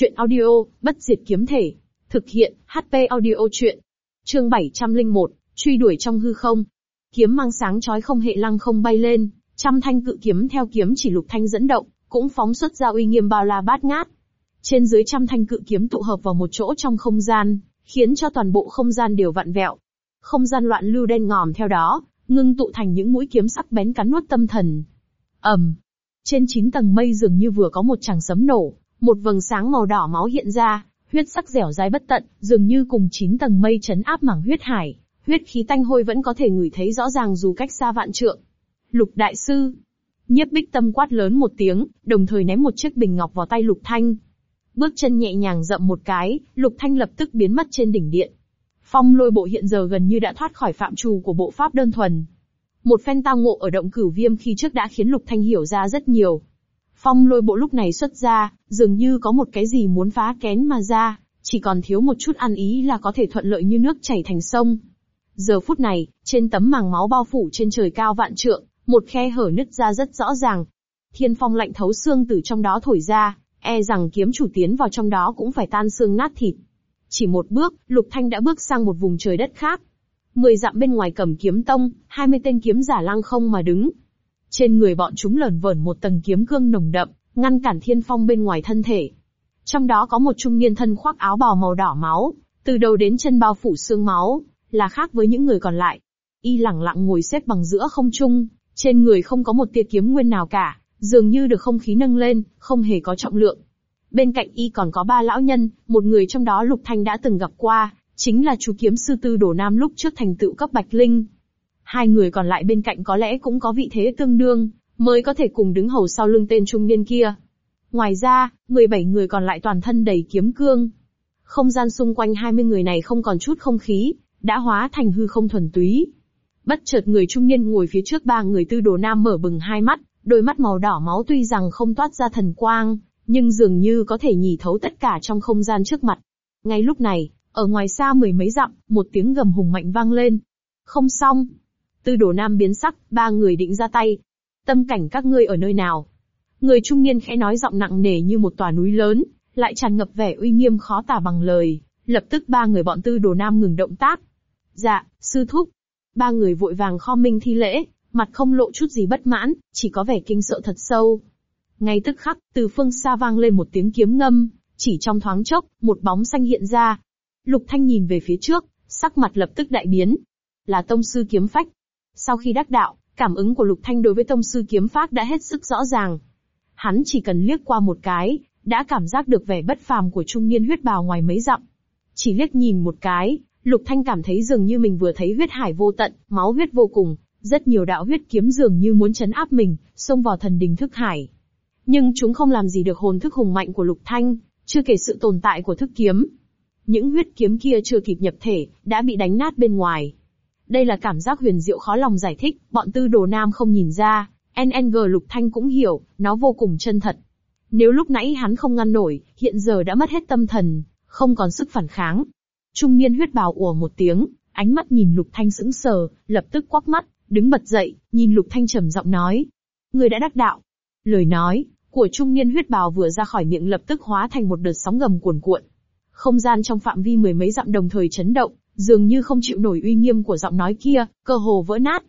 Chuyện audio, bất diệt kiếm thể. Thực hiện, HP audio chuyện. Chương 701, truy đuổi trong hư không. Kiếm mang sáng chói không hệ lăng không bay lên, trăm thanh cự kiếm theo kiếm chỉ lục thanh dẫn động, cũng phóng xuất ra uy nghiêm bao la bát ngát. Trên dưới trăm thanh cự kiếm tụ hợp vào một chỗ trong không gian, khiến cho toàn bộ không gian đều vặn vẹo. Không gian loạn lưu đen ngòm theo đó, ngưng tụ thành những mũi kiếm sắc bén cắn nuốt tâm thần. ầm, trên chín tầng mây dường như vừa có một tràng sấm nổ, một vầng sáng màu đỏ máu hiện ra, huyết sắc dẻo dai bất tận, dường như cùng chín tầng mây chấn áp mảng huyết hải, huyết khí tanh hôi vẫn có thể ngửi thấy rõ ràng dù cách xa vạn trượng. Lục đại sư, nhiếp bích tâm quát lớn một tiếng, đồng thời ném một chiếc bình ngọc vào tay lục thanh. Bước chân nhẹ nhàng dậm một cái, lục thanh lập tức biến mất trên đỉnh điện. Phong lôi bộ hiện giờ gần như đã thoát khỏi phạm trù của bộ pháp đơn thuần. Một phen tao ngộ ở động cửu viêm khi trước đã khiến lục thanh hiểu ra rất nhiều. Phong lôi bộ lúc này xuất ra, dường như có một cái gì muốn phá kén mà ra, chỉ còn thiếu một chút ăn ý là có thể thuận lợi như nước chảy thành sông. Giờ phút này, trên tấm màng máu bao phủ trên trời cao vạn trượng, một khe hở nứt ra rất rõ ràng. Thiên phong lạnh thấu xương từ trong đó thổi ra, e rằng kiếm chủ tiến vào trong đó cũng phải tan xương nát thịt. Chỉ một bước, Lục Thanh đã bước sang một vùng trời đất khác. Mười dặm bên ngoài cầm kiếm tông, hai mươi tên kiếm giả lăng không mà đứng, trên người bọn chúng lởn vởn một tầng kiếm cương nồng đậm, ngăn cản thiên phong bên ngoài thân thể. Trong đó có một trung niên thân khoác áo bào màu đỏ máu, từ đầu đến chân bao phủ xương máu, là khác với những người còn lại. Y lẳng lặng ngồi xếp bằng giữa không trung, trên người không có một tia kiếm nguyên nào cả, dường như được không khí nâng lên, không hề có trọng lượng. Bên cạnh y còn có ba lão nhân, một người trong đó Lục Thanh đã từng gặp qua, chính là chú kiếm sư tư đổ nam lúc trước thành tựu cấp bạch linh, Hai người còn lại bên cạnh có lẽ cũng có vị thế tương đương, mới có thể cùng đứng hầu sau lưng tên trung niên kia. Ngoài ra, 17 người còn lại toàn thân đầy kiếm cương. Không gian xung quanh 20 người này không còn chút không khí, đã hóa thành hư không thuần túy. Bất chợt người trung niên ngồi phía trước ba người tư đồ nam mở bừng hai mắt, đôi mắt màu đỏ máu tuy rằng không toát ra thần quang, nhưng dường như có thể nhì thấu tất cả trong không gian trước mặt. Ngay lúc này, ở ngoài xa mười mấy dặm, một tiếng gầm hùng mạnh vang lên. Không xong, Tư đồ nam biến sắc, ba người định ra tay. Tâm cảnh các ngươi ở nơi nào? Người trung niên khẽ nói giọng nặng nề như một tòa núi lớn, lại tràn ngập vẻ uy nghiêm khó tả bằng lời. Lập tức ba người bọn tư đồ nam ngừng động tác. Dạ, sư thúc. Ba người vội vàng kho minh thi lễ, mặt không lộ chút gì bất mãn, chỉ có vẻ kinh sợ thật sâu. Ngay tức khắc, từ phương xa vang lên một tiếng kiếm ngâm, chỉ trong thoáng chốc, một bóng xanh hiện ra. Lục Thanh nhìn về phía trước, sắc mặt lập tức đại biến. Là tông sư kiếm phách. Sau khi đắc đạo, cảm ứng của Lục Thanh đối với tông sư kiếm pháp đã hết sức rõ ràng. Hắn chỉ cần liếc qua một cái, đã cảm giác được vẻ bất phàm của trung niên huyết bào ngoài mấy dặm. Chỉ liếc nhìn một cái, Lục Thanh cảm thấy dường như mình vừa thấy huyết hải vô tận, máu huyết vô cùng, rất nhiều đạo huyết kiếm dường như muốn chấn áp mình, xông vào thần đình thức hải. Nhưng chúng không làm gì được hồn thức hùng mạnh của Lục Thanh, chưa kể sự tồn tại của thức kiếm. Những huyết kiếm kia chưa kịp nhập thể, đã bị đánh nát bên ngoài. Đây là cảm giác huyền diệu khó lòng giải thích, bọn tư đồ nam không nhìn ra, NNG Lục Thanh cũng hiểu, nó vô cùng chân thật. Nếu lúc nãy hắn không ngăn nổi, hiện giờ đã mất hết tâm thần, không còn sức phản kháng. Trung niên huyết bào ủa một tiếng, ánh mắt nhìn Lục Thanh sững sờ, lập tức quắc mắt, đứng bật dậy, nhìn Lục Thanh trầm giọng nói. Người đã đắc đạo. Lời nói, của trung niên huyết bào vừa ra khỏi miệng lập tức hóa thành một đợt sóng gầm cuồn cuộn. Không gian trong phạm vi mười mấy dặm đồng thời chấn động, dường như không chịu nổi uy nghiêm của giọng nói kia, cơ hồ vỡ nát.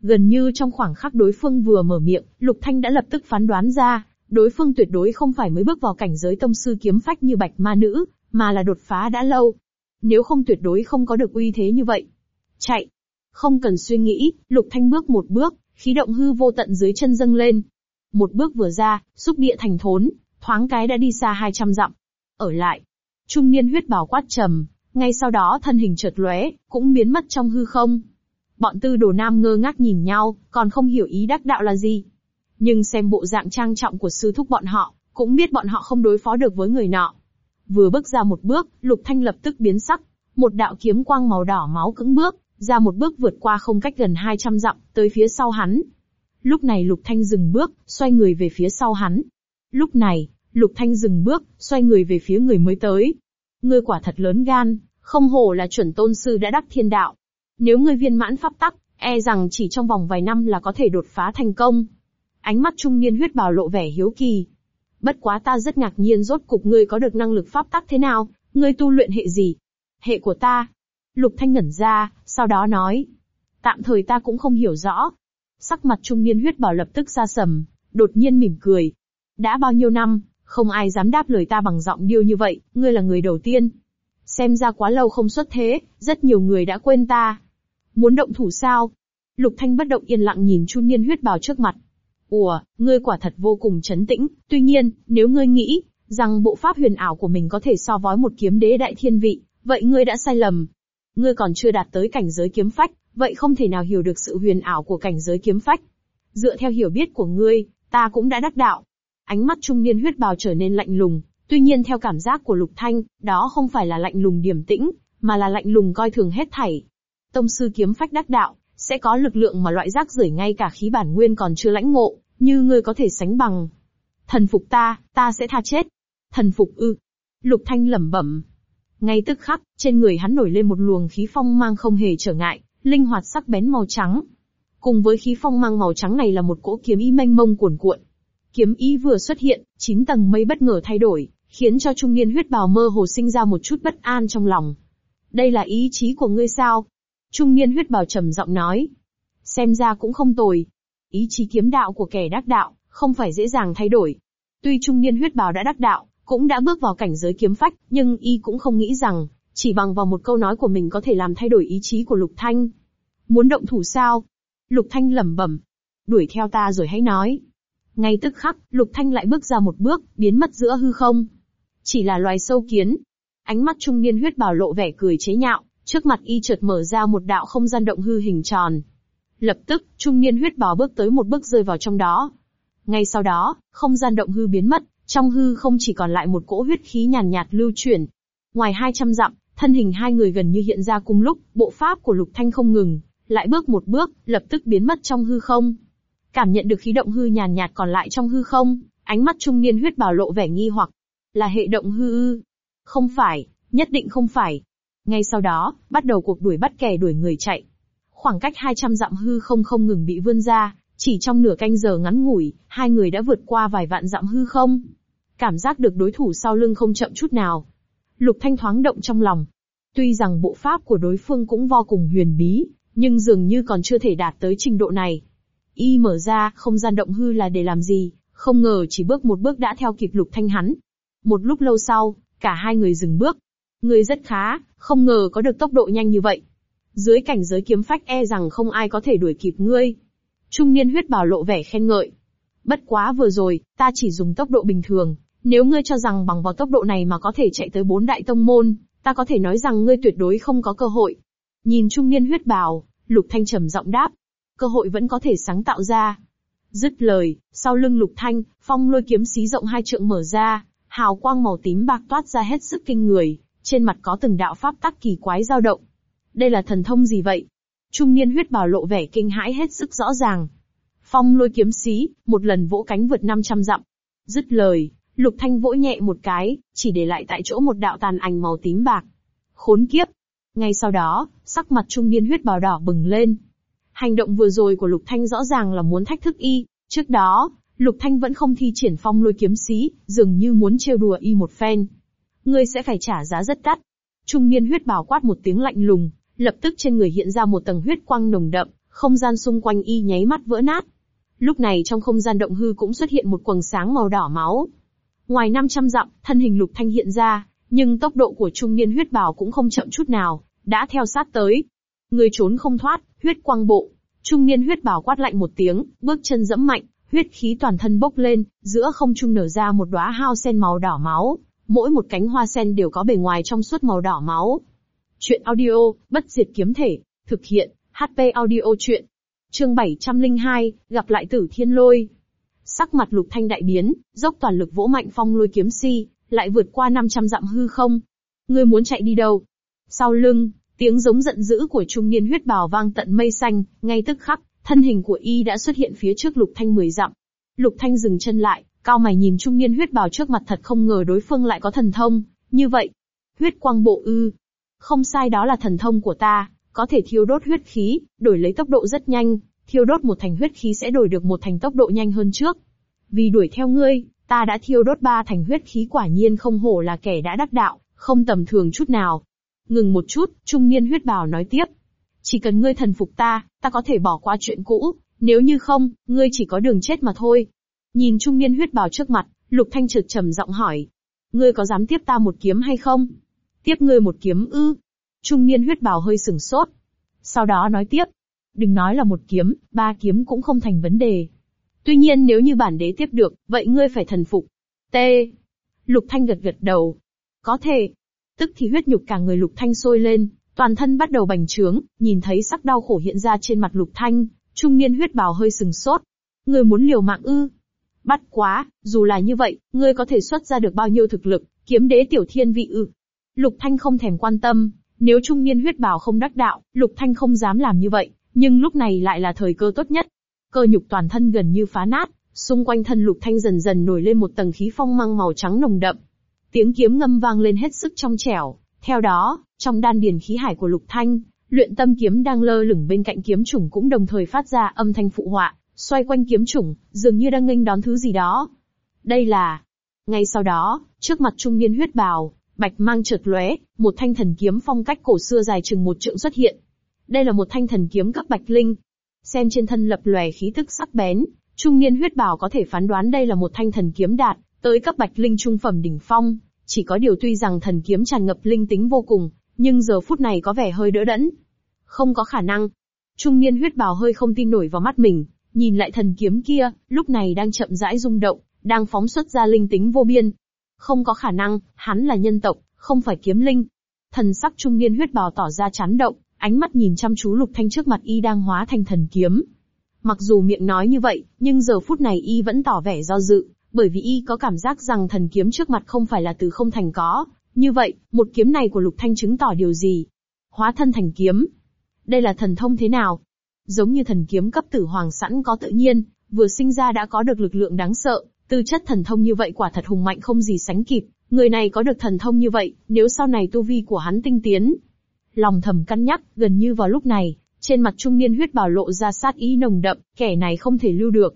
Gần như trong khoảng khắc đối phương vừa mở miệng, Lục Thanh đã lập tức phán đoán ra, đối phương tuyệt đối không phải mới bước vào cảnh giới tông sư kiếm phách như bạch ma nữ, mà là đột phá đã lâu. Nếu không tuyệt đối không có được uy thế như vậy. Chạy. Không cần suy nghĩ, Lục Thanh bước một bước, khí động hư vô tận dưới chân dâng lên. Một bước vừa ra, xúc địa thành thốn, thoáng cái đã đi xa 200 dặm. Ở lại. Trung niên huyết bào quát trầm, ngay sau đó thân hình chợt lóe, cũng biến mất trong hư không. Bọn tư đồ nam ngơ ngác nhìn nhau, còn không hiểu ý đắc đạo là gì. Nhưng xem bộ dạng trang trọng của sư thúc bọn họ, cũng biết bọn họ không đối phó được với người nọ. Vừa bước ra một bước, Lục Thanh lập tức biến sắc, một đạo kiếm quang màu đỏ máu cứng bước, ra một bước vượt qua không cách gần 200 dặm, tới phía sau hắn. Lúc này Lục Thanh dừng bước, xoay người về phía sau hắn. Lúc này, Lục Thanh dừng bước, xoay người về phía người mới tới. Ngươi quả thật lớn gan, không hổ là chuẩn tôn sư đã đắc thiên đạo. Nếu ngươi viên mãn pháp tắc, e rằng chỉ trong vòng vài năm là có thể đột phá thành công. Ánh mắt trung niên huyết bào lộ vẻ hiếu kỳ. Bất quá ta rất ngạc nhiên rốt cục ngươi có được năng lực pháp tắc thế nào, ngươi tu luyện hệ gì? Hệ của ta. Lục Thanh ngẩn ra, sau đó nói. Tạm thời ta cũng không hiểu rõ. Sắc mặt trung niên huyết bảo lập tức ra sầm, đột nhiên mỉm cười. Đã bao nhiêu năm, không ai dám đáp lời ta bằng giọng điêu như vậy, ngươi là người đầu tiên. Xem ra quá lâu không xuất thế, rất nhiều người đã quên ta. Muốn động thủ sao? Lục Thanh bất động yên lặng nhìn Chu niên huyết bào trước mặt. Ủa, ngươi quả thật vô cùng chấn tĩnh, tuy nhiên, nếu ngươi nghĩ, rằng bộ pháp huyền ảo của mình có thể so với một kiếm đế đại thiên vị, vậy ngươi đã sai lầm. Ngươi còn chưa đạt tới cảnh giới kiếm phách, vậy không thể nào hiểu được sự huyền ảo của cảnh giới kiếm phách. Dựa theo hiểu biết của ngươi, ta cũng đã đắc đạo. Ánh mắt trung niên huyết bào trở nên lạnh lùng, tuy nhiên theo cảm giác của Lục Thanh, đó không phải là lạnh lùng điềm tĩnh, mà là lạnh lùng coi thường hết thảy. Tông sư kiếm phách đắc đạo, sẽ có lực lượng mà loại rác rưởi ngay cả khí bản nguyên còn chưa lãnh ngộ, như ngươi có thể sánh bằng. Thần phục ta, ta sẽ tha chết. Thần phục ư. Lục Thanh lẩm bẩm. Ngay tức khắc, trên người hắn nổi lên một luồng khí phong mang không hề trở ngại, linh hoạt sắc bén màu trắng. Cùng với khí phong mang màu trắng này là một cỗ kiếm ý mênh mông cuồn cuộn. Kiếm ý vừa xuất hiện, chín tầng mây bất ngờ thay đổi, khiến cho trung niên huyết bào mơ hồ sinh ra một chút bất an trong lòng. Đây là ý chí của ngươi sao? Trung niên huyết bào trầm giọng nói. Xem ra cũng không tồi. Ý chí kiếm đạo của kẻ đắc đạo, không phải dễ dàng thay đổi. Tuy trung niên huyết bào đã đắc đạo, cũng đã bước vào cảnh giới kiếm phách, nhưng y cũng không nghĩ rằng, chỉ bằng vào một câu nói của mình có thể làm thay đổi ý chí của Lục Thanh. Muốn động thủ sao? Lục Thanh lẩm bẩm. Đuổi theo ta rồi hãy nói. Ngay tức khắc, Lục Thanh lại bước ra một bước, biến mất giữa hư không. Chỉ là loài sâu kiến. Ánh mắt trung niên huyết bào lộ vẻ cười chế nhạo, trước mặt y chợt mở ra một đạo không gian động hư hình tròn. Lập tức, trung niên huyết bào bước tới một bước rơi vào trong đó. Ngay sau đó, không gian động hư biến mất, trong hư không chỉ còn lại một cỗ huyết khí nhàn nhạt, lưu chuyển. Ngoài 200 dặm, thân hình hai người gần như hiện ra cùng lúc, bộ pháp của Lục Thanh không ngừng, lại bước một bước, lập tức biến mất trong hư không. Cảm nhận được khí động hư nhàn nhạt còn lại trong hư không, ánh mắt trung niên huyết bảo lộ vẻ nghi hoặc. Là hệ động hư ư? Không phải, nhất định không phải. Ngay sau đó, bắt đầu cuộc đuổi bắt kẻ đuổi người chạy. Khoảng cách 200 dặm hư không không ngừng bị vươn ra, chỉ trong nửa canh giờ ngắn ngủi, hai người đã vượt qua vài vạn dặm hư không. Cảm giác được đối thủ sau lưng không chậm chút nào. Lục Thanh thoáng động trong lòng. Tuy rằng bộ pháp của đối phương cũng vô cùng huyền bí, nhưng dường như còn chưa thể đạt tới trình độ này. Y mở ra, không gian động hư là để làm gì, không ngờ chỉ bước một bước đã theo kịp Lục Thanh hắn. Một lúc lâu sau, cả hai người dừng bước. Người rất khá, không ngờ có được tốc độ nhanh như vậy. Dưới cảnh giới kiếm phách e rằng không ai có thể đuổi kịp ngươi. Trung niên huyết bảo lộ vẻ khen ngợi. Bất quá vừa rồi, ta chỉ dùng tốc độ bình thường, nếu ngươi cho rằng bằng vào tốc độ này mà có thể chạy tới bốn đại tông môn, ta có thể nói rằng ngươi tuyệt đối không có cơ hội. Nhìn trung niên huyết bào, Lục Thanh trầm giọng đáp. Cơ hội vẫn có thể sáng tạo ra. Dứt lời, sau lưng Lục Thanh, phong lôi kiếm xí rộng hai trượng mở ra, hào quang màu tím bạc toát ra hết sức kinh người, trên mặt có từng đạo pháp tắc kỳ quái dao động. Đây là thần thông gì vậy? Trung niên huyết bào lộ vẻ kinh hãi hết sức rõ ràng. Phong lôi kiếm xí, một lần vỗ cánh vượt 500 dặm. Dứt lời, Lục Thanh vỗ nhẹ một cái, chỉ để lại tại chỗ một đạo tàn ảnh màu tím bạc. Khốn kiếp! Ngay sau đó, sắc mặt trung niên huyết bào đỏ bừng lên. Hành động vừa rồi của Lục Thanh rõ ràng là muốn thách thức y, trước đó, Lục Thanh vẫn không thi triển phong lôi kiếm xí, dường như muốn trêu đùa y một phen. Ngươi sẽ phải trả giá rất đắt. Trung niên huyết bào quát một tiếng lạnh lùng, lập tức trên người hiện ra một tầng huyết quang nồng đậm, không gian xung quanh y nháy mắt vỡ nát. Lúc này trong không gian động hư cũng xuất hiện một quầng sáng màu đỏ máu. Ngoài 500 dặm, thân hình Lục Thanh hiện ra, nhưng tốc độ của trung niên huyết bào cũng không chậm chút nào, đã theo sát tới. Người trốn không thoát, huyết quang bộ. Trung niên huyết bào quát lạnh một tiếng, bước chân dẫm mạnh, huyết khí toàn thân bốc lên, giữa không trung nở ra một đóa hao sen màu đỏ máu. Mỗi một cánh hoa sen đều có bề ngoài trong suốt màu đỏ máu. Chuyện audio, bất diệt kiếm thể, thực hiện, HP audio chuyện. Chương 702, gặp lại tử thiên lôi. Sắc mặt lục thanh đại biến, dốc toàn lực vỗ mạnh phong lôi kiếm si, lại vượt qua 500 dặm hư không. Ngươi muốn chạy đi đâu? Sau lưng, tiếng giống giận dữ của trung niên huyết bào vang tận mây xanh, ngay tức khắc, thân hình của y đã xuất hiện phía trước lục thanh 10 dặm. Lục thanh dừng chân lại, cao mày nhìn trung niên huyết bào trước mặt thật không ngờ đối phương lại có thần thông, như vậy. Huyết quang bộ ư. Không sai đó là thần thông của ta, có thể thiêu đốt huyết khí, đổi lấy tốc độ rất nhanh, thiêu đốt một thành huyết khí sẽ đổi được một thành tốc độ nhanh hơn trước. Vì đuổi theo ngươi, Ta đã thiêu đốt ba thành huyết khí quả nhiên không hổ là kẻ đã đắc đạo, không tầm thường chút nào. Ngừng một chút, trung niên huyết bào nói tiếp. Chỉ cần ngươi thần phục ta, ta có thể bỏ qua chuyện cũ, nếu như không, ngươi chỉ có đường chết mà thôi. Nhìn trung niên huyết bào trước mặt, Lục Thanh trượt trầm giọng hỏi. Ngươi có dám tiếp ta một kiếm hay không? Tiếp ngươi một kiếm ư? Trung niên huyết bào hơi sừng sốt. Sau đó nói tiếp. Đừng nói là một kiếm, ba kiếm cũng không thành vấn đề. Tuy nhiên nếu như bản đế tiếp được, vậy ngươi phải thần phục. T. Lục Thanh gật gật đầu. Có thể. Tức thì huyết nhục cả người Lục Thanh sôi lên, toàn thân bắt đầu bành trướng, nhìn thấy sắc đau khổ hiện ra trên mặt Lục Thanh, trung niên huyết bào hơi sừng sốt. Ngươi muốn liều mạng ư? Bắt quá, dù là như vậy, ngươi có thể xuất ra được bao nhiêu thực lực, kiếm đế tiểu thiên vị ư? Lục Thanh không thèm quan tâm, nếu trung niên huyết bào không đắc đạo, Lục Thanh không dám làm như vậy, nhưng lúc này lại là thời cơ tốt nhất. Cơ nhục toàn thân gần như phá nát, xung quanh thân Lục Thanh dần dần nổi lên một tầng khí phong mang màu trắng nồng đậm. Tiếng kiếm ngâm vang lên hết sức trong trẻo, theo đó, trong đan điền khí hải của Lục Thanh, luyện tâm kiếm đang lơ lửng bên cạnh kiếm chủng cũng đồng thời phát ra âm thanh phụ họa, xoay quanh kiếm chủng, dường như đang nghênh đón thứ gì đó. Đây là... Ngay sau đó, trước mặt trung niên huyết bào, bạch mang chợt lóe, một thanh thần kiếm phong cách cổ xưa dài chừng một trượng xuất hiện. Đây là một thanh thần kiếm cấp bạch linh. Xem trên thân lập lòe khí tức sắc bén, trung niên huyết bào có thể phán đoán đây là một thanh thần kiếm đạt, tới cấp bạch linh trung phẩm đỉnh phong. Chỉ có điều tuy rằng thần kiếm tràn ngập linh tính vô cùng, nhưng giờ phút này có vẻ hơi đỡ đẫn. Không có khả năng. Trung niên huyết bào hơi không tin nổi vào mắt mình, nhìn lại thần kiếm kia, lúc này đang chậm rãi rung động, đang phóng xuất ra linh tính vô biên. Không có khả năng, hắn là nhân tộc, không phải kiếm linh. Thần sắc trung niên huyết bào tỏ ra chán động, ánh mắt nhìn chăm chú lục thanh trước mặt y đang hóa thành thần kiếm. Mặc dù miệng nói như vậy, nhưng giờ phút này y vẫn tỏ vẻ do dự, bởi vì y có cảm giác rằng thần kiếm trước mặt không phải là từ không thành có. Như vậy, một kiếm này của lục thanh chứng tỏ điều gì? Hóa thân thành kiếm. Đây là thần thông thế nào? Giống như thần kiếm cấp tử hoàng sẵn có tự nhiên, vừa sinh ra đã có được lực lượng đáng sợ, tư chất thần thông như vậy quả thật hùng mạnh không gì sánh kịp, người này có được thần thông như vậy, nếu sau này tu vi của hắn tinh tiến. Lòng thầm cân nhắc, gần như vào lúc này, trên mặt trung niên huyết bảo lộ ra sát ý nồng đậm, kẻ này không thể lưu được.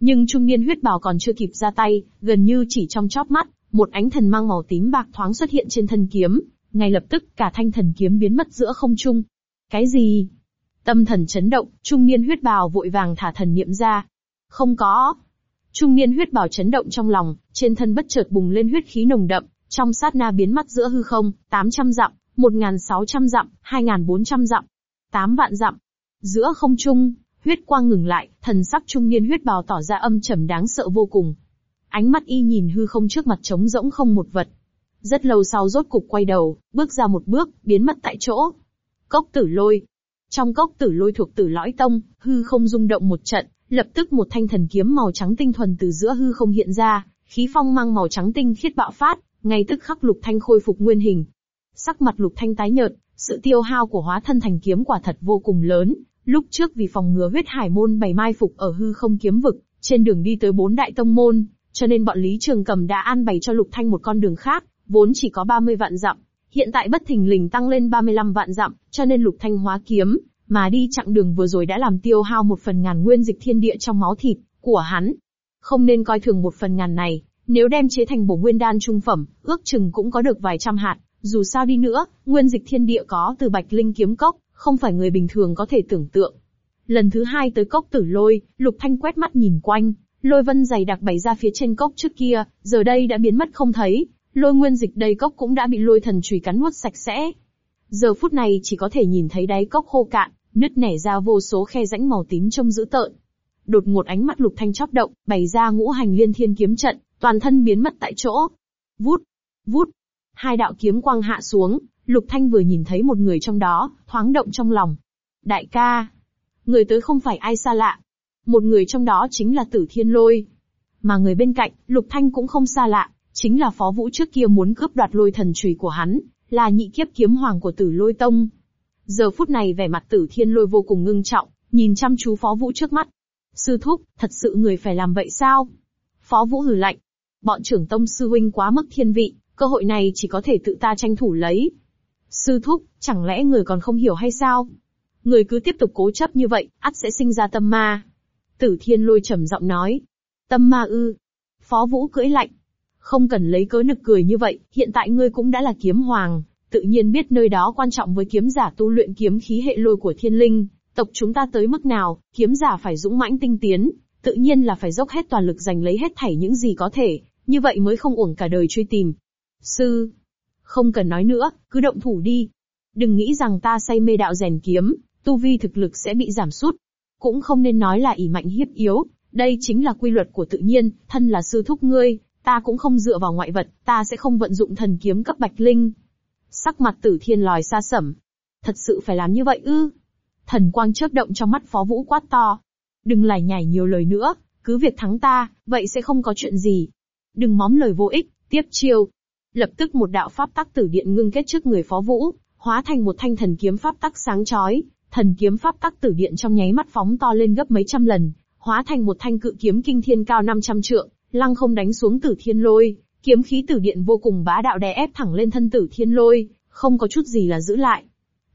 Nhưng trung niên huyết bào còn chưa kịp ra tay, gần như chỉ trong chóp mắt, một ánh thần mang màu tím bạc thoáng xuất hiện trên thân kiếm, ngay lập tức cả thanh thần kiếm biến mất giữa không trung. Cái gì? Tâm thần chấn động, trung niên huyết bào vội vàng thả thần niệm ra. Không có. Trung niên huyết bào chấn động trong lòng, trên thân bất chợt bùng lên huyết khí nồng đậm, trong sát na biến mất giữa hư không, 800 dặm, 1.600 dặm, 2.400 dặm, 8 vạn dặm. Giữa không trung, huyết quang ngừng lại, thần sắc trung niên huyết bào tỏ ra âm trầm đáng sợ vô cùng. Ánh mắt y nhìn hư không trước mặt trống rỗng không một vật. Rất lâu sau rốt cục quay đầu, bước ra một bước, biến mất tại chỗ. Cốc tử lôi, trong cốc tử lôi thuộc tử lõi tông, hư không rung động một trận, lập tức một thanh thần kiếm màu trắng tinh thuần từ giữa hư không hiện ra, khí phong mang màu trắng tinh khiết bạo phát, ngay tức khắc lục thanh khôi phục nguyên hình. Sắc mặt lục thanh tái nhợt, sự tiêu hao của hóa thân thành kiếm quả thật vô cùng lớn, lúc trước vì phòng ngừa huyết hải môn bày mai phục ở hư không kiếm vực, trên đường đi tới bốn đại tông môn, cho nên bọn Lý Trường Cầm đã an bày cho Lục Thanh một con đường khác, vốn chỉ có 30 vạn dặm, Hiện tại bất thình lình tăng lên 35 vạn dặm, cho nên lục thanh hóa kiếm, mà đi chặng đường vừa rồi đã làm tiêu hao một phần ngàn nguyên dịch thiên địa trong máu thịt của hắn. Không nên coi thường một phần ngàn này, nếu đem chế thành bổ nguyên đan trung phẩm, ước chừng cũng có được vài trăm hạt, dù sao đi nữa, nguyên dịch thiên địa có từ bạch linh kiếm cốc, không phải người bình thường có thể tưởng tượng. Lần thứ hai tới cốc tử lôi, lục thanh quét mắt nhìn quanh, lôi vân dày đặc bày ra phía trên cốc trước kia, giờ đây đã biến mất không thấy, Lôi nguyên dịch đầy cốc cũng đã bị lôi thần chùy cắn nuốt sạch sẽ. Giờ phút này chỉ có thể nhìn thấy đáy cốc khô cạn, nứt nẻ ra vô số khe rãnh màu tím trông dữ tợn. Đột ngột ánh mắt lục thanh chóp động, bày ra ngũ hành liên thiên kiếm trận, toàn thân biến mất tại chỗ. Vút, vút, hai đạo kiếm quang hạ xuống, lục thanh vừa nhìn thấy một người trong đó, thoáng động trong lòng. Đại ca, người tới không phải ai xa lạ. Một người trong đó chính là tử thiên lôi. Mà người bên cạnh, lục thanh cũng không xa lạ, Chính là phó vũ trước kia muốn cướp đoạt lôi thần chùy của hắn, là nhị kiếp kiếm hoàng của tử lôi tông. Giờ phút này vẻ mặt tử thiên lôi vô cùng ngưng trọng, nhìn chăm chú phó vũ trước mắt. Sư thúc, thật sự người phải làm vậy sao? Phó vũ hừ lạnh. Bọn trưởng tông sư huynh quá mức thiên vị, cơ hội này chỉ có thể tự ta tranh thủ lấy. Sư thúc, chẳng lẽ người còn không hiểu hay sao? Người cứ tiếp tục cố chấp như vậy, ắt sẽ sinh ra tâm ma. Tử thiên lôi trầm giọng nói. Tâm ma ư? Phó Vũ cưỡi lạnh. Không cần lấy cớ nực cười như vậy, hiện tại ngươi cũng đã là kiếm hoàng, tự nhiên biết nơi đó quan trọng với kiếm giả tu luyện kiếm khí hệ lôi của thiên linh, tộc chúng ta tới mức nào, kiếm giả phải dũng mãnh tinh tiến, tự nhiên là phải dốc hết toàn lực giành lấy hết thảy những gì có thể, như vậy mới không uổng cả đời truy tìm. Sư, không cần nói nữa, cứ động thủ đi. Đừng nghĩ rằng ta say mê đạo rèn kiếm, tu vi thực lực sẽ bị giảm sút. Cũng không nên nói là ỷ mạnh hiếp yếu, đây chính là quy luật của tự nhiên, thân là sư thúc ngươi, ta cũng không dựa vào ngoại vật, ta sẽ không vận dụng thần kiếm cấp bạch linh. Sắc mặt tử thiên lòi xa sẩm. Thật sự phải làm như vậy ư? Thần quang chớp động trong mắt phó vũ quát to. Đừng lải nhải nhiều lời nữa, cứ việc thắng ta, vậy sẽ không có chuyện gì. Đừng móm lời vô ích, tiếp chiêu. Lập tức một đạo pháp tắc tử điện ngưng kết trước người phó vũ, hóa thành một thanh thần kiếm pháp tắc sáng chói, thần kiếm pháp tắc tử điện trong nháy mắt phóng to lên gấp mấy trăm lần, hóa thành một thanh cự kiếm kinh thiên cao 500 trượng, lăng không đánh xuống tử thiên lôi, kiếm khí tử điện vô cùng bá đạo đè ép thẳng lên thân tử thiên lôi, không có chút gì là giữ lại.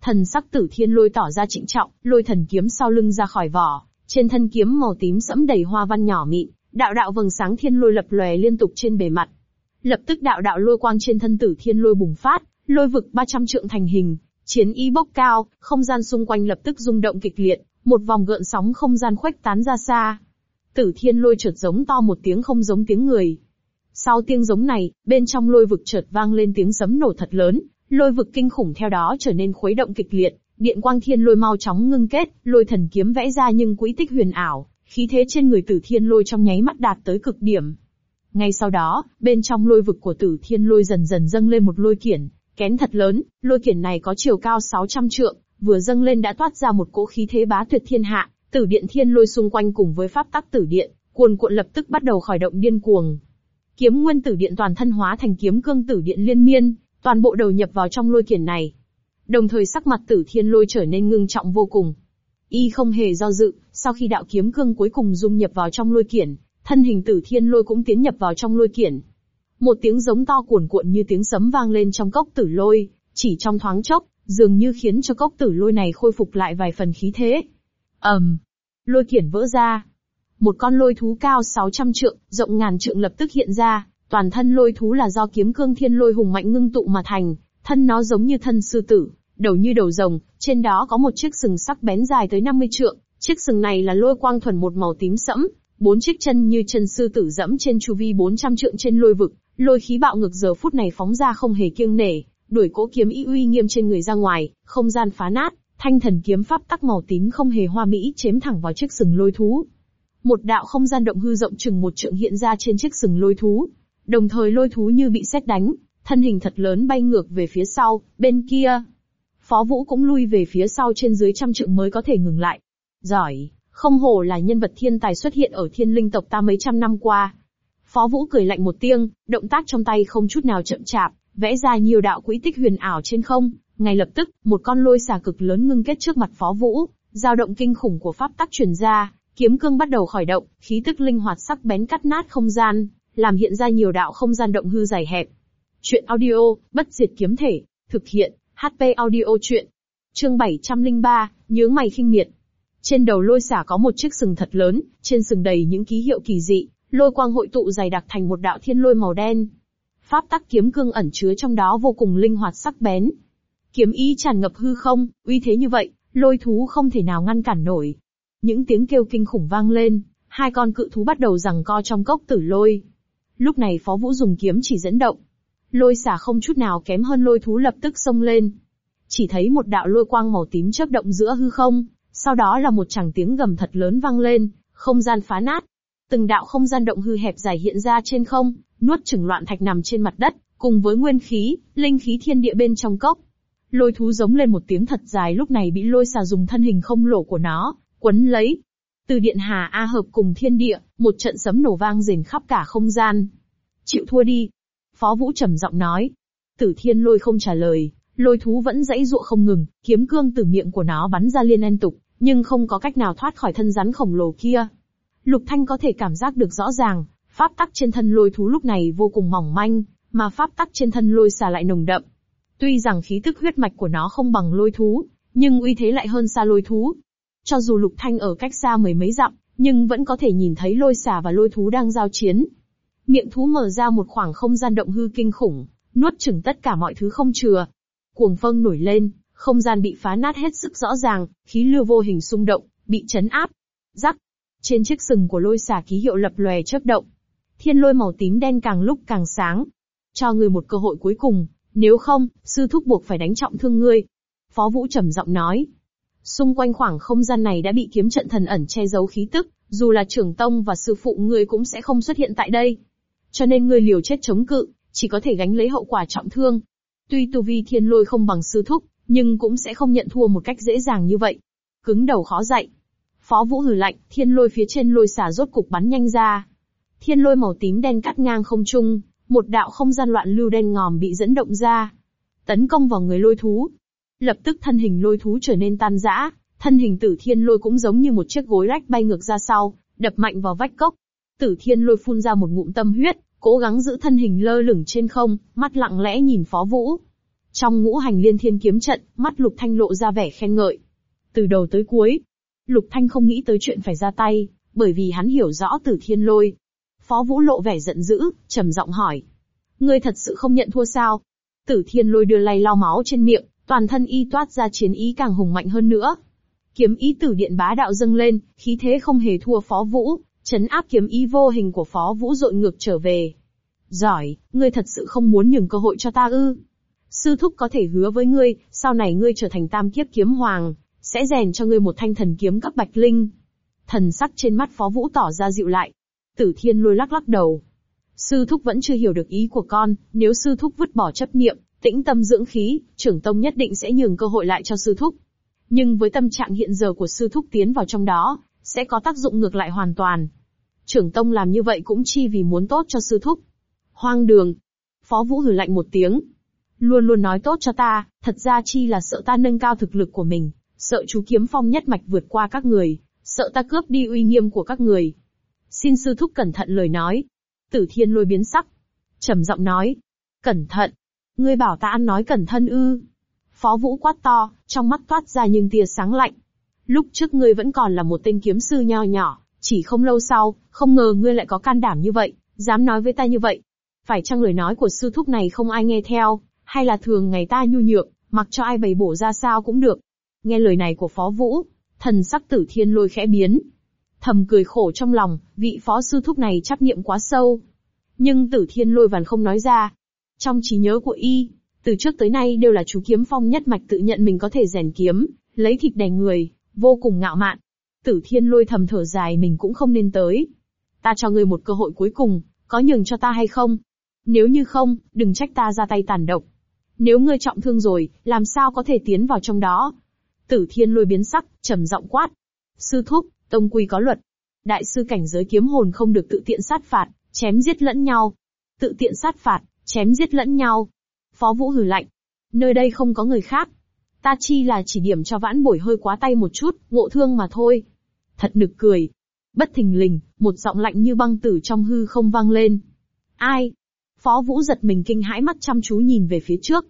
Thần sắc tử thiên lôi tỏ ra trịnh trọng, lôi thần kiếm sau lưng ra khỏi vỏ, trên thân kiếm màu tím sẫm đầy hoa văn nhỏ mịn, đạo đạo vầng sáng thiên lôi lập lòe liên tục trên bề mặt. Lập tức đạo đạo lôi quang trên thân tử thiên lôi bùng phát, lôi vực 300 trượng thành hình, chiến y bốc cao, không gian xung quanh lập tức rung động kịch liệt, một vòng gợn sóng không gian khuếch tán ra xa. Tử thiên lôi chợt giống to một tiếng không giống tiếng người. Sau tiếng giống này, bên trong lôi vực chợt vang lên tiếng sấm nổ thật lớn, lôi vực kinh khủng theo đó trở nên khuấy động kịch liệt, điện quang thiên lôi mau chóng ngưng kết, lôi thần kiếm vẽ ra nhưng quỹ tích huyền ảo, khí thế trên người tử thiên lôi trong nháy mắt đạt tới cực điểm. Ngay sau đó, bên trong lôi vực của tử thiên lôi dần dần dâng lên một lôi kiển, kén thật lớn, lôi kiển này có chiều cao 600 trượng, vừa dâng lên đã toát ra một cỗ khí thế bá tuyệt thiên hạ, tử điện thiên lôi xung quanh cùng với pháp tắc tử điện, cuồn cuộn lập tức bắt đầu khởi động điên cuồng. Kiếm nguyên tử điện toàn thân hóa thành kiếm cương tử điện liên miên, toàn bộ đầu nhập vào trong lôi kiển này. Đồng thời sắc mặt tử thiên lôi trở nên ngưng trọng vô cùng. Y không hề do dự, sau khi đạo kiếm cương cuối cùng dung nhập vào trong lôi kiển, thân hình tử thiên lôi cũng tiến nhập vào trong lôi kiển. Một tiếng giống to cuồn cuộn như tiếng sấm vang lên trong cốc tử lôi, chỉ trong thoáng chốc, dường như khiến cho cốc tử lôi này khôi phục lại vài phần khí thế. ầm, um, lôi kiển vỡ ra. Một con lôi thú cao 600 trượng, rộng ngàn trượng lập tức hiện ra, toàn thân lôi thú là do kiếm cương thiên lôi hùng mạnh ngưng tụ mà thành, thân nó giống như thân sư tử, đầu như đầu rồng, trên đó có một chiếc sừng sắc bén dài tới 50 trượng, chiếc sừng này là lôi quang thuần một màu tím sẫm, bốn chiếc chân như chân sư tử dẫm trên chu vi 400 trượng trên lôi vực, lôi khí bạo ngược giờ phút này phóng ra không hề kiêng nể, đuổi cỗ kiếm y uy nghiêm trên người ra ngoài, không gian phá nát, thanh thần kiếm pháp tắc màu tím không hề hoa mỹ chém thẳng vào chiếc sừng lôi thú. Một đạo không gian động hư rộng chừng một trượng hiện ra trên chiếc sừng lôi thú, đồng thời lôi thú như bị xét đánh, thân hình thật lớn bay ngược về phía sau, bên kia. Phó Vũ cũng lui về phía sau trên dưới trăm trượng mới có thể ngừng lại. Giỏi, không hổ là nhân vật thiên tài xuất hiện ở thiên linh tộc ta mấy trăm năm qua. Phó Vũ cười lạnh một tiếng, động tác trong tay không chút nào chậm chạp, vẽ ra nhiều đạo quỹ tích huyền ảo trên không, ngay lập tức, một con lôi xà cực lớn ngưng kết trước mặt Phó Vũ, dao động kinh khủng của pháp tắc truyền ra, kiếm cương bắt đầu khởi động, khí tức linh hoạt sắc bén cắt nát không gian, làm hiện ra nhiều đạo không gian động hư dài hẹp. Chuyện audio, bất diệt kiếm thể, thực hiện, HP audio chuyện. Chương 703, nhướng mày khinh miệt. Trên đầu lôi xả có một chiếc sừng thật lớn, trên sừng đầy những ký hiệu kỳ dị, lôi quang hội tụ dày đặc thành một đạo thiên lôi màu đen, Pháp tắc kiếm cương ẩn chứa trong đó vô cùng linh hoạt sắc bén. Kiếm ý tràn ngập hư không, uy thế như vậy, lôi thú không thể nào ngăn cản nổi. Những tiếng kêu kinh khủng vang lên, hai con cự thú bắt đầu giằng co trong cốc tử lôi. Lúc này Phó Vũ dùng kiếm chỉ dẫn động. Lôi xả không chút nào kém hơn lôi thú lập tức xông lên. Chỉ thấy một đạo lôi quang màu tím chớp động giữa hư không, sau đó là một tràng tiếng gầm thật lớn vang lên, không gian phá nát. Từng đạo không gian động hư hẹp dài hiện ra trên không, nuốt chửng loạn thạch nằm trên mặt đất, cùng với nguyên khí, linh khí thiên địa bên trong cốc. Lôi thú giống lên một tiếng thật dài lúc này bị lôi xà dùng thân hình không lỗ của nó, quấn lấy. Từ điện hà A hợp cùng thiên địa, một trận sấm nổ vang rền khắp cả không gian. Chịu thua đi. Phó Vũ trầm giọng nói. Tử thiên lôi không trả lời, lôi thú vẫn dãy dụa không ngừng, kiếm cương từ miệng của nó bắn ra liên liên tục, nhưng không có cách nào thoát khỏi thân rắn khổng lồ kia. Lục Thanh có thể cảm giác được rõ ràng, Pháp tắc trên thân lôi thú lúc này vô cùng mỏng manh, mà pháp tắc trên thân lôi xà lại nồng đậm. Tuy rằng khí tức huyết mạch của nó không bằng lôi thú, nhưng uy thế lại hơn xa lôi thú. Cho dù Lục Thanh ở cách xa mười mấy dặm, nhưng vẫn có thể nhìn thấy lôi xà và lôi thú đang giao chiến. Miệng thú mở ra một khoảng không gian động hư kinh khủng, nuốt chửng tất cả mọi thứ không chừa. Cuồng phong nổi lên, không gian bị phá nát hết sức rõ ràng, khí lưu vô hình xung động, bị chấn áp. Rắc. Trên chiếc sừng của lôi xà ký hiệu lập lòe chớp động. Thiên lôi màu tím đen càng lúc càng sáng. Cho người một cơ hội cuối cùng, nếu không, sư thúc buộc phải đánh trọng thương ngươi. Phó Vũ trầm giọng nói. Xung quanh khoảng không gian này đã bị kiếm trận thần ẩn che giấu khí tức, dù là trưởng tông và sư phụ ngươi cũng sẽ không xuất hiện tại đây. Cho nên ngươi liều chết chống cự, chỉ có thể gánh lấy hậu quả trọng thương. Tuy tu vi thiên lôi không bằng sư thúc, nhưng cũng sẽ không nhận thua một cách dễ dàng như vậy. Cứng đầu khó dạy. Phó Vũ hừ lạnh, thiên lôi phía trên lôi xả rốt cục bắn nhanh ra. Thiên lôi màu tím đen cắt ngang không trung, một đạo không gian loạn lưu đen ngòm bị dẫn động ra. Tấn công vào người lôi thú. Lập tức thân hình lôi thú trở nên tan rã, thân hình tử thiên lôi cũng giống như một chiếc gối rách bay ngược ra sau, đập mạnh vào vách cốc. Tử thiên lôi phun ra một ngụm tâm huyết, cố gắng giữ thân hình lơ lửng trên không, mắt lặng lẽ nhìn phó vũ. Trong ngũ hành liên thiên kiếm trận, mắt lục thanh lộ ra vẻ khen ngợi. Từ đầu tới cuối, lục thanh không nghĩ tới chuyện phải ra tay, bởi vì hắn hiểu rõ tử thiên lôi. Phó vũ lộ vẻ giận dữ, trầm giọng hỏi. Ngươi thật sự không nhận thua sao? Tử thiên lôi đưa lay lau máu trên miệng, toàn thân y toát ra chiến ý càng hùng mạnh hơn nữa. Kiếm ý tử điện bá đạo dâng lên, khí thế không hề thua phó vũ, chấn áp kiếm ý vô hình của phó vũ dội ngược trở về. Giỏi, ngươi thật sự không muốn nhường cơ hội cho ta ư? Sư thúc có thể hứa với ngươi, sau này ngươi trở thành tam kiếp kiếm hoàng, sẽ rèn cho ngươi một thanh thần kiếm cấp bạch linh. Thần sắc trên mắt phó vũ tỏ ra dịu lại. Tử thiên lôi lắc lắc đầu. Sư thúc vẫn chưa hiểu được ý của con, nếu sư thúc vứt bỏ chấp niệm, tĩnh tâm dưỡng khí, trưởng tông nhất định sẽ nhường cơ hội lại cho sư thúc. Nhưng với tâm trạng hiện giờ của sư thúc tiến vào trong đó, sẽ có tác dụng ngược lại hoàn toàn. Trưởng tông làm như vậy cũng chi vì muốn tốt cho sư thúc. Hoang đường. Phó Vũ hừ lạnh một tiếng. Luôn luôn nói tốt cho ta, thật ra chi là sợ ta nâng cao thực lực của mình, sợ chú kiếm phong nhất mạch vượt qua các người, sợ ta cướp đi uy nghiêm của các người. Xin sư thúc cẩn thận lời nói. Tử thiên lôi biến sắc. trầm giọng nói. Cẩn thận. Ngươi bảo ta ăn nói cẩn thận ư. Phó Vũ quát to, trong mắt toát ra nhưng tia sáng lạnh. Lúc trước ngươi vẫn còn là một tên kiếm sư nho nhỏ, chỉ không lâu sau, không ngờ ngươi lại có can đảm như vậy, dám nói với ta như vậy. Phải chăng lời nói của sư thúc này không ai nghe theo, hay là thường ngày ta nhu nhược, mặc cho ai bày bổ ra sao cũng được. Nghe lời này của Phó Vũ, thần sắc tử thiên lôi khẽ biến. Thầm cười khổ trong lòng, vị phó sư thúc này chấp niệm quá sâu. Nhưng tử thiên lôi vẫn không nói ra. Trong trí nhớ của y, từ trước tới nay đều là chú kiếm phong nhất mạch tự nhận mình có thể rèn kiếm, lấy thịt đè người, vô cùng ngạo mạn. Tử thiên lôi thầm thở dài mình cũng không nên tới. Ta cho ngươi một cơ hội cuối cùng, có nhường cho ta hay không? Nếu như không, đừng trách ta ra tay tàn độc. Nếu ngươi trọng thương rồi, làm sao có thể tiến vào trong đó? Tử thiên lôi biến sắc, trầm giọng quát. Sư thúc, tông quy có luật. Đại sư cảnh giới kiếm hồn không được tự tiện sát phạt, chém giết lẫn nhau. Tự tiện sát phạt, chém giết lẫn nhau. Phó Vũ hử lạnh. Nơi đây không có người khác. Ta chi là chỉ điểm cho vãn bổi hơi quá tay một chút, ngộ thương mà thôi. Thật nực cười. Bất thình lình, một giọng lạnh như băng tử trong hư không vang lên. Ai? Phó Vũ giật mình kinh hãi mắt chăm chú nhìn về phía trước.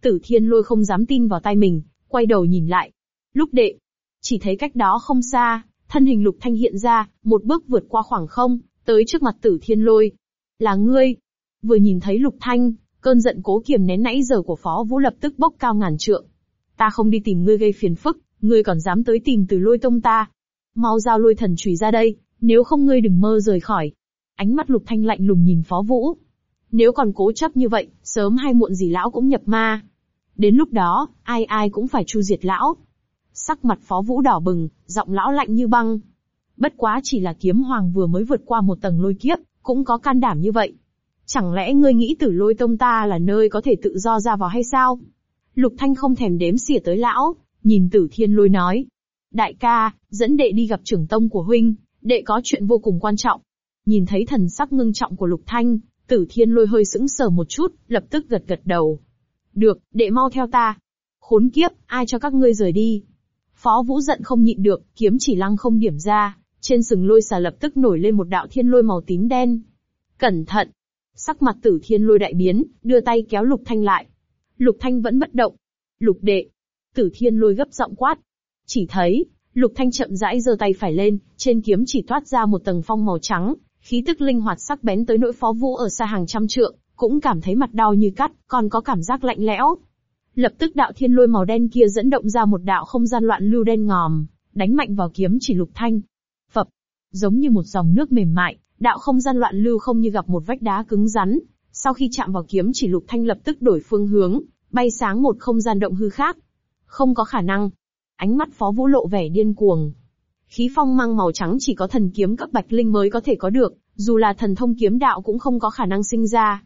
Tử Thiên Lôi không dám tin vào tay mình, quay đầu nhìn lại. Lúc đệ, chỉ thấy cách đó không xa, thân hình Lục Thanh hiện ra, một bước vượt qua khoảng không, tới trước mặt Tử Thiên Lôi. Là ngươi. Vừa nhìn thấy Lục Thanh, cơn giận cố kiềm nén nãy giờ của Phó Vũ lập tức bốc cao ngàn trượng. Ta không đi tìm ngươi gây phiền phức, ngươi còn dám tới tìm từ lôi tông ta. Mau giao lôi thần chùy ra đây, nếu không ngươi đừng mơ rời khỏi. Ánh mắt Lục Thanh lạnh lùng nhìn Phó Vũ. Nếu còn cố chấp như vậy, sớm hay muộn gì lão cũng nhập ma. Đến lúc đó, ai ai cũng phải chu diệt lão. Sắc mặt Phó Vũ đỏ bừng, giọng lão lạnh như băng. Bất quá chỉ là kiếm hoàng vừa mới vượt qua một tầng lôi kiếp, cũng có can đảm như vậy. Chẳng lẽ ngươi nghĩ tử lôi tông ta là nơi có thể tự do ra vào hay sao? Lục Thanh không thèm đếm xỉa tới lão, nhìn tử thiên lôi nói. Đại ca, dẫn đệ đi gặp trưởng tông của huynh, đệ có chuyện vô cùng quan trọng. Nhìn thấy thần sắc ngưng trọng của Lục Thanh, tử thiên lôi hơi sững sờ một chút, lập tức gật gật đầu. Được, đệ mau theo ta. Khốn kiếp, ai cho các ngươi rời đi? Phó Vũ giận không nhịn được, kiếm chỉ lăng không điểm ra, trên sừng lôi xà lập tức nổi lên một đạo thiên lôi màu tím đen. Cẩn thận! Sắc mặt tử thiên lôi đại biến, đưa tay kéo Lục Thanh lại. Lục Thanh vẫn bất động. Lục đệ! Tử thiên lôi gấp giọng quát. Chỉ thấy, Lục Thanh chậm rãi giơ tay phải lên, trên kiếm chỉ thoát ra một tầng phong màu trắng, Khí tức linh hoạt sắc bén tới nỗi phó vũ ở xa hàng trăm trượng, cũng cảm thấy mặt đau như cắt, còn có cảm giác lạnh lẽo. Lập tức đạo thiên lôi màu đen kia dẫn động ra một đạo không gian loạn lưu đen ngòm, đánh mạnh vào kiếm chỉ lục thanh. Phập, giống như một dòng nước mềm mại, đạo không gian loạn lưu không như gặp một vách đá cứng rắn. Sau khi chạm vào kiếm chỉ lục thanh lập tức đổi phương hướng, bay sáng một không gian động hư khác. Không có khả năng. Ánh mắt phó vũ lộ vẻ điên cuồng. Khí phong mang màu trắng chỉ có thần kiếm cấp bạch linh mới có thể có được, dù là thần thông kiếm đạo cũng không có khả năng sinh ra.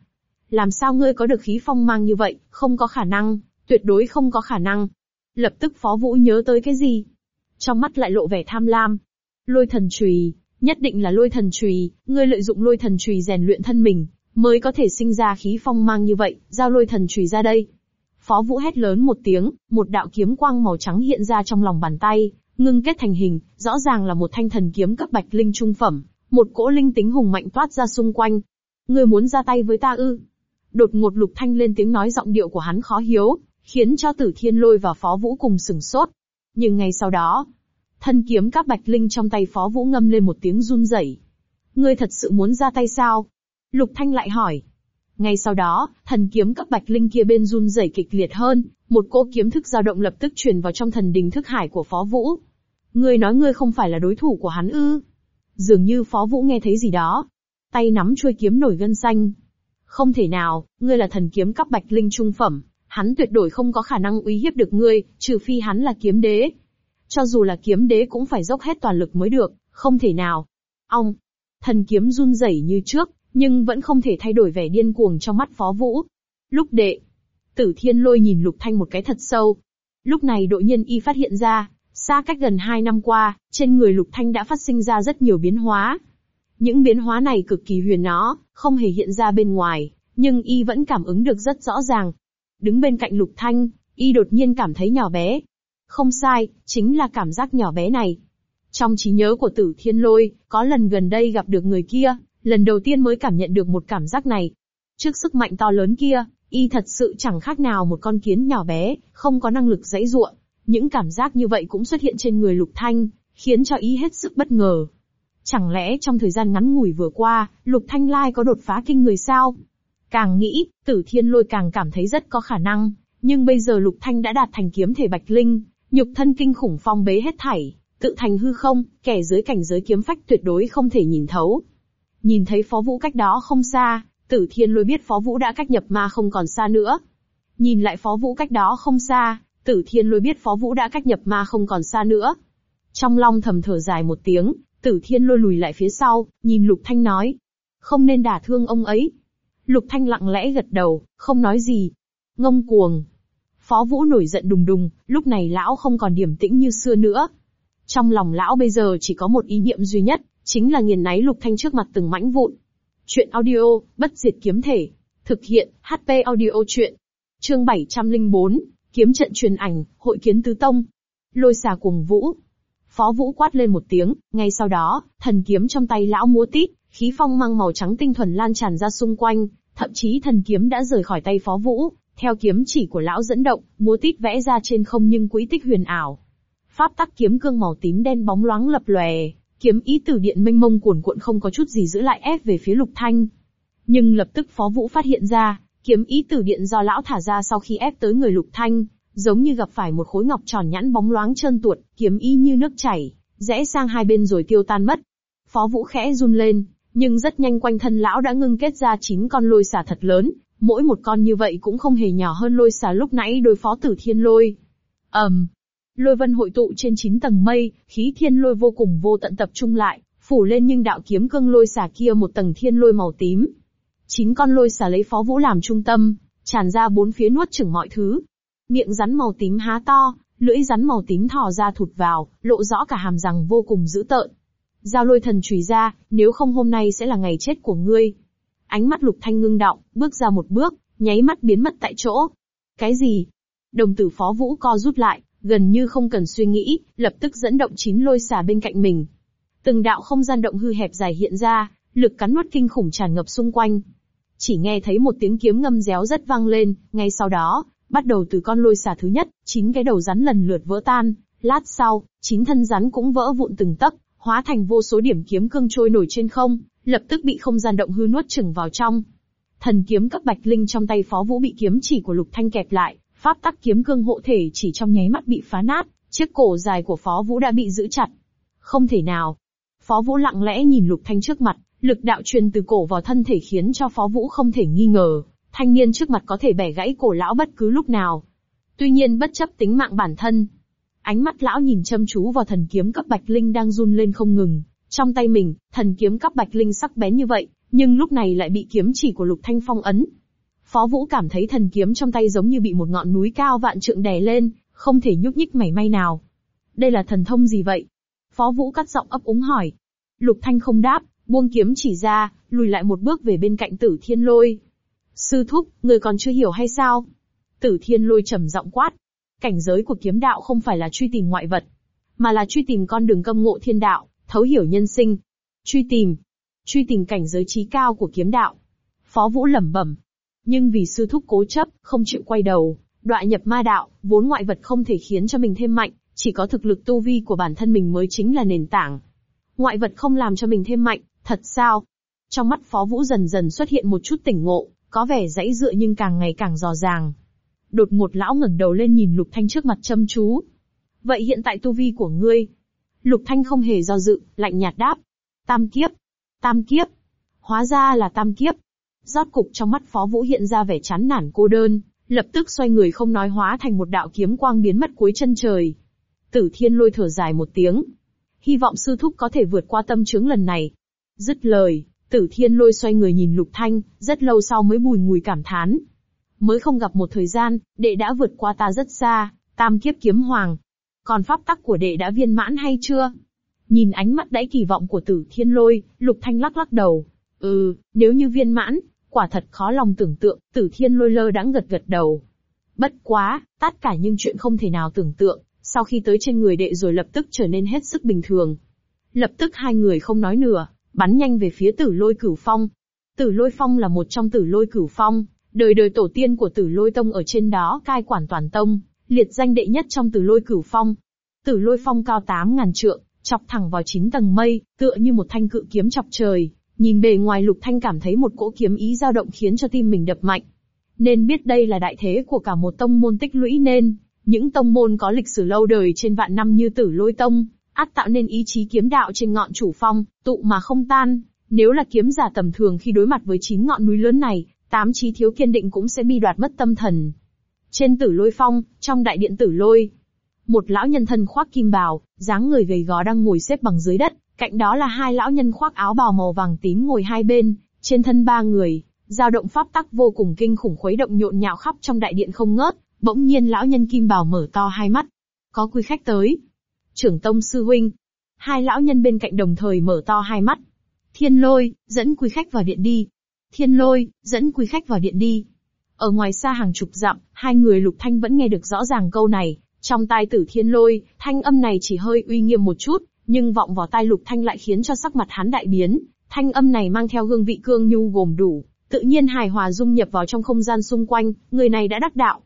Làm sao ngươi có được khí phong mang như vậy, không có khả năng, tuyệt đối không có khả năng. Lập tức phó vũ nhớ tới cái gì? Trong mắt lại lộ vẻ tham lam. Lôi thần chùy, nhất định là lôi thần chùy, ngươi lợi dụng lôi thần chùy rèn luyện thân mình, mới có thể sinh ra khí phong mang như vậy, giao lôi thần chùy ra đây. Phó Vũ hét lớn một tiếng, một đạo kiếm quang màu trắng hiện ra trong lòng bàn tay, ngưng kết thành hình, rõ ràng là một thanh thần kiếm cấp bạch linh trung phẩm, một cỗ linh tính hùng mạnh toát ra xung quanh. Ngươi muốn ra tay với ta ư? Đột ngột Lục Thanh lên tiếng nói giọng điệu của hắn khó hiếu, khiến cho Tử Thiên Lôi và Phó Vũ cùng sừng sốt. Nhưng ngay sau đó, thân kiếm các bạch linh trong tay Phó Vũ ngâm lên một tiếng run rẩy. Ngươi thật sự muốn ra tay sao? Lục Thanh lại hỏi. Ngay sau đó, thần kiếm cấp bạch linh kia bên run rẩy kịch liệt hơn, một cỗ kiếm thức dao động lập tức truyền vào trong thần đình thức hải của Phó Vũ. Ngươi nói ngươi không phải là đối thủ của hắn ư? Dường như Phó Vũ nghe thấy gì đó. Tay nắm chuôi kiếm nổi gân xanh. Không thể nào, ngươi là thần kiếm cấp bạch linh trung phẩm, hắn tuyệt đối không có khả năng uy hiếp được ngươi, trừ phi hắn là kiếm đế. Cho dù là kiếm đế cũng phải dốc hết toàn lực mới được, không thể nào. Ông, thần kiếm run rẩy như trước, nhưng vẫn không thể thay đổi vẻ điên cuồng trong mắt Phó Vũ. Lúc đệ, Tử Thiên Lôi nhìn Lục Thanh một cái thật sâu. Lúc này đội nhân y phát hiện ra, xa cách gần hai năm qua, trên người Lục Thanh đã phát sinh ra rất nhiều biến hóa. Những biến hóa này cực kỳ huyền nó, không hề hiện ra bên ngoài, nhưng y vẫn cảm ứng được rất rõ ràng. Đứng bên cạnh Lục Thanh, y đột nhiên cảm thấy nhỏ bé. Không sai, chính là cảm giác nhỏ bé này. Trong trí nhớ của Tử Thiên Lôi, có lần gần đây gặp được người kia, lần đầu tiên mới cảm nhận được một cảm giác này. Trước sức mạnh to lớn kia, y thật sự chẳng khác nào một con kiến nhỏ bé, không có năng lực dãy ruộng. Những cảm giác như vậy cũng xuất hiện trên người Lục Thanh, khiến cho ý hết sức bất ngờ. Chẳng lẽ trong thời gian ngắn ngủi vừa qua, Lục Thanh Lai có đột phá kinh người sao? Càng nghĩ, Tử Thiên Lôi càng cảm thấy rất có khả năng, nhưng bây giờ Lục Thanh đã đạt thành kiếm thể bạch linh, nhục thân kinh khủng phong bế hết thảy, tự thành hư không, kẻ dưới cảnh giới kiếm phách tuyệt đối không thể nhìn thấu. Nhìn thấy Phó Vũ cách đó không xa, Tử Thiên Lôi biết Phó Vũ đã cách nhập ma không còn xa nữa. Nhìn lại Phó Vũ cách đó không xa, Tử Thiên Lôi biết Phó Vũ đã cách nhập ma không còn xa nữa. Trong lòng thầm thở dài một tiếng, Tử Thiên Lôi lùi lại phía sau, nhìn Lục Thanh nói. Không nên đả thương ông ấy. Lục Thanh lặng lẽ gật đầu, không nói gì. Ngông cuồng. Phó Vũ nổi giận đùng đùng, lúc này lão không còn điềm tĩnh như xưa nữa. Trong lòng lão bây giờ chỉ có một ý niệm duy nhất, chính là nghiền náy Lục Thanh trước mặt từng mảnh vụn. Chuyện audio, bất diệt kiếm thể. Thực hiện, HP audio chuyện. Chương 704, kiếm trận truyền ảnh, hội kiến tứ tông. Lôi xà cuồng vũ. Phó Vũ quát lên một tiếng, ngay sau đó, thần kiếm trong tay lão múa tít, khí phong mang màu trắng tinh thuần lan tràn ra xung quanh, thậm chí thần kiếm đã rời khỏi tay Phó Vũ, theo kiếm chỉ của lão dẫn động, múa tít vẽ ra trên không nhưng quỹ tích huyền ảo. Pháp tắc kiếm cương màu tím đen bóng loáng lập lòe, kiếm ý từ điện mênh mông cuồn cuộn không có chút gì giữ lại ép về phía Lục Thanh. Nhưng lập tức Phó Vũ phát hiện ra, kiếm ý tử điện do lão thả ra sau khi ép tới người Lục Thanh, giống như gặp phải một khối ngọc tròn nhẵn bóng loáng trơn tuột, kiếm ý như nước chảy, rẽ sang hai bên rồi tiêu tan mất. Phó Vũ khẽ run lên, nhưng rất nhanh quanh thân lão đã ngưng kết ra chín con lôi xà thật lớn, mỗi một con như vậy cũng không hề nhỏ hơn lôi xà lúc nãy đối phó tử thiên lôi. ầm, um, lôi vân hội tụ trên chín tầng mây, khí thiên lôi vô cùng vô tận tập trung lại, phủ lên nhưng đạo kiếm cương lôi xà kia một tầng thiên lôi màu tím. Chín con lôi xà lấy phó vũ làm trung tâm, tràn ra bốn phía nuốt chửng mọi thứ. Miệng rắn màu tím há to, lưỡi rắn màu tím thò ra thụt vào, lộ rõ cả hàm răng vô cùng dữ tợn. Giao lôi thần chùy ra, nếu không hôm nay sẽ là ngày chết của ngươi. Ánh mắt lục thanh ngưng động, bước ra một bước, nháy mắt biến mất tại chỗ. Cái gì? Đồng tử phó vũ co rút lại, gần như không cần suy nghĩ, lập tức dẫn động chín lôi xà bên cạnh mình. Từng đạo không gian động hư hẹp dài hiện ra, lực cắn nuốt kinh khủng tràn ngập xung quanh. Chỉ nghe thấy một tiếng kiếm ngâm réo rất vang lên, ngay sau đó, bắt đầu từ con lôi xà thứ nhất, chín cái đầu rắn lần lượt vỡ tan, lát sau, chín thân rắn cũng vỡ vụn từng tấc, hóa thành vô số điểm kiếm cương trôi nổi trên không, lập tức bị không gian động hư nuốt chửng vào trong. Thần kiếm cấp bạch linh trong tay Phó Vũ bị kiếm chỉ của Lục Thanh kẹp lại, pháp tắc kiếm cương hộ thể chỉ trong nháy mắt bị phá nát, chiếc cổ dài của Phó Vũ đã bị giữ chặt. Không thể nào. Phó Vũ lặng lẽ nhìn Lục Thanh trước mặt, lực đạo truyền từ cổ vào thân thể khiến cho Phó Vũ không thể nghi ngờ, thanh niên trước mặt có thể bẻ gãy cổ lão bất cứ lúc nào. Tuy nhiên bất chấp tính mạng bản thân, ánh mắt lão nhìn chăm chú vào thần kiếm cấp bạch linh đang run lên không ngừng, trong tay mình, thần kiếm cấp bạch linh sắc bén như vậy, nhưng lúc này lại bị kiếm chỉ của Lục Thanh phong ấn. Phó Vũ cảm thấy thần kiếm trong tay giống như bị một ngọn núi cao vạn trượng đè lên, không thể nhúc nhích mảy may nào. Đây là thần thông gì vậy? Phó Vũ cắt giọng ấp úng hỏi. Lục Thanh không đáp, buông kiếm chỉ ra, lùi lại một bước về bên cạnh Tử Thiên Lôi. Sư thúc, người còn chưa hiểu hay sao? Tử Thiên Lôi trầm giọng quát. Cảnh giới của kiếm đạo không phải là truy tìm ngoại vật, mà là truy tìm con đường câm ngộ thiên đạo, thấu hiểu nhân sinh. Truy tìm, truy tìm cảnh giới trí cao của kiếm đạo. Phó Vũ lẩm bẩm. Nhưng vì sư thúc cố chấp, không chịu quay đầu, Đoạn nhập ma đạo, vốn ngoại vật không thể khiến cho mình thêm mạnh, chỉ có thực lực tu vi của bản thân mình mới chính là nền tảng. Ngoại vật không làm cho mình thêm mạnh, thật sao? Trong mắt Phó Vũ dần dần xuất hiện một chút tỉnh ngộ, có vẻ dãy dựa nhưng càng ngày càng rõ ràng. Đột ngột lão ngẩng đầu lên nhìn Lục Thanh trước mặt chăm chú. Vậy hiện tại tu vi của ngươi? Lục Thanh không hề do dự, lạnh nhạt đáp. Tam kiếp. Tam kiếp. Hóa ra là tam kiếp. Rót cục trong mắt Phó Vũ hiện ra vẻ chán nản cô đơn, lập tức xoay người không nói hóa thành một đạo kiếm quang biến mất cuối chân trời. Tử Thiên lôi thở dài một tiếng. Hy vọng sư thúc có thể vượt qua tâm chứng lần này. Dứt lời, Tử Thiên lôi xoay người nhìn Lục Thanh, rất lâu sau mới bùi ngùi cảm thán. Mới không gặp một thời gian, đệ đã vượt qua ta rất xa, tam kiếp kiếm hoàng. Còn pháp tắc của đệ đã viên mãn hay chưa? Nhìn ánh mắt đáy kỳ vọng của tử thiên lôi, Lục Thanh lắc lắc đầu. Ừ, nếu như viên mãn, quả thật khó lòng tưởng tượng, tử thiên lôi lơ đãng gật gật đầu. Bất quá, tất cả những chuyện không thể nào tưởng tượng, sau khi tới trên người đệ rồi lập tức trở nên hết sức bình thường. Lập tức hai người không nói nửa, bắn nhanh về phía tử lôi cửu phong. Tử lôi phong là một trong tử lôi cửu phong, đời đời tổ tiên của tử lôi tông ở trên đó cai quản toàn tông, liệt danh đệ nhất trong tử lôi cửu phong. Tử lôi phong cao 8.000 trượng, chọc thẳng vào chín tầng mây, tựa như một thanh cự kiếm chọc trời. Nhìn bề ngoài lục thanh cảm thấy một cỗ kiếm ý dao động khiến cho tim mình đập mạnh. Nên biết đây là đại thế của cả một tông môn tích lũy nên, những tông môn có lịch sử lâu đời trên vạn năm như tử lôi tông, át tạo nên ý chí kiếm đạo trên ngọn chủ phong, tụ mà không tan. Nếu là kiếm giả tầm thường khi đối mặt với chín ngọn núi lớn này, tám chí thiếu kiên định cũng sẽ bị đoạt mất tâm thần. Trên tử lôi phong, trong đại điện tử lôi, một lão nhân thân khoác kim bào, dáng người gầy gò đang ngồi xếp bằng dưới đất, cạnh đó là hai lão nhân khoác áo bào màu vàng tím ngồi hai bên, trên thân ba người, dao động pháp tắc vô cùng kinh khủng khuấy động nhộn nhạo khắp trong đại điện không ngớt, bỗng nhiên lão nhân kim bào mở to hai mắt. Có quý khách tới. Trưởng tông sư huynh. Hai lão nhân bên cạnh đồng thời mở to hai mắt. Thiên lôi, dẫn quý khách vào điện đi. Thiên lôi, dẫn quý khách vào điện đi. Ở ngoài xa hàng chục dặm, hai người lục thanh vẫn nghe được rõ ràng câu này, trong tai tử thiên lôi, thanh âm này chỉ hơi uy nghiêm một chút, nhưng vọng vào tai lục thanh lại khiến cho sắc mặt hắn đại biến. Thanh âm này mang theo hương vị cương nhu gồm đủ, tự nhiên hài hòa dung nhập vào trong không gian xung quanh, người này đã đắc đạo.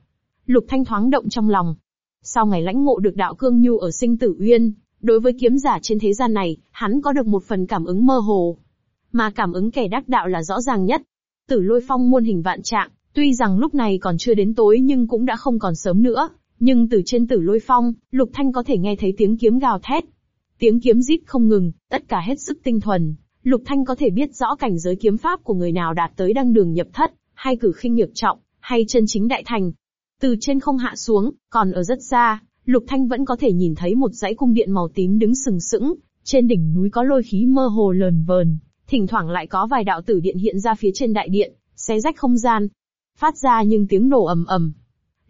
Lục thanh thoáng động trong lòng. Sau ngày lãnh ngộ được đạo cương nhu ở sinh tử uyên, đối với kiếm giả trên thế gian này, hắn có được một phần cảm ứng mơ hồ. Mà cảm ứng kẻ đắc đạo là rõ ràng nhất. Tử lôi phong muôn hình vạn trạng, tuy rằng lúc này còn chưa đến tối nhưng cũng đã không còn sớm nữa. Nhưng từ trên tử lôi phong, Lục Thanh có thể nghe thấy tiếng kiếm gào thét. Tiếng kiếm rít không ngừng, tất cả hết sức tinh thuần. Lục Thanh có thể biết rõ cảnh giới kiếm pháp của người nào đạt tới đăng đường nhập thất, hay cử khinh nhược trọng, hay chân chính đại thành. Từ trên không hạ xuống, còn ở rất xa, Lục Thanh vẫn có thể nhìn thấy một dãy cung điện màu tím đứng sừng sững, trên đỉnh núi có lôi khí mơ hồ lờn vờn, thỉnh thoảng lại có vài đạo tử điện hiện ra phía trên đại điện, xé rách không gian. Phát ra những tiếng nổ ầm ầm,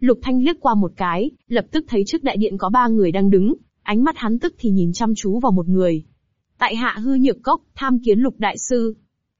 Lục Thanh liếc qua một cái, lập tức thấy trước đại điện có ba người đang đứng, ánh mắt hắn tức thì nhìn chăm chú vào một người. Tại hạ hư nhược cốc, tham kiến lục đại sư.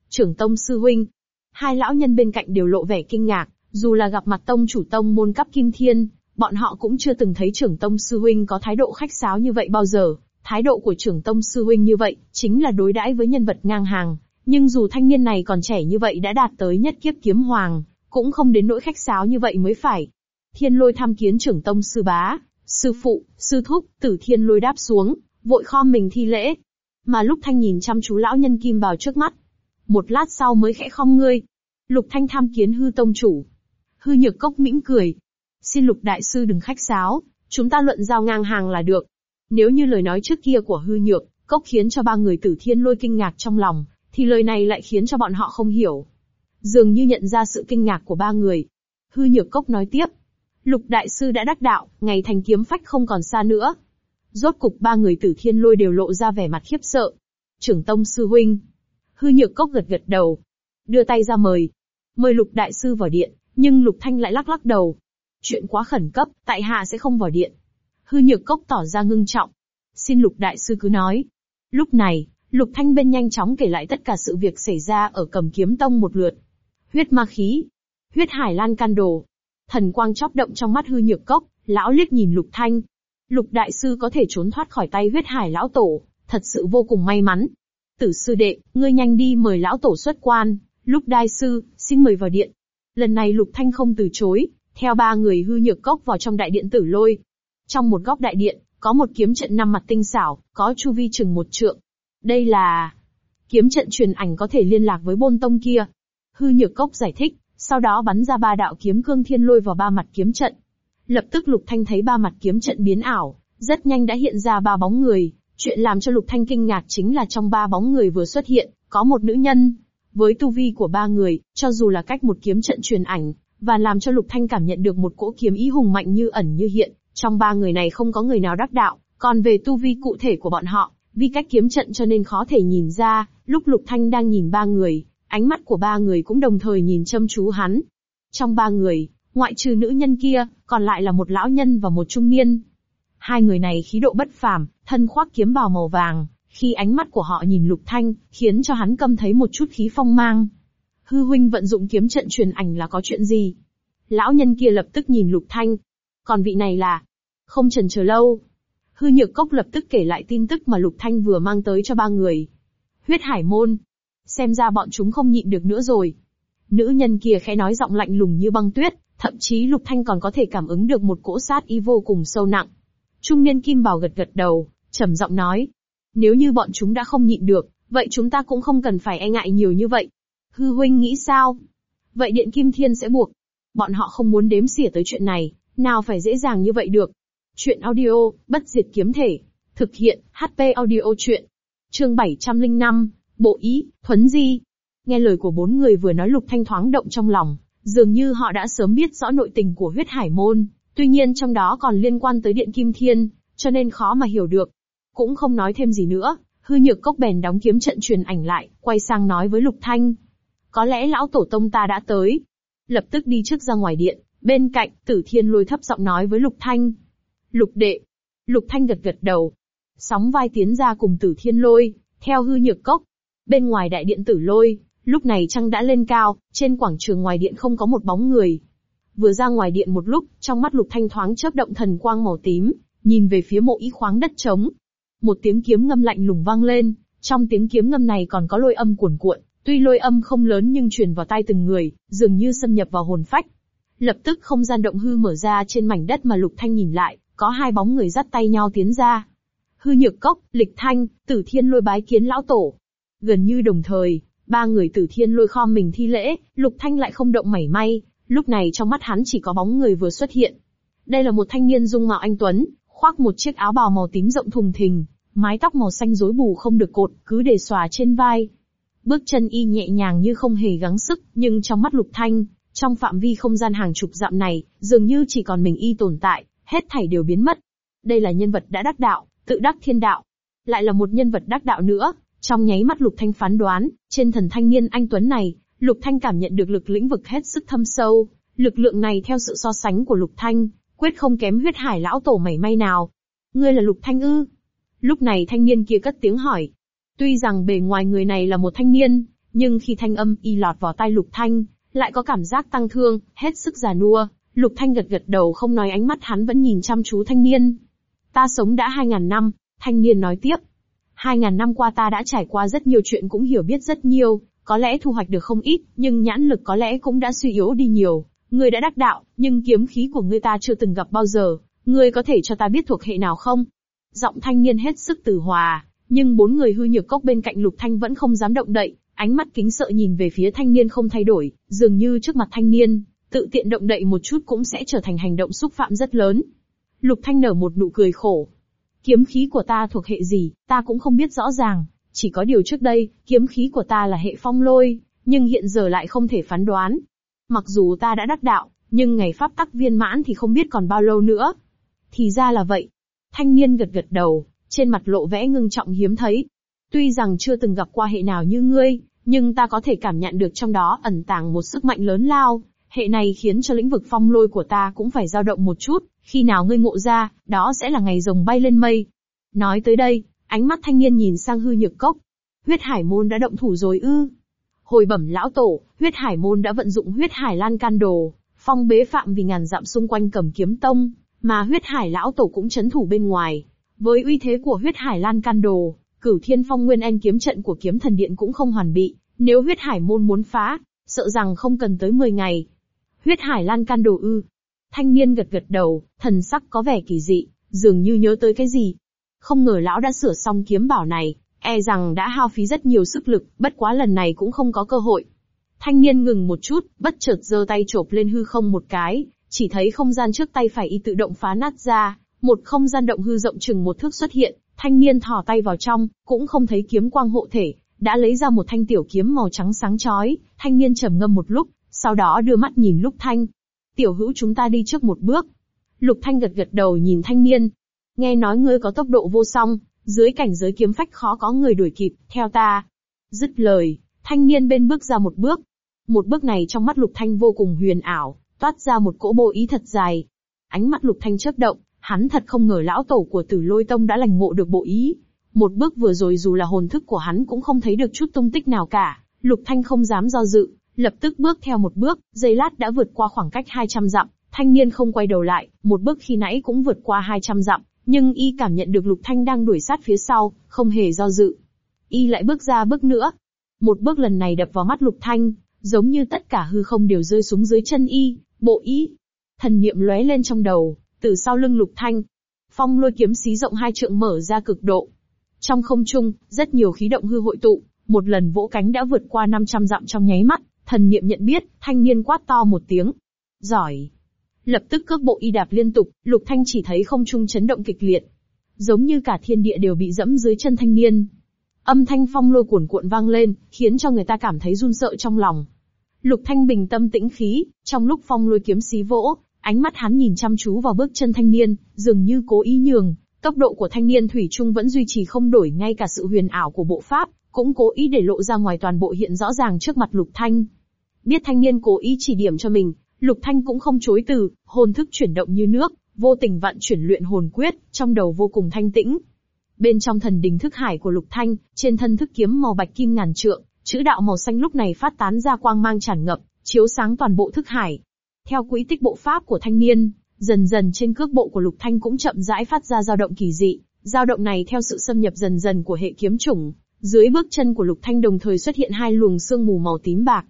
Trưởng tông sư huynh. Hai lão nhân bên cạnh đều lộ vẻ kinh ngạc, dù là gặp mặt tông chủ tông môn cấp kim thiên, bọn họ cũng chưa từng thấy trưởng tông sư huynh có thái độ khách sáo như vậy bao giờ. Thái độ của trưởng tông sư huynh như vậy, chính là đối đãi với nhân vật ngang hàng. Nhưng dù thanh niên này còn trẻ như vậy đã đạt tới nhất kiếp kiếm hoàng, cũng không đến nỗi khách sáo như vậy mới phải. Thiên lôi tham kiến trưởng tông sư bá, sư phụ, sư thúc, tử thiên lôi đáp xuống, vội khom mình thi lễ. Mà lúc thanh nhìn chăm chú lão nhân kim vào trước mắt, một lát sau mới khẽ không ngươi. Lục Thanh tham kiến hư tông chủ. Hư nhược cốc mỉm cười. Xin lục đại sư đừng khách sáo, chúng ta luận giao ngang hàng là được. Nếu như lời nói trước kia của hư nhược, cốc khiến cho ba người tử thiên lôi kinh ngạc trong lòng, thì lời này lại khiến cho bọn họ không hiểu. Dường như nhận ra sự kinh ngạc của ba người. Hư nhược cốc nói tiếp. Lục đại sư đã đắc đạo, ngày thành kiếm phách không còn xa nữa. Rốt cục ba người tử thiên lôi đều lộ ra vẻ mặt khiếp sợ. Trưởng tông sư huynh. Hư nhược cốc gật gật đầu. Đưa tay ra mời. Mời lục đại sư vào điện, nhưng lục thanh lại lắc lắc đầu. Chuyện quá khẩn cấp, tại hạ sẽ không vào điện. Hư nhược cốc tỏ ra ngưng trọng. Xin lục đại sư cứ nói. Lúc này, lục thanh bên nhanh chóng kể lại tất cả sự việc xảy ra ở cầm kiếm tông một lượt. Huyết ma khí. Huyết hải lan can đồ. Thần quang chóp động trong mắt hư nhược cốc, lão liếc nhìn lục thanh. Lục đại sư có thể trốn thoát khỏi tay huyết hải lão tổ, thật sự vô cùng may mắn. Tử sư đệ, ngươi nhanh đi mời lão tổ xuất quan, lúc đại sư, xin mời vào điện. Lần này lục thanh không từ chối, theo ba người hư nhược cốc vào trong đại điện tử lôi. Trong một góc đại điện, có một kiếm trận năm mặt tinh xảo, có chu vi chừng một trượng. Đây là kiếm trận truyền ảnh có thể liên lạc với bôn tông kia. Hư nhược cốc giải thích, sau đó bắn ra ba đạo kiếm cương thiên lôi vào ba mặt kiếm trận. Lập tức Lục Thanh thấy ba mặt kiếm trận biến ảo, rất nhanh đã hiện ra ba bóng người. Chuyện làm cho Lục Thanh kinh ngạc chính là trong ba bóng người vừa xuất hiện, có một nữ nhân. Với tu vi của ba người, cho dù là cách một kiếm trận truyền ảnh, và làm cho Lục Thanh cảm nhận được một cỗ kiếm ý hùng mạnh như ẩn như hiện, trong ba người này không có người nào đắc đạo, còn về tu vi cụ thể của bọn họ, vì cách kiếm trận cho nên khó thể nhìn ra, lúc Lục Thanh đang nhìn ba người, ánh mắt của ba người cũng đồng thời nhìn chăm chú hắn. Trong ba người, ngoại trừ nữ nhân kia, còn lại là một lão nhân và một trung niên. Hai người này khí độ bất phàm, thân khoác kiếm bào màu vàng, khi ánh mắt của họ nhìn Lục Thanh, khiến cho hắn câm thấy một chút khí phong mang. Hư huynh vận dụng kiếm trận truyền ảnh là có chuyện gì? Lão nhân kia lập tức nhìn Lục Thanh. Còn vị này là... Không trần chờ lâu. Hư nhược cốc lập tức kể lại tin tức mà Lục Thanh vừa mang tới cho ba người. Huyết hải môn. Xem ra bọn chúng không nhịn được nữa rồi. Nữ nhân kia khẽ nói giọng lạnh lùng như băng tuyết, thậm chí Lục Thanh còn có thể cảm ứng được một cỗ sát ý vô cùng sâu nặng. Trung niên Kim Bảo gật gật đầu, trầm giọng nói. Nếu như bọn chúng đã không nhịn được, vậy chúng ta cũng không cần phải e ngại nhiều như vậy. Hư huynh nghĩ sao? Vậy Điện Kim Thiên sẽ buộc. Bọn họ không muốn đếm xỉa tới chuyện này, nào phải dễ dàng như vậy được. Chuyện audio, bất diệt kiếm thể. Thực hiện, HP audio chuyện. Chương 705, Bộ Ý, Thuấn Di. Nghe lời của bốn người vừa nói lục thanh thoáng động trong lòng, dường như họ đã sớm biết rõ nội tình của huyết hải môn, tuy nhiên trong đó còn liên quan tới điện kim thiên, cho nên khó mà hiểu được. Cũng không nói thêm gì nữa, hư nhược cốc bèn đóng kiếm trận truyền ảnh lại, quay sang nói với lục thanh. Có lẽ lão tổ tông ta đã tới. Lập tức đi trước ra ngoài điện, bên cạnh, tử thiên lôi thấp giọng nói với lục thanh. Lục đệ. Lục thanh gật gật đầu. Sóng vai tiến ra cùng tử thiên lôi, theo hư nhược cốc. Bên ngoài đại điện tử lôi, lúc này trăng đã lên cao, trên quảng trường ngoài điện không có một bóng người. Vừa ra ngoài điện một lúc, trong mắt lục thanh thoáng chớp động thần quang màu tím, nhìn về phía mộ ý khoáng đất trống. Một tiếng kiếm ngâm lạnh lùng vang lên, trong tiếng kiếm ngâm này còn có lôi âm cuồn cuộn, tuy lôi âm không lớn nhưng truyền vào tai từng người, dường như xâm nhập vào hồn phách. Lập tức không gian động hư mở ra trên mảnh đất mà lục thanh nhìn lại, có hai bóng người dắt tay nhau tiến ra. Hư nhược cốc, lịch thanh, tử thiên lôi bái kiến lão tổ. Gần như đồng thời, ba người tử thiên lôi khom mình thi lễ, lục thanh lại không động mảy may, lúc này trong mắt hắn chỉ có bóng người vừa xuất hiện. Đây là một thanh niên dung mạo anh Tuấn, khoác một chiếc áo bào màu tím rộng thùng thình, mái tóc màu xanh rối bù không được cột, cứ để xòa trên vai. Bước chân y nhẹ nhàng như không hề gắng sức, nhưng trong mắt lục thanh, trong phạm vi không gian hàng chục dặm này, dường như chỉ còn mình y tồn tại, hết thảy đều biến mất. Đây là nhân vật đã đắc đạo, tự đắc thiên đạo. Lại là một nhân vật đắc đạo nữa, trong nháy mắt Lục Thanh phán đoán, trên thần thanh niên anh Tuấn này, Lục Thanh cảm nhận được lực lĩnh vực hết sức thâm sâu, lực lượng này theo sự so sánh của Lục Thanh, quyết không kém huyết hải lão tổ mảy may nào. Ngươi là Lục Thanh ư? Lúc này thanh niên kia cất tiếng hỏi. Tuy rằng bề ngoài người này là một thanh niên, nhưng khi thanh âm y lọt vào tai Lục Thanh, lại có cảm giác tăng thương, hết sức già nua, Lục Thanh gật gật đầu không nói ánh mắt hắn vẫn nhìn chăm chú thanh niên. Ta sống đã hai ngàn năm, thanh niên nói tiếp. Hai ngàn năm qua ta đã trải qua rất nhiều chuyện cũng hiểu biết rất nhiều, có lẽ thu hoạch được không ít, nhưng nhãn lực có lẽ cũng đã suy yếu đi nhiều. Ngươi đã đắc đạo, nhưng kiếm khí của ngươi ta chưa từng gặp bao giờ, ngươi có thể cho ta biết thuộc hệ nào không? Giọng thanh niên hết sức từ hòa, nhưng bốn người hư nhược cốc bên cạnh Lục Thanh vẫn không dám động đậy, ánh mắt kính sợ nhìn về phía thanh niên không thay đổi, dường như trước mặt thanh niên, tự tiện động đậy một chút cũng sẽ trở thành hành động xúc phạm rất lớn. Lục Thanh nở một nụ cười khổ. Kiếm khí của ta thuộc hệ gì, ta cũng không biết rõ ràng, chỉ có điều trước đây, kiếm khí của ta là hệ phong lôi, nhưng hiện giờ lại không thể phán đoán. Mặc dù ta đã đắc đạo, nhưng ngày pháp tắc viên mãn thì không biết còn bao lâu nữa. Thì ra là vậy. Thanh niên gật gật đầu, trên mặt lộ vẽ ngưng trọng hiếm thấy. Tuy rằng chưa từng gặp qua hệ nào như ngươi, nhưng ta có thể cảm nhận được trong đó ẩn tàng một sức mạnh lớn lao. Hệ này khiến cho lĩnh vực phong lôi của ta cũng phải dao động một chút, khi nào ngươi ngộ ra, đó sẽ là ngày rồng bay lên mây. Nói tới đây, ánh mắt thanh niên nhìn sang hư nhược cốc. Huyết hải môn đã động thủ rồi ư. Hồi bẩm lão tổ, huyết hải môn đã vận dụng huyết hải lan can đồ, phong bế phạm vì ngàn dặm xung quanh cầm kiếm tông, mà huyết hải lão tổ cũng chấn thủ bên ngoài. Với uy thế của huyết hải lan can đồ, cửu thiên phong nguyên en kiếm trận của kiếm thần điện cũng không hoàn bị, nếu huyết hải môn muốn phá, sợ rằng không cần tới 10 ngày. Huyết hải lan can đồ ư. Thanh niên gật gật đầu, thần sắc có vẻ kỳ dị, dường như nhớ tới cái gì. Không ngờ lão đã sửa xong kiếm bảo này, e rằng đã hao phí rất nhiều sức lực, bất quá lần này cũng không có cơ hội. Thanh niên ngừng một chút, bất chợt giơ tay chộp lên hư không một cái, chỉ thấy không gian trước tay phải y tự động phá nát ra, một không gian động hư rộng chừng một thước xuất hiện, thanh niên thò tay vào trong, cũng không thấy kiếm quang hộ thể, đã lấy ra một thanh tiểu kiếm màu trắng sáng chói, thanh niên trầm ngâm một lúc, sau đó đưa mắt nhìn Lục Thanh. Tiểu hữu chúng ta đi trước một bước. Lục Thanh gật gật đầu nhìn thanh niên. Nghe nói ngươi có tốc độ vô song, dưới cảnh giới kiếm phách khó có người đuổi kịp, theo ta. Dứt lời, thanh niên bên bước ra một bước. Một bước này trong mắt Lục Thanh vô cùng huyền ảo, toát ra một cỗ bộ ý thật dài. Ánh mắt Lục Thanh chớp động, hắn thật không ngờ lão tổ của Tử Lôi Tông đã lành ngộ được bộ ý. Một bước vừa rồi dù là hồn thức của hắn cũng không thấy được chút tung tích nào cả, Lục Thanh không dám do dự, lập tức bước theo một bước, giây lát đã vượt qua khoảng cách 200 dặm, thanh niên không quay đầu lại, một bước khi nãy cũng vượt qua 200 dặm, nhưng y cảm nhận được Lục Thanh đang đuổi sát phía sau, không hề do dự. Y lại bước ra bước nữa. Một bước lần này đập vào mắt Lục Thanh, giống như tất cả hư không đều rơi xuống dưới chân y, bộ ý. Thần niệm lóe lên trong đầu, từ sau lưng Lục Thanh. Phong lôi kiếm xí rộng hai trượng mở ra cực độ. Trong không trung, rất nhiều khí động hư hội tụ, một lần vỗ cánh đã vượt qua 500 dặm trong nháy mắt, thần niệm nhận biết, thanh niên quát to một tiếng. Giỏi! Lập tức cước bộ y đạp liên tục, Lục Thanh chỉ thấy không trung chấn động kịch liệt. Giống như cả thiên địa đều bị dẫm dưới chân thanh niên. Âm thanh phong lôi cuồn cuộn vang lên, khiến cho người ta cảm thấy run sợ trong lòng. Lục Thanh bình tâm tĩnh khí, trong lúc phong lôi kiếm xí vỗ, ánh mắt hắn nhìn chăm chú vào bước chân thanh niên, dường như cố ý nhường, tốc độ của thanh niên thủy trung vẫn duy trì không đổi ngay cả sự huyền ảo của bộ pháp, cũng cố ý để lộ ra ngoài toàn bộ hiện rõ ràng trước mặt Lục Thanh. Biết thanh niên cố ý chỉ điểm cho mình, Lục Thanh cũng không chối từ, hồn thức chuyển động như nước, vô tình vận chuyển luyện hồn quyết, trong đầu vô cùng thanh tĩnh. Bên trong thần đình thức hải của Lục Thanh, trên thân thức kiếm màu bạch kim ngàn trượng, chữ đạo màu xanh lúc này phát tán ra quang mang tràn ngập, chiếu sáng toàn bộ thức hải. Theo quỹ tích bộ pháp của thanh niên, dần dần trên cước bộ của Lục Thanh cũng chậm rãi phát ra dao động kỳ dị, dao động này theo sự xâm nhập dần dần của hệ kiếm chủng, dưới bước chân của Lục Thanh đồng thời xuất hiện hai luồng sương mù màu tím bạc.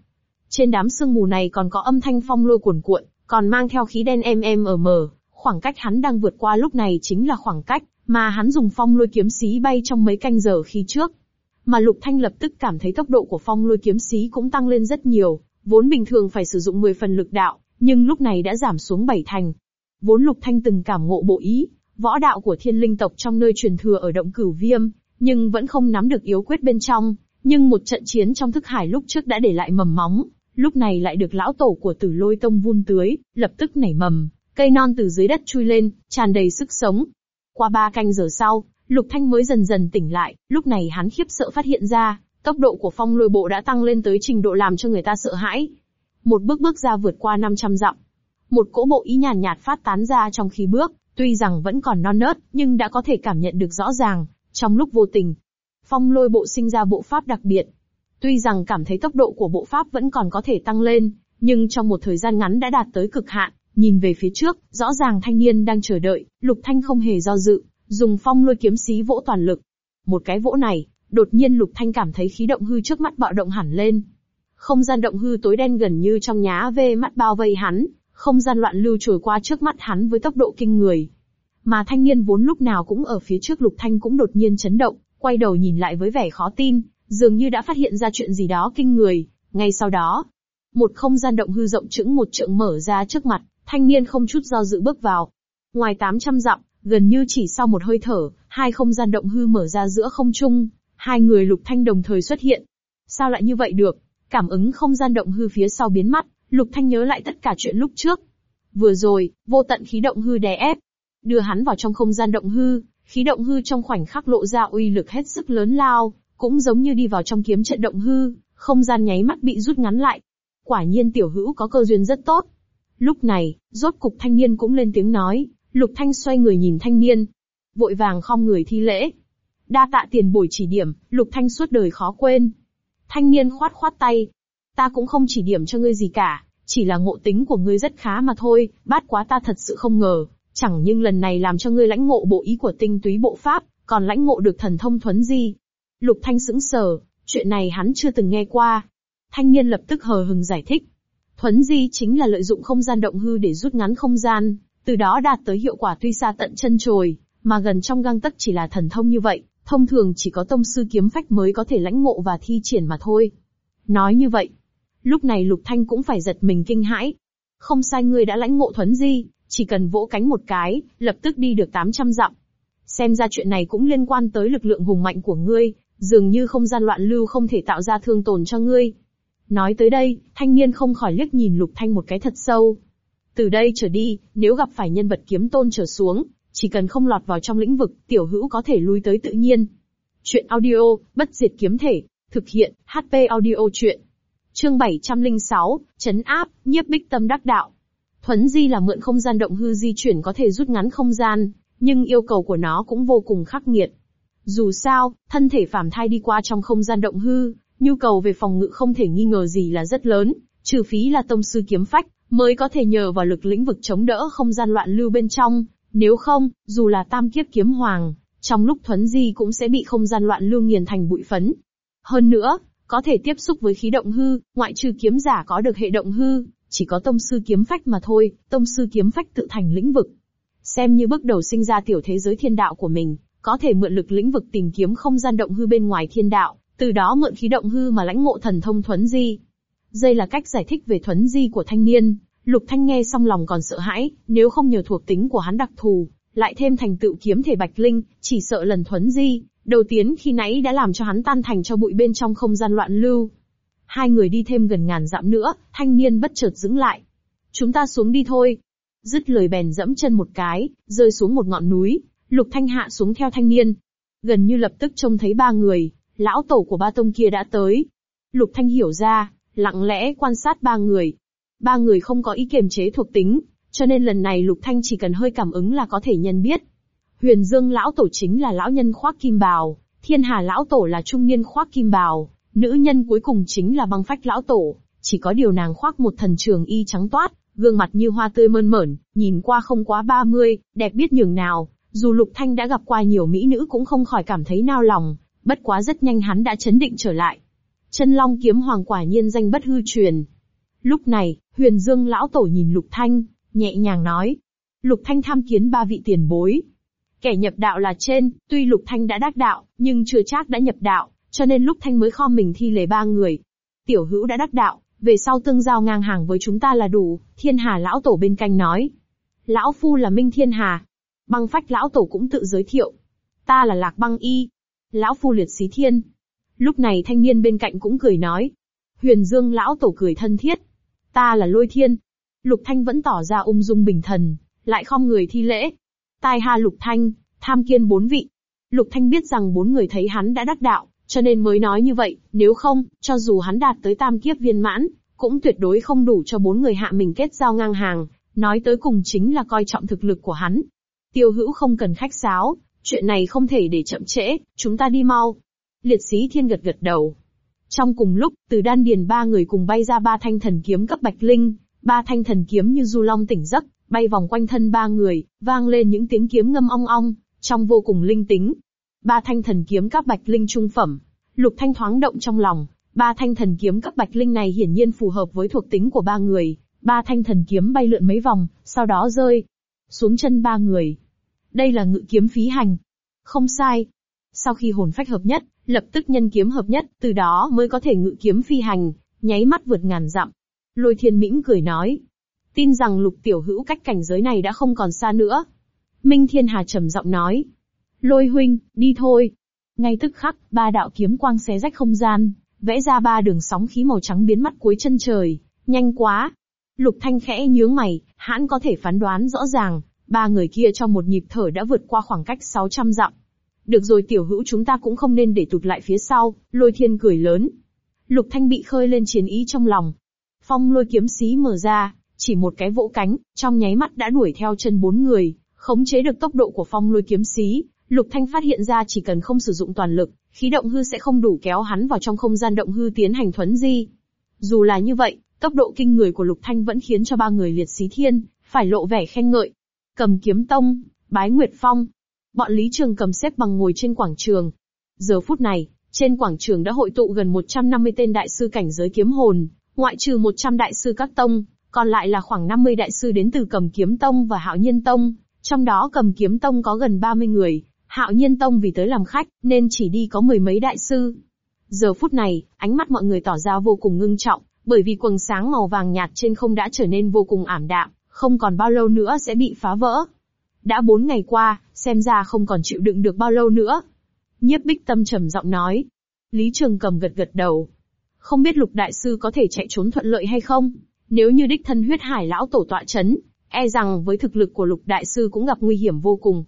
Trên đám sương mù này còn có âm thanh phong lôi cuồn cuộn, còn mang theo khí đen em em ở mờ, khoảng cách hắn đang vượt qua lúc này chính là khoảng cách mà hắn dùng phong lôi kiếm xí bay trong mấy canh giờ khi trước. Mà Lục Thanh lập tức cảm thấy tốc độ của phong lôi kiếm xí cũng tăng lên rất nhiều, vốn bình thường phải sử dụng 10 phần lực đạo, nhưng lúc này đã giảm xuống 7 thành. Vốn Lục Thanh từng cảm ngộ bộ ý, võ đạo của thiên linh tộc trong nơi truyền thừa ở động cửu viêm, nhưng vẫn không nắm được yếu quyết bên trong, nhưng một trận chiến trong thức hải lúc trước đã để lại mầm móng, lúc này lại được lão tổ của tử lôi tông vun tưới, lập tức nảy mầm, cây non từ dưới đất chui lên, tràn đầy sức sống. Qua ba canh giờ sau, Lục Thanh mới dần dần tỉnh lại, lúc này hắn khiếp sợ phát hiện ra, tốc độ của phong lôi bộ đã tăng lên tới trình độ làm cho người ta sợ hãi. Một bước bước ra vượt qua 500 dặm. Một cỗ bộ ý nhàn nhạt phát tán ra trong khi bước, tuy rằng vẫn còn non nớt, nhưng đã có thể cảm nhận được rõ ràng, trong lúc vô tình. Phong lôi bộ sinh ra bộ pháp đặc biệt. Tuy rằng cảm thấy tốc độ của bộ pháp vẫn còn có thể tăng lên, nhưng trong một thời gian ngắn đã đạt tới cực hạn, nhìn về phía trước, rõ ràng thanh niên đang chờ đợi, lục thanh không hề do dự, dùng phong lôi kiếm xí vỗ toàn lực. Một cái vỗ này, đột nhiên Lục Thanh cảm thấy khí động hư trước mắt bạo động hẳn lên. Không gian động hư tối đen gần như trong nhá vê mắt bao vây hắn, không gian loạn lưu trồi qua trước mắt hắn với tốc độ kinh người. Mà thanh niên vốn lúc nào cũng ở phía trước Lục Thanh cũng đột nhiên chấn động, quay đầu nhìn lại với vẻ khó tin, dường như đã phát hiện ra chuyện gì đó kinh người. Ngay sau đó, một không gian động hư rộng chững một trượng mở ra trước mặt, thanh niên không chút do dự bước vào. Ngoài 800 dặm, gần như chỉ sau một hơi thở, hai không gian động hư mở ra giữa không trung, hai người lục thanh đồng thời xuất hiện. Sao lại như vậy được? Cảm ứng không gian động hư phía sau biến mất, lục thanh nhớ lại tất cả chuyện lúc trước. Vừa rồi, vô tận khí động hư đè ép, đưa hắn vào trong không gian động hư, khí động hư trong khoảnh khắc lộ ra uy lực hết sức lớn lao, cũng giống như đi vào trong kiếm trận động hư, không gian nháy mắt bị rút ngắn lại. Quả nhiên tiểu hữu có cơ duyên rất tốt. Lúc này, rốt cục thanh niên cũng lên tiếng nói, lục thanh xoay người nhìn thanh niên. Vội vàng khom người thi lễ. Đa tạ tiền bồi chỉ điểm, lục thanh suốt đời khó quên. Thanh niên khoát khoát tay. Ta cũng không chỉ điểm cho ngươi gì cả, chỉ là ngộ tính của ngươi rất khá mà thôi, bát quá ta thật sự không ngờ, chẳng nhưng lần này làm cho ngươi lãnh ngộ bộ ý của tinh túy bộ pháp, còn lãnh ngộ được thần thông thuấn di. Lục Thanh sững sờ, chuyện này hắn chưa từng nghe qua. Thanh niên lập tức hờ hừng giải thích. Thuấn di chính là lợi dụng không gian động hư để rút ngắn không gian, từ đó đạt tới hiệu quả tuy xa tận chân trời, mà gần trong găng tấc chỉ là thần thông như vậy, thông thường chỉ có tông sư kiếm phách mới có thể lãnh ngộ và thi triển mà thôi. Nói như vậy, lúc này Lục Thanh cũng phải giật mình kinh hãi. Không sai ngươi đã lãnh ngộ thuấn di, chỉ cần vỗ cánh một cái, lập tức đi được 800 dặm. Xem ra chuyện này cũng liên quan tới lực lượng hùng mạnh của ngươi, dường như không gian loạn lưu không thể tạo ra thương tổn cho ngươi. Nói tới đây, thanh niên không khỏi liếc nhìn Lục Thanh một cái thật sâu. Từ đây trở đi, nếu gặp phải nhân vật kiếm tôn trở xuống, chỉ cần không lọt vào trong lĩnh vực, tiểu hữu có thể lui tới tự nhiên. Chuyện audio, bất diệt kiếm thể, thực hiện, HP audio chuyện. Chương 706, chấn áp, nhiếp bích tâm đắc đạo. Thuấn di là mượn không gian động hư di chuyển có thể rút ngắn không gian, nhưng yêu cầu của nó cũng vô cùng khắc nghiệt. Dù sao, thân thể phàm thai đi qua trong không gian động hư, nhu cầu về phòng ngự không thể nghi ngờ gì là rất lớn, trừ phí là tông sư kiếm phách, mới có thể nhờ vào lực lĩnh vực chống đỡ không gian loạn lưu bên trong, nếu không, dù là tam kiếp kiếm hoàng, trong lúc thuấn di cũng sẽ bị không gian loạn lưu nghiền thành bụi phấn. Hơn nữa, có thể tiếp xúc với khí động hư, ngoại trừ kiếm giả có được hệ động hư, chỉ có tông sư kiếm phách mà thôi, tông sư kiếm phách tự thành lĩnh vực. Xem như bước đầu sinh ra tiểu thế giới thiên đạo của mình, có thể mượn lực lĩnh vực tìm kiếm không gian động hư bên ngoài thiên đạo, từ đó mượn khí động hư mà lãnh ngộ thần thông thuấn di. Đây là cách giải thích về thuấn di của thanh niên, Lục Thanh nghe xong lòng còn sợ hãi, nếu không nhờ thuộc tính của hắn đặc thù, lại thêm thành tựu kiếm thể bạch linh, chỉ sợ lần thuấn di, đầu tiến khi nãy đã làm cho hắn tan thành cho bụi bên trong không gian loạn lưu. Hai người đi thêm gần ngàn dặm nữa, thanh niên bất chợt dừng lại. Chúng ta xuống đi thôi. Dứt lời bèn dẫm chân một cái, rơi xuống một ngọn núi, lục thanh hạ xuống theo thanh niên. Gần như lập tức trông thấy ba người, lão tổ của ba tông kia đã tới. Lục thanh hiểu ra, lặng lẽ quan sát ba người. Ba người không có ý kiềm chế thuộc tính, cho nên lần này lục thanh chỉ cần hơi cảm ứng là có thể nhận biết. Huyền Dương lão tổ chính là lão nhân khoác kim bào, Thiên Hà lão tổ là trung niên khoác kim bào, Nữ nhân cuối cùng chính là băng phách lão tổ, chỉ có điều nàng khoác một thần trường y trắng toát, gương mặt như hoa tươi mơn mởn, nhìn qua không quá 30, đẹp biết nhường nào, dù Lục Thanh đã gặp qua nhiều mỹ nữ cũng không khỏi cảm thấy nao lòng, bất quá rất nhanh hắn đã chấn định trở lại. Chân Long kiếm hoàng quả nhiên danh bất hư truyền. Lúc này, Huyền Dương lão tổ nhìn Lục Thanh, nhẹ nhàng nói: "Lục Thanh tham kiến ba vị tiền bối. Kẻ nhập đạo là trên, tuy Lục Thanh đã đắc đạo, nhưng chưa chắc đã nhập đạo, cho nên lúc Thanh mới kho mình thi lễ ba người. Tiểu hữu đã đắc đạo, về sau tương giao ngang hàng với chúng ta là đủ, thiên hà lão tổ bên cạnh nói. Lão phu là Minh Thiên Hà. Băng phách lão tổ cũng tự giới thiệu. Ta là Lạc băng y. Lão phu liệt xí thiên. Lúc này thanh niên bên cạnh cũng cười nói. Huyền Dương lão tổ cười thân thiết. Ta là lôi thiên. Lục Thanh vẫn tỏ ra ung dung bình thần, lại không người thi lễ. Tai ha Lục Thanh, tham kiên bốn vị. Lục Thanh biết rằng bốn người thấy hắn đã đắc đạo, cho nên mới nói như vậy, nếu không, cho dù hắn đạt tới tam kiếp viên mãn, cũng tuyệt đối không đủ cho bốn người hạ mình kết giao ngang hàng, nói tới cùng chính là coi trọng thực lực của hắn. Tiêu hữu không cần khách sáo, chuyện này không thể để chậm trễ, chúng ta đi mau. Liệt sĩ thiên gật gật đầu. Trong cùng lúc, từ đan điền ba người cùng bay ra ba thanh thần kiếm cấp bạch linh, ba thanh thần kiếm như du long tỉnh giấc, bay vòng quanh thân ba người, vang lên những tiếng kiếm ngâm ong ong, trong vô cùng linh tính, Ba thanh thần kiếm cấp bạch linh trung phẩm. Lục Thanh thoáng động trong lòng, ba thanh thần kiếm cấp bạch linh này hiển nhiên phù hợp với thuộc tính của ba người. Ba thanh thần kiếm bay lượn mấy vòng, sau đó rơi xuống chân ba người. Đây là ngự kiếm phí hành. Không sai. Sau khi hồn phách hợp nhất, lập tức nhân kiếm hợp nhất, từ đó mới có thể ngự kiếm phi hành, nháy mắt vượt ngàn dặm. Lôi thiên mỉm cười nói. Tin rằng lục tiểu hữu cách cảnh giới này đã không còn xa nữa. Minh Thiên Hà trầm giọng nói. Lôi huynh, đi thôi. Ngay tức khắc, ba đạo kiếm quang xé rách không gian, vẽ ra ba đường sóng khí màu trắng biến mất cuối chân trời. Nhanh quá. Lục Thanh khẽ nhướng mày, hãn có thể phán đoán rõ ràng, ba người kia trong một nhịp thở đã vượt qua khoảng cách 600 dặm. Được rồi tiểu hữu chúng ta cũng không nên để tụt lại phía sau, lôi thiên cười lớn. Lục Thanh bị khơi lên chiến ý trong lòng. Phong lôi kiếm xí mở ra, chỉ một cái vỗ cánh, trong nháy mắt đã đuổi theo chân bốn người, khống chế được tốc độ của phong lôi kiếm xí. Lục Thanh phát hiện ra chỉ cần không sử dụng toàn lực, khí động hư sẽ không đủ kéo hắn vào trong không gian động hư tiến hành thuấn di. Dù là như vậy, tốc độ kinh người của Lục Thanh vẫn khiến cho ba người liệt xí thiên, phải lộ vẻ khen ngợi. Cầm kiếm tông, bái nguyệt phong. Bọn Lý Trường cầm xếp bằng ngồi trên quảng trường. Giờ phút này, trên quảng trường đã hội tụ gần 150 tên đại sư cảnh giới kiếm hồn, ngoại trừ 100 đại sư các tông, còn lại là khoảng 50 đại sư đến từ cầm kiếm tông và hạo nhiên tông. Trong đó cầm kiếm tông có gần 30 người, hạo nhiên tông vì tới làm khách, nên chỉ đi có mười mấy đại sư. Giờ phút này, ánh mắt mọi người tỏ ra vô cùng ngưng trọng, bởi vì quầng sáng màu vàng nhạt trên không đã trở nên vô cùng ảm đạm, không còn bao lâu nữa sẽ bị phá vỡ. Đã bốn ngày qua, xem ra không còn chịu đựng được bao lâu nữa. Nhiếp bích tâm trầm giọng nói. Lý Trường cầm gật gật đầu. Không biết lục đại sư có thể chạy trốn thuận lợi hay không? Nếu như đích thân huyết hải lão tổ tọa chấn, e rằng với thực lực của lục đại sư cũng gặp nguy hiểm vô cùng.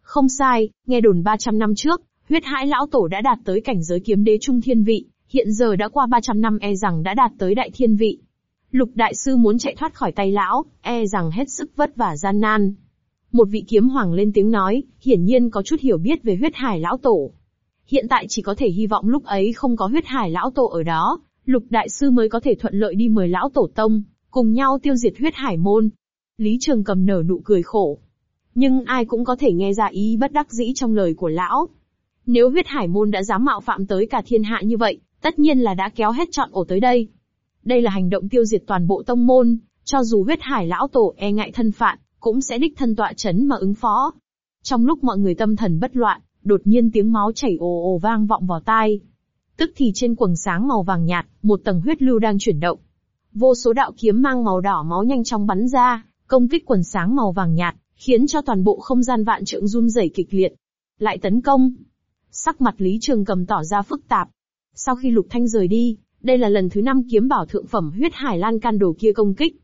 Không sai, nghe đồn 300 năm trước, huyết hải lão tổ đã đạt tới cảnh giới kiếm đế trung thiên vị, hiện giờ đã qua 300 năm e rằng đã đạt tới đại thiên vị. Lục đại sư muốn chạy thoát khỏi tay lão, e rằng hết sức vất vả gian nan. Một vị kiếm hoàng lên tiếng nói, hiển nhiên có chút hiểu biết về huyết hải lão tổ. Hiện tại chỉ có thể hy vọng lúc ấy không có huyết hải lão tổ ở đó, lục đại sư mới có thể thuận lợi đi mời lão tổ tông, cùng nhau tiêu diệt huyết hải môn. Lý Trường cầm nở nụ cười khổ. Nhưng ai cũng có thể nghe ra ý bất đắc dĩ trong lời của lão. Nếu huyết hải môn đã dám mạo phạm tới cả thiên hạ như vậy, tất nhiên là đã kéo hết trọn ổ tới đây. Đây là hành động tiêu diệt toàn bộ tông môn, cho dù huyết hải lão tổ e ngại thân phạn, cũng sẽ đích thân tọa chấn mà ứng phó. Trong lúc mọi người tâm thần bất loạn, đột nhiên tiếng máu chảy ồ ồ vang vọng vào tai. Tức thì trên quầng sáng màu vàng nhạt, một tầng huyết lưu đang chuyển động. Vô số đạo kiếm mang màu đỏ máu nhanh chóng bắn ra, công kích quần sáng màu vàng nhạt, khiến cho toàn bộ không gian vạn trượng run rẩy kịch liệt. Lại tấn công. Sắc mặt Lý Trường cầm tỏ ra phức tạp. Sau khi Lục Thanh rời đi, đây là lần thứ năm kiếm bảo thượng phẩm huyết hải lan can đồ kia công kích.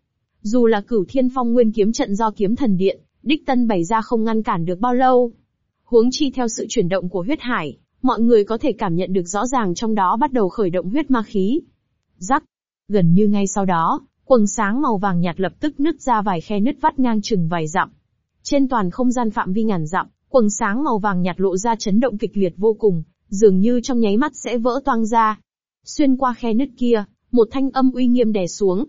Dù là cửu thiên phong nguyên kiếm trận do kiếm thần điện, đích tân bày ra không ngăn cản được bao lâu. Huống chi theo sự chuyển động của huyết hải, mọi người có thể cảm nhận được rõ ràng trong đó bắt đầu khởi động huyết ma khí. Rắc. Gần như ngay sau đó, quầng sáng màu vàng nhạt lập tức nứt ra vài khe nứt vắt ngang chừng vài dặm. Trên toàn không gian phạm vi ngàn dặm, quầng sáng màu vàng nhạt lộ ra chấn động kịch liệt vô cùng, dường như trong nháy mắt sẽ vỡ toang ra. Xuyên qua khe nứt kia, một thanh âm uy nghiêm đè xuống.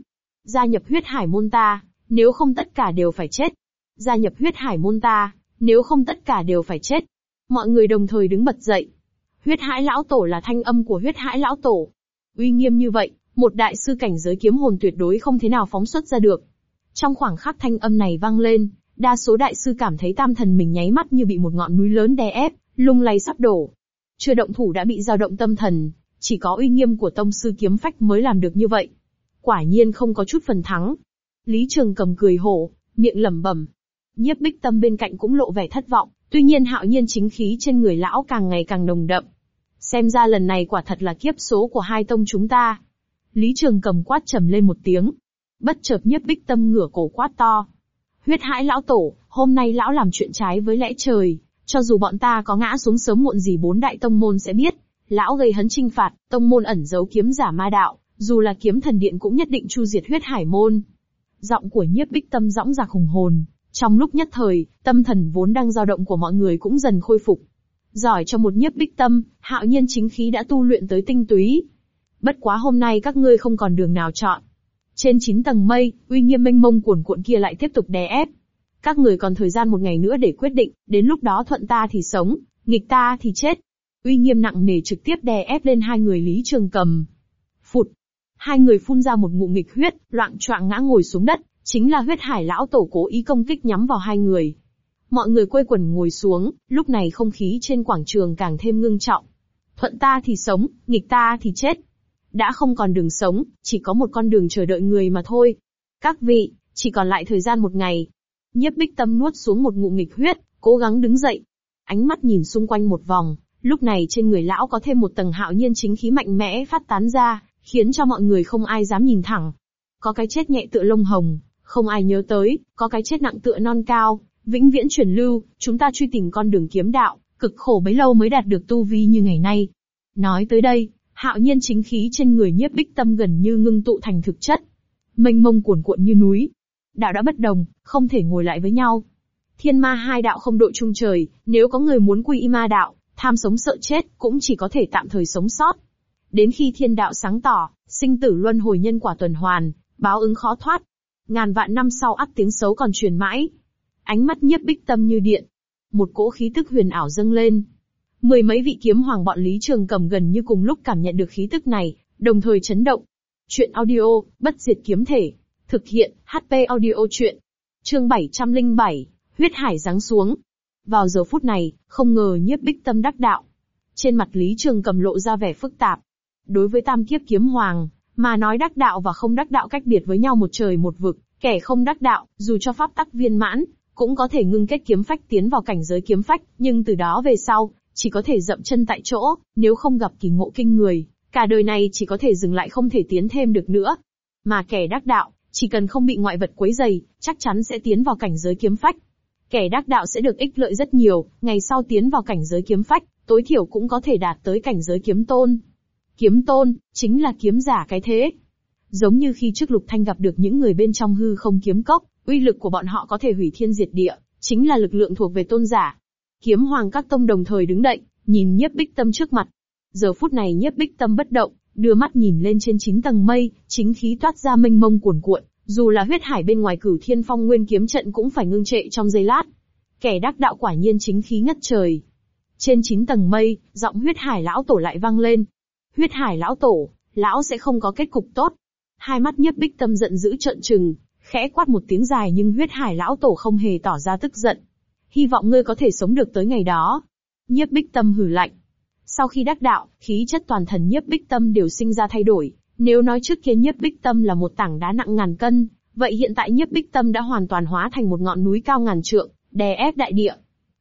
Gia nhập huyết hải môn ta, nếu không tất cả đều phải chết. Gia nhập huyết hải môn ta, nếu không tất cả đều phải chết. Mọi người đồng thời đứng bật dậy. Huyết hải lão tổ là thanh âm của huyết hải lão tổ. Uy nghiêm như vậy, một đại sư cảnh giới kiếm hồn tuyệt đối không thế nào phóng xuất ra được. Trong khoảng khắc thanh âm này vang lên, đa số đại sư cảm thấy tam thần mình nháy mắt như bị một ngọn núi lớn đè ép, lung lay sắp đổ. Chưa động thủ đã bị dao động tâm thần, chỉ có uy nghiêm của tông sư kiếm phách mới làm được như vậy. Quả nhiên không có chút phần thắng. Lý Trường cầm cười hổ, miệng lẩm bẩm. Nhiếp bích tâm bên cạnh cũng lộ vẻ thất vọng, tuy nhiên hạo nhiên chính khí trên người lão càng ngày càng nồng đậm. Xem ra lần này quả thật là kiếp số của hai tông chúng ta. Lý Trường cầm quát trầm lên một tiếng. Bất chợt nhiếp bích tâm ngửa cổ quát to. Huyết hãi lão tổ, hôm nay lão làm chuyện trái với lẽ trời, cho dù bọn ta có ngã xuống sớm muộn gì bốn đại tông môn sẽ biết. Lão gây hấn trinh phạt, tông môn ẩn giấu kiếm giả ma đạo, dù là kiếm thần điện cũng nhất định chu diệt huyết hải môn. Giọng của nhiếp bích tâm dõng dạc hùng hồn, trong lúc nhất thời, tâm thần vốn đang dao động của mọi người cũng dần khôi phục. Giỏi cho một nhiếp bích tâm, hạo nhiên chính khí đã tu luyện tới tinh túy. Bất quá hôm nay các ngươi không còn đường nào chọn. Trên chín tầng mây, uy nghiêm mênh mông cuồn cuộn kia lại tiếp tục đè ép. Các người còn thời gian một ngày nữa để quyết định, đến lúc đó thuận ta thì sống, nghịch ta thì chết. Uy nghiêm nặng nề trực tiếp đè ép lên hai người Lý Trường Cầm. Hai người phun ra một ngụm nghịch huyết, loạn choạng ngã ngồi xuống đất, chính là huyết hải lão tổ cố ý công kích nhắm vào hai người. Mọi người quây quần ngồi xuống, lúc này không khí trên quảng trường càng thêm ngưng trọng. Thuận ta thì sống, nghịch ta thì chết. Đã không còn đường sống, chỉ có một con đường chờ đợi người mà thôi. Các vị, chỉ còn lại thời gian một ngày. Nhiếp bích tâm nuốt xuống một ngụm nghịch huyết, cố gắng đứng dậy. Ánh mắt nhìn xung quanh một vòng, lúc này trên người lão có thêm một tầng hạo nhiên chính khí mạnh mẽ phát tán ra, khiến cho mọi người không ai dám nhìn thẳng. Có cái chết nhẹ tựa lông hồng, không ai nhớ tới, có cái chết nặng tựa non cao, vĩnh viễn truyền lưu, chúng ta truy tìm con đường kiếm đạo, cực khổ bấy lâu mới đạt được tu vi như ngày nay. Nói tới đây, hạo nhiên chính khí trên người nhiếp bích tâm gần như ngưng tụ thành thực chất. Mênh mông cuồn cuộn như núi. Đạo đã bất đồng, không thể ngồi lại với nhau. Thiên ma hai đạo không đội chung trời, nếu có người muốn quy y ma đạo, tham sống sợ chết, cũng chỉ có thể tạm thời sống sót. Đến khi thiên đạo sáng tỏ, sinh tử luân hồi nhân quả tuần hoàn, báo ứng khó thoát. Ngàn vạn năm sau ắt tiếng xấu còn truyền mãi. Ánh mắt nhiếp bích tâm như điện. Một cỗ khí tức huyền ảo dâng lên. Mười mấy vị kiếm hoàng bọn Lý Trường cầm gần như cùng lúc cảm nhận được khí tức này, đồng thời chấn động. Chuyện audio, bất diệt kiếm thể. Thực hiện, HP audio chuyện. Chương 707, huyết hải giáng xuống. Vào giờ phút này, không ngờ nhiếp bích tâm đắc đạo. Trên mặt Lý Trường cầm lộ ra vẻ phức tạp. Đối với tam kiếp kiếm hoàng, mà nói đắc đạo và không đắc đạo cách biệt với nhau một trời một vực, kẻ không đắc đạo, dù cho pháp tắc viên mãn, cũng có thể ngưng kết kiếm phách tiến vào cảnh giới kiếm phách, nhưng từ đó về sau, chỉ có thể dậm chân tại chỗ, nếu không gặp kỳ ngộ kinh người, cả đời này chỉ có thể dừng lại không thể tiến thêm được nữa. Mà kẻ đắc đạo, chỉ cần không bị ngoại vật quấy dày, chắc chắn sẽ tiến vào cảnh giới kiếm phách. Kẻ đắc đạo sẽ được ích lợi rất nhiều, ngày sau tiến vào cảnh giới kiếm phách, tối thiểu cũng có thể đạt tới cảnh giới kiếm tôn. Kiếm tôn, chính là kiếm giả cái thế. Giống như khi trước Lục Thanh gặp được những người bên trong hư không kiếm cốc, uy lực của bọn họ có thể hủy thiên diệt địa, chính là lực lượng thuộc về tôn giả. Kiếm hoàng các tông đồng thời đứng đậy, nhìn nhiếp bích tâm trước mặt. Giờ phút này nhiếp bích tâm bất động, đưa mắt nhìn lên trên chín tầng mây, chính khí toát ra mênh mông cuồn cuộn, dù là huyết hải bên ngoài cửu thiên phong nguyên kiếm trận cũng phải ngưng trệ trong giây lát. Kẻ đắc đạo quả nhiên chính khí ngất trời. Trên chín tầng mây, giọng huyết hải lão tổ lại vang lên, Huyết hải lão tổ, lão sẽ không có kết cục tốt. Hai mắt nhiếp bích tâm giận dữ trợn trừng, khẽ quát một tiếng dài nhưng huyết hải lão tổ không hề tỏ ra tức giận. Hy vọng ngươi có thể sống được tới ngày đó. Nhiếp bích tâm hử lạnh. Sau khi đắc đạo, khí chất toàn thần nhiếp bích tâm đều sinh ra thay đổi. Nếu nói trước kia nhiếp bích tâm là một tảng đá nặng ngàn cân, vậy hiện tại nhiếp bích tâm đã hoàn toàn hóa thành một ngọn núi cao ngàn trượng, đè ép đại địa.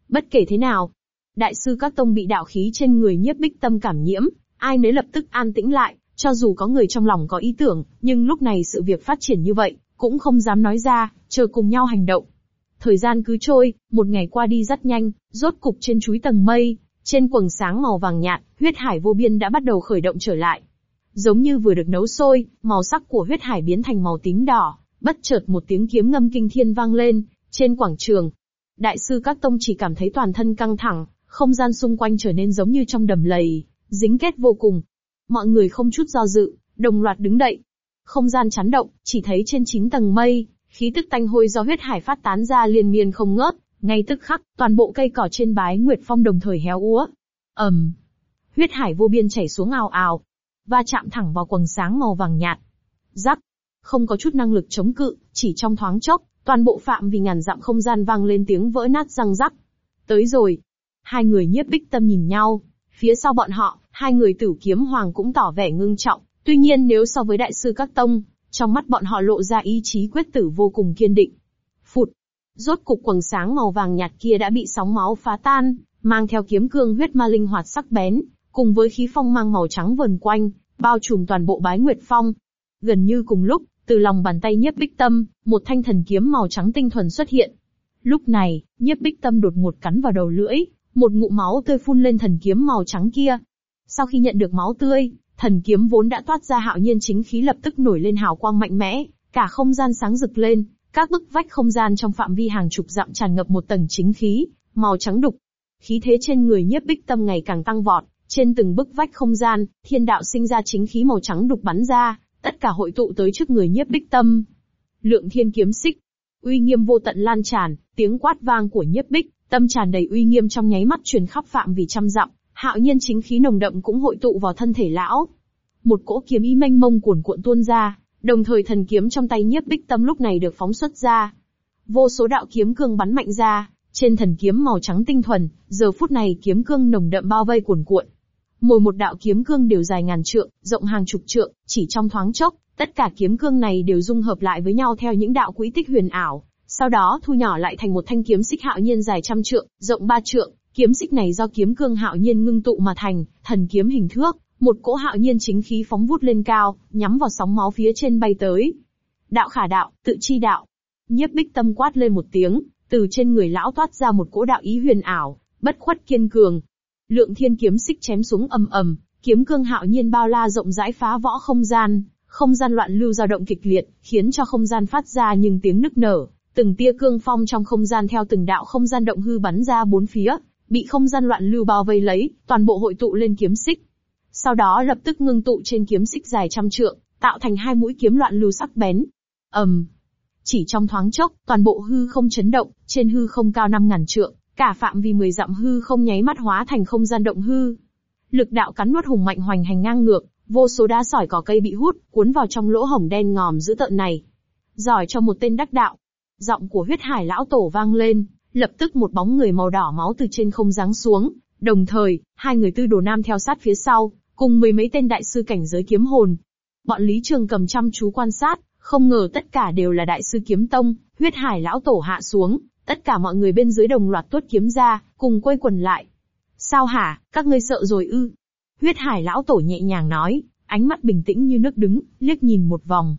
Bất kể thế nào, đại sư các tông bị đạo khí trên người nhiếp bích tâm cảm nhiễm, ai nấy lập tức an tĩnh lại, cho dù có người trong lòng có ý tưởng, nhưng lúc này sự việc phát triển như vậy, cũng không dám nói ra, chờ cùng nhau hành động. Thời gian cứ trôi, một ngày qua đi rất nhanh, rốt cục trên chuối tầng mây, trên quầng sáng màu vàng nhạt, huyết hải vô biên đã bắt đầu khởi động trở lại. Giống như vừa được nấu sôi, màu sắc của huyết hải biến thành màu tím đỏ, bất chợt một tiếng kiếm ngâm kinh thiên vang lên, trên quảng trường. Đại sư các tông chỉ cảm thấy toàn thân căng thẳng, không gian xung quanh trở nên giống như trong đầm lầy, dính kết vô cùng. Mọi người không chút do dự, đồng loạt đứng dậy. Không gian chấn động, chỉ thấy trên chín tầng mây, khí tức tanh hôi do huyết hải phát tán ra liên miên không ngớt, ngay tức khắc, toàn bộ cây cỏ trên bái Nguyệt Phong đồng thời héo úa. ầm, um, huyết hải vô biên chảy xuống ào ào, va chạm thẳng vào quầng sáng màu vàng nhạt. Rắc, không có chút năng lực chống cự, chỉ trong thoáng chốc, toàn bộ phạm vì ngàn dặm không gian vang lên tiếng vỡ nát răng rắc. Tới rồi. Hai người nhiếp bích tâm nhìn nhau. Phía sau bọn họ, hai người tử kiếm hoàng cũng tỏ vẻ ngưng trọng, tuy nhiên nếu so với đại sư các tông, trong mắt bọn họ lộ ra ý chí quyết tử vô cùng kiên định. Phụt! Rốt cục quầng sáng màu vàng nhạt kia đã bị sóng máu phá tan, mang theo kiếm cương huyết ma linh hoạt sắc bén, cùng với khí phong mang màu trắng vần quanh, bao trùm toàn bộ bái nguyệt phong. Gần như cùng lúc, từ lòng bàn tay nhiếp bích tâm, một thanh thần kiếm màu trắng tinh thuần xuất hiện. Lúc này, nhiếp bích tâm đột ngột cắn vào đầu lưỡi, một ngụm máu tươi phun lên thần kiếm màu trắng kia, sau khi nhận được máu tươi, thần kiếm vốn đã toát ra hạo nhiên chính khí lập tức nổi lên hào quang mạnh mẽ, cả không gian sáng rực lên, các bức vách không gian trong phạm vi hàng chục dặm tràn ngập một tầng chính khí, màu trắng đục. Khí thế trên người nhiếp bích tâm ngày càng tăng vọt, trên từng bức vách không gian, thiên đạo sinh ra chính khí màu trắng đục bắn ra, tất cả hội tụ tới trước người nhiếp bích tâm. Lượng thiên kiếm xích, uy nghiêm vô tận lan tràn, tiếng quát vang của nhiếp bích, tâm tràn đầy uy nghiêm trong nháy mắt truyền khắp phạm vì trăm dặm, Hạo nhiên chính khí nồng đậm cũng hội tụ vào thân thể lão. Một cỗ kiếm ý mênh mông cuồn cuộn tuôn ra, đồng thời thần kiếm trong tay nhiếp bích tâm lúc này được phóng xuất ra. Vô số đạo kiếm cương bắn mạnh ra, Trên thần kiếm màu trắng tinh thuần, giờ phút này kiếm cương nồng đậm bao vây cuồn cuộn. Mỗi một đạo kiếm cương đều dài ngàn trượng, rộng hàng chục trượng, chỉ trong thoáng chốc, tất cả kiếm cương này đều dung hợp lại với nhau theo những đạo quỹ tích huyền ảo, sau đó thu nhỏ lại thành một thanh kiếm xích hạo nhiên dài trăm trượng, rộng ba trượng. Kiếm xích này do kiếm cương hạo nhiên ngưng tụ mà thành, thần kiếm hình thước, một cỗ hạo nhiên chính khí phóng vút lên cao, nhắm vào sóng máu phía trên bay tới. Đạo khả đạo, tự chi đạo. Nhiếp bích tâm quát lên một tiếng, từ trên người lão toát ra một cỗ đạo ý huyền ảo, bất khuất kiên cường. Lượng thiên kiếm xích chém xuống ầm ầm, kiếm cương hạo nhiên bao la rộng rãi phá võ không gian, không gian loạn lưu dao động kịch liệt, khiến cho không gian phát ra những tiếng nức nở, từng tia cương phong trong không gian theo từng đạo không gian động hư bắn ra bốn phía, bị không gian loạn lưu bao vây lấy, toàn bộ hội tụ lên kiếm xích. Sau đó lập tức ngưng tụ trên kiếm xích dài trăm trượng, tạo thành hai mũi kiếm loạn lưu sắc bén. ầm, um, chỉ trong thoáng chốc, toàn bộ hư không chấn động, trên hư không cao năm ngàn trượng, cả phạm vi mười dặm hư không nháy mắt hóa thành không gian động hư. Lực đạo cắn nuốt hùng mạnh hoành hành ngang ngược, vô số đá sỏi cỏ cây bị hút, cuốn vào trong lỗ hổng đen ngòm dữ tợn này. Giỏi cho một tên đắc đạo. Giọng của huyết hải lão tổ vang lên, lập tức một bóng người màu đỏ máu từ trên không giáng xuống, đồng thời, hai người tư đồ nam theo sát phía sau, cùng mười mấy tên đại sư cảnh giới kiếm hồn. Bọn Lý Trường cầm chăm chú quan sát, không ngờ tất cả đều là đại sư kiếm tông, huyết hải lão tổ hạ xuống, tất cả mọi người bên dưới đồng loạt tuốt kiếm ra, cùng quây quần lại. Sao hả, các ngươi sợ rồi ư? Huyết hải lão tổ nhẹ nhàng nói, ánh mắt bình tĩnh như nước đứng, liếc nhìn một vòng.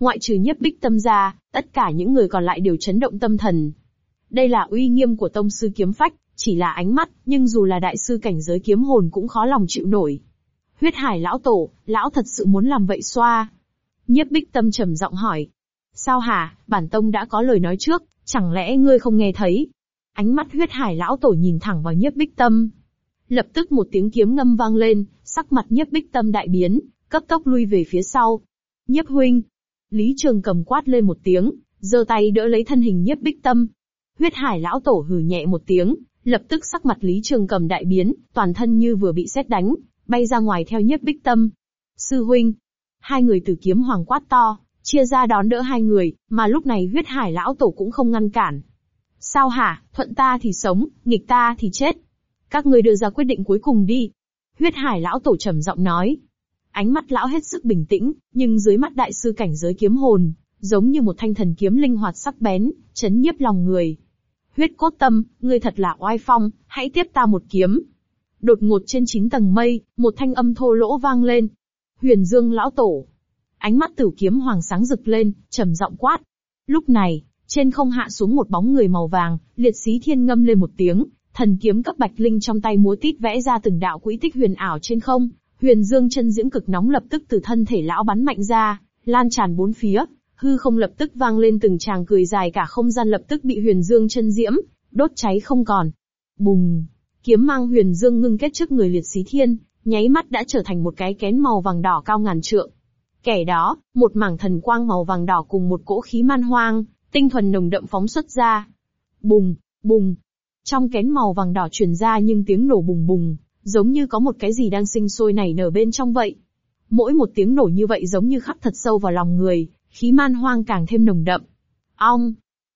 Ngoại trừ nhiếp bích tâm ra, tất cả những người còn lại đều chấn động tâm thần. Đây là uy nghiêm của tông sư kiếm phách, chỉ là ánh mắt, nhưng dù là đại sư cảnh giới kiếm hồn cũng khó lòng chịu nổi. Huyết hải lão tổ, lão thật sự muốn làm vậy xoa. Nhiếp bích tâm trầm giọng hỏi. Sao hả, bản tông đã có lời nói trước, chẳng lẽ ngươi không nghe thấy? Ánh mắt huyết hải lão tổ nhìn thẳng vào nhiếp bích tâm. Lập tức một tiếng kiếm ngâm vang lên, sắc mặt nhiếp bích tâm đại biến, cấp tốc lui về phía sau. Nhiếp huynh. Lý Trường cầm quát lên một tiếng, giơ tay đỡ lấy thân hình nhiếp bích tâm. Huyết hải lão tổ hừ nhẹ một tiếng, lập tức sắc mặt Lý Trường cầm đại biến, toàn thân như vừa bị xét đánh, bay ra ngoài theo nhiếp bích tâm. Sư huynh, Hai người tử kiếm hoàng quát to, chia ra đón đỡ hai người, mà lúc này huyết hải lão tổ cũng không ngăn cản. Sao hả, thuận ta thì sống, nghịch ta thì chết. Các người đưa ra quyết định cuối cùng đi. Huyết hải lão tổ trầm giọng nói. Ánh mắt lão hết sức bình tĩnh, nhưng dưới mắt đại sư cảnh giới kiếm hồn, giống như một thanh thần kiếm linh hoạt sắc bén, chấn nhiếp lòng người. Huyết cốt tâm, ngươi thật là oai phong, hãy tiếp ta một kiếm. Đột ngột trên chín tầng mây, một thanh âm thô lỗ vang lên, Huyền Dương lão tổ. Ánh mắt tử kiếm hoàng sáng rực lên, trầm giọng quát. Lúc này, trên không hạ xuống một bóng người màu vàng, liệt sĩ thiên ngâm lên một tiếng, thần kiếm cấp bạch linh trong tay múa tít vẽ ra từng đạo quỹ tích huyền ảo trên không. Huyền Dương chân diễm cực nóng lập tức từ thân thể lão bắn mạnh ra, lan tràn bốn phía, hư không lập tức vang lên từng tràng cười dài cả không gian lập tức bị Huyền Dương chân diễm đốt cháy không còn. Bùng, kiếm mang Huyền Dương ngưng kết trước người liệt sĩ thiên, nháy mắt đã trở thành một cái kén màu vàng đỏ cao ngàn trượng. Kẻ đó, một mảng thần quang màu vàng đỏ cùng một cỗ khí man hoang, tinh thuần nồng đậm phóng xuất ra. Bùng, bùng. Trong kén màu vàng đỏ truyền ra nhưng tiếng nổ bùng bùng, giống như có một cái gì đang sinh sôi nảy nở bên trong vậy. Mỗi một tiếng nổ như vậy giống như khắc thật sâu vào lòng người, khí man hoang càng thêm nồng đậm. Ong!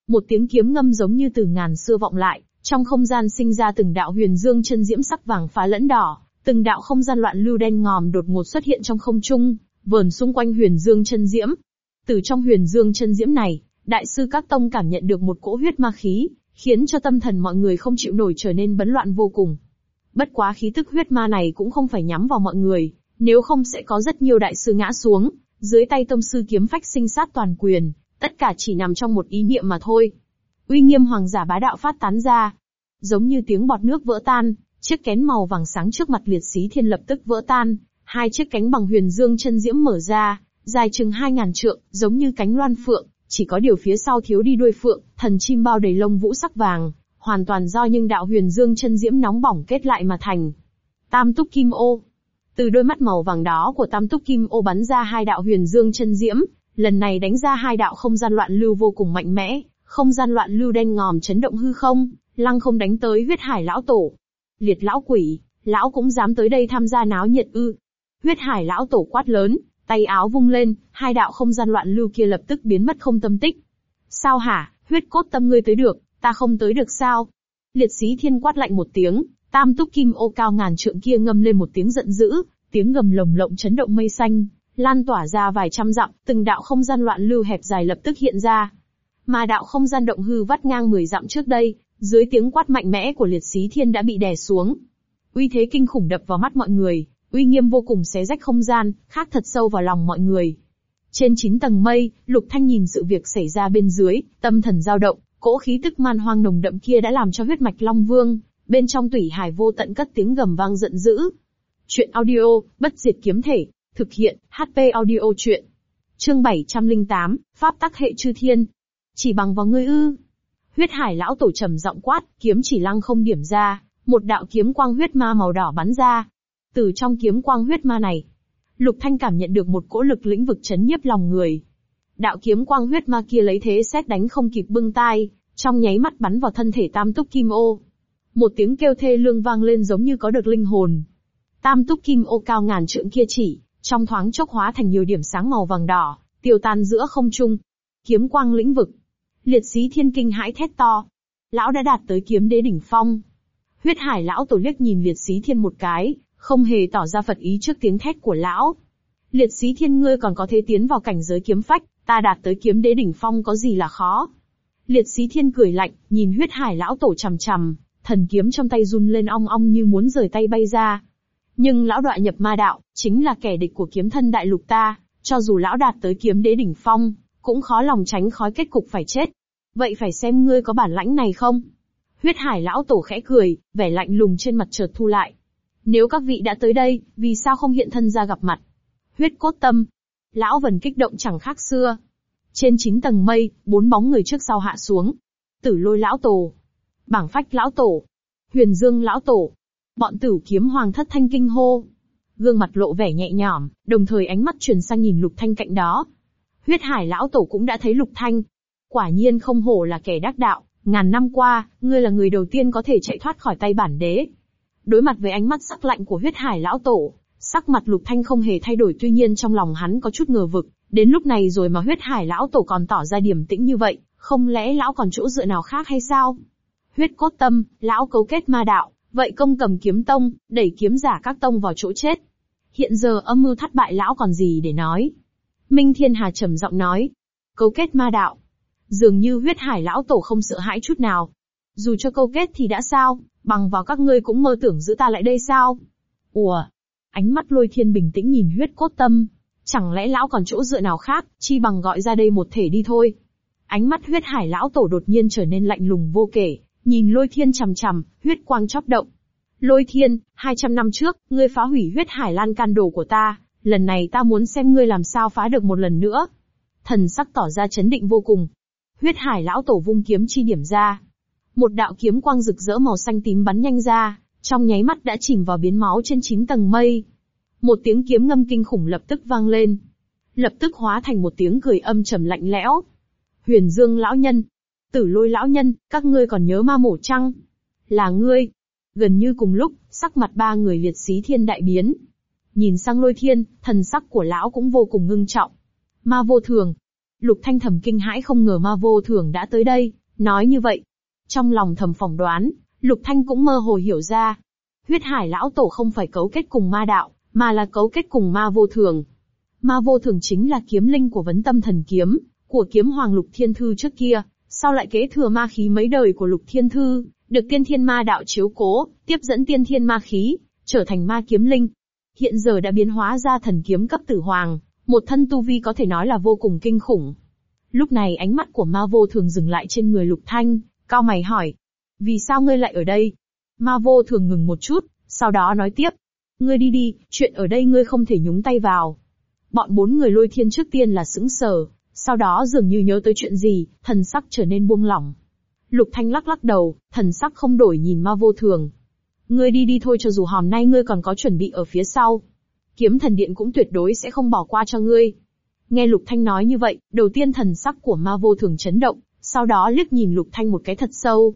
Một tiếng kiếm ngâm giống như từ ngàn xưa vọng lại, trong không gian sinh ra từng đạo huyền dương chân diễm sắc vàng phá lẫn đỏ, Từng đạo không gian loạn lưu đen ngòm đột ngột xuất hiện trong không trung, vờn xung quanh huyền dương chân diễm. Từ trong huyền dương chân diễm này, đại sư các tông cảm nhận được một cỗ huyết ma khí, khiến cho tâm thần mọi người không chịu nổi trở nên bấn loạn vô cùng. Bất quá khí tức huyết ma này cũng không phải nhắm vào mọi người, nếu không sẽ có rất nhiều đại sư ngã xuống, dưới tay tông sư kiếm phách sinh sát toàn quyền, tất cả chỉ nằm trong một ý niệm mà thôi. Uy nghiêm hoàng giả bá đạo phát tán ra, giống như tiếng bọt nước vỡ tan, Chiếc kén màu vàng sáng trước mặt liệt sĩ thiên lập tức vỡ tan, hai chiếc cánh bằng huyền dương chân diễm mở ra, dài chừng hai ngàn trượng, giống như cánh loan phượng, chỉ có điều phía sau thiếu đi đuôi phượng, thần chim bao đầy lông vũ sắc vàng, hoàn toàn do những đạo huyền dương chân diễm nóng bỏng kết lại mà thành. Tam túc kim ô. Từ đôi mắt màu vàng đó của tam túc kim ô bắn ra hai đạo huyền dương chân diễm, lần này đánh ra hai đạo không gian loạn lưu vô cùng mạnh mẽ, không gian loạn lưu đen ngòm chấn động hư không, lăng không đánh tới huyết hải lão tổ liệt lão quỷ, lão cũng dám tới đây tham gia náo nhiệt ư. Huyết hải lão tổ quát lớn, tay áo vung lên, hai đạo không gian loạn lưu kia lập tức biến mất không tâm tích. Sao hả, huyết cốt tâm ngươi tới được, ta không tới được sao? Liệt sĩ thiên quát lạnh một tiếng, tam túc kim ô cao ngàn trượng kia ngâm lên một tiếng giận dữ, tiếng gầm lồng lộng chấn động mây xanh, lan tỏa ra vài trăm dặm, từng đạo không gian loạn lưu hẹp dài lập tức hiện ra. Mà đạo không gian động hư vắt ngang 10 dặm trước đây, dưới tiếng quát mạnh mẽ của liệt sĩ thiên đã bị đè xuống. Uy thế kinh khủng đập vào mắt mọi người, uy nghiêm vô cùng xé rách không gian, khác thật sâu vào lòng mọi người. Trên chín tầng mây, Lục Thanh nhìn sự việc xảy ra bên dưới, tâm thần dao động, cỗ khí tức man hoang nồng đậm kia đã làm cho huyết mạch Long Vương, bên trong tủy hải vô tận cất tiếng gầm vang giận dữ. Chuyện audio, bất diệt kiếm thể, thực hiện, HP audio chuyện. Chương 708, Pháp tắc hệ chư thiên. Chỉ bằng vào ngươi ư. Huyết hải lão tổ trầm giọng quát, kiếm chỉ lăng không điểm ra, một đạo kiếm quang huyết ma màu đỏ bắn ra. Từ trong kiếm quang huyết ma này, Lục Thanh cảm nhận được một cỗ lực lĩnh vực chấn nhiếp lòng người. Đạo kiếm quang huyết ma kia lấy thế xét đánh không kịp bưng tai, trong nháy mắt bắn vào thân thể Tam Túc Kim Ô. Một tiếng kêu thê lương vang lên giống như có được linh hồn. Tam Túc Kim Ô cao ngàn trượng kia chỉ, trong thoáng chốc hóa thành nhiều điểm sáng màu vàng đỏ, tiêu tan giữa không trung. Kiếm quang lĩnh vực. Liệt sĩ thiên kinh hãi thét to. Lão đã đạt tới kiếm đế đỉnh phong. Huyết hải lão tổ liếc nhìn liệt sĩ thiên một cái, không hề tỏ ra phật ý trước tiếng thét của lão. Liệt sĩ thiên ngươi còn có thể tiến vào cảnh giới kiếm phách, ta đạt tới kiếm đế đỉnh phong có gì là khó. Liệt sĩ thiên cười lạnh, nhìn huyết hải lão tổ chằm chằm, thần kiếm trong tay run lên ong ong như muốn rời tay bay ra. Nhưng lão đoạ nhập ma đạo, chính là kẻ địch của kiếm thân đại lục ta, cho dù lão đạt tới kiếm đế đỉnh phong, cũng khó lòng tránh khói kết cục phải chết. Vậy phải xem ngươi có bản lãnh này không? Huyết hải lão tổ khẽ cười, vẻ lạnh lùng trên mặt chợt thu lại. Nếu các vị đã tới đây, vì sao không hiện thân ra gặp mặt? Huyết cốt tâm. Lão vần kích động chẳng khác xưa. Trên chín tầng mây, bốn bóng người trước sau hạ xuống. Tử lôi lão tổ. Bảng phách lão tổ. Huyền dương lão tổ. Bọn tử kiếm hoàng thất thanh kinh hô. Gương mặt lộ vẻ nhẹ nhõm, đồng thời ánh mắt chuyển sang nhìn lục thanh cạnh đó. Huyết hải lão tổ cũng đã thấy lục thanh. Quả nhiên không hổ là kẻ đắc đạo, ngàn năm qua, ngươi là người đầu tiên có thể chạy thoát khỏi tay bản đế. Đối mặt với ánh mắt sắc lạnh của huyết hải lão tổ, sắc mặt lục thanh không hề thay đổi tuy nhiên trong lòng hắn có chút ngờ vực, đến lúc này rồi mà huyết hải lão tổ còn tỏ ra điềm tĩnh như vậy, không lẽ lão còn chỗ dựa nào khác hay sao? Huyết cốt tâm, lão cấu kết ma đạo, vậy công cầm kiếm tông, đẩy kiếm giả các tông vào chỗ chết. Hiện giờ âm mưu thất bại lão còn gì để nói? Minh Thiên Hà trầm giọng nói, cấu kết ma đạo. Dường như huyết hải lão tổ không sợ hãi chút nào. Dù cho câu kết thì đã sao, bằng vào các ngươi cũng mơ tưởng giữ ta lại đây sao? Ủa? Ánh mắt lôi thiên bình tĩnh nhìn huyết cốt tâm. Chẳng lẽ lão còn chỗ dựa nào khác, chi bằng gọi ra đây một thể đi thôi. Ánh mắt huyết hải lão tổ đột nhiên trở nên lạnh lùng vô kể, nhìn lôi thiên chằm chằm, huyết quang chóp động. Lôi thiên, 200 năm trước, ngươi phá hủy huyết hải lan can đồ của ta, lần này ta muốn xem ngươi làm sao phá được một lần nữa. Thần sắc tỏ ra chấn định vô cùng. Huyết hải lão tổ vung kiếm chi điểm ra. Một đạo kiếm quang rực rỡ màu xanh tím bắn nhanh ra, trong nháy mắt đã chìm vào biến máu trên chín tầng mây. Một tiếng kiếm ngâm kinh khủng lập tức vang lên. Lập tức hóa thành một tiếng cười âm trầm lạnh lẽo. Huyền Dương lão nhân, tử lôi lão nhân, các ngươi còn nhớ ma mổ chăng? Là ngươi. Gần như cùng lúc, sắc mặt ba người liệt sĩ thiên đại biến. Nhìn sang lôi thiên, thần sắc của lão cũng vô cùng ngưng trọng. Ma vô thường. Lục thanh thầm kinh hãi không ngờ ma vô thường đã tới đây, nói như vậy. Trong lòng thầm phỏng đoán, lục thanh cũng mơ hồ hiểu ra. Huyết hải lão tổ không phải cấu kết cùng ma đạo, mà là cấu kết cùng ma vô thường. Ma vô thường chính là kiếm linh của vấn tâm thần kiếm, của kiếm hoàng lục thiên thư trước kia, sau lại kế thừa ma khí mấy đời của lục thiên thư, được tiên thiên ma đạo chiếu cố, tiếp dẫn tiên thiên ma khí, trở thành ma kiếm linh. Hiện giờ đã biến hóa ra thần kiếm cấp tử hoàng, một thân tu vi có thể nói là vô cùng kinh khủng. Lúc này ánh mắt của ma vô thường dừng lại trên người lục thanh, cao mày hỏi. Vì sao ngươi lại ở đây? Ma vô thường ngừng một chút, sau đó nói tiếp. Ngươi đi đi, chuyện ở đây ngươi không thể nhúng tay vào. Bọn bốn người lôi thiên trước tiên là sững sờ, sau đó dường như nhớ tới chuyện gì, thần sắc trở nên buông lỏng. Lục Thanh lắc lắc đầu, thần sắc không đổi nhìn ma vô thường. Ngươi đi đi thôi cho dù hôm nay ngươi còn có chuẩn bị ở phía sau. Kiếm thần điện cũng tuyệt đối sẽ không bỏ qua cho ngươi. Nghe Lục Thanh nói như vậy, đầu tiên thần sắc của ma vô thường chấn động, sau đó liếc nhìn Lục Thanh một cái thật sâu.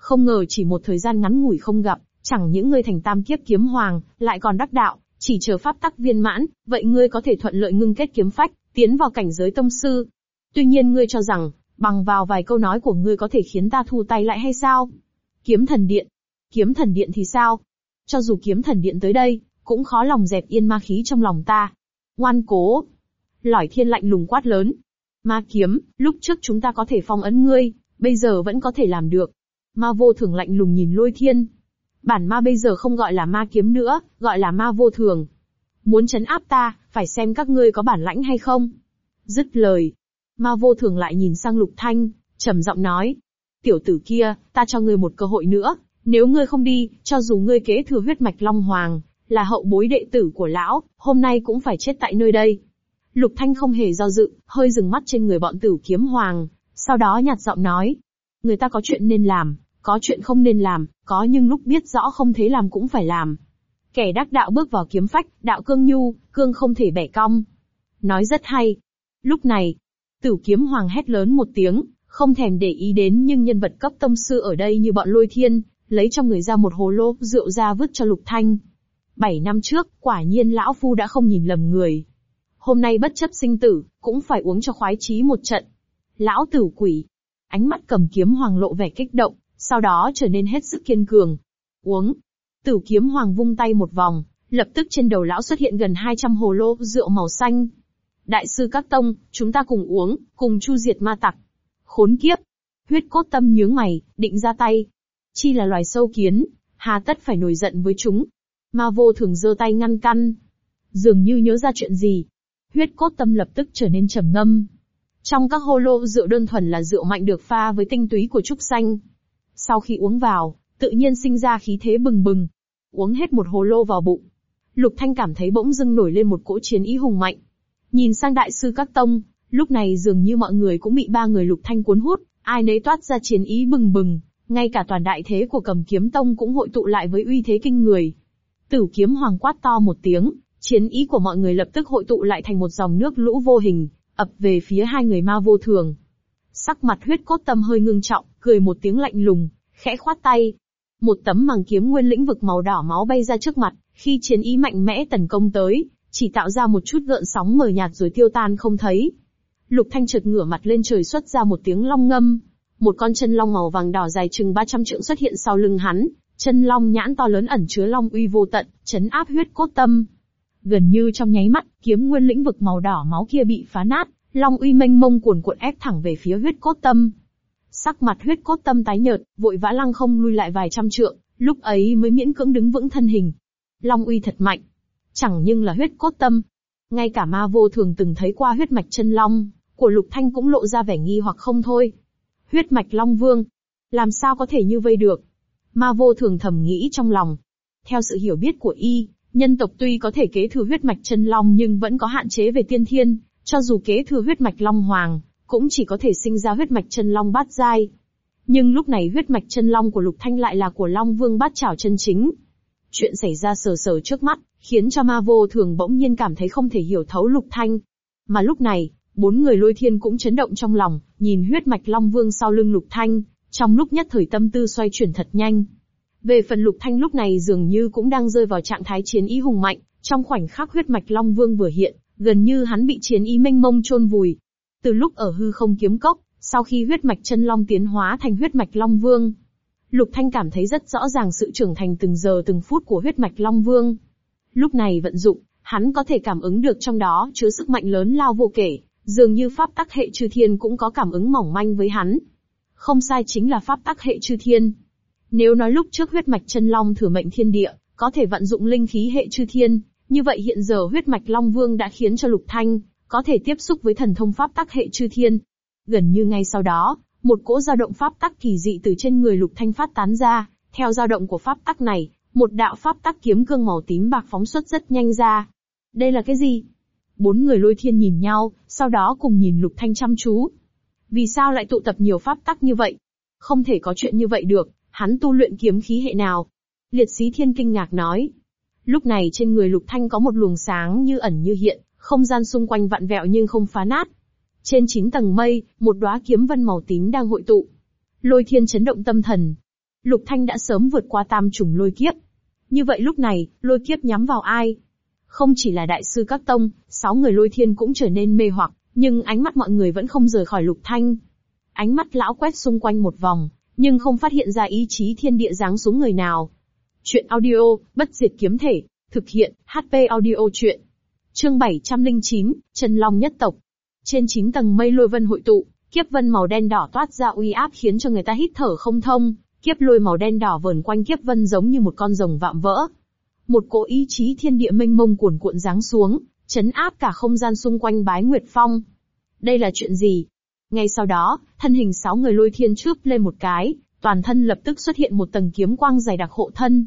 Không ngờ chỉ một thời gian ngắn ngủi không gặp, chẳng những ngươi thành tam kiếp kiếm hoàng, lại còn đắc đạo, chỉ chờ pháp tắc viên mãn, vậy ngươi có thể thuận lợi ngưng kết kiếm phách, tiến vào cảnh giới tông sư. Tuy nhiên ngươi cho rằng, bằng vào vài câu nói của ngươi có thể khiến ta thu tay lại hay sao? Kiếm thần điện. Kiếm thần điện thì sao? Cho dù kiếm thần điện tới đây, cũng khó lòng dẹp yên ma khí trong lòng ta. Ngoan cố. Lỏi thiên lạnh lùng quát lớn. Ma kiếm, lúc trước chúng ta có thể phong ấn ngươi, bây giờ vẫn có thể làm được. Ma vô thường lạnh lùng nhìn lôi thiên. Bản ma bây giờ không gọi là ma kiếm nữa, gọi là ma vô thường. Muốn chấn áp ta, phải xem các ngươi có bản lãnh hay không. Dứt lời. Ma vô thường lại nhìn sang lục thanh, trầm giọng nói. Tiểu tử kia, ta cho ngươi một cơ hội nữa, nếu ngươi không đi, cho dù ngươi kế thừa huyết mạch Long Hoàng, là hậu bối đệ tử của lão, hôm nay cũng phải chết tại nơi đây. Lục Thanh không hề do dự, hơi dừng mắt trên người bọn tử kiếm hoàng, sau đó nhạt giọng nói. Người ta có chuyện nên làm, có chuyện không nên làm, có nhưng lúc biết rõ không thế làm cũng phải làm. Kẻ đắc đạo bước vào kiếm phách, đạo cương nhu, cương không thể bẻ cong. Nói rất hay. Lúc này, tử kiếm hoàng hét lớn một tiếng, không thèm để ý đến nhưng nhân vật cấp tông sư ở đây như bọn lôi thiên, lấy trong người ra một hồ lô rượu ra vứt cho lục thanh. Bảy năm trước, quả nhiên lão phu đã không nhìn lầm người. Hôm nay bất chấp sinh tử, cũng phải uống cho khoái chí một trận. Lão tử quỷ. Ánh mắt cầm kiếm hoàng lộ vẻ kích động, sau đó trở nên hết sức kiên cường. Uống. Tử kiếm hoàng vung tay một vòng, lập tức trên đầu lão xuất hiện gần 200 hồ lô rượu màu xanh. Đại sư các tông, chúng ta cùng uống, cùng chu diệt ma tặc. Khốn kiếp. Huyết cốt tâm nhướng mày, định ra tay. Chi là loài sâu kiến, hà tất phải nổi giận với chúng. Ma vô thường giơ tay ngăn căn. Dường như nhớ ra chuyện gì. Huyết cốt tâm lập tức trở nên trầm ngâm. Trong các hô lô rượu đơn thuần là rượu mạnh được pha với tinh túy của trúc xanh. Sau khi uống vào, tự nhiên sinh ra khí thế bừng bừng. Uống hết một hồ lô vào bụng. Lục Thanh cảm thấy bỗng dưng nổi lên một cỗ chiến ý hùng mạnh. Nhìn sang đại sư các tông, lúc này dường như mọi người cũng bị ba người Lục Thanh cuốn hút, ai nấy toát ra chiến ý bừng bừng, ngay cả toàn đại thế của cầm kiếm tông cũng hội tụ lại với uy thế kinh người. Tử kiếm hoàng quát to một tiếng, chiến ý của mọi người lập tức hội tụ lại thành một dòng nước lũ vô hình, ập về phía hai người ma vô thường. Sắc mặt huyết cốt tâm hơi ngưng trọng, cười một tiếng lạnh lùng, khẽ khoát tay. Một tấm màng kiếm nguyên lĩnh vực màu đỏ máu bay ra trước mặt, khi chiến ý mạnh mẽ tấn công tới, chỉ tạo ra một chút gợn sóng mờ nhạt rồi tiêu tan không thấy. Lục Thanh chợt ngửa mặt lên trời xuất ra một tiếng long ngâm, một con chân long màu vàng đỏ dài chừng 300 trượng xuất hiện sau lưng hắn, chân long nhãn to lớn ẩn chứa long uy vô tận, chấn áp huyết cốt tâm. Gần như trong nháy mắt, kiếm nguyên lĩnh vực màu đỏ máu kia bị phá nát, long uy mênh mông cuồn cuộn ép thẳng về phía huyết cốt tâm. Sắc mặt huyết cốt tâm tái nhợt, vội vã lăng không lui lại vài trăm trượng, lúc ấy mới miễn cưỡng đứng vững thân hình. Long uy thật mạnh. Chẳng nhưng là huyết cốt tâm. Ngay cả ma vô thường từng thấy qua huyết mạch chân long, của lục thanh cũng lộ ra vẻ nghi hoặc không thôi. Huyết mạch long vương. Làm sao có thể như vây được? Ma vô thường thầm nghĩ trong lòng. Theo sự hiểu biết của y, nhân tộc tuy có thể kế thừa huyết mạch chân long nhưng vẫn có hạn chế về tiên thiên, cho dù kế thừa huyết mạch long hoàng, cũng chỉ có thể sinh ra huyết mạch chân long bát giai. Nhưng lúc này huyết mạch chân long của Lục Thanh lại là của Long Vương bát trảo chân chính. Chuyện xảy ra sờ sờ trước mắt, khiến cho ma vô thường bỗng nhiên cảm thấy không thể hiểu thấu Lục Thanh. Mà lúc này, bốn người lôi thiên cũng chấn động trong lòng, nhìn huyết mạch Long Vương sau lưng Lục Thanh, trong lúc nhất thời tâm tư xoay chuyển thật nhanh. Về phần Lục Thanh lúc này dường như cũng đang rơi vào trạng thái chiến ý hùng mạnh, trong khoảnh khắc huyết mạch Long Vương vừa hiện, gần như hắn bị chiến ý mênh mông chôn vùi. Từ lúc ở hư không kiếm cốc, sau khi huyết mạch chân long tiến hóa thành huyết mạch Long Vương, Lục Thanh cảm thấy rất rõ ràng sự trưởng thành từng giờ từng phút của huyết mạch Long Vương. Lúc này vận dụng, hắn có thể cảm ứng được trong đó chứa sức mạnh lớn lao vô kể, dường như pháp tắc hệ chư thiên cũng có cảm ứng mỏng manh với hắn. Không sai chính là pháp tắc hệ chư thiên. Nếu nói lúc trước huyết mạch chân long thừa mệnh thiên địa, có thể vận dụng linh khí hệ chư thiên, như vậy hiện giờ huyết mạch long vương đã khiến cho lục thanh, có thể tiếp xúc với thần thông pháp tắc hệ chư thiên. Gần như ngay sau đó, một cỗ dao động pháp tắc kỳ dị từ trên người lục thanh phát tán ra, theo dao động của pháp tắc này, một đạo pháp tắc kiếm cương màu tím bạc phóng xuất rất nhanh ra. Đây là cái gì? Bốn người lôi thiên nhìn nhau, sau đó cùng nhìn lục thanh chăm chú. Vì sao lại tụ tập nhiều pháp tắc như vậy? Không thể có chuyện như vậy được, hắn tu luyện kiếm khí hệ nào? Liệt sĩ thiên kinh ngạc nói. Lúc này trên người lục thanh có một luồng sáng như ẩn như hiện, không gian xung quanh vặn vẹo nhưng không phá nát. Trên chín tầng mây, một đóa kiếm vân màu tím đang hội tụ. Lôi thiên chấn động tâm thần. Lục thanh đã sớm vượt qua tam trùng lôi kiếp. Như vậy lúc này, lôi kiếp nhắm vào ai? Không chỉ là đại sư các tông, sáu người lôi thiên cũng trở nên mê hoặc, nhưng ánh mắt mọi người vẫn không rời khỏi lục thanh. Ánh mắt lão quét xung quanh một vòng, nhưng không phát hiện ra ý chí thiên địa giáng xuống người nào. Chuyện audio, bất diệt kiếm thể, thực hiện, HP audio chuyện. Chương 709, Trần Long nhất tộc. Trên 9 tầng mây lôi vân hội tụ, kiếp vân màu đen đỏ toát ra uy áp khiến cho người ta hít thở không thông, kiếp lôi màu đen đỏ vờn quanh kiếp vân giống như một con rồng vạm vỡ. Một cỗ ý chí thiên địa mênh mông cuồn cuộn giáng xuống, chấn áp cả không gian xung quanh bái Nguyệt Phong. Đây là chuyện gì? Ngay sau đó, thân hình sáu người lôi thiên chớp lên một cái, toàn thân lập tức xuất hiện một tầng kiếm quang dày đặc hộ thân.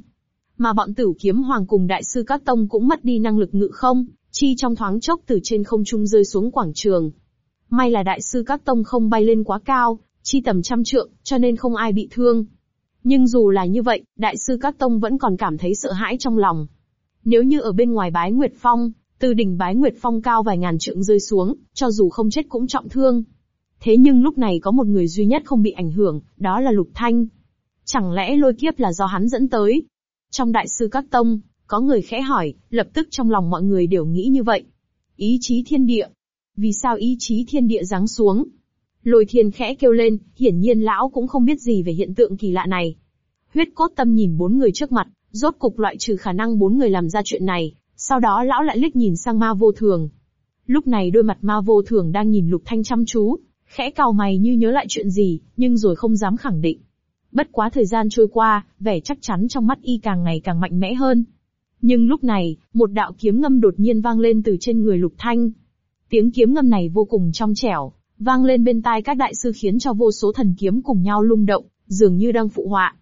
Mà bọn tử kiếm hoàng cùng đại sư các tông cũng mất đi năng lực ngự không, chi trong thoáng chốc từ trên không trung rơi xuống quảng trường. May là đại sư các tông không bay lên quá cao, chi tầm trăm trượng, cho nên không ai bị thương. Nhưng dù là như vậy, đại sư các tông vẫn còn cảm thấy sợ hãi trong lòng. Nếu như ở bên ngoài bái Nguyệt Phong, từ đỉnh bái Nguyệt Phong cao vài ngàn trượng rơi xuống, cho dù không chết cũng trọng thương. Thế nhưng lúc này có một người duy nhất không bị ảnh hưởng, đó là Lục Thanh. Chẳng lẽ lôi kiếp là do hắn dẫn tới? Trong đại sư các tông, có người khẽ hỏi, lập tức trong lòng mọi người đều nghĩ như vậy. Ý chí thiên địa. Vì sao ý chí thiên địa giáng xuống? Lôi thiên khẽ kêu lên, hiển nhiên lão cũng không biết gì về hiện tượng kỳ lạ này. Huyết cốt tâm nhìn bốn người trước mặt, rốt cục loại trừ khả năng bốn người làm ra chuyện này, sau đó lão lại liếc nhìn sang ma vô thường. Lúc này đôi mặt ma vô thường đang nhìn lục thanh chăm chú, khẽ cau mày như nhớ lại chuyện gì, nhưng rồi không dám khẳng định. Bất quá thời gian trôi qua, vẻ chắc chắn trong mắt y càng ngày càng mạnh mẽ hơn. Nhưng lúc này, một đạo kiếm ngâm đột nhiên vang lên từ trên người lục thanh. Tiếng kiếm ngâm này vô cùng trong trẻo, vang lên bên tai các đại sư khiến cho vô số thần kiếm cùng nhau lung động, dường như đang phụ họa.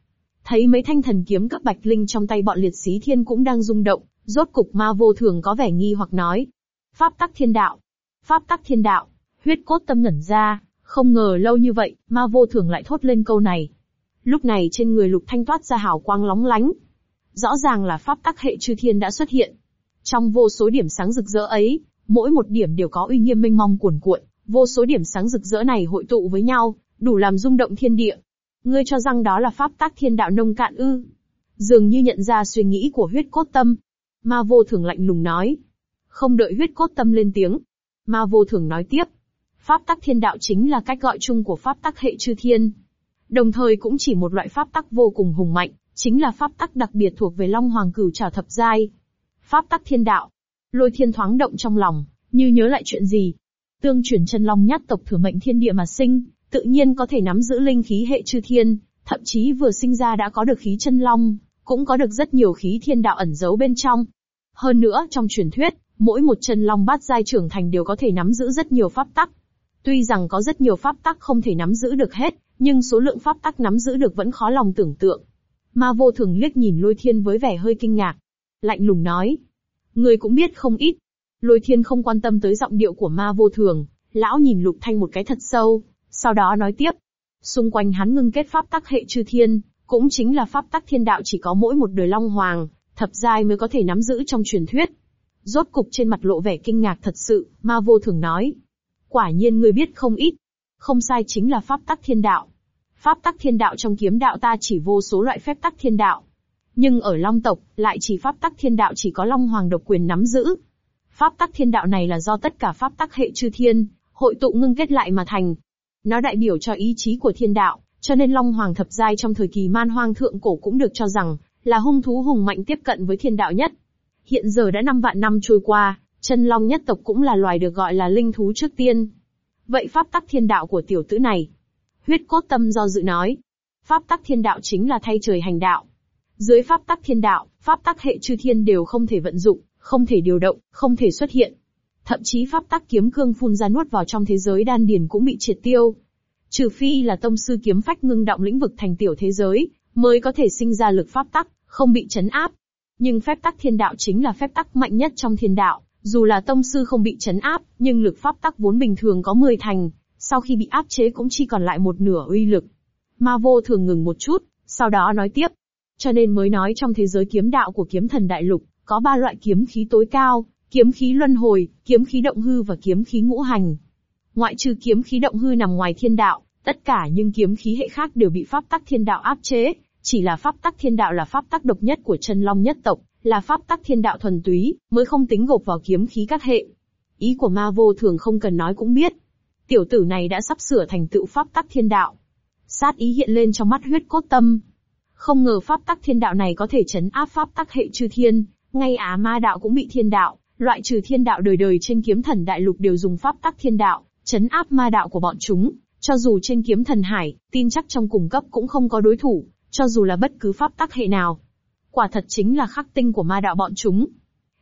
Thấy mấy thanh thần kiếm cấp bạch linh trong tay bọn liệt sĩ thiên cũng đang rung động, rốt cục ma vô thường có vẻ nghi hoặc nói. Pháp tắc thiên đạo. Pháp tắc thiên đạo. Huyết cốt tâm ngẩn ra, không ngờ lâu như vậy, ma vô thường lại thốt lên câu này. Lúc này trên người lục thanh toát ra hào quang lóng lánh. Rõ ràng là pháp tắc hệ chư thiên đã xuất hiện. Trong vô số điểm sáng rực rỡ ấy, mỗi một điểm đều có uy nghiêm minh mong cuồn cuộn, vô số điểm sáng rực rỡ này hội tụ với nhau, đủ làm rung động thiên địa. Ngươi cho rằng đó là pháp tắc thiên đạo nông cạn ư? Dường như nhận ra suy nghĩ của huyết cốt tâm. Ma vô thường lạnh lùng nói. Không đợi huyết cốt tâm lên tiếng. Ma vô thường nói tiếp. Pháp tắc thiên đạo chính là cách gọi chung của pháp tắc hệ chư thiên. Đồng thời cũng chỉ một loại pháp tắc vô cùng hùng mạnh, chính là pháp tắc đặc biệt thuộc về Long Hoàng Cửu Trảo Thập Giai. Pháp tắc thiên đạo. Lôi thiên thoáng động trong lòng, như nhớ lại chuyện gì. Tương truyền chân long nhất tộc thừa mệnh thiên địa mà sinh, tự nhiên có thể nắm giữ linh khí hệ chư thiên, thậm chí vừa sinh ra đã có được khí chân long, cũng có được rất nhiều khí thiên đạo ẩn giấu bên trong. Hơn nữa, trong truyền thuyết, mỗi một chân long bát giai trưởng thành đều có thể nắm giữ rất nhiều pháp tắc. Tuy rằng có rất nhiều pháp tắc không thể nắm giữ được hết, nhưng số lượng pháp tắc nắm giữ được vẫn khó lòng tưởng tượng. Ma vô thường liếc nhìn lôi thiên với vẻ hơi kinh ngạc. Lạnh lùng nói. Người cũng biết không ít. Lôi thiên không quan tâm tới giọng điệu của ma vô thường, lão nhìn lục thanh một cái thật sâu, sau đó nói tiếp. Xung quanh hắn ngưng kết pháp tắc hệ chư thiên, cũng chính là pháp tắc thiên đạo chỉ có mỗi một đời long hoàng, thập giai mới có thể nắm giữ trong truyền thuyết. Rốt cục trên mặt lộ vẻ kinh ngạc thật sự, ma vô thường nói. Quả nhiên ngươi biết không ít. Không sai chính là pháp tắc thiên đạo. Pháp tắc thiên đạo trong kiếm đạo ta chỉ vô số loại phép tắc thiên đạo. Nhưng ở Long tộc, lại chỉ pháp tắc thiên đạo chỉ có Long Hoàng độc quyền nắm giữ. Pháp tắc thiên đạo này là do tất cả pháp tắc hệ chư thiên, hội tụ ngưng kết lại mà thành. Nó đại biểu cho ý chí của thiên đạo, cho nên Long Hoàng thập giai trong thời kỳ man hoang thượng cổ cũng được cho rằng, là hung thú hùng mạnh tiếp cận với thiên đạo nhất. Hiện giờ đã năm vạn năm trôi qua, chân long nhất tộc cũng là loài được gọi là linh thú trước tiên. Vậy pháp tắc thiên đạo của tiểu tử này, Huyết cốt tâm do dự nói. Pháp tắc thiên đạo chính là thay trời hành đạo. Dưới pháp tắc thiên đạo, pháp tắc hệ chư thiên đều không thể vận dụng, không thể điều động, không thể xuất hiện. Thậm chí pháp tắc kiếm cương phun ra nuốt vào trong thế giới đan điền cũng bị triệt tiêu. Trừ phi là tông sư kiếm phách ngưng động lĩnh vực thành tiểu thế giới, mới có thể sinh ra lực pháp tắc, không bị chấn áp. Nhưng phép tắc thiên đạo chính là phép tắc mạnh nhất trong thiên đạo, dù là tông sư không bị chấn áp, nhưng lực pháp tắc vốn bình thường có 10 thành, sau khi bị áp chế cũng chỉ còn lại một nửa uy lực. Ma vô thường ngừng một chút, sau đó nói tiếp. Cho nên mới nói trong thế giới kiếm đạo của kiếm thần đại lục, có ba loại kiếm khí tối cao, kiếm khí luân hồi, kiếm khí động hư và kiếm khí ngũ hành. Ngoại trừ kiếm khí động hư nằm ngoài thiên đạo, tất cả những kiếm khí hệ khác đều bị pháp tắc thiên đạo áp chế, chỉ là pháp tắc thiên đạo là pháp tắc độc nhất của chân long nhất tộc, là pháp tắc thiên đạo thuần túy, mới không tính gộp vào kiếm khí các hệ. Ý của ma vô thường không cần nói cũng biết, Tiểu tử này đã sắp sửa thành tựu pháp tắc thiên đạo. sát ý hiện lên trong mắt huyết cốt tâm. Không ngờ pháp tắc thiên đạo này có thể chấn áp pháp tắc hệ chư thiên, ngay á ma đạo cũng bị thiên đạo, loại trừ thiên đạo đời đời trên kiếm thần đại lục đều dùng pháp tắc thiên đạo, chấn áp ma đạo của bọn chúng, cho dù trên kiếm thần hải, tin chắc trong cùng cấp cũng không có đối thủ, cho dù là bất cứ pháp tắc hệ nào. Quả thật chính là khắc tinh của ma đạo bọn chúng.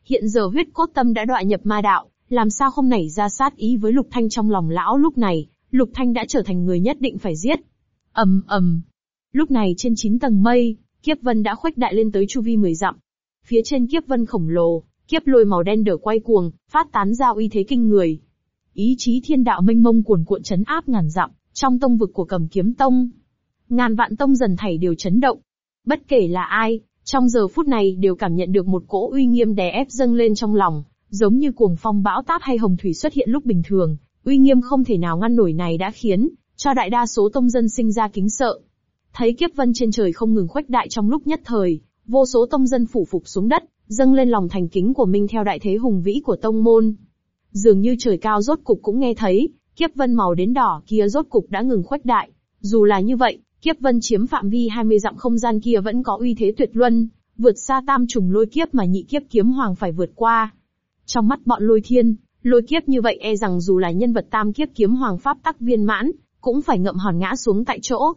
Hiện giờ huyết cốt tâm đã đọa nhập ma đạo, làm sao không nảy ra sát ý với Lục Thanh trong lòng lão lúc này, Lục Thanh đã trở thành người nhất định phải giết. ầm ầm. Lúc này trên chín tầng mây, kiếp vân đã khuếch đại lên tới chu vi mười dặm. Phía trên kiếp vân khổng lồ, kiếp lôi màu đen đờ quay cuồng, phát tán ra uy thế kinh người. Ý chí thiên đạo mênh mông cuồn cuộn chấn áp ngàn dặm, trong tông vực của cầm kiếm tông. Ngàn vạn tông dần thảy đều chấn động. Bất kể là ai, trong giờ phút này đều cảm nhận được một cỗ uy nghiêm đè ép dâng lên trong lòng, giống như cuồng phong bão táp hay hồng thủy xuất hiện lúc bình thường, uy nghiêm không thể nào ngăn nổi này đã khiến cho đại đa số tông dân sinh ra kính sợ. Thấy kiếp vân trên trời không ngừng khuếch đại trong lúc nhất thời, vô số tông dân phủ phục xuống đất, dâng lên lòng thành kính của mình theo đại thế hùng vĩ của tông môn. Dường như trời cao rốt cục cũng nghe thấy, kiếp vân màu đến đỏ kia rốt cục đã ngừng khuếch đại. Dù là như vậy, kiếp vân chiếm phạm vi 20 dặm không gian kia vẫn có uy thế tuyệt luân, vượt xa tam trùng lôi kiếp mà nhị kiếp kiếm hoàng phải vượt qua. Trong mắt bọn lôi thiên, lôi kiếp như vậy e rằng dù là nhân vật tam kiếp kiếm hoàng pháp tắc viên mãn, cũng phải ngậm hòn ngã xuống tại chỗ.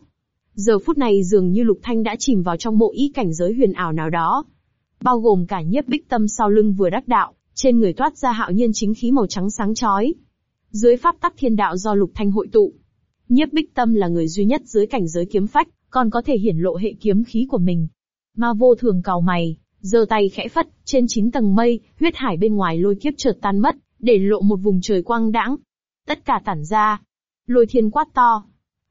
Giờ phút này dường như Lục Thanh đã chìm vào trong bộ ý cảnh giới huyền ảo nào đó. Bao gồm cả nhiếp bích tâm sau lưng vừa đắc đạo, trên người toát ra hạo nhiên chính khí màu trắng sáng chói. Dưới pháp tắc thiên đạo do Lục Thanh hội tụ. Nhiếp bích tâm là người duy nhất dưới cảnh giới kiếm phách, còn có thể hiển lộ hệ kiếm khí của mình. Ma vô thường cào mày, giơ tay khẽ phất, trên chín tầng mây, huyết hải bên ngoài lôi kiếp chợt tan mất, để lộ một vùng trời quang đãng. Tất cả tản ra. Lôi thiên quát to.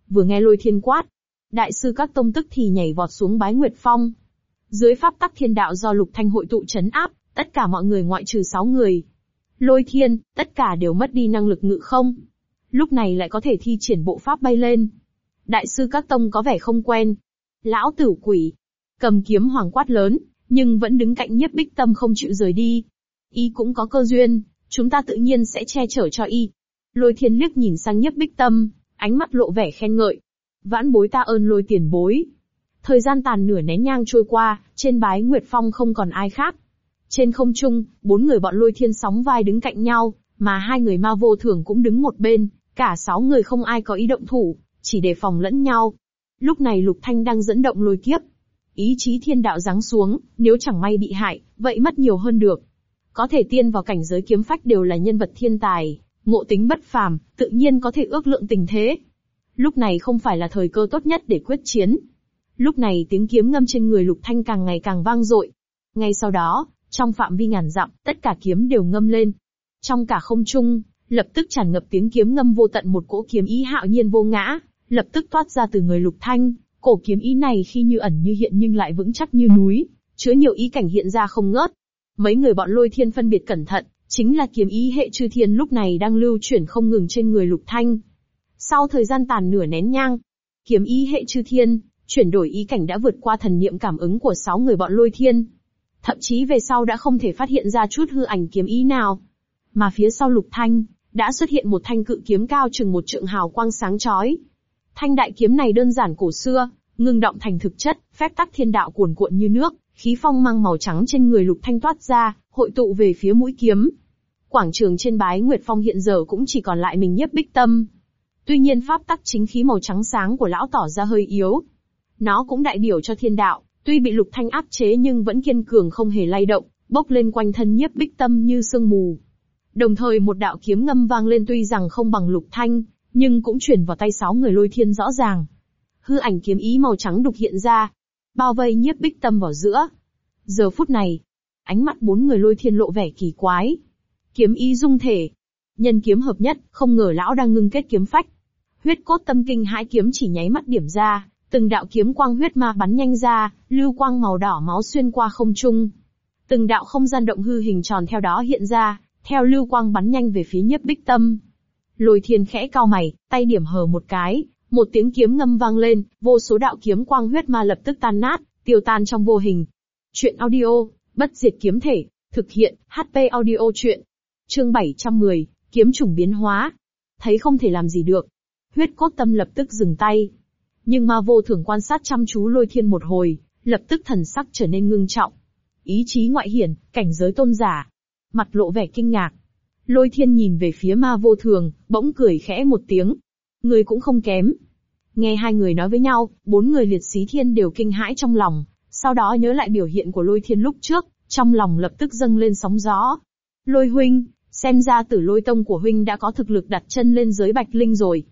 Vừa nghe lôi thiên quát, đại sư các tông tức thì nhảy vọt xuống bái nguyệt phong. Dưới pháp tắc thiên đạo do lục thanh hội tụ chấn áp, tất cả mọi người ngoại trừ sáu người. Lôi thiên, tất cả đều mất đi năng lực ngự không. Lúc này lại có thể thi triển bộ pháp bay lên. Đại sư các tông có vẻ không quen. Lão tử quỷ. Cầm kiếm hoàng quát lớn, nhưng vẫn đứng cạnh nhiếp bích tâm không chịu rời đi. Y cũng có cơ duyên, chúng ta tự nhiên sẽ che chở cho y. Lôi thiên liếc nhìn sang nhiếp bích tâm, ánh mắt lộ vẻ khen ngợi. Vãn bối ta ơn lôi tiền bối. Thời gian tàn nửa nén nhang trôi qua, trên bái Nguyệt Phong không còn ai khác. Trên không trung, bốn người bọn lôi thiên sóng vai đứng cạnh nhau, mà hai người ma vô thường cũng đứng một bên, cả sáu người không ai có ý động thủ, chỉ đề phòng lẫn nhau. Lúc này Lục Thanh đang dẫn động lôi kiếp, Ý chí thiên đạo giáng xuống, nếu chẳng may bị hại, vậy mất nhiều hơn được. Có thể tiên vào cảnh giới kiếm phách đều là nhân vật thiên tài, ngộ tính bất phàm, tự nhiên có thể ước lượng tình thế. Lúc này không phải là thời cơ tốt nhất để quyết chiến. Lúc này tiếng kiếm ngâm trên người lục thanh càng ngày càng vang dội. Ngay sau đó, trong phạm vi ngàn dặm, tất cả kiếm đều ngâm lên. Trong cả không trung, lập tức tràn ngập tiếng kiếm ngâm vô tận một cỗ kiếm ý hạo nhiên vô ngã, lập tức toát ra từ người lục thanh, Cổ kiếm ý này khi như ẩn như hiện nhưng lại vững chắc như núi, chứa nhiều ý cảnh hiện ra không ngớt. Mấy người bọn lôi thiên phân biệt cẩn thận, chính là kiếm ý hệ chư thiên lúc này đang lưu chuyển không ngừng trên người lục thanh. Sau thời gian tàn nửa nén nhang, kiếm ý hệ chư thiên, chuyển đổi ý cảnh đã vượt qua thần niệm cảm ứng của sáu người bọn lôi thiên. Thậm chí về sau đã không thể phát hiện ra chút hư ảnh kiếm ý nào. Mà phía sau lục thanh, đã xuất hiện một thanh cự kiếm cao chừng một trượng hào quang sáng chói, Thanh đại kiếm này đơn giản cổ xưa, ngưng động thành thực chất, phép tắc thiên đạo cuồn cuộn như nước, khí phong mang màu trắng trên người lục thanh toát ra, hội tụ về phía mũi kiếm. Quảng trường trên bái Nguyệt Phong hiện giờ cũng chỉ còn lại mình nhiếp bích tâm. Tuy nhiên pháp tắc chính khí màu trắng sáng của lão tỏ ra hơi yếu. Nó cũng đại biểu cho thiên đạo, tuy bị lục thanh áp chế nhưng vẫn kiên cường không hề lay động, bốc lên quanh thân nhiếp bích tâm như sương mù. Đồng thời một đạo kiếm ngâm vang lên tuy rằng không bằng lục thanh, nhưng cũng chuyển vào tay sáu người lôi thiên rõ ràng. Hư ảnh kiếm ý màu trắng đục hiện ra, bao vây nhiếp bích tâm vào giữa. Giờ phút này, ánh mắt bốn người lôi thiên lộ vẻ kỳ quái. Kiếm ý dung thể. Nhân kiếm hợp nhất, không ngờ lão đang ngưng kết kiếm phách. Huyết cốt tâm kinh hãi kiếm chỉ nháy mắt điểm ra, từng đạo kiếm quang huyết ma bắn nhanh ra, lưu quang màu đỏ máu xuyên qua không trung. Từng đạo không gian động hư hình tròn theo đó hiện ra, theo lưu quang bắn nhanh về phía nhiếp bích tâm. Lôi thiên khẽ cao mày, tay điểm hờ một cái, một tiếng kiếm ngâm vang lên, vô số đạo kiếm quang huyết ma lập tức tan nát, tiêu tan trong vô hình. Chuyện audio, bất diệt kiếm thể, thực hiện, HP audio chuyện. Chương 710, kiếm trùng biến hóa. Thấy không thể làm gì được. Huyết cốt tâm lập tức dừng tay. Nhưng ma vô thường quan sát chăm chú lôi thiên một hồi, lập tức thần sắc trở nên ngưng trọng. Ý chí ngoại hiển, cảnh giới tôn giả. Mặt lộ vẻ kinh ngạc. Lôi thiên nhìn về phía ma vô thường, bỗng cười khẽ một tiếng. Người cũng không kém. Nghe hai người nói với nhau, bốn người liệt sĩ thiên đều kinh hãi trong lòng, sau đó nhớ lại biểu hiện của lôi thiên lúc trước, trong lòng lập tức dâng lên sóng gió. Lôi huynh, xem ra tử lôi tông của huynh đã có thực lực đặt chân lên giới bạch linh rồi.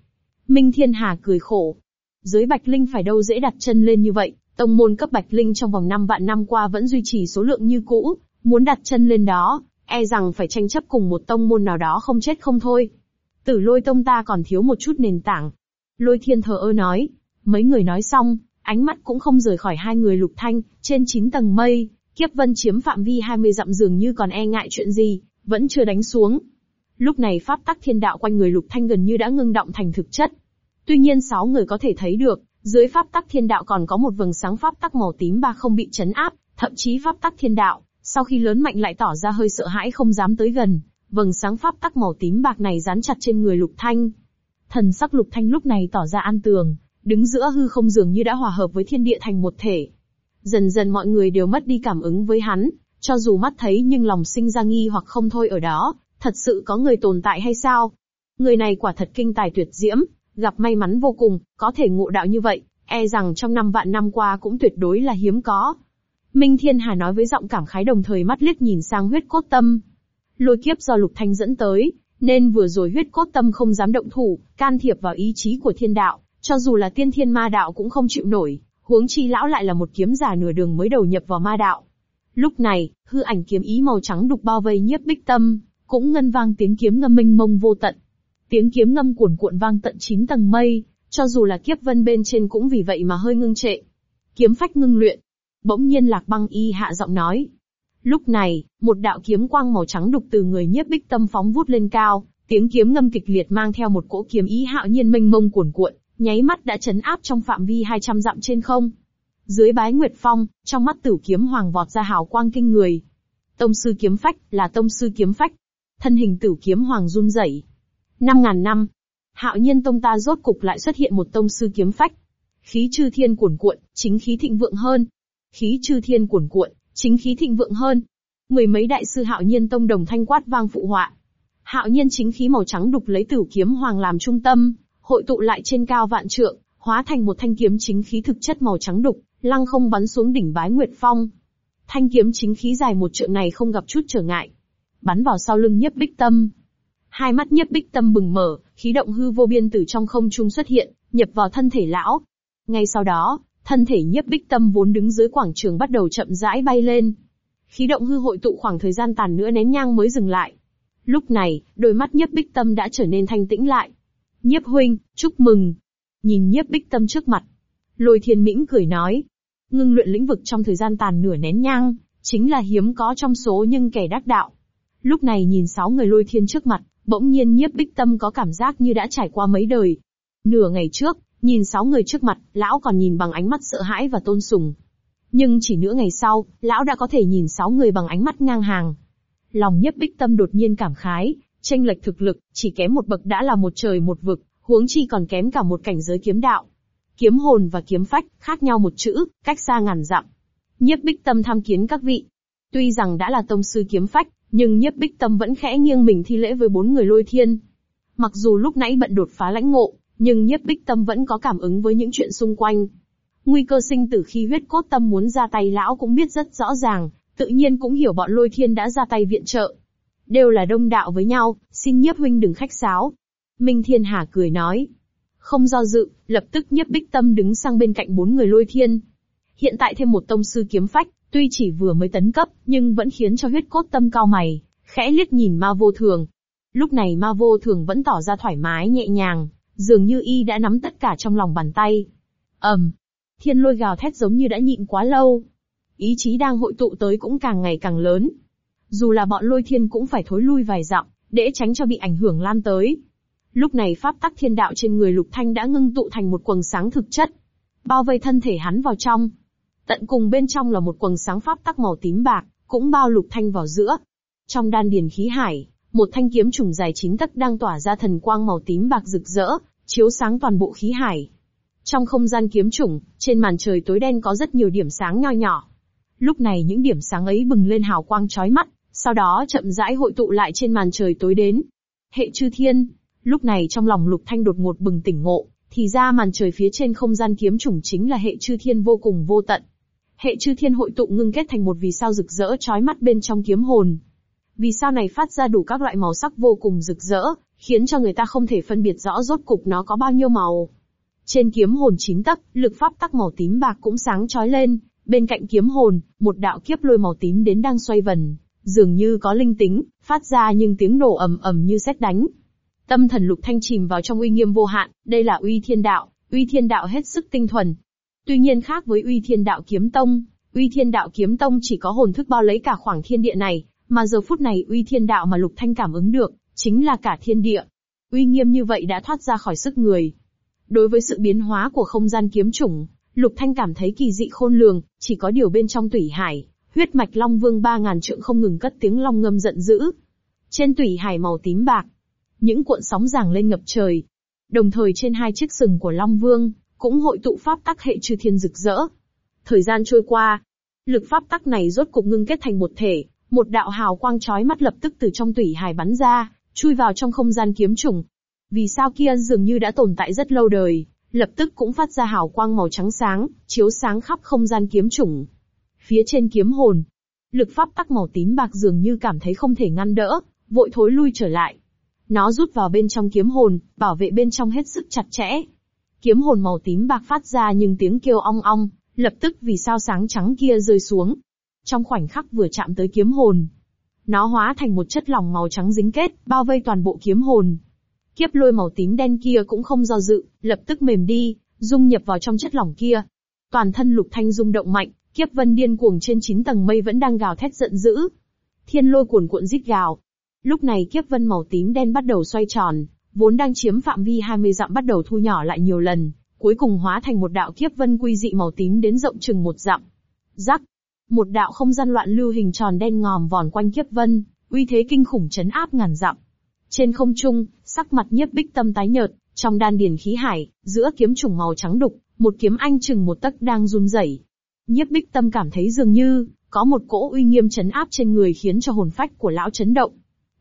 Minh Thiên Hà cười khổ. Giới bạch linh phải đâu dễ đặt chân lên như vậy, tông môn cấp bạch linh trong vòng 5 vạn năm qua vẫn duy trì số lượng như cũ, muốn đặt chân lên đó, e rằng phải tranh chấp cùng một tông môn nào đó không chết không thôi. Tử lôi tông ta còn thiếu một chút nền tảng. Lôi thiên thờ ơ nói. Mấy người nói xong, ánh mắt cũng không rời khỏi hai người lục thanh, trên 9 tầng mây, kiếp vân chiếm phạm vi 20 dặm dường như còn e ngại chuyện gì, vẫn chưa đánh xuống. Lúc này pháp tắc thiên đạo quanh người lục thanh gần như đã ngưng động thành thực chất. Tuy nhiên sáu người có thể thấy được, dưới pháp tắc thiên đạo còn có một vầng sáng pháp tắc màu tím ba không bị chấn áp, thậm chí pháp tắc thiên đạo, sau khi lớn mạnh lại tỏ ra hơi sợ hãi không dám tới gần, vầng sáng pháp tắc màu tím bạc này dán chặt trên người lục thanh. Thần sắc lục thanh lúc này tỏ ra an tường, đứng giữa hư không dường như đã hòa hợp với thiên địa thành một thể. Dần dần mọi người đều mất đi cảm ứng với hắn, cho dù mắt thấy nhưng lòng sinh ra nghi hoặc không thôi ở đó, thật sự có người tồn tại hay sao? Người này quả thật kinh tài tuyệt diễm, gặp may mắn vô cùng, có thể ngộ đạo như vậy, e rằng trong năm vạn năm qua cũng tuyệt đối là hiếm có. Minh Thiên Hà nói với giọng cảm khái đồng thời mắt liếc nhìn sang huyết cốt tâm. Lôi kiếp do Lục Thanh dẫn tới, nên vừa rồi huyết cốt tâm không dám động thủ, can thiệp vào ý chí của thiên đạo, cho dù là tiên thiên ma đạo cũng không chịu nổi, huống chi lão lại là một kiếm giả nửa đường mới đầu nhập vào ma đạo. Lúc này, hư ảnh kiếm ý màu trắng đục bao vây nhiếp bích tâm, cũng ngân vang tiếng kiếm ngâm minh mông vô tận. Tiếng kiếm ngâm cuồn cuộn vang tận chín tầng mây, cho dù là kiếp vân bên trên cũng vì vậy mà hơi ngưng trệ. Kiếm phách ngưng luyện. Bỗng nhiên lạc băng y hạ giọng nói. Lúc này, một đạo kiếm quang màu trắng đục từ người nhiếp bích tâm phóng vút lên cao, tiếng kiếm ngâm kịch liệt mang theo một cỗ kiếm ý hạo nhiên mênh mông cuồn cuộn, nháy mắt đã chấn áp trong phạm vi 200 dặm trên không. Dưới bái nguyệt phong, trong mắt tử kiếm hoàng vọt ra hào quang kinh người. Tông sư kiếm phách, là tông sư kiếm phách. Thân hình tử kiếm hoàng run rẩy. Năm ngàn năm, hạo nhiên tông ta rốt cục lại xuất hiện một tông sư kiếm phách. Khí chư thiên cuồn cuộn, chính khí thịnh vượng hơn. Khí chư thiên cuồn cuộn, chính khí thịnh vượng hơn. Mười mấy đại sư hạo nhiên tông đồng thanh quát vang phụ họa. Hạo nhiên chính khí màu trắng đục lấy tử kiếm hoàng làm trung tâm, hội tụ lại trên cao vạn trượng, hóa thành một thanh kiếm chính khí thực chất màu trắng đục, lăng không bắn xuống đỉnh bái nguyệt phong. Thanh kiếm chính khí dài một trượng này không gặp chút trở ngại, bắn vào sau lưng nhiếp bích tâm. Hai mắt nhiếp bích tâm bừng mở, khí động hư vô biên từ trong không trung xuất hiện, nhập vào thân thể lão. Ngay sau đó, thân thể nhiếp bích tâm vốn đứng dưới quảng trường bắt đầu chậm rãi bay lên. Khí động hư hội tụ khoảng thời gian tàn nữa nén nhang mới dừng lại. Lúc này, đôi mắt nhiếp bích tâm đã trở nên thanh tĩnh lại. Nhiếp huynh, chúc mừng. Nhìn nhiếp bích tâm trước mặt. Lôi thiên mĩnh cười nói. Ngưng luyện lĩnh vực trong thời gian tàn nửa nén nhang, chính là hiếm có trong số nhưng kẻ đắc đạo. Lúc này nhìn sáu người lôi thiên trước mặt, bỗng nhiên nhiếp bích tâm có cảm giác như đã trải qua mấy đời. Nửa ngày trước, nhìn sáu người trước mặt, lão còn nhìn bằng ánh mắt sợ hãi và tôn sùng. Nhưng chỉ nửa ngày sau, lão đã có thể nhìn sáu người bằng ánh mắt ngang hàng. Lòng nhiếp bích tâm đột nhiên cảm khái, tranh lệch thực lực, chỉ kém một bậc đã là một trời một vực, huống chi còn kém cả một cảnh giới kiếm đạo. Kiếm hồn và kiếm phách, khác nhau một chữ, cách xa ngàn dặm. Nhiếp bích tâm tham kiến các vị. Tuy rằng đã là tông sư kiếm phách, nhưng nhiếp bích tâm vẫn khẽ nghiêng mình thi lễ với bốn người lôi thiên. Mặc dù lúc nãy bận đột phá lãnh ngộ, nhưng nhiếp bích tâm vẫn có cảm ứng với những chuyện xung quanh. Nguy cơ sinh tử khi huyết cốt tâm muốn ra tay lão cũng biết rất rõ ràng, tự nhiên cũng hiểu bọn lôi thiên đã ra tay viện trợ. Đều là đông đạo với nhau, xin nhiếp huynh đừng khách sáo. Minh Thiên Hà cười nói. Không do dự, lập tức nhiếp bích tâm đứng sang bên cạnh bốn người lôi thiên. Hiện tại thêm một tông sư kiếm phách, tuy chỉ vừa mới tấn cấp, nhưng vẫn khiến cho huyết cốt tâm cao mày, khẽ liếc nhìn ma vô thường. Lúc này ma vô thường vẫn tỏ ra thoải mái nhẹ nhàng, dường như y đã nắm tất cả trong lòng bàn tay. ầm, thiên lôi gào thét giống như đã nhịn quá lâu. Ý chí đang hội tụ tới cũng càng ngày càng lớn. Dù là bọn lôi thiên cũng phải thối lui vài dặm, để tránh cho bị ảnh hưởng lan tới. Lúc này pháp tắc thiên đạo trên người lục thanh đã ngưng tụ thành một quầng sáng thực chất. Bao vây thân thể hắn vào trong. Tận cùng bên trong là một quầng sáng pháp tắc màu tím bạc, cũng bao lục thanh vào giữa. Trong đan điền khí hải, một thanh kiếm trùng dài chín tấc đang tỏa ra thần quang màu tím bạc rực rỡ, chiếu sáng toàn bộ khí hải. Trong không gian kiếm chủng, trên màn trời tối đen có rất nhiều điểm sáng nho nhỏ. Lúc này những điểm sáng ấy bừng lên hào quang chói mắt, sau đó chậm rãi hội tụ lại trên màn trời tối đến. Hệ chư thiên, lúc này trong lòng lục thanh đột ngột bừng tỉnh ngộ, thì ra màn trời phía trên không gian kiếm chủng chính là hệ chư thiên vô cùng vô tận. Hệ chư thiên hội tụ ngưng kết thành một vì sao rực rỡ chói mắt bên trong kiếm hồn. Vì sao này phát ra đủ các loại màu sắc vô cùng rực rỡ, khiến cho người ta không thể phân biệt rõ rốt cục nó có bao nhiêu màu. Trên kiếm hồn chín tấc, lực pháp tắc màu tím bạc cũng sáng chói lên, bên cạnh kiếm hồn, một đạo kiếp lôi màu tím đến đang xoay vần, dường như có linh tính, phát ra nhưng tiếng nổ ầm ầm như sét đánh. Tâm thần lục thanh chìm vào trong uy nghiêm vô hạn, đây là uy thiên đạo, uy thiên đạo hết sức tinh thuần. Tuy nhiên khác với uy thiên đạo kiếm tông, uy thiên đạo kiếm tông chỉ có hồn thức bao lấy cả khoảng thiên địa này, mà giờ phút này uy thiên đạo mà lục thanh cảm ứng được, chính là cả thiên địa. Uy nghiêm như vậy đã thoát ra khỏi sức người. Đối với sự biến hóa của không gian kiếm chủng, Lục Thanh cảm thấy kỳ dị khôn lường, chỉ có điều bên trong tủy hải, huyết mạch Long Vương ba ngàn trượng không ngừng cất tiếng long ngâm giận dữ. Trên tủy hải màu tím bạc, những cuộn sóng giằng lên ngập trời. Đồng thời trên hai chiếc sừng của Long Vương, cũng hội tụ pháp tắc hệ chư thiên rực rỡ. Thời gian trôi qua, lực pháp tắc này rốt cục ngưng kết thành một thể, một đạo hào quang chói mắt lập tức từ trong tủy hải bắn ra, chui vào trong không gian kiếm trùng. Vì sao kia dường như đã tồn tại rất lâu đời, lập tức cũng phát ra hào quang màu trắng sáng, chiếu sáng khắp không gian kiếm trùng. Phía trên kiếm hồn, lực pháp tắc màu tím bạc dường như cảm thấy không thể ngăn đỡ, vội thối lui trở lại. Nó rút vào bên trong kiếm hồn, bảo vệ bên trong hết sức chặt chẽ. Kiếm hồn màu tím bạc phát ra nhưng tiếng kêu ong ong, lập tức vì sao sáng trắng kia rơi xuống. Trong khoảnh khắc vừa chạm tới kiếm hồn, nó hóa thành một chất lỏng màu trắng dính kết, bao vây toàn bộ kiếm hồn. Kiếp lôi màu tím đen kia cũng không do dự, lập tức mềm đi, dung nhập vào trong chất lỏng kia. Toàn thân lục thanh rung động mạnh, kiếp vân điên cuồng trên chín tầng mây vẫn đang gào thét giận dữ. Thiên lôi cuồn cuộn rít gào. Lúc này kiếp vân màu tím đen bắt đầu xoay tròn, vốn đang chiếm phạm vi 20 dặm bắt đầu thu nhỏ lại nhiều lần, cuối cùng hóa thành một đạo kiếp vân quy dị màu tím đến rộng chừng một dặm. Rắc, một đạo không gian loạn lưu hình tròn đen ngòm vòn quanh kiếp vân, uy thế kinh khủng chấn áp ngàn dặm. Trên không trung, sắc mặt nhiếp bích tâm tái nhợt, trong đan điền khí hải, giữa kiếm trùng màu trắng đục, một kiếm anh chừng một tấc đang run rẩy. Nhiếp bích tâm cảm thấy dường như, có một cỗ uy nghiêm chấn áp trên người khiến cho hồn phách của lão chấn động.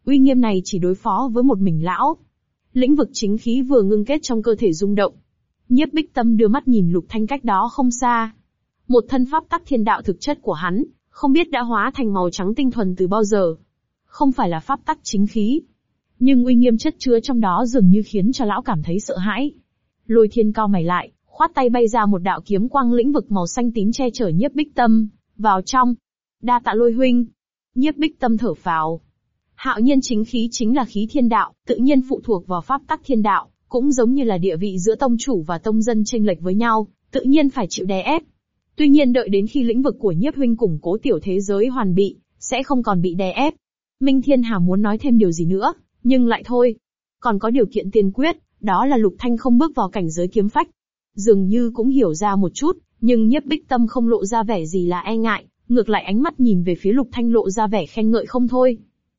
Uy nghiêm này chỉ đối phó với một mình lão. Lĩnh vực chính khí vừa ngưng kết trong cơ thể rung động. Nhiếp bích tâm đưa mắt nhìn lục thanh cách đó không xa. Một thân pháp tắc thiên đạo thực chất của hắn, không biết đã hóa thành màu trắng tinh thuần từ bao giờ. Không phải là pháp tắc chính khí, nhưng uy nghiêm chất chứa trong đó dường như khiến cho lão cảm thấy sợ hãi. Lôi thiên cao mày lại, khoát tay bay ra một đạo kiếm quang lĩnh vực màu xanh tím che chở nhiếp bích tâm, vào trong. Đa tạ lôi huynh. Nhiếp bích tâm thở phào. Hạo nhiên chính khí chính là khí thiên đạo, tự nhiên phụ thuộc vào pháp tắc thiên đạo, cũng giống như là địa vị giữa tông chủ và tông dân tranh lệch với nhau, tự nhiên phải chịu đè ép. Tuy nhiên đợi đến khi lĩnh vực của nhiếp huynh củng cố tiểu thế giới hoàn bị, sẽ không còn bị đè ép. Minh Thiên Hà muốn nói thêm điều gì nữa, nhưng lại thôi. Còn có điều kiện tiên quyết, đó là Lục Thanh không bước vào cảnh giới kiếm phách. Dường như cũng hiểu ra một chút, nhưng nhiếp bích tâm không lộ ra vẻ gì là e ngại, ngược lại ánh mắt nhìn về phía Lục Thanh lộ ra vẻ khen ngợi không thôi.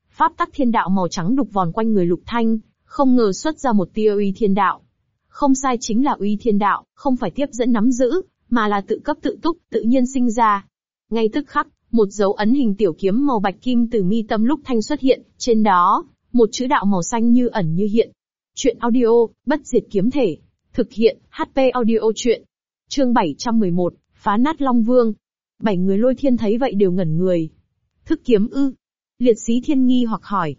Pháp tắc thiên đạo màu trắng đục vòn quanh người Lục Thanh, không ngờ xuất ra một tia uy thiên đạo. Không sai chính là uy thiên đạo, không phải tiếp dẫn nắm giữ, mà là tự cấp tự túc, tự nhiên sinh ra. Ngay tức khắc, một dấu ấn hình tiểu kiếm màu bạch kim từ mi tâm lúc Thanh xuất hiện, trên đó, một chữ đạo màu xanh như ẩn như hiện. Chuyện audio, bất diệt kiếm thể. Thực hiện, HP audio chuyện. Chương 711, phá nát Long Vương. Bảy người lôi thiên thấy vậy đều ngẩn người. Thức kiếm ư. Liệt sĩ thiên nghi hoặc hỏi.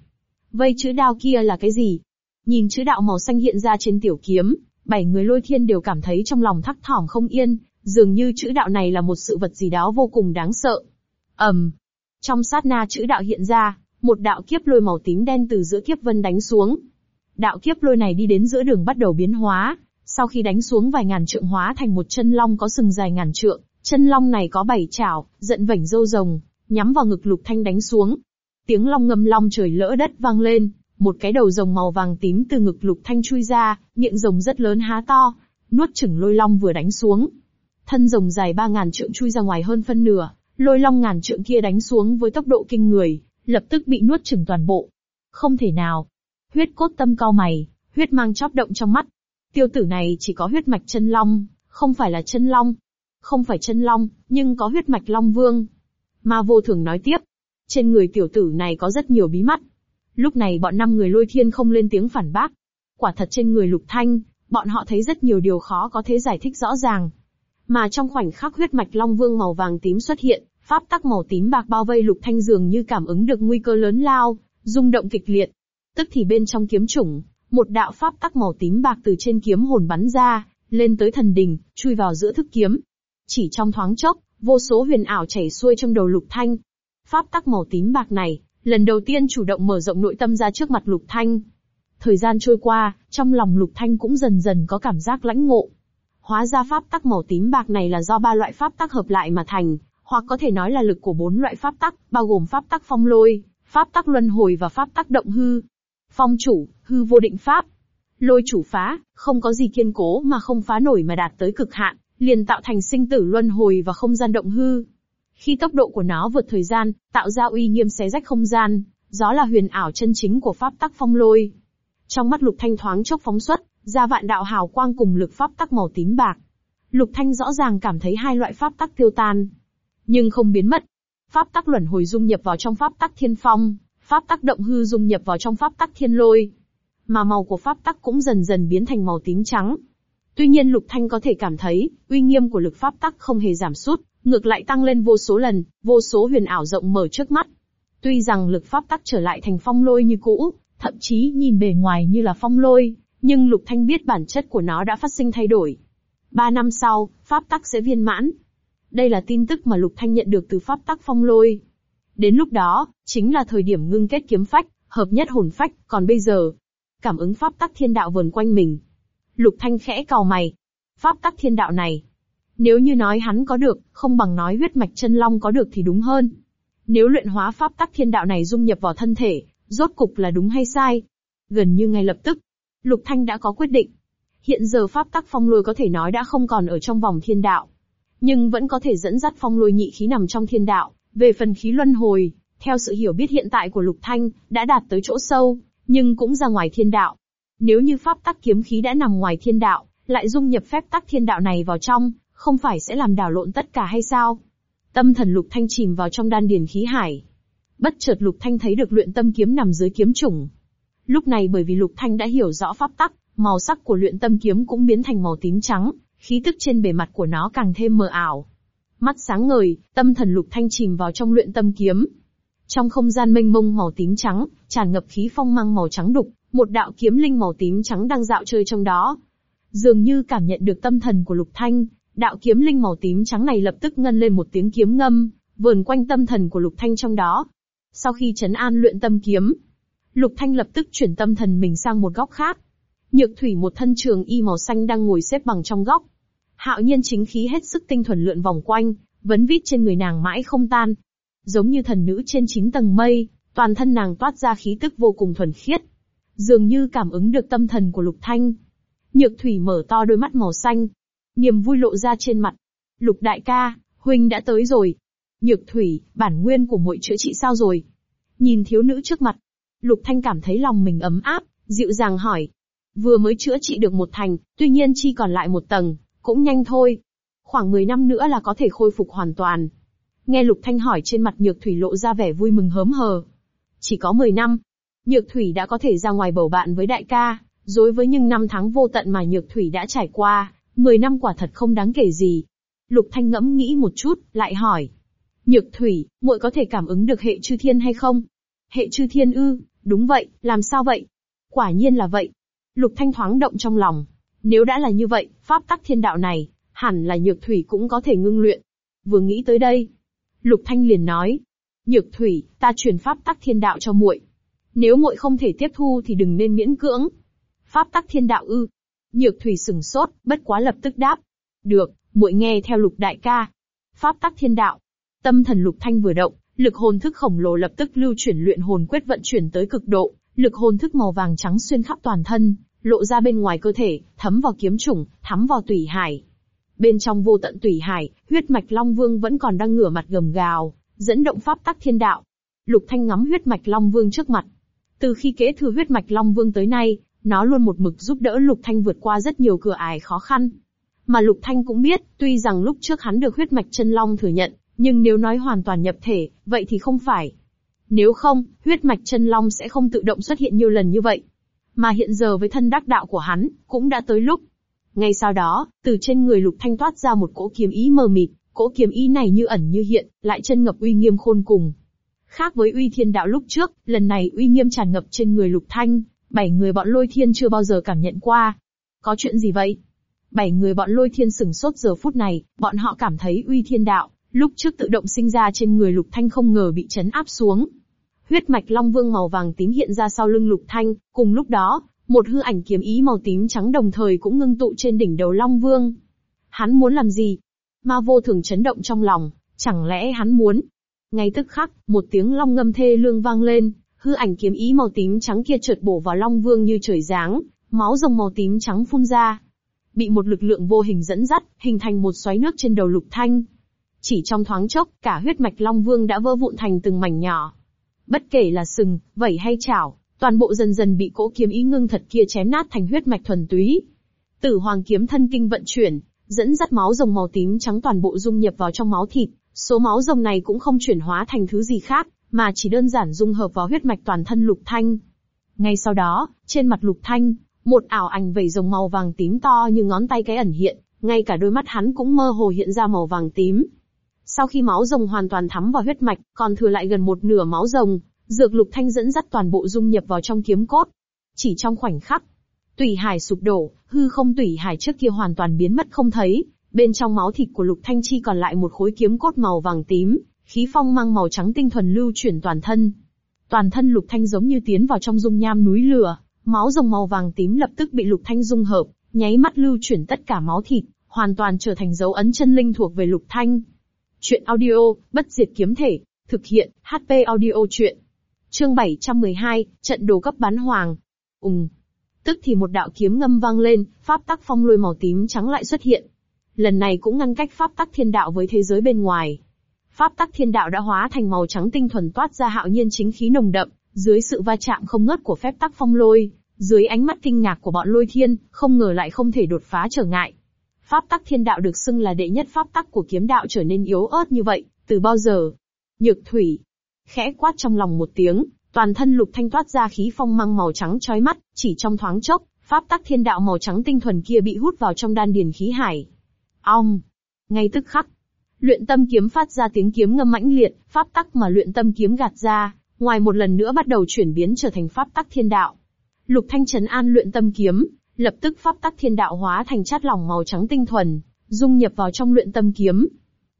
Vây chữ đao kia là cái gì? Nhìn chữ đạo màu xanh hiện ra trên tiểu kiếm, bảy người lôi thiên đều cảm thấy trong lòng thắc thỏm không yên, dường như chữ đạo này là một sự vật gì đó vô cùng đáng sợ. ầm, um, trong sát na chữ đạo hiện ra, một đạo kiếp lôi màu tím đen từ giữa kiếp vân đánh xuống. Đạo kiếp lôi này đi đến giữa đường bắt đầu biến hóa, sau khi đánh xuống vài ngàn trượng hóa thành một chân long có sừng dài ngàn trượng, chân long này có bảy chảo, giận vảnh râu rồng, nhắm vào ngực lục thanh đánh xuống. Tiếng long ngâm long trời lỡ đất vang lên, một cái đầu rồng màu vàng tím từ ngực lục thanh chui ra, miệng rồng rất lớn há to, nuốt chửng lôi long vừa đánh xuống. Thân rồng dài ba ngàn trượng chui ra ngoài hơn phân nửa, lôi long ngàn trượng kia đánh xuống với tốc độ kinh người, lập tức bị nuốt chửng toàn bộ. Không thể nào. Huyết cốt tâm cao mày, huyết mang chóp động trong mắt. Tiêu tử này chỉ có huyết mạch chân long, không phải là chân long. Không phải chân long, nhưng có huyết mạch long vương. Ma vô thường nói tiếp. Trên người tiểu tử này có rất nhiều bí mật. Lúc này bọn năm người lôi thiên không lên tiếng phản bác. Quả thật trên người lục thanh, bọn họ thấy rất nhiều điều khó có thể giải thích rõ ràng. Mà trong khoảnh khắc huyết mạch long vương màu vàng tím xuất hiện, pháp tắc màu tím bạc bao vây lục thanh dường như cảm ứng được nguy cơ lớn lao, rung động kịch liệt. Tức thì bên trong kiếm chủng, một đạo pháp tắc màu tím bạc từ trên kiếm hồn bắn ra, lên tới thần đỉnh, chui vào giữa thức kiếm. Chỉ trong thoáng chốc, vô số huyền ảo chảy xuôi trong đầu lục thanh. Pháp tắc màu tím bạc này, lần đầu tiên chủ động mở rộng nội tâm ra trước mặt lục thanh. Thời gian trôi qua, trong lòng lục thanh cũng dần dần có cảm giác lãnh ngộ. Hóa ra pháp tắc màu tím bạc này là do ba loại pháp tắc hợp lại mà thành, hoặc có thể nói là lực của bốn loại pháp tắc, bao gồm pháp tắc phong lôi, pháp tắc luân hồi và pháp tắc động hư. Phong chủ, hư vô định pháp. Lôi chủ phá, không có gì kiên cố mà không phá nổi mà đạt tới cực hạn, liền tạo thành sinh tử luân hồi và không gian động hư. Khi tốc độ của nó vượt thời gian, tạo ra uy nghiêm xé rách không gian, gió là huyền ảo chân chính của pháp tắc phong lôi. Trong mắt Lục Thanh thoáng chốc phóng xuất, ra vạn đạo hào quang cùng lực pháp tắc màu tím bạc. Lục Thanh rõ ràng cảm thấy hai loại pháp tắc tiêu tan, nhưng không biến mất. Pháp tắc luẩn hồi dung nhập vào trong pháp tắc thiên phong, pháp tắc động hư dung nhập vào trong pháp tắc thiên lôi. Mà màu của pháp tắc cũng dần dần biến thành màu tím trắng. Tuy nhiên Lục Thanh có thể cảm thấy, uy nghiêm của lực pháp tắc không hề giảm sút, ngược lại tăng lên vô số lần, vô số huyền ảo rộng mở trước mắt. Tuy rằng lực pháp tắc trở lại thành phong lôi như cũ, thậm chí nhìn bề ngoài như là phong lôi, nhưng Lục Thanh biết bản chất của nó đã phát sinh thay đổi. Ba năm sau, pháp tắc sẽ viên mãn. Đây là tin tức mà Lục Thanh nhận được từ pháp tắc phong lôi. Đến lúc đó, chính là thời điểm ngưng kết kiếm phách, hợp nhất hồn phách, còn bây giờ, cảm ứng pháp tắc thiên đạo vờn quanh mình. Lục Thanh khẽ cau mày. Pháp tắc thiên đạo này, nếu như nói hắn có được, không bằng nói huyết mạch chân long có được thì đúng hơn. Nếu luyện hóa pháp tắc thiên đạo này dung nhập vào thân thể, rốt cục là đúng hay sai? Gần như ngay lập tức, Lục Thanh đã có quyết định. Hiện giờ pháp tắc phong lôi có thể nói đã không còn ở trong vòng thiên đạo. Nhưng vẫn có thể dẫn dắt phong lôi nhị khí nằm trong thiên đạo, về phần khí luân hồi, theo sự hiểu biết hiện tại của Lục Thanh, đã đạt tới chỗ sâu, nhưng cũng ra ngoài thiên đạo. Nếu như pháp tắc kiếm khí đã nằm ngoài thiên đạo, lại dung nhập phép tắc thiên đạo này vào trong, không phải sẽ làm đảo lộn tất cả hay sao? Tâm thần Lục Thanh chìm vào trong đan điền khí hải. Bất chợt Lục Thanh thấy được luyện tâm kiếm nằm dưới kiếm chủng. Lúc này bởi vì Lục Thanh đã hiểu rõ pháp tắc, màu sắc của luyện tâm kiếm cũng biến thành màu tím trắng, khí tức trên bề mặt của nó càng thêm mờ ảo. Mắt sáng ngời, tâm thần Lục Thanh chìm vào trong luyện tâm kiếm. Trong không gian mênh mông màu tím trắng, tràn ngập khí phong mang màu trắng đục, một đạo kiếm linh màu tím trắng đang dạo chơi trong đó. Dường như cảm nhận được tâm thần của Lục Thanh, đạo kiếm linh màu tím trắng này lập tức ngân lên một tiếng kiếm ngâm, vườn quanh tâm thần của Lục Thanh trong đó. Sau khi chấn an luyện tâm kiếm, Lục Thanh lập tức chuyển tâm thần mình sang một góc khác. Nhược thủy một thân trường y màu xanh đang ngồi xếp bằng trong góc. Hạo nhiên chính khí hết sức tinh thuần lượn vòng quanh, vấn vít trên người nàng mãi không tan. Giống như thần nữ trên chín tầng mây, toàn thân nàng toát ra khí tức vô cùng thuần khiết. Dường như cảm ứng được tâm thần của Lục Thanh. Nhược thủy mở to đôi mắt màu xanh. Niềm vui lộ ra trên mặt. Lục đại ca, huynh đã tới rồi. Nhược thủy, bản nguyên của muội chữa trị sao rồi? Nhìn thiếu nữ trước mặt, Lục Thanh cảm thấy lòng mình ấm áp, dịu dàng hỏi. Vừa mới chữa trị được một thành, tuy nhiên chi còn lại một tầng, cũng nhanh thôi. Khoảng 10 năm nữa là có thể khôi phục hoàn toàn. Nghe Lục Thanh hỏi trên mặt Nhược Thủy lộ ra vẻ vui mừng hớm hờ. Chỉ có 10 năm, Nhược Thủy đã có thể ra ngoài bầu bạn với đại ca, đối với những năm tháng vô tận mà Nhược Thủy đã trải qua, 10 năm quả thật không đáng kể gì. Lục Thanh ngẫm nghĩ một chút, lại hỏi. Nhược Thủy, muội có thể cảm ứng được hệ chư thiên hay không? Hệ chư thiên ư? Đúng vậy, làm sao vậy? Quả nhiên là vậy. Lục Thanh thoáng động trong lòng. Nếu đã là như vậy, pháp tắc thiên đạo này, hẳn là nhược thủy cũng có thể ngưng luyện. Vừa nghĩ tới đây, Lục Thanh liền nói. Nhược thủy, ta truyền pháp tắc thiên đạo cho muội. Nếu muội không thể tiếp thu thì đừng nên miễn cưỡng. Pháp tắc thiên đạo ư. Nhược thủy sừng sốt, bất quá lập tức đáp. Được, muội nghe theo lục đại ca. Pháp tắc thiên đạo. Tâm thần lục thanh vừa động, Lực hồn thức khổng lồ lập tức lưu chuyển luyện hồn quyết vận chuyển tới cực độ, lực hồn thức màu vàng trắng xuyên khắp toàn thân, lộ ra bên ngoài cơ thể, thấm vào kiếm chủng, thắm vào tủy hải. Bên trong vô tận tủy hải, huyết mạch Long Vương vẫn còn đang ngửa mặt gầm gào, dẫn động pháp tắc thiên đạo. Lục Thanh ngắm huyết mạch Long Vương trước mặt. Từ khi kế thừa huyết mạch Long Vương tới nay, Nó luôn một mực giúp đỡ Lục Thanh vượt qua rất nhiều cửa ải khó khăn. Mà Lục Thanh cũng biết, tuy rằng lúc trước hắn được huyết mạch chân long thừa nhận, nhưng nếu nói hoàn toàn nhập thể, vậy thì không phải. Nếu không, huyết mạch chân long sẽ không tự động xuất hiện nhiều lần như vậy. Mà hiện giờ với thân đắc đạo của hắn, cũng đã tới lúc. Ngay sau đó, từ trên người Lục Thanh toát ra một cỗ kiếm ý mờ mịt, cỗ kiếm ý này như ẩn như hiện, lại chân ngập uy nghiêm khôn cùng. Khác với uy thiên đạo lúc trước, lần này uy nghiêm tràn ngập trên người Lục Thanh, bảy người bọn lôi thiên chưa bao giờ cảm nhận qua. Có chuyện gì vậy? Bảy người bọn lôi thiên sửng sốt giờ phút này, bọn họ cảm thấy uy thiên đạo, lúc trước tự động sinh ra trên người Lục Thanh không ngờ bị chấn áp xuống. Huyết mạch Long Vương màu vàng tím hiện ra sau lưng Lục Thanh, cùng lúc đó, một hư ảnh kiếm ý màu tím trắng đồng thời cũng ngưng tụ trên đỉnh đầu Long Vương. Hắn muốn làm gì? Ma vô thường chấn động trong lòng, chẳng lẽ hắn muốn? Ngay tức khắc, một tiếng long ngâm thê lương vang lên, hư ảnh kiếm ý màu tím trắng kia trượt bổ vào Long Vương như trời giáng, máu rồng màu tím trắng phun ra. Bị một lực lượng vô hình dẫn dắt, hình thành một xoáy nước trên đầu Lục Thanh. Chỉ trong thoáng chốc, cả huyết mạch Long Vương đã vỡ vụn thành từng mảnh nhỏ. Bất kể là sừng, vảy hay chảo, toàn bộ dần dần bị cỗ kiếm ý ngưng thật kia chém nát thành huyết mạch thuần túy. Tử Hoàng kiếm thân kinh vận chuyển, dẫn dắt máu rồng màu tím trắng toàn bộ dung nhập vào trong máu thịt. Số máu rồng này cũng không chuyển hóa thành thứ gì khác, mà chỉ đơn giản dung hợp vào huyết mạch toàn thân Lục Thanh. Ngay sau đó, trên mặt Lục Thanh, một ảo ảnh vẩy rồng màu vàng tím to như ngón tay cái ẩn hiện, ngay cả đôi mắt hắn cũng mơ hồ hiện ra màu vàng tím. Sau khi máu rồng hoàn toàn thấm vào huyết mạch, còn thừa lại gần một nửa máu rồng, dược Lục Thanh dẫn dắt toàn bộ dung nhập vào trong kiếm cốt. Chỉ trong khoảnh khắc, tủy hải sụp đổ, hư không tủy hải trước kia hoàn toàn biến mất không thấy, bên trong máu thịt của Lục Thanh chi còn lại một khối kiếm cốt màu vàng tím, khí phong mang màu trắng tinh thuần lưu chuyển toàn thân. Toàn thân Lục Thanh giống như tiến vào trong dung nham núi lửa, máu rồng màu vàng tím lập tức bị Lục Thanh dung hợp, nháy mắt lưu chuyển tất cả máu thịt, hoàn toàn trở thành dấu ấn chân linh thuộc về Lục Thanh. Chuyện audio, bất diệt kiếm thể, thực hiện, HP audio chuyện. Chương 712, trận đồ cấp bán hoàng. Ùng. Tức thì một đạo kiếm ngâm vang lên, pháp tắc phong lôi màu tím trắng lại xuất hiện. Lần này cũng ngăn cách pháp tắc thiên đạo với thế giới bên ngoài. Pháp tắc thiên đạo đã hóa thành màu trắng tinh thuần toát ra hạo nhiên chính khí nồng đậm, dưới sự va chạm không ngớt của phép tắc phong lôi, dưới ánh mắt kinh ngạc của bọn lôi thiên, không ngờ lại không thể đột phá trở ngại. Pháp tắc thiên đạo được xưng là đệ nhất pháp tắc của kiếm đạo trở nên yếu ớt như vậy, từ bao giờ? Nhược thủy. Khẽ quát trong lòng một tiếng, toàn thân lục thanh toát ra khí phong mang màu trắng chói mắt, chỉ trong thoáng chốc, pháp tắc thiên đạo màu trắng tinh thuần kia bị hút vào trong đan điền khí hải. Ong! Ngay tức khắc, Luyện tâm kiếm phát ra tiếng kiếm ngâm mãnh liệt, pháp tắc mà luyện tâm kiếm gạt ra, ngoài một lần nữa bắt đầu chuyển biến trở thành pháp tắc thiên đạo. Lục Thanh trấn an luyện tâm kiếm, lập tức pháp tắc thiên đạo hóa thành chát lỏng màu trắng tinh thuần, dung nhập vào trong luyện tâm kiếm.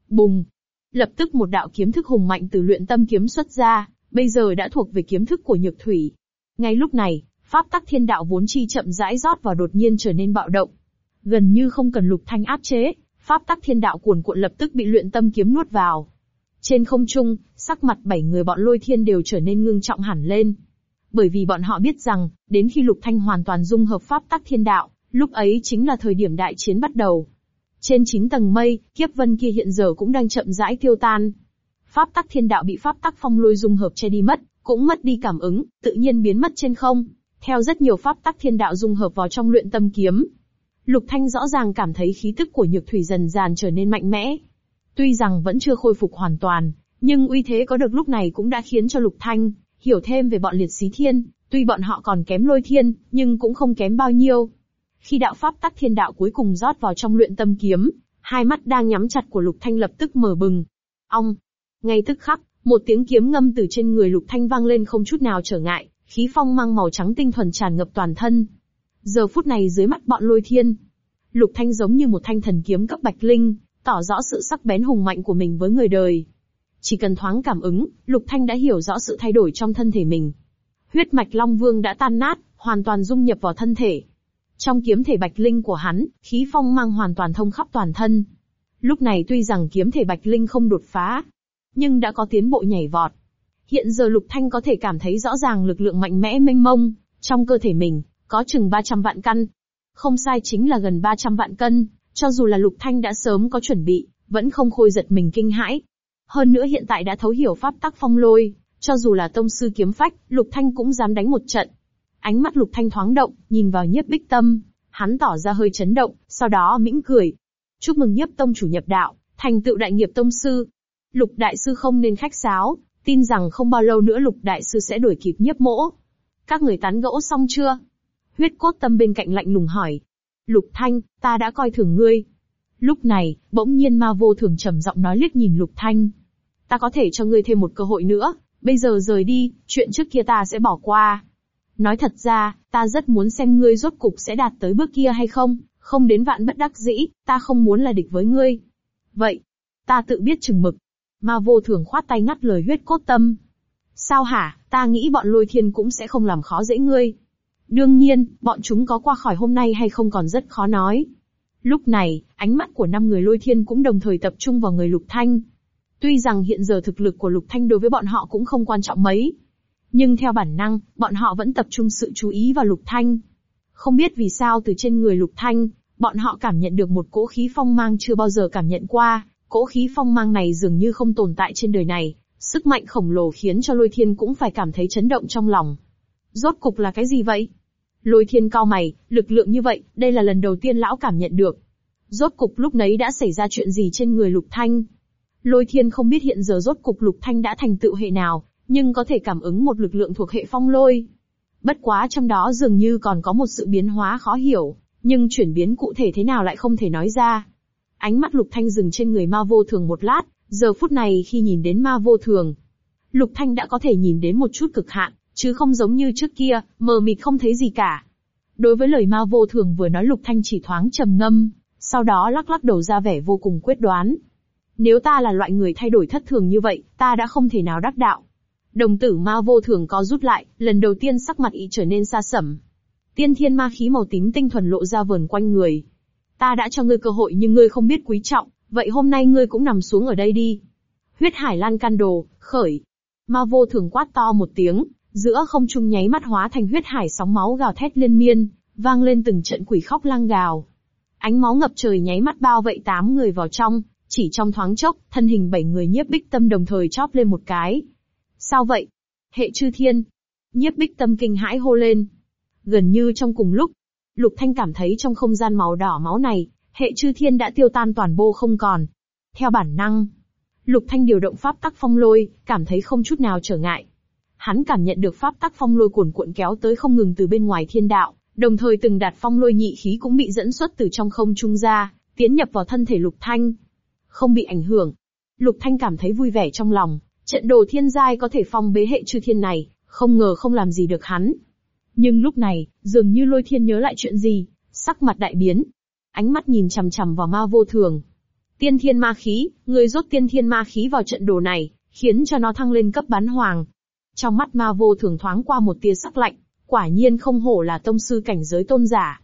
Bùng! Lập tức một đạo kiếm thức hùng mạnh từ luyện tâm kiếm xuất ra, bây giờ đã thuộc về kiếm thức của nhược thủy. Ngay lúc này, pháp tắc thiên đạo vốn chi chậm rãi rót vào đột nhiên trở nên bạo động. Gần như không cần lục thanh áp chế, pháp tắc thiên đạo cuồn cuộn lập tức bị luyện tâm kiếm nuốt vào. Trên không trung, sắc mặt bảy người bọn lôi thiên đều trở nên ngưng trọng hẳn lên. Bởi vì bọn họ biết rằng, đến khi lục thanh hoàn toàn dung hợp pháp tắc thiên đạo, lúc ấy chính là thời điểm đại chiến bắt đầu. Trên chín tầng mây, kiếp vân kia hiện giờ cũng đang chậm rãi tiêu tan. Pháp tắc thiên đạo bị pháp tắc phong lôi dung hợp che đi mất, cũng mất đi cảm ứng, tự nhiên biến mất trên không. Theo rất nhiều pháp tắc thiên đạo dung hợp vào trong luyện tâm kiếm, Lục Thanh rõ ràng cảm thấy khí tức của nhược thủy dần dàn trở nên mạnh mẽ. Tuy rằng vẫn chưa khôi phục hoàn toàn, nhưng uy thế có được lúc này cũng đã khiến cho Lục Thanh hiểu thêm về bọn liệt sĩ thiên, tuy bọn họ còn kém lôi thiên, nhưng cũng không kém bao nhiêu. Khi đạo pháp tắc thiên đạo cuối cùng rót vào trong luyện tâm kiếm, hai mắt đang nhắm chặt của Lục Thanh lập tức mở bừng. Ong! Ngay tức khắc, một tiếng kiếm ngâm từ trên người Lục Thanh vang lên không chút nào trở ngại, khí phong mang màu trắng tinh thuần tràn ngập toàn thân, Giờ phút này dưới mắt bọn lôi thiên, Lục Thanh giống như một thanh thần kiếm cấp bạch linh, tỏ rõ sự sắc bén hùng mạnh của mình với người đời. Chỉ cần thoáng cảm ứng, Lục Thanh đã hiểu rõ sự thay đổi trong thân thể mình. Huyết mạch Long Vương đã tan nát, hoàn toàn dung nhập vào thân thể. Trong kiếm thể bạch linh của hắn, khí phong mang hoàn toàn thông khắp toàn thân. Lúc này tuy rằng kiếm thể bạch linh không đột phá, nhưng đã có tiến bộ nhảy vọt. Hiện giờ Lục Thanh có thể cảm thấy rõ ràng lực lượng mạnh mẽ mênh mông trong cơ thể mình có chừng 300 vạn căn. Không sai chính là gần 300 vạn cân, cho dù là Lục Thanh đã sớm có chuẩn bị, vẫn không khôi giật mình kinh hãi. Hơn nữa hiện tại đã thấu hiểu pháp tắc phong lôi, cho dù là tông sư kiếm phách, Lục Thanh cũng dám đánh một trận. Ánh mắt Lục Thanh thoáng động, nhìn vào nhiếp bích tâm, hắn tỏ ra hơi chấn động, sau đó mỉm cười. Chúc mừng nhiếp tông chủ nhập đạo, thành tựu đại nghiệp tông sư. Lục đại sư không nên khách sáo, tin rằng không bao lâu nữa lục đại sư sẽ đuổi kịp nhiếp mỗ. Các người tán gẫu xong chưa? Huyết cốt tâm bên cạnh lạnh lùng hỏi. Lục thanh, ta đã coi thường ngươi. Lúc này, bỗng nhiên ma vô thường trầm giọng nói liếc nhìn lục thanh. Ta có thể cho ngươi thêm một cơ hội nữa, bây giờ rời đi, chuyện trước kia ta sẽ bỏ qua. Nói thật ra, ta rất muốn xem ngươi rốt cục sẽ đạt tới bước kia hay không, không đến vạn bất đắc dĩ, ta không muốn là địch với ngươi. Vậy, ta tự biết chừng mực. Ma vô thường khoát tay ngắt lời huyết cốt tâm. Sao hả, ta nghĩ bọn lôi thiên cũng sẽ không làm khó dễ ngươi. Đương nhiên, bọn chúng có qua khỏi hôm nay hay không còn rất khó nói. Lúc này, ánh mắt của năm người lôi thiên cũng đồng thời tập trung vào người Lục Thanh. Tuy rằng hiện giờ thực lực của Lục Thanh đối với bọn họ cũng không quan trọng mấy. Nhưng theo bản năng, bọn họ vẫn tập trung sự chú ý vào Lục Thanh. Không biết vì sao từ trên người Lục Thanh, bọn họ cảm nhận được một cỗ khí phong mang chưa bao giờ cảm nhận qua, cỗ khí phong mang này dường như không tồn tại trên đời này, sức mạnh khổng lồ khiến cho lôi thiên cũng phải cảm thấy chấn động trong lòng. Rốt cục là cái gì vậy? Lôi thiên cao mày, lực lượng như vậy, đây là lần đầu tiên lão cảm nhận được. Rốt cục lúc nấy đã xảy ra chuyện gì trên người lục thanh? Lôi thiên không biết hiện giờ rốt cục lục thanh đã thành tựu hệ nào, nhưng có thể cảm ứng một lực lượng thuộc hệ phong lôi. Bất quá trong đó dường như còn có một sự biến hóa khó hiểu, nhưng chuyển biến cụ thể thế nào lại không thể nói ra. Ánh mắt Lục Thanh dừng trên người ma vô thường một lát, giờ phút này khi nhìn đến ma vô thường. Lục Thanh đã có thể nhìn đến một chút cực hạn, chứ không giống như trước kia, mờ mịt không thấy gì cả. Đối với lời ma vô thường vừa nói Lục Thanh chỉ thoáng trầm ngâm, sau đó lắc lắc đầu ra vẻ vô cùng quyết đoán. Nếu ta là loại người thay đổi thất thường như vậy, ta đã không thể nào đắc đạo. Đồng tử ma vô thường có rút lại, lần đầu tiên sắc mặt ý trở nên xa sẩm. Tiên thiên ma khí màu tím tinh thuần lộ ra vờn quanh người. Ta đã cho ngươi cơ hội nhưng ngươi không biết quý trọng, vậy hôm nay ngươi cũng nằm xuống ở đây đi. Huyết hải lan can đồ, khởi. Ma vô thường quát to một tiếng, giữa không trung nháy mắt hóa thành huyết hải sóng máu gào thét liên miên, vang lên từng trận quỷ khóc lang gào. Ánh máu ngập trời nháy mắt bao vây tám người vào trong, chỉ trong thoáng chốc, thân hình bảy người nhiếp bích tâm đồng thời chóp lên một cái. Sao vậy? Hệ chư thiên. Nhiếp bích tâm kinh hãi hô lên. Gần như trong cùng lúc, Lục Thanh cảm thấy trong không gian màu đỏ máu này, hệ chư thiên đã tiêu tan toàn bộ không còn. Theo bản năng, Lục Thanh điều động pháp tắc phong lôi, cảm thấy không chút nào trở ngại. Hắn cảm nhận được pháp tắc phong lôi cuồn cuộn kéo tới không ngừng từ bên ngoài thiên đạo, đồng thời từng đạt phong lôi nhị khí cũng bị dẫn xuất từ trong không trung ra, tiến nhập vào thân thể Lục Thanh. Không bị ảnh hưởng. Lục Thanh cảm thấy vui vẻ trong lòng, trận đồ thiên giai có thể phong bế hệ chư thiên này, không ngờ không làm gì được hắn. Nhưng lúc này, dường như lôi thiên nhớ lại chuyện gì, sắc mặt đại biến. Ánh mắt nhìn chằm chằm vào ma vô thường. Tiên thiên ma khí, người rốt tiên thiên ma khí vào trận đồ này, khiến cho nó thăng lên cấp bán hoàng. Trong mắt ma vô thường thoáng qua một tia sắc lạnh, quả nhiên không hổ là tông sư cảnh giới tôn giả.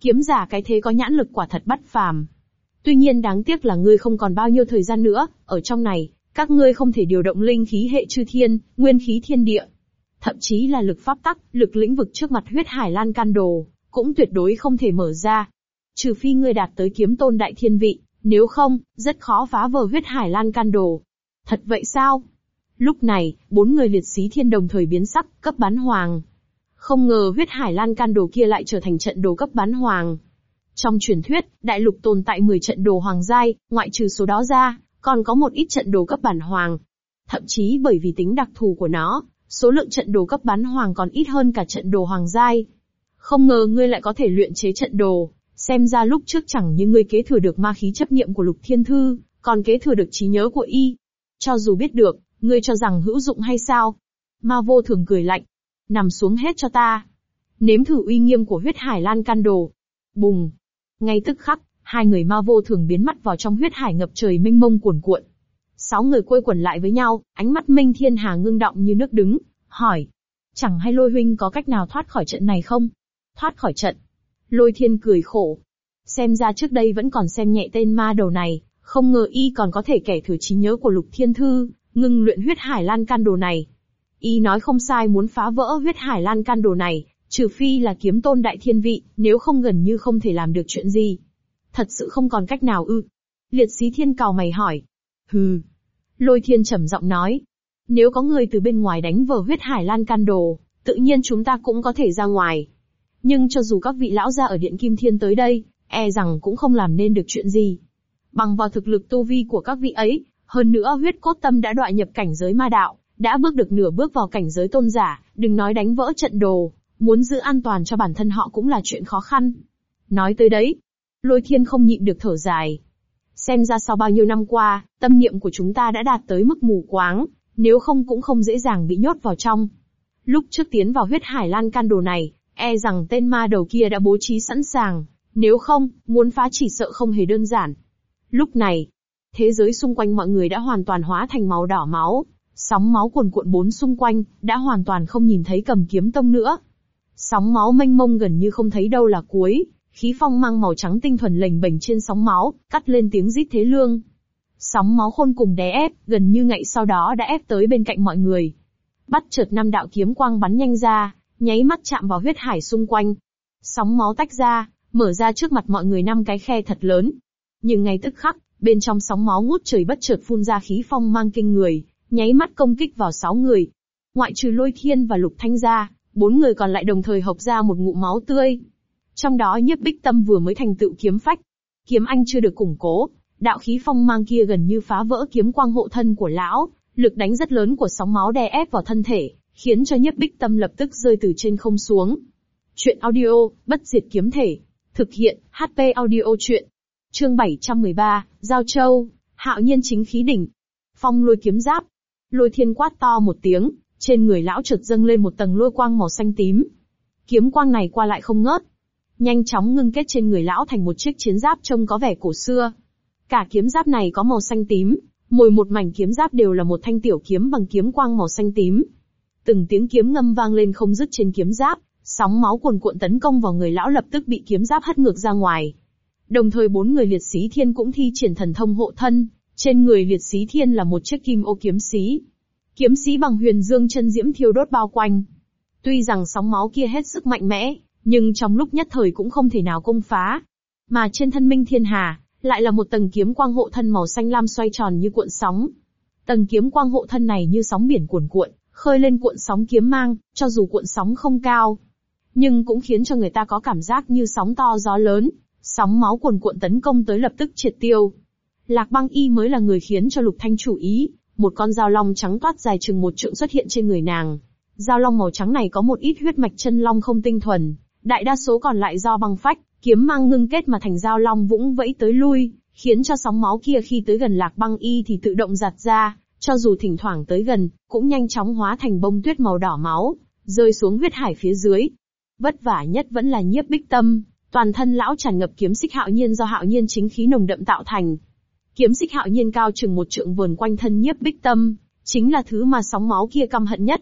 Kiếm giả cái thế có nhãn lực quả thật bất phàm. Tuy nhiên đáng tiếc là ngươi không còn bao nhiêu thời gian nữa, ở trong này, các ngươi không thể điều động linh khí hệ chư thiên, nguyên khí thiên địa, thậm chí là lực pháp tắc, lực lĩnh vực trước mặt huyết hải lan can đồ, cũng tuyệt đối không thể mở ra. Trừ phi ngươi đạt tới kiếm tôn đại thiên vị, nếu không, rất khó phá vỡ huyết hải lan can đồ. Thật vậy sao? Lúc này, bốn người liệt sĩ thiên đồng thời biến sắc, cấp bán hoàng. Không ngờ huyết hải lan can đồ kia lại trở thành trận đồ cấp bán hoàng. Trong truyền thuyết, đại lục tồn tại 10 trận đồ hoàng giai, ngoại trừ số đó ra, còn có một ít trận đồ cấp bản hoàng. Thậm chí bởi vì tính đặc thù của nó, số lượng trận đồ cấp bán hoàng còn ít hơn cả trận đồ hoàng giai. Không ngờ ngươi lại có thể luyện chế trận đồ, xem ra lúc trước chẳng như ngươi kế thừa được ma khí chấp niệm của lục thiên thư, còn kế thừa được trí nhớ của y. Cho dù biết được, ngươi cho rằng hữu dụng hay sao? Ma vô thường cười lạnh. Nằm xuống hết cho ta. Nếm thử uy nghiêm của huyết hải lan can đồ. Bùng. Ngay tức khắc, hai người ma vô thường biến mất vào trong huyết hải ngập trời mênh mông cuồn cuộn. Sáu người quây quần lại với nhau, ánh mắt Minh Thiên Hà ngưng động như nước đứng, hỏi. Chẳng hay lôi huynh có cách nào thoát khỏi trận này không? Thoát khỏi trận. Lôi thiên cười khổ. Xem ra trước đây vẫn còn xem nhẹ tên ma đầu này, không ngờ y còn có thể kẻ thử trí nhớ của lục thiên thư, ngưng luyện huyết hải lan can đồ này. Y nói không sai muốn phá vỡ huyết hải lan can đồ này, trừ phi là kiếm tôn đại thiên vị, nếu không gần như không thể làm được chuyện gì. Thật sự không còn cách nào ư. Liệt sĩ thiên cào mày hỏi. Hừ. Lôi thiên trầm giọng nói. Nếu có người từ bên ngoài đánh vỡ huyết hải lan can đồ, tự nhiên chúng ta cũng có thể ra ngoài. Nhưng cho dù các vị lão gia ở Điện Kim Thiên tới đây, e rằng cũng không làm nên được chuyện gì. Bằng vào thực lực tu vi của các vị ấy, hơn nữa huyết cốt tâm đã đọa nhập cảnh giới ma đạo, đã bước được nửa bước vào cảnh giới tôn giả, đừng nói đánh vỡ trận đồ, muốn giữ an toàn cho bản thân họ cũng là chuyện khó khăn. Nói tới đấy, lôi thiên không nhịn được thở dài. Xem ra sau bao nhiêu năm qua, tâm niệm của chúng ta đã đạt tới mức mù quáng, nếu không cũng không dễ dàng bị nhốt vào trong. Lúc trước tiến vào huyết hải lan can đồ này, e rằng tên ma đầu kia đã bố trí sẵn sàng, nếu không, muốn phá chỉ sợ không hề đơn giản. Lúc này, thế giới xung quanh mọi người đã hoàn toàn hóa thành màu đỏ máu, sóng máu cuồn cuộn bốn xung quanh, đã hoàn toàn không nhìn thấy cầm kiếm tông nữa. Sóng máu mênh mông gần như không thấy đâu là cuối, khí phong mang màu trắng tinh thuần lềnh bềnh trên sóng máu, cắt lên tiếng rít thế lương. Sóng máu khôn cùng đè ép, gần như ngậy sau đó đã ép tới bên cạnh mọi người. Bắt chợt năm đạo kiếm quang bắn nhanh ra, nháy mắt chạm vào huyết hải xung quanh. Sóng máu tách ra, mở ra trước mặt mọi người năm cái khe thật lớn. Nhưng ngay tức khắc, bên trong sóng máu ngút trời bất chợt phun ra khí phong mang kinh người, nháy mắt công kích vào sáu người. Ngoại trừ lôi thiên và lục thanh ra, bốn người còn lại đồng thời hộc ra một ngụm máu tươi. Trong đó nhiếp bích tâm vừa mới thành tựu kiếm phách. Kiếm anh chưa được củng cố, đạo khí phong mang kia gần như phá vỡ kiếm quang hộ thân của lão, lực đánh rất lớn của sóng máu đè ép vào thân thể, khiến cho nhiếp bích tâm lập tức rơi từ trên không xuống. Chuyện audio, bất diệt kiếm thể. Thực hiện, HP audio chuyện. Chương 713, Giao Châu, Hạo nhiên chính khí đỉnh. Phong lôi kiếm giáp. Lôi thiên quát to một tiếng, trên người lão chợt dâng lên một tầng lôi quang màu xanh tím. Kiếm quang này qua lại không ngớt. Nhanh chóng ngưng kết trên người lão thành một chiếc chiến giáp trông có vẻ cổ xưa. Cả kiếm giáp này có màu xanh tím, mỗi một mảnh kiếm giáp đều là một thanh tiểu kiếm bằng kiếm quang màu xanh tím. Từng tiếng kiếm ngâm vang lên không dứt trên kiếm giáp, sóng máu cuồn cuộn tấn công vào người lão lập tức bị kiếm giáp hất ngược ra ngoài. Đồng thời bốn người liệt sĩ thiên cũng thi triển thần thông hộ thân, trên người liệt sĩ thiên là một chiếc kim ô kiếm sĩ. Kiếm sĩ bằng huyền dương chân diễm thiêu đốt bao quanh. Tuy rằng sóng máu kia hết sức mạnh mẽ, nhưng trong lúc nhất thời cũng không thể nào công phá. Mà trên thân minh thiên hà, lại là một tầng kiếm quang hộ thân màu xanh lam xoay tròn như cuộn sóng. Tầng kiếm quang hộ thân này như sóng biển cuồn cuộn, khơi lên cuộn sóng kiếm mang, cho dù cuộn sóng không cao, nhưng cũng khiến cho người ta có cảm giác như sóng to gió lớn, sóng máu cuồn cuộn tấn công tới lập tức triệt tiêu. Lạc băng y mới là người khiến cho lục thanh chủ ý, một con dao long trắng toát dài chừng một trượng xuất hiện trên người nàng. Dao long màu trắng này có một ít huyết mạch chân long không tinh thuần, đại đa số còn lại do băng phách, kiếm mang ngưng kết mà thành dao long vũng vẫy tới lui, khiến cho sóng máu kia khi tới gần lạc băng y thì tự động giặt ra, cho dù thỉnh thoảng tới gần, cũng nhanh chóng hóa thành bông tuyết màu đỏ máu, rơi xuống huyết hải phía dưới. Vất vả nhất vẫn là nhiếp bích tâm, toàn thân lão tràn ngập kiếm xích hạo nhiên do hạo nhiên chính khí nồng đậm tạo thành. Kiếm xích hạo nhiên cao chừng một trượng vườn quanh thân nhiếp bích tâm, chính là thứ mà sóng máu kia căm hận nhất.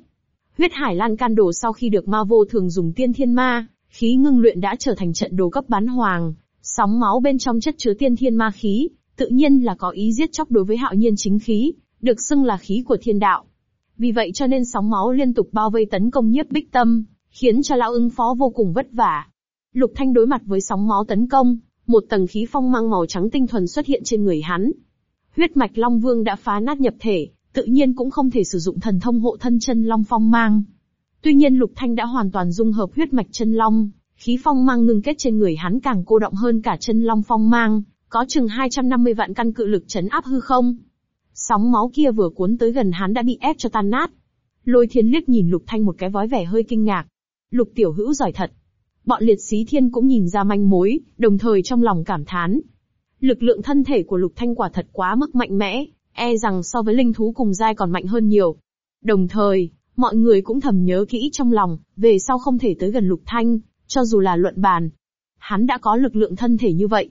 Huyết hải lan can đổ sau khi được ma vô thường dùng tiên thiên ma, khí ngưng luyện đã trở thành trận đồ cấp bán hoàng, sóng máu bên trong chất chứa tiên thiên ma khí, tự nhiên là có ý giết chóc đối với hạo nhiên chính khí, được xưng là khí của thiên đạo. Vì vậy cho nên sóng máu liên tục bao vây tấn công nhiếp bích tâm, khiến cho lão ứng phó vô cùng vất vả. Lục Thanh đối mặt với sóng máu tấn công, một tầng khí phong mang màu trắng tinh thuần xuất hiện trên người hắn. Huyết mạch Long Vương đã phá nát nhập thể, tự nhiên cũng không thể sử dụng thần thông hộ thân chân Long Phong mang. Tuy nhiên Lục Thanh đã hoàn toàn dung hợp huyết mạch chân Long, khí phong mang ngưng kết trên người hắn càng cô động hơn cả chân Long Phong mang, có chừng 250 vạn căn cự lực chấn áp hư không. Sóng máu kia vừa cuốn tới gần hắn đã bị ép cho tan nát. Lôi thiên liếc nhìn Lục Thanh một cái vói vẻ hơi kinh ngạc. Lục tiểu hữu giỏi thật. Bọn liệt sĩ thiên cũng nhìn ra manh mối, đồng thời trong lòng cảm thán. Lực lượng thân thể của Lục Thanh quả thật quá mức mạnh mẽ, e rằng so với linh thú cùng giai còn mạnh hơn nhiều. Đồng thời, mọi người cũng thầm nhớ kỹ trong lòng, về sau không thể tới gần Lục Thanh, cho dù là luận bàn. Hắn đã có lực lượng thân thể như vậy,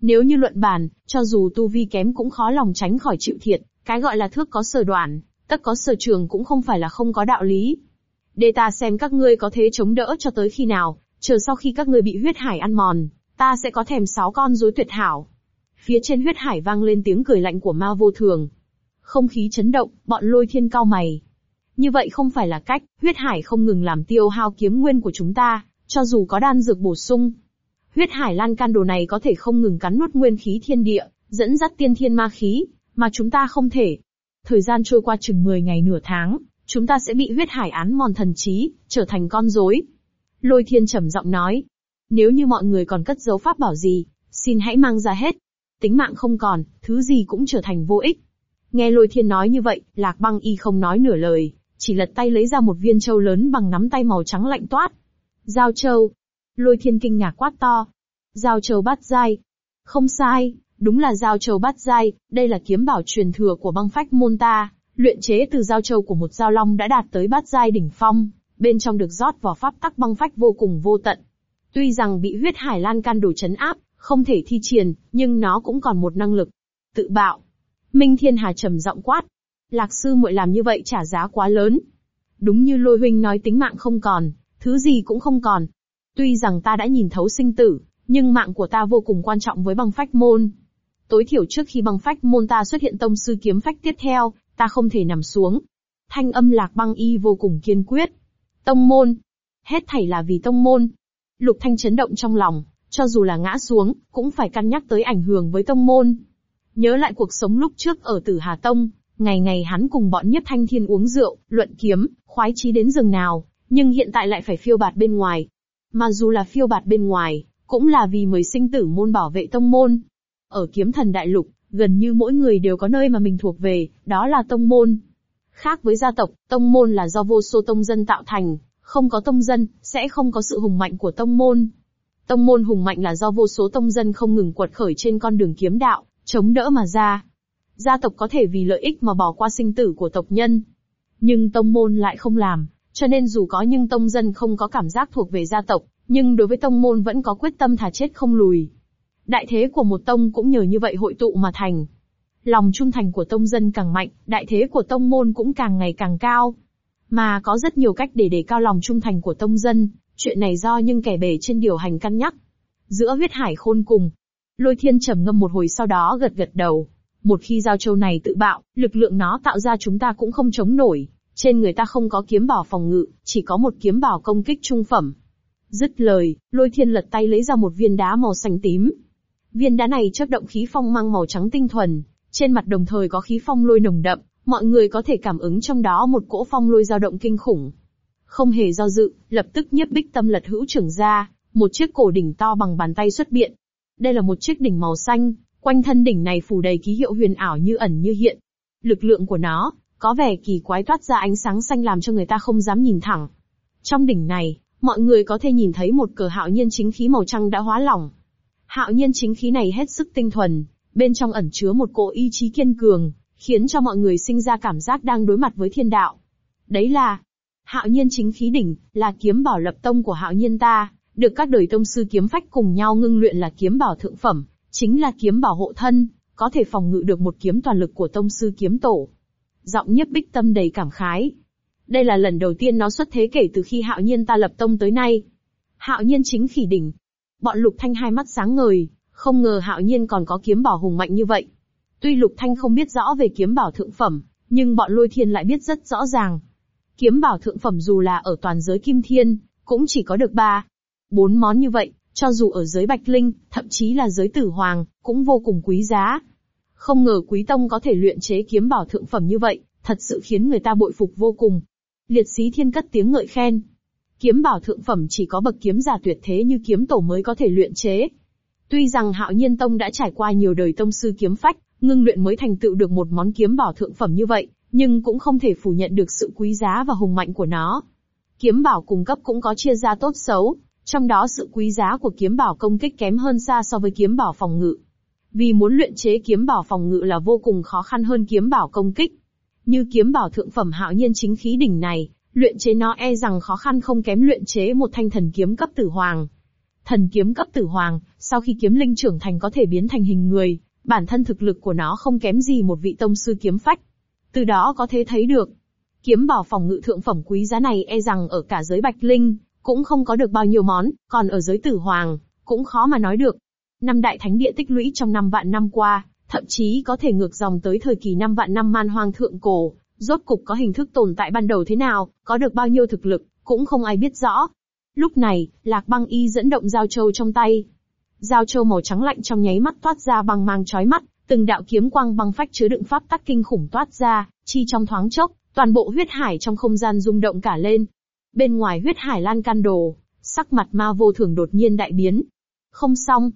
nếu như luận bàn, cho dù tu vi kém cũng khó lòng tránh khỏi chịu thiệt, cái gọi là thước có sở đoạn, tất có sở trường cũng không phải là không có đạo lý. Để ta xem các ngươi có thế chống đỡ cho tới khi nào, chờ sau khi các ngươi bị huyết hải ăn mòn, ta sẽ có thèm sáu con rối tuyệt hảo. Phía trên huyết hải vang lên tiếng cười lạnh của ma vô thường. Không khí chấn động, bọn lôi thiên cao mày. Như vậy không phải là cách, huyết hải không ngừng làm tiêu hao kiếm nguyên của chúng ta, cho dù có đan dược bổ sung, Huyết hải lan can đồ này có thể không ngừng cắn nuốt nguyên khí thiên địa, dẫn dắt tiên thiên ma khí, mà chúng ta không thể. Thời gian trôi qua chừng 10 ngày nửa tháng, chúng ta sẽ bị huyết hải án mòn thần trí, trở thành con rối. Lôi thiên trầm giọng nói, nếu như mọi người còn cất giấu pháp bảo gì, xin hãy mang ra hết. Tính mạng không còn, thứ gì cũng trở thành vô ích. Nghe lôi thiên nói như vậy, lạc băng y không nói nửa lời, chỉ lật tay lấy ra một viên châu lớn bằng nắm tay màu trắng lạnh toát. Giao châu. Lôi thiên kinh ngạc quát to. Giao châu bát giai. Không sai, đúng là giao châu bát giai, đây là kiếm bảo truyền thừa của băng phách môn ta, luyện chế từ giao châu của một giao long đã đạt tới bát giai đỉnh phong, bên trong được rót vào pháp tắc băng phách vô cùng vô tận. Tuy rằng bị huyết hải lan can đổ chấn áp, không thể thi triển, nhưng nó cũng còn một năng lực. Tự bạo. Minh Thiên Hà trầm giọng quát. Lạc sư muội làm như vậy trả giá quá lớn. Đúng như lôi huynh nói tính mạng không còn, thứ gì cũng không còn. Tuy rằng ta đã nhìn thấu sinh tử, nhưng mạng của ta vô cùng quan trọng với băng phách môn. Tối thiểu trước khi băng phách môn ta xuất hiện tông sư kiếm phách tiếp theo, ta không thể nằm xuống. Thanh âm lạc băng y vô cùng kiên quyết. Tông môn. Hết thảy là vì tông môn. Lục thanh chấn động trong lòng, cho dù là ngã xuống, cũng phải cân nhắc tới ảnh hưởng với tông môn. Nhớ lại cuộc sống lúc trước ở Tử Hà Tông, ngày ngày hắn cùng bọn nhất thanh thiên uống rượu, luận kiếm, khoái chí đến rừng nào, nhưng hiện tại lại phải phiêu bạt bên ngoài. Mà dù là phiêu bạt bên ngoài, cũng là vì mới sinh tử môn bảo vệ tông môn. Ở kiếm thần đại lục, gần như mỗi người đều có nơi mà mình thuộc về, đó là tông môn. Khác với gia tộc, tông môn là do vô số tông dân tạo thành, không có tông dân, sẽ không có sự hùng mạnh của tông môn. Tông môn hùng mạnh là do vô số tông dân không ngừng quật khởi trên con đường kiếm đạo, chống đỡ mà ra. Gia tộc có thể vì lợi ích mà bỏ qua sinh tử của tộc nhân. Nhưng tông môn lại không làm, cho nên dù có nhưng tông dân không có cảm giác thuộc về gia tộc, nhưng đối với tông môn vẫn có quyết tâm thả chết không lùi. Đại thế của một tông cũng nhờ như vậy hội tụ mà thành. Lòng trung thành của tông dân càng mạnh, đại thế của tông môn cũng càng ngày càng cao. Mà có rất nhiều cách để đề cao lòng trung thành của tông dân, chuyện này do những kẻ bề trên điều hành cân nhắc. Giữa huyết hải khôn cùng, lôi thiên trầm ngâm một hồi sau đó gật gật đầu. Một khi giao châu này tự bạo, lực lượng nó tạo ra chúng ta cũng không chống nổi. Trên người ta không có kiếm bảo phòng ngự, chỉ có một kiếm bảo công kích trung phẩm. Dứt lời, lôi thiên lật tay lấy ra một viên đá màu xanh tím. Viên đá này chớp động khí phong mang màu trắng tinh thuần, trên mặt đồng thời có khí phong lôi nồng đậm, mọi người có thể cảm ứng trong đó một cỗ phong lôi dao động kinh khủng. Không hề do dự, lập tức nhiếp bích tâm lật hữu trưởng ra, một chiếc cổ đỉnh to bằng bàn tay xuất biện. Đây là một chiếc đỉnh màu xanh, quanh thân đỉnh này phủ đầy ký hiệu huyền ảo như ẩn như hiện. Lực lượng của nó, có vẻ kỳ quái toát ra ánh sáng xanh làm cho người ta không dám nhìn thẳng. Trong đỉnh này, mọi người có thể nhìn thấy một cờ hạo nhiên chính khí màu trắng đã hóa lỏng. Hạo nhiên chính khí này hết sức tinh thuần, bên trong ẩn chứa một cỗ ý chí kiên cường, khiến cho mọi người sinh ra cảm giác đang đối mặt với thiên đạo. Đấy là Hạo nhiên chính khí đỉnh, là kiếm bảo lập tông của hạo nhiên ta, được các đời tông sư kiếm phách cùng nhau ngưng luyện là kiếm bảo thượng phẩm, chính là kiếm bảo hộ thân, có thể phòng ngự được một kiếm toàn lực của tông sư kiếm tổ. Giọng nhiếp bích tâm đầy cảm khái. Đây là lần đầu tiên nó xuất thế kể từ khi hạo nhiên ta lập tông tới nay. Hạo nhiên chính khỉ đỉnh. Bọn lục thanh hai mắt sáng ngời, không ngờ hạo nhiên còn có kiếm bảo hùng mạnh như vậy. Tuy lục thanh không biết rõ về kiếm bảo thượng phẩm, nhưng bọn lôi thiên lại biết rất rõ ràng. Kiếm bảo thượng phẩm dù là ở toàn giới kim thiên, cũng chỉ có được ba, bốn món như vậy, cho dù ở giới bạch linh, thậm chí là giới tử hoàng, cũng vô cùng quý giá. Không ngờ quý tông có thể luyện chế kiếm bảo thượng phẩm như vậy, thật sự khiến người ta bội phục vô cùng. Liệt sĩ thiên cất tiếng ngợi khen. Kiếm bảo thượng phẩm chỉ có bậc kiếm giả tuyệt thế như kiếm tổ mới có thể luyện chế. Tuy rằng hạo nhiên tông đã trải qua nhiều đời tông sư kiếm phách, ngưng luyện mới thành tựu được một món kiếm bảo thượng phẩm như vậy, nhưng cũng không thể phủ nhận được sự quý giá và hùng mạnh của nó. Kiếm bảo cung cấp cũng có chia ra tốt xấu, trong đó sự quý giá của kiếm bảo công kích kém hơn xa so với kiếm bảo phòng ngự. Vì muốn luyện chế kiếm bảo phòng ngự là vô cùng khó khăn hơn kiếm bảo công kích. Như kiếm bảo thượng phẩm hạo nhiên chính khí đỉnh này, luyện chế nó e rằng khó khăn không kém luyện chế một thanh thần kiếm cấp tử hoàng. Thần kiếm cấp tử hoàng, sau khi kiếm linh trưởng thành có thể biến thành hình người, bản thân thực lực của nó không kém gì một vị tông sư kiếm phách. Từ đó có thể thấy được, kiếm bảo phòng ngự thượng phẩm quý giá này e rằng ở cả giới bạch linh, cũng không có được bao nhiêu món, còn ở giới tử hoàng, cũng khó mà nói được. Năm đại thánh địa tích lũy trong năm vạn năm qua, thậm chí có thể ngược dòng tới thời kỳ năm vạn năm man hoang thượng cổ, rốt cục có hình thức tồn tại ban đầu thế nào, có được bao nhiêu thực lực, cũng không ai biết rõ. Lúc này, Lạc Băng Y dẫn động giao châu trong tay. Giao châu màu trắng lạnh trong nháy mắt toát ra băng mang chói mắt, từng đạo kiếm quang băng phách chứa đựng pháp tắc kinh khủng toát ra, chi trong thoáng chốc, Toàn bộ huyết hải trong không gian rung động cả lên. Bên ngoài huyết hải lan can đồ, sắc mặt ma vô thường đột nhiên đại biến. Không xong.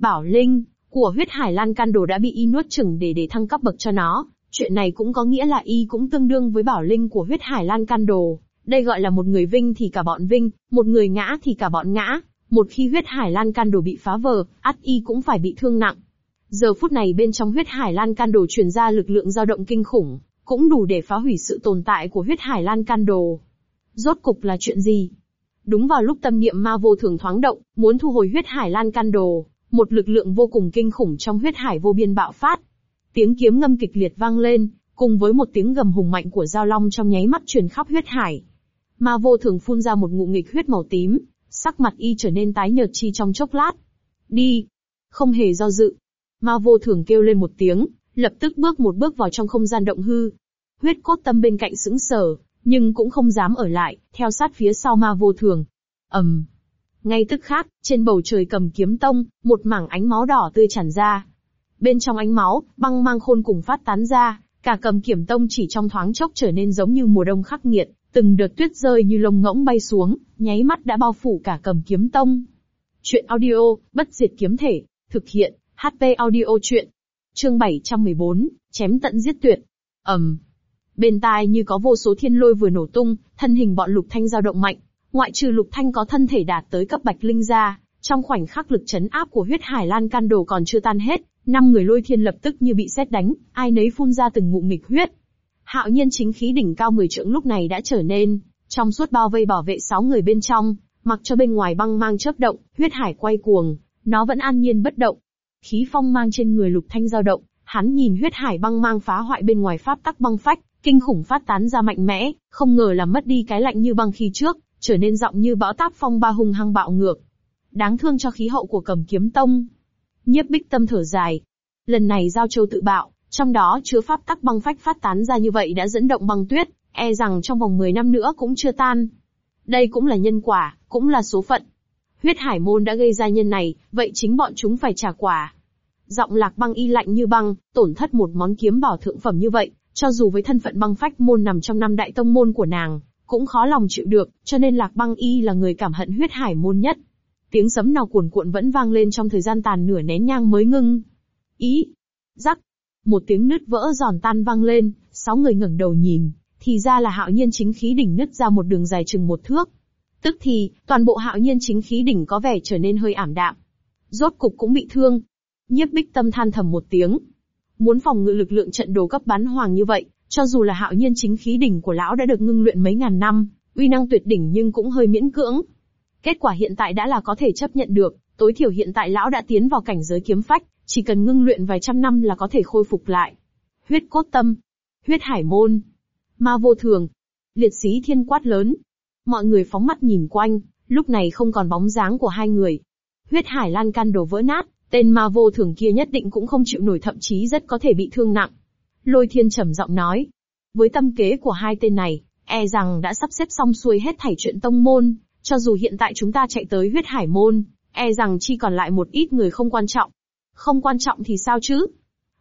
Bảo linh, của huyết hải lan can đồ đã bị y nuốt chửng để để thăng cấp bậc cho nó. Chuyện này cũng có nghĩa là y cũng tương đương với bảo linh của huyết hải lan can đồ. Đây gọi là một người vinh thì cả bọn vinh, một người ngã thì cả bọn ngã. Một khi huyết hải lan can đồ bị phá vỡ, ắt y cũng phải bị thương nặng. Giờ phút này bên trong huyết hải lan can đồ truyền ra lực lượng dao động kinh khủng, cũng đủ để phá hủy sự tồn tại của huyết hải lan can đồ. Rốt cục là chuyện gì? Đúng vào lúc tâm niệm ma vô thường thoáng động, muốn thu hồi huyết hải lan can đồ, một lực lượng vô cùng kinh khủng trong huyết hải vô biên bạo phát. Tiếng kiếm ngâm kịch liệt vang lên, cùng với một tiếng gầm hùng mạnh của giao long trong nháy mắt truyền khắp huyết hải. Ma vô thường phun ra một ngụm nghịch huyết màu tím, sắc mặt y trở nên tái nhợt chi trong chốc lát. Đi! Không hề do dự. Ma vô thường kêu lên một tiếng, lập tức bước một bước vào trong không gian động hư. Huyết cốt tâm bên cạnh sững sờ, nhưng cũng không dám ở lại, theo sát phía sau ma vô thường. ầm, um. Ngay tức khác, trên bầu trời cầm kiếm tông, một mảng ánh máu đỏ tươi tràn ra. Bên trong ánh máu, băng mang khôn cùng phát tán ra, cả cầm kiếm tông chỉ trong thoáng chốc trở nên giống như mùa đông khắc nghiệt, từng đợt tuyết rơi như lông ngỗng bay xuống, nháy mắt đã bao phủ cả cầm kiếm tông. Chuyện audio, bất diệt kiếm thể, thực hiện, HP audio chuyện. Chương 714, chém tận giết tuyệt. ầm, um. Bên tai như có vô số thiên lôi vừa nổ tung, thân hình bọn lục thanh dao động mạnh. Ngoại trừ lục thanh có thân thể đạt tới cấp bạch linh ra, trong khoảnh khắc lực chấn áp của huyết hải lan can đồ còn chưa tan hết, năm người lôi thiên lập tức như bị xét đánh, ai nấy phun ra từng ngụm nghịch huyết. Hạo nhiên chính khí đỉnh cao 10 trượng lúc này đã trở nên, trong suốt bao vây bảo vệ 6 người bên trong, mặc cho bên ngoài băng mang chớp động, huyết hải quay cuồng, nó vẫn an nhiên bất động. Khí phong mang trên người lục thanh dao động, hắn nhìn huyết hải băng mang phá hoại bên ngoài pháp tắc băng phách, kinh khủng phát tán ra mạnh mẽ, không ngờ là mất đi cái lạnh như băng khi trước, trở nên giọng như bão táp phong ba hung hăng bạo ngược. Đáng thương cho khí hậu của cầm kiếm tông. Nhiếp bích tâm thở dài. Lần này giao châu tự bạo, trong đó chứa pháp tắc băng phách phát tán ra như vậy đã dẫn động băng tuyết, e rằng trong vòng 10 năm nữa cũng chưa tan. Đây cũng là nhân quả, cũng là số phận. Huyết hải môn đã gây ra nhân này, vậy chính bọn chúng phải trả quả. Giọng lạc băng y lạnh như băng, tổn thất một món kiếm bảo thượng phẩm như vậy, cho dù với thân phận băng phách môn nằm trong năm đại tông môn của nàng, cũng khó lòng chịu được, cho nên lạc băng y là người cảm hận huyết hải môn nhất. Tiếng sấm nào cuồn cuộn vẫn vang lên trong thời gian tàn nửa nén nhang mới ngưng. Ý! Rắc! Một tiếng nứt vỡ giòn tan vang lên, sáu người ngẩng đầu nhìn, thì ra là hạo nhiên chính khí đỉnh nứt ra một đường dài chừng một thước. Tức thì, toàn bộ hạo nhiên chính khí đỉnh có vẻ trở nên hơi ảm đạm. Rốt cục cũng bị thương. Nhiếp bích tâm than thầm một tiếng, Muốn phòng ngự lực lượng trận đồ cấp bắn hoàng như vậy, cho dù là hạo nhiên chính khí đỉnh của lão đã được ngưng luyện mấy ngàn năm, uy năng tuyệt đỉnh nhưng cũng hơi miễn cưỡng. Kết quả hiện tại đã là có thể chấp nhận được, tối thiểu hiện tại lão đã tiến vào cảnh giới kiếm phách, chỉ cần ngưng luyện vài trăm năm là có thể khôi phục lại. Huyết cốt tâm, huyết hải môn, ma vô thường, liệt sĩ thiên quát lớn. Mọi người phóng mắt nhìn quanh, lúc này không còn bóng dáng của hai người. Huyết hải lan can đổ vỡ nát, Tên ma vô thường kia nhất định cũng không chịu nổi thậm chí rất có thể bị thương nặng. Lôi thiên trầm giọng nói. Với tâm kế của hai tên này, e rằng đã sắp xếp xong xuôi hết thảy chuyện tông môn, cho dù hiện tại chúng ta chạy tới huyết hải môn, e rằng chỉ còn lại một ít người không quan trọng. Không quan trọng thì sao chứ?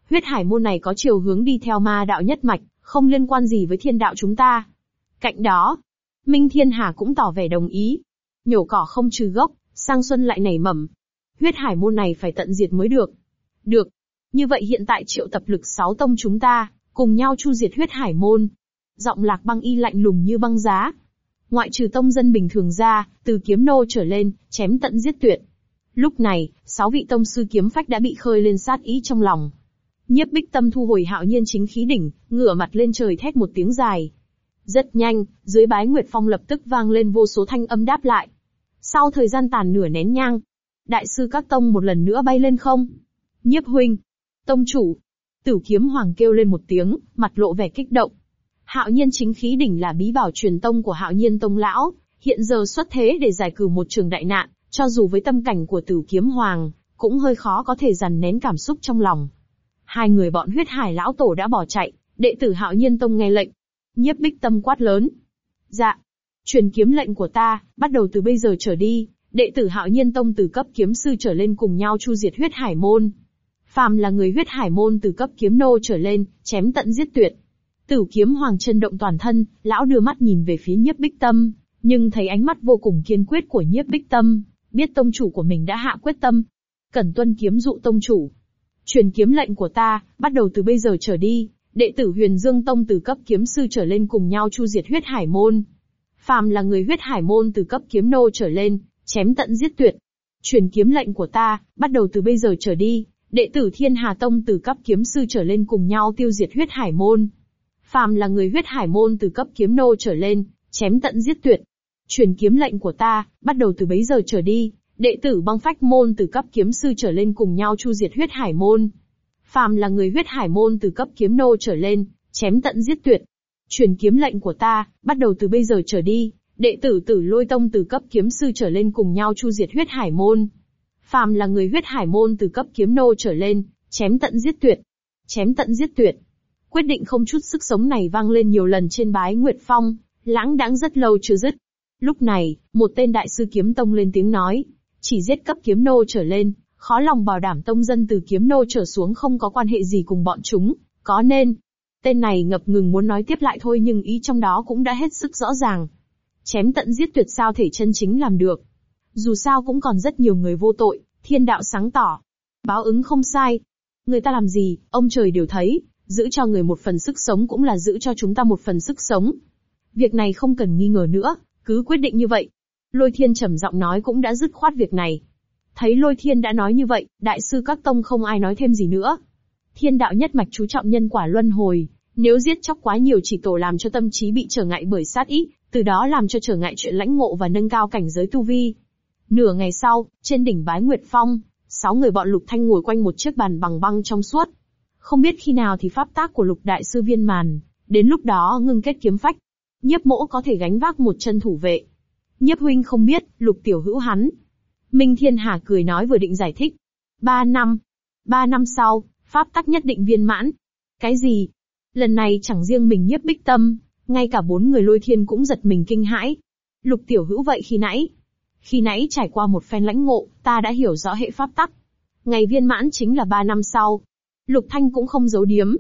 Huyết hải môn này có chiều hướng đi theo ma đạo nhất mạch, không liên quan gì với thiên đạo chúng ta. Cạnh đó, Minh Thiên Hà cũng tỏ vẻ đồng ý. Nhổ cỏ không trừ gốc, sang xuân lại nảy mầm, huyết hải môn này phải tận diệt mới được. Được. Như vậy hiện tại triệu tập lực sáu tông chúng ta, cùng nhau chu diệt huyết hải môn. Giọng lạc băng y lạnh lùng như băng giá. Ngoại trừ tông dân bình thường ra, từ kiếm nô trở lên, chém tận giết tuyệt. Lúc này, sáu vị tông sư kiếm phách đã bị khơi lên sát ý trong lòng. Nhiếp bích tâm thu hồi hạo nhiên chính khí đỉnh, ngửa mặt lên trời thét một tiếng dài. Rất nhanh, dưới bái Nguyệt Phong lập tức vang lên vô số thanh âm đáp lại. Sau thời gian tàn nửa nén nhang, đại sư các tông một lần nữa bay lên không? Nhiếp huynh, tông chủ, tử kiếm hoàng kêu lên một tiếng, mặt lộ vẻ kích động. Hạo nhiên chính khí đỉnh là bí bảo truyền tông của hạo nhiên tông lão, hiện giờ xuất thế để giải cử một trường đại nạn, cho dù với tâm cảnh của tử kiếm hoàng, cũng hơi khó có thể dằn nén cảm xúc trong lòng. Hai người bọn huyết hải lão tổ đã bỏ chạy, đệ tử hạo nhiên tông nghe lệnh. Nhiếp bích tâm quát lớn. Dạ. Truyền kiếm lệnh của ta, bắt đầu từ bây giờ trở đi, Đệ tử Hạo Nhiên Tông từ cấp kiếm sư trở lên cùng nhau chu diệt huyết hải môn. Phàm là người huyết hải môn từ cấp kiếm nô trở lên, chém tận giết tuyệt. Tử kiếm hoàng chân động toàn thân, lão đưa mắt nhìn về phía nhiếp bích tâm, nhưng thấy ánh mắt vô cùng kiên quyết của nhiếp bích tâm, biết tông chủ của mình đã hạ quyết tâm. Cẩn tuân kiếm dụ tông chủ. Truyền kiếm lệnh của ta, bắt đầu từ bây giờ trở đi, đệ tử huyền dương tông từ cấp kiếm sư trở lên cùng nhau chu diệt huyết hải môn. Phàm là người huyết hải môn từ cấp kiếm nô trở lên, chém tận giết tuyệt. Truyền kiếm lệnh của ta, bắt đầu từ bây giờ trở đi, đệ tử thiên hà tông từ cấp kiếm sư trở lên cùng nhau tiêu diệt huyết hải môn. Phàm là người huyết hải môn từ cấp kiếm nô trở lên, chém tận giết tuyệt. Truyền kiếm lệnh của ta, bắt đầu từ bấy giờ trở đi, đệ tử băng phách môn từ cấp kiếm sư trở lên cùng nhau chu diệt huyết hải môn. Phàm là người huyết hải môn từ cấp kiếm nô trở lên, chém tận giết tuyệt. Truyền kiếm lệnh của ta, bắt đầu từ bây giờ trở đi, đệ tử tử lôi tông từ cấp kiếm sư trở lên cùng nhau chu diệt huyết hải môn. Phàm là người huyết hải môn từ cấp kiếm nô trở lên, chém tận giết tuyệt. Chém tận giết tuyệt. Quyết định không chút sức sống này vang lên nhiều lần trên bái Nguyệt Phong, lãng đãng rất lâu chưa dứt. Lúc này, một tên đại sư kiếm tông lên tiếng nói, chỉ giết cấp kiếm nô trở lên, khó lòng bảo đảm tông dân từ kiếm nô trở xuống không có quan hệ gì cùng bọn chúng, có nên. Tên này ngập ngừng muốn nói tiếp lại thôi nhưng ý trong đó cũng đã hết sức rõ ràng. Chém tận giết tuyệt sao thể chân chính làm được. Dù sao cũng còn rất nhiều người vô tội, thiên đạo sáng tỏ. Báo ứng không sai. Người ta làm gì, ông trời đều thấy, giữ cho người một phần sức sống cũng là giữ cho chúng ta một phần sức sống. Việc này không cần nghi ngờ nữa, cứ quyết định như vậy. Lôi thiên trầm giọng nói cũng đã dứt khoát việc này. Thấy lôi thiên đã nói như vậy, đại sư các tông không ai nói thêm gì nữa. Thiên đạo nhất mạch chú trọng nhân quả luân hồi, nếu giết chóc quá nhiều chỉ tổ làm cho tâm trí bị trở ngại bởi sát ý, từ đó làm cho trở ngại chuyện lãnh ngộ và nâng cao cảnh giới tu vi. Nửa ngày sau, trên đỉnh bái Nguyệt Phong, sáu người bọn Lục Thanh ngồi quanh một chiếc bàn bằng băng trong suốt. Không biết khi nào thì pháp tác của Lục Đại Sư viên màn, đến lúc đó ngưng kết kiếm phách. Nhiếp mỗ có thể gánh vác một chân thủ vệ. Nhiếp huynh không biết, Lục Tiểu Hữu hắn. Minh Thiên Hà cười nói vừa định giải thích. Ba năm. Ba năm sau, pháp tắc nhất định viên mãn. Cái gì? Lần này chẳng riêng mình nhiếp bích tâm, ngay cả bốn người lôi thiên cũng giật mình kinh hãi. Lục tiểu hữu vậy khi nãy. Khi nãy trải qua một phen lãnh ngộ, ta đã hiểu rõ hệ pháp tắc. Ngày viên mãn chính là ba năm sau. Lục thanh cũng không giấu điếm.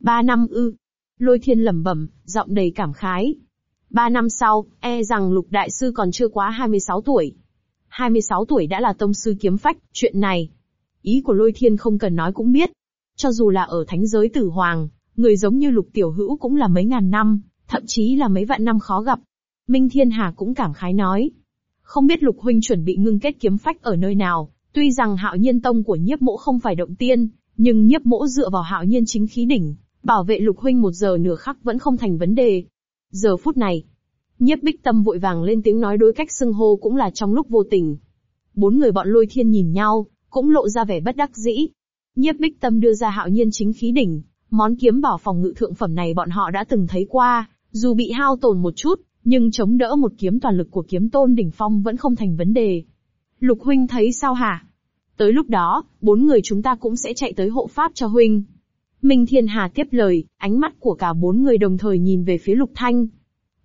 Ba năm ư. Lôi thiên lẩm bẩm, giọng đầy cảm khái. Ba năm sau, e rằng lục đại sư còn chưa quá 26 tuổi. 26 tuổi đã là tông sư kiếm phách, chuyện này. Ý của lôi thiên không cần nói cũng biết. Cho dù là ở thánh giới tử hoàng, người giống như lục tiểu hữu cũng là mấy ngàn năm, thậm chí là mấy vạn năm khó gặp. Minh Thiên Hà cũng cảm khái nói. Không biết lục huynh chuẩn bị ngưng kết kiếm phách ở nơi nào, tuy rằng hạo nhiên tông của nhiếp mỗ không phải động tiên, nhưng nhiếp mỗ dựa vào hạo nhiên chính khí đỉnh, bảo vệ lục huynh một giờ nửa khắc vẫn không thành vấn đề. Giờ phút này, nhiếp bích tâm vội vàng lên tiếng nói đối cách xưng hô cũng là trong lúc vô tình. Bốn người bọn lôi thiên nhìn nhau, cũng lộ ra vẻ bất đắc dĩ. Nhiếp bích tâm đưa ra hạo nhiên chính khí đỉnh, món kiếm bảo phòng ngự thượng phẩm này bọn họ đã từng thấy qua, dù bị hao tổn một chút, nhưng chống đỡ một kiếm toàn lực của kiếm tôn đỉnh phong vẫn không thành vấn đề. Lục huynh thấy sao hả? Tới lúc đó, bốn người chúng ta cũng sẽ chạy tới hộ pháp cho huynh. Minh Thiên Hà tiếp lời, ánh mắt của cả bốn người đồng thời nhìn về phía Lục Thanh.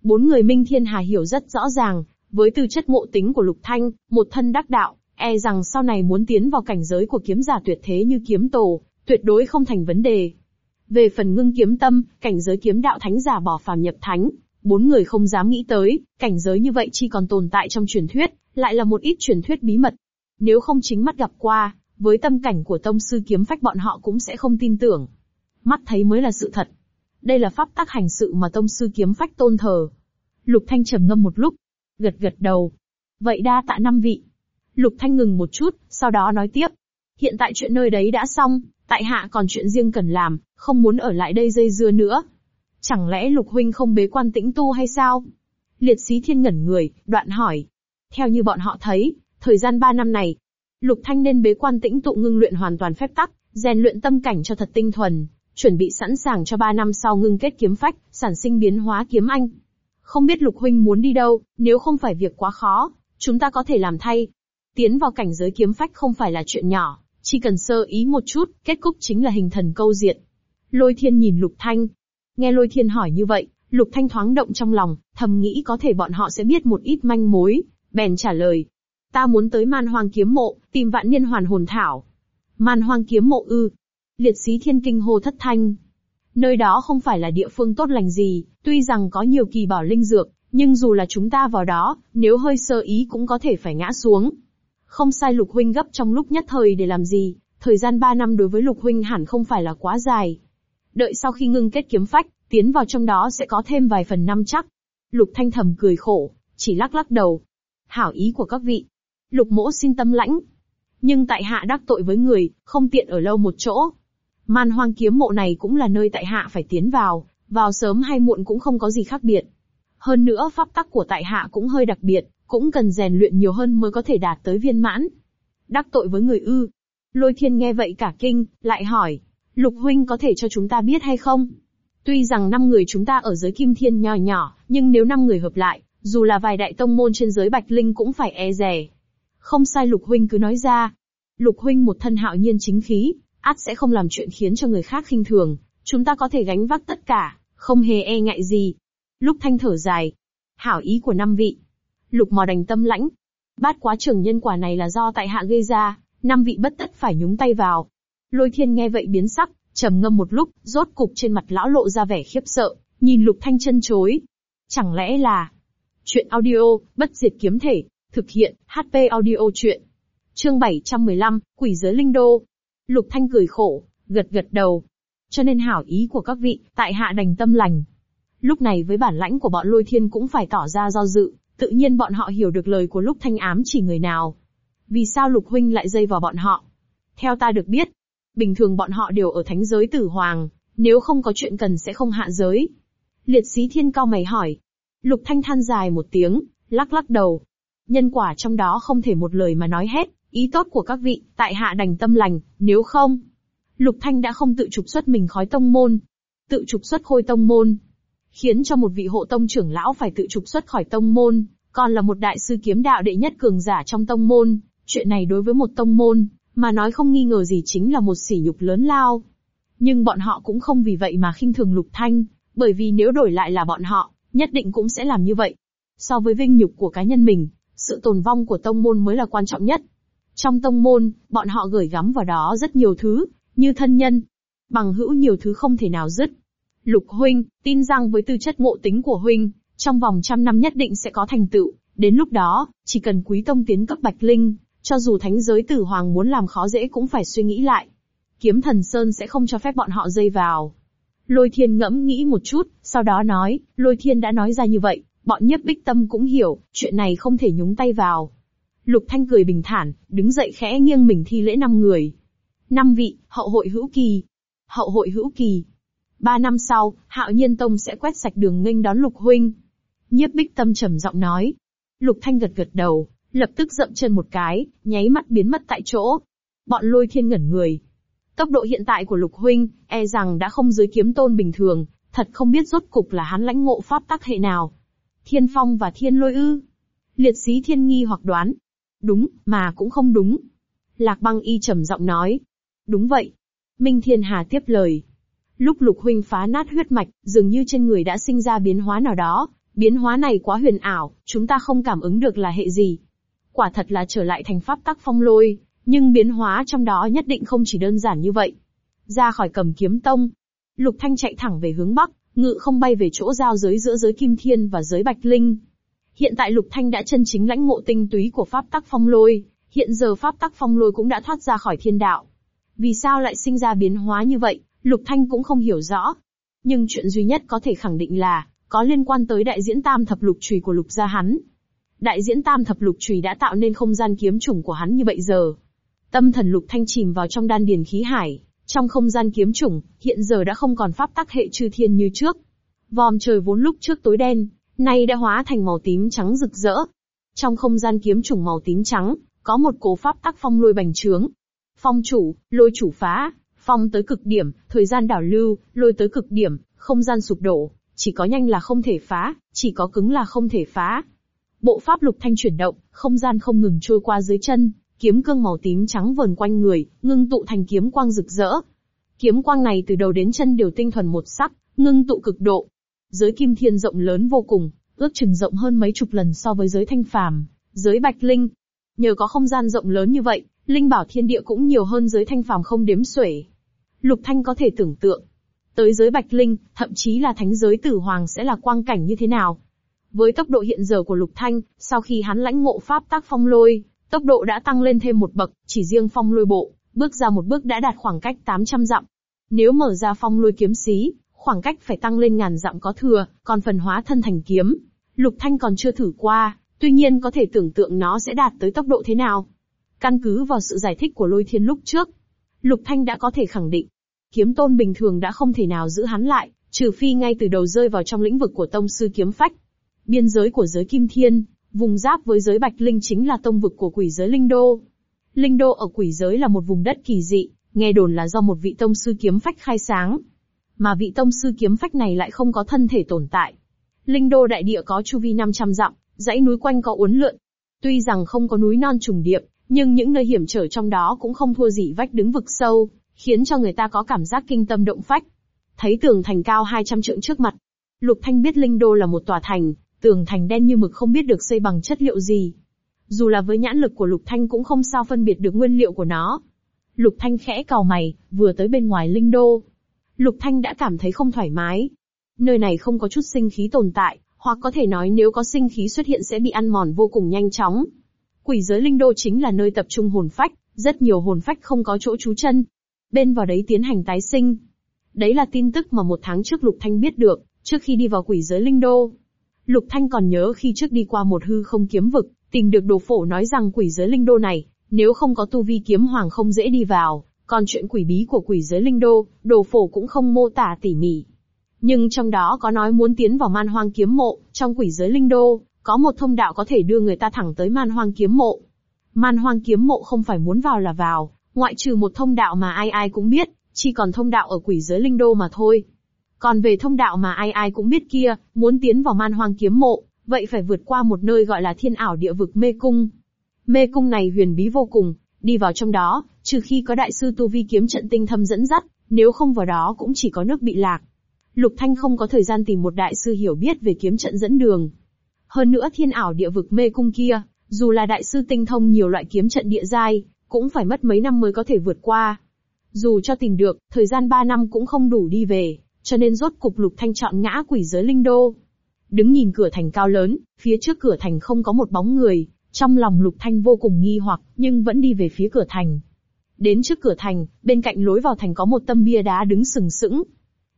Bốn người Minh Thiên Hà hiểu rất rõ ràng, với tư chất ngộ tính của Lục Thanh, một thân đắc đạo, e rằng sau này muốn tiến vào cảnh giới của kiếm giả tuyệt thế như kiếm tổ, tuyệt đối không thành vấn đề. Về phần ngưng kiếm tâm, cảnh giới kiếm đạo thánh giả bỏ phàm nhập thánh, bốn người không dám nghĩ tới, cảnh giới như vậy chỉ còn tồn tại trong truyền thuyết, lại là một ít truyền thuyết bí mật. Nếu không chính mắt gặp qua, với tâm cảnh của tông sư kiếm phách bọn họ cũng sẽ không tin tưởng. Mắt thấy mới là sự thật. Đây là pháp tắc hành sự mà tông sư kiếm phách tôn thờ. Lục Thanh trầm ngâm một lúc, gật gật đầu. Vậy đa tạ năm vị. Lục Thanh ngừng một chút, sau đó nói tiếp. Hiện tại chuyện nơi đấy đã xong, tại hạ còn chuyện riêng cần làm, không muốn ở lại đây dây dưa nữa. Chẳng lẽ lục huynh không bế quan tĩnh tu hay sao? Liệt sĩ thiên ngẩn người, đoạn hỏi. Theo như bọn họ thấy, thời gian ba năm này, lục thanh nên bế quan tĩnh tụ ngưng luyện hoàn toàn phép tắc, rèn luyện tâm cảnh cho thật tinh thuần, chuẩn bị sẵn sàng cho ba năm sau ngưng kết kiếm phách, sản sinh biến hóa kiếm anh. Không biết lục huynh muốn đi đâu, nếu không phải việc quá khó, chúng ta có thể làm thay. Tiến vào cảnh giới kiếm phách không phải là chuyện nhỏ, chỉ cần sơ ý một chút, kết cục chính là hình thần câu diện. Lôi thiên nhìn Lục Thanh. Nghe Lôi thiên hỏi như vậy, Lục Thanh thoáng động trong lòng, thầm nghĩ có thể bọn họ sẽ biết một ít manh mối, bèn trả lời. Ta muốn tới man hoang kiếm mộ, tìm vạn niên hoàn hồn thảo. Man hoang kiếm mộ ư. Liệt sĩ thiên kinh hô thất thanh. Nơi đó không phải là địa phương tốt lành gì, tuy rằng có nhiều kỳ bảo linh dược, nhưng dù là chúng ta vào đó, nếu hơi sơ ý cũng có thể phải ngã xuống. Không sai Lục Huynh gấp trong lúc nhất thời để làm gì, thời gian 3 năm đối với Lục Huynh hẳn không phải là quá dài. Đợi sau khi ngưng kết kiếm phách, tiến vào trong đó sẽ có thêm vài phần năm chắc. Lục Thanh thầm cười khổ, chỉ lắc lắc đầu. Hảo ý của các vị. Lục mỗ xin tâm lãnh. Nhưng tại hạ đắc tội với người, không tiện ở lâu một chỗ. Man hoang kiếm mộ này cũng là nơi tại hạ phải tiến vào, vào sớm hay muộn cũng không có gì khác biệt. Hơn nữa pháp tắc của tại hạ cũng hơi đặc biệt, cũng cần rèn luyện nhiều hơn mới có thể đạt tới viên mãn. Đắc tội với người ư. Lôi thiên nghe vậy cả kinh, lại hỏi, Lục huynh có thể cho chúng ta biết hay không? Tuy rằng năm người chúng ta ở giới kim thiên nhỏ nhỏ, nhưng nếu năm người hợp lại, dù là vài đại tông môn trên giới bạch linh cũng phải e rè. Không sai lục huynh cứ nói ra. Lục huynh một thân hạo nhiên chính khí, át sẽ không làm chuyện khiến cho người khác khinh thường, chúng ta có thể gánh vác tất cả, không hề e ngại gì. Lúc thanh thở dài, hảo ý của năm vị. Lục mò đành tâm lãnh. Bát quá trưởng nhân quả này là do tại hạ gây ra, năm vị bất tất phải nhúng tay vào. Lôi thiên nghe vậy biến sắc, trầm ngâm một lúc, rốt cục trên mặt lão lộ ra vẻ khiếp sợ, nhìn lục thanh chân chối. Chẳng lẽ là... Chuyện audio, bất diệt kiếm thể, thực hiện, HP audio chuyện. Chương 715, Quỷ giới linh đô. Lục thanh cười khổ, gật gật đầu. Cho nên hảo ý của các vị, tại hạ đành tâm lành. Lúc này với bản lãnh của bọn lôi thiên cũng phải tỏ ra do dự, tự nhiên bọn họ hiểu được lời của Lục thanh ám chỉ người nào. Vì sao lục huynh lại dây vào bọn họ? Theo ta được biết, bình thường bọn họ đều ở thánh giới tử hoàng, nếu không có chuyện cần sẽ không hạ giới. Liệt sĩ thiên cao mày hỏi. Lục thanh than dài một tiếng, lắc lắc đầu. Nhân quả trong đó không thể một lời mà nói hết, ý tốt của các vị, tại hạ đành tâm lành, nếu không. Lục thanh đã không tự trục xuất mình khói tông môn. Tự trục xuất khôi tông môn. Khiến cho một vị hộ tông trưởng lão phải tự trục xuất khỏi tông môn, còn là một đại sư kiếm đạo đệ nhất cường giả trong tông môn. Chuyện này đối với một tông môn, mà nói không nghi ngờ gì chính là một sỉ nhục lớn lao. Nhưng bọn họ cũng không vì vậy mà khinh thường Lục Thanh, bởi vì nếu đổi lại là bọn họ, nhất định cũng sẽ làm như vậy. So với vinh nhục của cá nhân mình, sự tồn vong của tông môn mới là quan trọng nhất. Trong tông môn, bọn họ gửi gắm vào đó rất nhiều thứ, như thân nhân, bằng hữu nhiều thứ không thể nào dứt. Lục huynh, tin rằng với tư chất ngộ tính của huynh, trong vòng trăm năm nhất định sẽ có thành tựu, đến lúc đó, chỉ cần quý tông tiến cấp bạch linh, cho dù thánh giới tử hoàng muốn làm khó dễ cũng phải suy nghĩ lại. Kiếm thần Sơn sẽ không cho phép bọn họ dây vào. Lôi thiên ngẫm nghĩ một chút, sau đó nói, lôi thiên đã nói ra như vậy, bọn nhất bích tâm cũng hiểu, chuyện này không thể nhúng tay vào. Lục Thanh cười bình thản, đứng dậy khẽ nghiêng mình thi lễ năm người. Năm vị, hậu hội hữu kỳ. Hậu hội hữu kỳ. Ba năm sau, hạo nhiên tông sẽ quét sạch đường nghênh đón lục huynh. Nhiếp bích tâm trầm giọng nói. Lục Thanh gật gật đầu, lập tức dậm chân một cái, nháy mắt biến mất tại chỗ. Bọn lôi thiên ngẩn người. Tốc độ hiện tại của lục huynh, e rằng đã không dưới kiếm tôn bình thường, thật không biết rốt cục là hắn lãnh ngộ pháp tắc hệ nào. Thiên phong và thiên lôi ư. Liệt sĩ thiên nghi hoặc đoán. Đúng, mà cũng không đúng. Lạc băng y trầm giọng nói. Đúng vậy. Minh Thiên Hà tiếp lời. Lúc lục huynh phá nát huyết mạch, dường như trên người đã sinh ra biến hóa nào đó. Biến hóa này quá huyền ảo, chúng ta không cảm ứng được là hệ gì. Quả thật là trở lại thành pháp tắc phong lôi, nhưng biến hóa trong đó nhất định không chỉ đơn giản như vậy. Ra khỏi cầm kiếm tông, Lục Thanh chạy thẳng về hướng Bắc, ngự không bay về chỗ giao giới giữa giới Kim Thiên và giới Bạch Linh. Hiện tại Lục Thanh đã chân chính lãnh ngộ tinh túy của pháp tắc phong lôi, hiện giờ pháp tắc phong lôi cũng đã thoát ra khỏi thiên đạo. Vì sao lại sinh ra biến hóa như vậy, Lục Thanh cũng không hiểu rõ. Nhưng chuyện duy nhất có thể khẳng định là, có liên quan tới đại diễn tam thập lục chùy của Lục gia hắn. Đại diễn tam thập lục chùy đã tạo nên không gian kiếm chủng của hắn như vậy giờ. Tâm thần Lục Thanh chìm vào trong đan điền khí hải, trong không gian kiếm chủng, hiện giờ đã không còn pháp tắc hệ chư thiên như trước. Vòm trời vốn lúc trước tối đen, nay đã hóa thành màu tím trắng rực rỡ. Trong không gian kiếm trùng màu tím trắng, có một cố pháp tắc phong lôi bành trướng. Phong chủ, lôi chủ phá, phong tới cực điểm, thời gian đảo lưu, lôi tới cực điểm, không gian sụp đổ, chỉ có nhanh là không thể phá, chỉ có cứng là không thể phá. Bộ pháp lục thanh chuyển động, không gian không ngừng trôi qua dưới chân, kiếm cương màu tím trắng vờn quanh người, ngưng tụ thành kiếm quang rực rỡ. Kiếm quang này từ đầu đến chân đều tinh thuần một sắc, ngưng tụ cực độ. Giới kim thiên rộng lớn vô cùng, ước chừng rộng hơn mấy chục lần so với giới thanh phàm, giới bạch linh. Nhờ có không gian rộng lớn như vậy, linh bảo thiên địa cũng nhiều hơn giới thanh phàm không đếm xuể. Lục Thanh có thể tưởng tượng. tới giới Bạch Linh, thậm chí là thánh giới Tử Hoàng sẽ là quang cảnh như thế nào. Với tốc độ hiện giờ của Lục Thanh, sau khi hắn lãnh ngộ pháp tác phong lôi, tốc độ đã tăng lên thêm một bậc, chỉ riêng phong lôi bộ, bước ra một bước đã đạt khoảng cách 800 dặm. Nếu mở ra phong lôi kiếm xí, khoảng cách phải tăng lên ngàn dặm có thừa, còn phần hóa thân thành kiếm. Lục Thanh còn chưa thử qua, tuy nhiên có thể tưởng tượng nó sẽ đạt tới tốc độ thế nào. Căn cứ vào sự giải thích của lôi thiên lúc trước, Lục Thanh đã có thể khẳng định, kiếm tôn bình thường đã không thể nào giữ hắn lại, trừ phi ngay từ đầu rơi vào trong lĩnh vực của tông sư kiếm phách. Biên giới của giới kim thiên, vùng giáp với giới bạch linh chính là tông vực của quỷ giới linh đô. Linh đô ở quỷ giới là một vùng đất kỳ dị, nghe đồn là do một vị tông sư kiếm phách khai sáng. Mà vị tông sư kiếm phách này lại không có thân thể tồn tại. Linh đô đại địa có chu vi 500 dặm, dãy núi quanh có uốn lượn. Tuy rằng không có núi non trùng điệp, nhưng những nơi hiểm trở trong đó cũng không thua gì vách đứng vực sâu, khiến cho người ta có cảm giác kinh tâm động phách. Thấy tường thành cao 200 trượng trước mặt, Lục Thanh biết Linh Đô là một tòa thành, tường thành đen như mực không biết được xây bằng chất liệu gì. Dù là với nhãn lực của Lục Thanh cũng không sao phân biệt được nguyên liệu của nó. Lục Thanh khẽ cào mày, vừa tới bên ngoài Linh Đô. Lục Thanh đã cảm thấy không thoải mái. Nơi này không có chút sinh khí tồn tại, hoặc có thể nói nếu có sinh khí xuất hiện sẽ bị ăn mòn vô cùng nhanh chóng. Quỷ giới Linh Đô chính là nơi tập trung hồn phách, rất nhiều hồn phách không có chỗ trú chân. Bên vào đấy tiến hành tái sinh. Đấy là tin tức mà một tháng trước Lục Thanh biết được, trước khi đi vào quỷ giới Linh Đô. Lục Thanh còn nhớ khi trước đi qua một hư không kiếm vực, tìm được đồ phổ nói rằng quỷ giới Linh Đô này, nếu không có tu vi kiếm hoàng không dễ đi vào, còn chuyện quỷ bí của quỷ giới Linh Đô, đồ phổ cũng không mô tả tỉ mỉ. Nhưng trong đó có nói muốn tiến vào man hoang kiếm mộ, trong quỷ giới Linh Đô, có một thông đạo có thể đưa người ta thẳng tới man hoang kiếm mộ. Man hoang kiếm mộ không phải muốn vào là vào, ngoại trừ một thông đạo mà ai ai cũng biết, chỉ còn thông đạo ở quỷ giới linh đô mà thôi. Còn về thông đạo mà ai ai cũng biết kia, muốn tiến vào man hoang kiếm mộ, vậy phải vượt qua một nơi gọi là thiên ảo địa vực mê cung. Mê cung này huyền bí vô cùng, đi vào trong đó, trừ khi có đại sư tu vi kiếm trận tinh thâm dẫn dắt, nếu không vào đó cũng chỉ có nước bị lạc. Lục Thanh không có thời gian tìm một đại sư hiểu biết về kiếm trận dẫn đường, hơn nữa thiên ảo địa vực mê cung kia, dù là đại sư tinh thông nhiều loại kiếm trận địa giai, cũng phải mất mấy năm mới có thể vượt qua. Dù cho tìm được, thời gian 3 năm cũng không đủ đi về, cho nên rốt cục Lục Thanh chọn ngã quỷ giới linh đô. Đứng nhìn cửa thành cao lớn, phía trước cửa thành không có một bóng người, trong lòng Lục Thanh vô cùng nghi hoặc, nhưng vẫn đi về phía cửa thành. Đến trước cửa thành, bên cạnh lối vào thành có một tâm bia đá đứng sừng sững.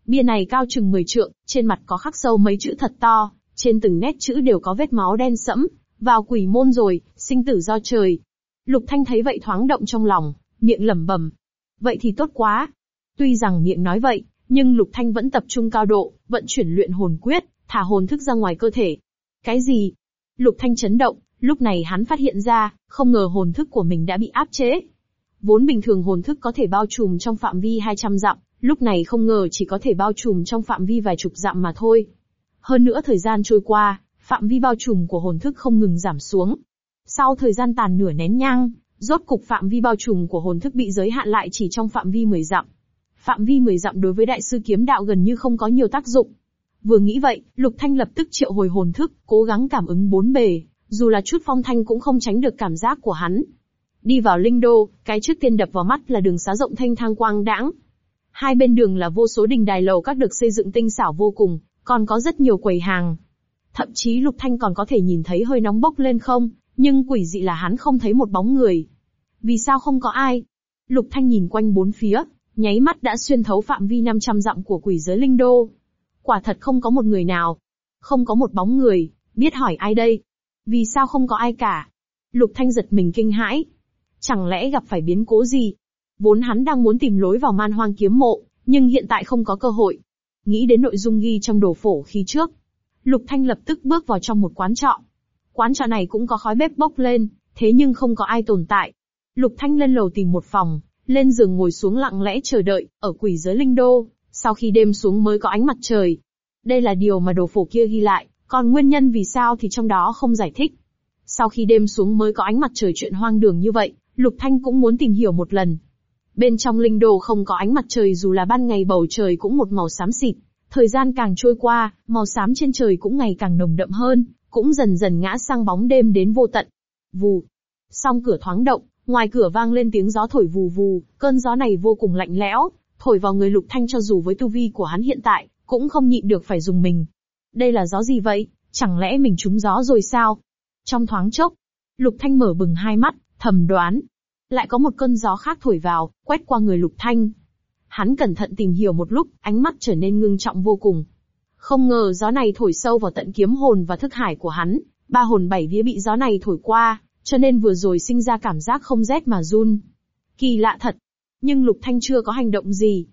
Bia này cao chừng 10 trượng, trên mặt có khắc sâu mấy chữ thật to, trên từng nét chữ đều có vết máu đen sẫm, vào quỷ môn rồi, sinh tử do trời. Lục Thanh thấy vậy thoáng động trong lòng, miệng lẩm bẩm. Vậy thì tốt quá. Tuy rằng miệng nói vậy, nhưng Lục Thanh vẫn tập trung cao độ, vận chuyển luyện hồn quyết, thả hồn thức ra ngoài cơ thể. Cái gì? Lục Thanh chấn động, lúc này hắn phát hiện ra, không ngờ hồn thức của mình đã bị áp chế. Vốn bình thường hồn thức có thể bao trùm trong phạm vi 200 dặm, lúc này không ngờ chỉ có thể bao trùm trong phạm vi vài chục dặm mà thôi. Hơn nữa thời gian trôi qua, phạm vi bao trùm của hồn thức không ngừng giảm xuống. Sau thời gian tàn nửa nén nhang, rốt cục phạm vi bao trùm của hồn thức bị giới hạn lại chỉ trong phạm vi 10 dặm. Phạm vi 10 dặm đối với đại sư kiếm đạo gần như không có nhiều tác dụng. Vừa nghĩ vậy, Lục Thanh lập tức triệu hồi hồn thức, cố gắng cảm ứng bốn bề, dù là chút phong thanh cũng không tránh được cảm giác của hắn. Đi vào linh đô, cái trước tiên đập vào mắt là đường xá rộng thanh thang quang đãng. Hai bên đường là vô số đình đài lầu các được xây dựng tinh xảo vô cùng, còn có rất nhiều quầy hàng. Thậm chí Lục Thanh còn có thể nhìn thấy hơi nóng bốc lên không, nhưng quỷ dị là hắn không thấy một bóng người. Vì sao không có ai? Lục Thanh nhìn quanh bốn phía, nháy mắt đã xuyên thấu phạm vi 500 dặm của quỷ giới linh đô. Quả thật không có một người nào. Không có một bóng người, biết hỏi ai đây? Vì sao không có ai cả? Lục Thanh giật mình kinh hãi. Chẳng lẽ gặp phải biến cố gì? Vốn hắn đang muốn tìm lối vào man hoang kiếm mộ, nhưng hiện tại không có cơ hội. Nghĩ đến nội dung ghi trong đồ phổ khi trước. Lục Thanh lập tức bước vào trong một quán trọ. Quán trọ này cũng có khói bếp bốc lên, thế nhưng không có ai tồn tại. Lục Thanh lên lầu tìm một phòng, lên giường ngồi xuống lặng lẽ chờ đợi, ở quỷ giới linh đô, sau khi đêm xuống mới có ánh mặt trời. Đây là điều mà đồ phổ kia ghi lại, còn nguyên nhân vì sao thì trong đó không giải thích. Sau khi đêm xuống mới có ánh mặt trời chuyện hoang đường như vậy, Lục Thanh cũng muốn tìm hiểu một lần. Bên trong linh đồ không có ánh mặt trời dù là ban ngày bầu trời cũng một màu xám xịt. Thời gian càng trôi qua, màu xám trên trời cũng ngày càng nồng đậm hơn, cũng dần dần ngã sang bóng đêm đến vô tận. Vù. Song cửa thoáng động, ngoài cửa vang lên tiếng gió thổi vù vù, cơn gió này vô cùng lạnh lẽo, thổi vào người Lục Thanh cho dù với tu vi của hắn hiện tại, cũng không nhịn được phải dùng mình. Đây là gió gì vậy? Chẳng lẽ mình trúng gió rồi sao? Trong thoáng chốc, Lục Thanh mở bừng hai mắt, thầm đoán. Lại có một cơn gió khác thổi vào, quét qua người Lục Thanh. Hắn cẩn thận tìm hiểu một lúc, ánh mắt trở nên ngưng trọng vô cùng. Không ngờ gió này thổi sâu vào tận kiếm hồn và thức hải của hắn, ba hồn bảy vía bị gió này thổi qua, cho nên vừa rồi sinh ra cảm giác không rét mà run. Kỳ lạ thật. Nhưng Lục Thanh chưa có hành động gì.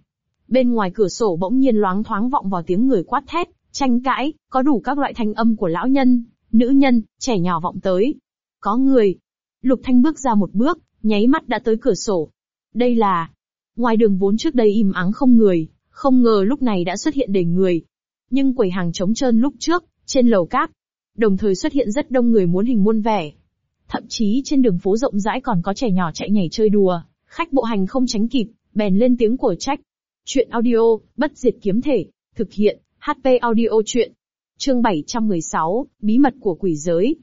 Bên ngoài cửa sổ bỗng nhiên loáng thoáng vọng vào tiếng người quát thét, tranh cãi, có đủ các loại thanh âm của lão nhân, nữ nhân, trẻ nhỏ vọng tới. Có người. Lục Thanh bước ra một bước, nháy mắt đã tới cửa sổ. Đây là... Ngoài đường vốn trước đây im ắng không người, không ngờ lúc này đã xuất hiện đầy người. Nhưng quầy hàng trống trơn lúc trước, trên lầu cát, đồng thời xuất hiện rất đông người muốn hình muôn vẻ. Thậm chí trên đường phố rộng rãi còn có trẻ nhỏ chạy nhảy chơi đùa, khách bộ hành không tránh kịp, bèn lên tiếng của trách. Chuyện audio, bất diệt kiếm thể, thực hiện, HP audio chuyện. Chương 716, Bí mật của quỷ giới.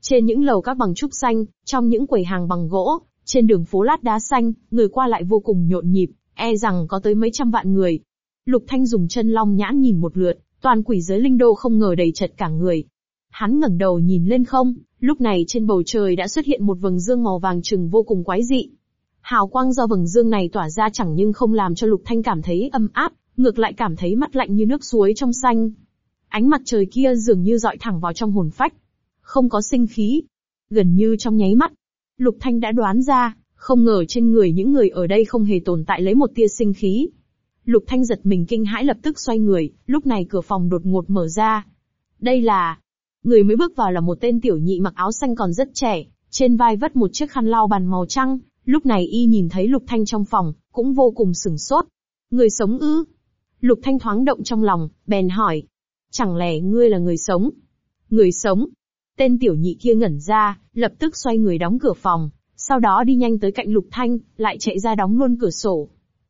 Trên những lầu các bằng trúc xanh, trong những quầy hàng bằng gỗ, trên đường phố lát đá xanh, người qua lại vô cùng nhộn nhịp, e rằng có tới mấy trăm vạn người. Lục Thanh dùng chân long nhãn nhìn một lượt, toàn quỷ giới linh đô không ngờ đầy chật cả người. Hắn ngẩng đầu nhìn lên không, lúc này trên bầu trời đã xuất hiện một vầng dương màu vàng trừng vô cùng quái dị. Hào quang do vầng dương này tỏa ra chẳng nhưng không làm cho Lục Thanh cảm thấy âm áp, ngược lại cảm thấy mắt lạnh như nước suối trong xanh. Ánh mặt trời kia dường như dọi thẳng vào trong hồn phách. Không có sinh khí. Gần như trong nháy mắt, Lục Thanh đã đoán ra, không ngờ trên người những người ở đây không hề tồn tại lấy một tia sinh khí. Lục Thanh giật mình kinh hãi lập tức xoay người, lúc này cửa phòng đột ngột mở ra. Đây là... Người mới bước vào là một tên tiểu nhị mặc áo xanh còn rất trẻ, trên vai vất một chiếc khăn lau bàn màu trắng, lúc này y nhìn thấy Lục Thanh trong phòng, cũng vô cùng sửng sốt. Người sống ư? Lục Thanh thoáng động trong lòng, bèn hỏi. Chẳng lẽ ngươi là người sống? Người sống? Tên tiểu nhị kia ngẩn ra, lập tức xoay người đóng cửa phòng, sau đó đi nhanh tới cạnh Lục Thanh, lại chạy ra đóng luôn cửa sổ.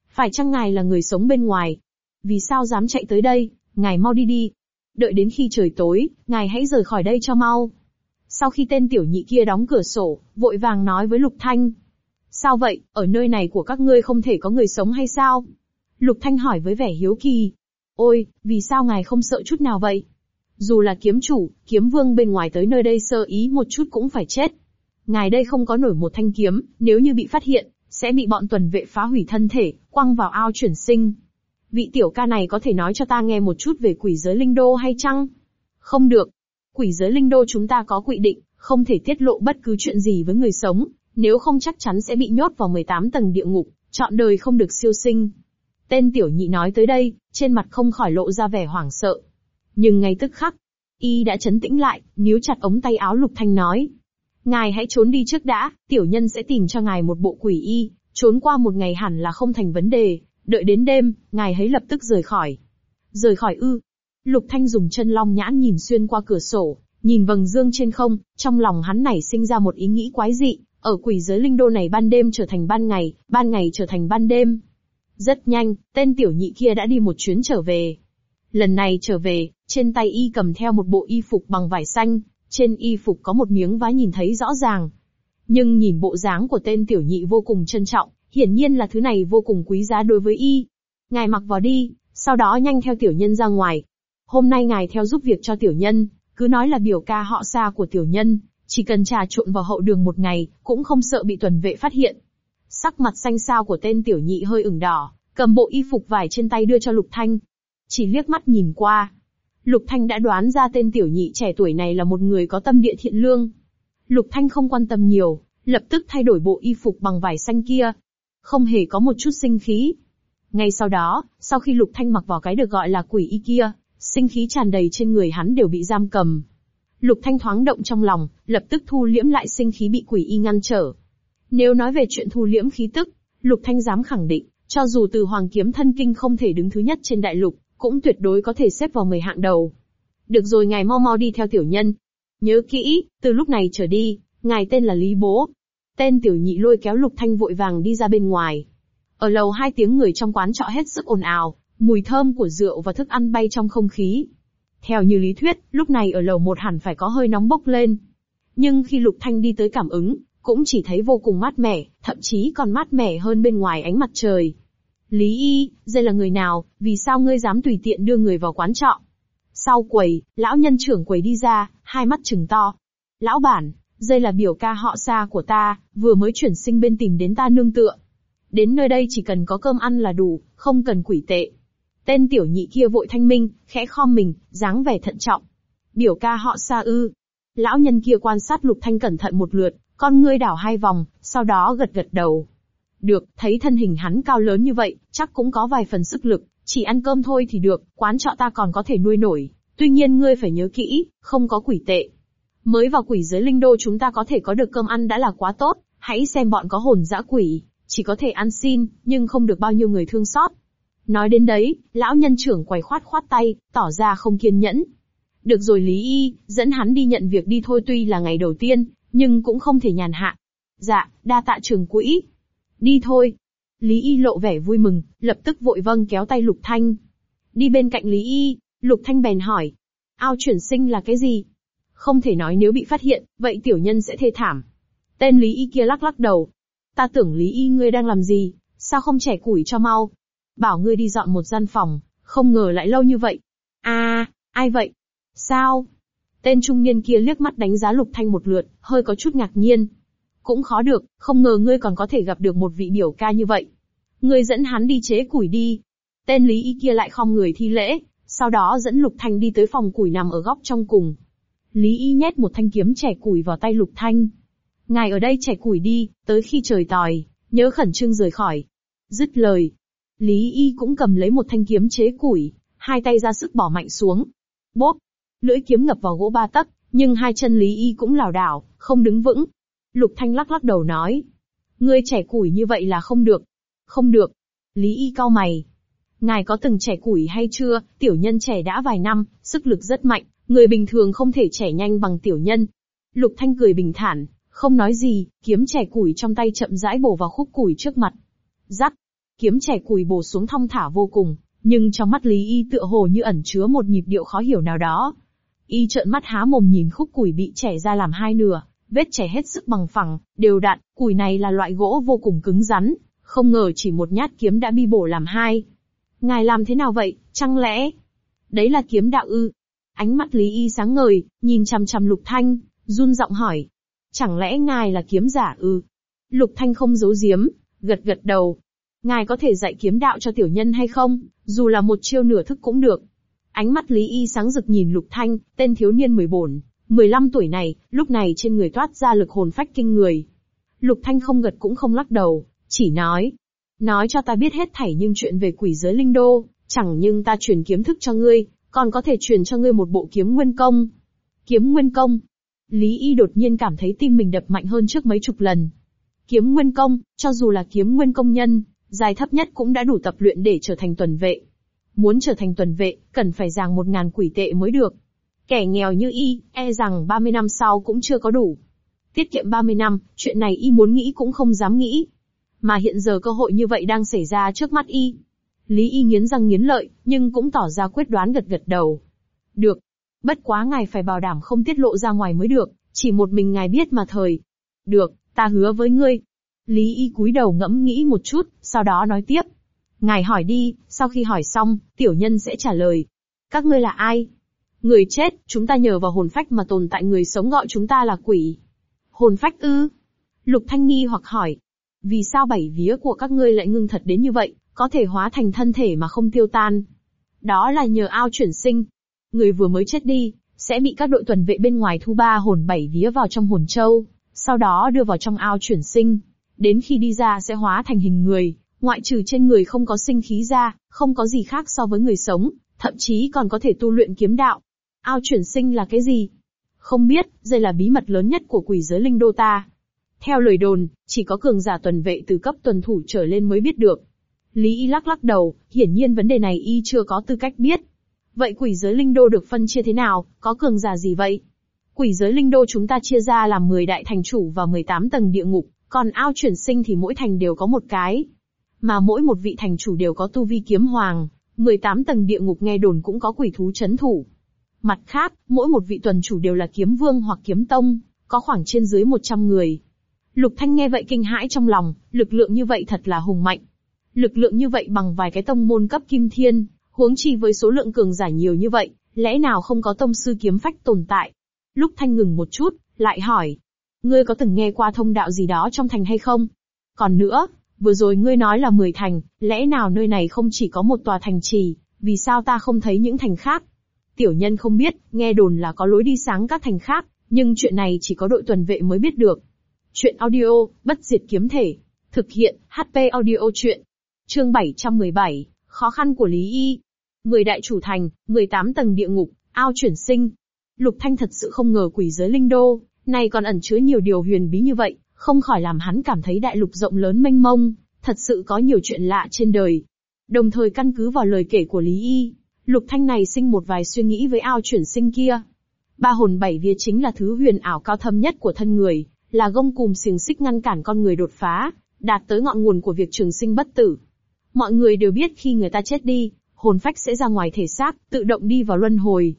Phải chăng ngài là người sống bên ngoài? Vì sao dám chạy tới đây? Ngài mau đi đi. Đợi đến khi trời tối, ngài hãy rời khỏi đây cho mau. Sau khi tên tiểu nhị kia đóng cửa sổ, vội vàng nói với Lục Thanh. Sao vậy, ở nơi này của các ngươi không thể có người sống hay sao? Lục Thanh hỏi với vẻ hiếu kỳ. Ôi, vì sao ngài không sợ chút nào vậy? Dù là kiếm chủ, kiếm vương bên ngoài tới nơi đây sơ ý một chút cũng phải chết. Ngài đây không có nổi một thanh kiếm, nếu như bị phát hiện, sẽ bị bọn tuần vệ phá hủy thân thể, quăng vào ao chuyển sinh. Vị tiểu ca này có thể nói cho ta nghe một chút về quỷ giới linh đô hay chăng? Không được. Quỷ giới linh đô chúng ta có quy định, không thể tiết lộ bất cứ chuyện gì với người sống, nếu không chắc chắn sẽ bị nhốt vào 18 tầng địa ngục, chọn đời không được siêu sinh. Tên tiểu nhị nói tới đây, trên mặt không khỏi lộ ra vẻ hoảng sợ. Nhưng ngay tức khắc, y đã chấn tĩnh lại, níu chặt ống tay áo lục thanh nói. Ngài hãy trốn đi trước đã, tiểu nhân sẽ tìm cho ngài một bộ quỷ y, trốn qua một ngày hẳn là không thành vấn đề, đợi đến đêm, ngài hãy lập tức rời khỏi. Rời khỏi ư. Lục Thanh dùng chân long nhãn nhìn xuyên qua cửa sổ, nhìn vầng dương trên không, trong lòng hắn nảy sinh ra một ý nghĩ quái dị, ở quỷ giới linh đô này ban đêm trở thành ban ngày, ban ngày trở thành ban đêm. Rất nhanh, tên tiểu nhị kia đã đi một chuyến trở về. Lần này trở về, trên tay y cầm theo một bộ y phục bằng vải xanh, trên y phục có một miếng vá nhìn thấy rõ ràng. Nhưng nhìn bộ dáng của tên tiểu nhị vô cùng trân trọng, hiển nhiên là thứ này vô cùng quý giá đối với y. Ngài mặc vào đi, sau đó nhanh theo tiểu nhân ra ngoài. Hôm nay ngài theo giúp việc cho tiểu nhân, cứ nói là biểu ca họ xa của tiểu nhân, chỉ cần trà trộn vào hậu đường một ngày, cũng không sợ bị tuần vệ phát hiện. Sắc mặt xanh xao của tên tiểu nhị hơi ửng đỏ, cầm bộ y phục vải trên tay đưa cho Lục Thanh. Chỉ liếc mắt nhìn qua, Lục Thanh đã đoán ra tên tiểu nhị trẻ tuổi này là một người có tâm địa thiện lương. Lục Thanh không quan tâm nhiều, lập tức thay đổi bộ y phục bằng vải xanh kia. Không hề có một chút sinh khí. Ngay sau đó, sau khi Lục Thanh mặc vào cái được gọi là quỷ y kia, sinh khí tràn đầy trên người hắn đều bị giam cầm. Lục Thanh thoáng động trong lòng, lập tức thu liễm lại sinh khí bị quỷ y ngăn trở. Nếu nói về chuyện thu liễm khí tức, Lục Thanh dám khẳng định, cho dù từ Hoàng Kiếm Thân Kinh không thể đứng thứ nhất trên đại lục, cũng tuyệt đối có thể xếp vào 10 hạng đầu. Được rồi ngài mau mau đi theo tiểu nhân. Nhớ kỹ, từ lúc này trở đi, ngài tên là Lý Bố. Tên tiểu nhị lôi kéo Lục Thanh vội vàng đi ra bên ngoài. Ở lầu hai tiếng người trong quán trọ hết sức ồn ào, mùi thơm của rượu và thức ăn bay trong không khí. Theo như lý thuyết, lúc này ở lầu một hẳn phải có hơi nóng bốc lên. Nhưng khi Lục Thanh đi tới cảm ứng, cũng chỉ thấy vô cùng mát mẻ, thậm chí còn mát mẻ hơn bên ngoài ánh mặt trời. Lý y, dây là người nào, vì sao ngươi dám tùy tiện đưa người vào quán trọ? Sau quầy, lão nhân trưởng quầy đi ra, hai mắt trừng to. Lão bản, dây là biểu ca họ xa của ta, vừa mới chuyển sinh bên tìm đến ta nương tựa. Đến nơi đây chỉ cần có cơm ăn là đủ, không cần quỷ tệ. Tên tiểu nhị kia vội thanh minh, khẽ khom mình, dáng vẻ thận trọng. Biểu ca họ xa ư. Lão nhân kia quan sát lục thanh cẩn thận một lượt, con ngươi đảo hai vòng, sau đó gật gật đầu. Được, thấy thân hình hắn cao lớn như vậy, chắc cũng có vài phần sức lực, chỉ ăn cơm thôi thì được, quán trọ ta còn có thể nuôi nổi. Tuy nhiên ngươi phải nhớ kỹ, không có quỷ tệ. Mới vào quỷ giới linh đô chúng ta có thể có được cơm ăn đã là quá tốt, hãy xem bọn có hồn dã quỷ, chỉ có thể ăn xin, nhưng không được bao nhiêu người thương xót. Nói đến đấy, lão nhân trưởng quầy khoát khoát tay, tỏ ra không kiên nhẫn. Được rồi Lý Y, dẫn hắn đi nhận việc đi thôi tuy là ngày đầu tiên, nhưng cũng không thể nhàn hạ. Dạ, đa tạ trường quỹ. Đi thôi. Lý Y lộ vẻ vui mừng, lập tức vội vâng kéo tay Lục Thanh. Đi bên cạnh Lý Y, Lục Thanh bèn hỏi. Ao chuyển sinh là cái gì? Không thể nói nếu bị phát hiện, vậy tiểu nhân sẽ thê thảm. Tên Lý Y kia lắc lắc đầu. Ta tưởng Lý Y ngươi đang làm gì, sao không trẻ củi cho mau? Bảo ngươi đi dọn một gian phòng, không ngờ lại lâu như vậy. à, ai vậy? Sao? Tên trung niên kia liếc mắt đánh giá Lục Thanh một lượt, hơi có chút ngạc nhiên. Cũng khó được, không ngờ ngươi còn có thể gặp được một vị biểu ca như vậy. Ngươi dẫn hắn đi chế củi đi. Tên Lý Y kia lại không người thi lễ, sau đó dẫn Lục Thanh đi tới phòng củi nằm ở góc trong cùng. Lý Y nhét một thanh kiếm chẻ củi vào tay Lục Thanh. Ngài ở đây chẻ củi đi, tới khi trời tòi, nhớ khẩn trương rời khỏi. Dứt lời. Lý Y cũng cầm lấy một thanh kiếm chế củi, hai tay ra sức bỏ mạnh xuống. Bốp, Lưỡi kiếm ngập vào gỗ ba tấc, nhưng hai chân Lý Y cũng lảo đảo, không đứng vững. Lục Thanh lắc lắc đầu nói. Ngươi trẻ củi như vậy là không được. Không được. Lý Y cau mày. Ngài có từng trẻ củi hay chưa, tiểu nhân trẻ đã vài năm, sức lực rất mạnh, người bình thường không thể trẻ nhanh bằng tiểu nhân. Lục Thanh cười bình thản, không nói gì, kiếm trẻ củi trong tay chậm rãi bổ vào khúc củi trước mặt. Rắc, kiếm trẻ củi bổ xuống thong thả vô cùng, nhưng trong mắt Lý Y tựa hồ như ẩn chứa một nhịp điệu khó hiểu nào đó. Y trợn mắt há mồm nhìn khúc củi bị chẻ ra làm hai nửa, vết chẻ hết sức bằng phẳng, đều đặn, củi này là loại gỗ vô cùng cứng rắn, không ngờ chỉ một nhát kiếm đã bị bổ làm hai. Ngài làm thế nào vậy, chẳng lẽ? Đấy là kiếm đạo ư? Ánh mắt Lý Y sáng ngời, nhìn chằm chằm Lục Thanh, run giọng hỏi. Chẳng lẽ ngài là kiếm giả ư? Lục Thanh không giấu giếm, gật gật đầu. Ngài có thể dạy kiếm đạo cho tiểu nhân hay không, dù là một chiêu nửa thức cũng được. Ánh mắt Lý Y sáng rực nhìn Lục Thanh, tên thiếu niên 14, 15 tuổi này, lúc này trên người toát ra lực hồn phách kinh người. Lục Thanh không gật cũng không lắc đầu, chỉ nói. Nói cho ta biết hết thảy nhưng chuyện về quỷ giới linh đô, chẳng nhưng ta truyền kiếm thức cho ngươi, còn có thể truyền cho ngươi một bộ kiếm nguyên công. Kiếm nguyên công. Lý Y đột nhiên cảm thấy tim mình đập mạnh hơn trước mấy chục lần. Kiếm nguyên công, cho dù là kiếm nguyên công nhân, dài thấp nhất cũng đã đủ tập luyện để trở thành tuần vệ. Muốn trở thành tuần vệ, cần phải giàng một ngàn quỷ tệ mới được. Kẻ nghèo như y, e rằng 30 năm sau cũng chưa có đủ. Tiết kiệm 30 năm, chuyện này y muốn nghĩ cũng không dám nghĩ. Mà hiện giờ cơ hội như vậy đang xảy ra trước mắt y. Lý y nghiến răng nghiến lợi, nhưng cũng tỏ ra quyết đoán gật gật đầu. Được. Bất quá ngài phải bảo đảm không tiết lộ ra ngoài mới được, chỉ một mình ngài biết mà thời. Được, ta hứa với ngươi. Lý y cúi đầu ngẫm nghĩ một chút, sau đó nói tiếp. Ngài hỏi đi, sau khi hỏi xong, tiểu nhân sẽ trả lời. Các ngươi là ai? Người chết, chúng ta nhờ vào hồn phách mà tồn tại người sống gọi chúng ta là quỷ. Hồn phách ư? Lục Thanh nghi hoặc hỏi. Vì sao bảy vía của các ngươi lại ngưng thật đến như vậy, có thể hóa thành thân thể mà không tiêu tan? Đó là nhờ ao chuyển sinh. Người vừa mới chết đi, sẽ bị các đội tuần vệ bên ngoài thu ba hồn bảy vía vào trong hồn châu, sau đó đưa vào trong ao chuyển sinh. Đến khi đi ra sẽ hóa thành hình người, Ngoại trừ trên người không có sinh khí ra, không có gì khác so với người sống, thậm chí còn có thể tu luyện kiếm đạo. Ao chuyển sinh là cái gì? Không biết, đây là bí mật lớn nhất của quỷ giới linh đô ta. Theo lời đồn, chỉ có cường giả tuần vệ từ cấp tuần thủ trở lên mới biết được. Lý Y lắc lắc đầu, hiển nhiên vấn đề này Y chưa có tư cách biết. Vậy quỷ giới linh đô được phân chia thế nào, có cường giả gì vậy? Quỷ giới linh đô chúng ta chia ra làm 10 đại thành chủ và 18 tầng địa ngục, còn ao chuyển sinh thì mỗi thành đều có một cái mà mỗi một vị thành chủ đều có tu vi kiếm hoàng, 18 tầng địa ngục nghe đồn cũng có quỷ thú chấn thủ. Mặt khác, mỗi một vị tuần chủ đều là kiếm vương hoặc kiếm tông, có khoảng trên dưới 100 người. Lục Thanh nghe vậy kinh hãi trong lòng, lực lượng như vậy thật là hùng mạnh. Lực lượng như vậy bằng vài cái tông môn cấp kim thiên, huống chi với số lượng cường giả nhiều như vậy, lẽ nào không có tông sư kiếm phách tồn tại? Lúc Thanh ngừng một chút, lại hỏi. Ngươi có từng nghe qua thông đạo gì đó trong thành hay không? Còn nữa, vừa rồi ngươi nói là 10 thành, lẽ nào nơi này không chỉ có một tòa thành trì, vì sao ta không thấy những thành khác? Tiểu nhân không biết, nghe đồn là có lối đi sáng các thành khác, nhưng chuyện này chỉ có đội tuần vệ mới biết được. Chuyện audio, bất diệt kiếm thể. Thực hiện, HP audio chuyện. Chương 717, khó khăn của Lý Y. 10 đại chủ thành, 18 tầng địa ngục, ao chuyển sinh. Lục Thanh thật sự không ngờ quỷ giới linh đô, này còn ẩn chứa nhiều điều huyền bí như vậy, không khỏi làm hắn cảm thấy đại lục rộng lớn mênh mông, thật sự có nhiều chuyện lạ trên đời. Đồng thời căn cứ vào lời kể của Lý Y, Lục Thanh này sinh một vài suy nghĩ với ao chuyển sinh kia. Ba hồn bảy vía chính là thứ huyền ảo cao thâm nhất của thân người, là gông cùm xiềng xích ngăn cản con người đột phá, đạt tới ngọn nguồn của việc trường sinh bất tử. Mọi người đều biết khi người ta chết đi, hồn phách sẽ ra ngoài thể xác, tự động đi vào luân hồi.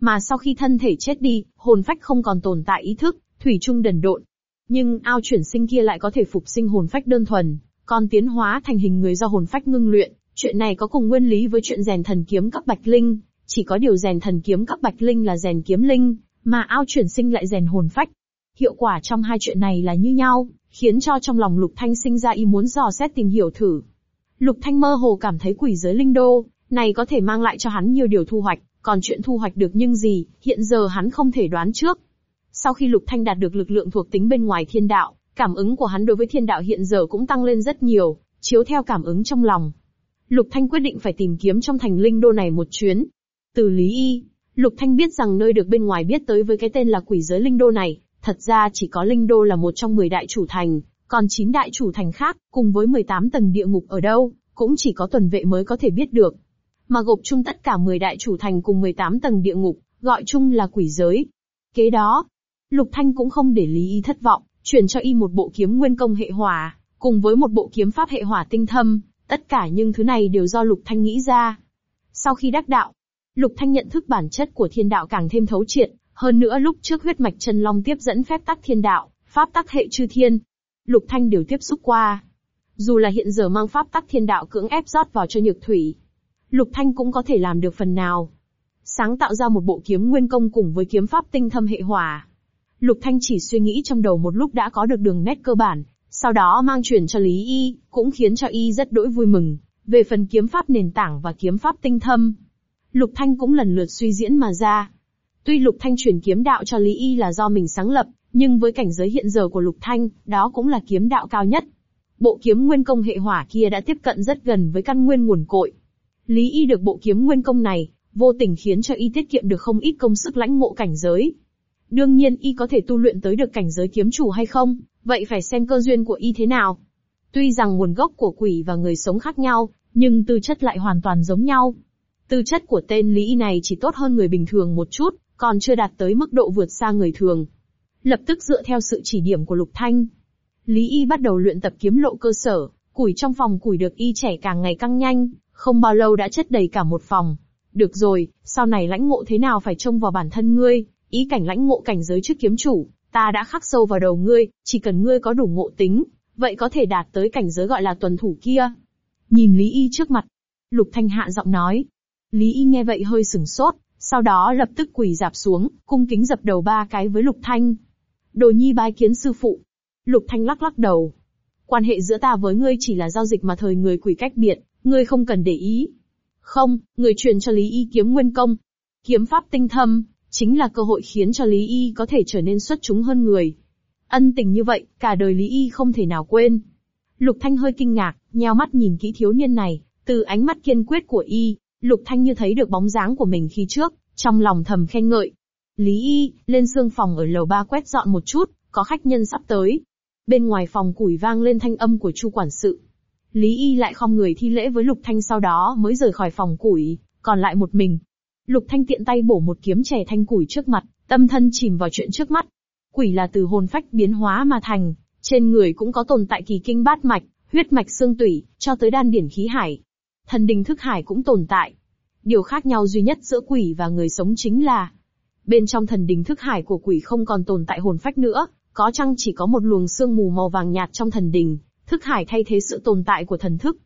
Mà sau khi thân thể chết đi, hồn phách không còn tồn tại ý thức, thủy chung đần độn. Nhưng ao chuyển sinh kia lại có thể phục sinh hồn phách đơn thuần, còn tiến hóa thành hình người do hồn phách ngưng luyện. Chuyện này có cùng nguyên lý với chuyện rèn thần kiếm cấp bạch linh, chỉ có điều rèn thần kiếm cấp bạch linh là rèn kiếm linh, mà ao chuyển sinh lại rèn hồn phách. Hiệu quả trong hai chuyện này là như nhau, khiến cho trong lòng Lục Thanh sinh ra ý muốn dò xét tìm hiểu thử. Lục Thanh mơ hồ cảm thấy quỷ giới linh đô, này có thể mang lại cho hắn nhiều điều thu hoạch, còn chuyện thu hoạch được nhưng gì, hiện giờ hắn không thể đoán trước. Sau khi Lục Thanh đạt được lực lượng thuộc tính bên ngoài thiên đạo, cảm ứng của hắn đối với thiên đạo hiện giờ cũng tăng lên rất nhiều, chiếu theo cảm ứng trong lòng. Lục Thanh quyết định phải tìm kiếm trong thành linh đô này một chuyến. Từ Lý Y, Lục Thanh biết rằng nơi được bên ngoài biết tới với cái tên là quỷ giới linh đô này, thật ra chỉ có linh đô là một trong 10 đại chủ thành, còn 9 đại chủ thành khác, cùng với 18 tầng địa ngục ở đâu, cũng chỉ có tuần vệ mới có thể biết được. Mà gộp chung tất cả 10 đại chủ thành cùng 18 tầng địa ngục, gọi chung là quỷ giới. Kế đó, Lục Thanh cũng không để Lý Y thất vọng, chuyển cho y một bộ kiếm nguyên công hệ hỏa, cùng với một bộ kiếm pháp hệ hỏa tinh thâm, tất cả những thứ này đều do Lục Thanh nghĩ ra. Sau khi đắc đạo, Lục Thanh nhận thức bản chất của thiên đạo càng thêm thấu triệt, hơn nữa lúc trước huyết mạch chân long tiếp dẫn phép tắc thiên đạo, pháp tắc hệ chư thiên, Lục Thanh đều tiếp xúc qua. Dù là hiện giờ mang pháp tắc thiên đạo cưỡng ép rót vào cho nhược thủy, Lục Thanh cũng có thể làm được phần nào. Sáng tạo ra một bộ kiếm nguyên công cùng với kiếm pháp tinh thâm hệ hỏa. Lục Thanh chỉ suy nghĩ trong đầu một lúc đã có được đường nét cơ bản, sau đó mang truyền cho Lý Y, cũng khiến cho Y rất đỗi vui mừng, về phần kiếm pháp nền tảng và kiếm pháp tinh thâm. Lục Thanh cũng lần lượt suy diễn mà ra. Tuy Lục Thanh truyền kiếm đạo cho Lý Y là do mình sáng lập, nhưng với cảnh giới hiện giờ của Lục Thanh, đó cũng là kiếm đạo cao nhất. Bộ kiếm nguyên công hệ hỏa kia đã tiếp cận rất gần với căn nguyên nguồn cội. Lý Y được bộ kiếm nguyên công này, vô tình khiến cho Y tiết kiệm được không ít công sức lãnh ngộ cảnh giới. Đương nhiên Y có thể tu luyện tới được cảnh giới kiếm chủ hay không, vậy phải xem cơ duyên của Y thế nào. Tuy rằng nguồn gốc của quỷ và người sống khác nhau, nhưng tư chất lại hoàn toàn giống nhau. Tư chất của tên Lý Y này chỉ tốt hơn người bình thường một chút, còn chưa đạt tới mức độ vượt xa người thường. Lập tức dựa theo sự chỉ điểm của Lục Thanh, Lý Y bắt đầu luyện tập kiếm lộ cơ sở, củi trong phòng củi được y chảy càng ngày càng nhanh, không bao lâu đã chất đầy cả một phòng. Được rồi, sau này lãnh ngộ thế nào phải trông vào bản thân ngươi, ý cảnh lãnh ngộ cảnh giới trước kiếm chủ, ta đã khắc sâu vào đầu ngươi, chỉ cần ngươi có đủ ngộ tính, vậy có thể đạt tới cảnh giới gọi là tuần thủ kia. Nhìn Lý Y trước mặt, Lục Thanh hạ giọng nói. Lý Y nghe vậy hơi sừng sốt, sau đó lập tức quỳ dạp xuống, cung kính dập đầu ba cái với Lục Thanh. Đồ nhi bái kiến sư phụ. Lục Thanh lắc lắc đầu. Quan hệ giữa ta với ngươi chỉ là giao dịch mà thời người quỷ cách biệt, ngươi không cần để ý. Không, người truyền cho Lý Y kiếm nguyên công. Kiếm pháp tinh thâm, chính là cơ hội khiến cho Lý Y có thể trở nên xuất chúng hơn người. Ân tình như vậy, cả đời Lý Y không thể nào quên. Lục Thanh hơi kinh ngạc, nheo mắt nhìn kỹ thiếu niên này, từ ánh mắt kiên quyết của Y, Lục Thanh như thấy được bóng dáng của mình khi trước, trong lòng thầm khen ngợi. Lý Y, lên xương phòng ở lầu ba quét dọn một chút, có khách nhân sắp tới. Bên ngoài phòng củi vang lên thanh âm của Chu quản sự. Lý Y lại không người thi lễ với Lục Thanh sau đó mới rời khỏi phòng củi, còn lại một mình. Lục Thanh tiện tay bổ một kiếm chẻ thanh củi trước mặt, tâm thân chìm vào chuyện trước mắt. Quỷ là từ hồn phách biến hóa mà thành, trên người cũng có tồn tại kỳ kinh bát mạch, huyết mạch xương tủy, cho tới đan điển khí hải. Thần đình thức hải cũng tồn tại. Điều khác nhau duy nhất giữa quỷ và người sống chính là, bên trong thần đình thức hải của quỷ không còn tồn tại hồn phách nữa, có chăng chỉ có một luồng sương mù màu vàng nhạt trong thần đình, thức hải thay thế sự tồn tại của thần thức.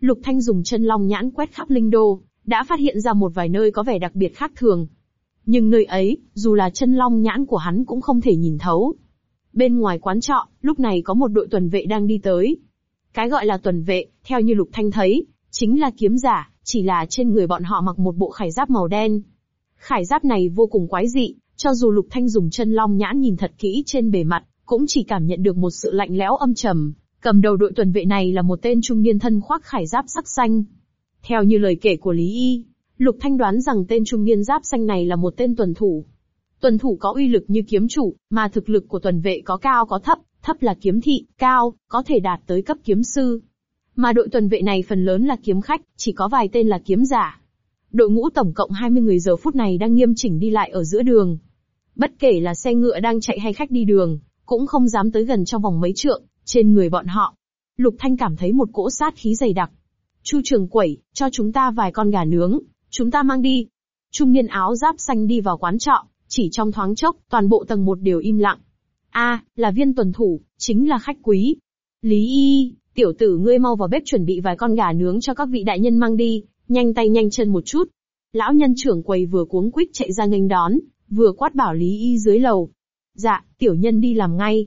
Lục Thanh dùng chân long nhãn quét khắp linh đô, đã phát hiện ra một vài nơi có vẻ đặc biệt khác thường. Nhưng nơi ấy, dù là chân long nhãn của hắn cũng không thể nhìn thấu. Bên ngoài quán trọ, lúc này có một đội tuần vệ đang đi tới. Cái gọi là tuần vệ, theo như Lục Thanh thấy, chính là kiếm giả, chỉ là trên người bọn họ mặc một bộ khải giáp màu đen. Khải giáp này vô cùng quái dị, cho dù Lục Thanh dùng chân long nhãn nhìn thật kỹ trên bề mặt, cũng chỉ cảm nhận được một sự lạnh lẽo âm trầm. Cầm đầu đội tuần vệ này là một tên trung niên thân khoác khải giáp sắc xanh. Theo như lời kể của Lý Y, Lục Thanh đoán rằng tên trung niên giáp xanh này là một tên tuần thủ. Tuần thủ có uy lực như kiếm chủ, mà thực lực của tuần vệ có cao có thấp, thấp là kiếm thị, cao, có thể đạt tới cấp kiếm sư. Mà đội tuần vệ này phần lớn là kiếm khách, chỉ có vài tên là kiếm giả. Đội ngũ tổng cộng 20 người giờ phút này đang nghiêm chỉnh đi lại ở giữa đường. Bất kể là xe ngựa đang chạy hay khách đi đường, cũng không dám tới gần trong vòng mấy trượng, trên người bọn họ. Lục Thanh cảm thấy một cỗ sát khí dày đặc. Chu trường quẩy, cho chúng ta vài con gà nướng, chúng ta mang đi. Trung niên áo giáp xanh đi vào quán trọ, chỉ trong thoáng chốc, toàn bộ tầng một đều im lặng. A, là viên tuần thủ, chính là khách quý. Lý y, tiểu tử ngươi mau vào bếp chuẩn bị vài con gà nướng cho các vị đại nhân mang đi, nhanh tay nhanh chân một chút. Lão nhân trưởng quầy vừa cuống quýt chạy ra nghênh đón, vừa quát bảo Lý y dưới lầu. Dạ, tiểu nhân đi làm ngay.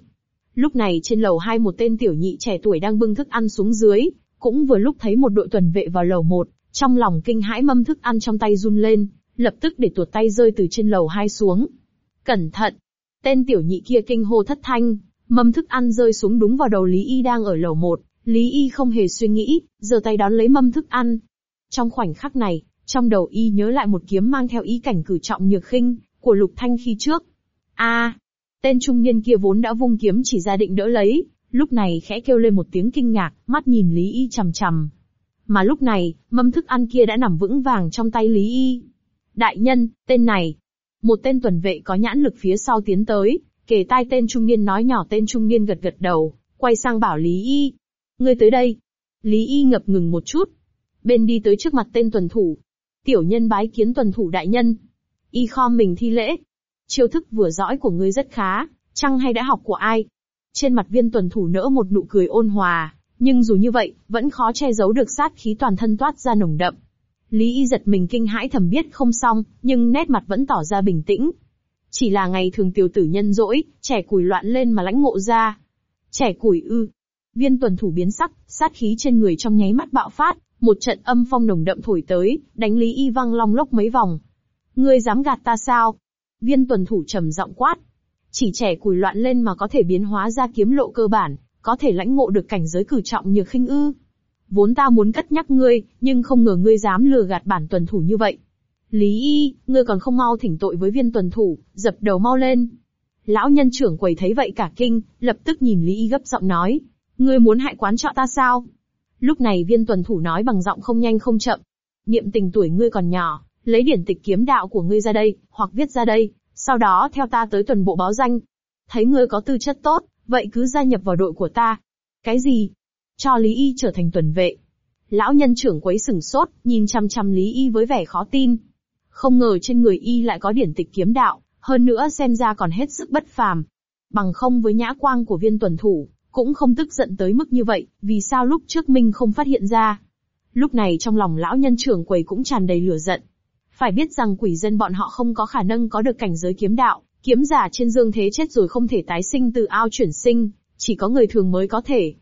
Lúc này trên lầu hai một tên tiểu nhị trẻ tuổi đang bưng thức ăn xuống dưới, cũng vừa lúc thấy một đội tuần vệ vào lầu một, trong lòng kinh hãi mâm thức ăn trong tay run lên, lập tức để tuột tay rơi từ trên lầu hai xuống. Cẩn thận! Tên tiểu nhị kia kinh hô thất thanh, mâm thức ăn rơi xuống đúng vào đầu Lý Y đang ở lầu một. Lý Y không hề suy nghĩ, giơ tay đón lấy mâm thức ăn. Trong khoảnh khắc này, trong đầu Y nhớ lại một kiếm mang theo ý cảnh cử trọng nhược khinh của Lục Thanh khi trước. A, tên trung niên kia vốn đã vung kiếm chỉ ra định đỡ lấy, lúc này khẽ kêu lên một tiếng kinh ngạc, mắt nhìn Lý Y chằm chằm. Mà lúc này, mâm thức ăn kia đã nằm vững vàng trong tay Lý Y. Đại nhân, tên này. Một tên tuần vệ có nhãn lực phía sau tiến tới, kể tai tên trung niên nói nhỏ tên trung niên gật gật đầu, quay sang bảo Lý Y. Ngươi tới đây. Lý Y ngập ngừng một chút. Bên đi tới trước mặt tên tuần thủ. Tiểu nhân bái kiến tuần thủ đại nhân. Y khom mình thi lễ. Chiêu thức vừa dõi của ngươi rất khá, chăng hay đã học của ai? Trên mặt viên tuần thủ nỡ một nụ cười ôn hòa, nhưng dù như vậy, vẫn khó che giấu được sát khí toàn thân toát ra nồng đậm. Lý y giật mình kinh hãi thầm biết không xong, nhưng nét mặt vẫn tỏ ra bình tĩnh. Chỉ là ngày thường tiểu tử nhân dỗi, trẻ củi loạn lên mà lãnh ngộ ra. Trẻ củi ư. Viên tuần thủ biến sắc, sát khí trên người trong nháy mắt bạo phát, một trận âm phong nồng đậm thổi tới, đánh Lý y văng long lốc mấy vòng. Ngươi dám gạt ta sao? Viên tuần thủ trầm giọng quát. Chỉ trẻ củi loạn lên mà có thể biến hóa ra kiếm lộ cơ bản, có thể lãnh ngộ được cảnh giới cử trọng nhược khinh ư. Vốn ta muốn cất nhắc ngươi, nhưng không ngờ ngươi dám lừa gạt bản tuần thủ như vậy. Lý y, ngươi còn không mau thỉnh tội với viên tuần thủ, dập đầu mau lên. Lão nhân trưởng quầy thấy vậy cả kinh, lập tức nhìn Lý y gấp giọng nói. Ngươi muốn hại quán trọ ta sao? Lúc này viên tuần thủ nói bằng giọng không nhanh không chậm. Niệm tình tuổi ngươi còn nhỏ, lấy điển tịch kiếm đạo của ngươi ra đây, hoặc viết ra đây, sau đó theo ta tới tuần bộ báo danh. Thấy ngươi có tư chất tốt, vậy cứ gia nhập vào đội của ta. Cái gì? Cho Lý Y trở thành tuần vệ. Lão nhân trưởng quấy sừng sốt, nhìn chăm chăm Lý Y với vẻ khó tin. Không ngờ trên người Y lại có điển tịch kiếm đạo, hơn nữa xem ra còn hết sức bất phàm. Bằng không với nhã quang của viên tuần thủ, cũng không tức giận tới mức như vậy, vì sao lúc trước Minh không phát hiện ra. Lúc này trong lòng lão nhân trưởng quầy cũng tràn đầy lửa giận. Phải biết rằng quỷ dân bọn họ không có khả năng có được cảnh giới kiếm đạo, kiếm giả trên dương thế chết rồi không thể tái sinh từ ao chuyển sinh, chỉ có người thường mới có thể.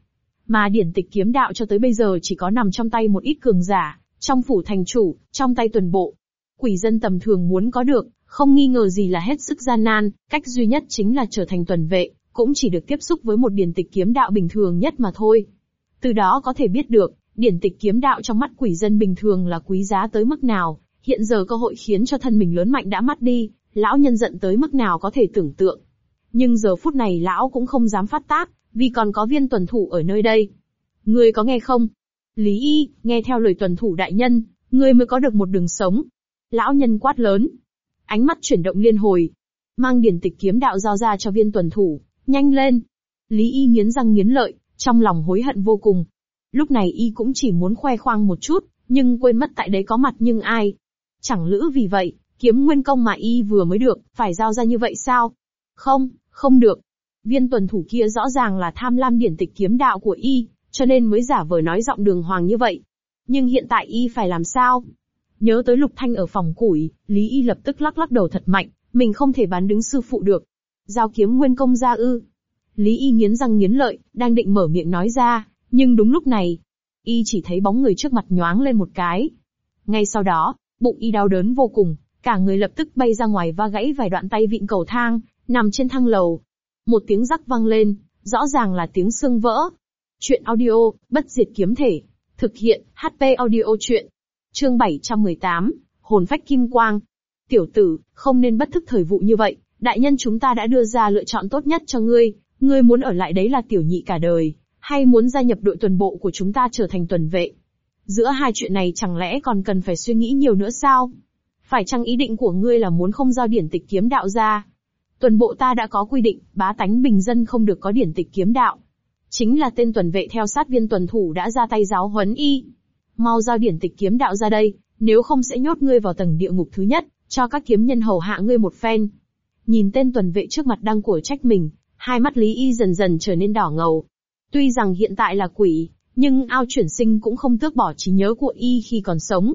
Mà điển tịch kiếm đạo cho tới bây giờ chỉ có nằm trong tay một ít cường giả, trong phủ thành chủ, trong tay tuần bộ. Quỷ dân tầm thường muốn có được, không nghi ngờ gì là hết sức gian nan, cách duy nhất chính là trở thành tuần vệ, cũng chỉ được tiếp xúc với một điển tịch kiếm đạo bình thường nhất mà thôi. Từ đó có thể biết được, điển tịch kiếm đạo trong mắt quỷ dân bình thường là quý giá tới mức nào, hiện giờ cơ hội khiến cho thân mình lớn mạnh đã mất đi, lão nhân giận tới mức nào có thể tưởng tượng. Nhưng giờ phút này lão cũng không dám phát tác, vì còn có viên tuần thủ ở nơi đây. Ngươi có nghe không? Lý y, nghe theo lời tuần thủ đại nhân, ngươi mới có được một đường sống. Lão nhân quát lớn. Ánh mắt chuyển động liên hồi. Mang điển tịch kiếm đạo giao ra cho viên tuần thủ, nhanh lên. Lý y nghiến răng nghiến lợi, trong lòng hối hận vô cùng. Lúc này y cũng chỉ muốn khoe khoang một chút, nhưng quên mất tại đấy có mặt nhưng ai. Chẳng lữ vì vậy, kiếm nguyên công mà y vừa mới được, phải giao ra như vậy sao? Không, không được. Viên tuần thủ kia rõ ràng là tham lam điển tịch kiếm đạo của y, cho nên mới giả vờ nói giọng đường hoàng như vậy. Nhưng hiện tại y phải làm sao? Nhớ tới Lục Thanh ở phòng củi, Lý Y lập tức lắc lắc đầu thật mạnh, mình không thể bán đứng sư phụ được. Giao kiếm nguyên công ra ư. Lý Y nghiến răng nghiến lợi, đang định mở miệng nói ra, nhưng đúng lúc này, Y chỉ thấy bóng người trước mặt nhoáng lên một cái. Ngay sau đó, bụng Y đau đớn vô cùng, cả người lập tức bay ra ngoài và gãy vài đoạn tay vịn cầu thang, nằm trên thang lầu. Một tiếng rắc vang lên, rõ ràng là tiếng xương vỡ. Chuyện audio, bất diệt kiếm thể. Thực hiện, HP audio chuyện. Chương 718, hồn phách kim quang. Tiểu tử, không nên bất thức thời vụ như vậy, đại nhân chúng ta đã đưa ra lựa chọn tốt nhất cho ngươi, ngươi muốn ở lại đấy là tiểu nhị cả đời, hay muốn gia nhập đội tuần bộ của chúng ta trở thành tuần vệ. Giữa hai chuyện này chẳng lẽ còn cần phải suy nghĩ nhiều nữa sao? Phải chăng ý định của ngươi là muốn không giao điển tịch kiếm đạo ra? Tuần bộ ta đã có quy định, bá tánh bình dân không được có điển tịch kiếm đạo. Chính là tên tuần vệ theo sát viên tuần thủ đã ra tay giáo huấn y. Mau giao điển tịch kiếm đạo ra đây, nếu không sẽ nhốt ngươi vào tầng địa ngục thứ nhất, cho các kiếm nhân hầu hạ ngươi một phen. Nhìn tên tuần vệ trước mặt đang của trách mình, hai mắt Lý Y dần dần trở nên đỏ ngầu. Tuy rằng hiện tại là quỷ, nhưng ao chuyển sinh cũng không tước bỏ trí nhớ của Y khi còn sống.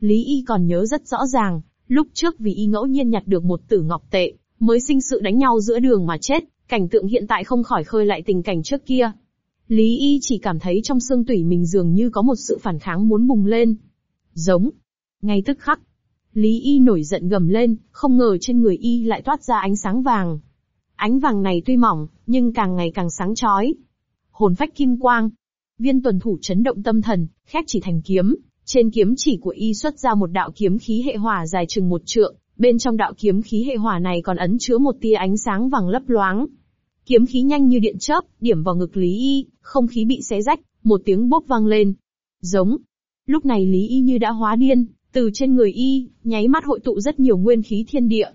Lý Y còn nhớ rất rõ ràng, lúc trước vì Y ngẫu nhiên nhặt được một tử ngọc tệ, mới sinh sự đánh nhau giữa đường mà chết, cảnh tượng hiện tại không khỏi khơi lại tình cảnh trước kia. Lý Y chỉ cảm thấy trong xương tủy mình dường như có một sự phản kháng muốn bùng lên. Giống. Ngay tức khắc. Lý Y nổi giận gầm lên, không ngờ trên người Y lại toát ra ánh sáng vàng. Ánh vàng này tuy mỏng, nhưng càng ngày càng sáng chói. Hồn phách kim quang. Viên tuần thủ chấn động tâm thần, khép chỉ thành kiếm. Trên kiếm chỉ của Y xuất ra một đạo kiếm khí hệ hỏa dài chừng một trượng, bên trong đạo kiếm khí hệ hỏa này còn ấn chứa một tia ánh sáng vàng lấp loáng. Kiếm khí nhanh như điện chớp, điểm vào ngực Lý Y, không khí bị xé rách, một tiếng bốc vang lên. Giống. Lúc này Lý Y như đã hóa điên, từ trên người Y, nháy mắt hội tụ rất nhiều nguyên khí thiên địa.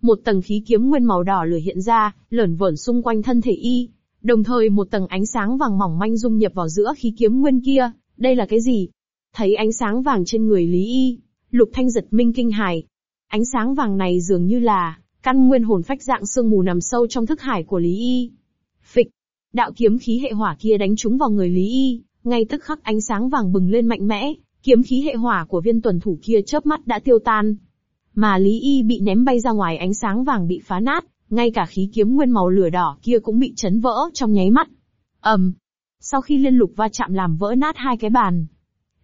Một tầng khí kiếm nguyên màu đỏ lửa hiện ra, lởn vởn xung quanh thân thể Y. Đồng thời một tầng ánh sáng vàng mỏng manh dung nhập vào giữa khí kiếm nguyên kia, đây là cái gì? Thấy ánh sáng vàng trên người Lý Y, Lục Thanh giật minh kinh hài, Ánh sáng vàng này dường như là căn nguyên hồn phách dạng sương mù nằm sâu trong thức hải của Lý Y. Phịch, đạo kiếm khí hệ hỏa kia đánh trúng vào người Lý Y, ngay tức khắc ánh sáng vàng bừng lên mạnh mẽ, kiếm khí hệ hỏa của viên tuần thủ kia chớp mắt đã tiêu tan. Mà Lý Y bị ném bay ra ngoài ánh sáng vàng bị phá nát, ngay cả khí kiếm nguyên màu lửa đỏ kia cũng bị chấn vỡ trong nháy mắt. ầm, um, sau khi liên lục va chạm làm vỡ nát hai cái bàn,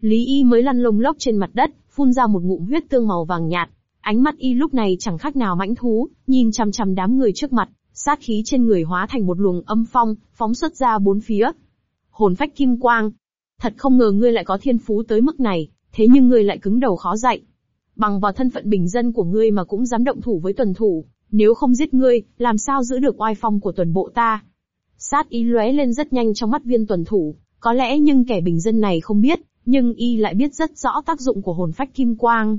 Lý Y mới lăn lông lốc trên mặt đất, phun ra một ngụm huyết tương màu vàng nhạt, Ánh mắt y lúc này chẳng khác nào mãnh thú, nhìn chằm chằm đám người trước mặt, sát khí trên người hóa thành một luồng âm phong, phóng xuất ra bốn phía. Hồn phách kim quang. Thật không ngờ ngươi lại có thiên phú tới mức này, thế nhưng ngươi lại cứng đầu khó dạy. Bằng vào thân phận bình dân của ngươi mà cũng dám động thủ với tuần thủ, nếu không giết ngươi, làm sao giữ được oai phong của tuần bộ ta? Sát ý lóe lên rất nhanh trong mắt viên tuần thủ, có lẽ nhưng kẻ bình dân này không biết, nhưng y lại biết rất rõ tác dụng của hồn phách kim quang.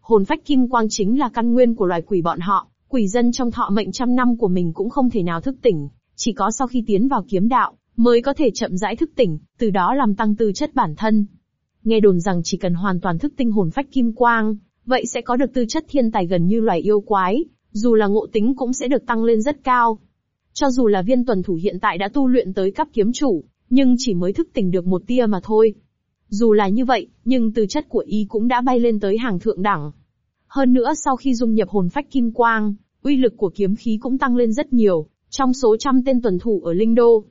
Hồn phách kim quang chính là căn nguyên của loài quỷ bọn họ, quỷ dân trong thọ mệnh trăm năm của mình cũng không thể nào thức tỉnh, chỉ có sau khi tiến vào kiếm đạo, mới có thể chậm rãi thức tỉnh, từ đó làm tăng tư chất bản thân. Nghe đồn rằng chỉ cần hoàn toàn thức tinh hồn phách kim quang, vậy sẽ có được tư chất thiên tài gần như loài yêu quái, dù là ngộ tính cũng sẽ được tăng lên rất cao. Cho dù là viên tuần thủ hiện tại đã tu luyện tới cấp kiếm chủ, nhưng chỉ mới thức tỉnh được một tia mà thôi. Dù là như vậy, nhưng tư chất của y cũng đã bay lên tới hàng thượng đẳng. Hơn nữa sau khi dung nhập hồn phách kim quang, uy lực của kiếm khí cũng tăng lên rất nhiều, trong số trăm tên tuần thủ ở Linh Đô.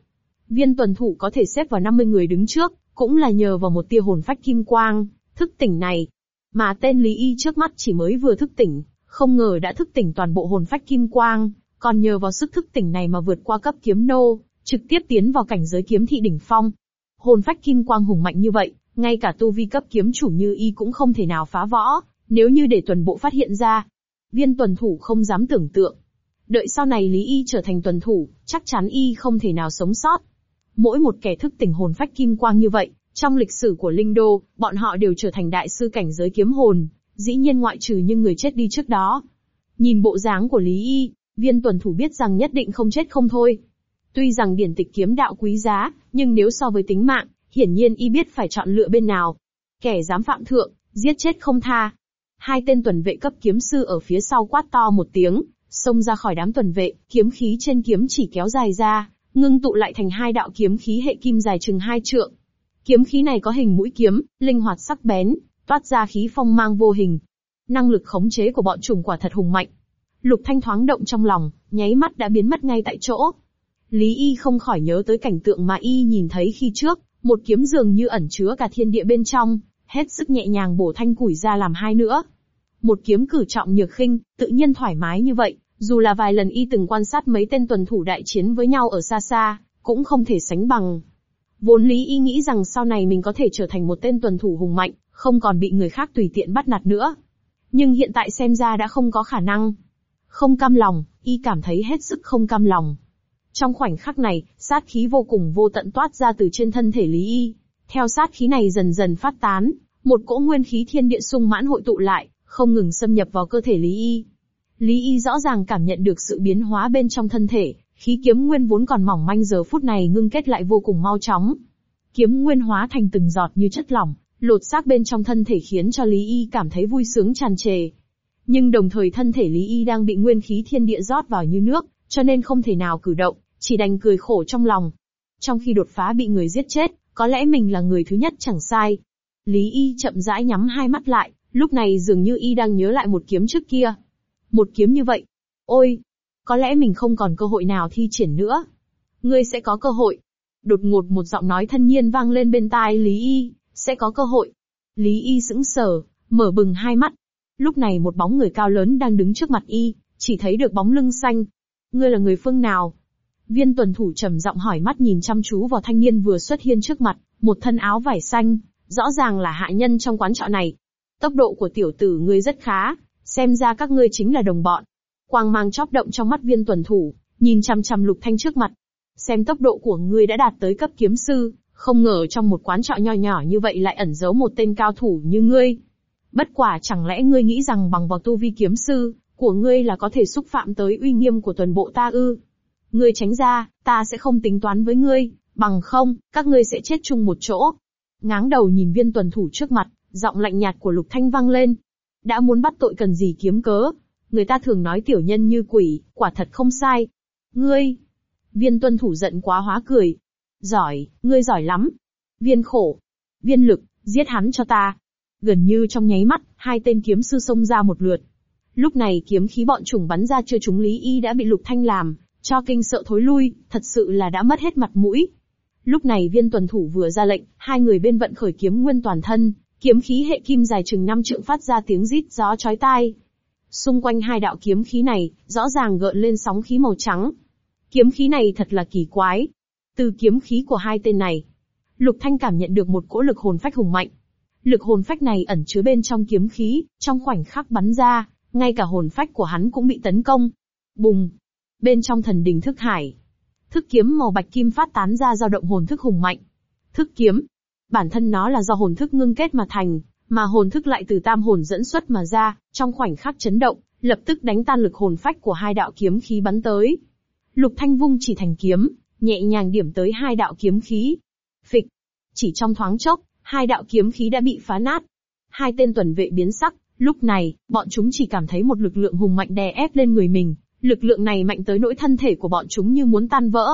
Viên tuần thủ có thể xếp vào 50 người đứng trước, cũng là nhờ vào một tia hồn phách kim quang, thức tỉnh này. Mà tên Lý Y trước mắt chỉ mới vừa thức tỉnh, không ngờ đã thức tỉnh toàn bộ hồn phách kim quang, còn nhờ vào sức thức tỉnh này mà vượt qua cấp kiếm nô, trực tiếp tiến vào cảnh giới kiếm thị đỉnh phong. Hồn phách kim quang hùng mạnh như vậy, ngay cả tu vi cấp kiếm chủ như y cũng không thể nào phá võ, nếu như để tuần bộ phát hiện ra. Viên tuần thủ không dám tưởng tượng. Đợi sau này Lý Y trở thành tuần thủ, chắc chắn Y không thể nào sống sót. Mỗi một kẻ thức tỉnh hồn phách kim quang như vậy, trong lịch sử của Linh Đô, bọn họ đều trở thành đại sư cảnh giới kiếm hồn, dĩ nhiên ngoại trừ những người chết đi trước đó. Nhìn bộ dáng của Lý Y, viên tuần thủ biết rằng nhất định không chết không thôi. Tuy rằng điển tịch kiếm đạo quý giá, nhưng nếu so với tính mạng, hiển nhiên y biết phải chọn lựa bên nào. Kẻ dám phạm thượng, giết chết không tha. Hai tên tuần vệ cấp kiếm sư ở phía sau quát to một tiếng, xông ra khỏi đám tuần vệ, kiếm khí trên kiếm chỉ kéo dài ra, ngưng tụ lại thành hai đạo kiếm khí hệ kim dài chừng hai trượng. Kiếm khí này có hình mũi kiếm, linh hoạt sắc bén, toát ra khí phong mang vô hình. Năng lực khống chế của bọn trùng quả thật hùng mạnh. Lục Thanh thoáng động trong lòng, nháy mắt đã biến mất ngay tại chỗ. Lý Y không khỏi nhớ tới cảnh tượng mà Y nhìn thấy khi trước, một kiếm dường như ẩn chứa cả thiên địa bên trong, hết sức nhẹ nhàng bổ thanh củi ra làm hai nữa. Một kiếm cử trọng nhược khinh, tự nhiên thoải mái như vậy, dù là vài lần Y từng quan sát mấy tên tuần thủ đại chiến với nhau ở xa xa, cũng không thể sánh bằng. Vốn lý Y nghĩ rằng sau này mình có thể trở thành một tên tuần thủ hùng mạnh, không còn bị người khác tùy tiện bắt nạt nữa. Nhưng hiện tại xem ra đã không có khả năng. Không cam lòng, Y cảm thấy hết sức không cam lòng. Trong khoảnh khắc này, sát khí vô cùng vô tận toát ra từ trên thân thể Lý Y. Theo sát khí này dần dần phát tán, một cỗ nguyên khí thiên địa sung mãn hội tụ lại, không ngừng xâm nhập vào cơ thể Lý Y. Lý Y rõ ràng cảm nhận được sự biến hóa bên trong thân thể, khí kiếm nguyên vốn còn mỏng manh giờ phút này ngưng kết lại vô cùng mau chóng. Kiếm nguyên hóa thành từng giọt như chất lỏng, lột xác bên trong thân thể khiến cho Lý Y cảm thấy vui sướng tràn trề. Nhưng đồng thời thân thể Lý Y đang bị nguyên khí thiên địa rót vào như nước, cho nên không thể nào cử động, chỉ đành cười khổ trong lòng. Trong khi đột phá bị người giết chết, có lẽ mình là người thứ nhất chẳng sai. Lý Y chậm rãi nhắm hai mắt lại, lúc này dường như Y đang nhớ lại một kiếm trước kia. Một kiếm như vậy. Ôi! Có lẽ mình không còn cơ hội nào thi triển nữa. Ngươi sẽ có cơ hội. Đột ngột một giọng nói thân nhiên vang lên bên tai Lý Y, sẽ có cơ hội. Lý Y sững sờ, mở bừng hai mắt. Lúc này một bóng người cao lớn đang đứng trước mặt Y, chỉ thấy được bóng lưng xanh. Ngươi là người phương nào? Viên tuần thủ trầm giọng hỏi mắt nhìn chăm chú vào thanh niên vừa xuất hiện trước mặt, một thân áo vải xanh, rõ ràng là hạ nhân trong quán trọ này. Tốc độ của tiểu tử ngươi rất khá, xem ra các ngươi chính là đồng bọn. Quang mang chóp động trong mắt viên tuần thủ, nhìn chăm chăm lục thanh trước mặt. Xem tốc độ của ngươi đã đạt tới cấp kiếm sư, không ngờ trong một quán trọ nho nhỏ như vậy lại ẩn giấu một tên cao thủ như ngươi. Bất quả chẳng lẽ ngươi nghĩ rằng bằng vào tu vi kiếm sư, của ngươi là có thể xúc phạm tới uy nghiêm của tuần bộ ta ư? Ngươi tránh ra, ta sẽ không tính toán với ngươi, bằng không, các ngươi sẽ chết chung một chỗ. Ngáng đầu nhìn viên tuần thủ trước mặt, giọng lạnh nhạt của Lục Thanh vang lên. Đã muốn bắt tội cần gì kiếm cớ? Người ta thường nói tiểu nhân như quỷ, quả thật không sai. Ngươi! Viên tuân thủ giận quá hóa cười. Giỏi, ngươi giỏi lắm. Viên khổ. Viên lực, giết hắn cho ta. Gần như trong nháy mắt, hai tên kiếm sư xông ra một lượt. Lúc này kiếm khí bọn trùng bắn ra chưa trúng Lý Y đã bị Lục Thanh làm, cho kinh sợ thối lui, thật sự là đã mất hết mặt mũi. Lúc này viên tuần thủ vừa ra lệnh, hai người bên vận khởi kiếm nguyên toàn thân, kiếm khí hệ kim dài chừng năm trượng phát ra tiếng rít gió chói tai. Xung quanh hai đạo kiếm khí này, rõ ràng gợn lên sóng khí màu trắng. Kiếm khí này thật là kỳ quái. Từ kiếm khí của hai tên này, Lục Thanh cảm nhận được một cỗ lực hồn phách hùng mạnh. Lực hồn phách này ẩn chứa bên trong kiếm khí, trong khoảnh khắc bắn ra, ngay cả hồn phách của hắn cũng bị tấn công. Bùng, Bên trong thần đình thức hải, thức kiếm màu bạch kim phát tán ra dao động hồn thức hùng mạnh. Thức kiếm, bản thân nó là do hồn thức ngưng kết mà thành, mà hồn thức lại từ tam hồn dẫn xuất mà ra, trong khoảnh khắc chấn động, lập tức đánh tan lực hồn phách của hai đạo kiếm khí bắn tới. Lục Thanh vung chỉ thành kiếm, nhẹ nhàng điểm tới hai đạo kiếm khí. Phịch, chỉ trong thoáng chốc, hai đạo kiếm khí đã bị phá nát. Hai tên tuần vệ biến sắc, lúc này, bọn chúng chỉ cảm thấy một lực lượng hùng mạnh đè ép lên người mình, Lực lượng này mạnh tới nỗi thân thể của bọn chúng như muốn tan vỡ.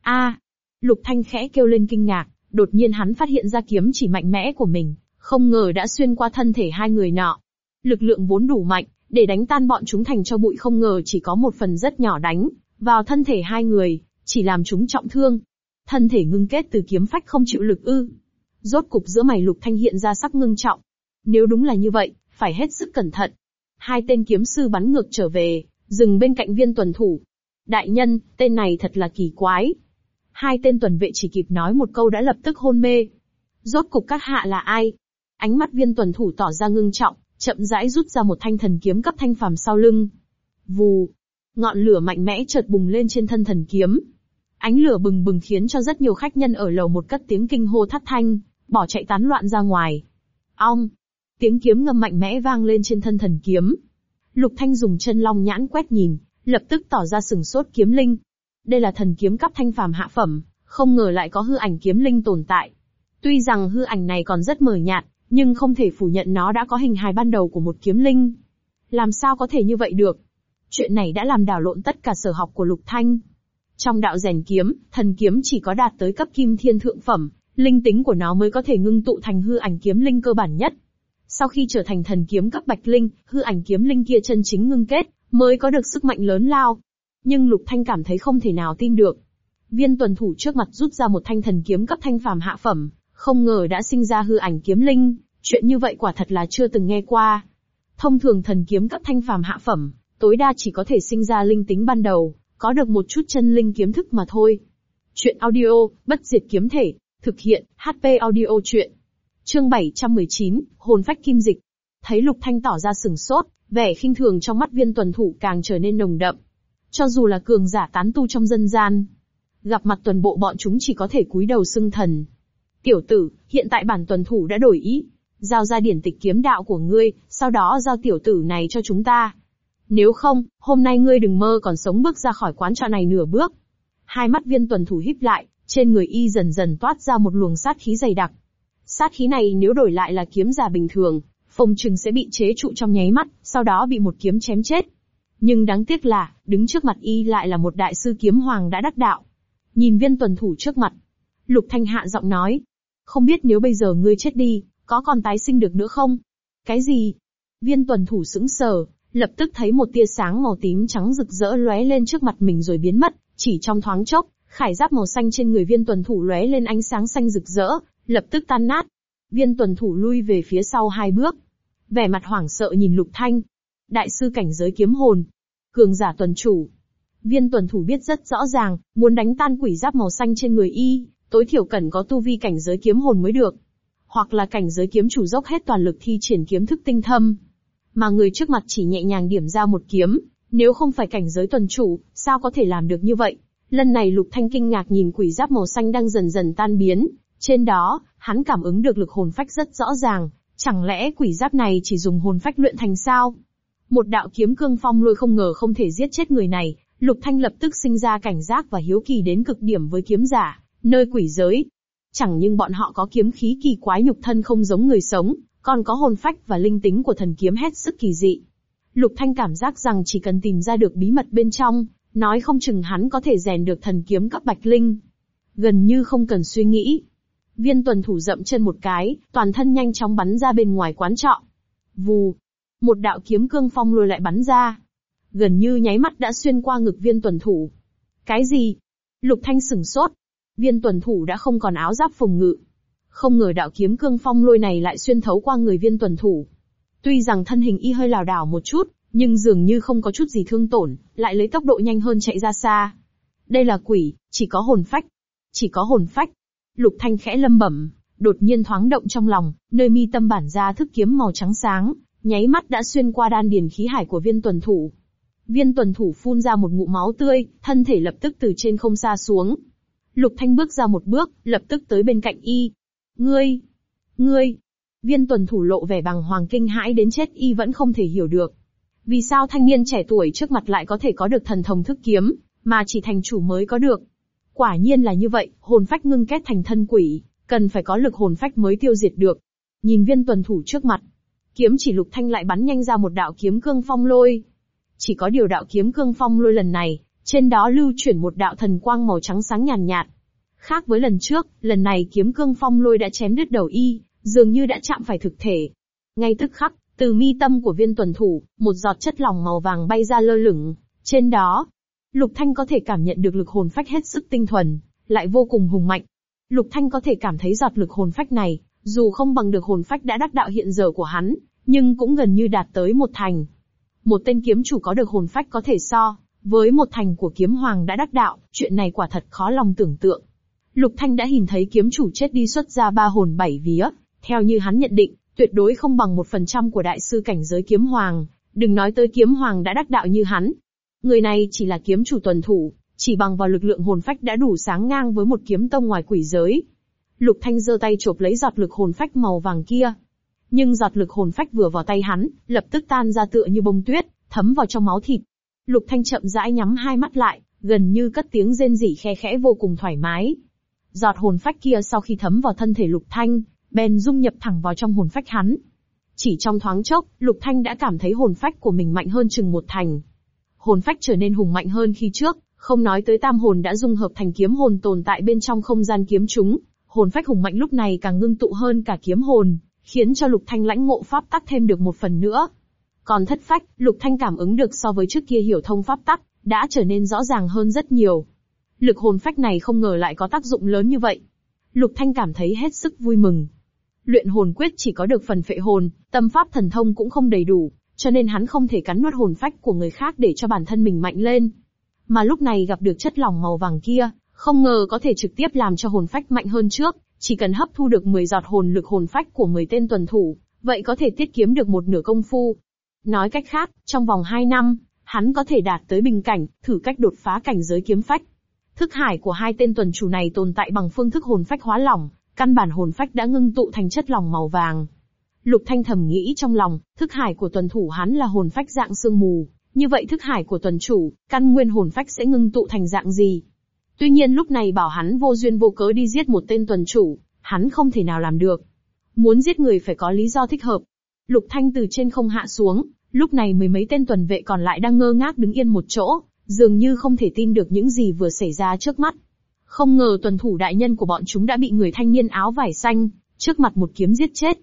A! Lục Thanh khẽ kêu lên kinh ngạc, đột nhiên hắn phát hiện ra kiếm chỉ mạnh mẽ của mình, không ngờ đã xuyên qua thân thể hai người nọ. Lực lượng vốn đủ mạnh, để đánh tan bọn chúng thành cho bụi không ngờ chỉ có một phần rất nhỏ đánh, vào thân thể hai người, chỉ làm chúng trọng thương. Thân thể ngưng kết từ kiếm phách không chịu lực ư. Rốt cục giữa mày lục thanh hiện ra sắc ngưng trọng. Nếu đúng là như vậy, phải hết sức cẩn thận. Hai tên kiếm sư bắn ngược trở về, dừng bên cạnh viên tuần thủ. Đại nhân, tên này thật là kỳ quái. Hai tên tuần vệ chỉ kịp nói một câu đã lập tức hôn mê. Rốt cục các hạ là ai? Ánh mắt viên tuần thủ tỏ ra ngưng trọng, chậm rãi rút ra một thanh thần kiếm cấp thanh phàm sau lưng. Vù. Ngọn lửa mạnh mẽ chợt bùng lên trên thân thần kiếm. Ánh lửa bừng bừng khiến cho rất nhiều khách nhân ở lầu một cất tiếng kinh hô thắt thanh, bỏ chạy tán loạn ra ngoài. Ong. Tiếng kiếm ngâm mạnh mẽ vang lên trên thân thần kiếm, Lục Thanh dùng chân long nhãn quét nhìn, lập tức tỏ ra sừng sốt kiếm linh. Đây là thần kiếm cấp thanh phàm hạ phẩm, không ngờ lại có hư ảnh kiếm linh tồn tại. Tuy rằng hư ảnh này còn rất mờ nhạt, nhưng không thể phủ nhận nó đã có hình hài ban đầu của một kiếm linh. Làm sao có thể như vậy được? Chuyện này đã làm đảo lộn tất cả sở học của Lục Thanh. Trong đạo rèn kiếm, thần kiếm chỉ có đạt tới cấp kim thiên thượng phẩm, linh tính của nó mới có thể ngưng tụ thành hư ảnh kiếm linh cơ bản nhất. Sau khi trở thành thần kiếm cấp bạch linh, hư ảnh kiếm linh kia chân chính ngưng kết, mới có được sức mạnh lớn lao. Nhưng Lục Thanh cảm thấy không thể nào tin được. Viên tuần thủ trước mặt rút ra một thanh thần kiếm cấp thanh phàm hạ phẩm, không ngờ đã sinh ra hư ảnh kiếm linh, chuyện như vậy quả thật là chưa từng nghe qua. Thông thường thần kiếm cấp thanh phàm hạ phẩm, tối đa chỉ có thể sinh ra linh tính ban đầu, có được một chút chân linh kiếm thức mà thôi. Chuyện audio, bất diệt kiếm thể, thực hiện, HP audio chuyện. Chương 719, hồn phách kim dịch. Thấy Lục Thanh tỏ ra sừng sốt, vẻ khinh thường trong mắt viên tuần thủ càng trở nên nồng đậm. Cho dù là cường giả tán tu trong dân gian, gặp mặt tuần bộ bọn chúng chỉ có thể cúi đầu xưng thần. Tiểu tử, hiện tại bản tuần thủ đã đổi ý, giao ra điển tịch kiếm đạo của ngươi, sau đó giao tiểu tử này cho chúng ta. Nếu không, hôm nay ngươi đừng mơ còn sống bước ra khỏi quán trọ này nửa bước. Hai mắt viên tuần thủ híp lại, trên người y dần dần toát ra một luồng sát khí dày đặc. Sát khí này nếu đổi lại là kiếm giả bình thường, phong Trừng sẽ bị chế trụ trong nháy mắt, sau đó bị một kiếm chém chết. Nhưng đáng tiếc là, đứng trước mặt y lại là một đại sư kiếm hoàng đã đắc đạo. Nhìn viên tuần thủ trước mặt. Lục Thanh hạ giọng nói. Không biết nếu bây giờ ngươi chết đi, có còn tái sinh được nữa không? Cái gì? Viên tuần thủ sững sờ, lập tức thấy một tia sáng màu tím trắng rực rỡ lóe lên trước mặt mình rồi biến mất, chỉ trong thoáng chốc, khải giáp màu xanh trên người viên tuần thủ lóe lên ánh sáng xanh rực rỡ, lập tức tan nát. Viên tuần thủ lui về phía sau hai bước, vẻ mặt hoảng sợ nhìn Lục Thanh. Đại sư cảnh giới kiếm hồn, cường giả tuần chủ. Viên tuần thủ biết rất rõ ràng, muốn đánh tan quỷ giáp màu xanh trên người y, tối thiểu cần có tu vi cảnh giới kiếm hồn mới được. Hoặc là cảnh giới kiếm chủ dốc hết toàn lực thi triển kiếm thức tinh thâm. Mà người trước mặt chỉ nhẹ nhàng điểm ra một kiếm, nếu không phải cảnh giới tuần chủ, sao có thể làm được như vậy? Lần này Lục Thanh kinh ngạc nhìn quỷ giáp màu xanh đang dần dần tan biến, trên đó, hắn cảm ứng được lực hồn phách rất rõ ràng, chẳng lẽ quỷ giáp này chỉ dùng hồn phách luyện thành sao? Một đạo kiếm cương phong lôi không ngờ không thể giết chết người này, Lục Thanh lập tức sinh ra cảnh giác và hiếu kỳ đến cực điểm với kiếm giả, nơi quỷ giới. Chẳng nhưng bọn họ có kiếm khí kỳ quái nhục thân không giống người sống, còn có hồn phách và linh tính của thần kiếm hết sức kỳ dị. Lục Thanh cảm giác rằng chỉ cần tìm ra được bí mật bên trong, nói không chừng hắn có thể rèn được thần kiếm cấp bạch linh. Gần như không cần suy nghĩ. Viên tuần thủ dậm chân một cái, toàn thân nhanh chóng bắn ra bên ngoài quán trọ. Vù. Một đạo kiếm cương phong lùi lại bắn ra. Gần như nháy mắt đã xuyên qua ngực viên tuần thủ. Cái gì? Lục thanh sửng sốt. Viên tuần thủ đã không còn áo giáp phòng ngự. Không ngờ đạo kiếm cương phong lôi này lại xuyên thấu qua người viên tuần thủ. Tuy rằng thân hình y hơi lảo đảo một chút, nhưng dường như không có chút gì thương tổn, lại lấy tốc độ nhanh hơn chạy ra xa. Đây là quỷ, chỉ có hồn phách. Chỉ có hồn phách. Lục Thanh khẽ lâm bẩm, đột nhiên thoáng động trong lòng, nơi mi tâm bản ra thức kiếm màu trắng sáng, nháy mắt đã xuyên qua đan điền khí hải của viên tuần thủ. Viên tuần thủ phun ra một ngụm máu tươi, thân thể lập tức từ trên không xa xuống. Lục Thanh bước ra một bước, lập tức tới bên cạnh y. Ngươi! Ngươi! Viên tuần thủ lộ vẻ bằng hoàng kinh hãi đến chết y vẫn không thể hiểu được. Vì sao thanh niên trẻ tuổi trước mặt lại có thể có được thần thông thức kiếm, mà chỉ thành chủ mới có được? Quả nhiên là như vậy, hồn phách ngưng kết thành thân quỷ, cần phải có lực hồn phách mới tiêu diệt được. Nhìn viên tuần thủ trước mặt, kiếm chỉ lục thanh lại bắn nhanh ra một đạo kiếm cương phong lôi. Chỉ có điều đạo kiếm cương phong lôi lần này, trên đó lưu chuyển một đạo thần quang màu trắng sáng nhàn nhạt, Khác với lần trước, lần này kiếm cương phong lôi đã chém đứt đầu y, dường như đã chạm phải thực thể. Ngay tức khắc, từ mi tâm của viên tuần thủ, một giọt chất lỏng màu vàng bay ra lơ lửng. Trên đó, Lục Thanh có thể cảm nhận được lực hồn phách hết sức tinh thuần, lại vô cùng hùng mạnh. Lục Thanh có thể cảm thấy giọt lực hồn phách này, dù không bằng được hồn phách đã đắc đạo hiện giờ của hắn, nhưng cũng gần như đạt tới một thành. Một tên kiếm chủ có được hồn phách có thể so, với một thành của kiếm hoàng đã đắc đạo, chuyện này quả thật khó lòng tưởng tượng. Lục Thanh đã nhìn thấy kiếm chủ chết đi xuất ra ba hồn bảy vía, theo như hắn nhận định, tuyệt đối không bằng một phần trăm của đại sư cảnh giới kiếm hoàng, đừng nói tới kiếm hoàng đã đắc đạo như hắn, Người này chỉ là kiếm chủ tuần thủ, chỉ bằng vào lực lượng hồn phách đã đủ sáng ngang với một kiếm tông ngoài quỷ giới. Lục Thanh giơ tay chộp lấy giọt lực hồn phách màu vàng kia. Nhưng giọt lực hồn phách vừa vào tay hắn, lập tức tan ra tựa như bông tuyết, thấm vào trong máu thịt. Lục Thanh chậm rãi nhắm hai mắt lại, gần như cất tiếng rên rỉ khe khẽ vô cùng thoải mái. Giọt hồn phách kia sau khi thấm vào thân thể Lục Thanh, bèn dung nhập thẳng vào trong hồn phách hắn. Chỉ trong thoáng chốc, Lục Thanh đã cảm thấy hồn phách của mình mạnh hơn chừng một thành hồn phách trở nên hùng mạnh hơn khi trước, không nói tới tam hồn đã dung hợp thành kiếm hồn tồn tại bên trong không gian kiếm chúng, hồn phách hùng mạnh lúc này càng ngưng tụ hơn cả kiếm hồn, khiến cho Lục Thanh lãnh ngộ pháp tắc thêm được một phần nữa. Còn thất phách, Lục Thanh cảm ứng được so với trước kia hiểu thông pháp tắc, đã trở nên rõ ràng hơn rất nhiều. Lực hồn phách này không ngờ lại có tác dụng lớn như vậy. Lục Thanh cảm thấy hết sức vui mừng. Luyện hồn quyết chỉ có được phần phệ hồn, tâm pháp thần thông cũng không đầy đủ, cho nên hắn không thể cắn nuốt hồn phách của người khác để cho bản thân mình mạnh lên. Mà lúc này gặp được chất lỏng màu vàng kia, không ngờ có thể trực tiếp làm cho hồn phách mạnh hơn trước, chỉ cần hấp thu được 10 giọt hồn lực hồn phách của 10 tên tuần thủ, vậy có thể tiết kiếm được một nửa công phu. Nói cách khác, trong vòng 2 năm, hắn có thể đạt tới bình cảnh, thử cách đột phá cảnh giới kiếm phách. Thức hải của hai tên tuần chủ này tồn tại bằng phương thức hồn phách hóa lỏng, căn bản hồn phách đã ngưng tụ thành chất lỏng màu vàng. Lục Thanh thầm nghĩ trong lòng, thức hải của tuần thủ hắn là hồn phách dạng sương mù, như vậy thức hải của tuần chủ, căn nguyên hồn phách sẽ ngưng tụ thành dạng gì? Tuy nhiên lúc này bảo hắn vô duyên vô cớ đi giết một tên tuần chủ, hắn không thể nào làm được. Muốn giết người phải có lý do thích hợp. Lục Thanh từ trên không hạ xuống, lúc này mười mấy tên tuần vệ còn lại đang ngơ ngác đứng yên một chỗ, dường như không thể tin được những gì vừa xảy ra trước mắt. Không ngờ tuần thủ đại nhân của bọn chúng đã bị người thanh niên áo vải xanh, trước mặt một kiếm giết chết.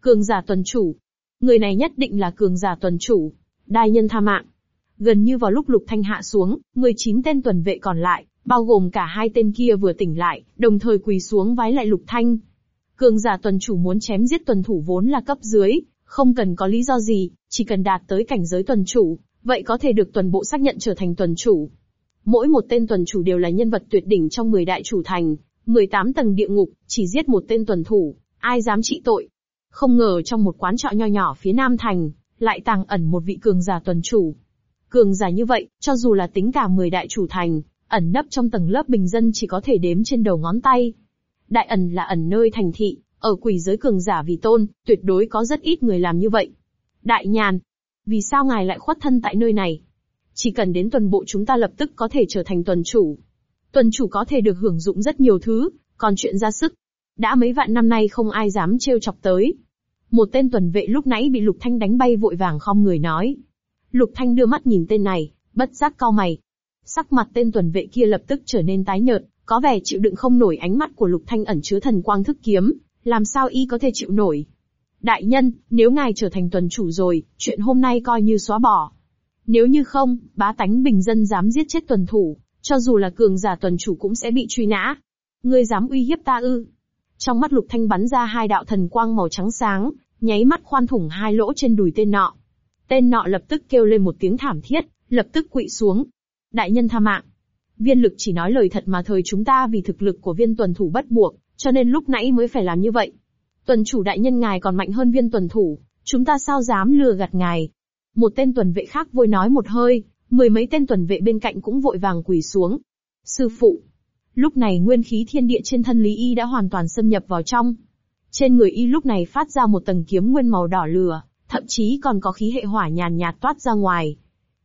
Cường giả tuần chủ. Người này nhất định là cường giả tuần chủ. Đại nhân tha mạng. Gần như vào lúc lục thanh hạ xuống, 19 tên tuần vệ còn lại, bao gồm cả hai tên kia vừa tỉnh lại, đồng thời quỳ xuống vái lại lục thanh. Cường giả tuần chủ muốn chém giết tuần thủ vốn là cấp dưới, không cần có lý do gì, chỉ cần đạt tới cảnh giới tuần chủ, vậy có thể được tuần bộ xác nhận trở thành tuần chủ. Mỗi một tên tuần chủ đều là nhân vật tuyệt đỉnh trong 10 đại chủ thành, 18 tầng địa ngục, chỉ giết một tên tuần thủ, ai dám trị tội. Không ngờ trong một quán trọ nho nhỏ phía Nam Thành, lại tàng ẩn một vị cường giả tuần chủ. Cường giả như vậy, cho dù là tính cả 10 đại chủ thành, ẩn nấp trong tầng lớp bình dân chỉ có thể đếm trên đầu ngón tay. Đại ẩn là ẩn nơi thành thị, ở quỷ giới cường giả vì tôn, tuyệt đối có rất ít người làm như vậy. Đại nhàn, vì sao ngài lại khuất thân tại nơi này? Chỉ cần đến tuần bộ chúng ta lập tức có thể trở thành tuần chủ. Tuần chủ có thể được hưởng dụng rất nhiều thứ, còn chuyện ra sức. Đã mấy vạn năm nay không ai dám trêu chọc tới. Một tên tuần vệ lúc nãy bị Lục Thanh đánh bay vội vàng không người nói. Lục Thanh đưa mắt nhìn tên này, bất giác cau mày. Sắc mặt tên tuần vệ kia lập tức trở nên tái nhợt, có vẻ chịu đựng không nổi ánh mắt của Lục Thanh ẩn chứa thần quang thức kiếm, làm sao y có thể chịu nổi. Đại nhân, nếu ngài trở thành tuần chủ rồi, chuyện hôm nay coi như xóa bỏ. Nếu như không, bá tánh bình dân dám giết chết tuần thủ, cho dù là cường giả tuần chủ cũng sẽ bị truy nã. Ngươi dám uy hiếp ta ư? Trong mắt lục thanh bắn ra hai đạo thần quang màu trắng sáng, nháy mắt khoan thủng hai lỗ trên đùi tên nọ. Tên nọ lập tức kêu lên một tiếng thảm thiết, lập tức quỵ xuống. Đại nhân tha mạng. Viên lực chỉ nói lời thật mà thời chúng ta vì thực lực của viên tuần thủ bắt buộc, cho nên lúc nãy mới phải làm như vậy. Tuần chủ đại nhân ngài còn mạnh hơn viên tuần thủ, chúng ta sao dám lừa gạt ngài. Một tên tuần vệ khác vội nói một hơi, mười mấy tên tuần vệ bên cạnh cũng vội vàng quỳ xuống. Sư phụ. Lúc này nguyên khí thiên địa trên thân Lý Y đã hoàn toàn xâm nhập vào trong. Trên người Y lúc này phát ra một tầng kiếm nguyên màu đỏ lửa, thậm chí còn có khí hệ hỏa nhàn nhạt toát ra ngoài.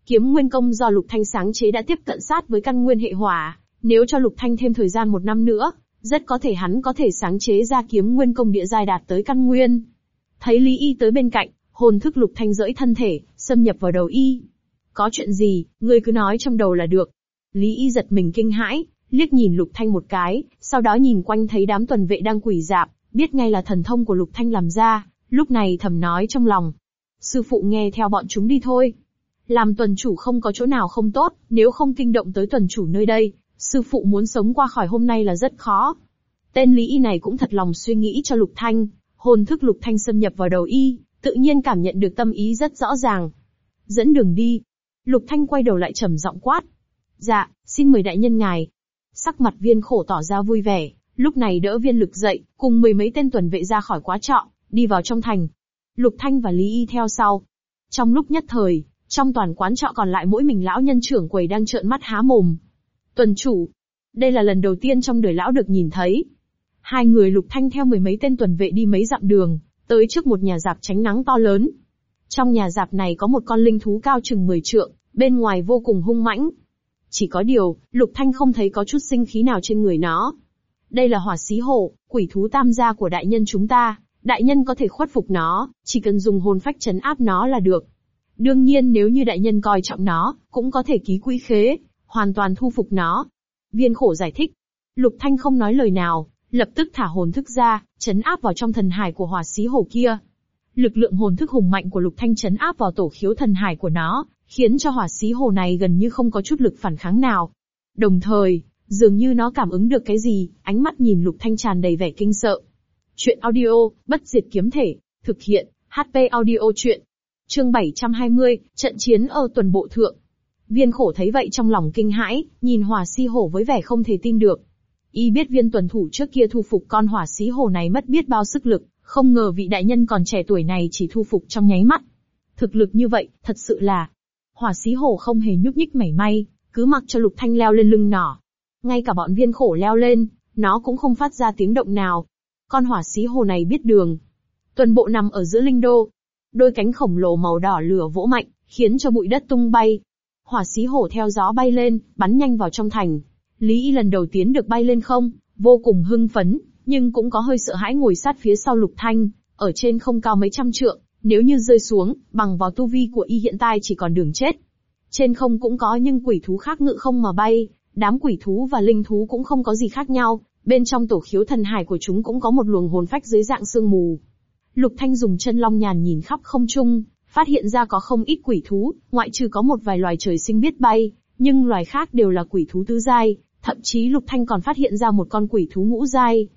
Kiếm nguyên công do Lục Thanh sáng chế đã tiếp cận sát với căn nguyên hệ hỏa, nếu cho Lục Thanh thêm thời gian một năm nữa, rất có thể hắn có thể sáng chế ra kiếm nguyên công địa giai đạt tới căn nguyên. Thấy Lý Y tới bên cạnh, hồn thức lục thanh rỡi thân thể, xâm nhập vào đầu Y. Có chuyện gì, ngươi cứ nói trong đầu là được. Lý Y giật mình kinh hãi, liếc nhìn lục thanh một cái, sau đó nhìn quanh thấy đám tuần vệ đang quỳ dạp, biết ngay là thần thông của lục thanh làm ra, lúc này thầm nói trong lòng. Sư phụ nghe theo bọn chúng đi thôi. Làm tuần chủ không có chỗ nào không tốt, nếu không kinh động tới tuần chủ nơi đây, sư phụ muốn sống qua khỏi hôm nay là rất khó. Tên Lý Y này cũng thật lòng suy nghĩ cho Lục Thanh, hồn thức Lục Thanh xâm nhập vào đầu Y, tự nhiên cảm nhận được tâm ý rất rõ ràng. Dẫn đường đi. Lục Thanh quay đầu lại trầm giọng quát. Dạ, xin mời đại nhân ngài. Sắc mặt viên khổ tỏ ra vui vẻ, lúc này đỡ viên lực dậy, cùng mười mấy tên tuần vệ ra khỏi quá trọ, đi vào trong thành. Lục Thanh và Lý Y theo sau. Trong lúc nhất thời, trong toàn quán trọ còn lại mỗi mình lão nhân trưởng quầy đang trợn mắt há mồm. Tuần chủ. Đây là lần đầu tiên trong đời lão được nhìn thấy. Hai người lục thanh theo mười mấy tên tuần vệ đi mấy dặm đường, tới trước một nhà dạp tránh nắng to lớn. Trong nhà dạp này có một con linh thú cao chừng 10 trượng, bên ngoài vô cùng hung mãnh. Chỉ có điều, lục thanh không thấy có chút sinh khí nào trên người nó. Đây là hỏa xí hổ, quỷ thú tam gia của đại nhân chúng ta, đại nhân có thể khuất phục nó, chỉ cần dùng hồn phách chấn áp nó là được. Đương nhiên nếu như đại nhân coi trọng nó, cũng có thể ký quỹ khế, hoàn toàn thu phục nó. Viên khổ giải thích. Lục Thanh không nói lời nào, lập tức thả hồn thức ra, chấn áp vào trong thần hải của hỏa xí hồ kia. Lực lượng hồn thức hùng mạnh của Lục Thanh chấn áp vào tổ khiếu thần hải của nó, khiến cho hỏa xí hồ này gần như không có chút lực phản kháng nào. Đồng thời, dường như nó cảm ứng được cái gì, ánh mắt nhìn Lục Thanh tràn đầy vẻ kinh sợ. Chuyện audio, bất diệt kiếm thể, thực hiện, HP audio chuyện. Chương 720, trận chiến ở tuần bộ thượng. Viên khổ thấy vậy trong lòng kinh hãi, nhìn hỏa xí hổ với vẻ không thể tin được. Y biết viên tuần thủ trước kia thu phục con hỏa xí hổ này mất biết bao sức lực, không ngờ vị đại nhân còn trẻ tuổi này chỉ thu phục trong nháy mắt. Thực lực như vậy, thật sự là... Hỏa xí hổ không hề nhúc nhích mảy may, cứ mặc cho lục thanh leo lên lưng nỏ. Ngay cả bọn viên khổ leo lên, nó cũng không phát ra tiếng động nào. Con hỏa xí hồ này biết đường. Tuần bộ nằm ở giữa linh đô. Đôi cánh khổng lồ màu đỏ lửa vỗ mạnh, khiến cho bụi đất tung bay. Hỏa xí hổ theo gió bay lên, bắn nhanh vào trong thành. Lý Y lần đầu tiến được bay lên không, vô cùng hưng phấn, nhưng cũng có hơi sợ hãi ngồi sát phía sau Lục Thanh, ở trên không cao mấy trăm trượng, nếu như rơi xuống, bằng vào tu vi của y hiện tại chỉ còn đường chết. Trên không cũng có những quỷ thú khác ngự không mà bay, đám quỷ thú và linh thú cũng không có gì khác nhau, bên trong tổ khiếu thần hải của chúng cũng có một luồng hồn phách dưới dạng sương mù. Lục Thanh dùng chân long nhàn nhìn khắp không trung, phát hiện ra có không ít quỷ thú, ngoại trừ có một vài loài trời sinh biết bay, nhưng loài khác đều là quỷ thú tứ giai, thậm chí Lục Thanh còn phát hiện ra một con quỷ thú ngũ giai.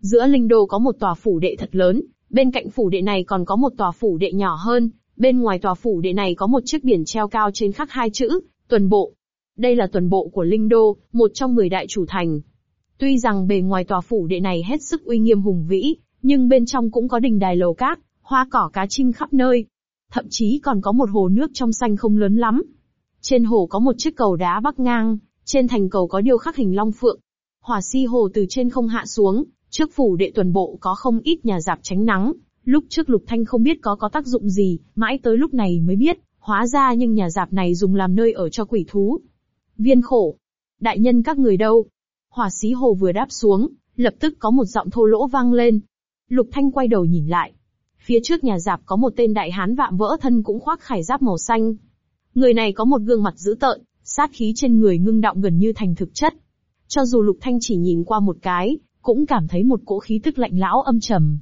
Giữa linh đô có một tòa phủ đệ thật lớn, bên cạnh phủ đệ này còn có một tòa phủ đệ nhỏ hơn, bên ngoài tòa phủ đệ này có một chiếc biển treo cao trên khắc hai chữ, tuần bộ. Đây là tuần bộ của Linh Đô, một trong 10 đại chủ thành. Tuy rằng bề ngoài tòa phủ đệ này hết sức uy nghiêm hùng vĩ, nhưng bên trong cũng có đình đài lầu cát, hoa cỏ cá chim khắp nơi. Thậm chí còn có một hồ nước trong xanh không lớn lắm. Trên hồ có một chiếc cầu đá bắc ngang, trên thành cầu có điêu khắc hình long phượng. Hỏa si hồ từ trên không hạ xuống, trước phủ đệ tuần bộ có không ít nhà dạp tránh nắng. Lúc trước Lục Thanh không biết có có tác dụng gì, mãi tới lúc này mới biết, hóa ra nhưng nhà dạp này dùng làm nơi ở cho quỷ thú. Viên khổ. Đại nhân các người đâu? Hỏa sĩ hồ vừa đáp xuống, lập tức có một giọng thô lỗ vang lên. Lục Thanh quay đầu nhìn lại. Phía trước nhà giạp có một tên đại hán vạm vỡ thân cũng khoác khải giáp màu xanh. Người này có một gương mặt dữ tợn, sát khí trên người ngưng động gần như thành thực chất. Cho dù Lục Thanh chỉ nhìn qua một cái, cũng cảm thấy một cỗ khí tức lạnh lão âm trầm.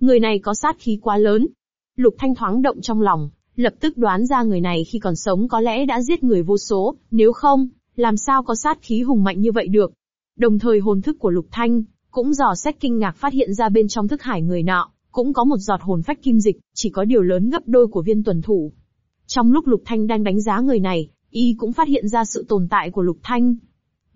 Người này có sát khí quá lớn. Lục Thanh thoáng động trong lòng, lập tức đoán ra người này khi còn sống có lẽ đã giết người vô số, nếu không, làm sao có sát khí hùng mạnh như vậy được. Đồng thời hồn thức của Lục Thanh, cũng dò xét kinh ngạc phát hiện ra bên trong thức hải người nọ, cũng có một giọt hồn phách kim dịch, chỉ có điều lớn gấp đôi của viên tuần thủ. Trong lúc Lục Thanh đang đánh giá người này, y cũng phát hiện ra sự tồn tại của Lục Thanh.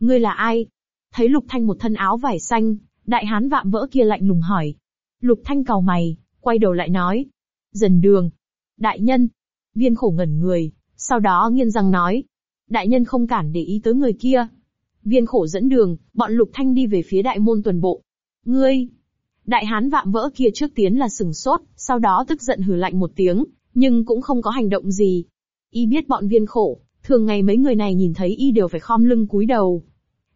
Ngươi là ai? Thấy Lục Thanh một thân áo vải xanh, đại hán vạm vỡ kia lạnh lùng hỏi. Lục Thanh cau mày, quay đầu lại nói. Dần đường. Đại nhân. Viên khổ ngẩn người, sau đó nghiên răng nói. Đại nhân không cản để ý tới người kia. Viên khổ dẫn đường, bọn Lục Thanh đi về phía đại môn tuần bộ. Ngươi! Đại hán vạm vỡ kia trước tiến là sừng sốt, sau đó tức giận hừ lạnh một tiếng, nhưng cũng không có hành động gì. Y biết bọn viên khổ, thường ngày mấy người này nhìn thấy Y đều phải khom lưng cúi đầu.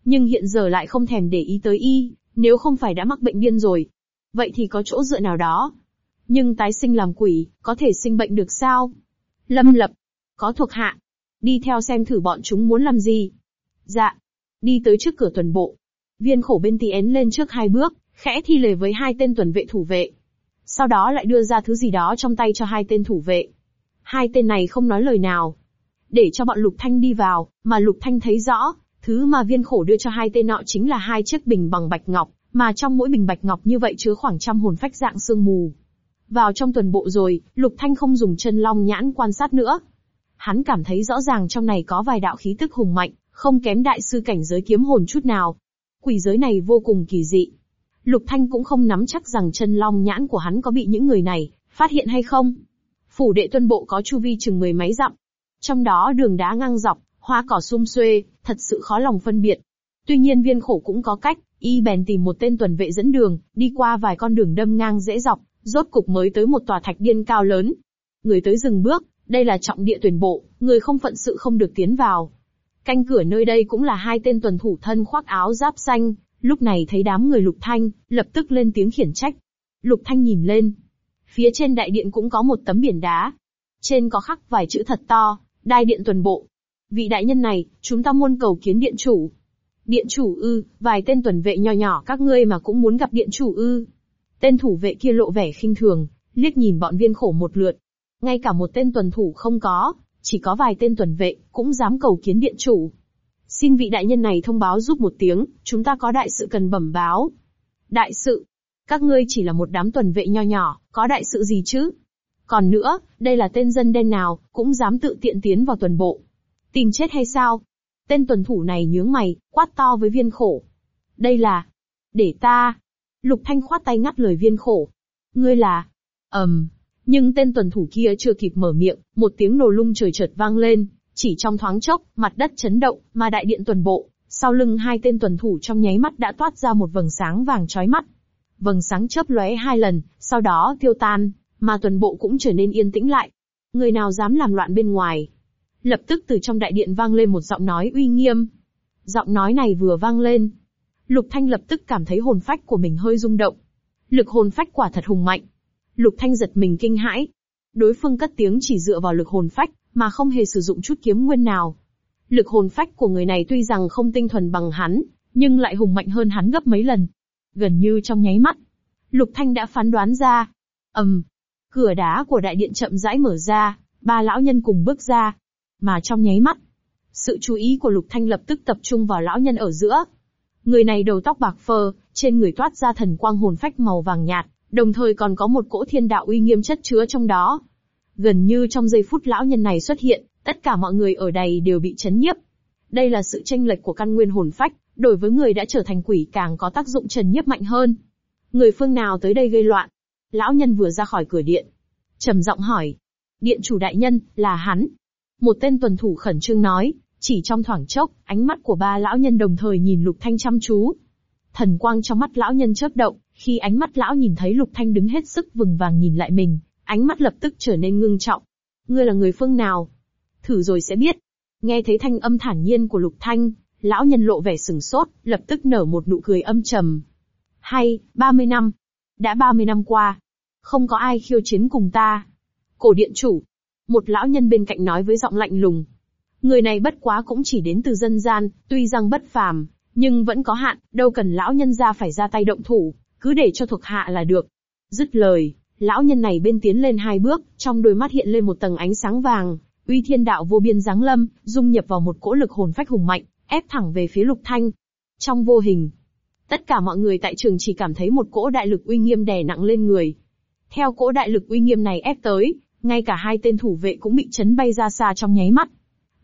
Nhưng hiện giờ lại không thèm để ý tới Y, nếu không phải đã mắc bệnh điên rồi. Vậy thì có chỗ dựa nào đó. Nhưng tái sinh làm quỷ, có thể sinh bệnh được sao? Lâm lập, có thuộc hạ. Đi theo xem thử bọn chúng muốn làm gì. Dạ, Đi tới trước cửa tuần bộ. Viên khổ bên tí én lên trước hai bước, khẽ thi lề với hai tên tuần vệ thủ vệ. Sau đó lại đưa ra thứ gì đó trong tay cho hai tên thủ vệ. Hai tên này không nói lời nào. Để cho bọn Lục Thanh đi vào, mà Lục Thanh thấy rõ, thứ mà viên khổ đưa cho hai tên nọ chính là hai chiếc bình bằng bạch ngọc, mà trong mỗi bình bạch ngọc như vậy chứa khoảng trăm hồn phách dạng sương mù. Vào trong tuần bộ rồi, Lục Thanh không dùng chân long nhãn quan sát nữa. Hắn cảm thấy rõ ràng trong này có vài đạo khí tức hùng mạnh, không kém đại sư cảnh giới kiếm hồn chút nào. Quỷ giới này vô cùng kỳ dị. Lục Thanh cũng không nắm chắc rằng chân long nhãn của hắn có bị những người này phát hiện hay không. Phủ đệ tuân bộ có chu vi chừng mười mấy dặm. Trong đó đường đá ngang dọc, hoa cỏ sum xuê, thật sự khó lòng phân biệt. Tuy nhiên viên khổ cũng có cách, y bèn tìm một tên tuần vệ dẫn đường, đi qua vài con đường đâm ngang dễ dọc, rốt cục mới tới một tòa thạch điên cao lớn. Người tới dừng bước, đây là trọng địa tuyển bộ, người không phận sự không được tiến vào. Canh cửa nơi đây cũng là hai tên tuần thủ thân khoác áo giáp xanh, lúc này thấy đám người Lục Thanh, lập tức lên tiếng khiển trách. Lục Thanh nhìn lên. Phía trên đại điện cũng có một tấm biển đá. Trên có khắc vài chữ thật to, đai điện tuần bộ. Vị đại nhân này, chúng ta muôn cầu kiến điện chủ. Điện chủ ư, vài tên tuần vệ nho nhỏ các ngươi mà cũng muốn gặp điện chủ ư. Tên thủ vệ kia lộ vẻ khinh thường, liếc nhìn bọn viên khổ một lượt. Ngay cả một tên tuần thủ không có, chỉ có vài tên tuần vệ, cũng dám cầu kiến điện chủ. Xin vị đại nhân này thông báo giúp một tiếng, chúng ta có đại sự cần bẩm báo. Đại sự? Các ngươi chỉ là một đám tuần vệ nho nhỏ, có đại sự gì chứ? Còn nữa, đây là tên dân đen nào, cũng dám tự tiện tiến vào tuần bộ. Tìm chết hay sao? Tên tuần thủ này nhướng mày, quát to với viên khổ. Đây là... Để ta... Lục Thanh khoát tay ngắt lời viên khổ. Ngươi là... ầm, um. Nhưng tên tuần thủ kia chưa kịp mở miệng, một tiếng nổ lung trời chợt vang lên, chỉ trong thoáng chốc, mặt đất chấn động, mà đại điện tuần bộ, sau lưng hai tên tuần thủ trong nháy mắt đã toát ra một vầng sáng vàng chói mắt. Vầng sáng chớp lóe hai lần, sau đó tiêu tan, mà tuần bộ cũng trở nên yên tĩnh lại. Người nào dám làm loạn bên ngoài? Lập tức từ trong đại điện vang lên một giọng nói uy nghiêm. Giọng nói này vừa vang lên. Lục Thanh lập tức cảm thấy hồn phách của mình hơi rung động. Lực hồn phách quả thật hùng mạnh. Lục Thanh giật mình kinh hãi. Đối phương cất tiếng chỉ dựa vào lực hồn phách, mà không hề sử dụng chút kiếm nguyên nào. Lực hồn phách của người này tuy rằng không tinh thuần bằng hắn, nhưng lại hùng mạnh hơn hắn gấp mấy lần. Gần như trong nháy mắt, Lục Thanh đã phán đoán ra. ầm, cửa đá của đại điện chậm rãi mở ra, ba lão nhân cùng bước ra. Mà trong nháy mắt, sự chú ý của Lục Thanh lập tức tập trung vào lão nhân ở giữa. Người này đầu tóc bạc phơ, trên người toát ra thần quang hồn phách màu vàng nhạt, đồng thời còn có một cỗ thiên đạo uy nghiêm chất chứa trong đó. Gần như trong giây phút lão nhân này xuất hiện, tất cả mọi người ở đây đều bị chấn nhiếp. Đây là sự tranh lệch của căn nguyên hồn phách, đối với người đã trở thành quỷ càng có tác dụng trần nhiếp mạnh hơn. Người phương nào tới đây gây loạn? Lão nhân vừa ra khỏi cửa điện. trầm giọng hỏi. Điện chủ đại nhân, là hắn. Một tên tuần thủ khẩn trương nói, chỉ trong thoảng chốc, ánh mắt của ba lão nhân đồng thời nhìn Lục Thanh chăm chú. Thần quang trong mắt lão nhân chớp động, khi ánh mắt lão nhìn thấy Lục Thanh đứng hết sức vừng vàng nhìn lại mình, ánh mắt lập tức trở nên ngưng trọng. Ngươi là người phương nào? Thử rồi sẽ biết. Nghe thấy thanh âm thản nhiên của Lục Thanh, lão nhân lộ vẻ sừng sốt, lập tức nở một nụ cười âm trầm. Hay, 30 năm. Đã 30 năm qua. Không có ai khiêu chiến cùng ta. Cổ điện chủ. Một lão nhân bên cạnh nói với giọng lạnh lùng. Người này bất quá cũng chỉ đến từ dân gian, tuy rằng bất phàm, nhưng vẫn có hạn, đâu cần lão nhân ra phải ra tay động thủ, cứ để cho thuộc hạ là được. Dứt lời, lão nhân này bên tiến lên hai bước, trong đôi mắt hiện lên một tầng ánh sáng vàng, uy thiên đạo vô biên giáng lâm, dung nhập vào một cỗ lực hồn phách hùng mạnh, ép thẳng về phía lục thanh. Trong vô hình, tất cả mọi người tại trường chỉ cảm thấy một cỗ đại lực uy nghiêm đè nặng lên người. Theo cỗ đại lực uy nghiêm này ép tới, ngay cả hai tên thủ vệ cũng bị chấn bay ra xa trong nháy mắt.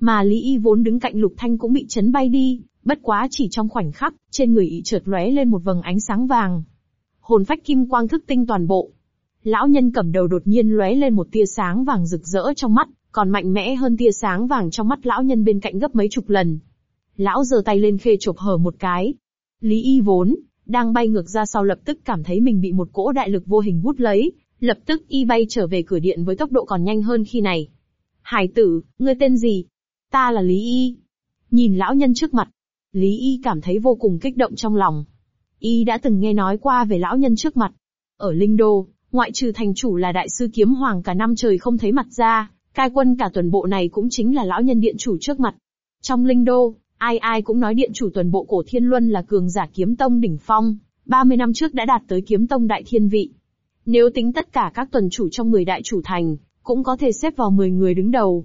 Mà Lý Y vốn đứng cạnh Lục Thanh cũng bị chấn bay đi, bất quá chỉ trong khoảnh khắc, trên người y chợt lóe lên một vầng ánh sáng vàng. Hồn phách kim quang thức tinh toàn bộ. Lão nhân cầm đầu đột nhiên lóe lên một tia sáng vàng rực rỡ trong mắt, còn mạnh mẽ hơn tia sáng vàng trong mắt lão nhân bên cạnh gấp mấy chục lần. Lão giơ tay lên khê chộp hở một cái. Lý Y vốn, đang bay ngược ra sau lập tức cảm thấy mình bị một cỗ đại lực vô hình hút lấy, lập tức y bay trở về cửa điện với tốc độ còn nhanh hơn khi này. Hải tử, ngươi tên gì? Ta là Lý Y. Nhìn lão nhân trước mặt, Lý Y cảm thấy vô cùng kích động trong lòng. Y đã từng nghe nói qua về lão nhân trước mặt. Ở Linh Đô, ngoại trừ thành chủ là đại sư kiếm hoàng cả năm trời không thấy mặt ra, cai quân cả tuần bộ này cũng chính là lão nhân điện chủ trước mặt. Trong Linh Đô, ai ai cũng nói điện chủ tuần bộ cổ thiên luân là cường giả kiếm tông đỉnh phong, 30 năm trước đã đạt tới kiếm tông đại thiên vị. Nếu tính tất cả các tuần chủ trong 10 đại chủ thành, cũng có thể xếp vào 10 người đứng đầu.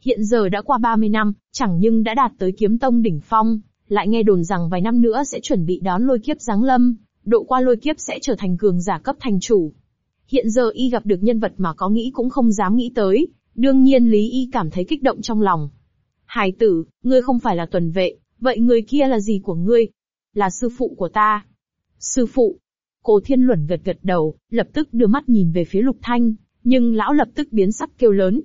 Hiện giờ đã qua 30 năm, chẳng nhưng đã đạt tới kiếm tông đỉnh phong, lại nghe đồn rằng vài năm nữa sẽ chuẩn bị đón lôi kiếp giáng lâm, độ qua lôi kiếp sẽ trở thành cường giả cấp thành chủ. Hiện giờ y gặp được nhân vật mà có nghĩ cũng không dám nghĩ tới, đương nhiên Lý Y cảm thấy kích động trong lòng. Hải tử, ngươi không phải là tuần vệ, vậy người kia là gì của ngươi? Là sư phụ của ta. Sư phụ. Cố Thiên Luẩn gật gật đầu, lập tức đưa mắt nhìn về phía Lục Thanh, nhưng lão lập tức biến sắc kêu lớn.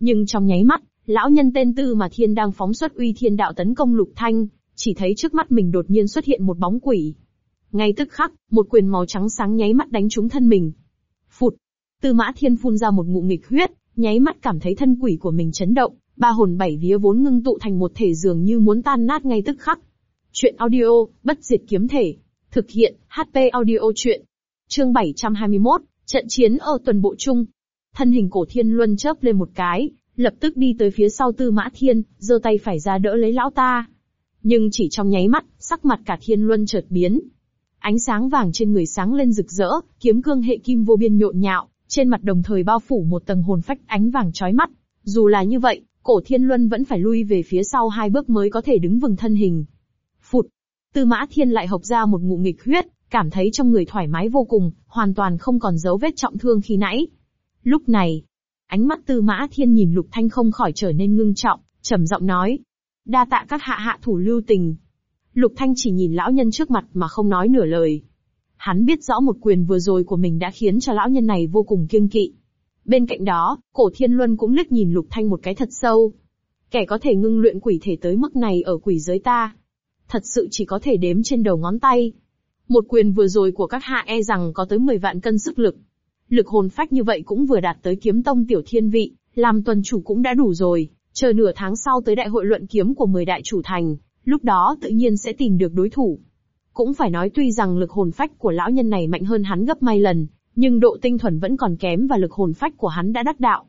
Nhưng trong nháy mắt, lão nhân tên Tư mà Thiên đang phóng xuất uy thiên đạo tấn công Lục Thanh, chỉ thấy trước mắt mình đột nhiên xuất hiện một bóng quỷ. Ngay tức khắc, một quyền màu trắng sáng nháy mắt đánh trúng thân mình. Phụt! Tư mã thiên phun ra một ngụm nghịch huyết, nháy mắt cảm thấy thân quỷ của mình chấn động, ba hồn bảy vía vốn ngưng tụ thành một thể dường như muốn tan nát ngay tức khắc. Chuyện audio, bất diệt kiếm thể. Thực hiện, HP audio chuyện. Chương 721, trận chiến ở tuần bộ chung. Thân hình cổ thiên luân chớp lên một cái, lập tức đi tới phía sau tư mã thiên, giơ tay phải ra đỡ lấy lão ta. Nhưng chỉ trong nháy mắt, sắc mặt cả thiên luân chợt biến. Ánh sáng vàng trên người sáng lên rực rỡ, kiếm cương hệ kim vô biên nhộn nhạo, trên mặt đồng thời bao phủ một tầng hồn phách ánh vàng chói mắt. Dù là như vậy, cổ thiên luân vẫn phải lui về phía sau hai bước mới có thể đứng vững thân hình. Phụt! Tư mã thiên lại hộc ra một ngụm nghịch huyết, cảm thấy trong người thoải mái vô cùng, hoàn toàn không còn dấu vết trọng thương khi nãy. Lúc này, ánh mắt tư mã thiên nhìn lục thanh không khỏi trở nên ngưng trọng, trầm giọng nói. Đa tạ các hạ hạ thủ lưu tình. Lục thanh chỉ nhìn lão nhân trước mặt mà không nói nửa lời. Hắn biết rõ một quyền vừa rồi của mình đã khiến cho lão nhân này vô cùng kiêng kỵ. Bên cạnh đó, cổ thiên luân cũng liếc nhìn lục thanh một cái thật sâu. Kẻ có thể ngưng luyện quỷ thể tới mức này ở quỷ giới ta. Thật sự chỉ có thể đếm trên đầu ngón tay. Một quyền vừa rồi của các hạ e rằng có tới 10 vạn cân sức lực. Lực hồn phách như vậy cũng vừa đạt tới kiếm tông tiểu thiên vị, làm tuần chủ cũng đã đủ rồi, chờ nửa tháng sau tới đại hội luận kiếm của 10 đại chủ thành, lúc đó tự nhiên sẽ tìm được đối thủ. Cũng phải nói tuy rằng lực hồn phách của lão nhân này mạnh hơn hắn gấp may lần, nhưng độ tinh thuần vẫn còn kém và lực hồn phách của hắn đã đắc đạo.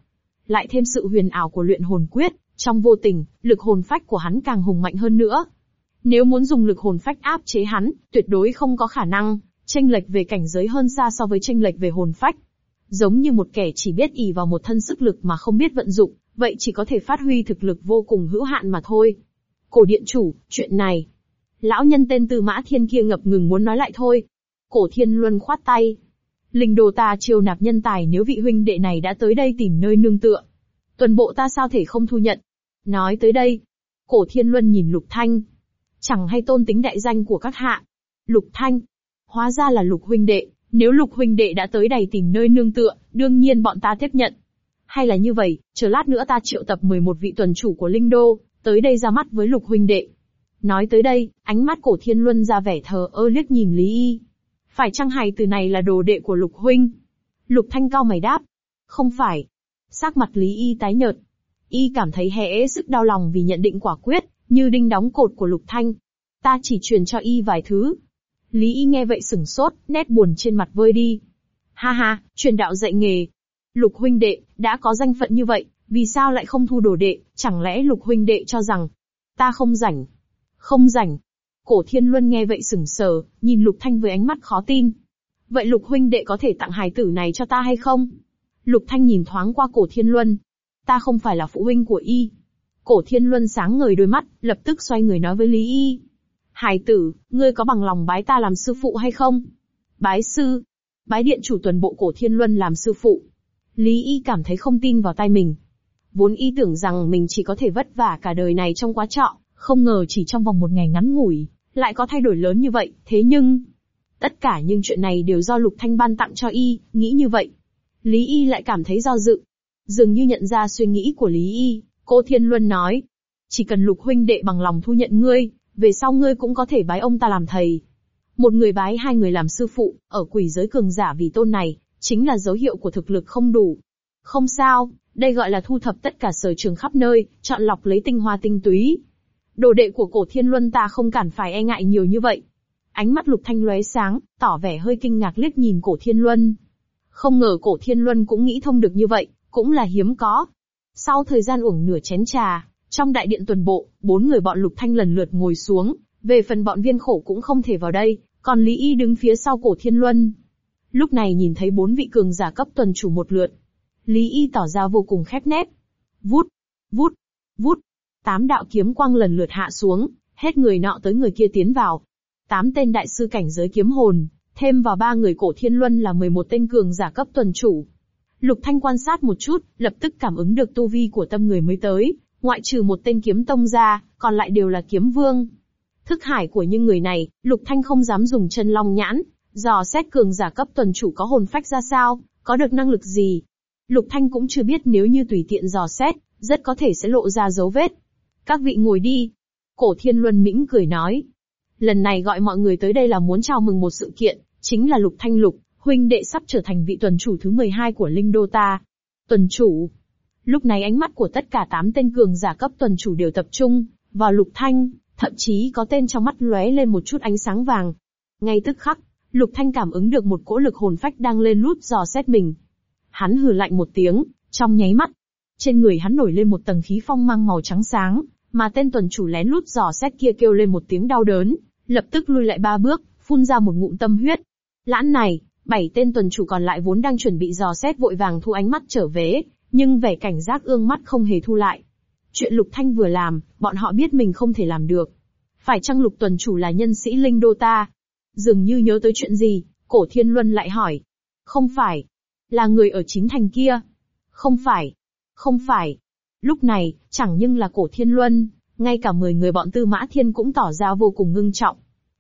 Lại thêm sự huyền ảo của luyện hồn quyết, trong vô tình, lực hồn phách của hắn càng hùng mạnh hơn nữa. Nếu muốn dùng lực hồn phách áp chế hắn, tuyệt đối không có khả năng, tranh lệch về cảnh giới hơn xa so với tranh lệch về hồn phách. Giống như một kẻ chỉ biết ỉ vào một thân sức lực mà không biết vận dụng, vậy chỉ có thể phát huy thực lực vô cùng hữu hạn mà thôi. Cổ điện chủ, chuyện này. Lão nhân tên Tư Mã Thiên kia ngập ngừng muốn nói lại thôi. Cổ Thiên Luân khoát tay. Linh đồ ta chiêu nạp nhân tài nếu vị huynh đệ này đã tới đây tìm nơi nương tựa. Tuần bộ ta sao thể không thu nhận. Nói tới đây. Cổ Thiên Luân nhìn Lục Thanh. Chẳng hay tôn tính đại danh của các hạ. Lục Thanh. Hóa ra là Lục huynh đệ. Nếu Lục huynh đệ đã tới đây tìm nơi nương tựa, đương nhiên bọn ta tiếp nhận. Hay là như vậy, chờ lát nữa ta triệu tập 11 vị tuần chủ của Linh Đô, tới đây ra mắt với Lục huynh đệ. Nói tới đây, ánh mắt cổ thiên luân ra vẻ thờ ơ liếc nhìn Lý Y. Phải chăng hài từ này là đồ đệ của Lục huynh? Lục thanh cao mày đáp. Không phải. Sắc mặt Lý Y tái nhợt. Y cảm thấy hẽ sức đau lòng vì nhận định quả quyết, như đinh đóng cột của Lục Thanh. Ta chỉ truyền cho Y vài thứ. Lý Y nghe vậy sửng sốt, nét buồn trên mặt vơi đi. Ha ha, truyền đạo dạy nghề. Lục huynh đệ, đã có danh phận như vậy, vì sao lại không thu đồ đệ, chẳng lẽ lục huynh đệ cho rằng, ta không rảnh. Không rảnh. Cổ thiên luân nghe vậy sững sờ, nhìn lục thanh với ánh mắt khó tin. Vậy lục huynh đệ có thể tặng hài tử này cho ta hay không? Lục thanh nhìn thoáng qua cổ thiên luân. Ta không phải là phụ huynh của y. Cổ thiên luân sáng ngời đôi mắt, lập tức xoay người nói với Lý Y. Hài tử, ngươi có bằng lòng bái ta làm sư phụ hay không? Bái sư. Bái điện chủ tuần bộ cổ thiên luân làm sư phụ. Lý Y cảm thấy không tin vào tay mình. Vốn y tưởng rằng mình chỉ có thể vất vả cả đời này trong quá trọ, không ngờ chỉ trong vòng một ngày ngắn ngủi, lại có thay đổi lớn như vậy, thế nhưng... Tất cả những chuyện này đều do Lục Thanh ban tặng cho y, nghĩ như vậy. Lý y lại cảm thấy do dự. Dường như nhận ra suy nghĩ của Lý y, cô Thiên Luân nói. Chỉ cần Lục huynh đệ bằng lòng thu nhận ngươi, về sau ngươi cũng có thể bái ông ta làm thầy. Một người bái hai người làm sư phụ, ở quỷ giới cường giả vì tôn này, chính là dấu hiệu của thực lực không đủ. Không sao, đây gọi là thu thập tất cả sở trường khắp nơi, chọn lọc lấy tinh hoa tinh túy. Đồ đệ của cổ thiên luân ta không cản phải e ngại nhiều như vậy. Ánh mắt lục thanh lóe sáng, tỏ vẻ hơi kinh ngạc liếc nhìn cổ thiên luân. Không ngờ cổ thiên luân cũng nghĩ thông được như vậy, cũng là hiếm có. Sau thời gian uổng nửa chén trà, trong đại điện tuần bộ, bốn người bọn lục thanh lần lượt ngồi xuống, về phần bọn viên khổ cũng không thể vào đây, còn Lý Y đứng phía sau cổ thiên luân. Lúc này nhìn thấy bốn vị cường giả cấp tuần chủ một lượt, Lý Y tỏ ra vô cùng khép nép. Vút, vút, vút. Tám đạo kiếm quang lần lượt hạ xuống, hết người nọ tới người kia tiến vào. Tám tên đại sư cảnh giới kiếm hồn, thêm vào ba người cổ thiên luân là 11 tên cường giả cấp tuần chủ. Lục Thanh quan sát một chút, lập tức cảm ứng được tu vi của tâm người mới tới, ngoại trừ một tên kiếm tông ra, còn lại đều là kiếm vương. Thức hải của những người này, Lục Thanh không dám dùng chân long nhãn, dò xét cường giả cấp tuần chủ có hồn phách ra sao, có được năng lực gì, Lục Thanh cũng chưa biết nếu như tùy tiện dò xét, rất có thể sẽ lộ ra dấu vết. Các vị ngồi đi. Cổ Thiên Luân mĩnh cười nói. Lần này gọi mọi người tới đây là muốn chào mừng một sự kiện, chính là Lục Thanh Lục, huynh đệ sắp trở thành vị tuần chủ thứ 12 của Linh Đô ta. Tuần chủ. Lúc này ánh mắt của tất cả 8 tên cường giả cấp tuần chủ đều tập trung vào Lục Thanh, thậm chí có tên trong mắt lóe lên một chút ánh sáng vàng. Ngay tức khắc, Lục Thanh cảm ứng được một cỗ lực hồn phách đang lên lút dò xét mình, Hắn hừ lạnh một tiếng, trong nháy mắt, trên người hắn nổi lên một tầng khí phong mang màu trắng sáng, Mà tên tuần chủ lén lút dò xét kia kêu lên một tiếng đau đớn, lập tức lui lại ba bước, phun ra một ngụm tâm huyết. Lãn này, bảy tên tuần chủ còn lại vốn đang chuẩn bị dò xét vội vàng thu ánh mắt trở về, nhưng vẻ cảnh giác ương mắt không hề thu lại. Chuyện Lục Thanh vừa làm, bọn họ biết mình không thể làm được. Phải chăng Lục tuần chủ là nhân sĩ linh đô ta? Dường như nhớ tới chuyện gì, cổ thiên luân lại hỏi. Không phải. Là người ở chính thành kia. Không phải. Không phải. Lúc này, chẳng nhưng là cổ thiên luân, ngay cả 10 người bọn tư mã thiên cũng tỏ ra vô cùng ngưng trọng.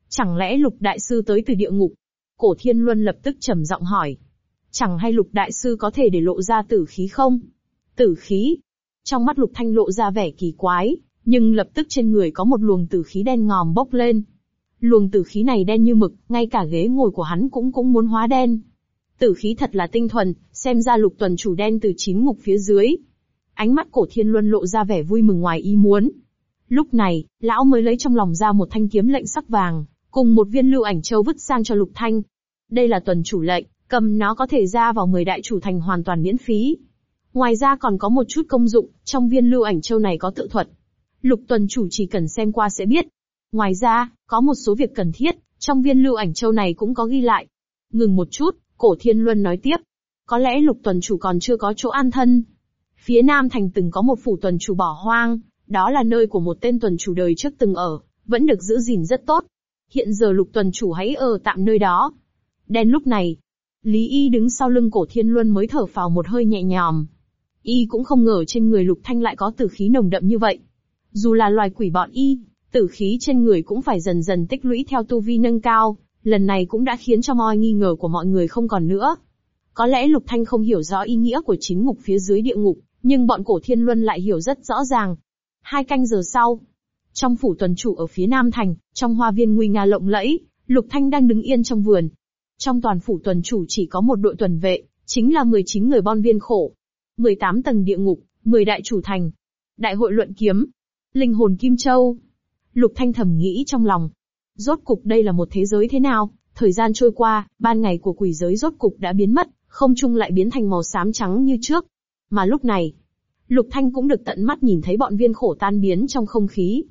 Chẳng lẽ lục đại sư tới từ địa ngục? Cổ thiên luân lập tức trầm giọng hỏi. Chẳng hay lục đại sư có thể để lộ ra tử khí không? Tử khí. Trong mắt lục thanh lộ ra vẻ kỳ quái, nhưng lập tức trên người có một luồng tử khí đen ngòm bốc lên. Luồng tử khí này đen như mực, ngay cả ghế ngồi của hắn cũng cũng muốn hóa đen. Tử khí thật là tinh thuần, xem ra lục tuần chủ đen từ chín ngục phía dưới. Ánh mắt cổ thiên luân lộ ra vẻ vui mừng ngoài ý muốn. Lúc này, lão mới lấy trong lòng ra một thanh kiếm lệnh sắc vàng, cùng một viên lưu ảnh châu vứt sang cho lục thanh. Đây là tuần chủ lệnh, cầm nó có thể ra vào 10 đại chủ thành hoàn toàn miễn phí. Ngoài ra còn có một chút công dụng, trong viên lưu ảnh châu này có tự thuật. Lục tuần chủ chỉ cần xem qua sẽ biết. Ngoài ra, có một số việc cần thiết, trong viên lưu ảnh châu này cũng có ghi lại. Ngừng một chút, cổ thiên luân nói tiếp. Có lẽ lục tuần chủ còn chưa có chỗ an thân. Phía Nam Thành từng có một phủ tuần chủ bỏ hoang, đó là nơi của một tên tuần chủ đời trước từng ở, vẫn được giữ gìn rất tốt. Hiện giờ lục tuần chủ hãy ở tạm nơi đó. Đen lúc này, Lý Y đứng sau lưng cổ thiên luân mới thở phào một hơi nhẹ nhòm. Y cũng không ngờ trên người lục thanh lại có tử khí nồng đậm như vậy. Dù là loài quỷ bọn Y, tử khí trên người cũng phải dần dần tích lũy theo tu vi nâng cao, lần này cũng đã khiến cho mọi nghi ngờ của mọi người không còn nữa. Có lẽ Lục Thanh không hiểu rõ ý nghĩa của chính ngục phía dưới địa ngục, nhưng bọn cổ thiên luân lại hiểu rất rõ ràng. Hai canh giờ sau, trong phủ tuần chủ ở phía Nam Thành, trong hoa viên nguy nga lộng lẫy, Lục Thanh đang đứng yên trong vườn. Trong toàn phủ tuần chủ chỉ có một đội tuần vệ, chính là 19 người bon viên khổ. 18 tầng địa ngục, 10 đại chủ thành. Đại hội luận kiếm. Linh hồn Kim Châu. Lục Thanh thầm nghĩ trong lòng. Rốt cục đây là một thế giới thế nào? Thời gian trôi qua, ban ngày của quỷ giới rốt cục đã biến mất, không trung lại biến thành màu xám trắng như trước. Mà lúc này, Lục Thanh cũng được tận mắt nhìn thấy bọn viên khổ tan biến trong không khí.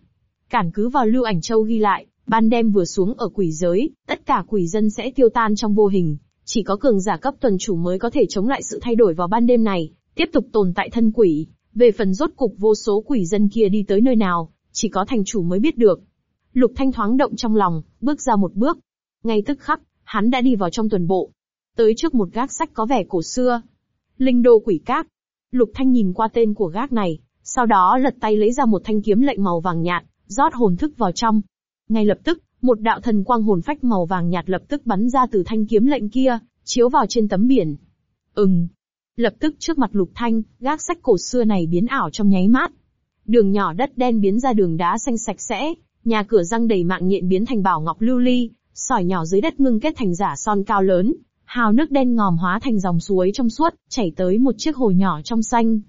Cản cứ vào lưu ảnh châu ghi lại, ban đêm vừa xuống ở quỷ giới, tất cả quỷ dân sẽ tiêu tan trong vô hình. Chỉ có cường giả cấp tuần chủ mới có thể chống lại sự thay đổi vào ban đêm này, tiếp tục tồn tại thân quỷ. Về phần rốt cục vô số quỷ dân kia đi tới nơi nào, chỉ có thành chủ mới biết được. Lục Thanh thoáng động trong lòng, bước ra một bước. Ngay tức khắc, hắn đã đi vào trong tuần bộ. Tới trước một gác sách có vẻ cổ xưa. Linh đô quỷ các. Lục Thanh nhìn qua tên của gác này, sau đó lật tay lấy ra một thanh kiếm lệnh màu vàng nhạt, rót hồn thức vào trong. Ngay lập tức, một đạo thần quang hồn phách màu vàng nhạt lập tức bắn ra từ thanh kiếm lệnh kia, chiếu vào trên tấm biển. Ừm. Lập tức trước mặt Lục Thanh, gác sách cổ xưa này biến ảo trong nháy mắt. Đường nhỏ đất đen biến ra đường đá xanh sạch sẽ, nhà cửa răng đầy mạng nhện biến thành bảo ngọc lưu ly, sỏi nhỏ dưới đất ngưng kết thành giả son cao lớn, hào nước đen ngòm hóa thành dòng suối trong suốt, chảy tới một chiếc hồ nhỏ trong xanh.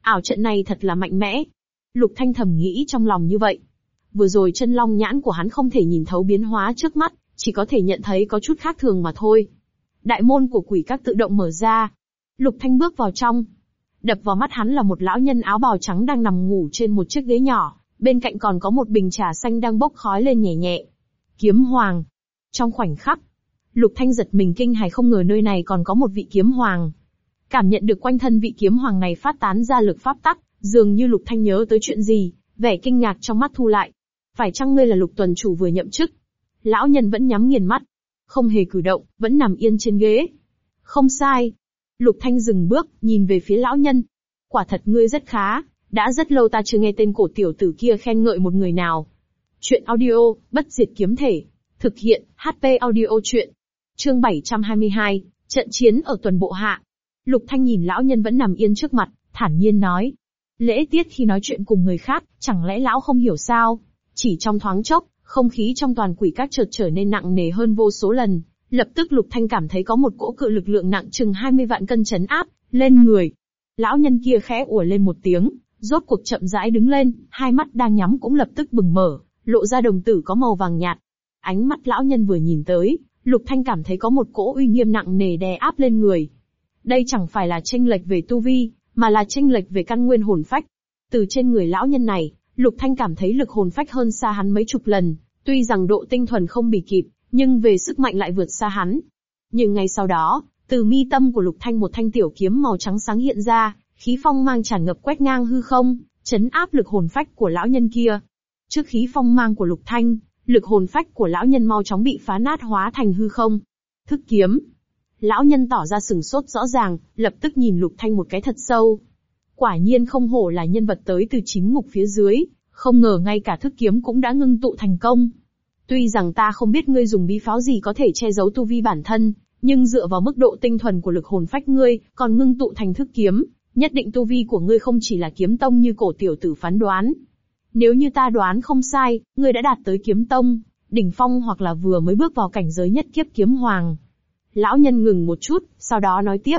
Ảo trận này thật là mạnh mẽ. Lục Thanh thầm nghĩ trong lòng như vậy. Vừa rồi chân long nhãn của hắn không thể nhìn thấu biến hóa trước mắt, chỉ có thể nhận thấy có chút khác thường mà thôi. Đại môn của quỷ các tự động mở ra. Lục Thanh bước vào trong. Đập vào mắt hắn là một lão nhân áo bào trắng đang nằm ngủ trên một chiếc ghế nhỏ, bên cạnh còn có một bình trà xanh đang bốc khói lên nhẹ nhẹ. Kiếm hoàng. Trong khoảnh khắc, Lục Thanh giật mình kinh hài không ngờ nơi này còn có một vị kiếm hoàng. Cảm nhận được quanh thân vị kiếm hoàng này phát tán ra lực pháp tắc, dường như Lục Thanh nhớ tới chuyện gì, vẻ kinh ngạc trong mắt thu lại. Phải chăng ngươi là Lục tuần chủ vừa nhậm chức? Lão nhân vẫn nhắm nghiền mắt, không hề cử động, vẫn nằm yên trên ghế. Không sai. Lục Thanh dừng bước, nhìn về phía lão nhân. Quả thật ngươi rất khá, đã rất lâu ta chưa nghe tên cổ tiểu tử kia khen ngợi một người nào. Chuyện audio, bất diệt kiếm thể. Thực hiện, HP audio chuyện. Chương 722, trận chiến ở tuần bộ hạ. Lục Thanh nhìn lão nhân vẫn nằm yên trước mặt, thản nhiên nói. Lễ tiết khi nói chuyện cùng người khác, chẳng lẽ lão không hiểu sao? Chỉ trong thoáng chốc, không khí trong toàn quỷ các chợt trở nên nặng nề hơn vô số lần. Lập tức Lục Thanh cảm thấy có một cỗ cự lực lượng nặng chừng 20 vạn cân chấn áp, lên người. Lão nhân kia khẽ ủa lên một tiếng, rốt cuộc chậm rãi đứng lên, hai mắt đang nhắm cũng lập tức bừng mở, lộ ra đồng tử có màu vàng nhạt. Ánh mắt lão nhân vừa nhìn tới, Lục Thanh cảm thấy có một cỗ uy nghiêm nặng nề đè áp lên người. Đây chẳng phải là tranh lệch về tu vi, mà là tranh lệch về căn nguyên hồn phách. Từ trên người lão nhân này, Lục Thanh cảm thấy lực hồn phách hơn xa hắn mấy chục lần, tuy rằng độ tinh thuần không bị kịp, nhưng về sức mạnh lại vượt xa hắn. Nhưng ngay sau đó, từ mi tâm của Lục Thanh một thanh tiểu kiếm màu trắng sáng hiện ra, khí phong mang tràn ngập quét ngang hư không, chấn áp lực hồn phách của lão nhân kia. Trước khí phong mang của Lục Thanh, lực hồn phách của lão nhân mau chóng bị phá nát hóa thành hư không. Thức kiếm. Lão nhân tỏ ra sừng sốt rõ ràng, lập tức nhìn Lục Thanh một cái thật sâu. Quả nhiên không hổ là nhân vật tới từ chín ngục phía dưới, không ngờ ngay cả thức kiếm cũng đã ngưng tụ thành công. Tuy rằng ta không biết ngươi dùng bí pháo gì có thể che giấu tu vi bản thân, nhưng dựa vào mức độ tinh thuần của lực hồn phách ngươi, còn ngưng tụ thành thức kiếm, nhất định tu vi của ngươi không chỉ là kiếm tông như cổ tiểu tử phán đoán. Nếu như ta đoán không sai, ngươi đã đạt tới kiếm tông, đỉnh phong hoặc là vừa mới bước vào cảnh giới nhất kiếp kiếm hoàng. Lão nhân ngừng một chút, sau đó nói tiếp.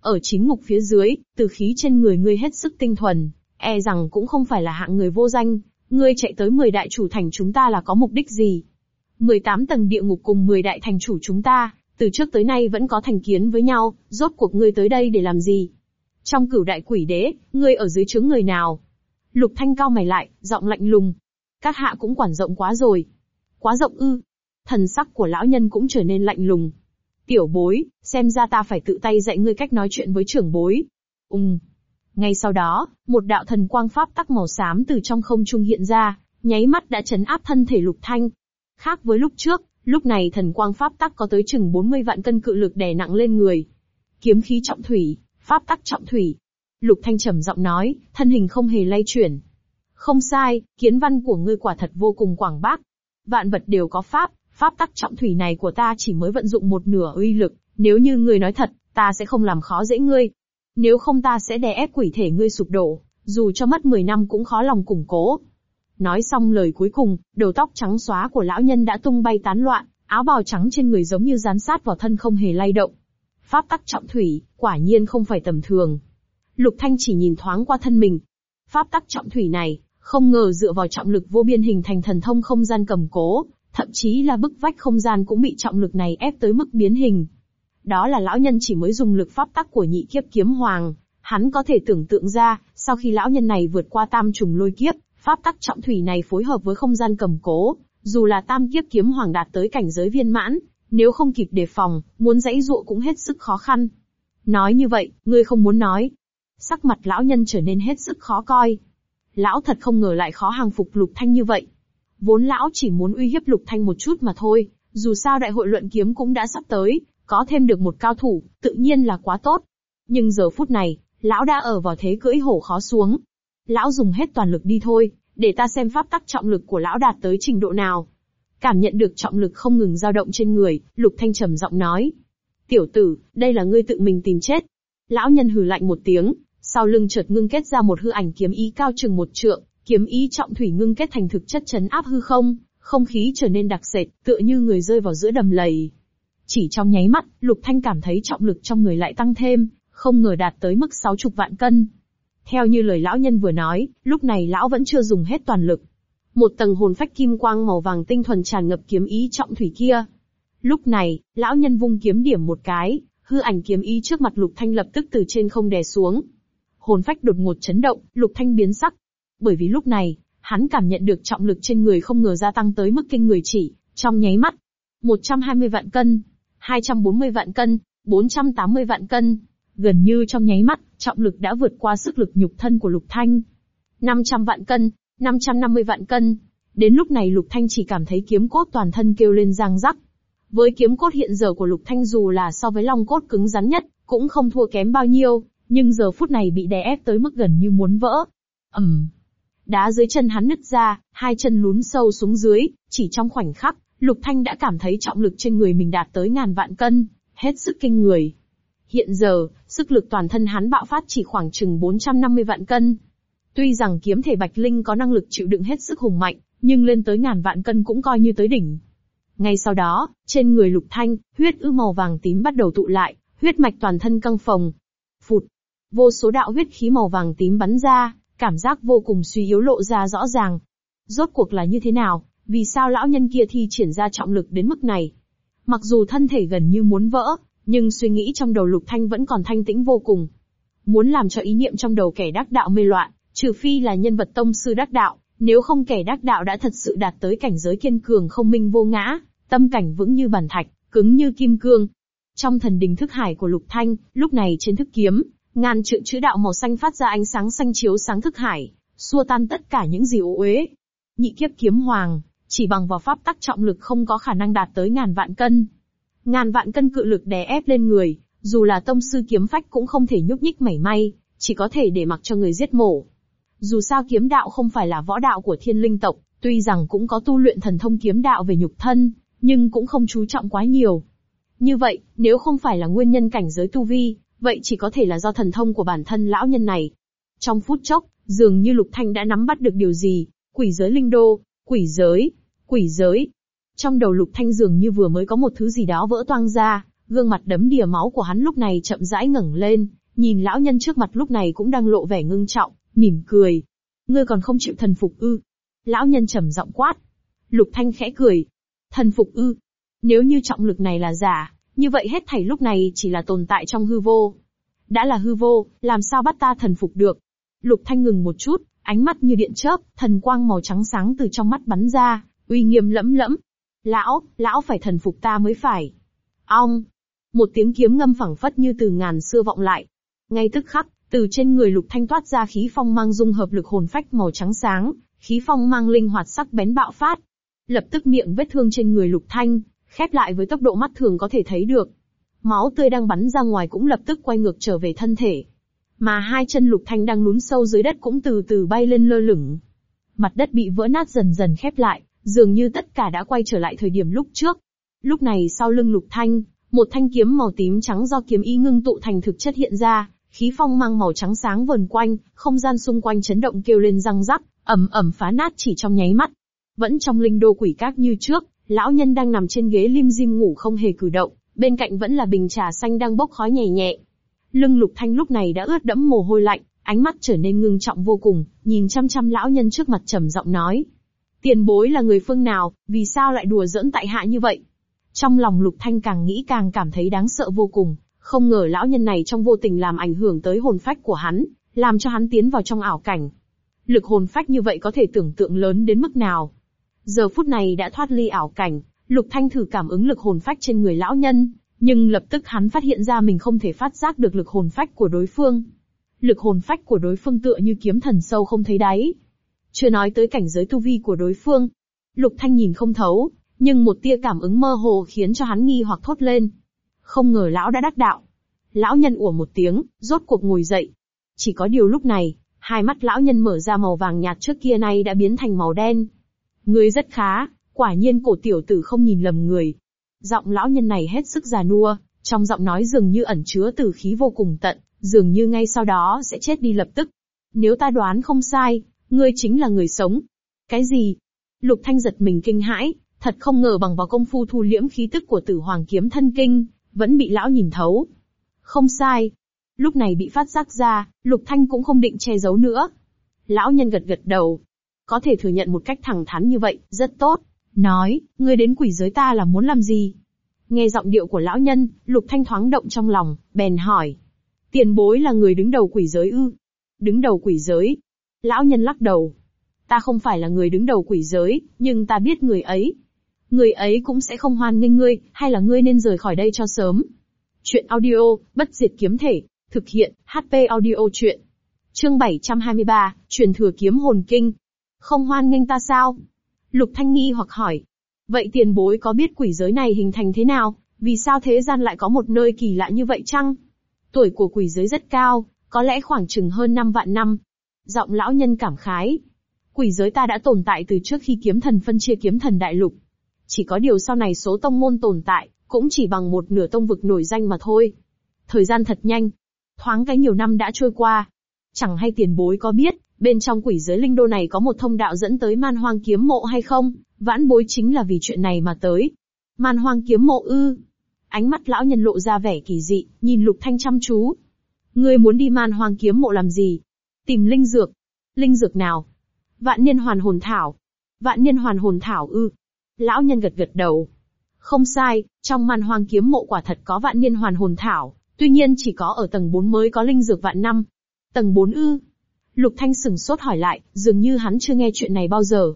Ở chính ngục phía dưới, từ khí trên người ngươi hết sức tinh thuần, e rằng cũng không phải là hạng người vô danh, ngươi chạy tới 10 đại chủ thành chúng ta là có mục đích gì? 18 tầng địa ngục cùng 10 đại thành chủ chúng ta, từ trước tới nay vẫn có thành kiến với nhau, rốt cuộc ngươi tới đây để làm gì? Trong cửu đại quỷ đế, ngươi ở dưới trướng người nào? Lục Thanh cao mày lại, giọng lạnh lùng. Các hạ cũng quản rộng quá rồi. Quá rộng ư. Thần sắc của lão nhân cũng trở nên lạnh lùng. Tiểu bối, xem ra ta phải tự tay dạy ngươi cách nói chuyện với trưởng bối. Ung. Ngay sau đó, một đạo thần quang pháp tắc màu xám từ trong không trung hiện ra, nháy mắt đã chấn áp thân thể Lục Thanh. Khác với lúc trước, lúc này thần quang pháp tắc có tới chừng 40 vạn cân cự lực đè nặng lên người. Kiếm khí trọng thủy, pháp tắc trọng thủy. Lục Thanh trầm giọng nói, thân hình không hề lay chuyển. Không sai, kiến văn của ngươi quả thật vô cùng quảng bác. Vạn vật đều có pháp, pháp tắc trọng thủy này của ta chỉ mới vận dụng một nửa uy lực, nếu như ngươi nói thật, ta sẽ không làm khó dễ ngươi. Nếu không ta sẽ đè ép quỷ thể ngươi sụp đổ, dù cho mất 10 năm cũng khó lòng củng cố. Nói xong lời cuối cùng, đầu tóc trắng xóa của lão nhân đã tung bay tán loạn, áo bào trắng trên người giống như dán sát vào thân không hề lay động. Pháp tắc trọng thủy, quả nhiên không phải tầm thường. Lục Thanh chỉ nhìn thoáng qua thân mình. Pháp tắc trọng thủy này, không ngờ dựa vào trọng lực vô biên hình thành thần thông không gian cầm cố, thậm chí là bức vách không gian cũng bị trọng lực này ép tới mức biến hình. Đó là lão nhân chỉ mới dùng lực pháp tắc của nhị kiếp kiếm hoàng, hắn có thể tưởng tượng ra, sau khi lão nhân này vượt qua tam trùng lôi kiếp, pháp tắc trọng thủy này phối hợp với không gian cầm cố, dù là tam kiếp kiếm hoàng đạt tới cảnh giới viên mãn, nếu không kịp đề phòng, muốn dãy dụa cũng hết sức khó khăn. Nói như vậy, ngươi không muốn nói. Sắc mặt lão nhân trở nên hết sức khó coi. Lão thật không ngờ lại khó hàng phục Lục Thanh như vậy. Vốn lão chỉ muốn uy hiếp Lục Thanh một chút mà thôi, dù sao đại hội luận kiếm cũng đã sắp tới, có thêm được một cao thủ, tự nhiên là quá tốt. Nhưng giờ phút này, lão đã ở vào thế cưỡi hổ khó xuống. Lão dùng hết toàn lực đi thôi, để ta xem pháp tắc trọng lực của lão đạt tới trình độ nào. Cảm nhận được trọng lực không ngừng dao động trên người, Lục Thanh trầm giọng nói. Tiểu tử, đây là ngươi tự mình tìm chết. Lão nhân hừ lạnh một tiếng, sau lưng chợt ngưng kết ra một hư ảnh kiếm ý cao chừng một trượng, kiếm ý trọng thủy ngưng kết thành thực chất chấn áp hư không, không khí trở nên đặc sệt, tựa như người rơi vào giữa đầm lầy. Chỉ trong nháy mắt, Lục Thanh cảm thấy trọng lực trong người lại tăng thêm, không ngờ đạt tới mức sáu chục vạn cân. Theo như lời lão nhân vừa nói, lúc này lão vẫn chưa dùng hết toàn lực. Một tầng hồn phách kim quang màu vàng tinh thuần tràn ngập kiếm ý trọng thủy kia. Lúc này, lão nhân vung kiếm điểm một cái, hư ảnh kiếm ý trước mặt Lục Thanh lập tức từ trên không đè xuống. Hồn phách đột ngột chấn động, Lục Thanh biến sắc. Bởi vì lúc này, hắn cảm nhận được trọng lực trên người không ngờ gia tăng tới mức kinh người chỉ, trong nháy mắt. 120 vạn cân, 240 vạn cân, 480 vạn cân. Gần như trong nháy mắt, trọng lực đã vượt qua sức lực nhục thân của Lục Thanh. 500 vạn cân, 550 vạn cân. Đến lúc này Lục Thanh chỉ cảm thấy kiếm cốt toàn thân kêu lên răng rắc. Với kiếm cốt hiện giờ của Lục Thanh dù là so với long cốt cứng rắn nhất, cũng không thua kém bao nhiêu, nhưng giờ phút này bị đè ép tới mức gần như muốn vỡ. ầm, um. Đá dưới chân hắn nứt ra, hai chân lún sâu xuống dưới, chỉ trong khoảnh khắc, Lục Thanh đã cảm thấy trọng lực trên người mình đạt tới ngàn vạn cân, hết sức kinh người. Hiện giờ, sức lực toàn thân hắn bạo phát chỉ khoảng chừng 450 vạn cân. Tuy rằng kiếm thể Bạch Linh có năng lực chịu đựng hết sức hùng mạnh, nhưng lên tới ngàn vạn cân cũng coi như tới đỉnh. Ngay sau đó, trên người Lục Thanh, huyết ư màu vàng tím bắt đầu tụ lại, huyết mạch toàn thân căng phồng. Phụt. Vô số đạo huyết khí màu vàng tím bắn ra, cảm giác vô cùng suy yếu lộ ra rõ ràng. Rốt cuộc là như thế nào, vì sao lão nhân kia thi triển ra trọng lực đến mức này? Mặc dù thân thể gần như muốn vỡ, nhưng suy nghĩ trong đầu Lục Thanh vẫn còn thanh tĩnh vô cùng. Muốn làm cho ý niệm trong đầu kẻ đắc đạo mê loạn, trừ phi là nhân vật tông sư đắc đạo, Nếu không kẻ đắc đạo đã thật sự đạt tới cảnh giới kiên cường không minh vô ngã, tâm cảnh vững như bàn thạch, cứng như kim cương. Trong thần đình thức hải của Lục Thanh, lúc này trên thức kiếm, ngàn trượng chữ đạo màu xanh phát ra ánh sáng xanh chiếu sáng thức hải, xua tan tất cả những gì ô uế. Nhị kiếp kiếm hoàng, chỉ bằng vào pháp tắc trọng lực không có khả năng đạt tới ngàn vạn cân. Ngàn vạn cân cự lực đè ép lên người, dù là tông sư kiếm phách cũng không thể nhúc nhích mảy may, chỉ có thể để mặc cho người giết mổ. Dù sao kiếm đạo không phải là võ đạo của thiên linh tộc, tuy rằng cũng có tu luyện thần thông kiếm đạo về nhục thân, nhưng cũng không chú trọng quá nhiều. Như vậy, nếu không phải là nguyên nhân cảnh giới tu vi, vậy chỉ có thể là do thần thông của bản thân lão nhân này. Trong phút chốc, dường như Lục Thanh đã nắm bắt được điều gì, quỷ giới linh đô, quỷ giới, quỷ giới. Trong đầu Lục Thanh dường như vừa mới có một thứ gì đó vỡ toang ra, gương mặt đấm đìa máu của hắn lúc này chậm rãi ngẩng lên, nhìn lão nhân trước mặt lúc này cũng đang lộ vẻ ngưng trọng, mỉm cười. Ngươi còn không chịu thần phục ư? Lão nhân trầm giọng quát. Lục Thanh khẽ cười. Thần phục ư? Nếu như trọng lực này là giả, như vậy hết thảy lúc này chỉ là tồn tại trong hư vô. Đã là hư vô, làm sao bắt ta thần phục được? Lục Thanh ngừng một chút, ánh mắt như điện chớp, thần quang màu trắng sáng từ trong mắt bắn ra, uy nghiêm lẫm lẫm. Lão, lão phải thần phục ta mới phải. Ong! Một tiếng kiếm ngâm phẳng phất như từ ngàn xưa vọng lại. Ngay tức khắc, từ trên người lục thanh toát ra khí phong mang dung hợp lực hồn phách màu trắng sáng, khí phong mang linh hoạt sắc bén bạo phát. Lập tức miệng vết thương trên người lục thanh, khép lại với tốc độ mắt thường có thể thấy được. Máu tươi đang bắn ra ngoài cũng lập tức quay ngược trở về thân thể. Mà hai chân lục thanh đang lún sâu dưới đất cũng từ từ bay lên lơ lửng. Mặt đất bị vỡ nát dần dần khép lại, dường như tất cả đã quay trở lại thời điểm lúc trước. Lúc này sau lưng lục thanh, một thanh kiếm màu tím trắng do kiếm ý ngưng tụ thành thực chất hiện ra, khí phong mang màu trắng sáng vần quanh, không gian xung quanh chấn động kêu lên răng rắc, ẩm ẩm phá nát chỉ trong nháy mắt. Vẫn trong linh đô quỷ các như trước, lão nhân đang nằm trên ghế lim dim ngủ không hề cử động, bên cạnh vẫn là bình trà xanh đang bốc khói nhẹ nhẹ. Lưng lục thanh lúc này đã ướt đẫm mồ hôi lạnh, ánh mắt trở nên ngưng trọng vô cùng, nhìn chăm chăm lão nhân trước mặt trầm giọng nói. Tiền bối là người phương nào, vì sao lại đùa giỡn tại hạ như vậy? Trong lòng lục thanh càng nghĩ càng cảm thấy đáng sợ vô cùng, không ngờ lão nhân này trong vô tình làm ảnh hưởng tới hồn phách của hắn, làm cho hắn tiến vào trong ảo cảnh. Lực hồn phách như vậy có thể tưởng tượng lớn đến mức nào. Giờ phút này đã thoát ly ảo cảnh, Lục Thanh thử cảm ứng lực hồn phách trên người lão nhân, nhưng lập tức hắn phát hiện ra mình không thể phát giác được lực hồn phách của đối phương. Lực hồn phách của đối phương tựa như kiếm thần sâu không thấy đáy. Chưa nói tới cảnh giới tu vi của đối phương. Lục Thanh nhìn không thấu, nhưng một tia cảm ứng mơ hồ khiến cho hắn nghi hoặc thốt lên. Không ngờ lão đã đắc đạo. Lão nhân ủa một tiếng, rốt cuộc ngồi dậy. Chỉ có điều lúc này, hai mắt lão nhân mở ra màu vàng nhạt trước kia nay đã biến thành màu đen. Người rất khá, quả nhiên cổ tiểu tử không nhìn lầm người. Giọng lão nhân này hết sức già nua, trong giọng nói dường như ẩn chứa tử khí vô cùng tận, dường như ngay sau đó sẽ chết đi lập tức. Nếu ta đoán không sai, ngươi chính là người sống. Cái gì? Lục Thanh giật mình kinh hãi, thật không ngờ bằng vào công phu thu liễm khí tức của tử hoàng kiếm thân kinh, vẫn bị lão nhìn thấu. Không sai. Lúc này bị phát giác ra, Lục Thanh cũng không định che giấu nữa. Lão nhân gật gật đầu. Có thể thừa nhận một cách thẳng thắn như vậy, rất tốt. Nói, ngươi đến quỷ giới ta là muốn làm gì? Nghe giọng điệu của lão nhân, Lục Thanh thoáng động trong lòng, bèn hỏi. Tiền bối là người đứng đầu quỷ giới ư? Đứng đầu quỷ giới. Lão nhân lắc đầu. Ta không phải là người đứng đầu quỷ giới, nhưng ta biết người ấy, người ấy cũng sẽ không hoan nghênh ngươi, hay là ngươi nên rời khỏi đây cho sớm. Chuyện audio, bất diệt kiếm thể, thực hiện, HP audio chuyện. Chương 723, truyền thừa kiếm hồn kinh. Không hoan nghênh ta sao? Lục Thanh nghi hoặc hỏi. Vậy tiền bối có biết quỷ giới này hình thành thế nào, vì sao thế gian lại có một nơi kỳ lạ như vậy chăng? Tuổi của quỷ giới rất cao, có lẽ khoảng chừng hơn 5 vạn năm. Giọng lão nhân cảm khái. Quỷ giới ta đã tồn tại từ trước khi kiếm thần phân chia kiếm thần đại lục. Chỉ có điều sau này số tông môn tồn tại, cũng chỉ bằng một nửa tông vực nổi danh mà thôi. Thời gian thật nhanh. Thoáng cái nhiều năm đã trôi qua. Chẳng hay tiền bối có biết, bên trong quỷ giới linh đô này có một thông đạo dẫn tới man hoang kiếm mộ hay không? Vãn bối chính là vì chuyện này mà tới. Man hoang kiếm mộ ư. Ánh mắt lão nhân lộ ra vẻ kỳ dị, nhìn lục thanh chăm chú. Ngươi muốn đi man hoang kiếm mộ làm gì? Tìm linh dược. Linh dược nào? Vạn niên hoàn hồn thảo. Vạn niên hoàn hồn thảo ư. Lão nhân gật gật đầu. Không sai, trong man hoang kiếm mộ quả thật có vạn niên hoàn hồn thảo, tuy nhiên chỉ có ở tầng 4 mới có linh dược vạn năm. Tầng 4 ư. Lục Thanh sừng sốt hỏi lại, dường như hắn chưa nghe chuyện này bao giờ.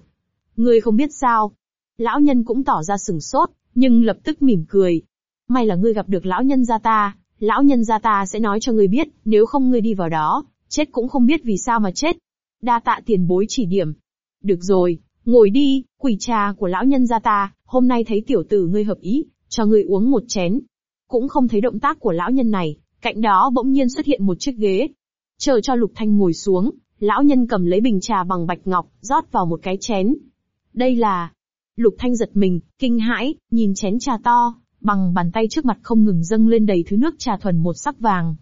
Ngươi không biết sao? Lão nhân cũng tỏ ra sừng sốt, nhưng lập tức mỉm cười. May là ngươi gặp được lão nhân gia ta, lão nhân gia ta sẽ nói cho ngươi biết, nếu không ngươi đi vào đó, chết cũng không biết vì sao mà chết. Đa tạ tiền bối chỉ điểm. Được rồi, ngồi đi, quỷ trà của lão nhân gia ta, hôm nay thấy tiểu tử ngươi hợp ý, cho ngươi uống một chén. Cũng không thấy động tác của lão nhân này, cạnh đó bỗng nhiên xuất hiện một chiếc ghế. Chờ cho Lục Thanh ngồi xuống, lão nhân cầm lấy bình trà bằng bạch ngọc, rót vào một cái chén. Đây là... Lục Thanh giật mình, kinh hãi, nhìn chén trà to, bằng bàn tay trước mặt không ngừng dâng lên đầy thứ nước trà thuần một sắc vàng.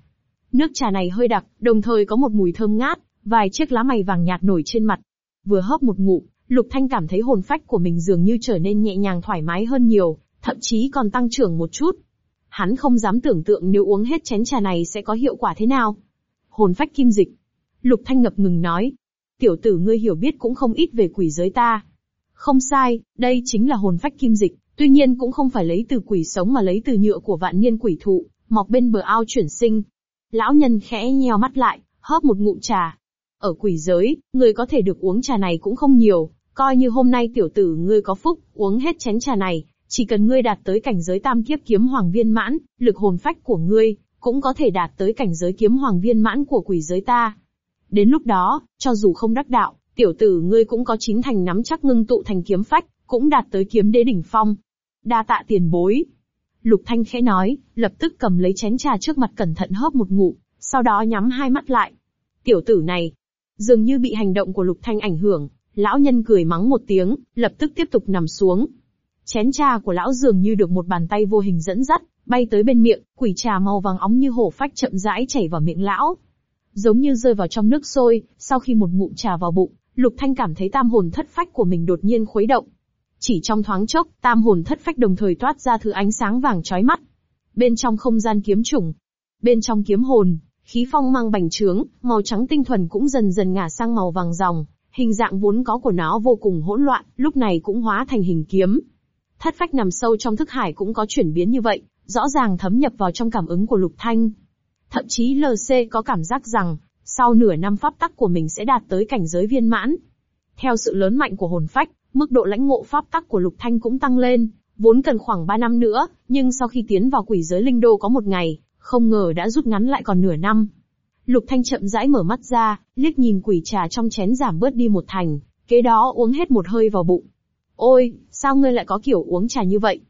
Nước trà này hơi đặc, đồng thời có một mùi thơm ngát, vài chiếc lá mày vàng nhạt nổi trên mặt. Vừa hớp một ngụm, Lục Thanh cảm thấy hồn phách của mình dường như trở nên nhẹ nhàng thoải mái hơn nhiều, thậm chí còn tăng trưởng một chút. Hắn không dám tưởng tượng nếu uống hết chén trà này sẽ có hiệu quả thế nào. Hồn phách kim dịch. Lục Thanh ngập ngừng nói. Tiểu tử ngươi hiểu biết cũng không ít về quỷ giới ta. Không sai, đây chính là hồn phách kim dịch, tuy nhiên cũng không phải lấy từ quỷ sống mà lấy từ nhựa của vạn niên quỷ thụ, mọc bên bờ ao chuyển sinh. Lão nhân khẽ nheo mắt lại, hớp một ngụm trà. Ở quỷ giới, người có thể được uống trà này cũng không nhiều, coi như hôm nay tiểu tử ngươi có phúc, uống hết chén trà này, chỉ cần ngươi đạt tới cảnh giới tam kiếp kiếm hoàng viên mãn, lực hồn phách của ngươi, cũng có thể đạt tới cảnh giới kiếm hoàng viên mãn của quỷ giới ta. Đến lúc đó, cho dù không đắc đạo, tiểu tử ngươi cũng có chín thành nắm chắc ngưng tụ thành kiếm phách, cũng đạt tới kiếm đế đỉnh phong. Đa tạ tiền bối. Lục Thanh khẽ nói, lập tức cầm lấy chén trà trước mặt cẩn thận hớp một ngụm, sau đó nhắm hai mắt lại. Tiểu tử này, dường như bị hành động của Lục Thanh ảnh hưởng, lão nhân cười mắng một tiếng, lập tức tiếp tục nằm xuống. Chén trà của lão dường như được một bàn tay vô hình dẫn dắt, bay tới bên miệng, quỷ trà màu vàng óng như hổ phách chậm rãi chảy vào miệng lão. Giống như rơi vào trong nước sôi, sau khi một ngụm trà vào bụng, Lục Thanh cảm thấy tam hồn thất phách của mình đột nhiên khuấy động. Chỉ trong thoáng chốc, tam hồn thất phách đồng thời toát ra thứ ánh sáng vàng chói mắt. Bên trong không gian kiếm trùng, bên trong kiếm hồn, khí phong mang bành trướng, màu trắng tinh thuần cũng dần dần ngả sang màu vàng ròng, hình dạng vốn có của nó vô cùng hỗn loạn, lúc này cũng hóa thành hình kiếm. Thất phách nằm sâu trong thức hải cũng có chuyển biến như vậy, rõ ràng thấm nhập vào trong cảm ứng của Lục Thanh. Thậm chí LC có cảm giác rằng, sau nửa năm pháp tắc của mình sẽ đạt tới cảnh giới viên mãn. Theo sự lớn mạnh của hồn phách, mức độ lãnh ngộ pháp tắc của Lục Thanh cũng tăng lên, vốn cần khoảng 3 năm nữa, nhưng sau khi tiến vào quỷ giới linh đô có một ngày, không ngờ đã rút ngắn lại còn nửa năm. Lục Thanh chậm rãi mở mắt ra, liếc nhìn quỷ trà trong chén giảm bớt đi một thành, kế đó uống hết một hơi vào bụng. Ôi, sao ngươi lại có kiểu uống trà như vậy?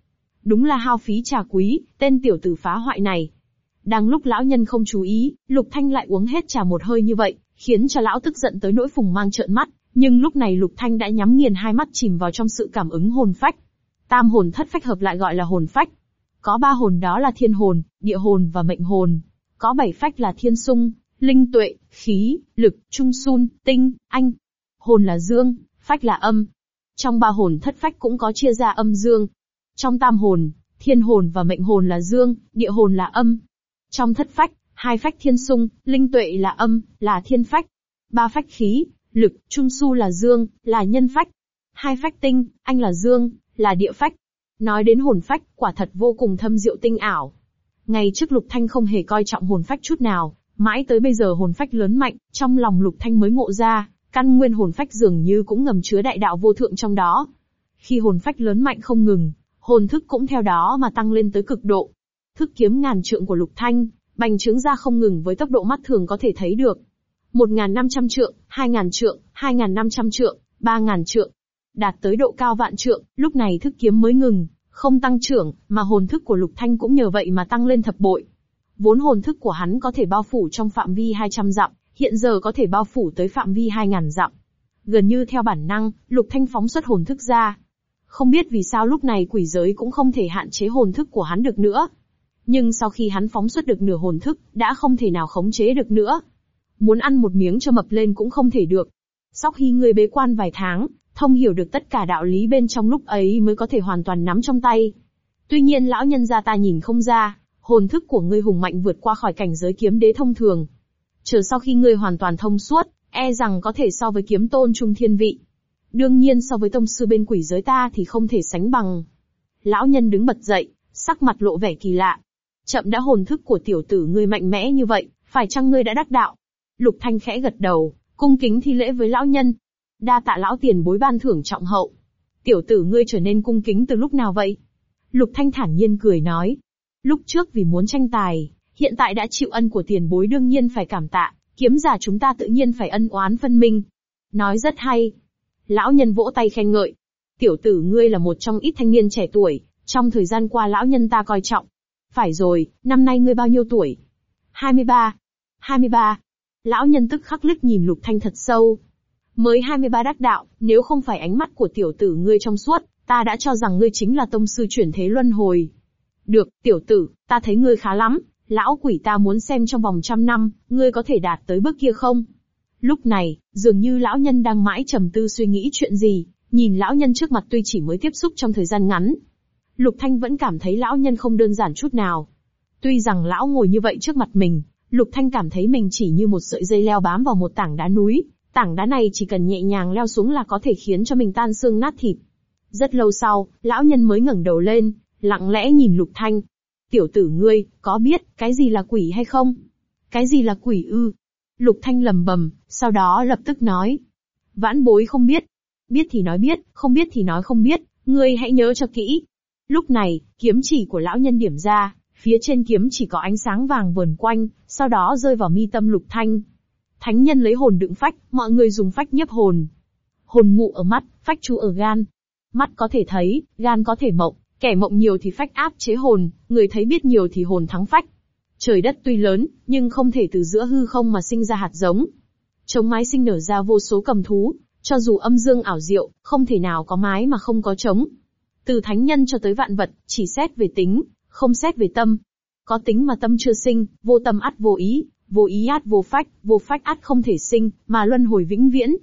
Đúng là hao phí trà quý, tên tiểu tử phá hoại này. Đang lúc lão nhân không chú ý, Lục Thanh lại uống hết trà một hơi như vậy, khiến cho lão tức giận tới nỗi phùng mang trợn mắt, nhưng lúc này Lục Thanh đã nhắm nghiền hai mắt chìm vào trong sự cảm ứng hồn phách. Tam hồn thất phách hợp lại gọi là hồn phách. Có ba hồn đó là thiên hồn, địa hồn và mệnh hồn. Có bảy phách là thiên sung, linh tuệ, khí, lực, trung sun, tinh, anh. Hồn là dương, phách là âm. Trong ba hồn thất phách cũng có chia ra âm dương. Trong tam hồn, thiên hồn và mệnh hồn là dương, địa hồn là âm. Trong thất phách, hai phách thiên sung, linh tuệ là âm, là thiên phách. Ba phách khí, lực, trung su là dương, là nhân phách. Hai phách tinh, anh là dương, là địa phách. Nói đến hồn phách, quả thật vô cùng thâm diệu tinh ảo. Ngày trước Lục Thanh không hề coi trọng hồn phách chút nào, Mãi tới bây giờ hồn phách lớn mạnh, trong lòng lục thanh mới ngộ ra, căn nguyên hồn phách dường như cũng ngầm chứa đại đạo vô thượng trong đó. Khi hồn phách lớn mạnh không ngừng, hồn thức cũng theo đó mà tăng lên tới cực độ. Thức kiếm ngàn trượng của lục thanh, bành trướng ra không ngừng với tốc độ mắt thường có thể thấy được. Một ngàn năm trăm trượng, hai ngàn trượng, hai ngàn năm trăm trượng, ba ngàn trượng. Đạt tới độ cao vạn trượng, lúc này thức kiếm mới ngừng, không tăng trưởng, mà hồn thức của lục thanh cũng nhờ vậy mà tăng lên thập bội. Vốn hồn thức của hắn có thể bao phủ trong phạm vi 200 dặm, hiện giờ có thể bao phủ tới phạm vi 2.000 dặm. Gần như theo bản năng, Lục Thanh phóng xuất hồn thức ra. Không biết vì sao lúc này quỷ giới cũng không thể hạn chế hồn thức của hắn được nữa. Nhưng sau khi hắn phóng xuất được nửa hồn thức, đã không thể nào khống chế được nữa. Muốn ăn một miếng cho mập lên cũng không thể được. Sau khi người bế quan vài tháng, thông hiểu được tất cả đạo lý bên trong lúc ấy mới có thể hoàn toàn nắm trong tay. Tuy nhiên lão nhân gia ta nhìn không ra, hồn thức của ngươi hùng mạnh vượt qua khỏi cảnh giới kiếm đế thông thường. Chờ sau khi ngươi hoàn toàn thông suốt, e rằng có thể so với kiếm tôn trung thiên vị. Đương nhiên so với tông sư bên quỷ giới ta thì không thể sánh bằng. Lão nhân đứng bật dậy, sắc mặt lộ vẻ kỳ lạ. Chậm đã hồn thức của tiểu tử ngươi mạnh mẽ như vậy, phải chăng ngươi đã đắc đạo? Lục Thanh khẽ gật đầu, cung kính thi lễ với lão nhân. Đa tạ lão tiền bối ban thưởng trọng hậu. Tiểu tử ngươi trở nên cung kính từ lúc nào vậy? Lục Thanh thản nhiên cười nói. Lúc trước vì muốn tranh tài, hiện tại đã chịu ân của tiền bối đương nhiên phải cảm tạ, kiếm giả chúng ta tự nhiên phải ân oán phân minh. Nói rất hay. Lão nhân vỗ tay khen ngợi. Tiểu tử ngươi là một trong ít thanh niên trẻ tuổi, trong thời gian qua lão nhân ta coi trọng. Phải rồi, năm nay ngươi bao nhiêu tuổi? 23. 23. Lão nhân tức khắc lức nhìn Lục Thanh thật sâu. Mới 23 đắc đạo, nếu không phải ánh mắt của tiểu tử ngươi trong suốt, ta đã cho rằng ngươi chính là tông sư chuyển thế luân hồi. Được, tiểu tử, ta thấy ngươi khá lắm, lão quỷ ta muốn xem trong vòng trăm năm, ngươi có thể đạt tới bước kia không? Lúc này, dường như lão nhân đang mãi trầm tư suy nghĩ chuyện gì, nhìn lão nhân trước mặt tuy chỉ mới tiếp xúc trong thời gian ngắn. Lục Thanh vẫn cảm thấy lão nhân không đơn giản chút nào. Tuy rằng lão ngồi như vậy trước mặt mình, Lục Thanh cảm thấy mình chỉ như một sợi dây leo bám vào một tảng đá núi, tảng đá này chỉ cần nhẹ nhàng leo xuống là có thể khiến cho mình tan xương nát thịt. Rất lâu sau, lão nhân mới ngẩng đầu lên, lặng lẽ nhìn Lục Thanh. Tiểu tử ngươi, có biết, cái gì là quỷ hay không? Cái gì là quỷ ư? Lục Thanh lầm bầm, sau đó lập tức nói. Vãn bối không biết. Biết thì nói biết, không biết thì nói không biết, ngươi hãy nhớ cho kỹ. Lúc này, kiếm chỉ của lão nhân điểm ra, phía trên kiếm chỉ có ánh sáng vàng vờn quanh, sau đó rơi vào mi tâm Lục Thanh. Thánh nhân lấy hồn đựng phách, mọi người dùng phách nhấp hồn. Hồn ngụ ở mắt, phách chú ở gan. Mắt có thể thấy, gan có thể mộng, kẻ mộng nhiều thì phách áp chế hồn, người thấy biết nhiều thì hồn thắng phách. Trời đất tuy lớn, nhưng không thể từ giữa hư không mà sinh ra hạt giống. Trống mái sinh nở ra vô số cầm thú, cho dù âm dương ảo diệu, không thể nào có mái mà không có trống. Từ thánh nhân cho tới vạn vật, chỉ xét về tính, không xét về tâm. Có tính mà tâm chưa sinh, vô tâm ắt vô ý, vô ý át vô phách, vô phách át không thể sinh, mà luân hồi vĩnh viễn.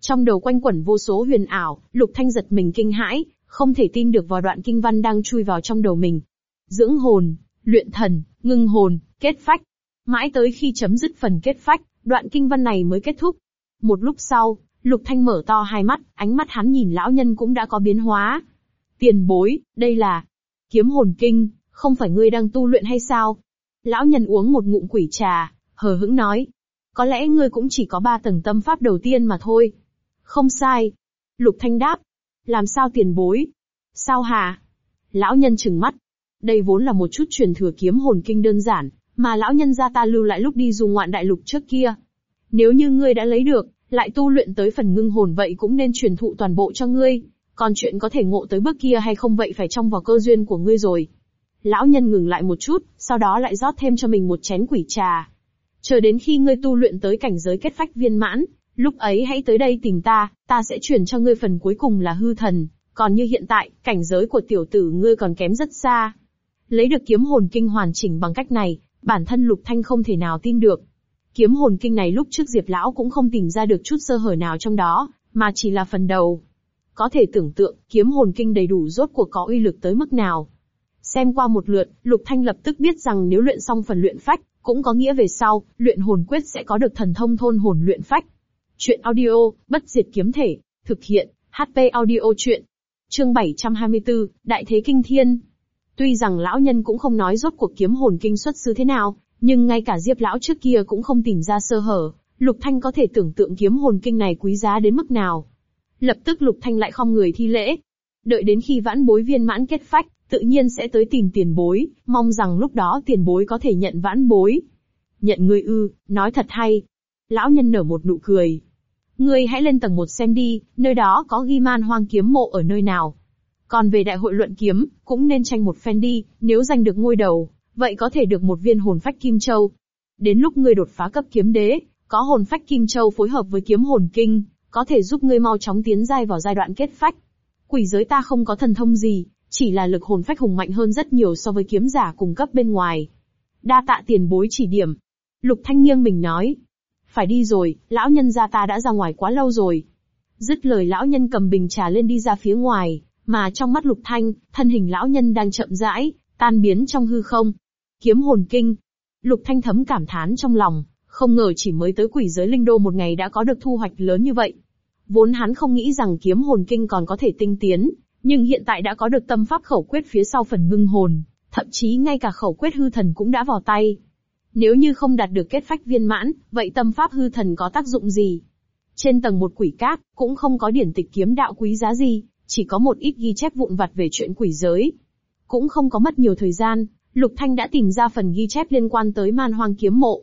Trong đầu quanh quẩn vô số huyền ảo, Lục Thanh giật mình kinh hãi, không thể tin được vào đoạn kinh văn đang chui vào trong đầu mình. Dưỡng hồn, luyện thần, ngưng hồn, kết phách. Mãi tới khi chấm dứt phần kết phách, đoạn kinh văn này mới kết thúc. Một lúc sau, Lục Thanh mở to hai mắt, ánh mắt hắn nhìn lão nhân cũng đã có biến hóa. Tiền bối, đây là kiếm hồn kinh, không phải ngươi đang tu luyện hay sao? Lão nhân uống một ngụm quỷ trà, hờ hững nói. Có lẽ ngươi cũng chỉ có ba tầng tâm pháp đầu tiên mà thôi. Không sai. Lục Thanh đáp. Làm sao tiền bối? Sao hà? Lão nhân trừng mắt. Đây vốn là một chút truyền thừa kiếm hồn kinh đơn giản, mà lão nhân gia ta lưu lại lúc đi du ngoạn đại lục trước kia. Nếu như ngươi đã lấy được, lại tu luyện tới phần ngưng hồn vậy cũng nên truyền thụ toàn bộ cho ngươi. Còn chuyện có thể ngộ tới bước kia hay không vậy phải trong vào cơ duyên của ngươi rồi. Lão nhân ngừng lại một chút, sau đó lại rót thêm cho mình một chén quỷ trà. Chờ đến khi ngươi tu luyện tới cảnh giới kết phách viên mãn, lúc ấy hãy tới đây tìm ta, ta sẽ chuyển cho ngươi phần cuối cùng là hư thần, còn như hiện tại, cảnh giới của tiểu tử ngươi còn kém rất xa. Lấy được kiếm hồn kinh hoàn chỉnh bằng cách này, bản thân Lục Thanh không thể nào tin được. Kiếm hồn kinh này lúc trước Diệp Lão cũng không tìm ra được chút sơ hở nào trong đó, mà chỉ là phần đầu. Có thể tưởng tượng, kiếm hồn kinh đầy đủ rốt cuộc có uy lực tới mức nào. Xem qua một lượt, Lục Thanh lập tức biết rằng nếu luyện xong phần luyện phách, cũng có nghĩa về sau, luyện hồn quyết sẽ có được thần thông thôn hồn luyện phách. Chuyện audio, bất diệt kiếm thể, thực hiện, HP audio chuyện. Chương 724, Đại Thế Kinh Thiên. Tuy rằng lão nhân cũng không nói rốt cuộc kiếm hồn kinh xuất xứ thế nào, nhưng ngay cả Diệp lão trước kia cũng không tìm ra sơ hở, Lục Thanh có thể tưởng tượng kiếm hồn kinh này quý giá đến mức nào. Lập tức Lục Thanh lại không người thi lễ. Đợi đến khi vãn bối viên mãn kết phách, tự nhiên sẽ tới tìm tiền bối, mong rằng lúc đó tiền bối có thể nhận vãn bối. Nhận ngươi ư, nói thật hay. Lão nhân nở một nụ cười. Ngươi hãy lên tầng một xem đi, nơi đó có ghi man hoang kiếm mộ ở nơi nào. Còn về đại hội luận kiếm, cũng nên tranh một phen đi, nếu giành được ngôi đầu, vậy có thể được một viên hồn phách kim châu. Đến lúc ngươi đột phá cấp kiếm đế, có hồn phách kim châu phối hợp với kiếm hồn kinh, có thể giúp ngươi mau chóng tiến giai vào giai đoạn kết phách. Quỷ giới ta không có thần thông gì, chỉ là lực hồn phách hùng mạnh hơn rất nhiều so với kiếm giả cùng cấp bên ngoài. Đa tạ tiền bối chỉ điểm. Lục Thanh nghiêng mình nói. Phải đi rồi, lão nhân gia ta đã ra ngoài quá lâu rồi. Dứt lời lão nhân cầm bình trà lên đi ra phía ngoài, mà trong mắt Lục Thanh, thân hình lão nhân đang chậm rãi, tan biến trong hư không. Kiếm hồn kinh. Lục Thanh thấm cảm thán trong lòng, không ngờ chỉ mới tới quỷ giới linh đô một ngày đã có được thu hoạch lớn như vậy. Vốn hắn không nghĩ rằng kiếm hồn kinh còn có thể tinh tiến, nhưng hiện tại đã có được tâm pháp khẩu quyết phía sau phần ngưng hồn, thậm chí ngay cả khẩu quyết hư thần cũng đã vào tay. Nếu như không đạt được kết phách viên mãn, vậy tâm pháp hư thần có tác dụng gì? Trên tầng một quỷ cát, cũng không có điển tịch kiếm đạo quý giá gì, chỉ có một ít ghi chép vụn vặt về chuyện quỷ giới. Cũng không có mất nhiều thời gian, Lục Thanh đã tìm ra phần ghi chép liên quan tới man hoang kiếm mộ.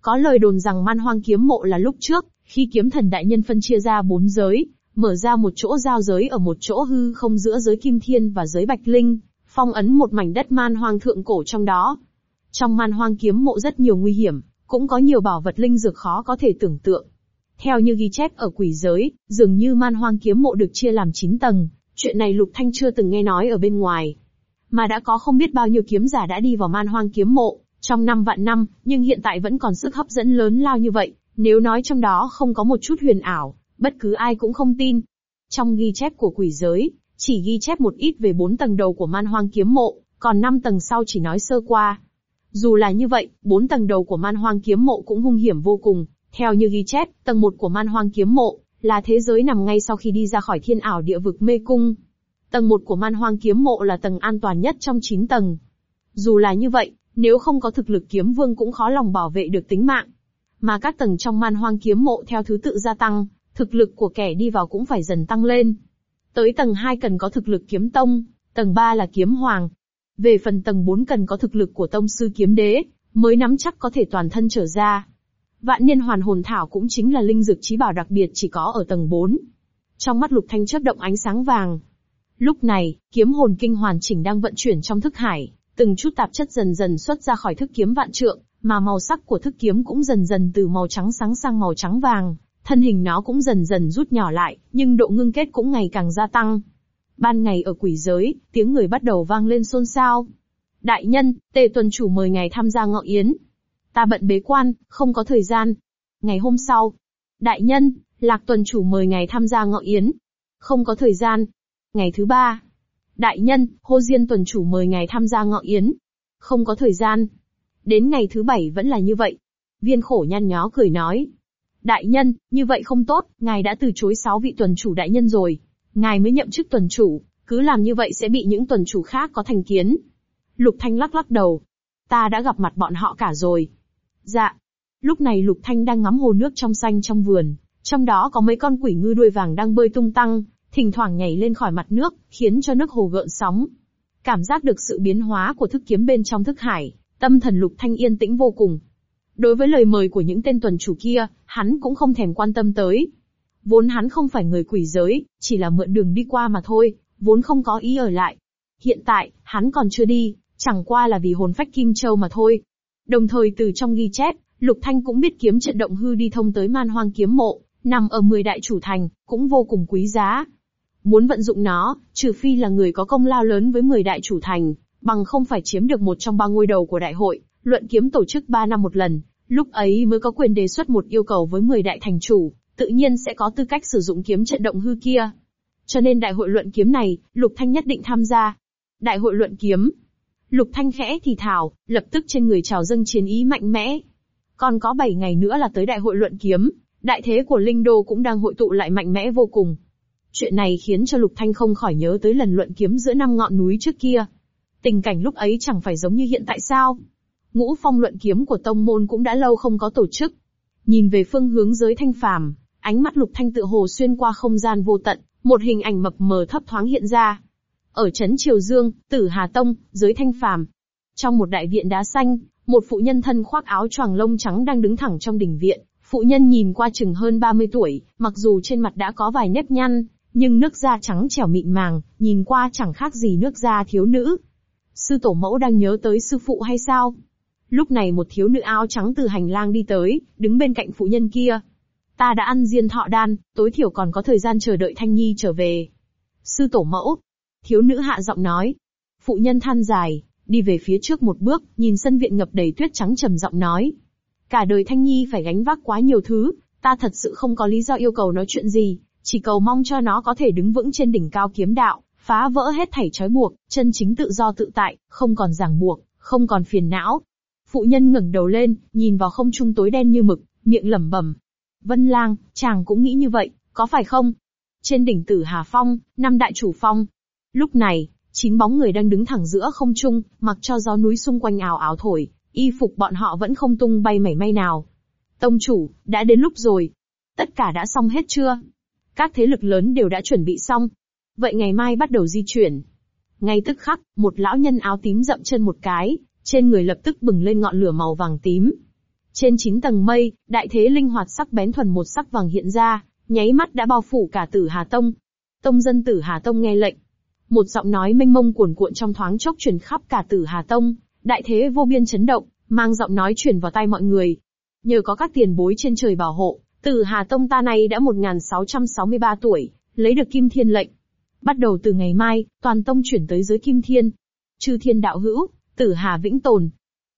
Có lời đồn rằng man hoang kiếm mộ là lúc trước, khi kiếm thần đại nhân phân chia ra bốn giới, mở ra một chỗ giao giới ở một chỗ hư không giữa giới kim thiên và giới bạch linh, phong ấn một mảnh đất man hoang thượng cổ trong đó. Trong man hoang kiếm mộ rất nhiều nguy hiểm, cũng có nhiều bảo vật linh dược khó có thể tưởng tượng. Theo như ghi chép ở quỷ giới, dường như man hoang kiếm mộ được chia làm 9 tầng, chuyện này Lục Thanh chưa từng nghe nói ở bên ngoài. Mà đã có không biết bao nhiêu kiếm giả đã đi vào man hoang kiếm mộ, trong năm vạn năm, nhưng hiện tại vẫn còn sức hấp dẫn lớn lao như vậy, nếu nói trong đó không có một chút huyền ảo, bất cứ ai cũng không tin. Trong ghi chép của quỷ giới, chỉ ghi chép một ít về bốn tầng đầu của man hoang kiếm mộ, còn năm tầng sau chỉ nói sơ qua. Dù là như vậy, bốn tầng đầu của man hoang kiếm mộ cũng hung hiểm vô cùng. Theo như ghi chép, tầng một của man hoang kiếm mộ, là thế giới nằm ngay sau khi đi ra khỏi thiên ảo địa vực mê cung. Tầng một của man hoang kiếm mộ là tầng an toàn nhất trong 9 tầng. Dù là như vậy, nếu không có thực lực kiếm vương cũng khó lòng bảo vệ được tính mạng. Mà các tầng trong man hoang kiếm mộ theo thứ tự gia tăng, thực lực của kẻ đi vào cũng phải dần tăng lên. Tới tầng 2 cần có thực lực kiếm tông, tầng 3 là kiếm hoàng. Về phần tầng 4 cần có thực lực của tông sư kiếm đế, mới nắm chắc có thể toàn thân trở ra. Vạn niên hoàn hồn thảo cũng chính là linh dược trí bảo đặc biệt chỉ có ở tầng 4. Trong mắt lục thanh chớp động ánh sáng vàng. Lúc này, kiếm hồn kinh hoàn chỉnh đang vận chuyển trong thức hải, từng chút tạp chất dần dần xuất ra khỏi thức kiếm vạn trượng, mà màu sắc của thức kiếm cũng dần dần từ màu trắng sáng sang màu trắng vàng, thân hình nó cũng dần dần rút nhỏ lại, nhưng độ ngưng kết cũng ngày càng gia tăng. Ban ngày ở quỷ giới, tiếng người bắt đầu vang lên xôn xao. Đại nhân, tề tuần chủ mời ngài tham gia ngọ yến. Ta bận bế quan, không có thời gian. Ngày hôm sau, đại nhân, lạc tuần chủ mời ngài tham gia ngọ yến. Không có thời gian. Ngày thứ ba, đại nhân, hô diên tuần chủ mời ngài tham gia ngọ yến. Không có thời gian. Đến ngày thứ bảy vẫn là như vậy. Viên khổ nhăn nhó cười nói. Đại nhân, như vậy không tốt, ngài đã từ chối sáu vị tuần chủ đại nhân rồi. Ngài mới nhậm chức tuần chủ, cứ làm như vậy sẽ bị những tuần chủ khác có thành kiến. Lục Thanh lắc lắc đầu. Ta đã gặp mặt bọn họ cả rồi. Dạ. Lúc này Lục Thanh đang ngắm hồ nước trong xanh trong vườn, trong đó có mấy con quỷ ngư đuôi vàng đang bơi tung tăng, thỉnh thoảng nhảy lên khỏi mặt nước, khiến cho nước hồ gợn sóng. Cảm giác được sự biến hóa của thức kiếm bên trong thức hải, tâm thần Lục Thanh yên tĩnh vô cùng. Đối với lời mời của những tên tuần chủ kia, hắn cũng không thèm quan tâm tới. Vốn hắn không phải người quỷ giới, chỉ là mượn đường đi qua mà thôi, vốn không có ý ở lại. Hiện tại, hắn còn chưa đi, chẳng qua là vì hồn phách Kim Châu mà thôi. Đồng thời từ trong ghi chép, Lục Thanh cũng biết kiếm trận động hư đi thông tới man hoang kiếm mộ, nằm ở 10 đại chủ thành, cũng vô cùng quý giá. Muốn vận dụng nó, trừ phi là người có công lao lớn với 10 đại chủ thành, bằng không phải chiếm được một trong ba ngôi đầu của đại hội, luận kiếm tổ chức 3 năm một lần, lúc ấy mới có quyền đề xuất một yêu cầu với 10 đại thành chủ, tự nhiên sẽ có tư cách sử dụng kiếm trận động hư kia. Cho nên đại hội luận kiếm này, Lục Thanh nhất định tham gia. Đại hội luận kiếm. Lục Thanh khẽ thì thào, lập tức trên người trào dâng chiến ý mạnh mẽ. Còn có 7 ngày nữa là tới đại hội luận kiếm, đại thế của Linh Đô cũng đang hội tụ lại mạnh mẽ vô cùng. Chuyện này khiến cho Lục Thanh không khỏi nhớ tới lần luận kiếm giữa năm ngọn núi trước kia. Tình cảnh lúc ấy chẳng phải giống như hiện tại sao? Ngũ phong luận kiếm của tông môn cũng đã lâu không có tổ chức. Nhìn về phương hướng giới thanh phàm, ánh mắt lục thanh tự hồ xuyên qua không gian vô tận, một hình ảnh mập mờ thấp thoáng hiện ra. Ở trấn Triều Dương, Tử Hà Tông, giới thanh phàm. Trong một đại viện đá xanh, một phụ nhân thân khoác áo choàng lông trắng đang đứng thẳng trong đỉnh viện. Phụ nhân nhìn qua chừng hơn 30 tuổi, mặc dù trên mặt đã có vài nếp nhăn, nhưng nước da trắng trẻo mịn màng, nhìn qua chẳng khác gì nước da thiếu nữ. Sư tổ mẫu đang nhớ tới sư phụ hay sao? Lúc này một thiếu nữ áo trắng từ hành lang đi tới, đứng bên cạnh phụ nhân kia. Ta đã ăn diên thọ đan, tối thiểu còn có thời gian chờ đợi Thanh Nhi trở về. Sư tổ mẫu. Thiếu nữ hạ giọng nói. Phụ nhân than dài, đi về phía trước một bước, nhìn sân viện ngập đầy tuyết trắng trầm giọng nói. Cả đời Thanh Nhi phải gánh vác quá nhiều thứ, ta thật sự không có lý do yêu cầu nói chuyện gì, chỉ cầu mong cho nó có thể đứng vững trên đỉnh cao kiếm đạo, phá vỡ hết thảy trói buộc, chân chính tự do tự tại, không còn ràng buộc, không còn phiền não, Phụ nhân ngẩng đầu lên, nhìn vào không trung tối đen như mực, miệng lẩm bẩm. Vân Lang, chàng cũng nghĩ như vậy, có phải không? Trên đỉnh Tử Hà Phong, năm đại chủ phong. Lúc này, chín bóng người đang đứng thẳng giữa không trung, mặc cho gió núi xung quanh ảo ảo thổi, y phục bọn họ vẫn không tung bay mảy may nào. Tông chủ, đã đến lúc rồi. Tất cả đã xong hết chưa? Các thế lực lớn đều đã chuẩn bị xong. Vậy ngày mai bắt đầu di chuyển. Ngay tức khắc, một lão nhân áo tím dậm chân một cái, trên người lập tức bừng lên ngọn lửa màu vàng tím. Trên chín tầng mây, đại thế linh hoạt sắc bén thuần một sắc vàng hiện ra, nháy mắt đã bao phủ cả Tử Hà Tông. Tông dân Tử Hà Tông nghe lệnh. Một giọng nói mênh mông cuồn cuộn trong thoáng chốc truyền khắp cả Tử Hà Tông, đại thế vô biên chấn động, mang giọng nói truyền vào tai mọi người. Nhờ có các tiền bối trên trời bảo hộ, Tử Hà Tông ta này đã 1663 tuổi, lấy được Kim Thiên lệnh. Bắt đầu từ ngày mai, toàn tông chuyển tới giới Kim Thiên. Chư Thiên đạo hữu, Tử Hà vĩnh tồn.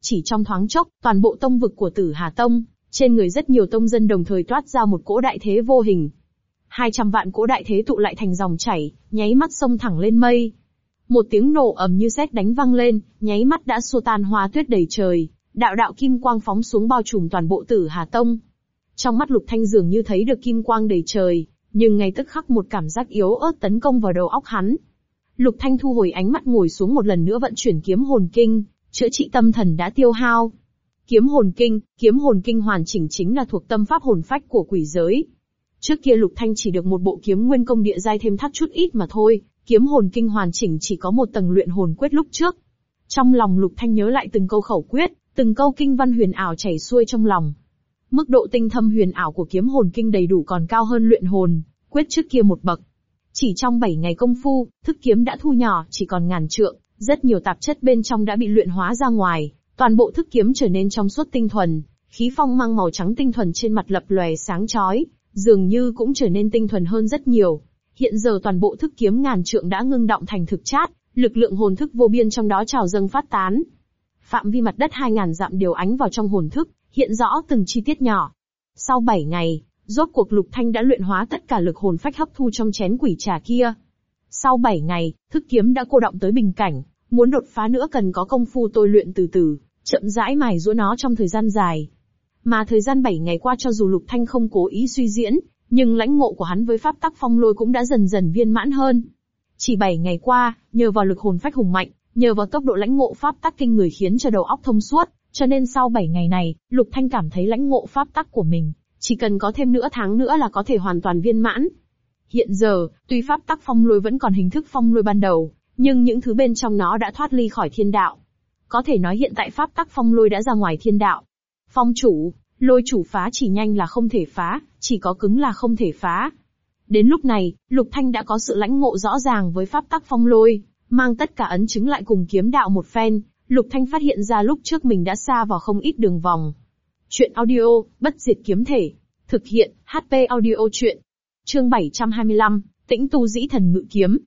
Chỉ trong thoáng chốc, toàn bộ tông vực của Tử Hà Tông, trên người rất nhiều tông dân đồng thời toát ra một cỗ đại thế vô hình. 200 vạn cỗ đại thế tụ lại thành dòng chảy, nháy mắt sông thẳng lên mây. Một tiếng nổ ầm như sét đánh vang lên, nháy mắt đã xua tan hoa tuyết đầy trời, đạo đạo kim quang phóng xuống bao trùm toàn bộ Tử Hà Tông. Trong mắt Lục Thanh dường như thấy được kim quang đầy trời, nhưng ngay tức khắc một cảm giác yếu ớt tấn công vào đầu óc hắn. Lục Thanh thu hồi ánh mắt ngồi xuống một lần nữa vận chuyển kiếm hồn kinh, chữa trị tâm thần đã tiêu hao. Kiếm hồn kinh, kiếm hồn kinh hoàn chỉnh chính là thuộc tâm pháp hồn phách của quỷ giới. Trước kia Lục Thanh chỉ được một bộ kiếm nguyên công địa giai thêm thắt chút ít mà thôi, kiếm hồn kinh hoàn chỉnh chỉ có một tầng luyện hồn quyết lúc trước. Trong lòng Lục Thanh nhớ lại từng câu khẩu quyết, từng câu kinh văn huyền ảo chảy xuôi trong lòng. Mức độ tinh thâm huyền ảo của kiếm hồn kinh đầy đủ còn cao hơn luyện hồn, quyết trước kia một bậc. Chỉ trong 7 ngày công phu, thức kiếm đã thu nhỏ, chỉ còn ngàn trượng, rất nhiều tạp chất bên trong đã bị luyện hóa ra ngoài, toàn bộ thức kiếm trở nên trong suốt tinh thuần, khí phong mang màu trắng tinh thuần trên mặt lập lòe sáng chói, dường như cũng trở nên tinh thuần hơn rất nhiều. Hiện giờ toàn bộ thức kiếm ngàn trượng đã ngưng động thành thực chát, lực lượng hồn thức vô biên trong đó trào dâng phát tán. Phạm vi mặt đất hai ngàn dặm đều ánh vào trong hồn thức, hiện rõ từng chi tiết nhỏ. Sau 7 ngày, rốt cuộc Lục Thanh đã luyện hóa tất cả lực hồn phách hấp thu trong chén quỷ trà kia. Sau 7 ngày, thức kiếm đã cô động tới bình cảnh, muốn đột phá nữa cần có công phu tôi luyện từ từ, chậm rãi mài giũa nó trong thời gian dài. Mà thời gian 7 ngày qua cho dù Lục Thanh không cố ý suy diễn, nhưng lãnh ngộ của hắn với pháp tắc phong lôi cũng đã dần dần viên mãn hơn. Chỉ 7 ngày qua, nhờ vào lực hồn phách hùng mạnh, nhờ vào tốc độ lãnh ngộ pháp tắc kinh người khiến cho đầu óc thông suốt, cho nên sau 7 ngày này, Lục Thanh cảm thấy lãnh ngộ pháp tắc của mình, chỉ cần có thêm nửa tháng nữa là có thể hoàn toàn viên mãn. Hiện giờ, tuy pháp tắc phong lôi vẫn còn hình thức phong lôi ban đầu, nhưng những thứ bên trong nó đã thoát ly khỏi thiên đạo. Có thể nói hiện tại pháp tắc phong lôi đã ra ngoài thiên đạo. Phong chủ, lôi chủ phá chỉ nhanh là không thể phá, chỉ có cứng là không thể phá. Đến lúc này, Lục Thanh đã có sự lãnh ngộ rõ ràng với pháp tắc phong lôi, mang tất cả ấn chứng lại cùng kiếm đạo một phen, Lục Thanh phát hiện ra lúc trước mình đã xa vào không ít đường vòng. Chuyện audio, bất diệt kiếm thể. Thực hiện, HP audio chuyện. Chương 725, tĩnh tu dĩ thần ngự kiếm.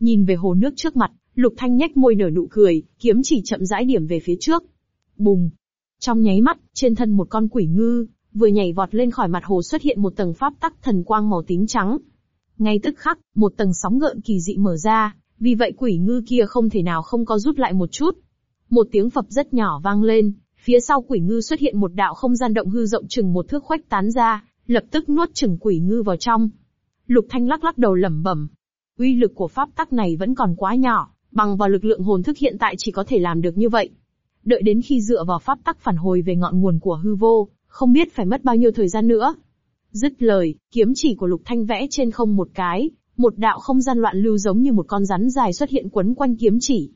Nhìn về hồ nước trước mặt, Lục Thanh nhếch môi nở nụ cười, kiếm chỉ chậm rãi điểm về phía trước. Bùng. Trong nháy mắt, trên thân một con quỷ ngư, vừa nhảy vọt lên khỏi mặt hồ xuất hiện một tầng pháp tắc thần quang màu tím trắng. Ngay tức khắc, một tầng sóng gợn kỳ dị mở ra, vì vậy quỷ ngư kia không thể nào không có rút lại một chút. Một tiếng phập rất nhỏ vang lên, phía sau quỷ ngư xuất hiện một đạo không gian động hư rộng chừng một thước khoách tán ra, lập tức nuốt chừng quỷ ngư vào trong. Lục Thanh lắc lắc đầu lẩm bẩm, uy lực của pháp tắc này vẫn còn quá nhỏ, bằng vào lực lượng hồn thức hiện tại chỉ có thể làm được như vậy. Đợi đến khi dựa vào pháp tắc phản hồi về ngọn nguồn của hư vô, không biết phải mất bao nhiêu thời gian nữa. Dứt lời, kiếm chỉ của Lục Thanh vẽ trên không một cái, một đạo không gian loạn lưu giống như một con rắn dài xuất hiện quấn quanh kiếm chỉ.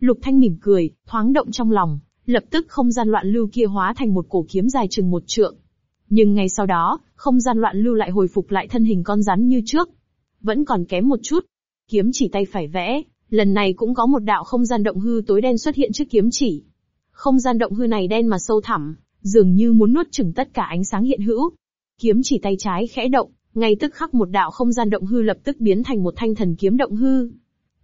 Lục Thanh mỉm cười, thoáng động trong lòng, lập tức không gian loạn lưu kia hóa thành một cổ kiếm dài chừng một trượng. Nhưng ngay sau đó, không gian loạn lưu lại hồi phục lại thân hình con rắn như trước. Vẫn còn kém một chút. Kiếm chỉ tay phải vẽ, lần này cũng có một đạo không gian động hư tối đen xuất hiện trước kiếm chỉ. Không gian động hư này đen mà sâu thẳm, dường như muốn nuốt chửng tất cả ánh sáng hiện hữu. Kiếm chỉ tay trái khẽ động, ngay tức khắc một đạo không gian động hư lập tức biến thành một thanh thần kiếm động hư.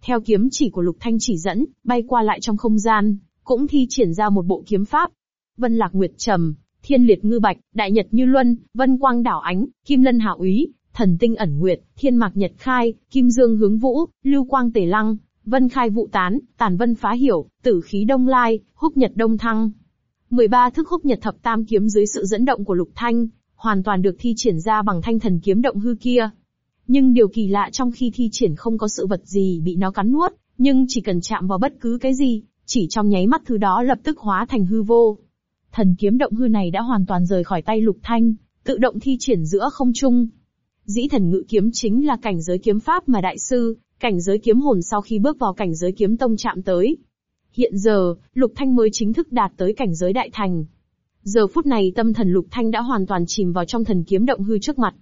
Theo kiếm chỉ của Lục Thanh chỉ dẫn, bay qua lại trong không gian, cũng thi triển ra một bộ kiếm pháp. Vân Lạc Nguyệt Trầm, Thiên Liệt Ngư Bạch, Đại Nhật Như Luân, Vân Quang Đảo Ánh, Kim Lân Hạ Úy, Thần Tinh Ẩn Nguyệt, Thiên Mạc Nhật Khai, Kim Dương Hướng Vũ, Lưu Quang Tề Lăng, Vân Khai Vụ Tán, Tàn Vân Phá Hiểu, Tử Khí Đông Lai, Húc Nhật Đông Thăng. 13 thức Húc Nhật Thập Tam Kiếm dưới sự dẫn động của Lục Thanh, hoàn toàn được thi triển ra bằng thanh thần kiếm động hư kia. Nhưng điều kỳ lạ trong khi thi triển không có sự vật gì bị nó cắn nuốt, nhưng chỉ cần chạm vào bất cứ cái gì, chỉ trong nháy mắt thứ đó lập tức hóa thành hư vô. Thần kiếm động hư này đã hoàn toàn rời khỏi tay Lục Thanh, tự động thi triển giữa không trung. Dĩ thần ngự kiếm chính là cảnh giới kiếm pháp mà đại sư, cảnh giới kiếm hồn sau khi bước vào cảnh giới kiếm tông chạm tới. Hiện giờ, Lục Thanh mới chính thức đạt tới cảnh giới đại thành. Giờ phút này tâm thần Lục Thanh đã hoàn toàn chìm vào trong thần kiếm động hư trước mặt.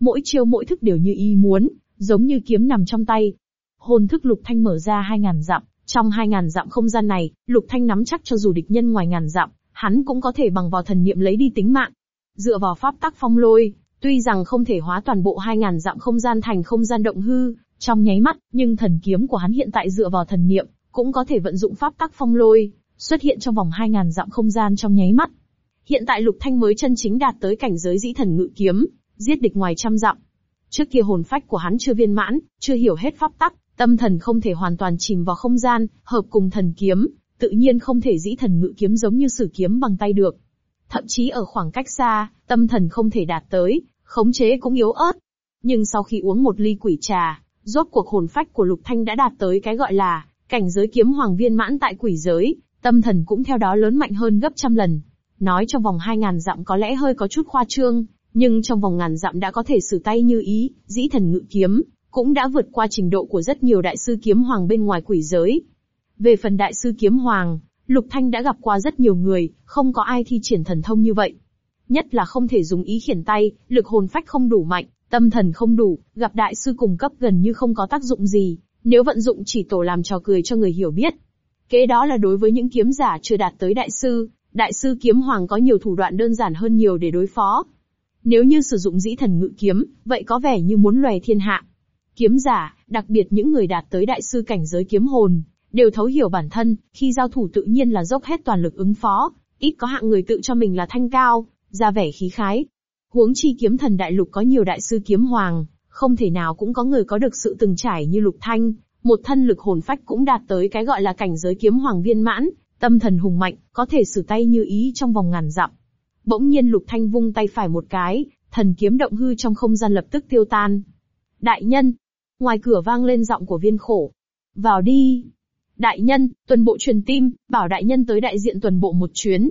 Mỗi chiêu mỗi thức đều như ý muốn, giống như kiếm nằm trong tay. Hồn thức Lục Thanh mở ra hai ngàn dặm, trong hai ngàn dặm không gian này, Lục Thanh nắm chắc cho dù địch nhân ngoài ngàn dặm, hắn cũng có thể bằng vào thần niệm lấy đi tính mạng. Dựa vào pháp tắc phong lôi, tuy rằng không thể hóa toàn bộ hai ngàn dặm không gian thành không gian động hư, trong nháy mắt, nhưng thần kiếm của hắn hiện tại dựa vào thần niệm, cũng có thể vận dụng pháp tắc phong lôi, xuất hiện trong vòng hai ngàn dặm không gian trong nháy mắt. Hiện tại Lục Thanh mới chân chính đạt tới cảnh giới dĩ thần ngự kiếm, giết địch ngoài trăm dặm. Trước kia hồn phách của hắn chưa viên mãn, chưa hiểu hết pháp tắc, tâm thần không thể hoàn toàn chìm vào không gian, hợp cùng thần kiếm, tự nhiên không thể dĩ thần ngự kiếm giống như sử kiếm bằng tay được. Thậm chí ở khoảng cách xa, tâm thần không thể đạt tới, khống chế cũng yếu ớt. Nhưng sau khi uống một ly quỷ trà, rốt cuộc hồn phách của Lục Thanh đã đạt tới cái gọi là cảnh giới kiếm hoàng viên mãn tại quỷ giới, tâm thần cũng theo đó lớn mạnh hơn gấp trăm lần. Nói trong vòng hai ngàn dặm có lẽ hơi có chút khoa trương, nhưng trong vòng ngàn dặm đã có thể sử tay như ý, dĩ thần ngự kiếm, cũng đã vượt qua trình độ của rất nhiều đại sư kiếm hoàng bên ngoài quỷ giới. Về phần đại sư kiếm hoàng, Lục Thanh đã gặp qua rất nhiều người, không có ai thi triển thần thông như vậy. Nhất là không thể dùng ý khiển tay, lực hồn phách không đủ mạnh, tâm thần không đủ, gặp đại sư cùng cấp gần như không có tác dụng gì, nếu vận dụng chỉ tổ làm trò cười cho người hiểu biết. Kế đó là đối với những kiếm giả chưa đạt tới đại sư, đại sư kiếm hoàng có nhiều thủ đoạn đơn giản hơn nhiều để đối phó. Nếu như sử dụng dĩ thần ngự kiếm, vậy có vẻ như muốn lòe thiên hạ. Kiếm giả, đặc biệt những người đạt tới đại sư cảnh giới kiếm hồn, đều thấu hiểu bản thân, khi giao thủ tự nhiên là dốc hết toàn lực ứng phó, ít có hạng người tự cho mình là thanh cao, ra vẻ khí khái. Huống chi kiếm thần đại lục có nhiều đại sư kiếm hoàng, không thể nào cũng có người có được sự từng trải như lục thanh, một thân lực hồn phách cũng đạt tới cái gọi là cảnh giới kiếm hoàng viên mãn, tâm thần hùng mạnh, có thể sử tay như ý trong vòng ngàn dặm. Bỗng nhiên lục thanh vung tay phải một cái, thần kiếm động hư trong không gian lập tức tiêu tan. Đại nhân! Ngoài cửa vang lên giọng của viên khổ. Vào đi! Đại nhân, tuần bộ truyền tim, bảo đại nhân tới đại diện tuần bộ một chuyến.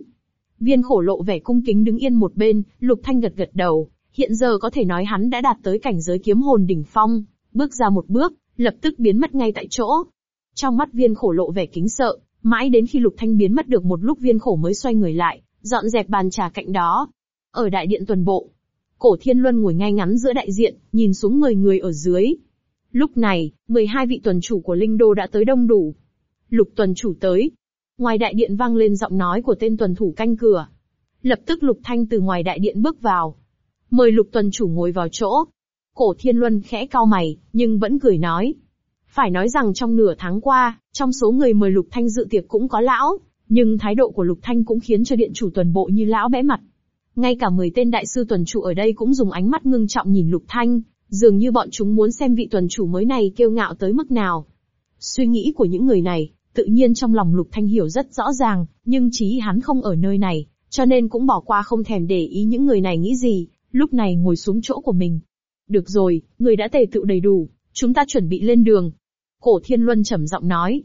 Viên khổ lộ vẻ cung kính đứng yên một bên, lục thanh gật gật đầu, hiện giờ có thể nói hắn đã đạt tới cảnh giới kiếm hồn đỉnh phong, bước ra một bước, lập tức biến mất ngay tại chỗ. Trong mắt viên khổ lộ vẻ kính sợ, mãi đến khi lục thanh biến mất được một lúc viên khổ mới xoay người lại, dọn dẹp bàn trà cạnh đó. Ở đại điện tuần bộ, cổ thiên luân ngồi ngay ngắn giữa đại diện, nhìn xuống người người ở dưới. Lúc này, 12 vị tuần chủ của Linh Đô đã tới đông đủ. Lục tuần chủ tới. Ngoài đại điện vang lên giọng nói của tên tuần thủ canh cửa. Lập tức Lục Thanh từ ngoài đại điện bước vào. Mời Lục tuần chủ ngồi vào chỗ. Cổ Thiên Luân khẽ cau mày, nhưng vẫn cười nói. Phải nói rằng trong nửa tháng qua, trong số người mời Lục Thanh dự tiệc cũng có lão, nhưng thái độ của Lục Thanh cũng khiến cho điện chủ tuần bộ như lão bẽ mặt. Ngay cả 10 tên đại sư tuần chủ ở đây cũng dùng ánh mắt ngưng trọng nhìn Lục Thanh, dường như bọn chúng muốn xem vị tuần chủ mới này kiêu ngạo tới mức nào. Suy nghĩ của những người này, tự nhiên trong lòng Lục Thanh hiểu rất rõ ràng, nhưng chí hắn không ở nơi này, cho nên cũng bỏ qua không thèm để ý những người này nghĩ gì, lúc này ngồi xuống chỗ của mình. Được rồi, người đã tề tự đầy đủ, chúng ta chuẩn bị lên đường. Cổ Thiên Luân trầm giọng nói.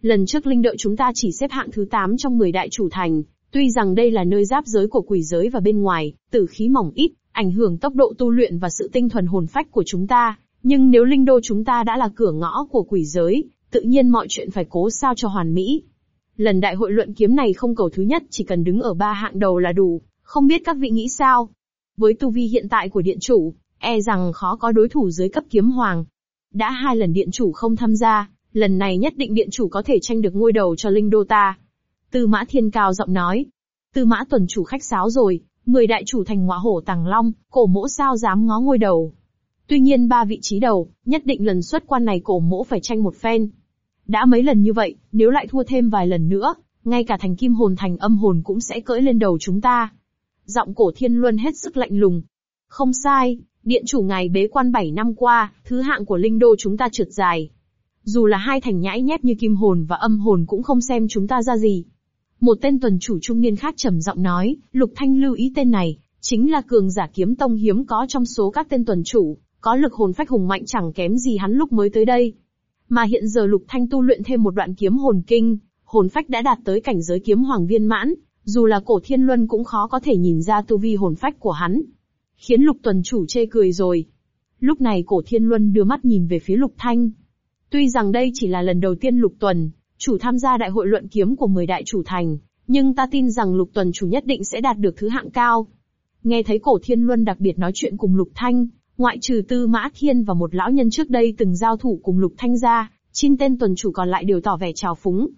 Lần trước linh đợi chúng ta chỉ xếp hạng thứ 8 trong 10 đại chủ thành, tuy rằng đây là nơi giáp giới của quỷ giới và bên ngoài, tử khí mỏng ít, ảnh hưởng tốc độ tu luyện và sự tinh thuần hồn phách của chúng ta, nhưng nếu linh đô chúng ta đã là cửa ngõ của quỷ giới, tự nhiên mọi chuyện phải cố sao cho hoàn mỹ. Lần đại hội luận kiếm này không cầu thứ nhất chỉ cần đứng ở ba hạng đầu là đủ, không biết các vị nghĩ sao? Với tu vi hiện tại của điện chủ, e rằng khó có đối thủ dưới cấp kiếm hoàng. Đã hai lần điện chủ không tham gia, lần này nhất định điện chủ có thể tranh được ngôi đầu cho linh đô ta. Tư mã thiên cao giọng nói. Tư mã tuần chủ khách sáo rồi, mười đại chủ thành ngọa hổ tàng long, cổ mỗ sao dám ngó ngôi đầu. Tuy nhiên ba vị trí đầu, nhất định lần xuất quan này cổ mỗ phải tranh một phen. Đã mấy lần như vậy, nếu lại thua thêm vài lần nữa, ngay cả thành kim hồn thành âm hồn cũng sẽ cưỡi lên đầu chúng ta. Giọng cổ thiên luân hết sức lạnh lùng. Không sai, điện chủ ngài bế quan 7 năm qua, thứ hạng của linh đô chúng ta trượt dài. Dù là hai thành nhãi nhép như kim hồn và âm hồn cũng không xem chúng ta ra gì. Một tên tuần chủ trung niên khác trầm giọng nói, Lục Thanh lưu ý tên này, chính là cường giả kiếm tông hiếm có trong số các tên tuần chủ, có lực hồn phách hùng mạnh chẳng kém gì hắn lúc mới tới đây. Mà hiện giờ Lục Thanh tu luyện thêm một đoạn kiếm hồn kinh, hồn phách đã đạt tới cảnh giới kiếm hoàng viên mãn, dù là cổ thiên luân cũng khó có thể nhìn ra tu vi hồn phách của hắn. Khiến lục tuần chủ chê cười rồi. Lúc này cổ thiên luân đưa mắt nhìn về phía lục thanh. Tuy rằng đây chỉ là lần đầu tiên lục tuần, chủ tham gia đại hội luận kiếm của 10 đại chủ thành, nhưng ta tin rằng lục tuần chủ nhất định sẽ đạt được thứ hạng cao. Nghe thấy cổ thiên luân đặc biệt nói chuyện cùng lục thanh, ngoại trừ tư mã thiên và một lão nhân trước đây từng giao thủ cùng lục thanh gia, chín tên tuần chủ còn lại đều tỏ vẻ trào phúng.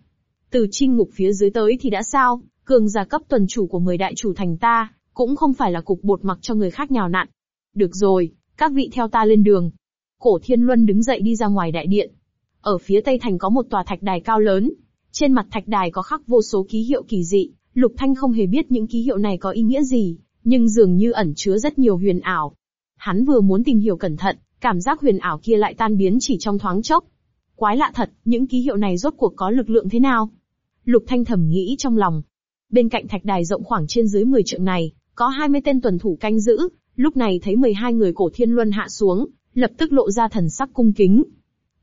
Từ chinh ngục phía dưới tới thì đã sao, cường giả cấp tuần chủ của 10 đại chủ thành ta, cũng không phải là cục bột mặc cho người khác nhào nặn. Được rồi, các vị theo ta lên đường. Cổ Thiên Luân đứng dậy đi ra ngoài đại điện. Ở phía tây thành có một tòa thạch đài cao lớn. Trên mặt thạch đài có khắc vô số ký hiệu kỳ dị, Lục Thanh không hề biết những ký hiệu này có ý nghĩa gì, nhưng dường như ẩn chứa rất nhiều huyền ảo. Hắn vừa muốn tìm hiểu cẩn thận, cảm giác huyền ảo kia lại tan biến chỉ trong thoáng chốc. Quái lạ thật, những ký hiệu này rốt cuộc có lực lượng thế nào? Lục Thanh thầm nghĩ trong lòng. Bên cạnh thạch đài rộng khoảng trên dưới 10 trượng này, có 20 tên tuần thủ canh giữ, lúc này thấy 12 người cổ thiên luân hạ xuống, lập tức lộ ra thần sắc cung kính.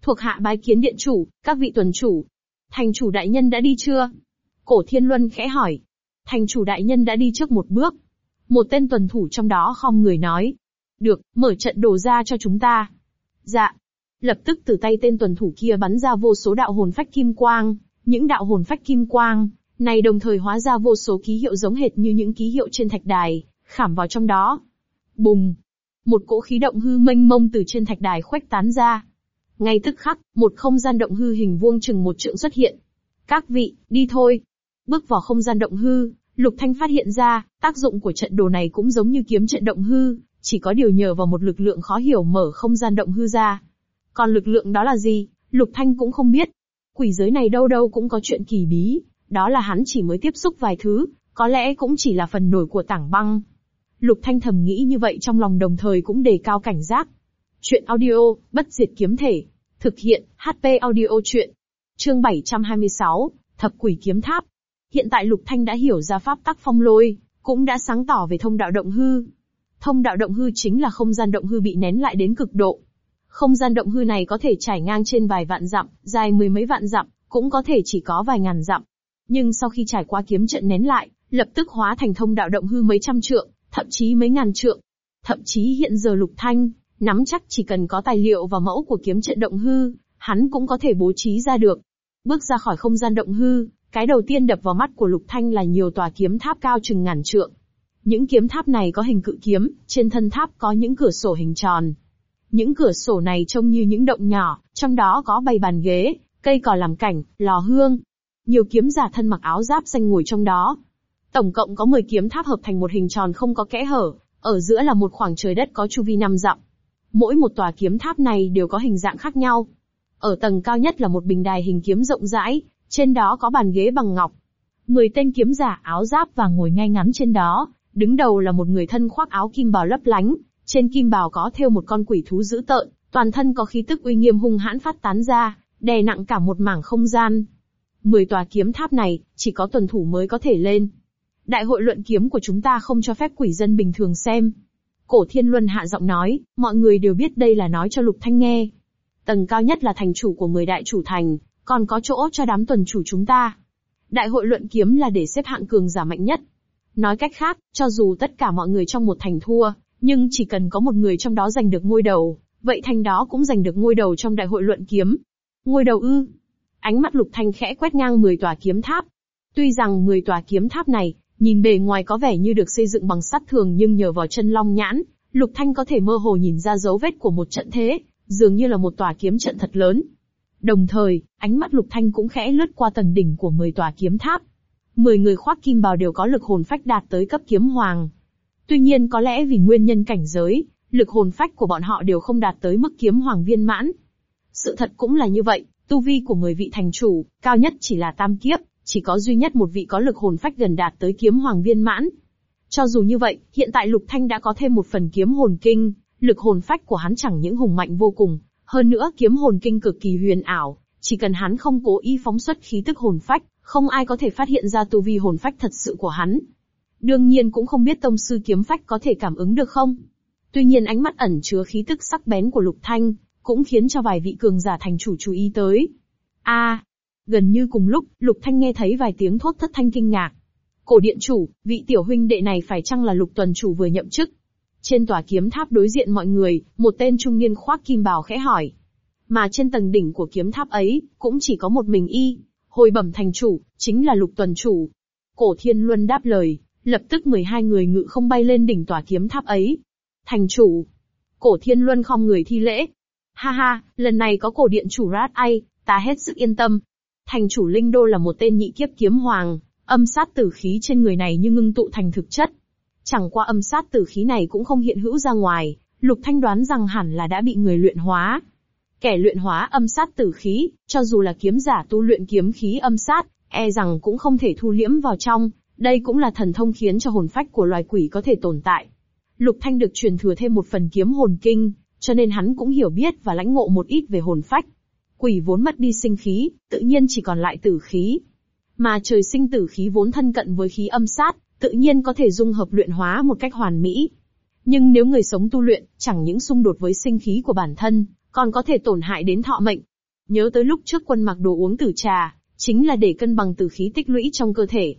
Thuộc hạ bái kiến điện chủ, các vị tuần chủ. Thành chủ đại nhân đã đi chưa? Cổ thiên luân khẽ hỏi. Thành chủ đại nhân đã đi trước một bước. Một tên tuần thủ trong đó không người nói. Được, mở trận đồ ra cho chúng ta. Dạ. Lập tức từ tay tên tuần thủ kia bắn ra vô số đạo hồn phách kim quang, những đạo hồn phách kim quang, này đồng thời hóa ra vô số ký hiệu giống hệt như những ký hiệu trên thạch đài, khảm vào trong đó. Bùng! Một cỗ khí động hư mênh mông từ trên thạch đài khuếch tán ra. Ngay tức khắc, một không gian động hư hình vuông chừng một trượng xuất hiện. Các vị, đi thôi. Bước vào không gian động hư, Lục Thanh phát hiện ra, tác dụng của trận đồ này cũng giống như kiếm trận động hư, chỉ có điều nhờ vào một lực lượng khó hiểu mở không gian động hư ra. Còn lực lượng đó là gì, Lục Thanh cũng không biết. Quỷ giới này đâu đâu cũng có chuyện kỳ bí, đó là hắn chỉ mới tiếp xúc vài thứ, có lẽ cũng chỉ là phần nổi của tảng băng. Lục Thanh thầm nghĩ như vậy trong lòng đồng thời cũng đề cao cảnh giác. Chuyện audio, bất diệt kiếm thể. Thực hiện, HP audio chuyện. Chương 726, Thập quỷ kiếm tháp. Hiện tại Lục Thanh đã hiểu ra pháp tắc phong lôi, cũng đã sáng tỏ về thông đạo động hư. Thông đạo động hư chính là không gian động hư bị nén lại đến cực độ. Không gian động hư này có thể trải ngang trên vài vạn dặm, dài mười mấy vạn dặm, cũng có thể chỉ có vài ngàn dặm. Nhưng sau khi trải qua kiếm trận nén lại, lập tức hóa thành thông đạo động hư mấy trăm trượng, thậm chí mấy ngàn trượng. Thậm chí hiện giờ Lục Thanh, nắm chắc chỉ cần có tài liệu và mẫu của kiếm trận động hư, hắn cũng có thể bố trí ra được. Bước ra khỏi không gian động hư, cái đầu tiên đập vào mắt của Lục Thanh là nhiều tòa kiếm tháp cao chừng ngàn trượng. Những kiếm tháp này có hình cự kiếm, trên thân tháp có những cửa sổ hình tròn. Những cửa sổ này trông như những động nhỏ, trong đó có bày bàn ghế, cây cỏ làm cảnh, lò hương. Nhiều kiếm giả thân mặc áo giáp xanh ngồi trong đó. Tổng cộng có 10 kiếm tháp hợp thành một hình tròn không có kẽ hở, ở giữa là một khoảng trời đất có chu vi năm dặm. Mỗi một tòa kiếm tháp này đều có hình dạng khác nhau. Ở tầng cao nhất là một bình đài hình kiếm rộng rãi, trên đó có bàn ghế bằng ngọc. Mười tên kiếm giả áo giáp và ngồi ngay ngắn trên đó, đứng đầu là một người thân khoác áo kim bào lấp lánh, trên kim bào có thêu một con quỷ thú dữ tợn, toàn thân có khí tức uy nghiêm hung hãn phát tán ra, đè nặng cả một mảng không gian. Mười tòa kiếm tháp này, chỉ có tuần thủ mới có thể lên. Đại hội luận kiếm của chúng ta không cho phép quỷ dân bình thường xem. Cổ Thiên Luân hạ giọng nói, mọi người đều biết đây là nói cho Lục Thanh nghe. Tầng cao nhất là thành chủ của 10 đại chủ thành, còn có chỗ cho đám tuần chủ chúng ta. Đại hội luận kiếm là để xếp hạng cường giả mạnh nhất. Nói cách khác, cho dù tất cả mọi người trong một thành thua, nhưng chỉ cần có một người trong đó giành được ngôi đầu, vậy thành đó cũng giành được ngôi đầu trong đại hội luận kiếm. Ngôi đầu ư? Ánh mắt Lục Thanh khẽ quét ngang 10 tòa kiếm tháp. Tuy rằng 10 tòa kiếm tháp này, nhìn bề ngoài có vẻ như được xây dựng bằng sắt thường nhưng nhờ vào chân long nhãn, Lục Thanh có thể mơ hồ nhìn ra dấu vết của một trận thế, dường như là một tòa kiếm trận thật lớn. Đồng thời, ánh mắt Lục Thanh cũng khẽ lướt qua tầng đỉnh của 10 tòa kiếm tháp. 10 người khoác kim bào đều có lực hồn phách đạt tới cấp kiếm hoàng. Tuy nhiên có lẽ vì nguyên nhân cảnh giới, lực hồn phách của bọn họ đều không đạt tới mức kiếm hoàng viên mãn. Sự thật cũng là như vậy, tu vi của 10 vị thành chủ, cao nhất chỉ là tam kiếp, chỉ có duy nhất một vị có lực hồn phách gần đạt tới kiếm hoàng viên mãn. Cho dù như vậy, hiện tại Lục Thanh đã có thêm một phần kiếm hồn kinh, lực hồn phách của hắn chẳng những hùng mạnh vô cùng, hơn nữa kiếm hồn kinh cực kỳ huyền ảo, chỉ cần hắn không cố ý phóng xuất khí tức hồn phách, không ai có thể phát hiện ra tu vi hồn phách thật sự của hắn. Đương nhiên cũng không biết tông sư kiếm phách có thể cảm ứng được không. Tuy nhiên ánh mắt ẩn chứa khí tức sắc bén của Lục Thanh, cũng khiến cho vài vị cường giả thành chủ chú ý tới. A, gần như cùng lúc, Lục Thanh nghe thấy vài tiếng thốt thất thanh kinh ngạc. Cổ điện chủ, vị tiểu huynh đệ này phải chăng là Lục tuần chủ vừa nhậm chức? Trên tòa kiếm tháp đối diện mọi người, một tên trung niên khoác kim bào khẽ hỏi. Mà trên tầng đỉnh của kiếm tháp ấy, cũng chỉ có một mình y. Hồi bẩm thành chủ, chính là lục tuần chủ. Cổ thiên luân đáp lời, lập tức 12 người ngự không bay lên đỉnh tòa kiếm tháp ấy. Thành chủ. Cổ thiên luân không người thi lễ. Ha ha, lần này có cổ điện chủ rát ai, ta hết sức yên tâm. Thành chủ Linh Đô là một tên nhị kiếp kiếm hoàng, âm sát tử khí trên người này như ngưng tụ thành thực chất. Chẳng qua âm sát tử khí này cũng không hiện hữu ra ngoài, Lục Thanh đoán rằng hẳn là đã bị người luyện hóa. Kẻ luyện hóa âm sát tử khí, cho dù là kiếm giả tu luyện kiếm khí âm sát, e rằng cũng không thể thu liễm vào trong, đây cũng là thần thông khiến cho hồn phách của loài quỷ có thể tồn tại. Lục Thanh được truyền thừa thêm một phần kiếm hồn kinh, cho nên hắn cũng hiểu biết và lãnh ngộ một ít về hồn phách. Quỷ vốn mất đi sinh khí, tự nhiên chỉ còn lại tử khí. Mà trời sinh tử khí vốn thân cận với khí âm sát, tự nhiên có thể dung hợp luyện hóa một cách hoàn mỹ. Nhưng nếu người sống tu luyện, chẳng những xung đột với sinh khí của bản thân, còn có thể tổn hại đến thọ mệnh. Nhớ tới lúc trước quân mặc đồ uống tử trà, chính là để cân bằng tử khí tích lũy trong cơ thể.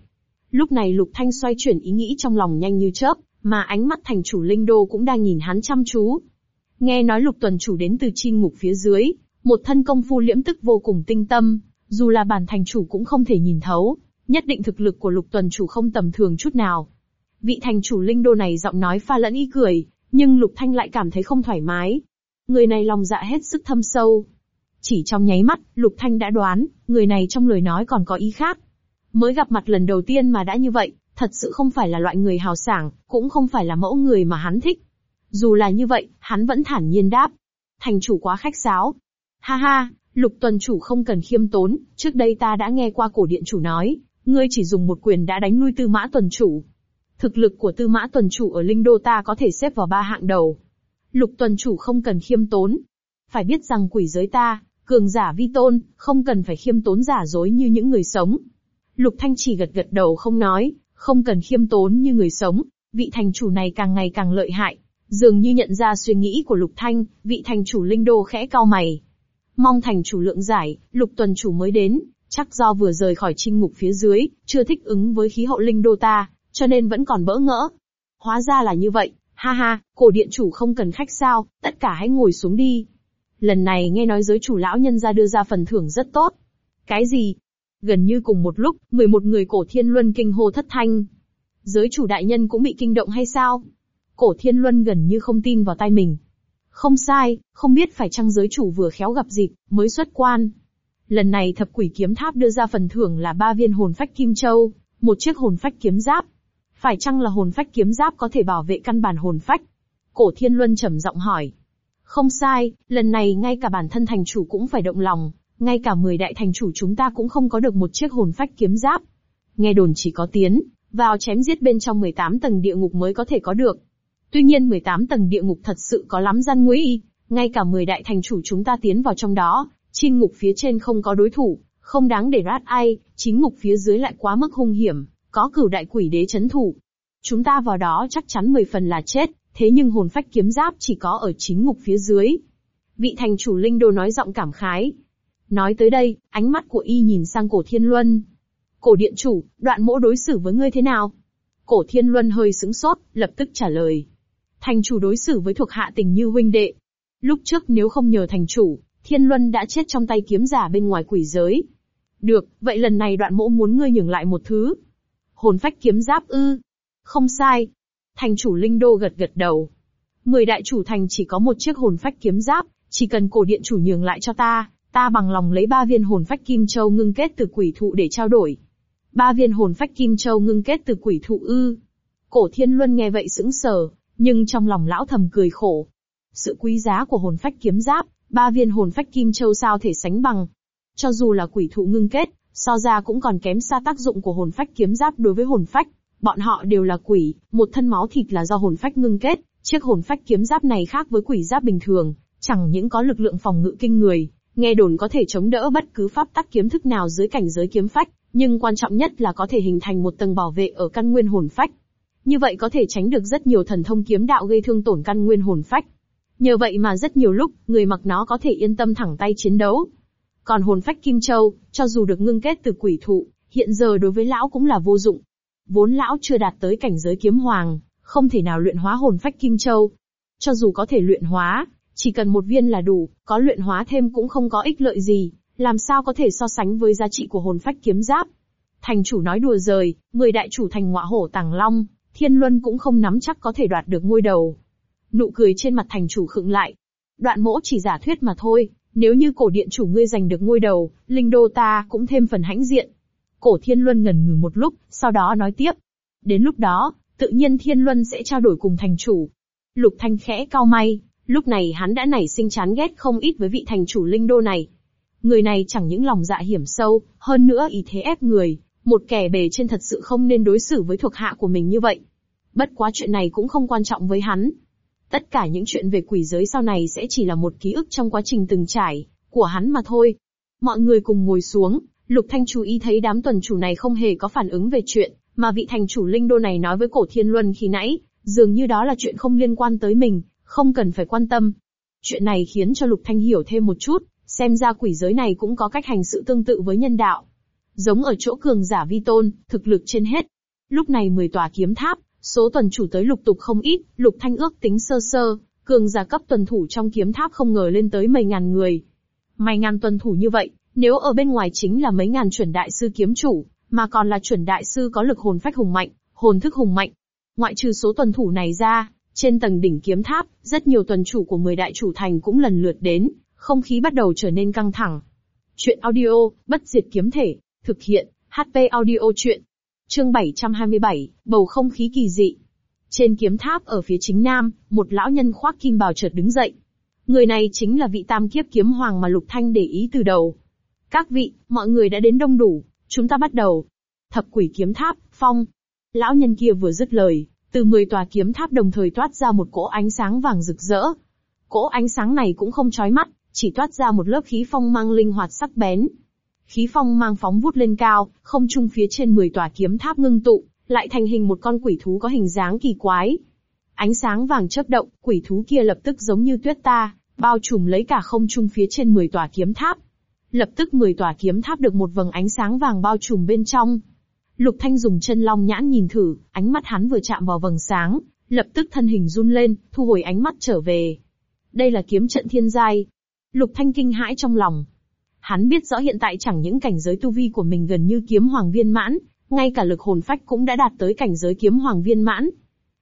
Lúc này Lục Thanh xoay chuyển ý nghĩ trong lòng nhanh như chớp, mà ánh mắt thành chủ Linh Đô cũng đang nhìn hắn chăm chú. Nghe nói Lục Tuần chủ đến từ chi ngục phía dưới, một thân công phu liễm tức vô cùng tinh tâm, dù là bản thành chủ cũng không thể nhìn thấu, nhất định thực lực của Lục Tuần chủ không tầm thường chút nào. Vị thành chủ Linh Đô này giọng nói pha lẫn ý cười, nhưng Lục Thanh lại cảm thấy không thoải mái. Người này lòng dạ hết sức thâm sâu. Chỉ trong nháy mắt, Lục Thanh đã đoán, người này trong lời nói còn có ý khác. Mới gặp mặt lần đầu tiên mà đã như vậy, thật sự không phải là loại người hào sảng, cũng không phải là mẫu người mà hắn thích. Dù là như vậy, hắn vẫn thản nhiên đáp. Thành chủ quá khách sáo. Ha ha, lục tuần chủ không cần khiêm tốn, trước đây ta đã nghe qua cổ điện chủ nói, ngươi chỉ dùng một quyền đã đánh nuôi tư mã tuần chủ. Thực lực của tư mã tuần chủ ở linh đô ta có thể xếp vào ba hạng đầu. Lục tuần chủ không cần khiêm tốn. Phải biết rằng quỷ giới ta, cường giả vi tôn, không cần phải khiêm tốn giả dối như những người sống. Lục Thanh chỉ gật gật đầu không nói, không cần khiêm tốn như người sống, vị thành chủ này càng ngày càng lợi hại. Dường như nhận ra suy nghĩ của Lục Thanh, vị thành chủ linh đô khẽ cau mày. Mong thành chủ lượng giải, Lục tuần chủ mới đến, chắc do vừa rời khỏi trinh ngục phía dưới, chưa thích ứng với khí hậu linh đô ta, cho nên vẫn còn bỡ ngỡ. Hóa ra là như vậy, ha ha, cổ điện chủ không cần khách sao, tất cả hãy ngồi xuống đi. Lần này nghe nói giới chủ lão nhân ra đưa ra phần thưởng rất tốt. Cái gì? Gần như cùng một lúc, 11 người cổ thiên luân kinh hô thất thanh. Giới chủ đại nhân cũng bị kinh động hay sao? Cổ thiên luân gần như không tin vào tay mình. Không sai, không biết phải chăng giới chủ vừa khéo gặp dịp, mới xuất quan. Lần này thập quỷ kiếm tháp đưa ra phần thưởng là ba viên hồn phách kim châu, một chiếc hồn phách kiếm giáp. Phải chăng là hồn phách kiếm giáp có thể bảo vệ căn bản hồn phách? Cổ thiên luân trầm giọng hỏi. Không sai, lần này ngay cả bản thân thành chủ cũng phải động lòng, ngay cả 10 đại thành chủ chúng ta cũng không có được một chiếc hồn phách kiếm giáp. Nghe đồn chỉ có tiến, vào chém giết bên trong 18 tầng địa ngục mới có thể có được. Tuy nhiên 18 tầng địa ngục thật sự có lắm gian nguy, ngay cả 10 đại thành chủ chúng ta tiến vào trong đó, chin ngục phía trên không có đối thủ, không đáng để rát ai, chính ngục phía dưới lại quá mức hung hiểm, có cửu đại quỷ đế chấn thủ. Chúng ta vào đó chắc chắn 10 phần là chết, thế nhưng hồn phách kiếm giáp chỉ có ở chính ngục phía dưới. Vị thành chủ linh đồ nói giọng cảm khái, Nói tới đây, ánh mắt của y nhìn sang cổ thiên luân. Cổ điện chủ, đoạn mỗ đối xử với ngươi thế nào? Cổ thiên luân hơi sững sốt, lập tức trả lời. Thành chủ đối xử với thuộc hạ tình như huynh đệ. Lúc trước nếu không nhờ thành chủ, thiên luân đã chết trong tay kiếm giả bên ngoài quỷ giới. Được, vậy lần này đoạn mỗ muốn ngươi nhường lại một thứ. Hồn phách kiếm giáp ư. Không sai. Thành chủ linh đô gật gật đầu. Mười đại chủ thành chỉ có một chiếc hồn phách kiếm giáp, chỉ cần cổ điện chủ nhường lại cho ta, Ta bằng lòng lấy ba viên hồn phách kim châu ngưng kết từ quỷ thụ để trao đổi. Ba viên hồn phách kim châu ngưng kết từ quỷ thụ ư. Cổ thiên luân nghe vậy sững sờ, nhưng trong lòng lão thầm cười khổ. Sự quý giá của hồn phách kiếm giáp, ba viên hồn phách kim châu sao thể sánh bằng. Cho dù là quỷ thụ ngưng kết, so ra cũng còn kém xa tác dụng của hồn phách kiếm giáp đối với hồn phách. Bọn họ đều là quỷ, một thân máu thịt là do hồn phách ngưng kết, chiếc hồn phách kiếm giáp này khác với quỷ giáp bình thường, chẳng những có lực lượng phòng ngự kinh người, Nghe đồn có thể chống đỡ bất cứ pháp tắc kiếm thức nào dưới cảnh giới kiếm phách, nhưng quan trọng nhất là có thể hình thành một tầng bảo vệ ở căn nguyên hồn phách. Như vậy có thể tránh được rất nhiều thần thông kiếm đạo gây thương tổn căn nguyên hồn phách. Nhờ vậy mà rất nhiều lúc, người mặc nó có thể yên tâm thẳng tay chiến đấu. Còn hồn phách Kim Châu, cho dù được ngưng kết từ quỷ thụ, hiện giờ đối với lão cũng là vô dụng. Vốn lão chưa đạt tới cảnh giới kiếm hoàng, không thể nào luyện hóa hồn phách Kim Châu. Cho dù có thể luyện hóa, chỉ cần một viên là đủ, có luyện hóa thêm cũng không có ích lợi gì, làm sao có thể so sánh với giá trị của hồn phách kiếm giáp. Thành chủ nói đùa rời, người đại chủ thành ngọa hổ tàng long, thiên luân cũng không nắm chắc có thể đoạt được ngôi đầu. Nụ cười trên mặt thành chủ khựng lại. Đoạn mỗ chỉ giả thuyết mà thôi, nếu như cổ điện chủ ngươi giành được ngôi đầu, linh đô ta cũng thêm phần hãnh diện. Cổ thiên luân ngần ngừ một lúc, sau đó nói tiếp. Đến lúc đó, tự nhiên thiên luân sẽ trao đổi cùng thành chủ. Lục thanh khẽ cao may, lúc này hắn đã nảy sinh chán ghét không ít với vị thành chủ linh đô này. Người này chẳng những lòng dạ hiểm sâu, hơn nữa ý thế ép người, một kẻ bề trên thật sự không nên đối xử với thuộc hạ của mình như vậy. Bất quá chuyện này cũng không quan trọng với hắn. Tất cả những chuyện về quỷ giới sau này sẽ chỉ là một ký ức trong quá trình từng trải, của hắn mà thôi. Mọi người cùng ngồi xuống, Lục Thanh chú ý thấy đám tuần chủ này không hề có phản ứng về chuyện, mà vị thành chủ linh đô này nói với cổ thiên luân khi nãy, dường như đó là chuyện không liên quan tới mình, không cần phải quan tâm. Chuyện này khiến cho Lục Thanh hiểu thêm một chút, xem ra quỷ giới này cũng có cách hành sự tương tự với nhân đạo. Giống ở chỗ cường giả vi tôn, thực lực trên hết. Lúc này 10 tòa kiếm tháp, số tuần chủ tới lục tục không ít, Lục Thanh ước tính sơ sơ, cường giả cấp tuần thủ trong kiếm tháp không ngờ lên tới mấy ngàn người. Mấy ngàn tuần thủ như vậy, nếu ở bên ngoài chính là mấy ngàn chuẩn đại sư kiếm chủ, mà còn là chuẩn đại sư có lực hồn phách hùng mạnh, hồn thức hùng mạnh. Ngoại trừ số tuần thủ này ra, trên tầng đỉnh kiếm tháp, rất nhiều tuần chủ của 10 đại chủ thành cũng lần lượt đến, không khí bắt đầu trở nên căng thẳng. Chuyện audio, bất diệt kiếm thể, thực hiện, HP audio chuyện. Chương 727, bầu không khí kỳ dị. Trên kiếm tháp ở phía chính nam, một lão nhân khoác kim bào chợt đứng dậy. Người này chính là vị tam kiếp kiếm hoàng mà Lục Thanh để ý từ đầu. Các vị, mọi người đã đến đông đủ, chúng ta bắt đầu. Thập quỷ kiếm tháp, phong. Lão nhân kia vừa dứt lời, từ 10 tòa kiếm tháp đồng thời toát ra một cỗ ánh sáng vàng rực rỡ. Cỗ ánh sáng này cũng không chói mắt, chỉ toát ra một lớp khí phong mang linh hoạt sắc bén. Khí phong mang phóng vút lên cao, không trung phía trên 10 tòa kiếm tháp ngưng tụ, lại thành hình một con quỷ thú có hình dáng kỳ quái. Ánh sáng vàng chớp động, quỷ thú kia lập tức giống như tuyết ta, bao trùm lấy cả không trung phía trên 10 tòa kiếm tháp. Lập tức 10 tòa kiếm tháp được một vầng ánh sáng vàng bao trùm bên trong. Lục Thanh dùng chân long nhãn nhìn thử, ánh mắt hắn vừa chạm vào vầng sáng, lập tức thân hình run lên, thu hồi ánh mắt trở về. Đây là kiếm trận thiên giai. Lục Thanh kinh hãi trong lòng. Hắn biết rõ hiện tại chẳng những cảnh giới tu vi của mình gần như kiếm hoàng viên mãn, ngay cả lực hồn phách cũng đã đạt tới cảnh giới kiếm hoàng viên mãn.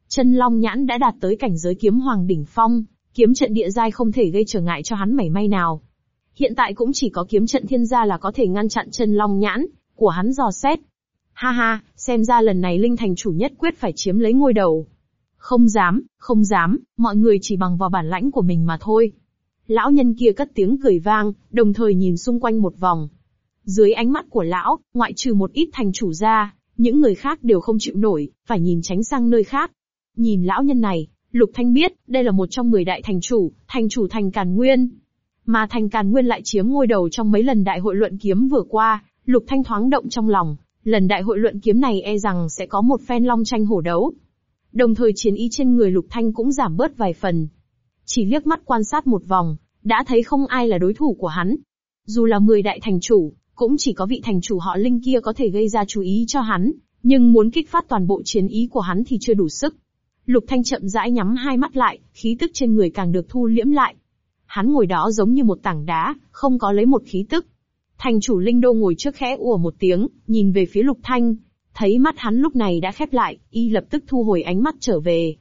Chân long nhãn đã đạt tới cảnh giới kiếm hoàng đỉnh phong, kiếm trận địa giai không thể gây trở ngại cho hắn mảy may nào. Hiện tại cũng chỉ có kiếm trận thiên gia là có thể ngăn chặn chân long nhãn của hắn dò xét. Ha ha, xem ra lần này Linh Thành chủ nhất quyết phải chiếm lấy ngôi đầu. Không dám, không dám, mọi người chỉ bằng vào bản lãnh của mình mà thôi. Lão nhân kia cất tiếng cười vang, đồng thời nhìn xung quanh một vòng. Dưới ánh mắt của lão, ngoại trừ một ít thành chủ ra, những người khác đều không chịu nổi, phải nhìn tránh sang nơi khác. Nhìn lão nhân này, Lục Thanh biết, đây là một trong 10 đại thành chủ, thành chủ thành Càn Nguyên. Mà thành Càn Nguyên lại chiếm ngôi đầu trong mấy lần đại hội luận kiếm vừa qua, Lục Thanh thoáng động trong lòng, lần đại hội luận kiếm này e rằng sẽ có một phen long tranh hổ đấu. Đồng thời chiến ý trên người Lục Thanh cũng giảm bớt vài phần. Chỉ liếc mắt quan sát một vòng, đã thấy không ai là đối thủ của hắn. Dù là 10 đại thành chủ, cũng chỉ có vị thành chủ họ Linh kia có thể gây ra chú ý cho hắn, nhưng muốn kích phát toàn bộ chiến ý của hắn thì chưa đủ sức. Lục Thanh chậm rãi nhắm hai mắt lại, khí tức trên người càng được thu liễm lại. Hắn ngồi đó giống như một tảng đá, không có lấy một khí tức. Thành chủ Linh Đô ngồi trước khẽ ủa một tiếng, nhìn về phía Lục Thanh. Thấy mắt hắn lúc này đã khép lại, y lập tức thu hồi ánh mắt trở về.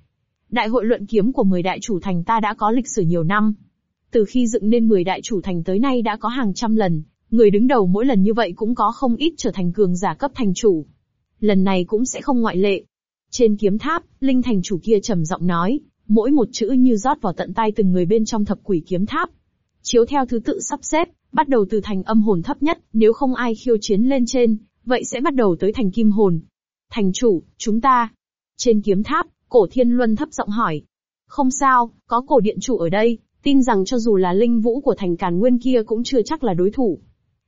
Đại hội luận kiếm của 10 đại chủ thành ta đã có lịch sử nhiều năm. Từ khi dựng nên 10 đại chủ thành tới nay đã có hàng trăm lần, người đứng đầu mỗi lần như vậy cũng có không ít trở thành cường giả cấp thành chủ. Lần này cũng sẽ không ngoại lệ. Trên kiếm tháp, Linh thành chủ kia trầm giọng nói, mỗi một chữ như rót vào tận tay từng người bên trong thập quỷ kiếm tháp. Chiếu theo thứ tự sắp xếp, bắt đầu từ thành âm hồn thấp nhất, nếu không ai khiêu chiến lên trên, vậy sẽ bắt đầu tới thành kim hồn. Thành chủ, chúng ta. Trên kiếm tháp, cổ thiên luân thấp giọng hỏi. Không sao, có cổ điện chủ ở đây, tin rằng cho dù là linh vũ của thành càn nguyên kia cũng chưa chắc là đối thủ.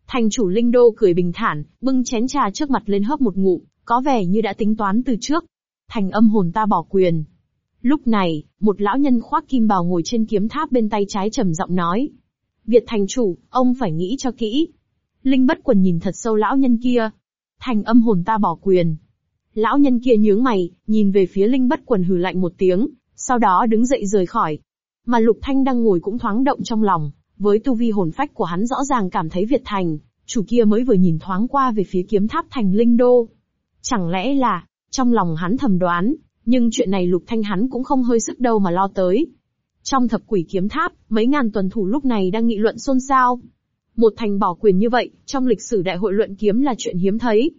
Thành chủ linh đô cười bình thản, bưng chén trà trước mặt lên hớp một ngụm, có vẻ như đã tính toán từ trước. Thành âm hồn ta bỏ quyền, Lúc này, một lão nhân khoác kim bào ngồi trên kiếm tháp bên tay trái trầm giọng nói. Việt thành chủ, ông phải nghĩ cho kỹ. Linh bất quần nhìn thật sâu lão nhân kia. Thành âm hồn ta bỏ quyền. Lão nhân kia nhướng mày, nhìn về phía Linh Bất Quần hừ lạnh một tiếng, sau đó đứng dậy rời khỏi. Mà Lục Thanh đang ngồi cũng thoáng động trong lòng, với tu vi hồn phách của hắn rõ ràng cảm thấy Việt Thành, chủ kia mới vừa nhìn thoáng qua về phía kiếm tháp thành Linh Đô. Chẳng lẽ là, trong lòng hắn thầm đoán, nhưng chuyện này Lục Thanh hắn cũng không hơi sức đâu mà lo tới. Trong thập quỷ kiếm tháp, mấy ngàn tuần thủ lúc này đang nghị luận xôn xao. Một thành bỏ quyền như vậy, trong lịch sử đại hội luận kiếm là chuyện hiếm thấy.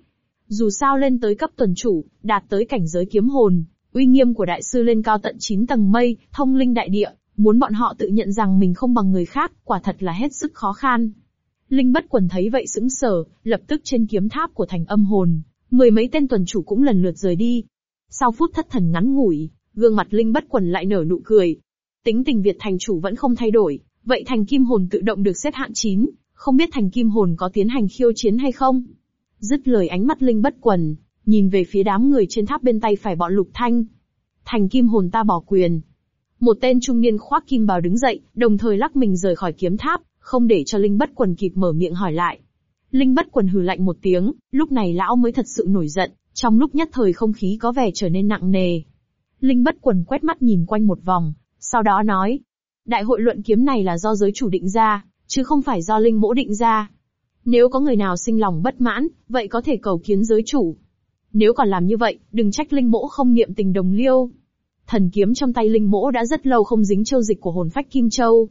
Dù sao lên tới cấp tuần chủ, đạt tới cảnh giới kiếm hồn, uy nghiêm của đại sư lên cao tận 9 tầng mây, thông linh đại địa, muốn bọn họ tự nhận rằng mình không bằng người khác, quả thật là hết sức khó khăn. Linh bất quần thấy vậy sững sờ, lập tức trên kiếm tháp của thành âm hồn, mười mấy tên tuần chủ cũng lần lượt rời đi. Sau phút thất thần ngắn ngủi, gương mặt Linh bất quần lại nở nụ cười. Tính tình Việt thành chủ vẫn không thay đổi, vậy thành kim hồn tự động được xếp hạng 9, không biết thành kim hồn có tiến hành khiêu chiến hay không? Dứt lời ánh mắt Linh bất quần, nhìn về phía đám người trên tháp bên tay phải bọn lục thanh. Thành kim hồn ta bỏ quyền. Một tên trung niên khoác kim bào đứng dậy, đồng thời lắc mình rời khỏi kiếm tháp, không để cho Linh bất quần kịp mở miệng hỏi lại. Linh bất quần hừ lạnh một tiếng, lúc này lão mới thật sự nổi giận, trong lúc nhất thời không khí có vẻ trở nên nặng nề. Linh bất quần quét mắt nhìn quanh một vòng, sau đó nói. Đại hội luận kiếm này là do giới chủ định ra, chứ không phải do Linh mỗ định ra. Nếu có người nào sinh lòng bất mãn, vậy có thể cầu kiến giới chủ. Nếu còn làm như vậy, đừng trách Linh mỗ không niệm tình đồng liêu. Thần kiếm trong tay Linh mỗ đã rất lâu không dính châu dịch của hồn phách Kim Châu.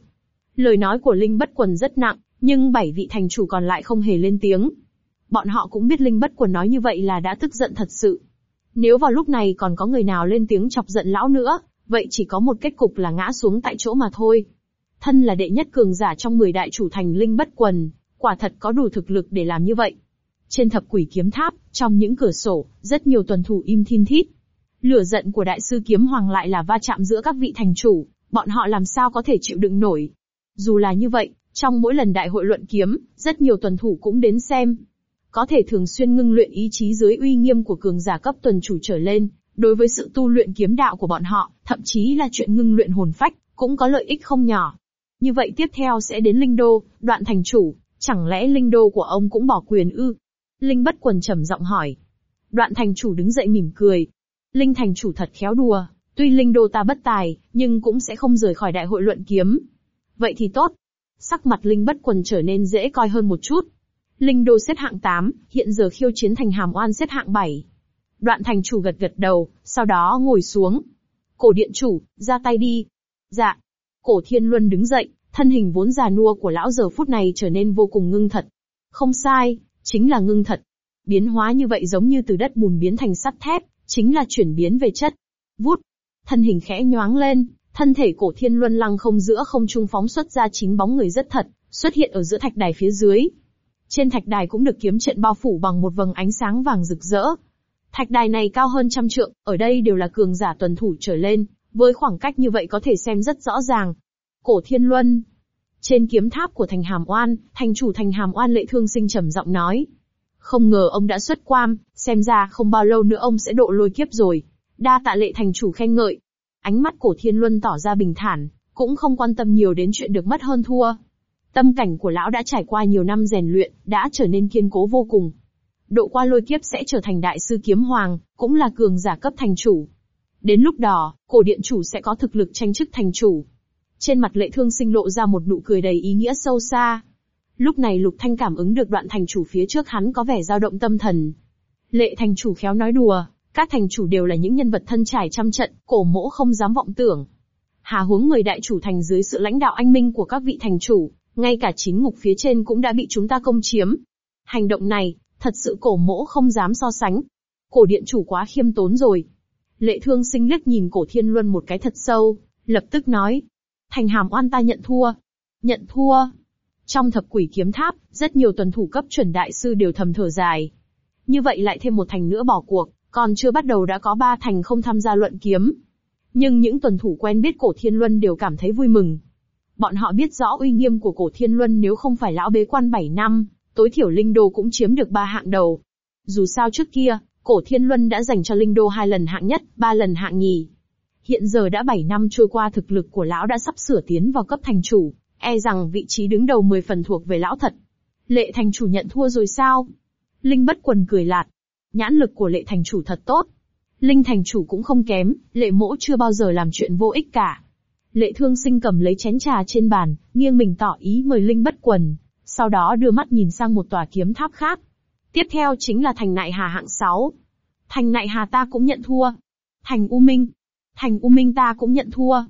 Lời nói của Linh bất quần rất nặng, nhưng bảy vị thành chủ còn lại không hề lên tiếng. Bọn họ cũng biết Linh bất quần nói như vậy là đã tức giận thật sự. Nếu vào lúc này còn có người nào lên tiếng chọc giận lão nữa, vậy chỉ có một kết cục là ngã xuống tại chỗ mà thôi. Thân là đệ nhất cường giả trong 10 đại chủ thành Linh bất quần, quả thật có đủ thực lực để làm như vậy. Trên thập quỷ kiếm tháp, trong những cửa sổ, rất nhiều tuần thủ im thiên thít. Lửa giận của đại sư kiếm hoàng lại là va chạm giữa các vị thành chủ, bọn họ làm sao có thể chịu đựng nổi. Dù là như vậy, trong mỗi lần đại hội luận kiếm, rất nhiều tuần thủ cũng đến xem. Có thể thường xuyên ngưng luyện ý chí dưới uy nghiêm của cường giả cấp tuần chủ trở lên, đối với sự tu luyện kiếm đạo của bọn họ, thậm chí là chuyện ngưng luyện hồn phách, cũng có lợi ích không nhỏ. Như vậy tiếp theo sẽ đến Linh Đô, đoạn thành chủ, chẳng lẽ Linh Đô của ông cũng bỏ quyền ư? Linh bất quần trầm giọng hỏi. Đoạn thành chủ đứng dậy mỉm cười. Linh thành chủ thật khéo đùa, tuy Linh Đô ta bất tài, nhưng cũng sẽ không rời khỏi đại hội luận kiếm. Vậy thì tốt. Sắc mặt Linh bất quần trở nên dễ coi hơn một chút. Linh Đô xếp hạng 8, hiện giờ khiêu chiến thành hàm oan xếp hạng 7. Đoạn thành chủ gật gật đầu, sau đó ngồi xuống. Cổ điện chủ, ra tay đi. Dạ. Cổ thiên luân đứng dậy, thân hình vốn già nua của lão giờ phút này trở nên vô cùng ngưng thật. Không sai, chính là ngưng thật. Biến hóa như vậy giống như từ đất bùn biến thành sắt thép, chính là chuyển biến về chất. Vút. Thân hình khẽ nhoáng lên, thân thể cổ thiên luân lăng không giữa không trung phóng xuất ra chín bóng người rất thật, xuất hiện ở giữa thạch đài phía dưới. Trên thạch đài cũng được kiếm trận bao phủ bằng một vầng ánh sáng vàng rực rỡ. Thạch đài này cao hơn trăm trượng, ở đây đều là cường giả tuần thủ trở lên, với khoảng cách như vậy có thể xem rất rõ ràng. Cổ Thiên Luân. Trên kiếm tháp của thành Hàm Oan, thành chủ thành Hàm Oan lệ thương sinh trầm giọng nói. Không ngờ ông đã xuất quam, xem ra không bao lâu nữa ông sẽ độ lôi kiếp rồi. Đa tạ lệ thành chủ khen ngợi. Ánh mắt cổ Thiên Luân tỏ ra bình thản, cũng không quan tâm nhiều đến chuyện được mất hơn thua. Tâm cảnh của lão đã trải qua nhiều năm rèn luyện, đã trở nên kiên cố vô cùng. Độ qua lôi kiếp sẽ trở thành đại sư kiếm hoàng, cũng là cường giả cấp thành chủ. Đến lúc đó, cổ điện chủ sẽ có thực lực tranh chức thành chủ. Trên mặt lệ thương sinh lộ ra một nụ cười đầy ý nghĩa sâu xa. Lúc này Lục Thanh cảm ứng được đoạn thành chủ phía trước hắn có vẻ dao động tâm thần. Lệ thành chủ khéo nói đùa, các thành chủ đều là những nhân vật thân trải trăm trận, cổ mỗ không dám vọng tưởng. Hà huống người đại chủ thành dưới sự lãnh đạo anh minh của các vị thành chủ, ngay cả chính ngục phía trên cũng đã bị chúng ta công chiếm. Hành động này, thật sự cổ mỗ không dám so sánh. Cổ điện chủ quá khiêm tốn rồi. Lệ thương sinh liếc nhìn cổ thiên luân một cái thật sâu, lập tức nói, Thành hàm oan ta nhận thua. Nhận thua. Trong thập quỷ kiếm tháp, rất nhiều tuần thủ cấp chuẩn đại sư đều thầm thở dài. Như vậy lại thêm một thành nữa bỏ cuộc, còn chưa bắt đầu đã có ba thành không tham gia luận kiếm. Nhưng những tuần thủ quen biết cổ thiên luân đều cảm thấy vui mừng. Bọn họ biết rõ uy nghiêm của cổ thiên luân nếu không phải lão bế quan 7 năm, tối thiểu linh đô cũng chiếm được ba hạng đầu. Dù sao trước kia, cổ thiên luân đã dành cho linh đô hai lần hạng nhất, ba lần hạng nhì. Hiện giờ đã 7 năm trôi qua thực lực của lão đã sắp sửa tiến vào cấp thành chủ, e rằng vị trí đứng đầu 10 phần thuộc về lão thật. Lệ thành chủ nhận thua rồi sao? Linh bất quần cười lạt. nhãn lực của lệ thành chủ thật tốt. Linh thành chủ cũng không kém, lệ mỗ chưa bao giờ làm chuyện vô ích cả. Lệ thương sinh cầm lấy chén trà trên bàn, nghiêng mình tỏ ý mời Linh bất quần, sau đó đưa mắt nhìn sang một tòa kiếm tháp khác. Tiếp theo chính là thành nại hà hạng 6. Thành nại hà ta cũng nhận thua. Thành U Minh. Thành U Minh ta cũng nhận thua.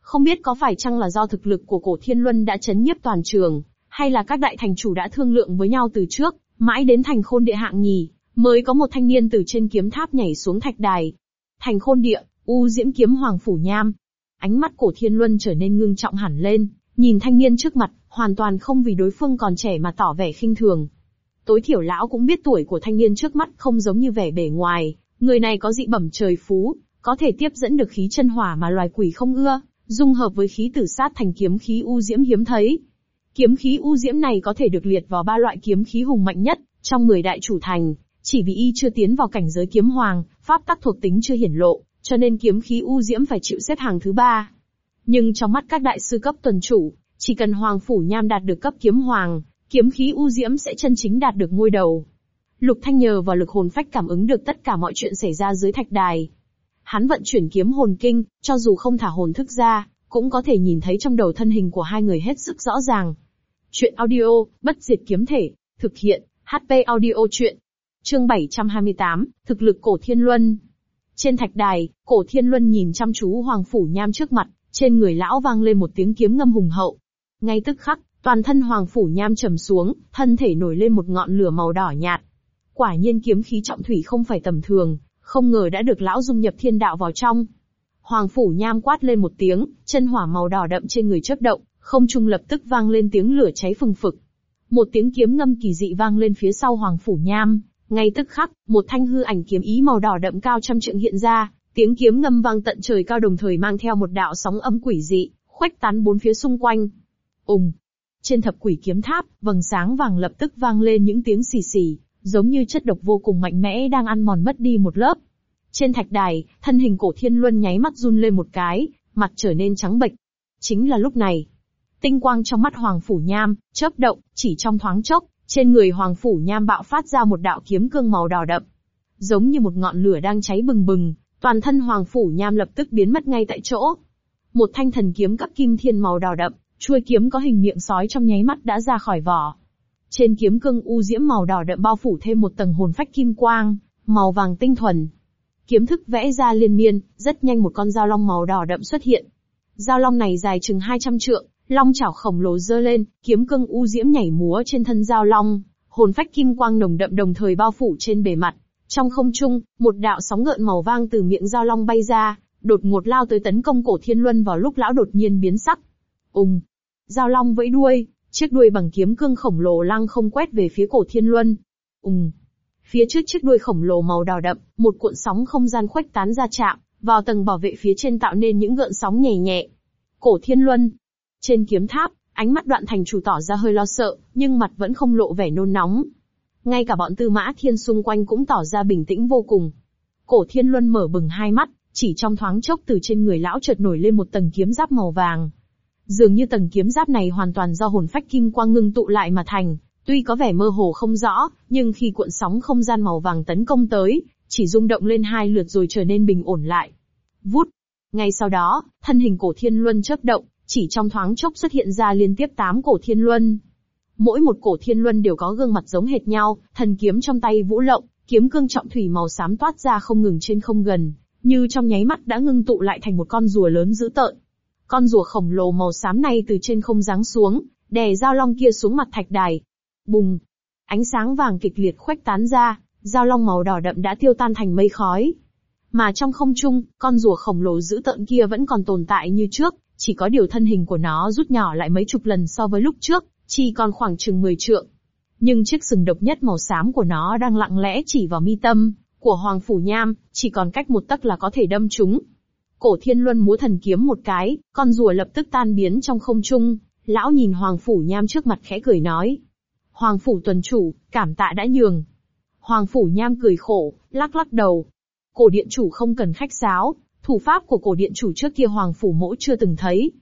Không biết có phải chăng là do thực lực của cổ thiên luân đã chấn nhiếp toàn trường, hay là các đại thành chủ đã thương lượng với nhau từ trước, mãi đến thành khôn địa hạng nhì, mới có một thanh niên từ trên kiếm tháp nhảy xuống thạch đài. Thành khôn địa, u diễm kiếm hoàng phủ nham. Ánh mắt cổ thiên luân trở nên ngưng trọng hẳn lên, nhìn thanh niên trước mặt, hoàn toàn không vì đối phương còn trẻ mà tỏ vẻ khinh thường. Tối thiểu lão cũng biết tuổi của thanh niên trước mắt không giống như vẻ bề ngoài, người này có dị bẩm trời phú, có thể tiếp dẫn được khí chân hỏa mà loài quỷ không ưa, dung hợp với khí tử sát thành kiếm khí u diễm hiếm thấy. Kiếm khí u diễm này có thể được liệt vào ba loại kiếm khí hùng mạnh nhất trong 10 đại chủ thành, chỉ vì y chưa tiến vào cảnh giới kiếm hoàng, pháp tắc thuộc tính chưa hiển lộ, cho nên kiếm khí u diễm phải chịu xếp hàng thứ ba. Nhưng trong mắt các đại sư cấp tuần chủ, chỉ cần hoàng phủ nham đạt được cấp kiếm hoàng, kiếm khí u diễm sẽ chân chính đạt được ngôi đầu. Lục Thanh nhờ vào lực hồn phách cảm ứng được tất cả mọi chuyện xảy ra dưới thạch đài. Hắn vận chuyển kiếm hồn kinh, cho dù không thả hồn thức ra, cũng có thể nhìn thấy trong đầu thân hình của hai người hết sức rõ ràng. Chuyện audio, bất diệt kiếm thể, thực hiện, HP audio chuyện. Chương 728, thực lực cổ thiên luân. Trên thạch đài, cổ thiên luân nhìn chăm chú hoàng phủ nham trước mặt, trên người lão vang lên một tiếng kiếm ngâm hùng hậu. Ngay tức khắc, toàn thân hoàng phủ nham trầm xuống, thân thể nổi lên một ngọn lửa màu đỏ nhạt. Quả nhiên kiếm khí trọng thủy không phải tầm thường, không ngờ đã được lão dung nhập thiên đạo vào trong. Hoàng phủ nham quát lên một tiếng, chân hỏa màu đỏ đậm trên người chớp động, không trung lập tức vang lên tiếng lửa cháy phừng phực. Một tiếng kiếm ngâm kỳ dị vang lên phía sau hoàng phủ nham, ngay tức khắc, một thanh hư ảnh kiếm ý màu đỏ đậm cao trăm trượng hiện ra, tiếng kiếm ngâm vang tận trời cao đồng thời mang theo một đạo sóng âm quỷ dị, khuếch tán bốn phía xung quanh. Ùng! Trên thập quỷ kiếm tháp, vầng sáng vàng lập tức vang lên những tiếng xì xì, giống như chất độc vô cùng mạnh mẽ đang ăn mòn mất đi một lớp. Trên thạch đài, thân hình cổ thiên luân nháy mắt run lên một cái, mặt trở nên trắng bệch. Chính là lúc này, tinh quang trong mắt Hoàng Phủ Nham, chớp động, chỉ trong thoáng chốc, trên người Hoàng Phủ Nham bạo phát ra một đạo kiếm cương màu đỏ đậm. Giống như một ngọn lửa đang cháy bừng bừng, toàn thân Hoàng Phủ Nham lập tức biến mất ngay tại chỗ. Một thanh thần kiếm các kim thiên màu đỏ đậm, chuôi kiếm có hình miệng sói trong nháy mắt đã ra khỏi vỏ. Trên kiếm cương u diễm màu đỏ đậm bao phủ thêm một tầng hồn phách kim quang, màu vàng tinh thuần. Kiếm thức vẽ ra liên miên, rất nhanh một con dao long màu đỏ đậm xuất hiện. Dao long này dài chừng 200 trượng, long chảo khổng lồ dơ lên, kiếm cương u diễm nhảy múa trên thân dao long, hồn phách kim quang nồng đậm đồng thời bao phủ trên bề mặt. Trong không trung, một đạo sóng gợn màu vang từ miệng dao long bay ra, đột ngột lao tới tấn công cổ thiên luân vào lúc lão đột nhiên biến sắc. Ùng! Dao long vẫy đuôi, chiếc đuôi bằng kiếm cương khổng lồ lăng không quét về phía cổ thiên luân. Ùng! Phía trước chiếc đuôi khổng lồ màu đỏ đậm, một cuộn sóng không gian khuếch tán ra chạm, vào tầng bảo vệ phía trên tạo nên những gợn sóng nhẹ nhẹ. Cổ thiên luân! Trên kiếm tháp, ánh mắt đoạn thành chủ tỏ ra hơi lo sợ, nhưng mặt vẫn không lộ vẻ nôn nóng. Ngay cả bọn tư mã thiên xung quanh cũng tỏ ra bình tĩnh vô cùng. Cổ thiên luân mở bừng hai mắt, chỉ trong thoáng chốc từ trên người lão chợt nổi lên một tầng kiếm giáp màu vàng. Dường như tầng kiếm giáp này hoàn toàn do hồn phách kim quang ngưng tụ lại mà thành, tuy có vẻ mơ hồ không rõ, nhưng khi cuộn sóng không gian màu vàng tấn công tới, chỉ rung động lên hai lượt rồi trở nên bình ổn lại. Vút. Ngay sau đó, thân hình cổ thiên luân chớp động, chỉ trong thoáng chốc xuất hiện ra liên tiếp tám cổ thiên luân. Mỗi một cổ thiên luân đều có gương mặt giống hệt nhau, thần kiếm trong tay vũ lộng, kiếm cương trọng thủy màu xám toát ra không ngừng trên không gần, như trong nháy mắt đã ngưng tụ lại thành một con rùa lớn dữ tợn. Con rùa khổng lồ màu xám này từ trên không giáng xuống, đè dao long kia xuống mặt thạch đài. Bùng! Ánh sáng vàng kịch liệt khuếch tán ra, dao long màu đỏ đậm đã tiêu tan thành mây khói. Mà trong không trung, con rùa khổng lồ dữ tợn kia vẫn còn tồn tại như trước, chỉ có điều thân hình của nó rút nhỏ lại mấy chục lần so với lúc trước, chỉ còn khoảng chừng 10 trượng. Nhưng chiếc sừng độc nhất màu xám của nó đang lặng lẽ chỉ vào mi tâm của Hoàng Phủ Nham, chỉ còn cách một tấc là có thể đâm chúng. Cổ Thiên Luân múa thần kiếm một cái, con rùa lập tức tan biến trong không trung, lão nhìn Hoàng Phủ Nham trước mặt khẽ cười nói. Hoàng Phủ tuần chủ, cảm tạ đã nhường. Hoàng Phủ Nham cười khổ, lắc lắc đầu. Cổ điện chủ không cần khách sáo, thủ pháp của cổ điện chủ trước kia Hoàng Phủ mỗ chưa từng thấy.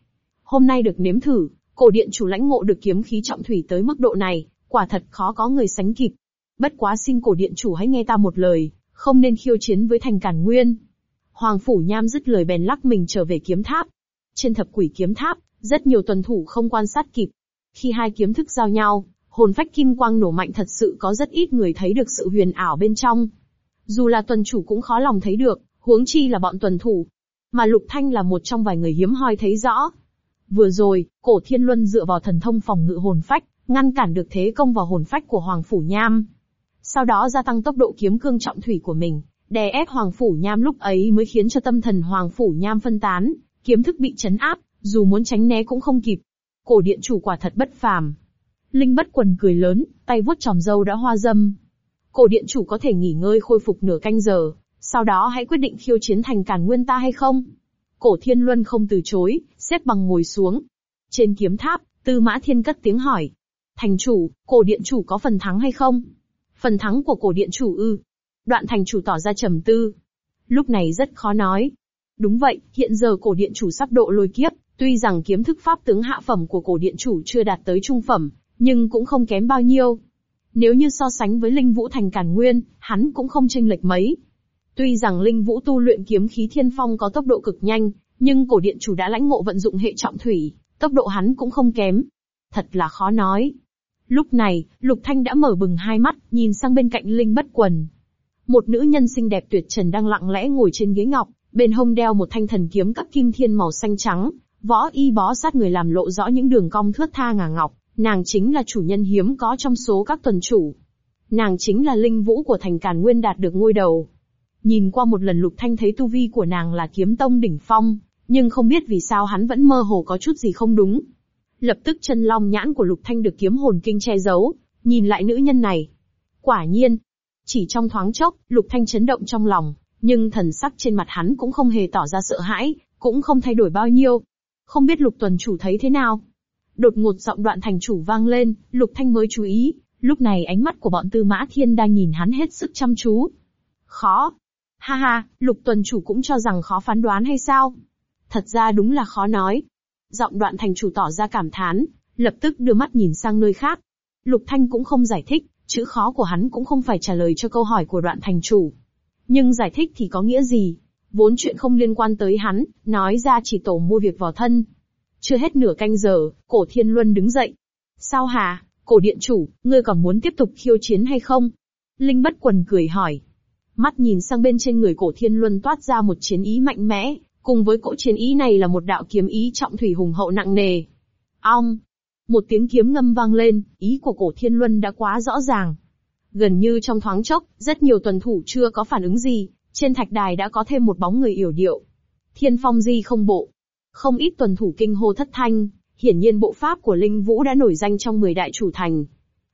Hôm nay được nếm thử, cổ điện chủ lãnh ngộ được kiếm khí trọng thủy tới mức độ này, quả thật khó có người sánh kịp. Bất quá xin cổ điện chủ hãy nghe ta một lời, không nên khiêu chiến với thành cản nguyên. Hoàng Phủ Nham dứt lời bèn lắc mình trở về kiếm tháp. Trên thập quỷ kiếm tháp, rất nhiều tuần thủ không quan sát kịp. Khi hai kiếm thức giao nhau, hồn phách kim quang nổ mạnh thật sự có rất ít người thấy được sự huyền ảo bên trong. Dù là tuần chủ cũng khó lòng thấy được, huống chi là bọn tuần thủ. Mà Lục Thanh là một trong vài người hiếm hoi thấy rõ. Vừa rồi, cổ thiên luân dựa vào thần thông phòng ngự hồn phách, ngăn cản được thế công vào hồn phách của Hoàng Phủ Nham. Sau đó gia tăng tốc độ kiếm cương trọng thủy của mình, đè ép Hoàng Phủ Nham lúc ấy mới khiến cho tâm thần Hoàng Phủ Nham phân tán, kiếm thức bị chấn áp, dù muốn tránh né cũng không kịp. Cổ điện chủ quả thật bất phàm. Linh bất quần cười lớn, tay vuốt tròm dâu đã hoa dâm. Cổ điện chủ có thể nghỉ ngơi khôi phục nửa canh giờ, sau đó hãy quyết định khiêu chiến thành càn nguyên ta hay không? Cổ thiên luân không từ chối, xếp bằng ngồi xuống. Trên kiếm tháp, tư mã thiên cất tiếng hỏi. Thành chủ, cổ điện chủ có phần thắng hay không? Phần thắng của cổ điện chủ ư? Đoạn thành chủ tỏ ra trầm tư. Lúc này rất khó nói. Đúng vậy, hiện giờ cổ điện chủ sắp độ lôi kiếp, tuy rằng kiếm thức pháp tướng hạ phẩm của cổ điện chủ chưa đạt tới trung phẩm, nhưng cũng không kém bao nhiêu. Nếu như so sánh với Linh Vũ Thành Càn Nguyên, hắn cũng không chênh lệch mấy. Tuy rằng Linh Vũ tu luyện kiếm khí thiên phong có tốc độ cực nhanh, nhưng cổ điện chủ đã lãnh ngộ vận dụng hệ trọng thủy, tốc độ hắn cũng không kém. Thật là khó nói. Lúc này, Lục Thanh đã mở bừng hai mắt, nhìn sang bên cạnh Linh Bất Quần. Một nữ nhân xinh đẹp tuyệt trần đang lặng lẽ ngồi trên ghế ngọc, bên hông đeo một thanh thần kiếm các kim thiên màu xanh trắng, võ y bó sát người làm lộ rõ những đường cong thướt tha ngà ngọc, nàng chính là chủ nhân hiếm có trong số các tuần chủ. Nàng chính là linh vũ của thành Càn Nguyên đạt được ngôi đầu. Nhìn qua một lần Lục Thanh thấy tu vi của nàng là kiếm tông đỉnh phong, nhưng không biết vì sao hắn vẫn mơ hồ có chút gì không đúng. Lập tức chân long nhãn của Lục Thanh được kiếm hồn kinh che giấu, nhìn lại nữ nhân này. Quả nhiên, chỉ trong thoáng chốc, Lục Thanh chấn động trong lòng, nhưng thần sắc trên mặt hắn cũng không hề tỏ ra sợ hãi, cũng không thay đổi bao nhiêu. Không biết Lục Tuần Chủ thấy thế nào? Đột ngột giọng đoạn thành chủ vang lên, Lục Thanh mới chú ý, lúc này ánh mắt của bọn Tư Mã Thiên đang nhìn hắn hết sức chăm chú. Khó. Ha ha, Lục Tuần Chủ cũng cho rằng khó phán đoán hay sao? Thật ra đúng là khó nói. Giọng đoạn thành chủ tỏ ra cảm thán, lập tức đưa mắt nhìn sang nơi khác. Lục Thanh cũng không giải thích, chữ khó của hắn cũng không phải trả lời cho câu hỏi của đoạn thành chủ. Nhưng giải thích thì có nghĩa gì? Vốn chuyện không liên quan tới hắn, nói ra chỉ tổ mua việc vào thân. Chưa hết nửa canh giờ, cổ thiên luân đứng dậy. Sao hà? cổ điện chủ, ngươi còn muốn tiếp tục khiêu chiến hay không? Linh bất quần cười hỏi. Mắt nhìn sang bên trên người cổ thiên luân toát ra một chiến ý mạnh mẽ, cùng với cỗ chiến ý này là một đạo kiếm ý trọng thủy hùng hậu nặng nề. Ong! Một tiếng kiếm ngâm vang lên, ý của cổ thiên luân đã quá rõ ràng. Gần như trong thoáng chốc, rất nhiều tuần thủ chưa có phản ứng gì, trên thạch đài đã có thêm một bóng người yểu điệu. Thiên phong di không bộ. Không ít tuần thủ kinh hô thất thanh, hiển nhiên bộ pháp của Linh Vũ đã nổi danh trong 10 đại chủ thành.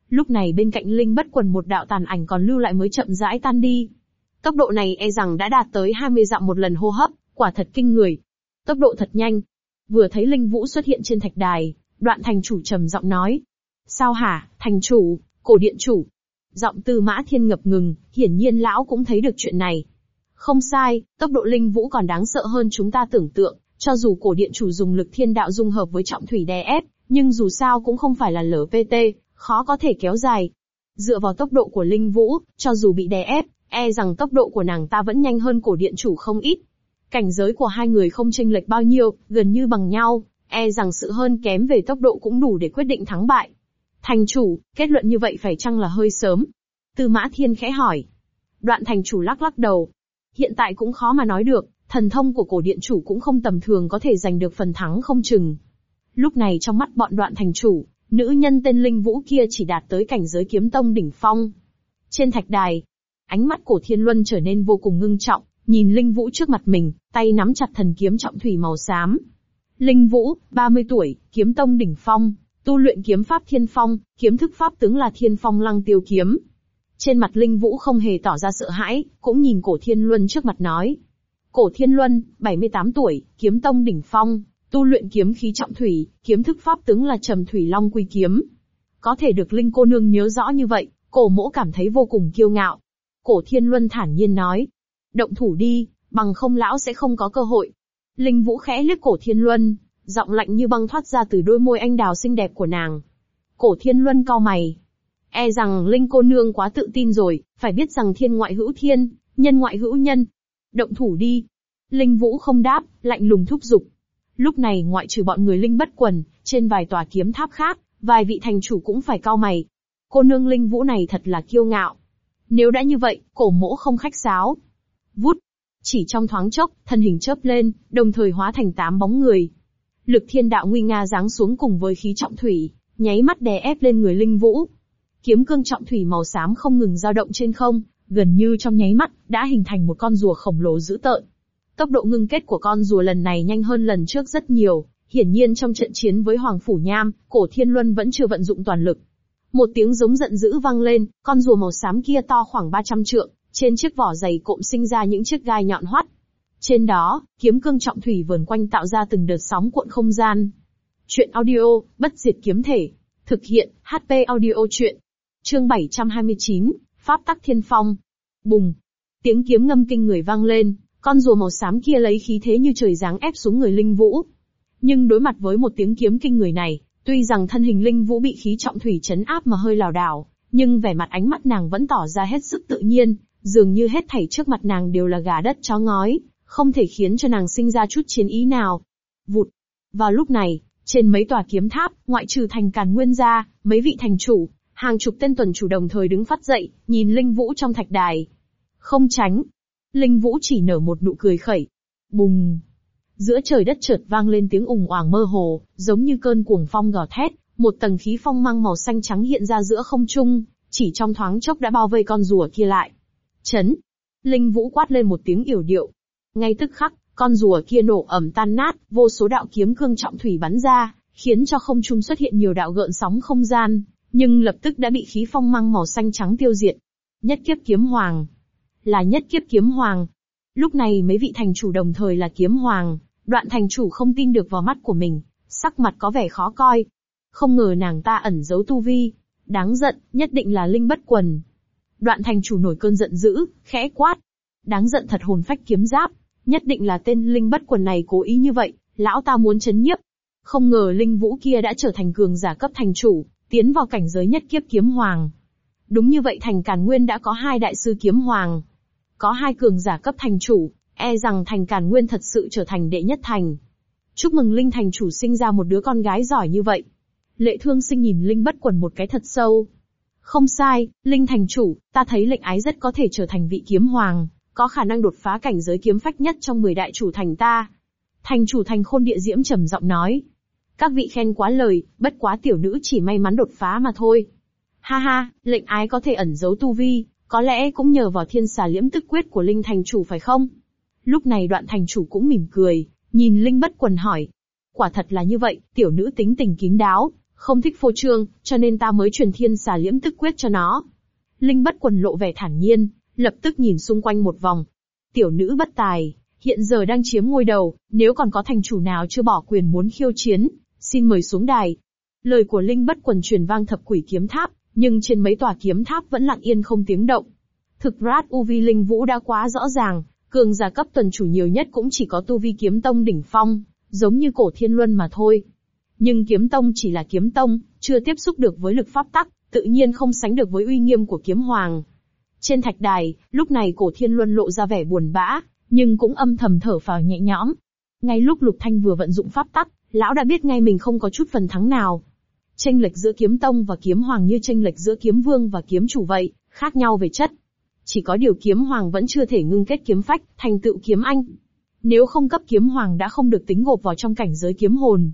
Lúc này bên cạnh Linh bất quần một đạo tàn ảnh còn lưu lại mới chậm rãi tan đi. Tốc độ này e rằng đã đạt tới 20 dặm một lần hô hấp, quả thật kinh người. Tốc độ thật nhanh. Vừa thấy Linh Vũ xuất hiện trên thạch đài, đoạn thành chủ trầm giọng nói. Sao hả, thành chủ, cổ điện chủ, Giọng tư mã thiên ngập ngừng, hiển nhiên lão cũng thấy được chuyện này. Không sai, tốc độ linh vũ còn đáng sợ hơn chúng ta tưởng tượng, cho dù cổ điện chủ dùng lực thiên đạo dung hợp với trọng thủy đè ép, nhưng dù sao cũng không phải là LPT, khó có thể kéo dài. Dựa vào tốc độ của linh vũ, cho dù bị đè ép, e rằng tốc độ của nàng ta vẫn nhanh hơn cổ điện chủ không ít. Cảnh giới của hai người không chênh lệch bao nhiêu, gần như bằng nhau, e rằng sự hơn kém về tốc độ cũng đủ để quyết định thắng bại. Thành chủ, kết luận như vậy phải chăng là hơi sớm? Tư Mã Thiên khẽ hỏi. Đoạn thành chủ lắc lắc đầu. Hiện tại cũng khó mà nói được, thần thông của cổ điện chủ cũng không tầm thường có thể giành được phần thắng không chừng. Lúc này trong mắt bọn đoạn thành chủ, nữ nhân tên Linh Vũ kia chỉ đạt tới cảnh giới kiếm tông đỉnh phong. Trên thạch đài, ánh mắt cổ thiên luân trở nên vô cùng ngưng trọng, nhìn Linh Vũ trước mặt mình, tay nắm chặt thần kiếm trọng thủy màu xám. Linh Vũ, 30 tuổi, kiếm tông đỉnh phong, Tu luyện kiếm pháp thiên phong, kiếm thức pháp tướng là thiên phong lăng tiêu kiếm. Trên mặt Linh Vũ không hề tỏ ra sợ hãi, cũng nhìn cổ thiên luân trước mặt nói. Cổ thiên luân, 78 tuổi, kiếm tông đỉnh phong, tu luyện kiếm khí trọng thủy, kiếm thức pháp tướng là trầm thủy long quy kiếm. Có thể được Linh cô nương nhớ rõ như vậy, cổ mỗ cảm thấy vô cùng kiêu ngạo. Cổ thiên luân thản nhiên nói. Động thủ đi, bằng không lão sẽ không có cơ hội. Linh Vũ khẽ liếc cổ thiên luân, giọng lạnh như băng thoát ra từ đôi môi anh đào xinh đẹp của nàng. Cổ Thiên Luân cau mày. E rằng Linh cô nương quá tự tin rồi, phải biết rằng thiên ngoại hữu thiên, nhân ngoại hữu nhân. Động thủ đi. Linh Vũ không đáp, lạnh lùng thúc giục. Lúc này ngoại trừ bọn người Linh bất quần, trên vài tòa kiếm tháp khác, vài vị thành chủ cũng phải cao mày. Cô nương Linh Vũ này thật là kiêu ngạo. Nếu đã như vậy, cổ mỗ không khách sáo. Vút. Chỉ trong thoáng chốc, thân hình chớp lên, đồng thời hóa thành tám bóng người. Lực thiên đạo nguy nga giáng xuống cùng với khí trọng thủy, nháy mắt đè ép lên người Linh Vũ. Kiếm cương trọng thủy màu xám không ngừng dao động trên không, gần như trong nháy mắt, đã hình thành một con rùa khổng lồ dữ tợn. Tốc độ ngưng kết của con rùa lần này nhanh hơn lần trước rất nhiều, hiển nhiên trong trận chiến với Hoàng Phủ Nham, cổ thiên luân vẫn chưa vận dụng toàn lực. Một tiếng giống giận dữ vang lên, con rùa màu xám kia to khoảng 300 trượng, trên chiếc vỏ dày cộm sinh ra những chiếc gai nhọn hoắt. Trên đó, kiếm cương trọng thủy vườn quanh tạo ra từng đợt sóng cuộn không gian. Chuyện audio, bất diệt kiếm thể. Thực hiện, HP audio chuyện. Chương 729, Pháp tắc thiên phong. Bùng. Tiếng kiếm ngâm kinh người vang lên, con rùa màu xám kia lấy khí thế như trời giáng ép xuống người Linh Vũ. Nhưng đối mặt với một tiếng kiếm kinh người này, tuy rằng thân hình Linh Vũ bị khí trọng thủy chấn áp mà hơi lảo đảo, nhưng vẻ mặt ánh mắt nàng vẫn tỏ ra hết sức tự nhiên, dường như hết thảy trước mặt nàng đều là gà đất chó ngói, không thể khiến cho nàng sinh ra chút chiến ý nào. Vụt. Vào lúc này, trên mấy tòa kiếm tháp, ngoại trừ thành càn nguyên ra, mấy vị thành chủ, hàng chục tên tuần chủ đồng thời đứng phát dậy, nhìn Linh Vũ trong thạch đài. Không tránh. Linh Vũ chỉ nở một nụ cười khẩy. Bùng. Giữa trời đất chợt vang lên tiếng ùng oảng mơ hồ, giống như cơn cuồng phong gào thét, một tầng khí phong mang màu xanh trắng hiện ra giữa không trung, chỉ trong thoáng chốc đã bao vây con rùa kia lại. Chấn. Linh Vũ quát lên một tiếng yểu điệu. Ngay tức khắc, con rùa kia nổ ẩm tan nát, vô số đạo kiếm cương trọng thủy bắn ra, khiến cho không trung xuất hiện nhiều đạo gợn sóng không gian, nhưng lập tức đã bị khí phong mang màu xanh trắng tiêu diệt. Nhất kiếp kiếm hoàng. Là nhất kiếp kiếm hoàng. Lúc này mấy vị thành chủ đồng thời là kiếm hoàng, đoạn thành chủ không tin được vào mắt của mình, sắc mặt có vẻ khó coi. Không ngờ nàng ta ẩn giấu tu vi. Đáng giận, nhất định là linh bất quần. Đoạn thành chủ nổi cơn giận dữ, khẽ quát. Đáng giận thật hồn phách kiếm giáp, nhất định là tên linh bất quần này cố ý như vậy, lão ta muốn chấn nhiếp. Không ngờ linh vũ kia đã trở thành cường giả cấp thành chủ, tiến vào cảnh giới nhất kiếp kiếm hoàng. Đúng như vậy thành Càn Nguyên đã có hai đại sư kiếm hoàng. Có hai cường giả cấp thành chủ, e rằng thành Càn Nguyên thật sự trở thành đệ nhất thành. Chúc mừng Linh thành chủ sinh ra một đứa con gái giỏi như vậy. Lệ thương sinh nhìn Linh bất quần một cái thật sâu. Không sai, Linh thành chủ, ta thấy lệnh ái rất có thể trở thành vị kiếm hoàng, có khả năng đột phá cảnh giới kiếm phách nhất trong 10 đại chủ thành ta. Thành chủ thành khôn địa diễm trầm giọng nói. Các vị khen quá lời, bất quá tiểu nữ chỉ may mắn đột phá mà thôi. Ha ha, lệnh ái có thể ẩn giấu tu vi, có lẽ cũng nhờ vào thiên xà liễm tức quyết của Linh thành chủ phải không? Lúc này đoạn thành chủ cũng mỉm cười, nhìn Linh bất quần hỏi. Quả thật là như vậy, tiểu nữ tính tình kín đáo, không thích phô trương, cho nên ta mới truyền thiên xà liễm tức quyết cho nó. Linh bất quần lộ vẻ thản nhiên, lập tức nhìn xung quanh một vòng. Tiểu nữ bất tài, hiện giờ đang chiếm ngôi đầu, nếu còn có thành chủ nào chưa bỏ quyền muốn khiêu chiến, xin mời xuống đài. Lời của Linh bất quần truyền vang thập quỷ kiếm tháp, nhưng trên mấy tòa kiếm tháp vẫn lặng yên không tiếng động. Thực rát UV Linh Vũ đã quá rõ ràng, cường giả cấp tuần chủ nhiều nhất cũng chỉ có tu vi kiếm tông đỉnh phong, giống như cổ thiên luân mà thôi. Nhưng kiếm tông chỉ là kiếm tông, chưa tiếp xúc được với lực pháp tắc, tự nhiên không sánh được với uy nghiêm của kiếm hoàng. Trên thạch đài, lúc này cổ thiên luân lộ ra vẻ buồn bã, nhưng cũng âm thầm thở phào nhẹ nhõm. Ngay lúc Lục Thanh vừa vận dụng pháp tắc, lão đã biết ngay mình không có chút phần thắng nào. Tranh lệch giữa kiếm tông và kiếm hoàng như tranh lệch giữa kiếm vương và kiếm chủ vậy, khác nhau về chất. Chỉ có điều kiếm hoàng vẫn chưa thể ngưng kết kiếm phách, thành tựu kiếm anh. Nếu không cấp kiếm hoàng đã không được tính gộp vào trong cảnh giới kiếm hồn.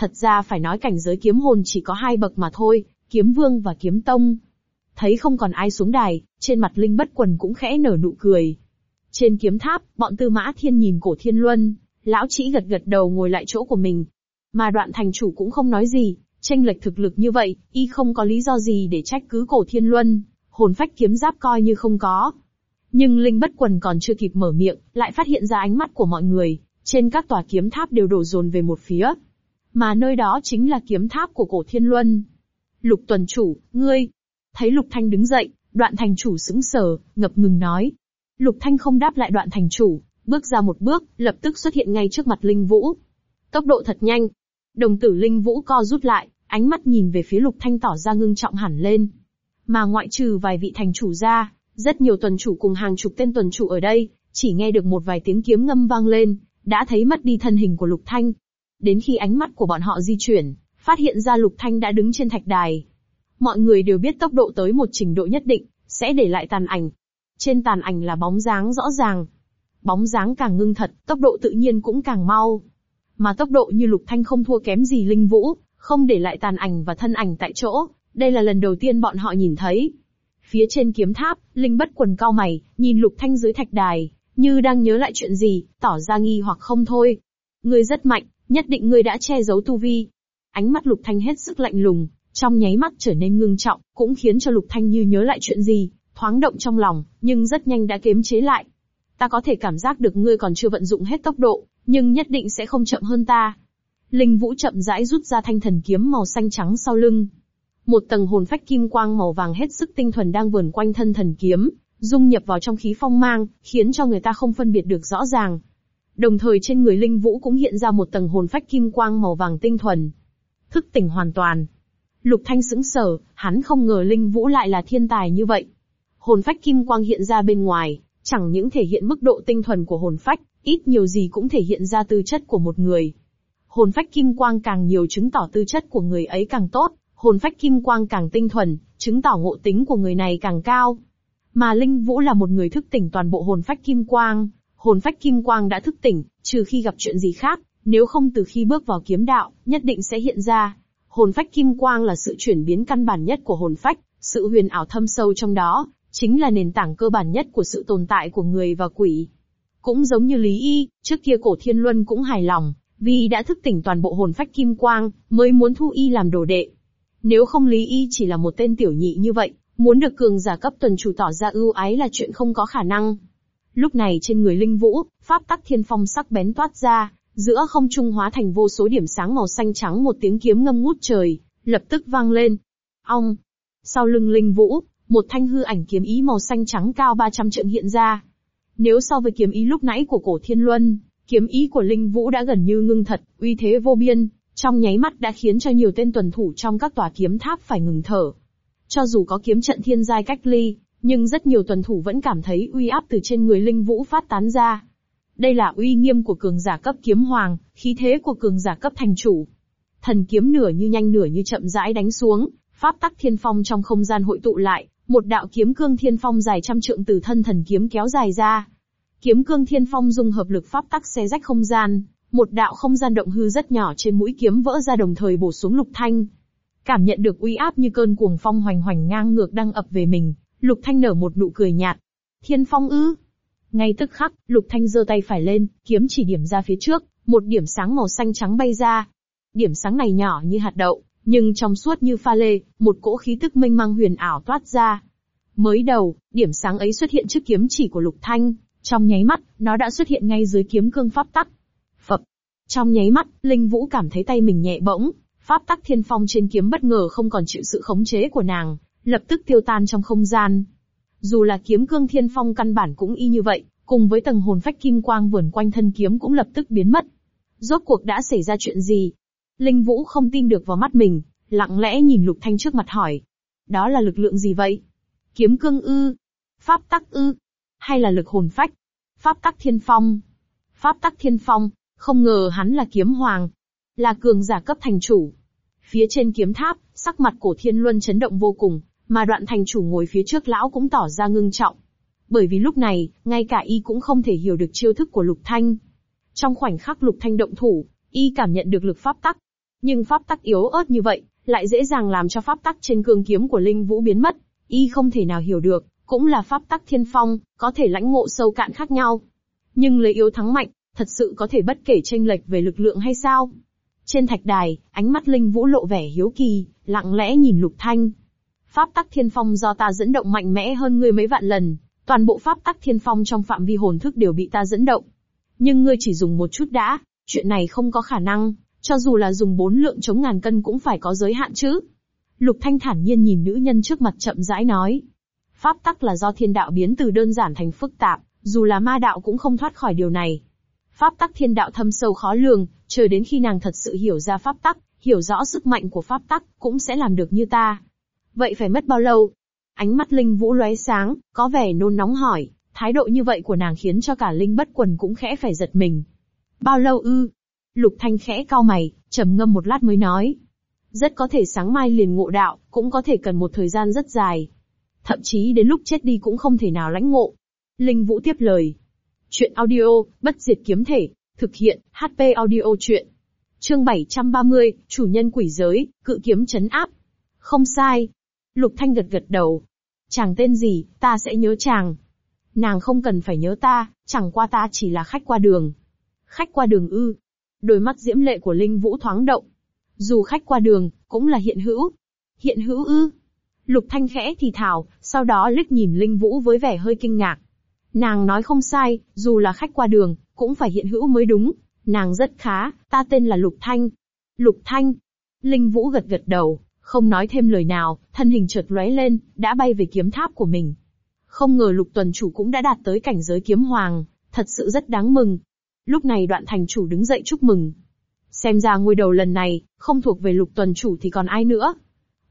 Thật ra phải nói cảnh giới kiếm hồn chỉ có hai bậc mà thôi, kiếm vương và kiếm tông. Thấy không còn ai xuống đài, trên mặt Linh bất quần cũng khẽ nở nụ cười. Trên kiếm tháp, bọn tư mã thiên nhìn cổ thiên luân, lão chỉ gật gật đầu ngồi lại chỗ của mình. Mà đoạn thành chủ cũng không nói gì, tranh lệch thực lực như vậy, y không có lý do gì để trách cứ cổ thiên luân, hồn phách kiếm giáp coi như không có. Nhưng Linh bất quần còn chưa kịp mở miệng, lại phát hiện ra ánh mắt của mọi người, trên các tòa kiếm tháp đều đổ dồn về một phía. Mà nơi đó chính là kiếm tháp của cổ thiên luân. Lục tuần chủ, ngươi. Thấy Lục Thanh đứng dậy, đoạn thành chủ sững sờ, ngập ngừng nói. Lục Thanh không đáp lại đoạn thành chủ, bước ra một bước, lập tức xuất hiện ngay trước mặt Linh Vũ. Tốc độ thật nhanh. Đồng tử Linh Vũ co rút lại, ánh mắt nhìn về phía Lục Thanh tỏ ra ngưng trọng hẳn lên. Mà ngoại trừ vài vị thành chủ ra, rất nhiều tuần chủ cùng hàng chục tên tuần chủ ở đây, chỉ nghe được một vài tiếng kiếm ngâm vang lên, đã thấy mất đi thân hình của Lục Thanh. Đến khi ánh mắt của bọn họ di chuyển, phát hiện ra Lục Thanh đã đứng trên thạch đài. Mọi người đều biết tốc độ tới một trình độ nhất định, sẽ để lại tàn ảnh. Trên tàn ảnh là bóng dáng rõ ràng. Bóng dáng càng ngưng thật, tốc độ tự nhiên cũng càng mau. Mà tốc độ như Lục Thanh không thua kém gì Linh Vũ, không để lại tàn ảnh và thân ảnh tại chỗ, đây là lần đầu tiên bọn họ nhìn thấy. Phía trên kiếm tháp, Linh bất quần cao mày, nhìn Lục Thanh dưới thạch đài, như đang nhớ lại chuyện gì, tỏ ra nghi hoặc không thôi. Ngươi rất mạnh, nhất định ngươi đã che giấu tu vi. Ánh mắt Lục Thanh hết sức lạnh lùng, trong nháy mắt trở nên ngưng trọng, cũng khiến cho Lục Thanh như nhớ lại chuyện gì, thoáng động trong lòng, nhưng rất nhanh đã kiềm chế lại. Ta có thể cảm giác được ngươi còn chưa vận dụng hết tốc độ, nhưng nhất định sẽ không chậm hơn ta. Linh Vũ chậm rãi rút ra thanh thần kiếm màu xanh trắng sau lưng. Một tầng hồn phách kim quang màu vàng hết sức tinh thuần đang vườn quanh thân thần kiếm, dung nhập vào trong khí phong mang, khiến cho người ta không phân biệt được rõ ràng. Đồng thời trên người Linh Vũ cũng hiện ra một tầng hồn phách kim quang màu vàng tinh thuần. Thức tỉnh hoàn toàn. Lục Thanh sững sờ, hắn không ngờ Linh Vũ lại là thiên tài như vậy. Hồn phách kim quang hiện ra bên ngoài, chẳng những thể hiện mức độ tinh thuần của hồn phách, ít nhiều gì cũng thể hiện ra tư chất của một người. Hồn phách kim quang càng nhiều chứng tỏ tư chất của người ấy càng tốt, hồn phách kim quang càng tinh thuần, chứng tỏ ngộ tính của người này càng cao. Mà Linh Vũ là một người thức tỉnh toàn bộ hồn phách kim quang, hồn phách kim quang đã thức tỉnh, trừ khi gặp chuyện gì khác, nếu không từ khi bước vào kiếm đạo, nhất định sẽ hiện ra. Hồn phách kim quang là sự chuyển biến căn bản nhất của hồn phách, sự huyền ảo thâm sâu trong đó, chính là nền tảng cơ bản nhất của sự tồn tại của người và quỷ. Cũng giống như Lý Y, trước kia cổ thiên luân cũng hài lòng, vì đã thức tỉnh toàn bộ hồn phách kim quang, mới muốn thu Y làm đồ đệ. Nếu không Lý Y chỉ là một tên tiểu nhị như vậy, muốn được cường giả cấp tuần chủ tỏ ra ưu ái là chuyện không có khả năng. Lúc này trên người Linh Vũ, pháp tắc thiên phong sắc bén toát ra, giữa không trung hóa thành vô số điểm sáng màu xanh trắng một tiếng kiếm ngâm ngút trời, lập tức vang lên. Ong! Sau lưng Linh Vũ, một thanh hư ảnh kiếm ý màu xanh trắng cao 300 trượng hiện ra. Nếu so với kiếm ý lúc nãy của cổ thiên luân, kiếm ý của Linh Vũ đã gần như ngưng thật, uy thế vô biên, trong nháy mắt đã khiến cho nhiều tên tuần thủ trong các tòa kiếm tháp phải ngừng thở. Cho dù có kiếm trận thiên giai cách ly, nhưng rất nhiều tuần thủ vẫn cảm thấy uy áp từ trên người Linh Vũ phát tán ra. Đây là uy nghiêm của cường giả cấp kiếm hoàng, khí thế của cường giả cấp thành chủ. Thần kiếm nửa như nhanh nửa như chậm rãi đánh xuống, pháp tắc thiên phong trong không gian hội tụ lại, một đạo kiếm cương thiên phong dài trăm trượng từ thân thần kiếm kéo dài ra. Kiếm cương thiên phong dung hợp lực pháp tắc xé rách không gian, một đạo không gian động hư rất nhỏ trên mũi kiếm vỡ ra đồng thời bổ xuống lục thanh. Cảm nhận được uy áp như cơn cuồng phong hoành hoành ngang ngược đang ập về mình, lục thanh nở một nụ cười nhạt. Thiên phong ư? Ngay tức khắc, lục thanh giơ tay phải lên, kiếm chỉ điểm ra phía trước, một điểm sáng màu xanh trắng bay ra. Điểm sáng này nhỏ như hạt đậu, nhưng trong suốt như pha lê, một cỗ khí tức mênh mang huyền ảo toát ra. Mới đầu, điểm sáng ấy xuất hiện trước kiếm chỉ của Lục Thanh, trong nháy mắt, nó đã xuất hiện ngay dưới kiếm cương pháp tắc. Phập. Trong nháy mắt, Linh Vũ cảm thấy tay mình nhẹ bỗng, pháp tắc thiên phong trên kiếm bất ngờ không còn chịu sự khống chế của nàng, lập tức tiêu tan trong không gian. Dù là kiếm cương thiên phong căn bản cũng y như vậy, cùng với tầng hồn phách kim quang vườn quanh thân kiếm cũng lập tức biến mất. Rốt cuộc đã xảy ra chuyện gì? Linh Vũ không tin được vào mắt mình, lặng lẽ nhìn Lục Thanh trước mặt hỏi. Đó là lực lượng gì vậy? Kiếm cương ư? Pháp tắc ư? Hay là lực hồn phách? Pháp tắc thiên phong? Pháp tắc thiên phong, không ngờ hắn là kiếm hoàng. Là cường giả cấp thành chủ. Phía trên kiếm tháp, sắc mặt cổ thiên luân chấn động vô cùng, mà đoạn thành chủ ngồi phía trước lão cũng tỏ ra ngưng trọng. Bởi vì lúc này, ngay cả y cũng không thể hiểu được chiêu thức của Lục Thanh. Trong khoảnh khắc Lục Thanh động thủ, y cảm nhận được lực pháp tắc, nhưng pháp tắc yếu ớt như vậy, lại dễ dàng làm cho pháp tắc trên cương kiếm của Linh Vũ biến mất. Y không thể nào hiểu được, cũng là pháp tắc thiên phong, có thể lãnh ngộ sâu cạn khác nhau. Nhưng lấy yếu thắng mạnh, thật sự có thể bất kể tranh lệch về lực lượng hay sao? Trên thạch đài, ánh mắt Linh Vũ lộ vẻ hiếu kỳ, lặng lẽ nhìn Lục Thanh. Pháp tắc thiên phong do ta dẫn động mạnh mẽ hơn ngươi mấy vạn lần, toàn bộ pháp tắc thiên phong trong phạm vi hồn thức đều bị ta dẫn động. Nhưng ngươi chỉ dùng một chút đã, chuyện này không có khả năng, cho dù là dùng bốn lượng chống ngàn cân cũng phải có giới hạn chứ. Lục Thanh thản nhiên nhìn nữ nhân trước mặt chậm rãi nói. Pháp tắc là do thiên đạo biến từ đơn giản thành phức tạp, dù là ma đạo cũng không thoát khỏi điều này. Pháp tắc thiên đạo thâm sâu khó lường, chờ đến khi nàng thật sự hiểu ra pháp tắc, hiểu rõ sức mạnh của pháp tắc, cũng sẽ làm được như ta. Vậy phải mất bao lâu? Ánh mắt Linh Vũ lóe sáng, có vẻ nôn nóng hỏi, thái độ như vậy của nàng khiến cho cả Linh bất quần cũng khẽ phải giật mình. Bao lâu ư? Lục Thanh khẽ cau mày, trầm ngâm một lát mới nói. Rất có thể sáng mai liền ngộ đạo, cũng có thể cần một thời gian rất dài. Thậm chí đến lúc chết đi cũng không thể nào lãnh ngộ. Linh Vũ tiếp lời. Chuyện audio, bất diệt kiếm thể, thực hiện, HP audio chuyện. Chương 730, chủ nhân quỷ giới, cự kiếm chấn áp. Không sai. Lục Thanh gật gật đầu. Chàng tên gì, ta sẽ nhớ chàng. Nàng không cần phải nhớ ta, chẳng qua ta chỉ là khách qua đường. Khách qua đường ư. Đôi mắt diễm lệ của Linh Vũ thoáng động. Dù khách qua đường, cũng là hiện hữu. Hiện hữu ư. Lục Thanh khẽ thì thào, sau đó liếc nhìn Linh Vũ với vẻ hơi kinh ngạc. Nàng nói không sai, dù là khách qua đường, cũng phải hiện hữu mới đúng. Nàng rất khá, ta tên là Lục Thanh. Lục Thanh. Linh Vũ gật gật đầu, không nói thêm lời nào, thân hình chợt lóe lên, đã bay về kiếm tháp của mình. Không ngờ Lục Tuần Chủ cũng đã đạt tới cảnh giới kiếm hoàng, thật sự rất đáng mừng. Lúc này đoạn thành chủ đứng dậy chúc mừng. Xem ra ngôi đầu lần này, không thuộc về Lục Tuần Chủ thì còn ai nữa.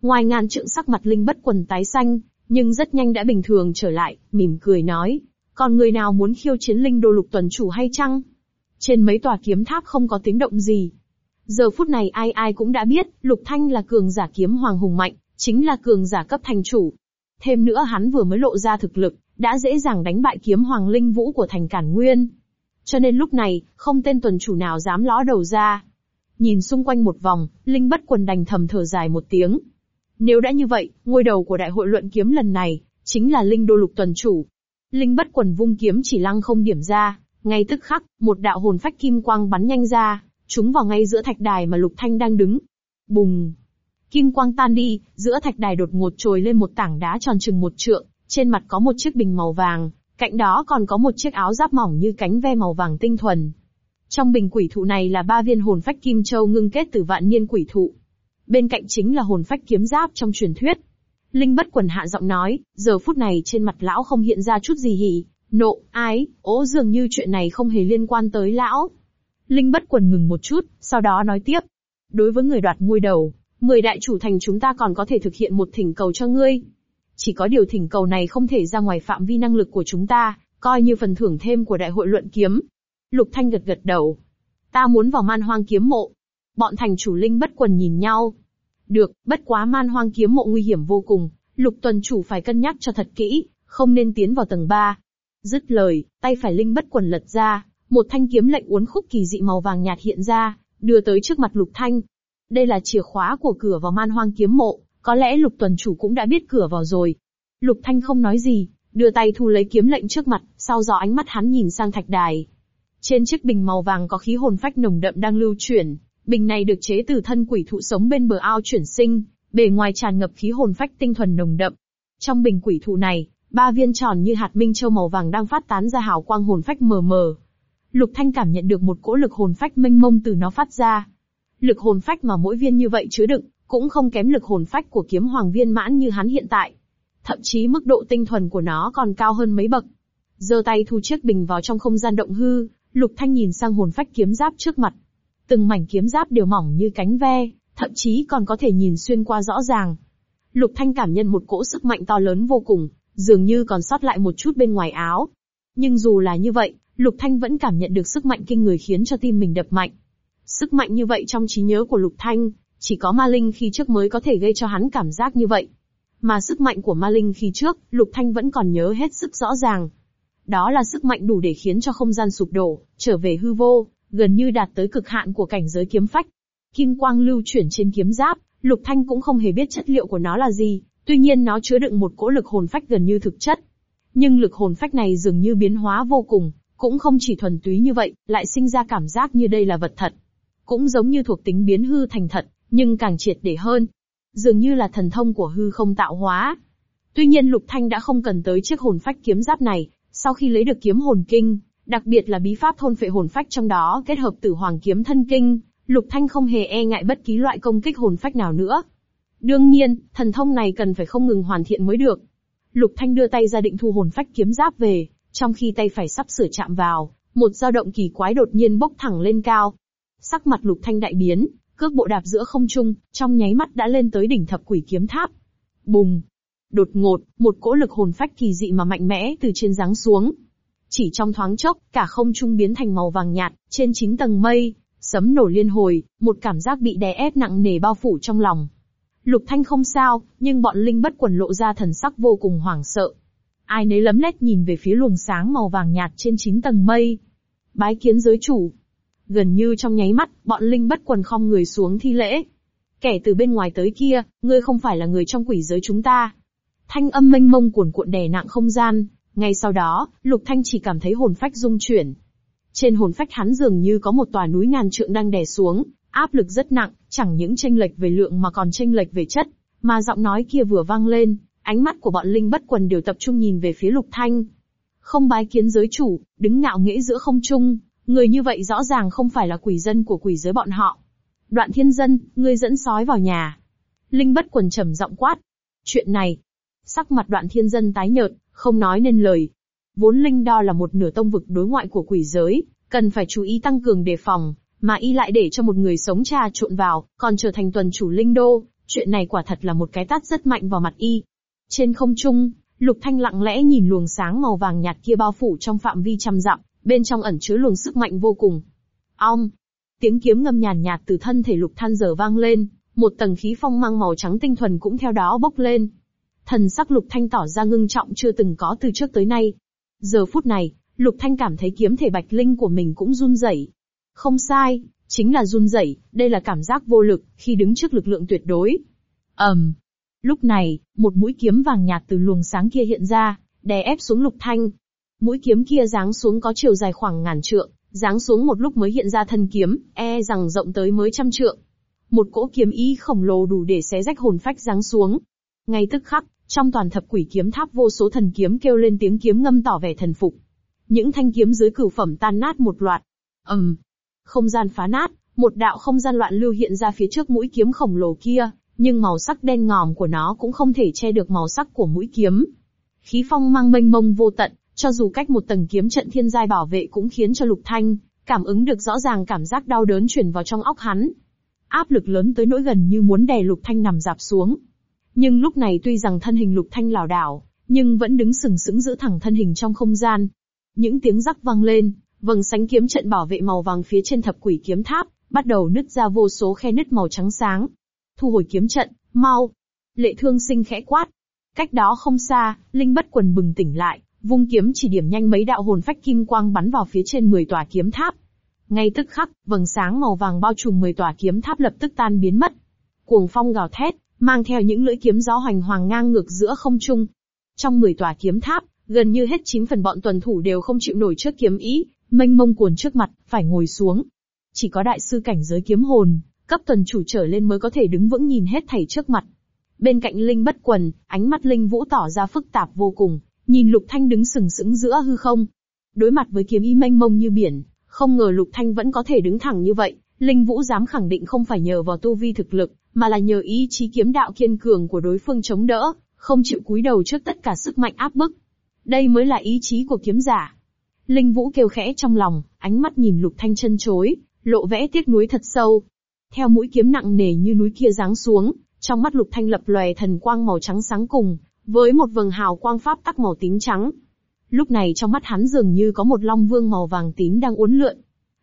Ngoài ngàn trượng sắc mặt Linh bất quần tái xanh, nhưng rất nhanh đã bình thường trở lại, mỉm cười nói. Còn người nào muốn khiêu chiến Linh đô Lục Tuần Chủ hay chăng? Trên mấy tòa kiếm tháp không có tiếng động gì. Giờ phút này ai ai cũng đã biết, Lục Thanh là cường giả kiếm hoàng hùng mạnh, chính là cường giả cấp thành chủ. Thêm nữa hắn vừa mới lộ ra thực lực, đã dễ dàng đánh bại kiếm hoàng linh vũ của thành cản nguyên. Cho nên lúc này, không tên tuần chủ nào dám ló đầu ra. Nhìn xung quanh một vòng, Linh bất quần đành thầm thở dài một tiếng. Nếu đã như vậy, ngôi đầu của đại hội luận kiếm lần này, chính là Linh đô lục tuần chủ. Linh bất quần vung kiếm chỉ lăng không điểm ra, ngay tức khắc, một đạo hồn phách kim quang bắn nhanh ra, trúng vào ngay giữa thạch đài mà Lục Thanh đang đứng. Bùng! Kim quang tan đi, giữa thạch đài đột ngột trồi lên một tảng đá tròn chừng một trượng, trên mặt có một chiếc bình màu vàng, cạnh đó còn có một chiếc áo giáp mỏng như cánh ve màu vàng tinh thuần. Trong bình quỷ thụ này là ba viên hồn phách kim châu ngưng kết từ vạn niên quỷ thụ. Bên cạnh chính là hồn phách kiếm giáp trong truyền thuyết. Linh bất quần hạ giọng nói, giờ phút này trên mặt lão không hiện ra chút gì hỉ, nộ, ái, ố dường như chuyện này không hề liên quan tới lão. Linh bất quần ngừng một chút, sau đó nói tiếp. Đối với người đoạt ngôi đầu, mười đại chủ thành chúng ta còn có thể thực hiện một thỉnh cầu cho ngươi. Chỉ có điều thỉnh cầu này không thể ra ngoài phạm vi năng lực của chúng ta, coi như phần thưởng thêm của đại hội luận kiếm. Lục Thanh gật gật đầu. Ta muốn vào man hoang kiếm mộ. Bọn thành chủ Linh bất quần nhìn nhau. Được, bất quá man hoang kiếm mộ nguy hiểm vô cùng, lục tuần chủ phải cân nhắc cho thật kỹ, không nên tiến vào tầng 3. Dứt lời, tay phải Linh bất quần lật ra, một thanh kiếm lệnh uốn khúc kỳ dị màu vàng nhạt hiện ra, đưa tới trước mặt Lục Thanh. Đây là chìa khóa của cửa vào man hoang kiếm mộ, có lẽ Lục Tuần Chủ cũng đã biết cửa vào rồi. Lục Thanh không nói gì, đưa tay thu lấy kiếm lệnh trước mặt, sau đó ánh mắt hắn nhìn sang thạch đài. Trên chiếc bình màu vàng có khí hồn phách nồng đậm đang lưu chuyển, bình này được chế từ thân quỷ thụ sống bên bờ ao chuyển sinh, bề ngoài tràn ngập khí hồn phách tinh thuần nồng đậm. Trong bình quỷ thụ này, ba viên tròn như hạt minh châu màu vàng đang phát tán ra hào quang hồn phách mờ mờ, Lục Thanh cảm nhận được một cỗ lực hồn phách mênh mông từ nó phát ra. Lực hồn phách mà mỗi viên như vậy chứa đựng, cũng không kém lực hồn phách của kiếm hoàng viên mãn như hắn hiện tại. Thậm chí mức độ tinh thuần của nó còn cao hơn mấy bậc. Giơ tay thu chiếc bình vào trong không gian động hư, Lục Thanh nhìn sang hồn phách kiếm giáp trước mặt. Từng mảnh kiếm giáp đều mỏng như cánh ve, thậm chí còn có thể nhìn xuyên qua rõ ràng. Lục Thanh cảm nhận một cỗ sức mạnh to lớn vô cùng, dường như còn sót lại một chút bên ngoài áo. Nhưng dù là như vậy, Lục Thanh vẫn cảm nhận được sức mạnh kinh người khiến cho tim mình đập mạnh. Sức mạnh như vậy trong trí nhớ của Lục Thanh, chỉ có ma linh khi trước mới có thể gây cho hắn cảm giác như vậy. Mà sức mạnh của ma linh khi trước, Lục Thanh vẫn còn nhớ hết sức rõ ràng. Đó là sức mạnh đủ để khiến cho không gian sụp đổ, trở về hư vô, gần như đạt tới cực hạn của cảnh giới kiếm phách. Kim quang lưu chuyển trên kiếm giáp, Lục Thanh cũng không hề biết chất liệu của nó là gì, tuy nhiên nó chứa đựng một cỗ lực hồn phách gần như thực chất. Nhưng lực hồn phách này dường như biến hóa vô cùng, cũng không chỉ thuần túy như vậy, lại sinh ra cảm giác như đây là vật thật. Cũng giống như thuộc tính biến hư thành thật, nhưng càng triệt để hơn. Dường như là thần thông của hư không tạo hóa. Tuy nhiên Lục Thanh đã không cần tới chiếc hồn phách kiếm giáp này, sau khi lấy được kiếm hồn kinh, đặc biệt là bí pháp thôn phệ hồn phách trong đó kết hợp tử hoàng kiếm thân kinh, Lục Thanh không hề e ngại bất kỳ loại công kích hồn phách nào nữa. Đương nhiên, thần thông này cần phải không ngừng hoàn thiện mới được. Lục Thanh đưa tay ra định thu hồn phách kiếm giáp về, trong khi tay phải sắp sửa chạm vào, một dao động kỳ quái đột nhiên bốc thẳng lên cao. Sắc mặt lục thanh đại biến, cước bộ đạp giữa không trung, trong nháy mắt đã lên tới đỉnh thập quỷ kiếm tháp. Bùng! Đột ngột, một cỗ lực hồn phách kỳ dị mà mạnh mẽ từ trên giáng xuống. Chỉ trong thoáng chốc, cả không trung biến thành màu vàng nhạt, trên chín tầng mây, sấm nổ liên hồi, một cảm giác bị đè ép nặng nề bao phủ trong lòng. Lục Thanh không sao, nhưng bọn linh bất quần lộ ra thần sắc vô cùng hoảng sợ. Ai nấy lấm lét nhìn về phía luồng sáng màu vàng nhạt trên chín tầng mây. Bái kiến giới chủ. Gần như trong nháy mắt, bọn linh bất quần không người xuống thi lễ. Kẻ từ bên ngoài tới kia, ngươi không phải là người trong quỷ giới chúng ta. Thanh âm mênh mông cuồn cuộn đè nặng không gian, ngay sau đó, Lục Thanh chỉ cảm thấy hồn phách rung chuyển. Trên hồn phách hắn dường như có một tòa núi ngàn trượng đang đè xuống, áp lực rất nặng, chẳng những tranh lệch về lượng mà còn tranh lệch về chất, mà giọng nói kia vừa vang lên, ánh mắt của bọn linh bất quần đều tập trung nhìn về phía Lục Thanh. Không bái kiến giới chủ, đứng ngạo nghễ giữa không trung, người như vậy rõ ràng không phải là quỷ dân của quỷ giới bọn họ. Đoạn thiên dân, ngươi dẫn sói vào nhà. Linh bất quần trầm giọng quát. Chuyện này. Sắc mặt đoạn thiên dân tái nhợt, không nói nên lời. Vốn linh đo là một nửa tông vực đối ngoại của quỷ giới, cần phải chú ý tăng cường đề phòng, mà y lại để cho một người sống trà trộn vào, còn trở thành tuần chủ linh đô, chuyện này quả thật là một cái tát rất mạnh vào mặt y. Trên không trung, Lục Thanh lặng lẽ nhìn luồng sáng màu vàng nhạt kia bao phủ trong phạm vi trăm dặm, bên trong ẩn chứa luồng sức mạnh vô cùng. Ong! Tiếng kiếm ngâm nhàn nhạt từ thân thể Lục Thanh giờ vang lên, một tầng khí phong mang màu trắng tinh thuần cũng theo đó bốc lên. Thần sắc Lục Thanh tỏ ra ngưng trọng chưa từng có từ trước tới nay. Giờ phút này, Lục Thanh cảm thấy kiếm thể bạch linh của mình cũng run rẩy. Không sai, chính là run rẩy, đây là cảm giác vô lực, khi đứng trước lực lượng tuyệt đối. ầm, um. Lúc này, một mũi kiếm vàng nhạt từ luồng sáng kia hiện ra, đè ép xuống Lục Thanh. Mũi kiếm kia giáng xuống có chiều dài khoảng ngàn trượng, giáng xuống một lúc mới hiện ra thân kiếm, e rằng rộng tới mới trăm trượng. Một cỗ kiếm ý khổng lồ đủ để xé rách hồn phách giáng xuống. Ngay tức khắc, trong toàn thập quỷ kiếm tháp vô số thần kiếm kêu lên tiếng kiếm ngâm tỏ vẻ thần phục. Những thanh kiếm dưới cửu phẩm tan nát một loạt. ầm, um, không gian phá nát, một đạo không gian loạn lưu hiện ra phía trước mũi kiếm khổng lồ kia, nhưng màu sắc đen ngòm của nó cũng không thể che được màu sắc của mũi kiếm. Khí phong mang mênh mông vô tận, cho dù cách một tầng kiếm trận thiên giai bảo vệ cũng khiến cho Lục Thanh cảm ứng được rõ ràng cảm giác đau đớn truyền vào trong óc hắn. Áp lực lớn tới nỗi gần như muốn đè Lục Thanh nằm dạp xuống. Nhưng lúc này tuy rằng thân hình Lục Thanh lảo đảo, nhưng vẫn đứng sừng sững giữ thẳng thân hình trong không gian. Những tiếng rắc vang lên, vầng sánh kiếm trận bảo vệ màu vàng phía trên thập quỷ kiếm tháp, bắt đầu nứt ra vô số khe nứt màu trắng sáng. Thu hồi kiếm trận, mau! Lệ thương sinh khẽ quát. Cách đó không xa, Linh bất quần bừng tỉnh lại, vung kiếm chỉ điểm nhanh mấy đạo hồn phách kim quang bắn vào phía trên 10 tòa kiếm tháp. Ngay tức khắc, vầng sáng màu vàng bao trùm 10 tòa kiếm tháp lập tức tan biến mất. Cuồng phong gào thét, mang theo những lưỡi kiếm gió hoành hoàng ngang ngược giữa không trung. Trong 10 tòa kiếm tháp, gần như hết 9 phần bọn tuần thủ đều không chịu nổi trước kiếm ý, mênh mông cuồn trước mặt, phải ngồi xuống. Chỉ có đại sư cảnh giới kiếm hồn, cấp tuần chủ trở lên mới có thể đứng vững nhìn hết thảy trước mặt. Bên cạnh Linh bất quần, ánh mắt Linh Vũ tỏ ra phức tạp vô cùng, nhìn Lục Thanh đứng sừng sững giữa hư không. Đối mặt với kiếm ý mênh mông như biển, không ngờ Lục Thanh vẫn có thể đứng thẳng như vậy, Linh Vũ dám khẳng định không phải nhờ vào tu vi thực lực, mà là nhờ ý chí kiếm đạo kiên cường của đối phương chống đỡ, không chịu cúi đầu trước tất cả sức mạnh áp bức. Đây mới là ý chí của kiếm giả. Linh Vũ kêu khẽ trong lòng, ánh mắt nhìn Lục Thanh chân chối, lộ vẽ tiếc nuối thật sâu. Theo mũi kiếm nặng nề như núi kia giáng xuống, trong mắt Lục Thanh lập lòe thần quang màu trắng sáng cùng, với một vầng hào quang pháp tắc màu tím trắng. Lúc này trong mắt hắn dường như có một long vương màu vàng tím đang uốn lượn.